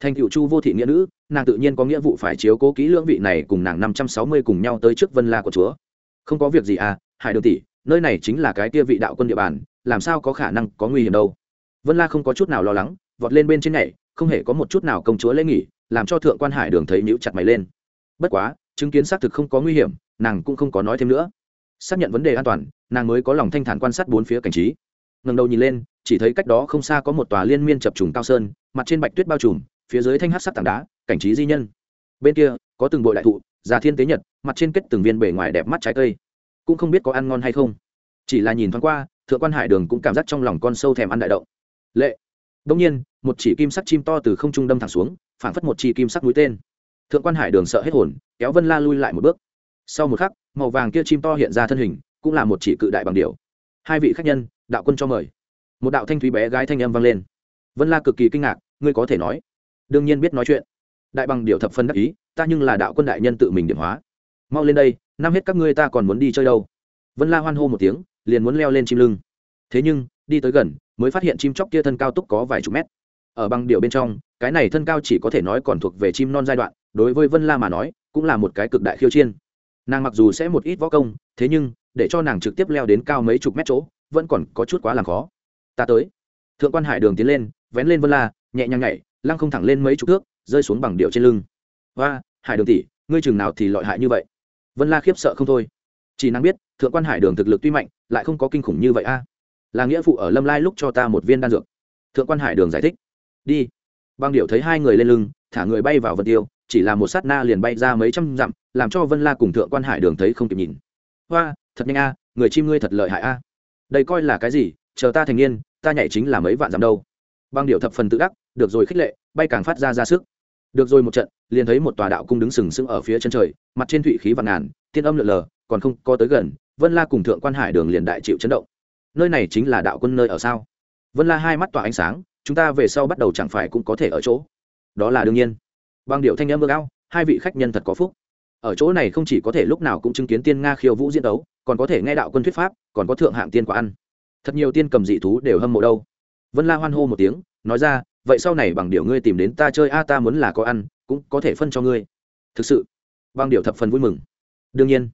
Thành cựu chu vô thị nghĩa nữ, nàng tự nhiên có nghĩa vụ phải chiếu cố kỹ lưỡng vị này cùng nàng năm trăm sáu mươi cùng nhau tới trước vân la của chúa. Không có việc gì à hải đường tỷ, nơi này chính là cái kia vị đạo quân địa bàn, làm sao có khả năng có nguy hiểm đâu? Vân la không có chút nào lo lắng, vọt lên bên trên nhảy, không hề có một chút nào công chúa lễ nghỉ, làm cho thượng quan hải đường thấy nhíu chặt mày lên. Bất quá, chứng kiến xác thực không có nguy hiểm, nàng cũng không có nói thêm nữa. Xác nhận vấn đề an toàn, nàng mới có lòng thanh thản quan sát bốn phía cảnh trí. Ngần đầu nhìn lên, chỉ thấy cách đó không xa có một tòa liên miên chập trùng cao sơn, mặt trên bạch tuyết bao trùm, phía dưới thanh hát sắc tảng đá, cảnh trí di nhân. Bên kia, có từng bội đại thụ, già thiên tế nhật, mặt trên kết từng viên bể ngoài đẹp mắt trái cây cũng không biết có ăn ngon hay không. Chỉ là nhìn thoáng qua, thượng quan hải đường cũng cảm giác trong lòng con sâu thèm ăn đại động. Lệ. Đông nhiên, một chỉ kim sắc chim to từ không trung đâm thẳng xuống, phảng phất một chỉ kim sắc mũi tên. Thượng quan hải đường sợ hết hồn, kéo vân la lui lại một bước. Sau một khắc, màu vàng kia chim to hiện ra thân hình, cũng là một chỉ cự đại bằng điều hai vị khách nhân, đạo quân cho mời. Một đạo thanh thúy bé gái thanh âm vang lên. Vân la cực kỳ kinh ngạc, ngươi có thể nói. Đương nhiên biết nói chuyện. Đại bằng điều thập phân đắc ý, ta nhưng là đạo quân đại nhân tự mình điểm hóa mau lên đây, năm hết các ngươi ta còn muốn đi chơi đâu. Vân la hoan hô một tiếng, liền muốn leo lên chim lưng. Thế nhưng, đi tới gần, mới phát hiện chim chóc kia thân cao túc có vài chục mét. Ở bằng điệu bên trong, cái này thân cao chỉ có thể nói còn thuộc về chim non giai đoạn, đối với vân la mà nói, cũng là một cái cực đại khiêu chiên nàng mặc dù sẽ một ít võ công, thế nhưng, để cho nàng trực tiếp leo đến cao mấy chục mét chỗ, vẫn còn có chút quá làm khó. Ta tới. Thượng quan hải đường tiến lên, vén lên vân la, nhẹ nhàng nhảy, lăng không thẳng lên mấy chục thước, rơi xuống bằng điệu trên lưng. Và hải đường tỷ, ngươi chừng nào thì lọi hại như vậy? Vân la khiếp sợ không thôi. Chỉ năng biết, thượng quan hải đường thực lực tuy mạnh, lại không có kinh khủng như vậy a. À. Là nghĩa phụ ở lâm lai lúc cho ta một viên đan dược. Thượng quan hải đường giải thích. Đi. Băng điệu thấy hai người lên lưng, thả người bay vào vân tiêu, chỉ là một sát na liền bay ra mấy trăm dặm, làm cho vân la cùng thượng quan hải đường thấy không kịp nhìn. Hoa, thật nhanh a, người chim ngươi thật lợi hại a. Đây coi là cái gì, chờ ta thành niên, ta nhảy chính là mấy vạn dặm đâu. Băng điệu thập phần tự đắc, được rồi khích lệ, bay càng phát ra ra sức được rồi một trận, liền thấy một tòa đạo cung đứng sừng sững ở phía chân trời, mặt trên thụy khí vạn ngàn, tiên âm lượn lờ, còn không có tới gần, vân la cùng thượng quan hải đường liền đại chịu chấn động. Nơi này chính là đạo quân nơi ở sao? Vân la hai mắt tỏa ánh sáng, chúng ta về sau bắt đầu chẳng phải cũng có thể ở chỗ? Đó là đương nhiên. Bằng điệu thanh âm ước ao, hai vị khách nhân thật có phúc. Ở chỗ này không chỉ có thể lúc nào cũng chứng kiến tiên nga khiêu vũ diễn đấu, còn có thể nghe đạo quân thuyết pháp, còn có thượng hạng tiên quả ăn. Thật nhiều tiên cầm dị thú đều hâm mộ đâu. Vân la hoan hô một tiếng, nói ra vậy sau này bằng điệu ngươi tìm đến ta chơi a, ta muốn là có ăn, cũng có thể phân cho ngươi. Thực sự, bằng điệu thập phần vui mừng. Đương nhiên,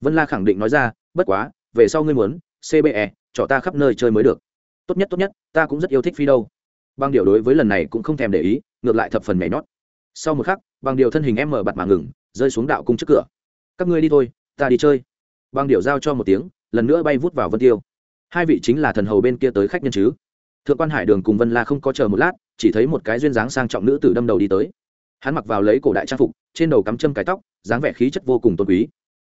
vân la khẳng định nói ra, bất quá, về sau ngươi muốn cbe cho ta khắp nơi chơi mới được. Tốt nhất tốt nhất, ta cũng rất yêu thích phi đâu. Bằng điệu đối với lần này cũng không thèm để ý, ngược lại thập phần nhảy nhót. Sau một khắc, bằng điều thân hình em mở bặt mà ngừng, rơi xuống đạo cung trước cửa. Các ngươi đi thôi, ta đi chơi. Bằng điệu giao cho một tiếng, lần nữa bay vút vào vân tiêu. Hai vị chính là thần hầu bên kia tới khách nhân chứ. Thượng quan hải đường cùng vân la không có chờ một lát chỉ thấy một cái duyên dáng sang trọng nữ tử đâm đầu đi tới. Hắn mặc vào lấy cổ đại trang phục, trên đầu cắm châm cái tóc, dáng vẻ khí chất vô cùng tôn quý.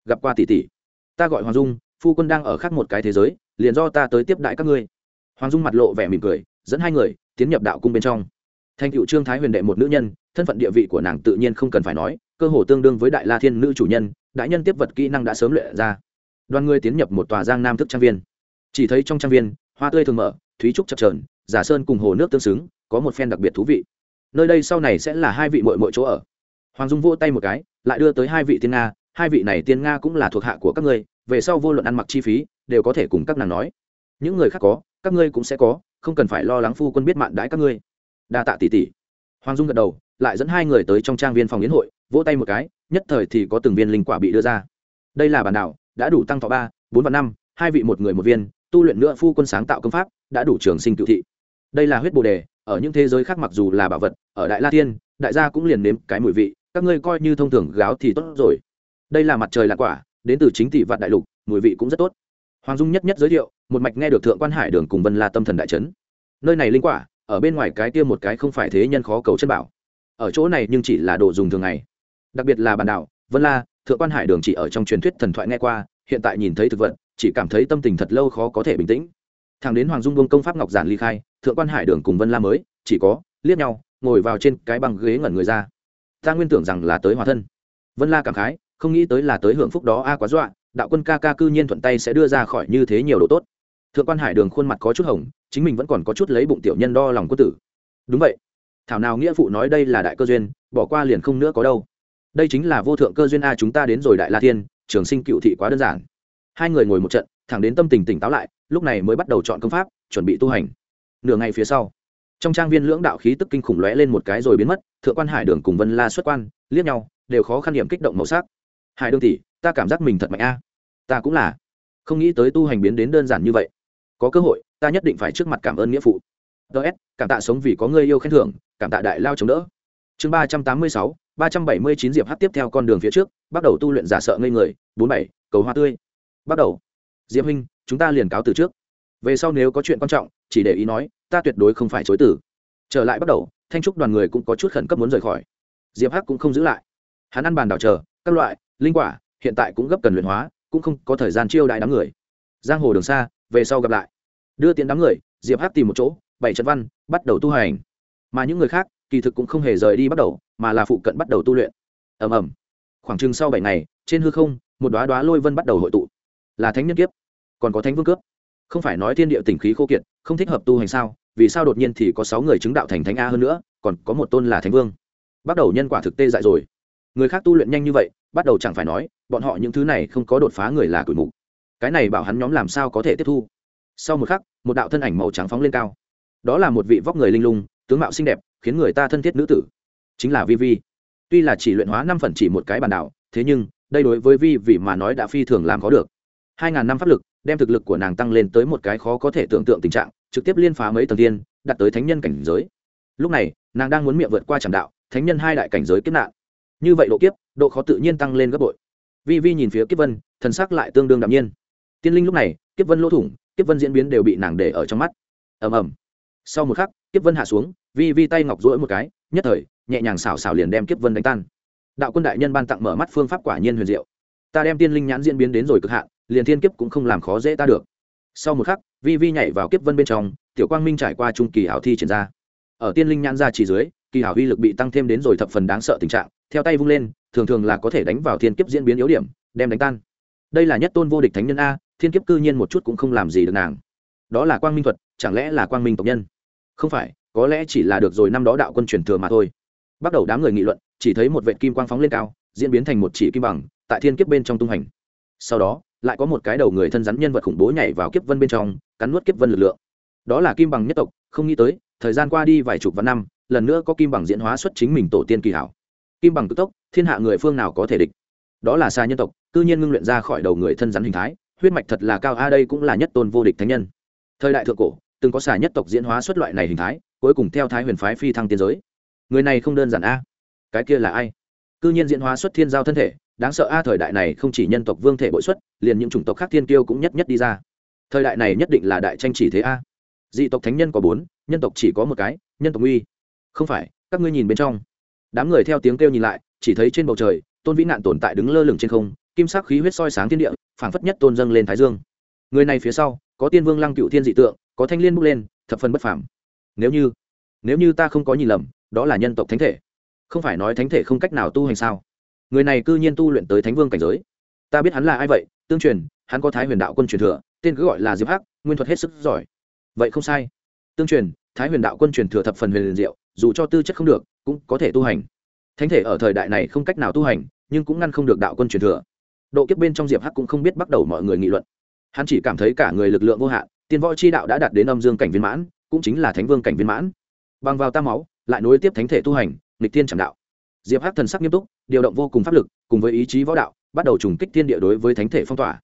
Gặp qua tỷ tỷ, ta gọi hoàng dung, phu quân đang ở khác một cái thế giới, liền do ta tới tiếp đại các ngươi. Hoàng dung mặt lộ vẻ mỉm cười, dẫn hai người tiến nhập đạo cung bên trong. Thành cựu trương thái huyền đệ một nữ nhân, thân phận địa vị của nàng tự nhiên không cần phải nói, cơ hồ tương đương với đại la thiên nữ chủ nhân, đại nhân tiếp vật kỹ năng đã sớm luyện ra. Đoàn người tiến nhập một tòa giang nam thức trang viên. Chỉ thấy trong trang viên, hoa tươi thường mở, thúy trúc chập trờn giả sơn cùng hồ nước tương xứng có một phen đặc biệt thú vị. Nơi đây sau này sẽ là hai vị mội mội chỗ ở. Hoàng dung vỗ tay một cái, lại đưa tới hai vị tiên nga. Hai vị này tiên nga cũng là thuộc hạ của các ngươi, về sau vô luận ăn mặc chi phí, đều có thể cùng các nàng nói. Những người khác có, các ngươi cũng sẽ có, không cần phải lo lắng phu quân biết mạn đãi các ngươi. Đa tạ tỷ tỷ. Hoàng dung gật đầu, lại dẫn hai người tới trong trang viên phòng yến hội, vỗ tay một cái, nhất thời thì có từng viên linh quả bị đưa ra. Đây là bản đảo đã đủ tăng thọ ba, bốn và năm, hai vị một người một viên, tu luyện nữa phu quân sáng tạo công pháp, đã đủ trường sinh cựu thị. Đây là huyết bồ đề ở những thế giới khác mặc dù là bảo vật, ở đại la tiên, đại gia cũng liền nếm cái mùi vị, các ngươi coi như thông thường gáo thì tốt rồi. Đây là mặt trời lạc quả, đến từ chính tỷ vạn đại lục, mùi vị cũng rất tốt. Hoàng dung nhất nhất giới thiệu, một mạch nghe được thượng quan hải đường cùng vân la tâm thần đại trấn nơi này linh quả, ở bên ngoài cái kia một cái không phải thế nhân khó cầu chân bảo. Ở chỗ này nhưng chỉ là đồ dùng thường ngày. Đặc biệt là bản đảo, vân la, thượng quan hải đường chỉ ở trong truyền thuyết thần thoại nghe qua, hiện tại nhìn thấy thực vật, chỉ cảm thấy tâm tình thật lâu khó có thể bình tĩnh. Thằng đến hoàng dung bông công pháp ngọc giản ly khai thượng quan hải đường cùng vân la mới, chỉ có, liếc nhau, ngồi vào trên cái băng ghế ngẩn người ra. Ta nguyên tưởng rằng là tới hòa thân. Vân la cảm khái, không nghĩ tới là tới hưởng phúc đó a quá dọa, đạo quân ca ca cư nhiên thuận tay sẽ đưa ra khỏi như thế nhiều độ tốt. Thượng quan hải đường khuôn mặt có chút hồng, chính mình vẫn còn có chút lấy bụng tiểu nhân đo lòng quân tử. Đúng vậy. Thảo nào nghĩa phụ nói đây là đại cơ duyên, bỏ qua liền không nữa có đâu. Đây chính là vô thượng cơ duyên a, chúng ta đến rồi đại la thiên, trường sinh cựu thị quá đơn giản. Hai người ngồi một trận, thẳng đến tâm tình tỉnh táo lại, lúc này mới bắt đầu chọn công pháp, chuẩn bị tu hành nửa ngày phía sau, trong trang viên lưỡng đạo khí tức kinh khủng lóe lên một cái rồi biến mất, thượng quan hải đường cùng vân la xuất quan, liếc nhau, đều khó khăn điểm kích động màu sắc. Hải đường tỷ, ta cảm giác mình thật mạnh a. Ta cũng là. Không nghĩ tới tu hành biến đến đơn giản như vậy. Có cơ hội, ta nhất định phải trước mặt cảm ơn nghĩa phụ. Ts cảm tạ sống vì có người yêu khen thưởng, cảm tạ đại lao chống đỡ. Chương ba trăm tám mươi sáu, ba trăm bảy mươi chín diệp hát tiếp theo con đường phía trước, bắt đầu tu luyện giả sợ ngây người. Bốn bảy, cầu hoa tươi. Bắt đầu. Diệp huynh, chúng ta liền cáo từ trước. Về sau nếu có chuyện quan trọng chỉ để ý nói, ta tuyệt đối không phải chối từ trở lại bắt đầu, thanh trúc đoàn người cũng có chút khẩn cấp muốn rời khỏi. Diệp hắc cũng không giữ lại. Hắn ăn bàn đảo chờ, các loại, linh quả, hiện tại cũng gấp cần luyện hóa, cũng không có thời gian chiêu đại đám người. Giang hồ đường xa, về sau gặp lại. Đưa tiền đám người, diệp hắc tìm một chỗ, bảy trận văn, bắt đầu tu hành. Mà những người khác, kỳ thực cũng không hề rời đi bắt đầu, mà là phụ cận bắt đầu tu luyện. Ầm ầm. Khoảng chừng sau bảy ngày, trên hư không, một đoá đoá lôi vân bắt đầu hội tụ. Là thánh nhân kiếp. Còn có thánh vương cướp. Không phải nói thiên địa tình khí khô kiệt không thích hợp tu hành sao? Vì sao đột nhiên thì có sáu người chứng đạo thành thánh a hơn nữa, còn có một tôn là thánh vương? Bắt đầu nhân quả thực tê dại rồi. Người khác tu luyện nhanh như vậy, bắt đầu chẳng phải nói, bọn họ những thứ này không có đột phá người là cửi mục. Cái này bảo hắn nhóm làm sao có thể tiếp thu? Sau một khắc, một đạo thân ảnh màu trắng phóng lên cao. Đó là một vị vóc người linh lung, tướng mạo xinh đẹp, khiến người ta thân thiết nữ tử. Chính là vi vi. Tuy là chỉ luyện hóa năm phần chỉ một cái bản đảo thế nhưng, đây đối với vi vì mà nói đã phi thường làm có được. Hai ngàn năm pháp lực đem thực lực của nàng tăng lên tới một cái khó có thể tưởng tượng tình trạng, trực tiếp liên phá mấy tầng tiên đặt tới thánh nhân cảnh giới. Lúc này, nàng đang muốn miệng vượt qua tràng đạo, thánh nhân hai đại cảnh giới kiếp nạn. Như vậy độ kiếp, độ khó tự nhiên tăng lên gấp bội. Vi vi nhìn phía kiếp vân, thần sắc lại tương đương đạm nhiên. Tiên linh lúc này, kiếp vân lỗ thủng, kiếp vân diễn biến đều bị nàng để ở trong mắt. Ầm ầm. Sau một khắc, kiếp vân hạ xuống, vi vi tay ngọc rỗi một cái, nhất thời, nhẹ nhàng xảo xảo liền đem kiếp vân đánh tan. Đạo quân đại nhân ban tặng mở mắt phương pháp quả nhiên huyền diệu. Ta đem tiên linh nhãn diễn biến đến rồi cực hạn liền thiên kiếp cũng không làm khó dễ ta được. Sau một khắc, vi vi nhảy vào kiếp vân bên trong, tiểu quang minh trải qua trung kỳ hảo thi triển ra. Ở tiên linh nhãn ra chỉ dưới, kỳ hảo uy lực bị tăng thêm đến rồi thập phần đáng sợ tình trạng, theo tay vung lên, thường thường là có thể đánh vào thiên kiếp diễn biến yếu điểm, đem đánh tan. Đây là nhất tôn vô địch thánh nhân a, thiên kiếp cư nhiên một chút cũng không làm gì được nàng. Đó là quang minh thuật, chẳng lẽ là quang minh tộc nhân? Không phải, có lẽ chỉ là được rồi năm đó đạo quân truyền thừa mà thôi. Bắt đầu đám người nghị luận, chỉ thấy một vệ kim quang phóng lên cao, diễn biến thành một chỉ kim bằng, tại thiên kiếp bên trong tung hành sau đó lại có một cái đầu người thân rắn nhân vật khủng bố nhảy vào kiếp vân bên trong, cắn nuốt kiếp vân lực lượng. Đó là kim bằng nhất tộc, không nghĩ tới, thời gian qua đi vài chục vạn năm, lần nữa có kim bằng diễn hóa xuất chính mình tổ tiên kỳ hảo. Kim bằng cực tốc, thiên hạ người phương nào có thể địch? Đó là xa nhân tộc tư nhiên ngưng luyện ra khỏi đầu người thân rắn hình thái, huyết mạch thật là cao, a, đây cũng là nhất tôn vô địch thánh nhân. Thời đại thượng cổ, từng có xà nhất tộc diễn hóa xuất loại này hình thái, cuối cùng theo thái huyền phái phi thăng tiên giới. Người này không đơn giản, a. Cái kia là ai? Cư nhiên diễn hóa xuất thiên giao thân thể đáng sợ a, thời đại này không chỉ nhân tộc vương thể bội xuất, liền những chủng tộc khác thiên tiêu cũng nhất nhất đi ra. Thời đại này nhất định là đại tranh chỉ thế a. Dị tộc thánh nhân có bốn, nhân tộc chỉ có một cái, nhân tộc uy. Không phải, các ngươi nhìn bên trong. Đám người theo tiếng kêu nhìn lại, chỉ thấy trên bầu trời, tôn vĩ nạn tồn tại đứng lơ lửng trên không, kim sắc khí huyết soi sáng thiên địa, phảng phất nhất tôn dâng lên thái dương. Người này phía sau, có tiên vương lăng cựu thiên dị tượng, có thanh liên bước lên, thập phần bất phảm nếu như nếu như ta không có nhìn lầm, đó là nhân tộc thánh thể. Không phải nói thánh thể không cách nào tu hành sao? Người này cư nhiên tu luyện tới thánh vương cảnh giới. Ta biết hắn là ai vậy, tương truyền, hắn có thái huyền đạo quân truyền thừa, tên cứ gọi là diệp hắc, nguyên thuật hết sức giỏi. Vậy không sai. Tương truyền, thái huyền đạo quân truyền thừa thập phần huyền liền diệu, dù cho tư chất không được, cũng có thể tu hành. Thánh thể ở thời đại này không cách nào tu hành, nhưng cũng ngăn không được đạo quân truyền thừa. Độ kiếp bên trong diệp hắc cũng không biết bắt đầu mọi người nghị luận. Hắn chỉ cảm thấy cả người lực lượng vô hạn, tiên võ chi đạo đã đạt đến âm dương cảnh viên mãn, cũng chính là thánh vương cảnh viên mãn. Bằng vào tam máu, lại nối tiếp thánh thể tu hành, nghịch tiên chẳng đạo diệp hắc thần sắc nghiêm túc, điều động vô cùng pháp lực, cùng với ý chí võ đạo, bắt đầu trùng kích thiên địa đối với thánh thể phong tỏa.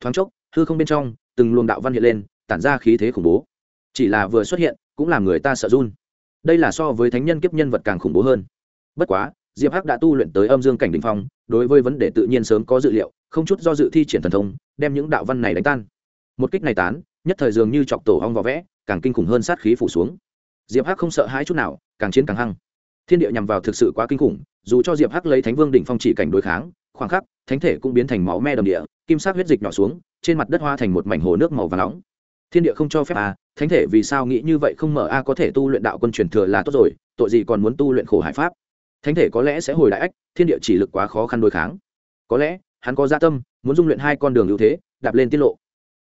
Thoáng chốc, hư không bên trong, từng luồng đạo văn hiện lên, tản ra khí thế khủng bố. Chỉ là vừa xuất hiện, cũng làm người ta sợ run. Đây là so với thánh nhân kiếp nhân vật càng khủng bố hơn. Bất quá, diệp hắc đã tu luyện tới âm dương cảnh đình phong, đối với vấn đề tự nhiên sớm có dự liệu, không chút do dự thi triển thần thông, đem những đạo văn này đánh tan. Một kích này tán, nhất thời dường như chọc tổ hong vào vẽ, càng kinh khủng hơn sát khí phủ xuống. Diệp hắc không sợ hãi chút nào, càng chiến càng hăng thiên địa nhằm vào thực sự quá kinh khủng, dù cho diệp hắc lấy thánh vương đỉnh phong chỉ cảnh đối kháng, khoảng khắc, thánh thể cũng biến thành máu me đầm địa, kim sắc huyết dịch nhỏ xuống, trên mặt đất hoa thành một mảnh hồ nước màu và nóng. Thiên địa không cho phép a thánh thể vì sao nghĩ như vậy không mở a, có thể tu luyện đạo quân truyền thừa là tốt rồi, tội gì còn muốn tu luyện khổ hải pháp? Thánh thể có lẽ sẽ hồi đại ách, thiên địa chỉ lực quá khó khăn đối kháng. Có lẽ, hắn có gia tâm, muốn dung luyện hai con đường ưu thế, đạp lên tiết lộ.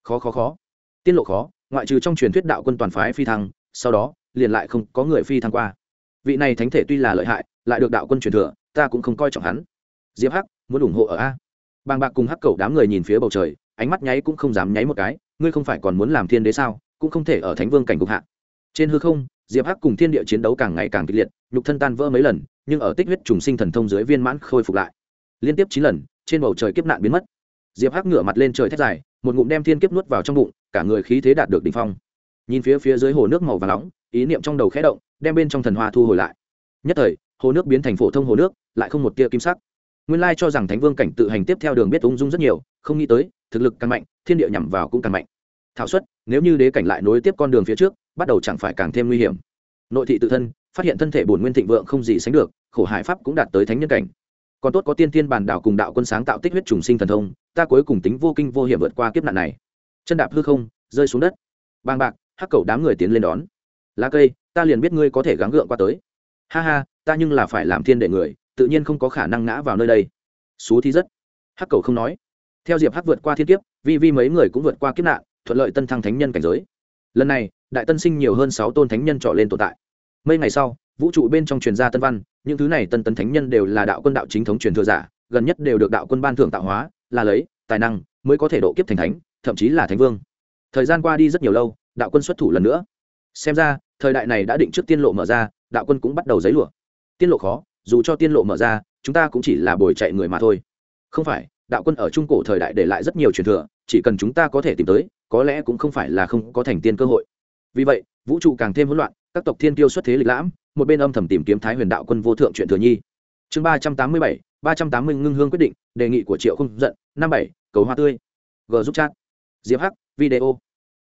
Khó khó khó. Tiết lộ khó, ngoại trừ trong truyền thuyết đạo quân toàn phái phi thăng, sau đó, liền lại không có người phi thăng qua vị này thánh thể tuy là lợi hại, lại được đạo quân truyền thừa, ta cũng không coi trọng hắn. Diệp hắc, muốn ủng hộ ở a. Bàng bạc cùng hắc cầu đám người nhìn phía bầu trời, ánh mắt nháy cũng không dám nháy một cái, ngươi không phải còn muốn làm thiên đế sao, cũng không thể ở thánh vương cảnh cục hạ. Trên hư không, diệp hắc cùng thiên địa chiến đấu càng ngày càng kịch liệt, nhục thân tan vỡ mấy lần, nhưng ở tích huyết trùng sinh thần thông dưới viên mãn khôi phục lại. Liên tiếp chín lần, trên bầu trời kiếp nạn biến mất. Diệp hắc ngửa mặt lên trời thét dài, một ngụm đem thiên kiếp nuốt vào trong bụng, cả người khí thế đạt được đ ỉ n h phong nhìn phía phía dưới hồ nước màu và nóng, ý niệm trong đầu khẽ động, đem bên trong thần hoa thu hồi lại. Nhất thời, hồ nước biến thành phổ thông hồ nước, lại không một tia kim sắc. Nguyên lai cho rằng thánh vương cảnh tự hành tiếp theo đường biết ung dung rất nhiều, không nghĩ tới, thực lực càng mạnh, thiên địa nhằm vào cũng càng mạnh. Thảo suất, nếu như đế cảnh lại nối tiếp con đường phía trước, bắt đầu chẳng phải càng thêm nguy hiểm. Nội thị tự thân, phát hiện thân thể bổn nguyên thịnh vượng không gì sánh được, khổ hải pháp cũng đạt tới thánh nhân cảnh. Còn tốt có tiên tiên bản đảo cùng đạo quân sáng tạo tích huyết trùng sinh thần thông, ta cuối cùng tính vô kinh vô hiểm vượt qua kiếp nạn này. Chân đạp hư không, rơi xuống đất. Bàng bạc hắc cầu đám người tiến lên đón. Lá cây, ta liền biết ngươi có thể gắng gượng qua tới. Ha ha, ta nhưng là phải làm thiên đệ người, tự nhiên không có khả năng ngã vào nơi đây. Xú thi rất. Hắc cầu không nói. Theo diệp hắc vượt qua thiên kiếp, vi vi mấy người cũng vượt qua kiếp nạn, thuận lợi tân thăng thánh nhân cảnh giới. Lần này, đại tân sinh nhiều hơn sáu tôn thánh nhân trọ lên tồn tại. Mấy ngày sau, vũ trụ bên trong truyền gia tân văn, những thứ này tân tấn thánh nhân đều là đạo quân đạo chính thống truyền thừa giả, gần nhất đều được đạo quân ban thưởng tạo hóa, là lấy, tài năng, mới có thể độ kiếp thành thánh, thậm chí là thánh vương. Thời gian qua đi rất nhiều lâu đạo quân xuất thủ lần nữa. Xem ra, thời đại này đã định trước tiên lộ mở ra, đạo quân cũng bắt đầu giấy lụa. Tiên lộ khó, dù cho tiên lộ mở ra, chúng ta cũng chỉ là bồi chạy người mà thôi. Không phải, đạo quân ở trung cổ thời đại để lại rất nhiều truyền thừa, chỉ cần chúng ta có thể tìm tới, có lẽ cũng không phải là không có thành tiên cơ hội. Vì vậy, vũ trụ càng thêm hỗn loạn, các tộc thiên tiêu xuất thế lịch lãm, một bên âm thầm tìm kiếm thái huyền đạo quân vô thượng chuyện thừa nhi. Chương ba trăm tám mươi bảy, ba trăm tám mươi ngưng hương quyết định, đề nghị của triệu không giận, năm bảy, cầu hoa tươi. G giúp chat. Diệp hắc, video.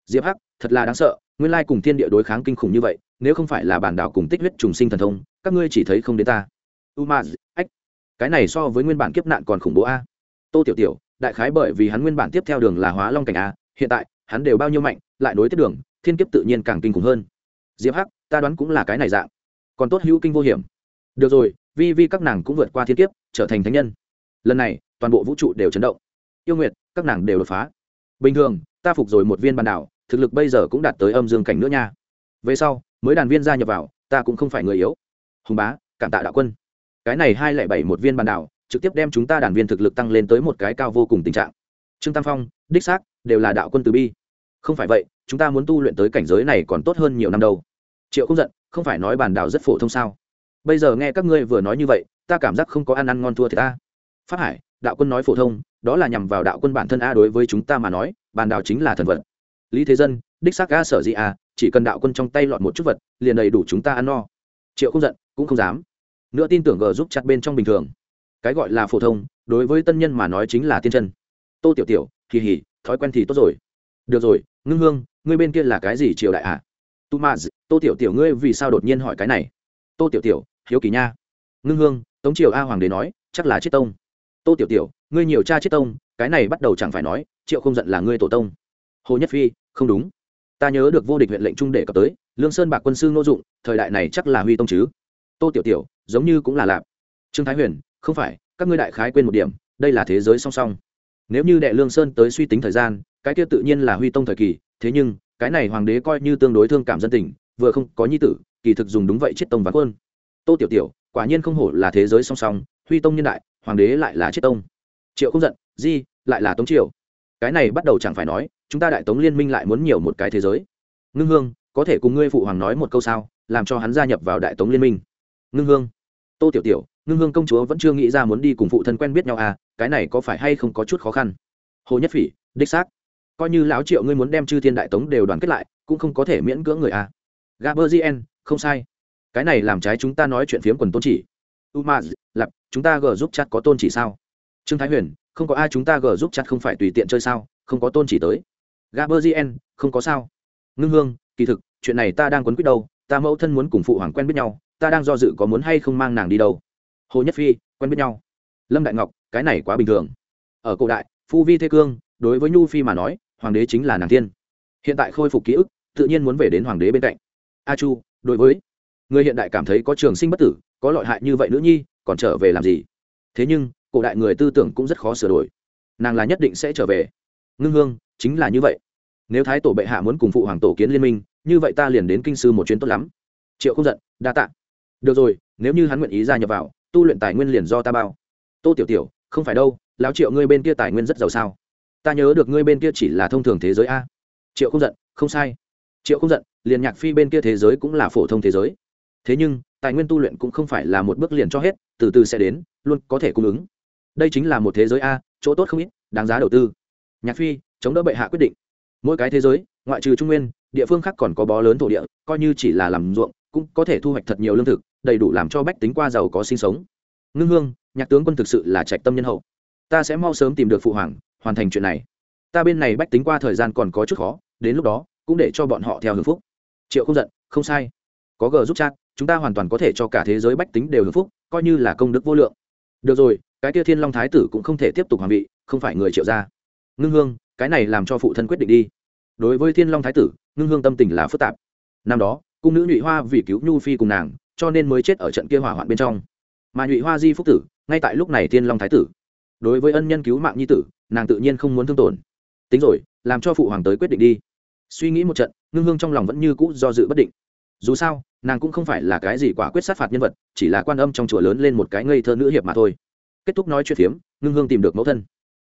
Diệp hắc thật là đáng sợ, nguyên lai cùng thiên địa đối kháng kinh khủng như vậy, nếu không phải là bản đảo cùng tích huyết trùng sinh thần thông, các ngươi chỉ thấy không đến ta. Umaz, ách, cái này so với nguyên bản kiếp nạn còn khủng bố a. Tô tiểu tiểu, đại khái bởi vì hắn nguyên bản tiếp theo đường là hóa long cảnh a, hiện tại, hắn đều bao nhiêu mạnh, lại nối tiếp đường, thiên kiếp tự nhiên càng kinh khủng hơn. Diệp hắc, ta đoán cũng là cái này dạng. Còn tốt hữu kinh vô hiểm. Được rồi, vi vi các nàng cũng vượt qua thiên kiếp, trở thành thánh nhân. Lần này, toàn bộ vũ trụ đều chấn động. Yêu nguyệt, các nàng đều đột phá. Bình thường, ta phục rồi một viên bàn đảo thực lực bây giờ cũng đạt tới âm dương cảnh nữa nha. Về sau, mới đàn viên gia nhập vào, ta cũng không phải người yếu. Hùng bá, cảm tạ đạo quân. Cái này hai lẻ bảy một viên bàn đảo, trực tiếp đem chúng ta đàn viên thực lực tăng lên tới một cái cao vô cùng tình trạng. Trương tam phong, đích xác, đều là đạo quân từ bi. Không phải vậy, chúng ta muốn tu luyện tới cảnh giới này còn tốt hơn nhiều năm đâu. Triệu không giận, không phải nói bàn đảo rất phổ thông sao? Bây giờ nghe các ngươi vừa nói như vậy, ta cảm giác không có ăn ăn ngon thua thì ta. Phát hải, đạo quân nói phổ thông, đó là nhằm vào đạo quân bản thân a đối với chúng ta mà nói bàn đảo chính là thần vật lý thế dân, đích xác ga sở gì à? chỉ cần đạo quân trong tay lọt một chút vật, liền đầy đủ chúng ta ăn no. Triệu không giận, cũng không dám. Nữa tin tưởng g giúp chặt bên trong bình thường. Cái gọi là phổ thông, đối với tân nhân mà nói chính là tiên chân. Tô tiểu tiểu kỳ hỉ thói quen thì tốt rồi. Được rồi, ngưng hương, ngươi bên kia là cái gì triều đại ạ à? tu ma tô tiểu tiểu ngươi vì sao đột nhiên hỏi cái này? Tô tiểu tiểu, hiếu kỳ nha. Ngưng hương, tống triều a hoàng đế nói, chắc là chiết tông. Tô tiểu tiểu, ngươi nhiều cha chiết tông, cái này bắt đầu chẳng phải nói, triệu không giận là ngươi tổ tông hồ nhất phi, không đúng. Ta nhớ được vô địch huyện lệnh trung để cập tới, lương sơn bạc quân sư ngô dụng, thời đại này chắc là huy tông chứ. Tô tiểu tiểu, giống như cũng là lạp. Trương thái huyền, không phải, các ngươi đại khái quên một điểm, đây là thế giới song song. Nếu như đệ lương sơn tới suy tính thời gian, cái kia tự nhiên là huy tông thời kỳ, thế nhưng, cái này hoàng đế coi như tương đối thương cảm dân tình, vừa không có nhi tử, kỳ thực dùng đúng vậy chết tông và quân. Tô tiểu tiểu, quả nhiên không hổ là thế giới song song, huy tông nhân đại, hoàng đế lại là chết tông. Triệu không giận, di, lại là tống triều cái này bắt đầu chẳng phải nói, chúng ta đại tống liên minh lại muốn nhiều một cái thế giới. Ngưng hương, có thể cùng ngươi phụ hoàng nói một câu sao, làm cho hắn gia nhập vào đại tống liên minh. Ngưng hương, tô tiểu tiểu, ngưng hương công chúa vẫn chưa nghĩ ra muốn đi cùng phụ thân quen biết nhau à cái này có phải hay không có chút khó khăn? Hồ nhất phỉ, đích xác. Coi như lão triệu ngươi muốn đem chư thiên đại tống đều đoàn kết lại, cũng không có thể miễn cưỡng người à. Gaberzien không sai. Cái này làm trái chúng ta nói chuyện phiếm quần tôn chỉ. Umaz lặp chúng ta g giúp chat có tôn chỉ sao? Trương thái huyền không có ai chúng ta gờ giúp chặt không phải tùy tiện chơi sao, không có tôn chỉ tới. Gaberzien không có sao. Ngưng hương, kỳ thực, chuyện này ta đang quấn quýt đâu, ta mẫu thân muốn cùng phụ hoàng quen biết nhau, ta đang do dự có muốn hay không mang nàng đi đâu. Hồ nhất phi, quen biết nhau. Lâm đại ngọc, cái này quá bình thường. Ở cổ đại, phu vi thế cương, đối với nhu phi mà nói, hoàng đế chính là nàng tiên hiện tại khôi phục ký ức, tự nhiên muốn về đến hoàng đế bên cạnh. A chu, đối với, người hiện đại cảm thấy có trường sinh bất tử, có lợi hại như vậy nữ nhi, còn trở về làm gì? Thế nhưng cổ đại người tư tưởng cũng rất khó sửa đổi. Nàng là nhất định sẽ trở về. Ngưng hương, chính là như vậy. Nếu thái tổ bệ hạ muốn cùng phụ hoàng tổ kiến liên minh, như vậy ta liền đến kinh sư một chuyến tốt lắm. Triệu không giận, đa tạ. Được rồi, nếu như hắn nguyện ý gia nhập vào, tu luyện tài nguyên liền do ta bao. Tô tiểu tiểu, không phải đâu, lão triệu ngươi bên kia tài nguyên rất giàu sao? Ta nhớ được ngươi bên kia chỉ là thông thường thế giới a. Triệu không giận, không sai. Triệu không giận, liền nhạc phi bên kia thế giới cũng là phổ thông thế giới. Thế nhưng, tài nguyên tu luyện cũng không phải là một bước liền cho hết, từ từ sẽ đến, luôn có thể cung ứng đây chính là một thế giới a, chỗ tốt không ít, đáng giá đầu tư. Nhạc phi, chống đỡ bệ hạ quyết định. Mỗi cái thế giới, ngoại trừ trung nguyên, địa phương khác còn có bó lớn thổ địa, coi như chỉ là làm ruộng, cũng có thể thu hoạch thật nhiều lương thực, đầy đủ làm cho bách tính qua giàu có sinh sống. Ngưng hương, nhạc tướng quân thực sự là trạch tâm nhân hậu. Ta sẽ mau sớm tìm được phụ hoàng, hoàn thành chuyện này. Ta bên này bách tính qua thời gian còn có chút khó, đến lúc đó, cũng để cho bọn họ theo hưởng phúc. Triệu không giận, không sai. Có g giúp chat, chúng ta hoàn toàn có thể cho cả thế giới bách tính đều hưởng phúc, coi như là công đức vô lượng. Được rồi cái kia thiên long thái tử cũng không thể tiếp tục hoàng vị, không phải người triệu gia. Ngưng hương, cái này làm cho phụ thân quyết định đi. Đối với thiên long thái tử, ngưng hương tâm tình là phức tạp. Năm đó, cung nữ nhụy hoa vì cứu nhu phi cùng nàng, cho nên mới chết ở trận kia hỏa hoạn bên trong. Mà nhụy hoa di phúc tử, ngay tại lúc này thiên long thái tử. Đối với ân nhân cứu mạng nhi tử, nàng tự nhiên không muốn thương tổn. Tính rồi, làm cho phụ hoàng tới quyết định đi. Suy nghĩ một trận, ngưng hương trong lòng vẫn như cũ do dự bất định. Dù sao, nàng cũng không phải là cái gì quả quyết sát phạt nhân vật, chỉ là quan âm trong chùa lớn lên một cái ngây thơ nữ hiệp mà thôi kết thúc nói chuyện phiếm, ngưng hương tìm được mẫu thân.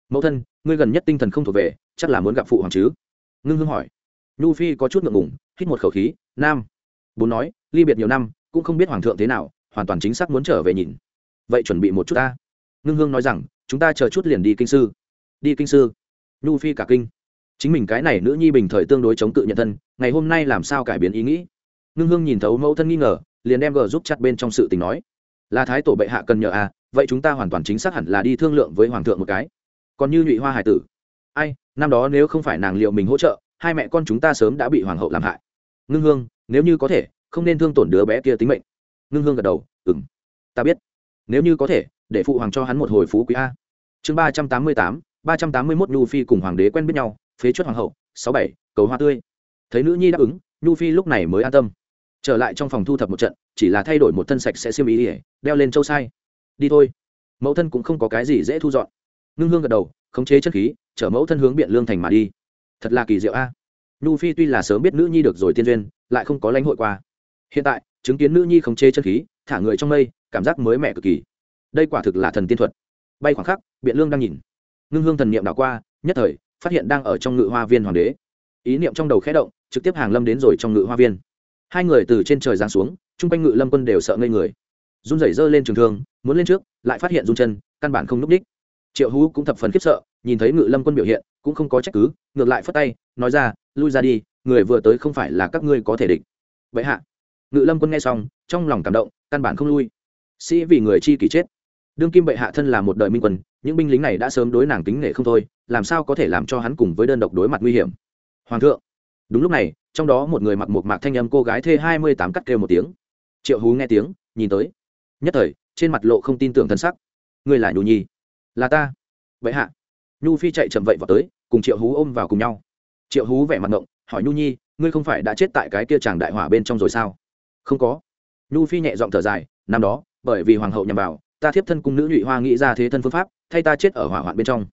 Mẫu thân, ngươi gần nhất tinh thần không thuộc về, chắc là muốn gặp phụ hoàng chứ? Ngưng hương hỏi. Nhu phi có chút ngượng ngủng hít một khẩu khí, nam. Bốn nói, ly biệt nhiều năm, cũng không biết hoàng thượng thế nào, hoàn toàn chính xác muốn trở về nhìn. Vậy chuẩn bị một chút ta. Ngưng hương nói rằng, chúng ta chờ chút liền đi kinh sư. Đi kinh sư? Nhu phi cả kinh. Chính mình cái này nữ nhi bình thời tương đối chống cự nhận thân, ngày hôm nay làm sao cải biến ý nghĩ? Ngưng hương nhìn thấu mẫu thân nghi ngờ, liền đem gờ giúp chặt bên trong sự tình nói. Là thái tổ bệ hạ cần nhờ à vậy chúng ta hoàn toàn chính xác hẳn là đi thương lượng với hoàng thượng một cái. Còn như nhụy hoa hải tử. Ai, năm đó nếu không phải nàng liệu mình hỗ trợ, hai mẹ con chúng ta sớm đã bị hoàng hậu làm hại. Ngưng hương, nếu như có thể, không nên thương tổn đứa bé kia tính mệnh. Ngưng hương gật đầu ừng ta biết. Nếu như có thể, để phụ hoàng cho hắn một hồi phú quý a. Chương ba trăm tám mươi tám, ba trăm tám mươi mốt nhu phi cùng hoàng đế quen biết nhau, phế chuất hoàng hậu, sáu bảy, cầu hoa tươi. Thấy nữ nhi đáp ứng, nhu phi lúc này mới an tâm. Trở lại trong phòng thu thập một trận, chỉ là thay đổi một thân sạch sẽ xiêm ý ỉa đeo lên châu sai đi thôi. Mẫu thân cũng không có cái gì dễ thu dọn. Ngưng hương gật đầu, khống chế chất khí, chở mẫu thân hướng biện lương thành mà đi. Thật là kỳ diệu a. Nhu phi tuy là sớm biết nữ nhi được rồi tiên duyên, lại không có lãnh hội qua. Hiện tại, chứng kiến nữ nhi khống chế chất khí, thả người trong mây, cảm giác mới mẻ cực kỳ. Đây quả thực là thần tiên thuật. Bay khoảng khắc biện lương đang nhìn. Ngưng hương thần niệm đảo qua, nhất thời, phát hiện đang ở trong ngự hoa viên hoàng đế. Ý niệm trong đầu khẽ động, trực tiếp hàng lâm đến rồi trong ngự hoa viên. Hai người từ trên trời giáng xuống, chung quanh ngự lâm quân đều sợ ngây người. Run rẩy giơ lên trường thương muốn lên trước, lại phát hiện run chân căn bản không núp đích. Triệu hú cũng thập phần khiếp sợ, nhìn thấy ngự lâm quân biểu hiện, cũng không có trách cứ, ngược lại phất tay, nói ra, lui ra đi, người vừa tới không phải là các ngươi có thể địch. Vậy hạ. Ngự lâm quân nghe xong, trong lòng cảm động, căn bản không lui. Sĩ vì người chi kỷ chết. Đương kim bệ hạ thân là một đời minh quân, những binh lính này đã sớm đối nàng tính nghệ không thôi, làm sao có thể làm cho hắn cùng với đơn độc đối mặt nguy hiểm? Hoàng thượng. Đúng lúc này, trong đó một người mặc một mạc thanh âm cô gái thê hai mươi tám cắt kêu một tiếng. Triệu hú nghe tiếng, nhìn tới. Nhất thời trên mặt lộ không tin tưởng thân sắc. Ngươi là nhu nhi. Là ta. Vậy hạ. Nhu phi chạy chậm vậy vào tới, cùng triệu hú ôm vào cùng nhau. Triệu hú vẻ mặt ngộng, hỏi nhu nhi, ngươi không phải đã chết tại cái kia chàng đại hỏa bên trong rồi sao? Không có. Nhu phi nhẹ giọng thở dài, năm đó, bởi vì hoàng hậu nhằm vào, ta thiếp thân cung nữ nhụy hoa nghĩ ra thế thân phương pháp, thay ta chết ở hỏa hoạn bên trong.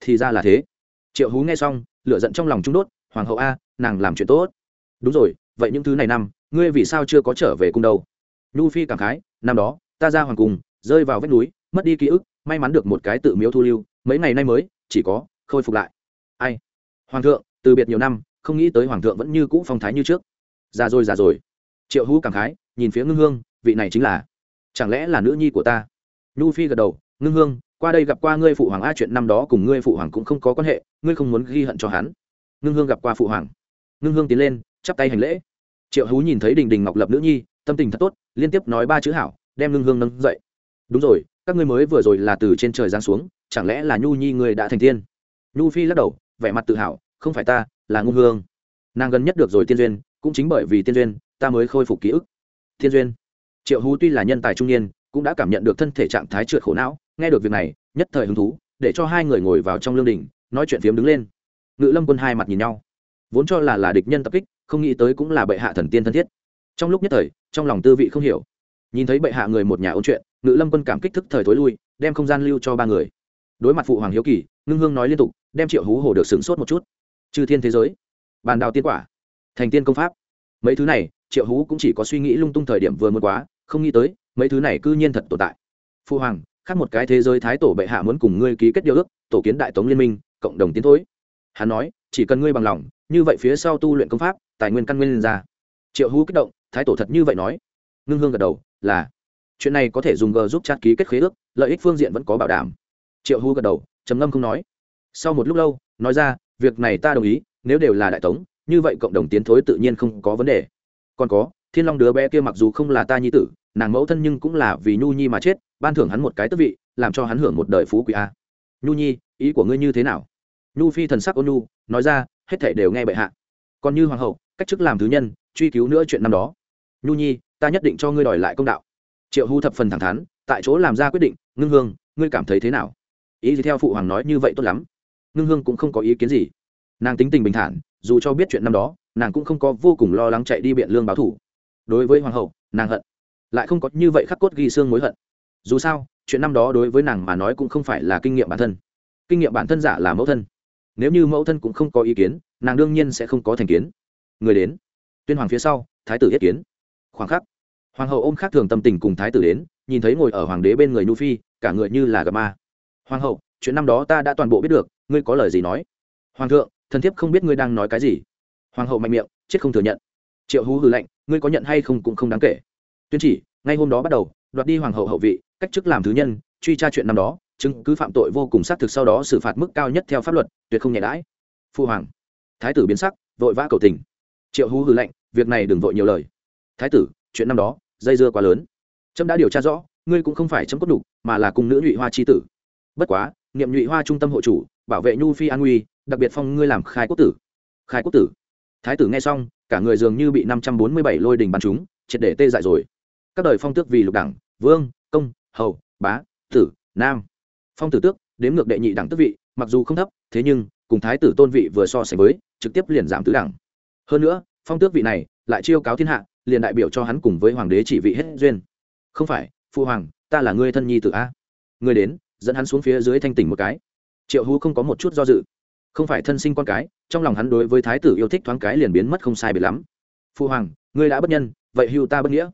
Thì ra là thế. Triệu hú nghe xong, lửa giận trong lòng trung đốt, hoàng hậu a, nàng làm chuyện tốt. Đúng rồi, vậy những thứ này năm, ngươi vì sao chưa có trở về cung đâu? Nhu phi cảm khái, năm đó ta ra hoàng cung, rơi vào vách núi, mất đi ký ức, may mắn được một cái tự miếu thu lưu, mấy ngày nay mới, chỉ có, khôi phục lại. Ai? Hoàng thượng, từ biệt nhiều năm, không nghĩ tới hoàng thượng vẫn như cũ phong thái như trước. Già rồi già rồi. Triệu hú cảm khái, nhìn phía ngưng hương, vị này chính là, chẳng lẽ là nữ nhi của ta? Nhu phi gật đầu, ngưng hương, qua đây gặp qua ngươi phụ hoàng a chuyện năm đó cùng ngươi phụ hoàng cũng không có quan hệ, ngươi không muốn ghi hận cho hắn. Ngưng hương gặp qua phụ hoàng. Ngưng hương tiến lên, chắp tay hành lễ. Triệu hú nhìn thấy đình đình ngọc lập nữ nhi, tâm tình thật tốt, liên tiếp nói ba chữ hảo đem ngưng hương nâng dậy. Đúng rồi, các ngươi mới vừa rồi là từ trên trời giáng xuống, chẳng lẽ là nhu nhi người đã thành tiên? Nhu phi lắc đầu, vẻ mặt tự hào, không phải ta, là ngung hương. Nàng gần nhất được rồi tiên duyên, cũng chính bởi vì tiên duyên, ta mới khôi phục ký ức. Tiên duyên. Triệu hú tuy là nhân tài trung niên, cũng đã cảm nhận được thân thể trạng thái trượt khổ não, nghe được việc này, nhất thời hứng thú, để cho hai người ngồi vào trong lương đình, nói chuyện phiếm đứng lên. Ngự lâm quân hai mặt nhìn nhau. Vốn cho là là địch nhân tập kích, không nghĩ tới cũng là bệ hạ thần tiên thân thiết. Trong lúc nhất thời, trong lòng tư vị không hiểu nhìn thấy bệ hạ người một nhà ôn chuyện, ngự lâm quân cảm kích thức thời thối lui, đem không gian lưu cho ba người. Đối mặt phụ hoàng hiếu kỳ, ngưng hương nói liên tục, đem triệu hú hồ được sửng sốt một chút. Chư thiên thế giới, bàn đào tiên quả, thành tiên công pháp. Mấy thứ này, triệu hú cũng chỉ có suy nghĩ lung tung thời điểm vừa muốn quá, không nghĩ tới, mấy thứ này cư nhiên thật tồn tại. Phụ hoàng, khác một cái thế giới thái tổ bệ hạ muốn cùng ngươi ký kết điều ước, tổ kiến đại tống liên minh, cộng đồng tiến thối. Hắn nói, chỉ cần ngươi bằng lòng, như vậy phía sau tu luyện công pháp, tài nguyên căn nguyên lên ra. Triệu hú kích động, thái tổ thật như vậy nói. Ngưng hương gật đầu là, chuyện này có thể dùng g giúp chat ký kết khế ước, lợi ích phương diện vẫn có bảo đảm. Triệu hu gật đầu, trầm ngâm không nói. Sau một lúc lâu, nói ra, việc này ta đồng ý, nếu đều là đại tống, như vậy cộng đồng tiến thối tự nhiên không có vấn đề. Còn có, thiên long đứa bé kia mặc dù không là ta nhi tử, nàng mẫu thân nhưng cũng là vì nhu nhi mà chết, ban thưởng hắn một cái tước vị, làm cho hắn hưởng một đời phú quý a. Nhu nhi, ý của ngươi như thế nào? Nhu phi thần sắc ôn nhu, nói ra, hết thể đều nghe bệ hạ. Còn như hoàng hậu, cách chức làm thứ nhân, truy cứu nữa chuyện năm đó. Nhu nhi ta nhất định cho ngươi đòi lại công đạo. Triệu hu thập phần thẳng thắn, tại chỗ làm ra quyết định, ngưng hương, ngươi cảm thấy thế nào? Ý gì theo phụ hoàng nói như vậy tốt lắm. Ngưng hương cũng không có ý kiến gì. Nàng tính tình bình thản, dù cho biết chuyện năm đó, nàng cũng không có vô cùng lo lắng chạy đi biện lương báo thủ. Đối với hoàng hậu, nàng hận. Lại không có như vậy khắc cốt ghi xương mối hận. Dù sao, chuyện năm đó đối với nàng mà nói cũng không phải là kinh nghiệm bản thân. Kinh nghiệm bản thân giả là mẫu thân. Nếu như mẫu thân cũng không có ý kiến, nàng đương nhiên sẽ không có thành kiến. Người đến. Tuyên hoàng phía sau, thái tử yết kiến. Khoảng khắc hoàng hậu ôm khác thường tâm tình cùng thái tử đến, nhìn thấy ngồi ở hoàng đế bên người nhu phi, cả người như là gặp ma. Hoàng hậu, chuyện năm đó ta đã toàn bộ biết được, ngươi có lời gì nói? Hoàng thượng, thần thiếp không biết ngươi đang nói cái gì. Hoàng hậu mạnh miệng, chết không thừa nhận. Triệu hú hừ lạnh, ngươi có nhận hay không cũng không đáng kể. Tuyên chỉ, ngay hôm đó bắt đầu, đoạt đi hoàng hậu hậu vị, cách chức làm thứ nhân, truy tra chuyện năm đó, chứng cứ phạm tội vô cùng xác thực sau đó xử phạt mức cao nhất theo pháp luật, tuyệt không nhẹ đãi phu hoàng. Thái tử biến sắc, vội vã cầu tình. Triệu hú hừ lạnh, việc này đừng vội nhiều lời. Thái tử, chuyện năm đó dây dưa quá lớn. Trâm đã điều tra rõ, ngươi cũng không phải chấm cốt đục mà là cung nữ nhụy hoa c h i tử. Bất quá nghiệm nhụy hoa trung tâm hộ chủ, bảo vệ nhu phi an nguy đặc biệt phong ngươi làm khai quốc tử. Khai quốc tử. Thái tử nghe xong, cả người dường như bị năm trăm bốn mươi bảy lôi đình bắn chúng triệt để tê dại rồi. Các đời phong tước vì lục đẳng, vương, công, hầu, bá, tử, nam. Phong tử tước, đếm ngược đệ nhị đẳng tước vị, mặc dù không thấp, thế nhưng, cùng thái tử tôn vị vừa so sánh với, trực tiếp liền giảm tứ đẳng. Hơn nữa, phong tước vị này, lại chiêu cáo thiên hạ liền đại biểu cho hắn cùng với hoàng đế chỉ vị hết duyên. Không phải phụ hoàng, ta là ngươi thân nhi tử a. Ngươi đến, dẫn hắn xuống phía dưới thanh tỉnh một cái. Triệu hú không có một chút do dự. Không phải thân sinh con cái, trong lòng hắn đối với thái tử yêu thích thoáng cái liền biến mất không sai biệt lắm. Phụ hoàng, ngươi đã bất nhân, vậy hưu ta bất nghĩa.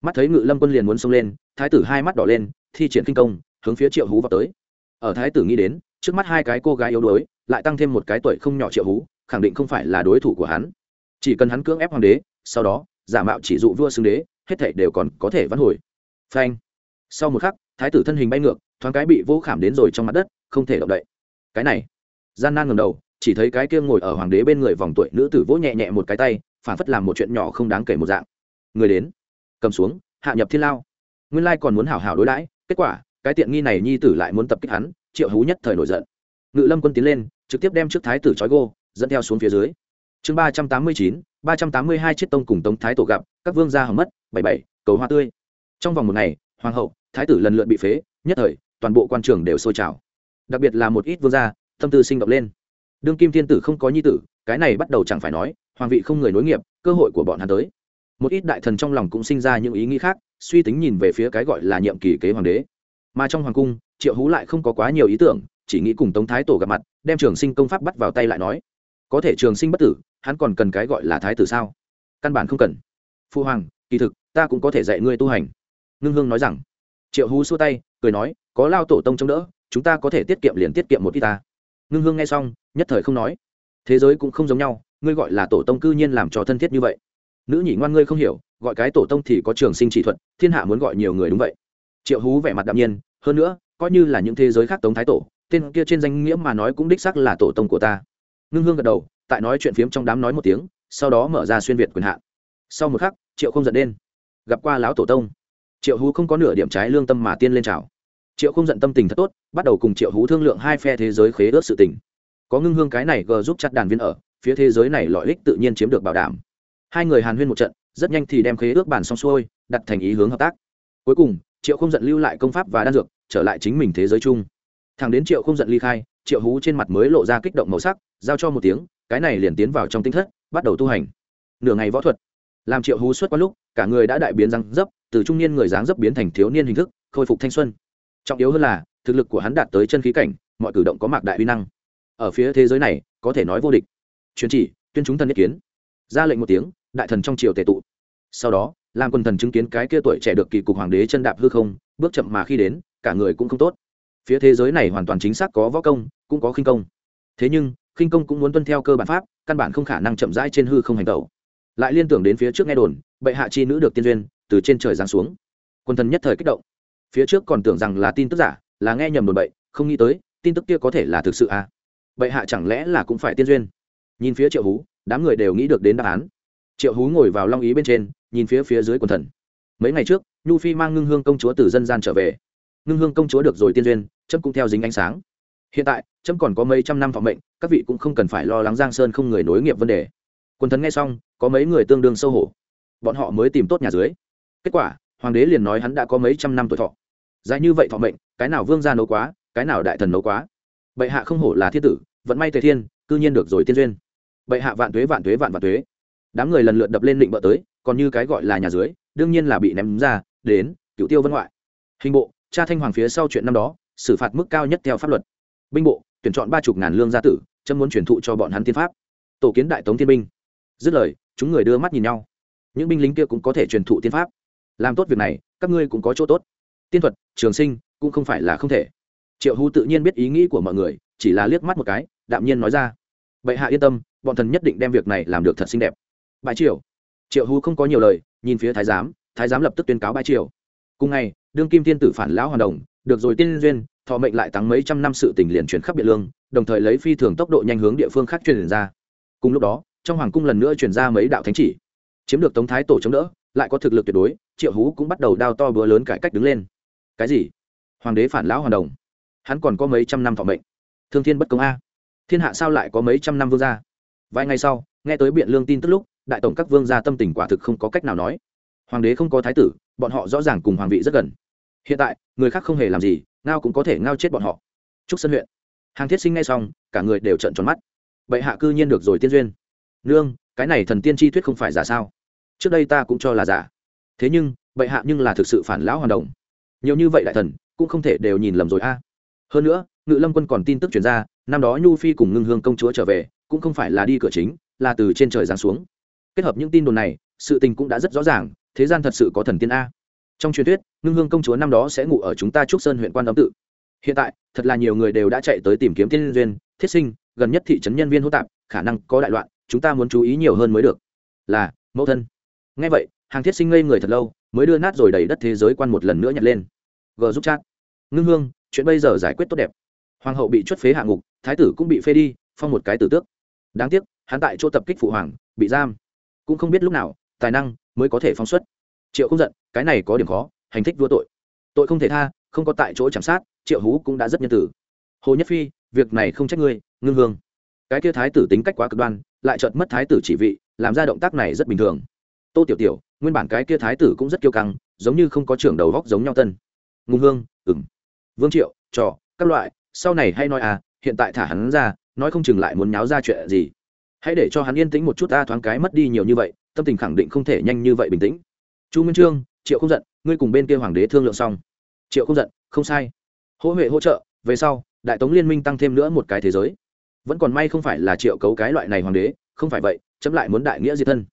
Mắt thấy ngự lâm quân liền muốn xông lên, thái tử hai mắt đỏ lên, thi triển kinh công, hướng phía triệu hú vào tới. Ở thái tử nghĩ đến, trước mắt hai cái cô gái yếu đuối, lại tăng thêm một cái tuổi không nhỏ triệu hú, khẳng định không phải là đối thủ của hắn. Chỉ cần hắn cưỡng ép hoàng đế, sau đó giả mạo chỉ dụ vua xưng đế, hết thảy đều còn có thể vãn hồi. Phanh. Sau một khắc, thái tử thân hình bay ngược, thoáng cái bị vô khảm đến rồi trong mặt đất, không thể động đậy. Cái này. Gian nan ngầm đầu, chỉ thấy cái kia ngồi ở hoàng đế bên người vòng tuổi nữ tử vỗ nhẹ nhẹ một cái tay, phản phất làm một chuyện nhỏ không đáng kể một dạng. Người đến. Cầm xuống, hạ nhập thiên lao. Nguyên lai còn muốn hảo hảo đối đãi, kết quả, cái tiện nghi này nhi tử lại muốn tập kích hắn, triệu hú nhất thời nổi giận. Ngự lâm quân tiến lên, trực tiếp đem trước thái tử trói gô, dẫn theo xuống phía dưới chương ba trăm tám mươi chín, ba trăm tám mươi hai chiếc tông cùng tống thái tổ gặp, các vương gia hầm mất, bảy bảy, cầu hoa tươi. Trong vòng một ngày, hoàng hậu, thái tử lần lượt bị phế, nhất thời, toàn bộ quan trường đều sôi trào. Đặc biệt là một ít vương gia, tâm tư sinh động lên. Đương kim thiên tử không có nhi tử, cái này bắt đầu chẳng phải nói, hoàng vị không người nối nghiệp, cơ hội của bọn hắn tới. Một ít đại thần trong lòng cũng sinh ra những ý nghĩ khác, suy tính nhìn về phía cái gọi là nhiệm kỳ kế hoàng đế. Mà trong hoàng cung, triệu hú lại không có quá nhiều ý tưởng, chỉ nghĩ cùng tống thái tổ gặp mặt, đem trường sinh công pháp bắt vào tay lại nói. Có thể trường sinh bất tử hắn còn cần cái gọi là thái tử sao? Căn bản không cần. Phu hoàng, kỳ thực, ta cũng có thể dạy ngươi tu hành. Ngưng hương nói rằng. Triệu hú xua tay, cười nói, có lao tổ tông chống đỡ, chúng ta có thể tiết kiệm liền tiết kiệm một ít ta. Ngưng hương nghe xong, nhất thời không nói. Thế giới cũng không giống nhau, ngươi gọi là tổ tông cư nhiên làm cho thân thiết như vậy. Nữ nhị ngoan ngươi không hiểu, gọi cái tổ tông thì có trường sinh chỉ thuật, thiên hạ muốn gọi nhiều người đúng vậy. Triệu hú vẻ mặt đạm nhiên, hơn nữa, coi như là những thế giới khác tống thái tổ, tên kia trên danh nghĩa mà nói cũng đích sắc là tổ tông của ta. Ngưng hương gật đầu tại nói chuyện phiếm trong đám nói một tiếng, sau đó mở ra xuyên việt quyền hạn. Sau một khắc, triệu không giận đen gặp qua lão tổ tông. Triệu hú không có nửa điểm trái lương tâm mà tiên lên trào triệu không giận tâm tình thật tốt, bắt đầu cùng triệu hú thương lượng hai phe thế giới khế ước sự tình. Có ngưng hương cái này g giúp chặt đàn viên ở, phía thế giới này lợi ích tự nhiên chiếm được bảo đảm. Hai người hàn huyên một trận, rất nhanh thì đem khế ước bản xong xuôi, đặt thành ý hướng hợp tác. Cuối cùng, triệu không giận lưu lại công pháp và đan dược, trở lại chính mình thế giới chung. Thằng đến triệu không giận ly khai, triệu hú trên mặt mới lộ ra kích động màu sắc, giao cho một tiếng cái này liền tiến vào trong tinh thất, bắt đầu tu hành. Nửa ngày võ thuật. Làm triệu hú suốt qua lúc, cả người đã đại biến răng dấp, từ trung niên người dáng dấp biến thành thiếu niên hình thức, khôi phục thanh xuân. Trọng yếu hơn là, thực lực của hắn đạt tới chân khí cảnh, mọi cử động có mạc đại uy năng. Ở phía thế giới này, có thể nói vô địch. Truyền chỉ, tuyên chúng thần nhất kiến. Ra lệnh một tiếng, đại thần trong triều tề tụ. Sau đó làm quần thần chứng kiến cái kia tuổi trẻ được kỳ cục hoàng đế chân đạp hư không, bước chậm mà khi đến, cả người cũng không tốt. Phía thế giới này hoàn toàn chính xác có võ công, cũng có khinh công. Thế nhưng khinh công cũng muốn tuân theo cơ bản pháp, căn bản không khả năng chậm rãi trên hư không hành tẩu. Lại liên tưởng đến phía trước nghe đồn, bệ hạ chi nữ được tiên duyên, từ trên trời giáng xuống. Quân thần nhất thời kích động. Phía trước còn tưởng rằng là tin tức giả, là nghe nhầm đồn bậy, không nghĩ tới, tin tức kia có thể là thực sự à? Bệ hạ chẳng lẽ là cũng phải tiên duyên? Nhìn phía triệu hú, đám người đều nghĩ được đến đáp án. Triệu hú ngồi vào long ý bên trên, nhìn phía phía dưới quần thần. Mấy ngày trước, nhu phi mang ngưng hương công chúa từ dân gian trở về. Ngưng hương công chúa được rồi tiên duyên, chấm cũng theo dính ánh sáng. Hiện tại chấm còn có mấy trăm năm phòng mệnh, các vị cũng không cần phải lo lắng giang sơn không người nối nghiệp vấn đề. Quân thần nghe xong, có mấy người tương đương sâu hổ. Bọn họ mới tìm tốt nhà dưới. Kết quả, hoàng đế liền nói hắn đã có mấy trăm năm tuổi thọ. Dài như vậy thọ mệnh, cái nào vương gia nấu quá, cái nào đại thần nấu quá. Bệ hạ không hổ là thiên tử vẫn may tề thiên, cư nhiên được rồi tiên duyên. Bệ hạ vạn tuế vạn tuế, vạn vạn tuế. Đám người lần lượt đập lên định bợ tới, còn như cái gọi là nhà dưới, đương nhiên là bị ném ra, đến cựu tiêu vân ngoại. Hình bộ, cha thanh hoàng phía sau chuyện năm đó, xử phạt mức cao nhất theo pháp luật. Binh bộ tuyển chọn ba chục ngàn lương gia tử, chấm muốn truyền thụ cho bọn hắn tiên pháp. Tổ kiến đại tống thiên binh. Dứt lời, chúng người đưa mắt nhìn nhau. Những binh lính kia cũng có thể truyền thụ tiên pháp. Làm tốt việc này, các ngươi cũng có chỗ tốt. Tiên thuật, trường sinh, cũng không phải là không thể. Triệu hú tự nhiên biết ý nghĩ của mọi người, chỉ là liếc mắt một cái, đạm nhiên nói ra. Bệ hạ yên tâm, bọn thần nhất định đem việc này làm được thật xinh đẹp. Bãi triều. Triệu hú không có nhiều lời, nhìn phía thái giám thái giám lập tức tuyên cáo bãi triều. Cùng ngày, đương kim tiên tử phản lão hoàn đồng được rồi tiên duyên, thọ mệnh lại tăng mấy trăm năm sự tình liền chuyển khắp biện lương, đồng thời lấy phi thường tốc độ nhanh hướng địa phương khác truyền ra. Cùng lúc đó, trong hoàng cung lần nữa truyền ra mấy đạo thánh chỉ. Chiếm được tống thái tổ chống đỡ, lại có thực lực tuyệt đối, triệu hú cũng bắt đầu đao to bữa lớn cải cách đứng lên. Cái gì? Hoàng đế phản lão hoàn đồng. Hắn còn có mấy trăm năm thọ mệnh. Thương thiên bất công a. Thiên hạ sao lại có mấy trăm năm vương gia? Vài ngày sau, nghe tới biện lương tin tức lúc, đại tổng các vương gia tâm tình quả thực không có cách nào nói. Hoàng đế không có thái tử, bọn họ rõ ràng cùng hoàng vị rất gần hiện tại, người khác không hề làm gì, ngao cũng có thể ngao chết bọn họ. Trúc sơn huyện. Hàng thiết sinh ngay xong, cả người đều trận tròn mắt. Bệ hạ cư nhiên được rồi tiên duyên. Nương, cái này thần tiên chi thuyết không phải giả sao? Trước đây ta cũng cho là giả. Thế nhưng, bệ hạ nhưng là thực sự phản lão hoàn đồng. Nhiều như vậy đại thần, cũng không thể đều nhìn lầm rồi a. Hơn nữa, ngự lâm quân còn tin tức chuyển ra, năm đó nhu phi cùng ngưng hương công chúa trở về, cũng không phải là đi cửa chính, là từ trên trời giáng xuống. Kết hợp những tin đồn này, sự tình cũng đã rất rõ ràng, thế gian thật sự có thần tiên a. Trong truyền thuyết ngưng hương công chúa năm đó sẽ ngủ ở chúng ta trúc sơn huyện quan âm tự. Hiện tại, thật là nhiều người đều đã chạy tới tìm kiếm tiên duyên, thiết sinh, gần nhất thị trấn nhân viên hô tạp, khả năng có đại loạn, chúng ta muốn chú ý nhiều hơn mới được. Là, mẫu thân. Ngay vậy, hàng thiết sinh ngây người thật lâu, mới đưa nát rồi đầy đất thế giới quan một lần nữa nhặt lên. G giúp chat. Ngưng hương, chuyện bây giờ giải quyết tốt đẹp. Hoàng hậu bị chuất phế hạ ngục, thái tử cũng bị phê đi, phong một cái tử tước. Đáng tiếc, hắn tại chỗ tập kích phụ hoàng, bị giam. Cũng không biết lúc nào, tài năng mới có thể phóng xuất. Triệu không giận, cái này có điểm khó hành thích vua tội. Tội không thể tha, không có tại chỗ chạm sát, triệu hú cũng đã rất nhân tử. Hồ nhất phi, việc này không trách ngươi, ngưng hương. Cái kia thái tử tính cách quá cực đoan, lại chợt mất thái tử chỉ vị, làm ra động tác này rất bình thường. Tô tiểu tiểu, nguyên bản cái kia thái tử cũng rất kiêu căng, giống như không có trưởng đầu góc giống nhau tân. Ngưng hương ừng vương triệu, trò, các loại, sau này hay nói à hiện tại thả hắn ra, nói không chừng lại muốn nháo ra chuyện gì. Hãy để cho hắn yên tĩnh một chút, ta thoáng cái mất đi nhiều như vậy, tâm tình khẳng định không thể nhanh như vậy bình tĩnh. Chu minh trương, triệu không giận ngươi cùng bên kia hoàng đế thương lượng xong. Triệu không giận, không sai. Hỗ huệ hỗ trợ, về sau, đại tống liên minh tăng thêm nữa một cái thế giới. Vẫn còn may không phải là triệu cấu cái loại này hoàng đế, không phải vậy, chấm lại muốn đại nghĩa diệt thân.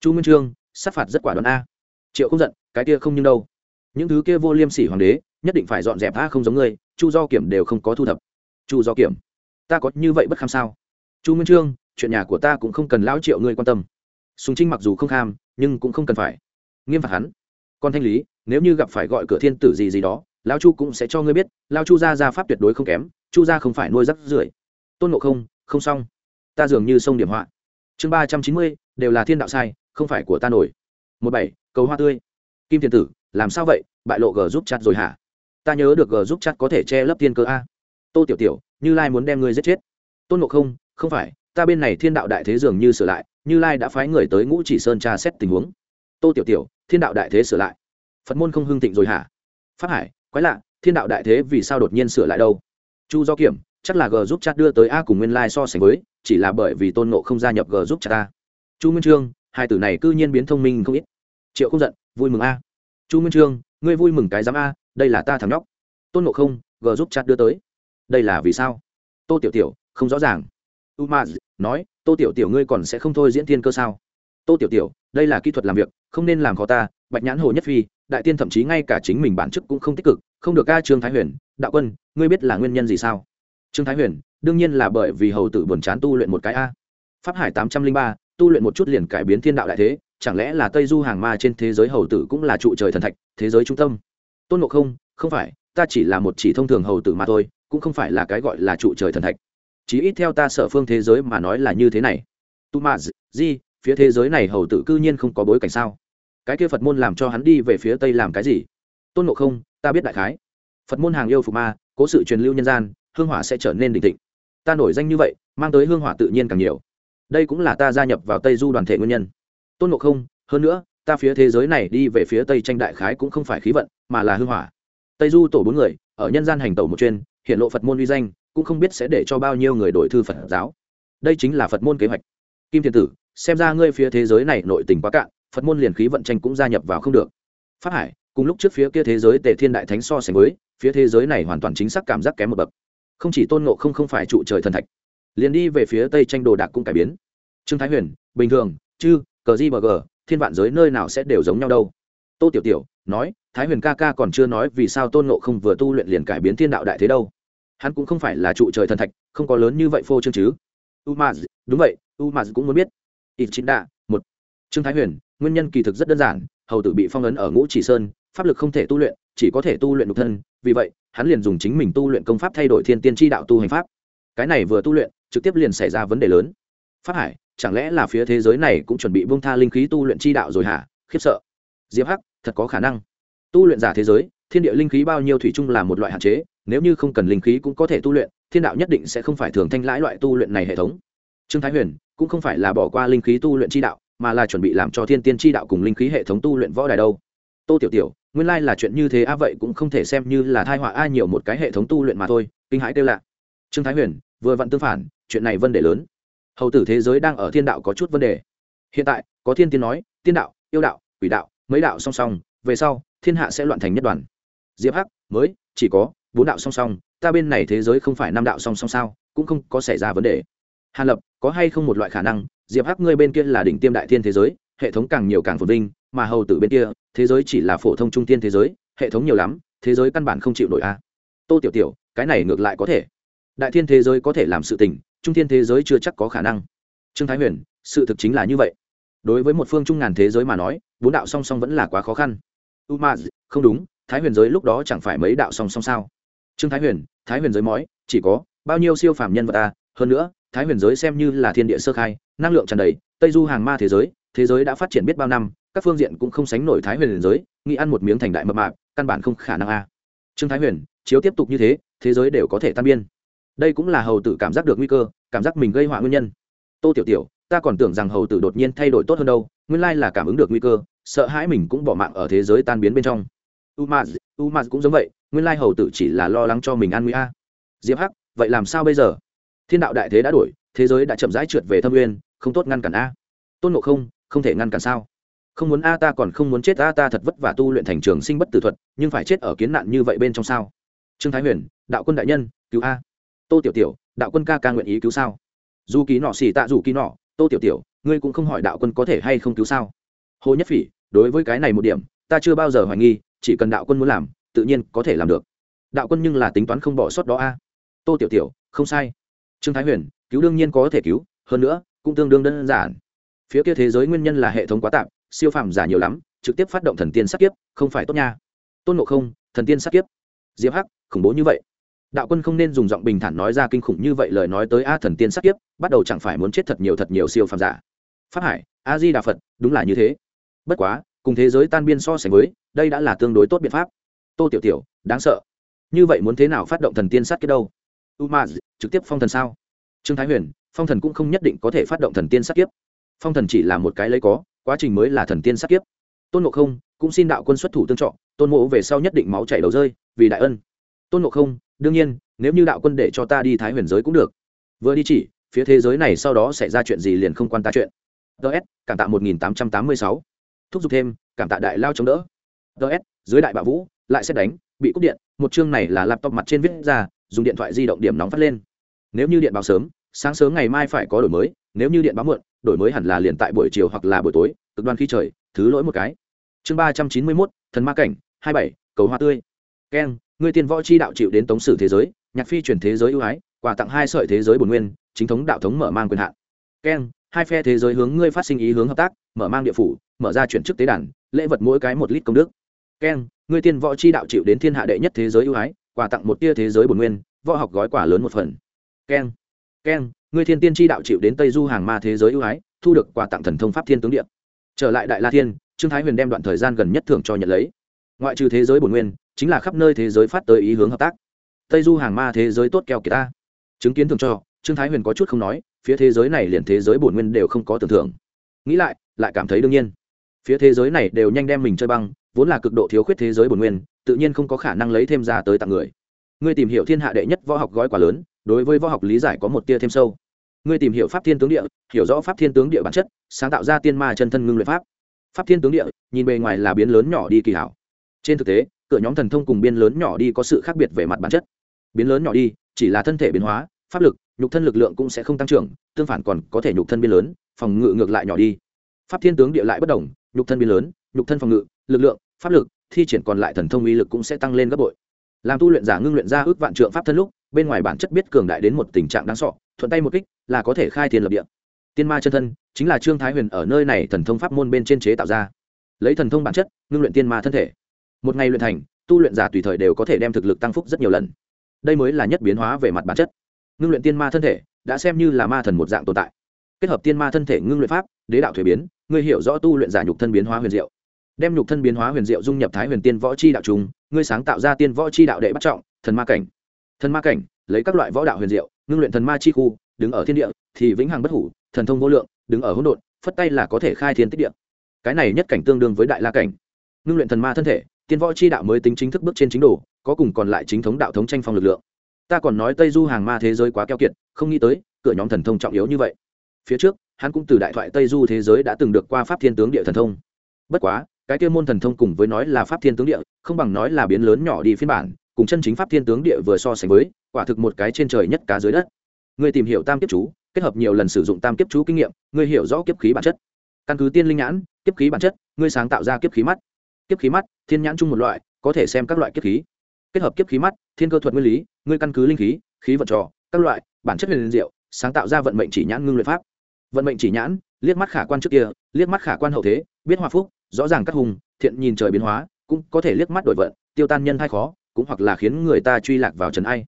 Chu minh trương, sát phạt rất quả đoán a. Triệu không giận, cái kia không nhưng đâu. Những thứ kia vô liêm sỉ hoàng đế, nhất định phải dọn dẹp a không giống ngươi, chu do kiểm đều không có thu thập. Chu do kiểm, ta có như vậy bất kham sao? Chu minh trương, chuyện nhà của ta cũng không cần lão triệu ngươi quan tâm. Sùng trinh mặc dù không kham, nhưng cũng không cần phải. Nghiêm phạt hắn. Còn thanh lý nếu như gặp phải gọi cửa thiên tử gì gì đó, lão chu cũng sẽ cho ngươi biết lao chu gia gia pháp tuyệt đối không kém, chu gia không phải nuôi rắc rưởi. Tôn ngộ không không xong. Ta dường như sông điểm họa. Chương ba trăm chín mươi, đều là thiên đạo sai, không phải của ta nổi. Một bảy, cầu hoa tươi. Kim thiên tử, làm sao vậy? Bại lộ g giúp chặt rồi hả? Ta nhớ được g giúp chặt có thể che lấp thiên cơ a. Tô tiểu tiểu, như lai muốn đem ngươi giết chết. Tôn ngộ không không phải, ta bên này thiên đạo đại thế dường như sửa lại, như lai đã phái người tới ngũ chỉ sơn tra xét tình huống. Tô tiểu tiểu, thiên đạo đại thế sửa lại phật môn không hưng thịnh rồi hả? Phát hải, quái lạ, thiên đạo đại thế vì sao đột nhiên sửa lại đâu? Chu do kiểm, chắc là g giúp chat đưa tới a cùng nguyên lai so sánh với, chỉ là bởi vì tôn nộ không gia nhập g giúp chat ta chu nguyên trương, hai tử này c ư nhiên biến thông minh không ít. Triệu không giận, vui mừng a. Chu nguyên trương, ngươi vui mừng cái giám a, đây là ta thằng nhóc. Tôn nộ không, g giúp chat đưa tới. Đây là vì sao? Tô tiểu tiểu, không rõ ràng. U ma nói, tô tiểu tiểu ngươi còn sẽ không thôi diễn thiên cơ sao? Tô tiểu tiểu, đây là kỹ thuật làm việc, không nên làm khó ta bạch nhãn hồ nhất phi, đại tiên thậm chí ngay cả chính mình bản chức cũng không tích cực, không được ca trương thái huyền, đạo quân, ngươi biết là nguyên nhân gì sao? Trương thái huyền, đương nhiên là bởi vì hầu tử buồn chán tu luyện một cái a. Pháp hải tám trăm linh ba, tu luyện một chút liền cải biến thiên đạo đại thế, chẳng lẽ là tây du hàng ma trên thế giới hầu tử cũng là trụ trời thần thạch, thế giới trung tâm? Tôn ngộ không không phải, ta chỉ là một chỉ thông thường hầu tử mà thôi, cũng không phải là cái gọi là trụ trời thần thạch. Chí ít theo ta sở phương thế giới mà nói là như thế này. Tu ma di phía thế giới này hầu tử cư nhiên không có bối cảnh sao? Cái kia phật môn làm cho hắn đi về phía tây làm cái gì? Tôn ngộ không, ta biết đại khái. Phật môn hàng yêu phục ma, cố sự truyền lưu nhân gian, hương hỏa sẽ trở nên đình thịnh. Ta nổi danh như vậy, mang tới hương hỏa tự nhiên càng nhiều. Đây cũng là ta gia nhập vào tây du đoàn thể nguyên nhân. Tôn ngộ không, hơn nữa, ta phía thế giới này đi về phía tây tranh đại khái cũng không phải khí vận, mà là hương hỏa. Tây du tổ bốn người, ở nhân gian hành tẩu một chuyên, hiện lộ phật môn uy danh, cũng không biết sẽ để cho bao nhiêu người đổi thư phật giáo. Đây chính là phật môn kế hoạch. Kim thiên tử, xem ra ngươi phía thế giới này nội tình quá cạn phật môn liền khí vận tranh cũng gia nhập vào không được. Phát hải, cùng lúc trước phía kia thế giới tề thiên đại thánh so sánh với, phía thế giới này hoàn toàn chính xác cảm giác kém một bậc. Không chỉ tôn ngộ không không phải trụ trời thần thạch, liền đi về phía tây tranh đồ đạc cũng cải biến. Trương thái huyền, bình thường, chư, cờ di bờ gờ, thiên vạn giới nơi nào sẽ đều giống nhau đâu. Tô tiểu tiểu, nói, thái huyền ca ca còn chưa nói vì sao tôn ngộ không vừa tu luyện liền cải biến thiên đạo đại thế đâu. Hắn cũng không phải là trụ trời thần thạch, không có lớn như vậy phô trương chứ. U m đúng vậy u m cũng muốn biết. Ít chính đạ một. Trương thái huyền nguyên nhân kỳ thực rất đơn giản, hầu tử bị phong ấn ở ngũ chỉ sơn, pháp lực không thể tu luyện, chỉ có thể tu luyện nhục thân, vì vậy, hắn liền dùng chính mình tu luyện công pháp thay đổi thiên tiên tri đạo tu hành pháp. Cái này vừa tu luyện, trực tiếp liền xảy ra vấn đề lớn. Phát hải, chẳng lẽ là phía thế giới này cũng chuẩn bị bông tha linh khí tu luyện chi đạo rồi hả? Khiếp sợ. Diệp hắc, thật có khả năng. Tu luyện giả thế giới, thiên địa linh khí bao nhiêu thủy chung là một loại hạn chế, nếu như không cần linh khí cũng có thể tu luyện, thiên đạo nhất định sẽ không phải thường thanh lãi loại tu luyện này hệ thống. Trương thái huyền, cũng không phải là bỏ qua linh khí tu luyện chi đạo mà là chuẩn bị làm cho thiên tiên chi đạo cùng linh khí hệ thống tu luyện võ đài đâu. Tô tiểu tiểu, nguyên lai là chuyện như thế a vậy cũng không thể xem như là thai họa a nhiều một cái hệ thống tu luyện mà thôi, kinh hãi kêu lạ. Trương thái huyền, vừa vặn tương phản, chuyện này vấn đề lớn. Hầu tử thế giới đang ở thiên đạo có chút vấn đề. Hiện tại, có thiên tiên nói, tiên đạo, yêu đạo, quỷ đạo, mấy đạo song song, về sau, thiên hạ sẽ loạn thành nhất đoàn. Diệp hắc, mới, chỉ có bốn đạo song song, ta bên này thế giới không phải năm đạo song song sao, cũng không có xảy ra vấn đề. Hàn lập, có hay không một loại khả năng diệp hắc ngươi bên kia là đỉnh tiêm đại thiên thế giới, hệ thống càng nhiều càng phồn vinh, mà hầu tử bên kia, thế giới chỉ là phổ thông trung tiên thế giới, hệ thống nhiều lắm, thế giới căn bản không chịu nổi a. Tô tiểu tiểu, cái này ngược lại có thể. Đại thiên thế giới có thể làm sự tình, trung thiên thế giới chưa chắc có khả năng. Trương thái huyền, sự thực chính là như vậy. Đối với một phương trung ngàn thế giới mà nói, bốn đạo song song vẫn là quá khó khăn. U ma không đúng, thái huyền giới lúc đó chẳng phải mấy đạo song song sao? Trương thái huyền thái huyền giới mói, chỉ có bao nhiêu siêu phàm nhân vật ta, hơn nữa thái huyền giới xem như là thiên địa sơ khai, năng lượng tràn đầy, tây du hàng ma thế giới thế giới đã phát triển biết bao năm, các phương diện cũng không sánh nổi thái huyền giới, nghĩ ăn một miếng thành đại mập mạp, căn bản không khả năng a. Trương thái huyền, chiếu tiếp tục như thế thế giới đều có thể tan biên. Đây cũng là hầu tử cảm giác được nguy cơ, cảm giác mình gây họa nguyên nhân. Tô tiểu tiểu, ta còn tưởng rằng hầu tử đột nhiên thay đổi tốt hơn đâu, nguyên lai là cảm ứng được nguy cơ, sợ hãi mình cũng bỏ mạng ở thế giới tan biến bên trong. Umaz umaz cũng giống vậy, nguyên lai hầu tử chỉ là lo lắng cho mình an nguy a. Diệp hắc, vậy làm sao bây giờ? Thiên đạo đại thế đã đổi, thế giới đã chậm rãi trượt về thâm uyên không tốt ngăn cản a. Tôn ngộ không không thể ngăn cản sao? Không muốn a ta còn không muốn chết a ta thật vất vả tu luyện thành trường sinh bất tử thuật, nhưng phải chết ở kiến nạn như vậy bên trong sao? Trương thái huyền, đạo quân đại nhân, cứu a. Tô tiểu tiểu, đạo quân ca ca nguyện ý cứu sao? Dù ký nọ xì tạ dù ký nọ, tô tiểu tiểu, ngươi cũng không hỏi đạo quân có thể hay không cứu sao? Hồ nhất phỉ, đối với cái này một điểm, ta chưa bao giờ hoài nghi, chỉ cần đạo quân muốn làm, tự nhiên có thể làm được. Đạo quân nhưng là tính toán không bỏ sót đó a. Tô tiểu tiểu, không sai trương thái huyền, cứu đương nhiên có thể cứu, hơn nữa, cũng tương đương đơn giản. Phía kia thế giới nguyên nhân là hệ thống quá tạp, siêu phàm giả nhiều lắm, trực tiếp phát động thần tiên sát kiếp, không phải tốt nha. Tôn ngộ không, thần tiên sát kiếp. Diệp hắc, khủng bố như vậy. Đạo quân không nên dùng giọng bình thản nói ra kinh khủng như vậy lời nói tới a thần tiên sát kiếp, bắt đầu chẳng phải muốn chết thật nhiều thật nhiều siêu phàm giả. Pháp hải a di đà phật, đúng là như thế. Bất quá, cùng thế giới tan biên so sánh với, đây đã là tương đối tốt biện pháp. Tô tiểu tiểu, đáng sợ. Như vậy muốn thế nào phát động thần tiên sát kiếp đâu? Umaz trực tiếp phong thần sao? Trương thái huyền, phong thần cũng không nhất định có thể phát động thần tiên sát kiếp. Phong thần chỉ là một cái lấy có, quá trình mới là thần tiên sát kiếp. Tôn ngộ không cũng xin đạo quân xuất thủ tương trọ tôn mộ về sau nhất định máu chảy đầu rơi, vì đại ân. Tôn ngộ không, đương nhiên, nếu như đạo quân để cho ta đi thái huyền giới cũng được. Vừa đi chỉ, phía thế giới này sau đó xảy ra chuyện gì liền không quan ta chuyện. Ts cảm tạ một nghìn tám trăm tám mươi sáu. Thúc giục thêm, cảm tạ đại lao chống đỡ. Ts dưới đại bạo vũ, lại xét đánh, bị cúp điện, một chương này là laptop mặt trên viết ra, dùng điện thoại di động điểm nóng phát lên nếu như điện báo sớm, sáng sớm ngày mai phải có đổi mới, nếu như điện báo muộn, đổi mới hẳn là liền tại buổi chiều hoặc là buổi tối, cực đoan khi trời, thứ lỗi một cái. Chương ba trăm chín mươi mốt, thần ma cảnh, hai bảy, cầu hoa tươi. Keng người tiền võ chi đạo chịu đến tống sử thế giới, nhạc phi truyền thế giới ưu ái, quà tặng hai sợi thế giới bồn nguyên, chính thống đạo thống mở mang quyền hạn. Keng hai phe thế giới hướng ngươi phát sinh ý hướng hợp tác, mở mang địa phủ, mở ra chuyển chức tế đàn, lễ vật mỗi cái một lít công đức. Keng ngươi tiên võ chi đạo chịu đến thiên hạ đệ nhất thế giới ưu ái, quà tặng một tia thế giới bồn nguyên, võ học gói quả lớn một phần keng keng ngươi thiên tiên chi đạo chịu đến tây du hàng ma thế giới ưu ái, thu được quà tặng thần thông pháp thiên tướng điện trở lại đại la thiên, trương thái huyền đem đoạn thời gian gần nhất thưởng cho nhận lấy. Ngoại trừ thế giới bồn nguyên, chính là khắp nơi thế giới phát tới ý hướng hợp tác. Tây du hàng ma thế giới tốt keo kiệt ta. Chứng kiến thường cho, trương thái huyền có chút không nói, phía thế giới này liền thế giới bổn nguyên đều không có tưởng thưởng. Nghĩ lại lại cảm thấy đương nhiên. Phía thế giới này đều nhanh đem mình chơi băng, vốn là cực độ thiếu khuyết thế giới bổn nguyên, tự nhiên không có khả năng lấy thêm ra tới tặng người. Ngươi tìm hiểu thiên hạ đệ nhất võ học gói quá lớn đối với võ học lý giải có một tia thêm sâu. Ngươi tìm hiểu pháp thiên tướng địa, hiểu rõ pháp thiên tướng địa bản chất, sáng tạo ra tiên ma chân thân ngưng luyện pháp. Pháp thiên tướng địa, nhìn bề ngoài là biến lớn nhỏ đi kỳ hảo. Trên thực tế, cửa nhóm thần thông cùng biên lớn nhỏ đi có sự khác biệt về mặt bản chất. Biến lớn nhỏ đi, chỉ là thân thể biến hóa, pháp lực, nhục thân lực lượng cũng sẽ không tăng trưởng, tương phản còn có thể nhục thân biên lớn, phòng ngự ngược lại nhỏ đi. Pháp thiên tướng địa lại bất đồng, nhục thân biên lớn, nhục thân phòng ngự, lực lượng, pháp lực, thi triển còn lại thần thông uy lực cũng sẽ tăng lên gấp bội. Làm tu luyện giả ngưng luyện ra ước vạn trượng pháp thân lúc bên ngoài bản chất biết cường đại đến một tình trạng đáng sọ thuận tay một kích là có thể khai thiên lập địa. Tiên ma chân thân chính là trương thái huyền ở nơi này thần thông pháp môn bên trên chế tạo ra. Lấy thần thông bản chất, ngưng luyện tiên ma thân thể. Một ngày luyện thành, tu luyện giả tùy thời đều có thể đem thực lực tăng phúc rất nhiều lần. Đây mới là nhất biến hóa về mặt bản chất. Ngưng luyện tiên ma thân thể đã xem như là ma thần một dạng tồn tại. Kết hợp tiên ma thân thể ngưng luyện pháp, đế đạo thuế biến, ngươi hiểu rõ tu luyện giả nhục thân biến hóa huyền diệu. Đem nhục thân biến hóa huyền diệu dung nhập thái huyền tiên võ c h i đạo trùng ngươi sáng tạo ra tiên võ c h i đạo đệ bắt trọng, thần ma cảnh thần ma cảnh, lấy các loại võ đạo huyền diệu, ngưng luyện thần ma chi khu, đứng ở thiên địa, thì vĩnh hằng bất hủ, thần thông vô lượng, đứng ở hỗn độn, phất tay là có thể khai thiên tích địa. Cái này nhất cảnh tương đương với đại la cảnh. Ngưng luyện thần ma thân thể, tiên võ chi đạo mới tính chính thức bước trên chính đồ, có cùng còn lại chính thống đạo thống tranh phong lực lượng. Ta còn nói tây du hàng ma thế giới quá keo kiệt, không nghĩ tới, cửa nhóm thần thông trọng yếu như vậy. Phía trước, hắn cũng từ đại thoại tây du thế giới đã từng được qua pháp thiên tướng địa thần thông. Bất quá, cái kia môn thần thông cùng với nói là pháp thiên tướng địa, không bằng nói là biến lớn nhỏ đi phiên bản cùng chân chính pháp thiên tướng địa vừa so sánh với, quả thực một cái trên trời nhất cá dưới đất. Người tìm hiểu tam kiếp chú, kết hợp nhiều lần sử dụng tam kiếp chú kinh nghiệm người hiểu rõ kiếp khí bản chất. Căn cứ tiên linh nhãn, kiếp khí bản chất, ngươi sáng tạo ra kiếp khí mắt. Kiếp khí mắt, thiên nhãn chung một loại, có thể xem các loại kiếp khí. Kết hợp kiếp khí mắt, thiên cơ thuật nguyên lý, ngươi căn cứ linh khí khí vật trò, các loại, bản chất liền diệu, sáng tạo ra vận mệnh chỉ nhãn ngưng luyện pháp. Vận mệnh chỉ nhãn, liếc mắt khả quan trước kia, liếc mắt khả quan hậu thế, biết hòa phúc, rõ ràng các hùng, thiện nhìn trời biến hóa, cũng có thể liếc mắt đổi vận, tiêu tan nhân hay khó cũng hoặc là khiến người ta truy lạc vào trần ai.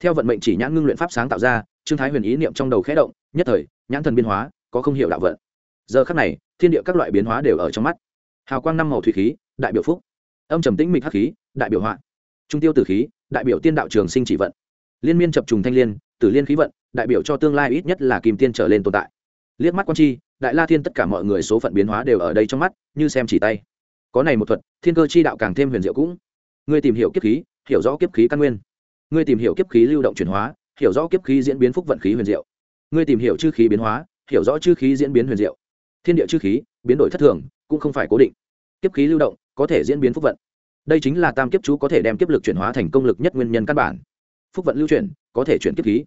Theo vận mệnh chỉ nhãn ngưng luyện pháp sáng tạo ra, trương thái huyền ý niệm trong đầu khẽ động, nhất thời, nhãn thần biến hóa, có không hiểu đạo vận. Giờ khắc này, thiên địa các loại biến hóa đều ở trong mắt. Hào quang năm màu thủy khí, đại biểu phúc. Âm trầm tĩnh mịch hắc khí, đại biểu họa. Trung tiêu tử khí, đại biểu tiên đạo trường sinh chỉ vận. Liên miên chập trùng thanh liên, tử liên khí vận, đại biểu cho tương lai ít nhất là kim tiên trở lên tồn tại. Liếc mắt quan chi, đại la thiên tất cả mọi người số phận biến hóa đều ở đây trong mắt, như xem chỉ tay. Có này một thuật, thiên cơ chi đạo càng thêm huyền diệu cũng. Ngươi tìm hiểu kiếp khí hiểu rõ kiếp khí căn nguyên. Ngươi tìm hiểu kiếp khí lưu động chuyển hóa, hiểu rõ kiếp khí diễn biến phúc vận khí huyền diệu. Ngươi tìm hiểu chư khí biến hóa, hiểu rõ chư khí diễn biến huyền diệu. Thiên địa chư khí, biến đổi thất thường, cũng không phải cố định. Kiếp khí lưu động, có thể diễn biến phúc vận. Đây chính là tam kiếp chú có thể đem kiếp lực chuyển hóa thành công lực nhất nguyên nhân căn bản. Phúc vận lưu chuyển, có thể chuyển kiếp khí.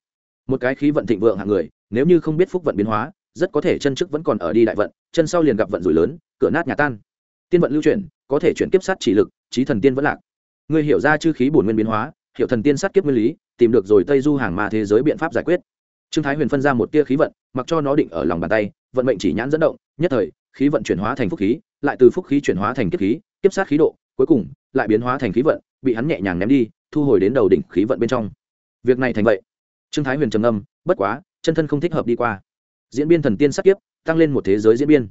Một cái khí vận thịnh vượng hạng người, nếu như không biết phúc vận biến hóa, rất có thể chân trước vẫn còn ở đi đại vận, chân sau liền gặp vận rủi lớn, cửa nát nhà tan. Tiên vận lưu chuyển, có thể chuyển kiếp sát chỉ lực, trí thần tiên vẫn lạc. Ngươi hiểu ra chư khí bổn nguyên biến hóa, hiểu thần tiên sát kiếp nguyên lý, tìm được rồi tây du hàng ma thế giới biện pháp giải quyết. Trương thái huyền phân ra một tia khí vận, mặc cho nó định ở lòng bàn tay, vận mệnh chỉ nhãn dẫn động, nhất thời, khí vận chuyển hóa thành phúc khí, lại từ phúc khí chuyển hóa thành kiếp khí, kiếp sát khí độ, cuối cùng, lại biến hóa thành khí vận, bị hắn nhẹ nhàng ném đi, thu hồi đến đầu đỉnh khí vận bên trong. Việc này thành vậy. Trương thái huyền trầm âm bất quá, chân thân không thích hợp đi qua. Diễn biên thần tiên sát kiếp, tăng lên một thế giới diễn biên.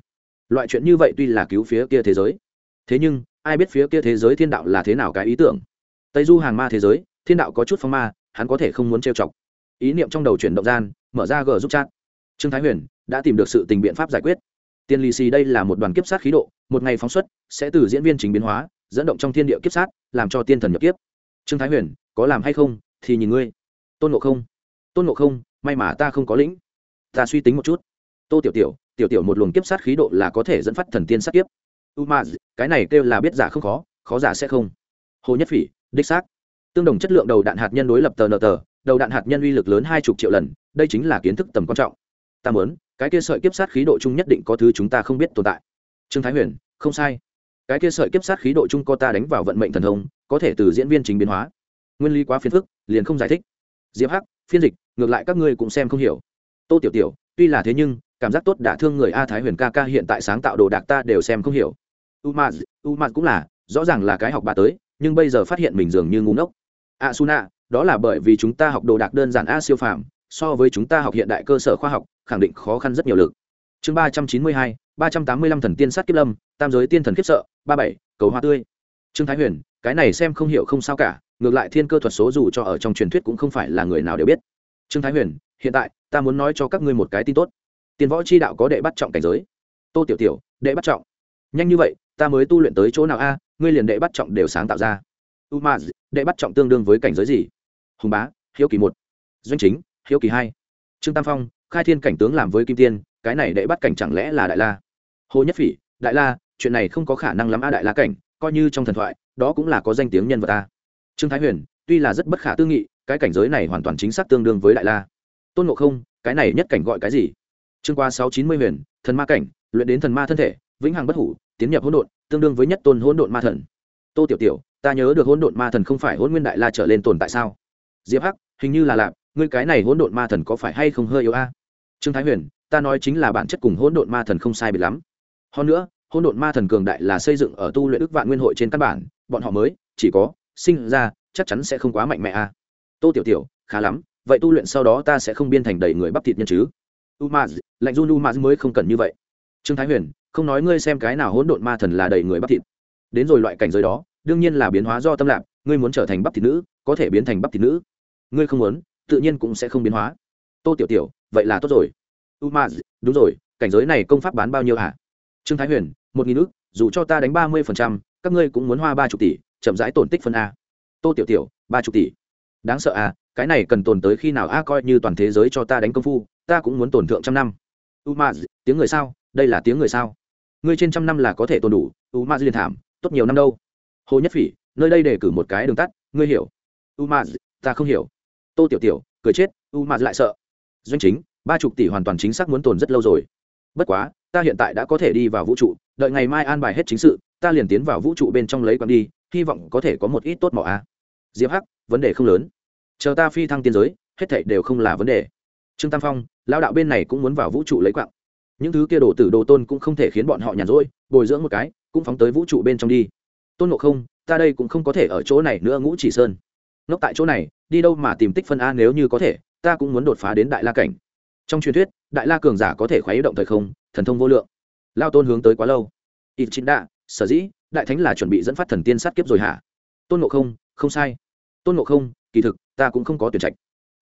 Loại chuyện như vậy tuy là cứu phía kia thế giới, thế nhưng ai biết phía kia thế giới thiên đạo là thế nào cái ý tưởng. Tây du hàng ma thế giới, thiên đạo có chút phong ma, hắn có thể không muốn trêu chọc. Ý niệm trong đầu chuyển động gian, mở ra g giúp chat. Trương thái huyền đã tìm được sự tình biện pháp giải quyết. Tiên lì xì đây là một đoàn kiếp sát khí độ, một ngày phóng xuất, sẽ từ diễn viên chính biến hóa, dẫn động trong thiên địa kiếp sát, làm cho tiên thần nhập kiếp. Trương thái huyền, có làm hay không, thì nhìn ngươi. Tôn ngộ không. Tôn ngộ không, may mà ta không có lĩnh. Ta suy tính một chút. Tô tiểu tiểu tiểu tiểu một luồng kiếp sát khí độ là có thể dẫn phát thần tiên sát kiếp umaz cái này kêu là biết giả không khó khó giả sẽ không. Hồ nhất phỉ, đích xác. Tương đồng chất lượng đầu đạn hạt nhân đối lập tờ nờ tờ, đầu đạn hạt nhân uy lực lớn hai chục triệu lần, đây chính là kiến thức tầm quan trọng. Ta muốn, cái kia sợi kiếp sát khí độ chung nhất định có thứ chúng ta không biết tồn tại. Trương thái huyền, không sai. Cái kia sợi kiếp sát khí độ chung có ta đánh vào vận mệnh thần thông, có thể từ diễn viên chính biến hóa. Nguyên lý quá phiền phức, liền không giải thích. Diệp hắc, phiên dịch, ngược lại các ngươi cũng xem không hiểu. Tô tiểu tiểu, tuy là thế nhưng, cảm giác tốt đã thương người a thái huyền ca ca hiện tại sáng tạo đồ đạc ta đều xem không hiểu umaz umaz cũng là, rõ ràng là cái học bà tới, nhưng bây giờ phát hiện mình dường như ngu ngốc. A suna đó là bởi vì chúng ta học đồ đạc đơn giản a siêu phàm, so với chúng ta học hiện đại cơ sở khoa học, khẳng định khó khăn rất nhiều lực. Chương ba trăm chín mươi hai, ba trăm tám mươi lăm thần tiên sát kiếp lâm, tam giới tiên thần khiếp sợ, ba bảy, cầu hoa tươi. Trương thái huyền, cái này xem không hiểu không sao cả, ngược lại thiên cơ thuật số dù cho ở trong truyền thuyết cũng không phải là người nào đều biết. Trương thái huyền, hiện tại, ta muốn nói cho các ngươi một cái tin tốt. Tiền võ chi đạo có đệ bắt trọng cảnh giới. Tô tiểu tiểu, đệ bắt trọng. Nhanh như vậy ta mới tu luyện tới chỗ nào a, ngươi liền đệ bắt trọng đều sáng tạo ra. U ma đệ bắt trọng tương đương với cảnh giới gì? Hùng bá, hiếu kỳ một. Doanh chính, hiếu kỳ hai. Trương tam phong, khai thiên cảnh tướng làm với kim tiên, cái này đệ bắt cảnh chẳng lẽ là đại la? Hồ nhất phỉ, đại la, chuyện này không có khả năng lắm a đại la cảnh, coi như trong thần thoại, đó cũng là có danh tiếng nhân vật ta trương thái huyền, tuy là rất bất khả tư nghị, cái cảnh giới này hoàn toàn chính xác tương đương với đại la. Tôn ngộ không, cái này nhất cảnh gọi cái gì? Chương qua sáu chín mươi huyền, thần ma cảnh, luyện đến thần ma thân thể, vĩnh hằng bất hủ tiến nhập hỗn độn, tương đương với nhất tôn hỗn độn ma thần. Tô tiểu tiểu, ta nhớ được hỗn độn ma thần không phải hỗn nguyên đại la trở lên tồn tại sao? Diệp hắc, hình như là lạp ngươi cái này hỗn độn ma thần có phải hay không hơi yếu a? Trương thái huyền, ta nói chính là bản chất cùng hỗn độn ma thần không sai biệt lắm. Hơn nữa, hỗn độn ma thần cường đại là xây dựng ở tu luyện ức vạn nguyên hội trên căn bản, bọn họ mới, chỉ có, sinh ra, chắc chắn sẽ không quá mạnh mẽ a. Tô tiểu tiểu, khá lắm, vậy tu luyện sau đó ta sẽ không biên thành đầy người bắp thịt nhân chứ? Umaz, lạnh run umaz mới không cần như vậy. Trương thái huyền không nói ngươi xem cái nào hỗn độn ma thần là đầy người bắp thịt. Đến rồi loại cảnh giới đó, đương nhiên là biến hóa do tâm lạc ngươi muốn trở thành bắp thịt nữ, có thể biến thành bắp thịt nữ. Ngươi không muốn, tự nhiên cũng sẽ không biến hóa. Tô tiểu tiểu, vậy là tốt rồi. Umaz, đúng rồi, cảnh giới này công pháp bán bao nhiêu hả? Trương thái huyền, một nghìn ước dù cho ta đánh ba mươi phần trăm, các ngươi cũng muốn hoa ba chục tỷ, chậm rãi tổn tích phân a. Tô tiểu tiểu, ba chục tỷ. Đáng sợ à cái này cần tồn tới khi nào a coi như toàn thế giới cho ta đánh công phu, ta cũng muốn tổn thượng trăm năm. Umaz, tiếng người sao? Đây là tiếng người sao? Ngươi trên trăm năm là có thể tồn đủ u umaz liền thảm tốt nhiều năm đâu. Hồ nhất phỉ nơi đây để cử một cái đường tắt ngươi hiểu. U Ma, ta không hiểu. Tô tiểu tiểu cười chết U Ma lại sợ. Doanh chính ba chục tỷ hoàn toàn chính xác muốn tồn rất lâu rồi. Bất quá ta hiện tại đã có thể đi vào vũ trụ đợi ngày mai an bài hết chính sự ta liền tiến vào vũ trụ bên trong lấy quặng đi hy vọng có thể có một ít tốt mỏ a. Diệp hắc vấn đề không lớn. Chờ ta phi thăng tiên giới hết thảy đều không là vấn đề. Trương tam phong lao đạo bên này cũng muốn vào vũ trụ lấy quặng những thứ kia đổ tử đồ tôn cũng không thể khiến bọn họ nhàn rỗi, bồi dưỡng một cái, cũng phóng tới vũ trụ bên trong đi. Tôn ngộ không, ta đây cũng không có thể ở chỗ này nữa, ngũ chỉ sơn. Ngốc tại chỗ này, đi đâu mà tìm tích phân a nếu như có thể, ta cũng muốn đột phá đến đại la cảnh. Trong truyền thuyết, đại la cường giả có thể khuấy động thời không, thần thông vô lượng. Lao tôn hướng tới quá lâu. Ít chính đạ, sở dĩ, đại thánh là chuẩn bị dẫn phát thần tiên sát kiếp rồi hả? Tôn ngộ không không sai. Tôn ngộ không, kỳ thực, ta cũng không có tuyển trạch.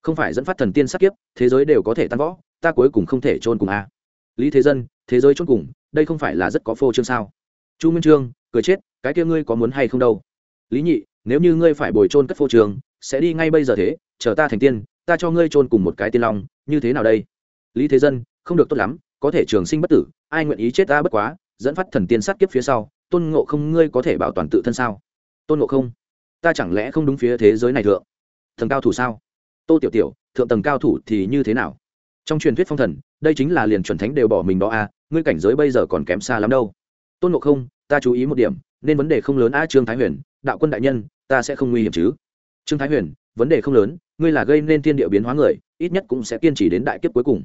Không phải dẫn phát thần tiên sát kiếp, thế giới đều có thể tan võ ta cuối cùng không thể trôn cùng a lý thế dân, thế giới chốt cùng, đây không phải là rất có phô trương sao? Chu minh trương, cười chết, cái kia ngươi có muốn hay không đâu? Lý nhị, nếu như ngươi phải bồi trôn cất phô trường sẽ đi ngay bây giờ thế, chờ ta thành tiên, ta cho ngươi trôn cùng một cái tiên long, như thế nào đây? Lý thế dân, không được tốt lắm, có thể trường sinh bất tử, ai nguyện ý chết ta bất quá, dẫn phát thần tiên sát kiếp phía sau, tôn ngộ không ngươi có thể bảo toàn tự thân sao? Tôn ngộ không, ta chẳng lẽ không đúng phía thế giới này thượng? Thần cao thủ sao? Tô tiểu tiểu, thượng tầng cao thủ thì như thế nào? Trong truyền thuyết phong thần, đây chính là liền chuẩn thánh đều bỏ mình đó à ngươi cảnh giới bây giờ còn kém xa lắm đâu. Tôn ngộ không, ta chú ý một điểm, nên vấn đề không lớn a trương thái huyền, đạo quân đại nhân, ta sẽ không nguy hiểm chứ. Trương thái huyền, vấn đề không lớn, ngươi là gây nên thiên địa biến hóa người, ít nhất cũng sẽ kiên trì đến đại kiếp cuối cùng.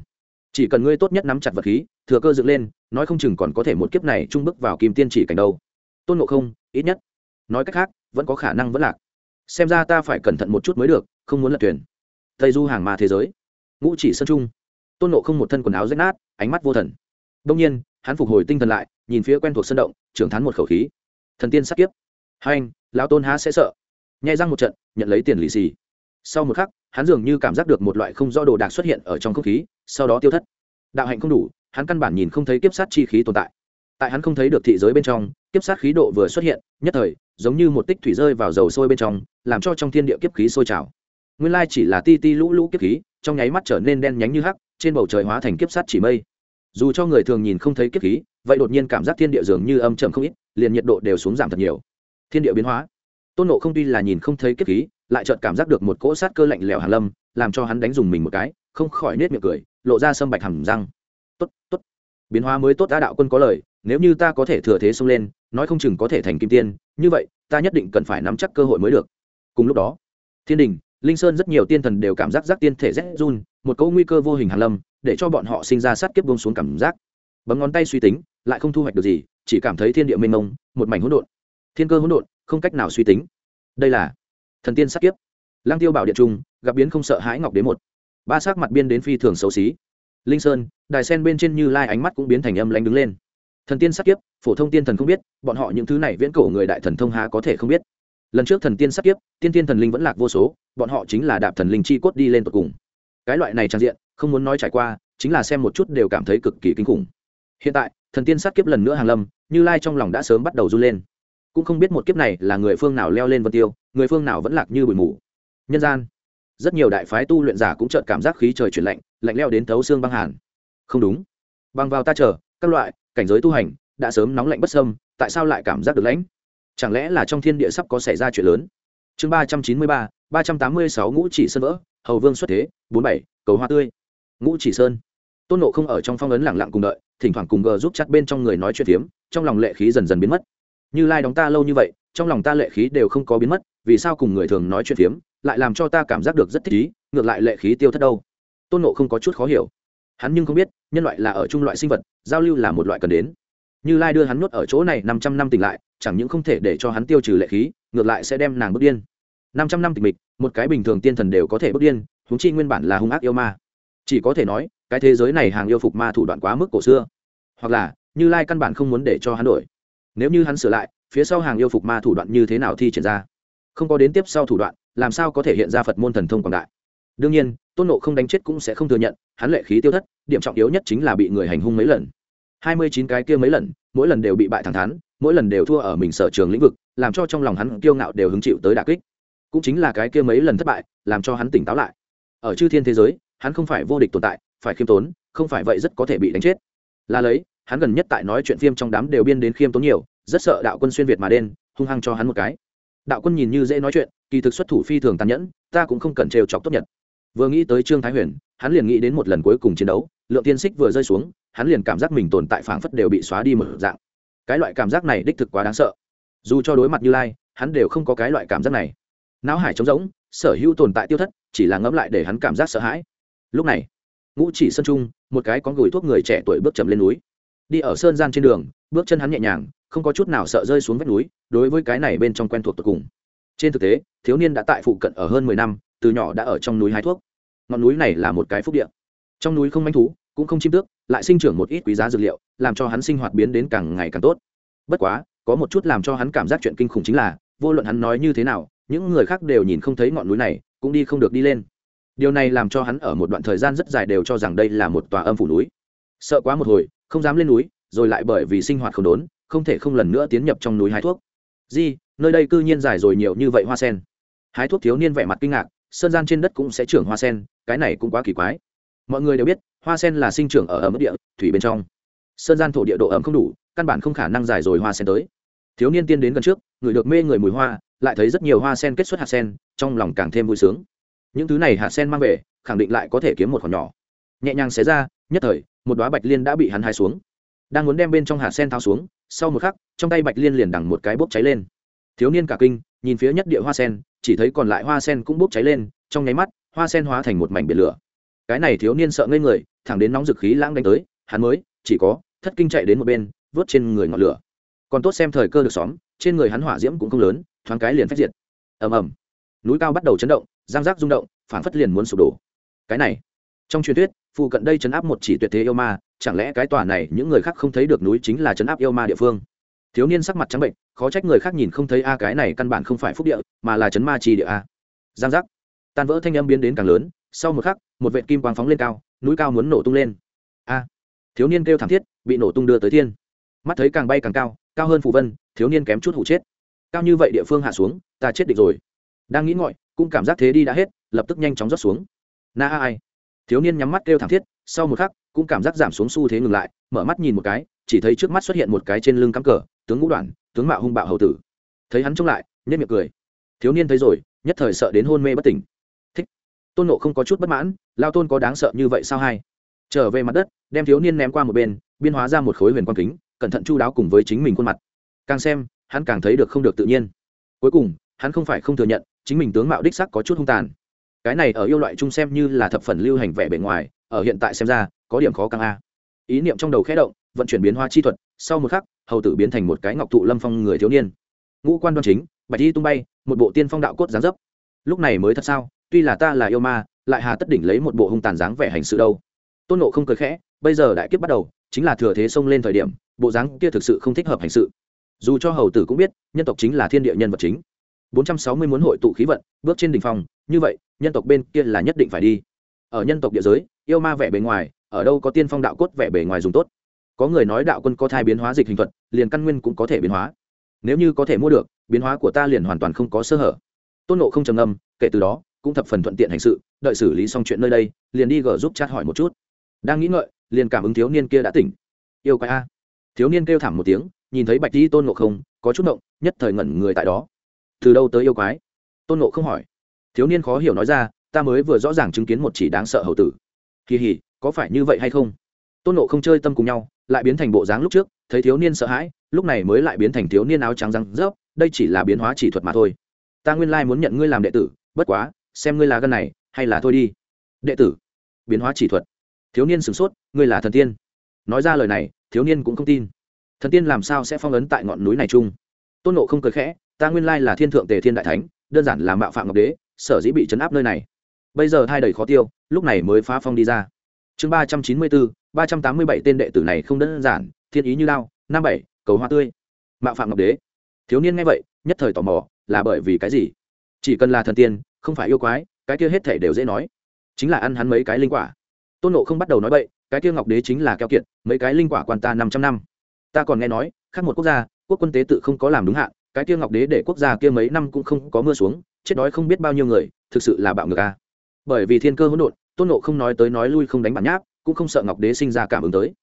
Chỉ cần ngươi tốt nhất nắm chặt vật khí, thừa cơ dựng lên, nói không chừng còn có thể một kiếp này trung bước vào kim tiên chỉ cảnh đâu. Tôn ngộ không, ít nhất. Nói cách khác, vẫn có khả năng vẫn lạc. Xem ra ta phải cẩn thận một chút mới được, không muốn lật thuyền. Tây du hàng ma thế giới. Ngũ chỉ sơn trung tôn nộ không một thân quần áo rách nát, ánh mắt vô thần. Đông nhiên, hắn phục hồi tinh thần lại, nhìn phía quen thuộc sân động, trưởng thán một khẩu khí. Thần tiên sắc kiếp. Hai anh, lão tôn há sẽ sợ. Nhai răng một trận, nhận lấy tiền lì xì. Sau một khắc, hắn dường như cảm giác được một loại không rõ đồ đạc xuất hiện ở trong không khí, sau đó tiêu thất. Đạo hạnh không đủ, hắn căn bản nhìn không thấy kiếp sát chi khí tồn tại. Tại hắn không thấy được thị giới bên trong, kiếp sát khí độ vừa xuất hiện, nhất thời, giống như một tích thủy rơi vào dầu sôi bên trong, làm cho trong thiên địa kiếp khí sôi trào. Nguyên lai chỉ là ti ti lũ lũ kiếp khí, trong nháy mắt trở nên đen nhánh như hắc trên bầu trời hóa thành kiếp sát chỉ mây. Dù cho người thường nhìn không thấy kiếp khí, vậy đột nhiên cảm giác thiên địa dường như âm trầm không ít, liền nhiệt độ đều xuống giảm thật nhiều. Thiên địa biến hóa. Tôn nộ không tuy là nhìn không thấy kiếp khí, lại chợt cảm giác được một cỗ sát cơ lạnh lẽo hàn lâm, làm cho hắn đánh dùng mình một cái, không khỏi nết miệng cười, lộ ra sâm bạch hầm răng. Tốt tốt. Biến hóa mới tốt đã đạo quân có lời, nếu như ta có thể thừa thế xông lên, nói không chừng có thể thành kim tiên, như vậy, ta nhất định cần phải nắm chắc cơ hội mới được. Cùng lúc đó, thiên đình, linh sơn rất nhiều tiên thần đều cảm giác giác tiên thể rét run một câu nguy cơ vô hình hàn lâm, để cho bọn họ sinh ra sát kiếp bông xuống cảm giác. Bấm ngón tay suy tính, lại không thu hoạch được gì, chỉ cảm thấy thiên địa mênh mông, một mảnh hỗn độn. Thiên cơ hỗn độn, không cách nào suy tính. Đây là thần tiên sát kiếp. Lang tiêu bảo điện trung, gặp biến không sợ hãi ngọc đế một. Ba sắc mặt biên đến phi thường xấu xí. Linh sơn, đài sen bên trên như lai ánh mắt cũng biến thành âm lánh đứng lên. Thần tiên sát kiếp, phổ thông tiên thần không biết, bọn họ những thứ này viễn cổ người đại thần thông há có thể không biết. Lần trước thần tiên sát kiếp, tiên tiên thần linh vẫn lạc vô số, bọn họ chính là đạp thần linh chi cốt đi lên tột cùng cái loại này trang diện, không muốn nói trải qua, chính là xem một chút đều cảm thấy cực kỳ kinh khủng. Hiện tại, thần tiên sát kiếp lần nữa hàng lâm, như lai trong lòng đã sớm bắt đầu run lên. Cũng không biết một kiếp này là người phương nào leo lên vân tiêu, người phương nào vẫn lạc như bụi mù. Nhân gian, rất nhiều đại phái tu luyện giả cũng chợt cảm giác khí trời chuyển lạnh lạnh leo đến thấu xương băng hàn. Không đúng. Băng vào ta chờ, các loại cảnh giới tu hành đã sớm nóng lạnh bất sâm tại sao lại cảm giác được lãnh? Chẳng lẽ là trong thiên địa sắp có xảy ra chuyện lớn? Chương ba trăm chín mươi ba ba trăm tám mươi sáu ngũ chỉ sơn vỡ, hầu vương xuất thế, bốn bảy, cầu hoa tươi. Ngũ chỉ sơn. Tôn nộ không ở trong phong ấn lẳng lặng cùng đợi, thỉnh thoảng cùng gờ giúp chặt bên trong người nói chuyện phiếm, trong lòng lệ khí dần dần biến mất. Như lai đóng ta lâu như vậy, trong lòng ta lệ khí đều không có biến mất, vì sao cùng người thường nói chuyện phiếm, lại làm cho ta cảm giác được rất thích ý, ngược lại lệ khí tiêu thất đâu. Tôn nộ không có chút khó hiểu. Hắn nhưng không biết, nhân loại là ở chung loại sinh vật, giao lưu là một loại cần đến như lai đưa hắn nuốt ở chỗ này năm trăm năm tỉnh lại, chẳng những không thể để cho hắn tiêu trừ lệ khí, ngược lại sẽ đem nàng bước điên. Năm trăm năm tịch mịch, một cái bình thường tiên thần đều có thể bước điên húng chi nguyên bản là hung ác yêu ma. Chỉ có thể nói, cái thế giới này hàng yêu phục ma thủ đoạn quá mức cổ xưa. Hoặc là, như lai căn bản không muốn để cho hắn đổi. Nếu như hắn sửa lại, phía sau hàng yêu phục ma thủ đoạn như thế nào thi triển ra? Không có đến tiếp sau thủ đoạn, làm sao có thể hiện ra phật môn thần thông quảng đại? Đương nhiên, tôn nộ không đánh chết cũng sẽ không thừa nhận, hắn lệ khí tiêu thất, điểm trọng yếu nhất chính là bị người hành hung mấy lần hai mươi chín cái kia mấy lần, mỗi lần đều bị bại thẳng thắn, mỗi lần đều thua ở mình sở trường lĩnh vực, làm cho trong lòng hắn kiêu ngạo đều hứng chịu tới đà kích. Cũng chính là cái kia mấy lần thất bại, làm cho hắn tỉnh táo lại. Ở chư thiên thế giới, hắn không phải vô địch tồn tại, phải khiêm tốn, không phải vậy rất có thể bị đánh chết. Là lấy, hắn gần nhất tại nói chuyện phim trong đám đều biên đến khiêm tốn nhiều, rất sợ đạo quân xuyên việt mà đen, hung hăng cho hắn một cái. Đạo quân nhìn như dễ nói chuyện, kỳ thực xuất thủ phi thường tàn nhẫn, ta cũng không cần trêu chọc tốt nhất vừa nghĩ tới trương thái huyền, hắn liền nghĩ đến một lần cuối cùng chiến đấu, lượng tiên xích vừa rơi xuống hắn liền cảm giác mình tồn tại phảng phất đều bị xóa đi một dạng. Cái loại cảm giác này đích thực quá đáng sợ. Dù cho đối mặt như lai, hắn đều không có cái loại cảm giác này. Não hải trống rỗng, sở hữu tồn tại tiêu thất, chỉ là ngẫm lại để hắn cảm giác sợ hãi. Lúc này, ngũ chỉ sân trung, một cái con gửi thuốc người trẻ tuổi bước chậm lên núi. Đi ở sơn gian trên đường, bước chân hắn nhẹ nhàng, không có chút nào sợ rơi xuống vách núi, đối với cái này bên trong quen thuộc tột cùng. Trên thực tế, thiếu niên đã tại phụ cận ở hơn mười năm, từ nhỏ đã ở trong núi hái thuốc. Ngọn núi này là một cái phúc địa. Trong núi không manh thú cũng không chim tước, lại sinh trưởng một ít quý giá dược liệu, làm cho hắn sinh hoạt biến đến càng ngày càng tốt. Bất quá, có một chút làm cho hắn cảm giác chuyện kinh khủng chính là, vô luận hắn nói như thế nào, những người khác đều nhìn không thấy ngọn núi này, cũng đi không được đi lên. Điều này làm cho hắn ở một đoạn thời gian rất dài đều cho rằng đây là một tòa âm phủ núi. Sợ quá một hồi, không dám lên núi, rồi lại bởi vì sinh hoạt không đốn, không thể không lần nữa tiến nhập trong núi hái thuốc. Di, nơi đây cư nhiên dài rồi nhiều như vậy hoa sen. Hái thuốc thiếu niên vẻ mặt kinh ngạc, sơn gian trên đất cũng sẽ trưởng hoa sen, cái này cũng quá kỳ quái mọi người đều biết, hoa sen là sinh trưởng ở ẩm địa, thủy bên trong. Sơn gian thổ địa độ ẩm không đủ, căn bản không khả năng dài rồi hoa sen tới. Thiếu niên tiên đến gần trước, người được mê người mùi hoa, lại thấy rất nhiều hoa sen kết xuất hạt sen, trong lòng càng thêm vui sướng. Những thứ này hạt sen mang về, khẳng định lại có thể kiếm một khoản nhỏ. Nhẹ nhàng xé ra, nhất thời, một đoá bạch liên đã bị hắn hai xuống. Đang muốn đem bên trong hạt sen tháo xuống, sau một khắc, trong tay bạch liên liền đằng một cái bốc cháy lên. Thiếu niên cả kinh, nhìn phía nhất địa hoa sen, chỉ thấy còn lại hoa sen cũng bốc cháy lên, trong nháy mắt, hoa sen hóa thành một mảnh biển lửa cái này thiếu niên sợ ngây người, thẳng đến nóng dực khí lãng đánh tới, hắn mới, chỉ có, thất kinh chạy đến một bên, vớt trên người ngọn lửa. Còn tốt xem thời cơ được xóm, trên người hắn hỏa diễm cũng không lớn, thoáng cái liền phát diệt. Ầm ầm. Núi cao bắt đầu chấn động, giang giác rung động phản phất liền muốn sụp đổ. Cái này, trong truyền thuyết phụ cận đây chấn áp một chỉ tuyệt thế yêu ma, chẳng lẽ cái tòa này những người khác không thấy được núi chính là chấn áp yêu ma địa phương? Thiếu niên sắc mặt trắng bệnh khó trách người khác nhìn không thấy a, cái này căn bản không phải phúc địa, mà là chấn ma trì địa a. Giang giác. Tan vỡ thanh âm biến đến càng lớn sau một khắc, một vệ kim quang phóng lên cao, núi cao muốn nổ tung lên. A! Thiếu niên kêu thảm thiết, bị nổ tung đưa tới thiên. Mắt thấy càng bay càng cao cao hơn phù vân, thiếu niên kém chút hụ chết. Cao như vậy địa phương hạ xuống, ta chết địch rồi. Đang nghĩ ngọi, cũng cảm giác thế đi đã hết, lập tức nhanh chóng rót xuống. Na ai? Thiếu niên nhắm mắt kêu thảm thiết, sau một khắc, cũng cảm giác giảm xuống xu thế ngừng lại, mở mắt nhìn một cái, chỉ thấy trước mắt xuất hiện một cái trên lưng cắm cờ, tướng ngũ đoàn, tướng mạo hung bạo hầu tử. Thấy hắn trông lại nhất miệng cười. Thiếu niên thấy rồi, nhất thời sợ đến hôn mê bất tỉnh tôn nộ không có chút bất mãn, lao tôn có đáng sợ như vậy sao hai? Trở về mặt đất, đem thiếu niên ném qua một bên, biên hóa ra một khối huyền quang kính, cẩn thận chu đáo cùng với chính mình khuôn mặt. Càng xem, hắn càng thấy được không được tự nhiên. Cuối cùng, hắn không phải không thừa nhận, chính mình tướng mạo đích sắc có chút hung tàn. Cái này ở yêu loại chung xem như là thập phần lưu hành vẻ bề ngoài, ở hiện tại xem ra, có điểm khó căng a. Ý niệm trong đầu khẽ động, vận chuyển biến hóa chi thuật, sau một khắc, hầu tử biến thành một cái ngọc thụ lâm phong người thiếu niên. Ngũ quan đoan chính, bạch y tung bay, một bộ tiên phong đạo cốt gián dấp. Lúc này mới thật sao? Tuy là ta là yêu ma, lại hà tất đỉnh lấy một bộ hung tàn dáng vẻ hành sự đâu. Tôn nộ không cười khẽ, bây giờ đại kiếp bắt đầu, chính là thừa thế xông lên thời điểm, bộ dáng kia thực sự không thích hợp hành sự. Dù cho hầu tử cũng biết, nhân tộc chính là thiên địa nhân vật chính. 460 muốn hội tụ khí vận, bước trên đỉnh phong, như vậy, nhân tộc bên kia là nhất định phải đi. Ở nhân tộc địa giới, yêu ma vẻ bề ngoài, ở đâu có tiên phong đạo cốt vẻ bề ngoài dùng tốt. Có người nói đạo quân có thai biến hóa dịch hình thuật, liền căn nguyên cũng có thể biến hóa. Nếu như có thể mua được, biến hóa của ta liền hoàn toàn không có sơ hở. Tôn nộ không trầm ngâm, kể từ đó cũng thập phần thuận tiện hành sự, đợi xử lý xong chuyện nơi đây, liền đi gờ giúp chat hỏi một chút. Đang nghĩ ngợi, liền cảm ứng thiếu niên kia đã tỉnh. Yêu quái a. Thiếu niên kêu thảm một tiếng, nhìn thấy bạch di tôn nộ không, có chút động, nhất thời ngẩn người tại đó. Từ đâu tới yêu quái? Tôn nộ không hỏi. Thiếu niên khó hiểu nói ra, ta mới vừa rõ ràng chứng kiến một chỉ đáng sợ hậu tử. Kỳ hỉ, có phải như vậy hay không? Tôn nộ không chơi tâm cùng nhau, lại biến thành bộ dáng lúc trước, thấy thiếu niên sợ hãi, lúc này mới lại biến thành thiếu niên áo trắng răng rớp, đây chỉ là biến hóa chỉ thuật mà thôi. Ta nguyên lai muốn nhận ngươi làm đệ tử, bất quá xem ngươi là gân này, hay là thôi đi. Đệ tử, biến hóa chỉ thuật. Thiếu niên sửng sốt, ngươi là thần tiên. Nói ra lời này, thiếu niên cũng không tin. Thần tiên làm sao sẽ phong ấn tại ngọn núi này chung? Tôn nộ không cười khẽ, ta nguyên lai là thiên thượng tề thiên đại thánh, đơn giản là mạo phạm ngọc đế, sở dĩ bị chấn áp nơi này. Bây giờ thai đầy khó tiêu, lúc này mới phá phong đi ra. Chương ba trăm chín mươi bốn, ba trăm tám mươi bảy tên đệ tử này không đơn giản, thiên ý như lao, năm bảy, cầu hoa tươi. Mạo phạm ngọc đế. Thiếu niên nghe vậy, nhất thời tò mò, là bởi vì cái gì? Chỉ cần là thần tiên không phải yêu quái, cái kia hết thể đều dễ nói. Chính là ăn hắn mấy cái linh quả. Tôn nộ không bắt đầu nói bậy, cái kia ngọc đế chính là keo kiệt, mấy cái linh quả quan ta năm trăm năm. Ta còn nghe nói, khác một quốc gia, quốc quân tế tự không có làm đúng hạn, cái kia ngọc đế để quốc gia kia mấy năm cũng không có mưa xuống, chết đói không biết bao nhiêu người, thực sự là bạo ngược a. Bởi vì thiên cơ hỗn độn, tôn nộ không nói tới nói lui không đánh bản nháp, cũng không sợ ngọc đế sinh ra cảm ứng tới.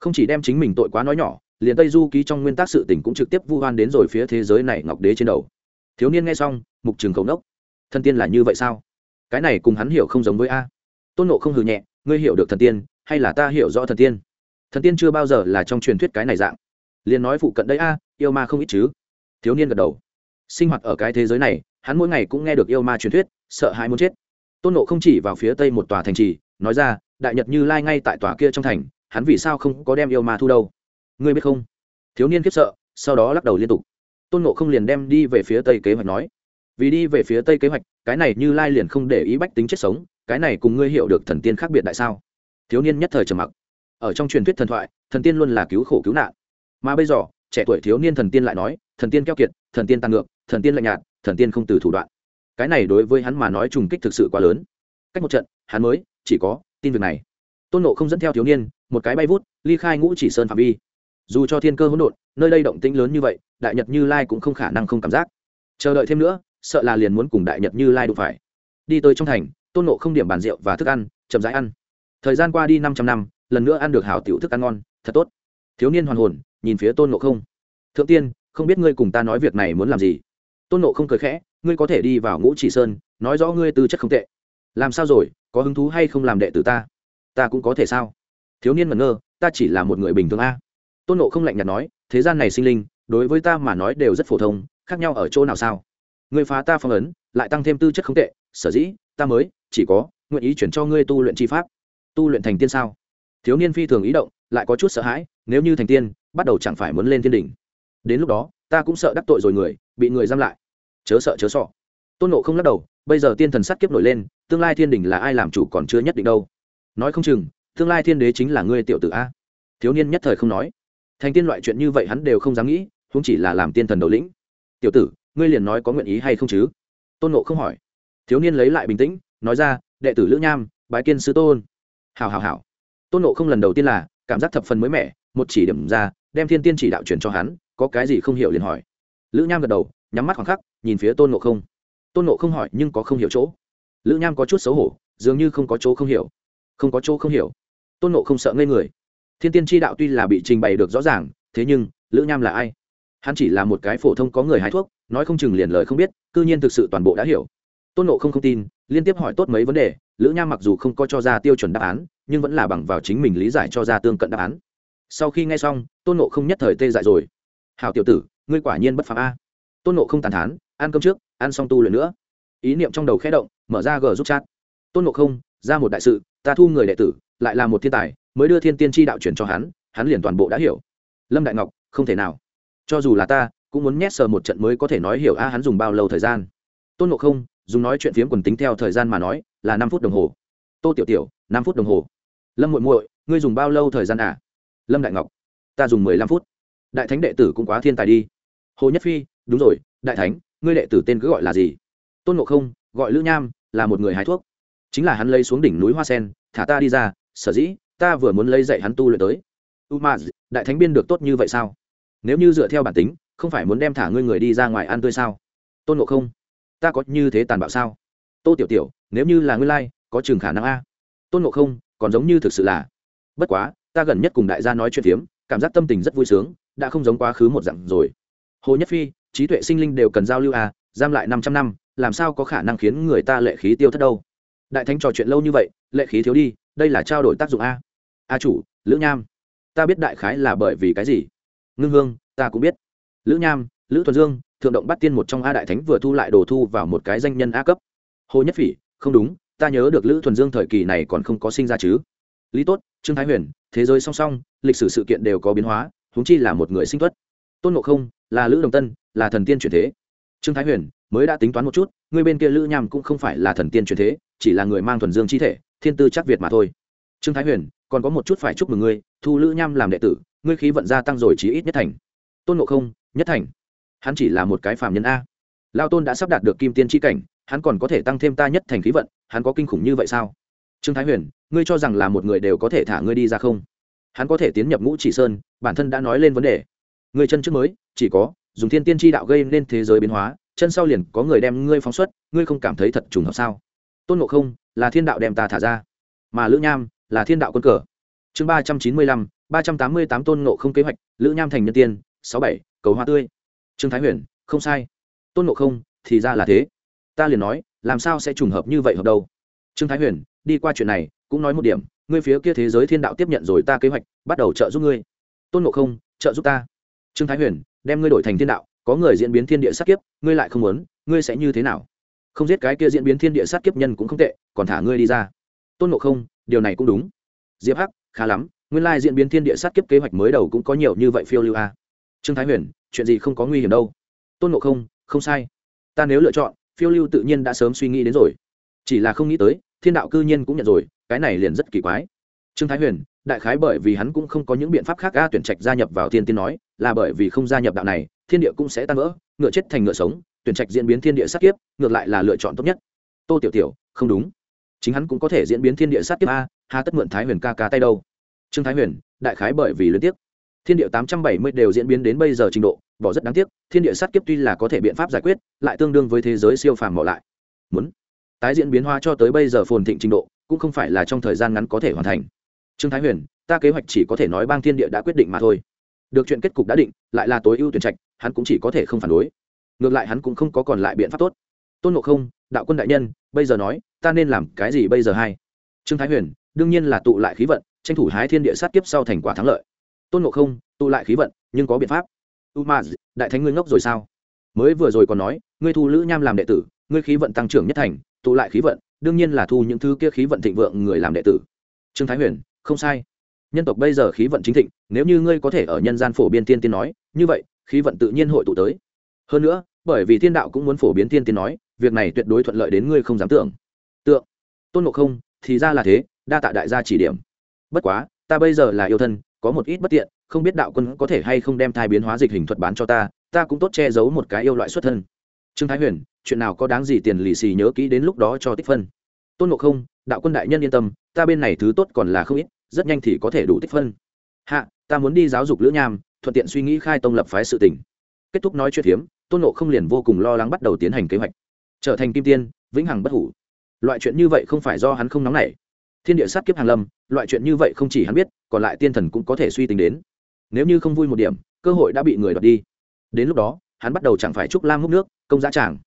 Không chỉ đem chính mình tội quá nói nhỏ, liền tây du ký trong nguyên tắc sự tình cũng trực tiếp vu oan đến rồi phía thế giới này ngọc đế trên đầu. Thiếu niên nghe xong, mục trường cầu nốc thần tiên là như vậy sao? Cái này cùng hắn hiểu không giống với a. Tôn nộ không hừ nhẹ, ngươi hiểu được thần tiên, hay là ta hiểu rõ thần tiên? Thần tiên chưa bao giờ là trong truyền thuyết cái này dạng. Liền nói phụ cận đấy a, yêu ma không ít chứ. Thiếu niên gật đầu. Sinh hoạt ở cái thế giới này, hắn mỗi ngày cũng nghe được yêu ma truyền thuyết, sợ hãi muốn chết. Tôn nộ không chỉ vào phía tây một tòa thành trì, nói ra, đại nhật như lai ngay tại tòa kia trong thành, hắn vì sao không có đem yêu ma thu đâu? Ngươi biết không? Thiếu niên khiếp sợ, sau đó lắc đầu liên tục. Tôn nộ không liền đem đi về phía tây kế hoạch nói vì đi về phía tây kế hoạch, cái này như lai liền không để ý bách tính chết sống, cái này cùng ngươi hiểu được thần tiên khác biệt tại sao? Thiếu niên nhất thời trầm mặc. Ở trong truyền thuyết thần thoại, thần tiên luôn là cứu khổ cứu nạn. Mà bây giờ, trẻ tuổi thiếu niên thần tiên lại nói, thần tiên keo kiệt, thần tiên tăng ngược, thần tiên lạnh nhạt, thần tiên không từ thủ đoạn. Cái này đối với hắn mà nói trùng kích thực sự quá lớn. Cách một trận, hắn mới, chỉ có, tin việc này. Tôn nộ không dẫn theo thiếu niên, một cái bay vút, ly khai ngũ chỉ sơn phạm vi. Dù cho thiên cơ hỗn độn, nơi đây động tĩnh lớn như vậy, đại nhật như lai cũng không khả năng không cảm giác. Chờ đợi thêm nữa sợ là liền muốn cùng đại nhật như lai đụng phải. Đi tới trong thành, tôn nộ không điểm bàn rượu và thức ăn, chậm rãi ăn. Thời gian qua đi năm trăm năm, lần nữa ăn được hảo tiểu thức ăn ngon, thật tốt. Thiếu niên hoàn hồn, nhìn phía tôn nộ không. Thượng tiên, không biết ngươi cùng ta nói việc này muốn làm gì? Tôn nộ không cười khẽ, ngươi có thể đi vào ngũ chỉ sơn, nói rõ ngươi tư chất không tệ. Làm sao rồi, có hứng thú hay không làm đệ tử ta? Ta cũng có thể sao? Thiếu niên mẩn ngơ, ta chỉ là một người bình thường a. Tôn nộ không lạnh nhạt nói, thế gian này sinh linh, đối với ta mà nói đều rất phổ thông, khác nhau ở chỗ nào sao? Ngươi phá ta phong ấn, lại tăng thêm tư chất không tệ, sở dĩ, ta mới, chỉ có, nguyện ý chuyển cho ngươi tu luyện chi pháp. Tu luyện thành tiên sao? Thiếu niên phi thường ý động, lại có chút sợ hãi, nếu như thành tiên, bắt đầu chẳng phải muốn lên thiên đỉnh. Đến lúc đó, ta cũng sợ đắc tội rồi người, bị người giam lại. Chớ sợ chớ sọ. Tôn nộ không lắc đầu, bây giờ tiên thần sát kiếp nổi lên, tương lai thiên đình là ai làm chủ còn chưa nhất định đâu. Nói không chừng, tương lai thiên đế chính là ngươi tiểu tử a. Thiếu niên nhất thời không nói. Thành tiên loại chuyện như vậy hắn đều không dám nghĩ không chỉ là làm tiên thần đầu lĩnh. Tiểu tử ngươi liền nói có nguyện ý hay không chứ? Tôn nộ không hỏi. Thiếu niên lấy lại bình tĩnh, nói ra, đệ tử lữ nham, bái kiên sư tôn. Hào hào hào tôn nộ không lần đầu tiên là, cảm giác thập phần mới mẻ, một chỉ điểm ra, đem thiên tiên chỉ đạo truyền cho hắn, có cái gì không hiểu liền hỏi. Lữ nham gật đầu, nhắm mắt khoảng khắc, nhìn phía tôn nộ không. Tôn nộ không hỏi, nhưng có không hiểu chỗ. Lữ nham có chút xấu hổ, dường như không có chỗ không hiểu. Không có chỗ không hiểu. Tôn nộ không sợ ngây người. Thiên tiên tri đạo tuy là bị trình bày được rõ ràng, thế nhưng, lữ nham là ai? Hắn chỉ là một cái phổ thông có người hái thuốc nói không chừng liền lời không biết c ư nhiên thực sự toàn bộ đã hiểu. Tôn nộ không không tin, liên tiếp hỏi tốt mấy vấn đề, lữ nham mặc dù không có cho ra tiêu chuẩn đáp án, nhưng vẫn là bằng vào chính mình lý giải cho ra tương cận đáp án. Sau khi nghe xong, tôn nộ không nhất thời tê dại rồi. Hào tiểu tử, ngươi quả nhiên bất phạm a. Tôn nộ không tàn thán, ăn cơm trước, ăn xong tu luyện nữa. Ý niệm trong đầu khẽ động, mở ra g giúp chat. Tôn nộ không, ra một đại sự, ta thu người đệ tử, lại là một thiên tài, mới đưa thiên tiên tri đạo chuyển cho hắn hắn liền toàn bộ đã hiểu. Lâm đại ngọc, không thể nào. Cho dù là ta cũng muốn nhét sờ một trận mới có thể nói hiểu a hắn dùng bao lâu thời gian. Tôn ngộ không, dùng nói chuyện phiếm quần tính theo thời gian mà nói, là năm phút đồng hồ. Tô tiểu tiểu, năm phút đồng hồ. Lâm muội muội, ngươi dùng bao lâu thời gian à? Lâm đại ngọc, ta dùng mười lăm phút. Đại thánh đệ tử cũng quá thiên tài đi. Hồ nhất phi, đúng rồi, đại thánh, ngươi đệ tử tên cứ gọi là gì? Tôn ngộ không, gọi lữ nham, là một người hái thuốc. Chính là hắn lấy xuống đỉnh núi hoa sen, thả ta đi ra, sở dĩ, ta vừa muốn lấy dạy hắn tu luyện tới. U ma đại thánh biên được tốt như vậy sao? Nếu như dựa theo bản tính không phải muốn đem thả ngươi người đi ra ngoài ăn tươi sao? Tôn ngộ không, ta có như thế tàn bạo sao? Tô tiểu tiểu, nếu như là ngươi lai, có chừng khả năng a. Tôn ngộ không, còn giống như thực sự là. Bất quá, ta gần nhất cùng đại gia nói chuyện phiếm, cảm giác tâm tình rất vui sướng, đã không giống quá khứ một dặn rồi. Hồ nhất phi, trí tuệ sinh linh đều cần giao lưu à giam lại năm trăm năm, làm sao có khả năng khiến người ta lệ khí tiêu thất đâu? Đại thánh trò chuyện lâu như vậy, lệ khí thiếu đi, đây là trao đổi tác dụng a. A chủ, lữ nham, ta biết đại khái là bởi vì cái gì? Ngưng hương, ta cũng biết lữ nham, lữ thuần dương, thượng động bắt tiên một trong a đại thánh vừa thu lại đồ thu vào một cái danh nhân a cấp. Hồ nhất phỉ, không đúng, ta nhớ được lữ thuần dương thời kỳ này còn không có sinh ra chứ. Lý tốt, trương thái huyền, thế giới song song, lịch sử sự kiện đều có biến hóa húng chi là một người sinh tuất. Tôn ngộ không, là lữ đồng tân, là thần tiên truyền thế. Trương thái huyền, mới đã tính toán một chút, người bên kia lữ nham cũng không phải là thần tiên truyền thế, chỉ là người mang thuần dương chi thể, thiên tư chắc việt mà thôi. Trương thái huyền, còn có một chút phải chúc mừng ngươi, thu lữ nham làm đệ tử, ngươi khí vận gia tăng rồi chí ít nhất thành tôn ngộ không, nhất thành. Hắn chỉ là một cái phàm nhân a. Lao tôn đã sắp đạt được kim tiên tri cảnh, hắn còn có thể tăng thêm ta nhất thành khí vận, hắn có kinh khủng như vậy sao? Trương thái huyền, ngươi cho rằng là một người đều có thể thả ngươi đi ra không? Hắn có thể tiến nhập ngũ chỉ sơn, bản thân đã nói lên vấn đề. Người chân trước mới, chỉ có, dùng thiên tiên tri đạo gây nên thế giới biến hóa, chân sau liền có người đem ngươi phóng xuất, ngươi không cảm thấy thật trùng hợp sao? Tôn ngộ không, là thiên đạo đem ta thả ra. Mà lữ nham, là thiên đạo quân cờ. Chương ba trăm chín mươi lăm, ba trăm tám mươi tám tôn ngộ không kế hoạch, lữ nham thành nhân tiên sáu bảy, cầu hoa tươi. Trương thái huyền, không sai. Tôn ngộ không, thì ra là thế. Ta liền nói, làm sao sẽ trùng hợp như vậy hợp đâu? Trương thái huyền, đi qua chuyện này, cũng nói một điểm, ngươi phía kia thế giới thiên đạo tiếp nhận rồi ta kế hoạch, bắt đầu trợ giúp ngươi. Tôn ngộ không, trợ giúp ta. Trương thái huyền, đem ngươi đổi thành thiên đạo, có người diễn biến thiên địa sát kiếp, ngươi lại không muốn, ngươi sẽ như thế nào? Không giết cái kia diễn biến thiên địa sát kiếp nhân cũng không tệ, còn thả ngươi đi ra. Tôn ngộ không, điều này cũng đúng. Diệp hắc, khá lắm, nguyên lai diễn biến thiên địa sát kiếp kế hoạch mới đầu cũng có nhiều như vậy phiêu lưu a trương thái huyền, chuyện gì không có nguy hiểm đâu. Tôn ngộ không không sai. Ta nếu lựa chọn, phiêu lưu tự nhiên đã sớm suy nghĩ đến rồi. Chỉ là không nghĩ tới, thiên đạo cư nhiên cũng nhận rồi, cái này liền rất kỳ quái. Trương thái huyền, đại khái bởi vì hắn cũng không có những biện pháp khác ga tuyển trạch gia nhập vào thiên tiên nói, là bởi vì không gia nhập đạo này, thiên địa cũng sẽ tan vỡ, ngựa chết thành ngựa sống, tuyển trạch diễn biến thiên địa sát kiếp, ngược lại là lựa chọn tốt nhất. Tô tiểu tiểu, không đúng. Chính hắn cũng có thể diễn biến thiên địa sát kiếp a hà tất mượn thái huyền ca ca tay đâu. Trương thái huyền, đại khái bởi vì liên tiếp thiên địa tám trăm bảy mươi đều diễn biến đến bây giờ trình độ bỏ rất đáng tiếc, thiên địa sát kiếp tuy là có thể biện pháp giải quyết, lại tương đương với thế giới siêu phàm mỏ lại. Muốn tái diễn biến hóa cho tới bây giờ phồn thịnh trình độ, cũng không phải là trong thời gian ngắn có thể hoàn thành. Trương thái huyền, ta kế hoạch chỉ có thể nói bang thiên địa đã quyết định mà thôi. Được chuyện kết cục đã định, lại là tối ưu tuyển trạch, hắn cũng chỉ có thể không phản đối. Ngược lại hắn cũng không có còn lại biện pháp tốt. Tôn ngộ không, đạo quân đại nhân, bây giờ nói, ta nên làm cái gì bây giờ hay? Trương thái huyền, đương nhiên là tụ lại khí vận, tranh thủ hái thiên địa sát kiếp sau thành quả thắng lợi tôn ngộ không, tụ lại khí vận, nhưng có biện pháp. U ma, đại thánh ngươi ngốc rồi sao? Mới vừa rồi còn nói, ngươi thu lữ nham làm đệ tử, ngươi khí vận tăng trưởng nhất thành, tụ lại khí vận, đương nhiên là thu những thứ kia khí vận thịnh vượng người làm đệ tử. Trương thái huyền, không sai. Nhân tộc bây giờ khí vận chính thịnh, nếu như ngươi có thể ở nhân gian phổ biến tiên tiên nói, như vậy, khí vận tự nhiên hội tụ tới. Hơn nữa, bởi vì thiên đạo cũng muốn phổ biến tiên tiên nói, việc này tuyệt đối thuận lợi đến ngươi không dám tưởng. Tượng. Tôn ngộ không, thì ra là thế, đa tạ đại gia chỉ điểm. Bất quá, ta bây giờ là yêu thân có một ít bất tiện, không biết đạo quân có thể hay không đem thai biến hóa dịch hình thuật bán cho ta ta cũng tốt che giấu một cái yêu loại xuất thân. Trương thái huyền, chuyện nào có đáng gì tiền lì xì nhớ kỹ đến lúc đó cho tích phân. Tôn ngộ không, đạo quân đại nhân yên tâm, ta bên này thứ tốt còn là không ít, rất nhanh thì có thể đủ tích phân. Hạ, ta muốn đi giáo dục lữ nham, thuận tiện suy nghĩ khai tông lập phái sự tỉnh kết thúc nói chuyện hiếm, tôn ngộ không liền vô cùng lo lắng bắt đầu tiến hành kế hoạch. Trở thành kim tiên, vĩnh hằng bất hủ. Loại chuyện như vậy không phải do hắn không nóng nảy thiên địa sát kiếp hàng lâm, loại chuyện như vậy không chỉ hắn biết, còn lại tiên thần cũng có thể suy tính đến. Nếu như không vui một điểm, cơ hội đã bị người đoạt đi. Đến lúc đó, hắn bắt đầu chẳng phải trúc lam hút nước, công giá tràng.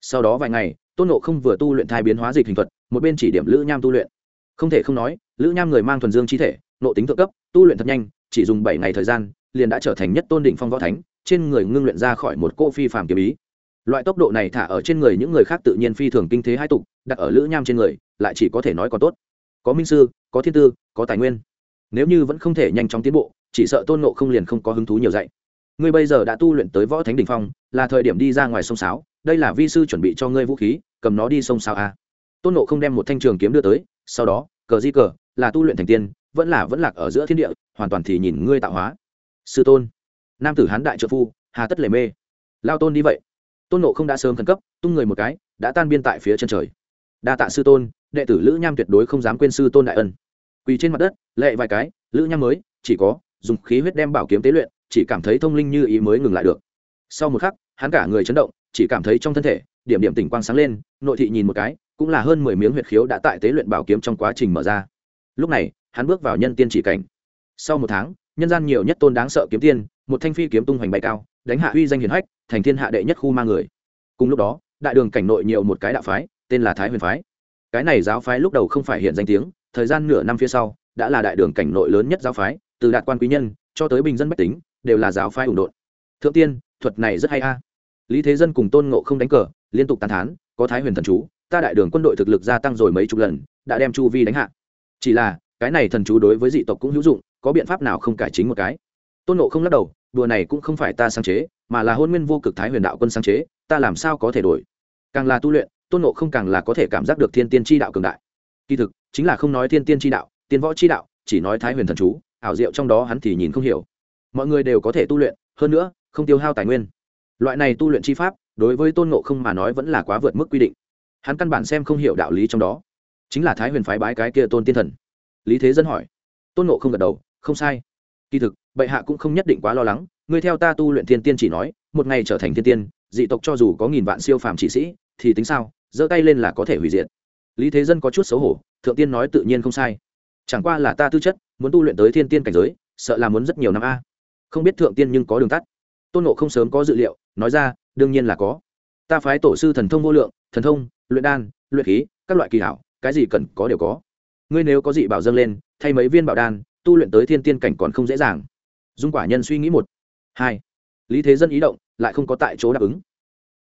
Sau đó vài ngày, tôn nộ không vừa tu luyện thai biến hóa dịch hình thuật, một bên chỉ điểm lữ nham tu luyện. Không thể không nói, lữ nham người mang thuần dương chi thể nộ tính thượng cấp, tu luyện thật nhanh, chỉ dùng bảy ngày thời gian, liền đã trở thành nhất tôn định phong võ thánh, trên người ngưng luyện ra khỏi một cô phi phàm kiếm ý. Loại tốc độ này thả ở trên người những người khác tự nhiên phi thường kinh thế hai tục, đặt ở lữ nham trên người, lại chỉ có thể nói còn tốt có minh sư, có thiên tư, có tài nguyên. Nếu như vẫn không thể nhanh chóng tiến bộ, chỉ sợ tôn nộ không liền không có hứng thú nhiều dạy. Ngươi bây giờ đã tu luyện tới võ thánh đình phong, là thời điểm đi ra ngoài sông sáo, đây là vi sư chuẩn bị cho ngươi vũ khí, cầm nó đi sông sáo a tôn nộ không đem một thanh trường kiếm đưa tới, sau đó, cờ di cờ, là tu luyện thành tiên, vẫn là vẫn lạc ở giữa thiên địa, hoàn toàn thì nhìn ngươi tạo hóa. Sư tôn, nam tử hán đại trợ phu, hà tất lề mê. Lao tôn đi vậy. Tôn nộ không đã sớm khẩn cấp, tung người một cái, đã tan biên tại phía chân trời đa tạ sư tôn, đệ tử lữ nham tuyệt đối không dám quên sư tôn đại ân. Quỳ trên mặt đất, lệ vài cái, lữ nham mới, chỉ có, dùng khí huyết đem bảo kiếm tế luyện, chỉ cảm thấy thông linh như ý mới ngừng lại được. Sau một khắc, hắn cả người chấn động, chỉ cảm thấy trong thân thể, điểm điểm tỉnh quang sáng lên, nội thị nhìn một cái, cũng là hơn mười miếng huyệt khiếu đã tại tế luyện bảo kiếm trong quá trình mở ra. Lúc này, hắn bước vào nhân tiên chỉ cảnh. Sau một tháng, nhân gian nhiều nhất tôn đáng sợ kiếm tiên, một thanh phi kiếm tung hoành bay cao, đánh hạ uy danh hiển hách, thành thiên hạ đệ nhất khu ma người. Cùng lúc đó, đại đường cảnh nội nhiều một cái đạo phái tên là thái huyền phái. Cái này giáo phái lúc đầu không phải hiện danh tiếng, thời gian nửa năm phía sau, đã là đại đường cảnh nội lớn nhất giáo phái, từ đạt quan quý nhân cho tới bình dân bách tính, đều là giáo phái ủng đội. thượng tiên, thuật này rất hay a. Lý thế dân cùng tôn ngộ không đánh cờ, liên tục tàn thán, có thái huyền thần chú, ta đại đường quân đội thực lực gia tăng rồi mấy chục lần, đã đem chu vi đánh hạ. Chỉ là, cái này thần chú đối với dị tộc cũng hữu dụng, có biện pháp nào không cải chính một cái? Tôn ngộ không lắc đầu, đùa này cũng không phải ta sáng chế, mà là hôn nguyên vô cực thái huyền đạo quân sáng chế, ta làm sao có thể đổi? Càng là tu luyện tôn ngộ không càng là có thể cảm giác được thiên tiên tri đạo cường đại. Kỳ thực, chính là không nói thiên tiên tri đạo, tiên võ tri đạo, chỉ nói thái huyền thần chú, ảo diệu trong đó hắn thì nhìn không hiểu. Mọi người đều có thể tu luyện, hơn nữa, không tiêu hao tài nguyên. Loại này tu luyện chi pháp, đối với tôn ngộ không mà nói vẫn là quá vượt mức quy định. Hắn căn bản xem không hiểu đạo lý trong đó. Chính là thái huyền phái bái cái kia tôn tiên thần. Lý thế dân hỏi. Tôn ngộ không gật đầu, không sai. Kỳ thực, bệ hạ cũng không nhất định quá lo lắng ngươi theo ta tu luyện thiên tiên chỉ nói, một ngày trở thành thiên tiên, dị tộc cho dù có nghìn vạn siêu phàm chỉ sĩ, thì tính sao? Giơ tay lên là có thể hủy diệt. Lý thế dân có chút xấu hổ, thượng tiên nói tự nhiên không sai. Chẳng qua là ta tư chất, muốn tu luyện tới thiên tiên cảnh giới, sợ là muốn rất nhiều năm a. Không biết thượng tiên nhưng có đường tắt. Tôn nộ không sớm có dự liệu, nói ra, đương nhiên là có. Ta phái tổ sư thần thông vô lượng, thần thông, luyện đan, luyện khí, các loại kỳ hảo, cái gì cần có đều có. Ngươi nếu có dị bảo dâng lên, thay mấy viên bảo đan, tu luyện tới thiên tiên cảnh còn không dễ dàng. Dung quả nhân suy nghĩ một. Hai. Lý thế dân ý động, lại không có tại chỗ đáp ứng.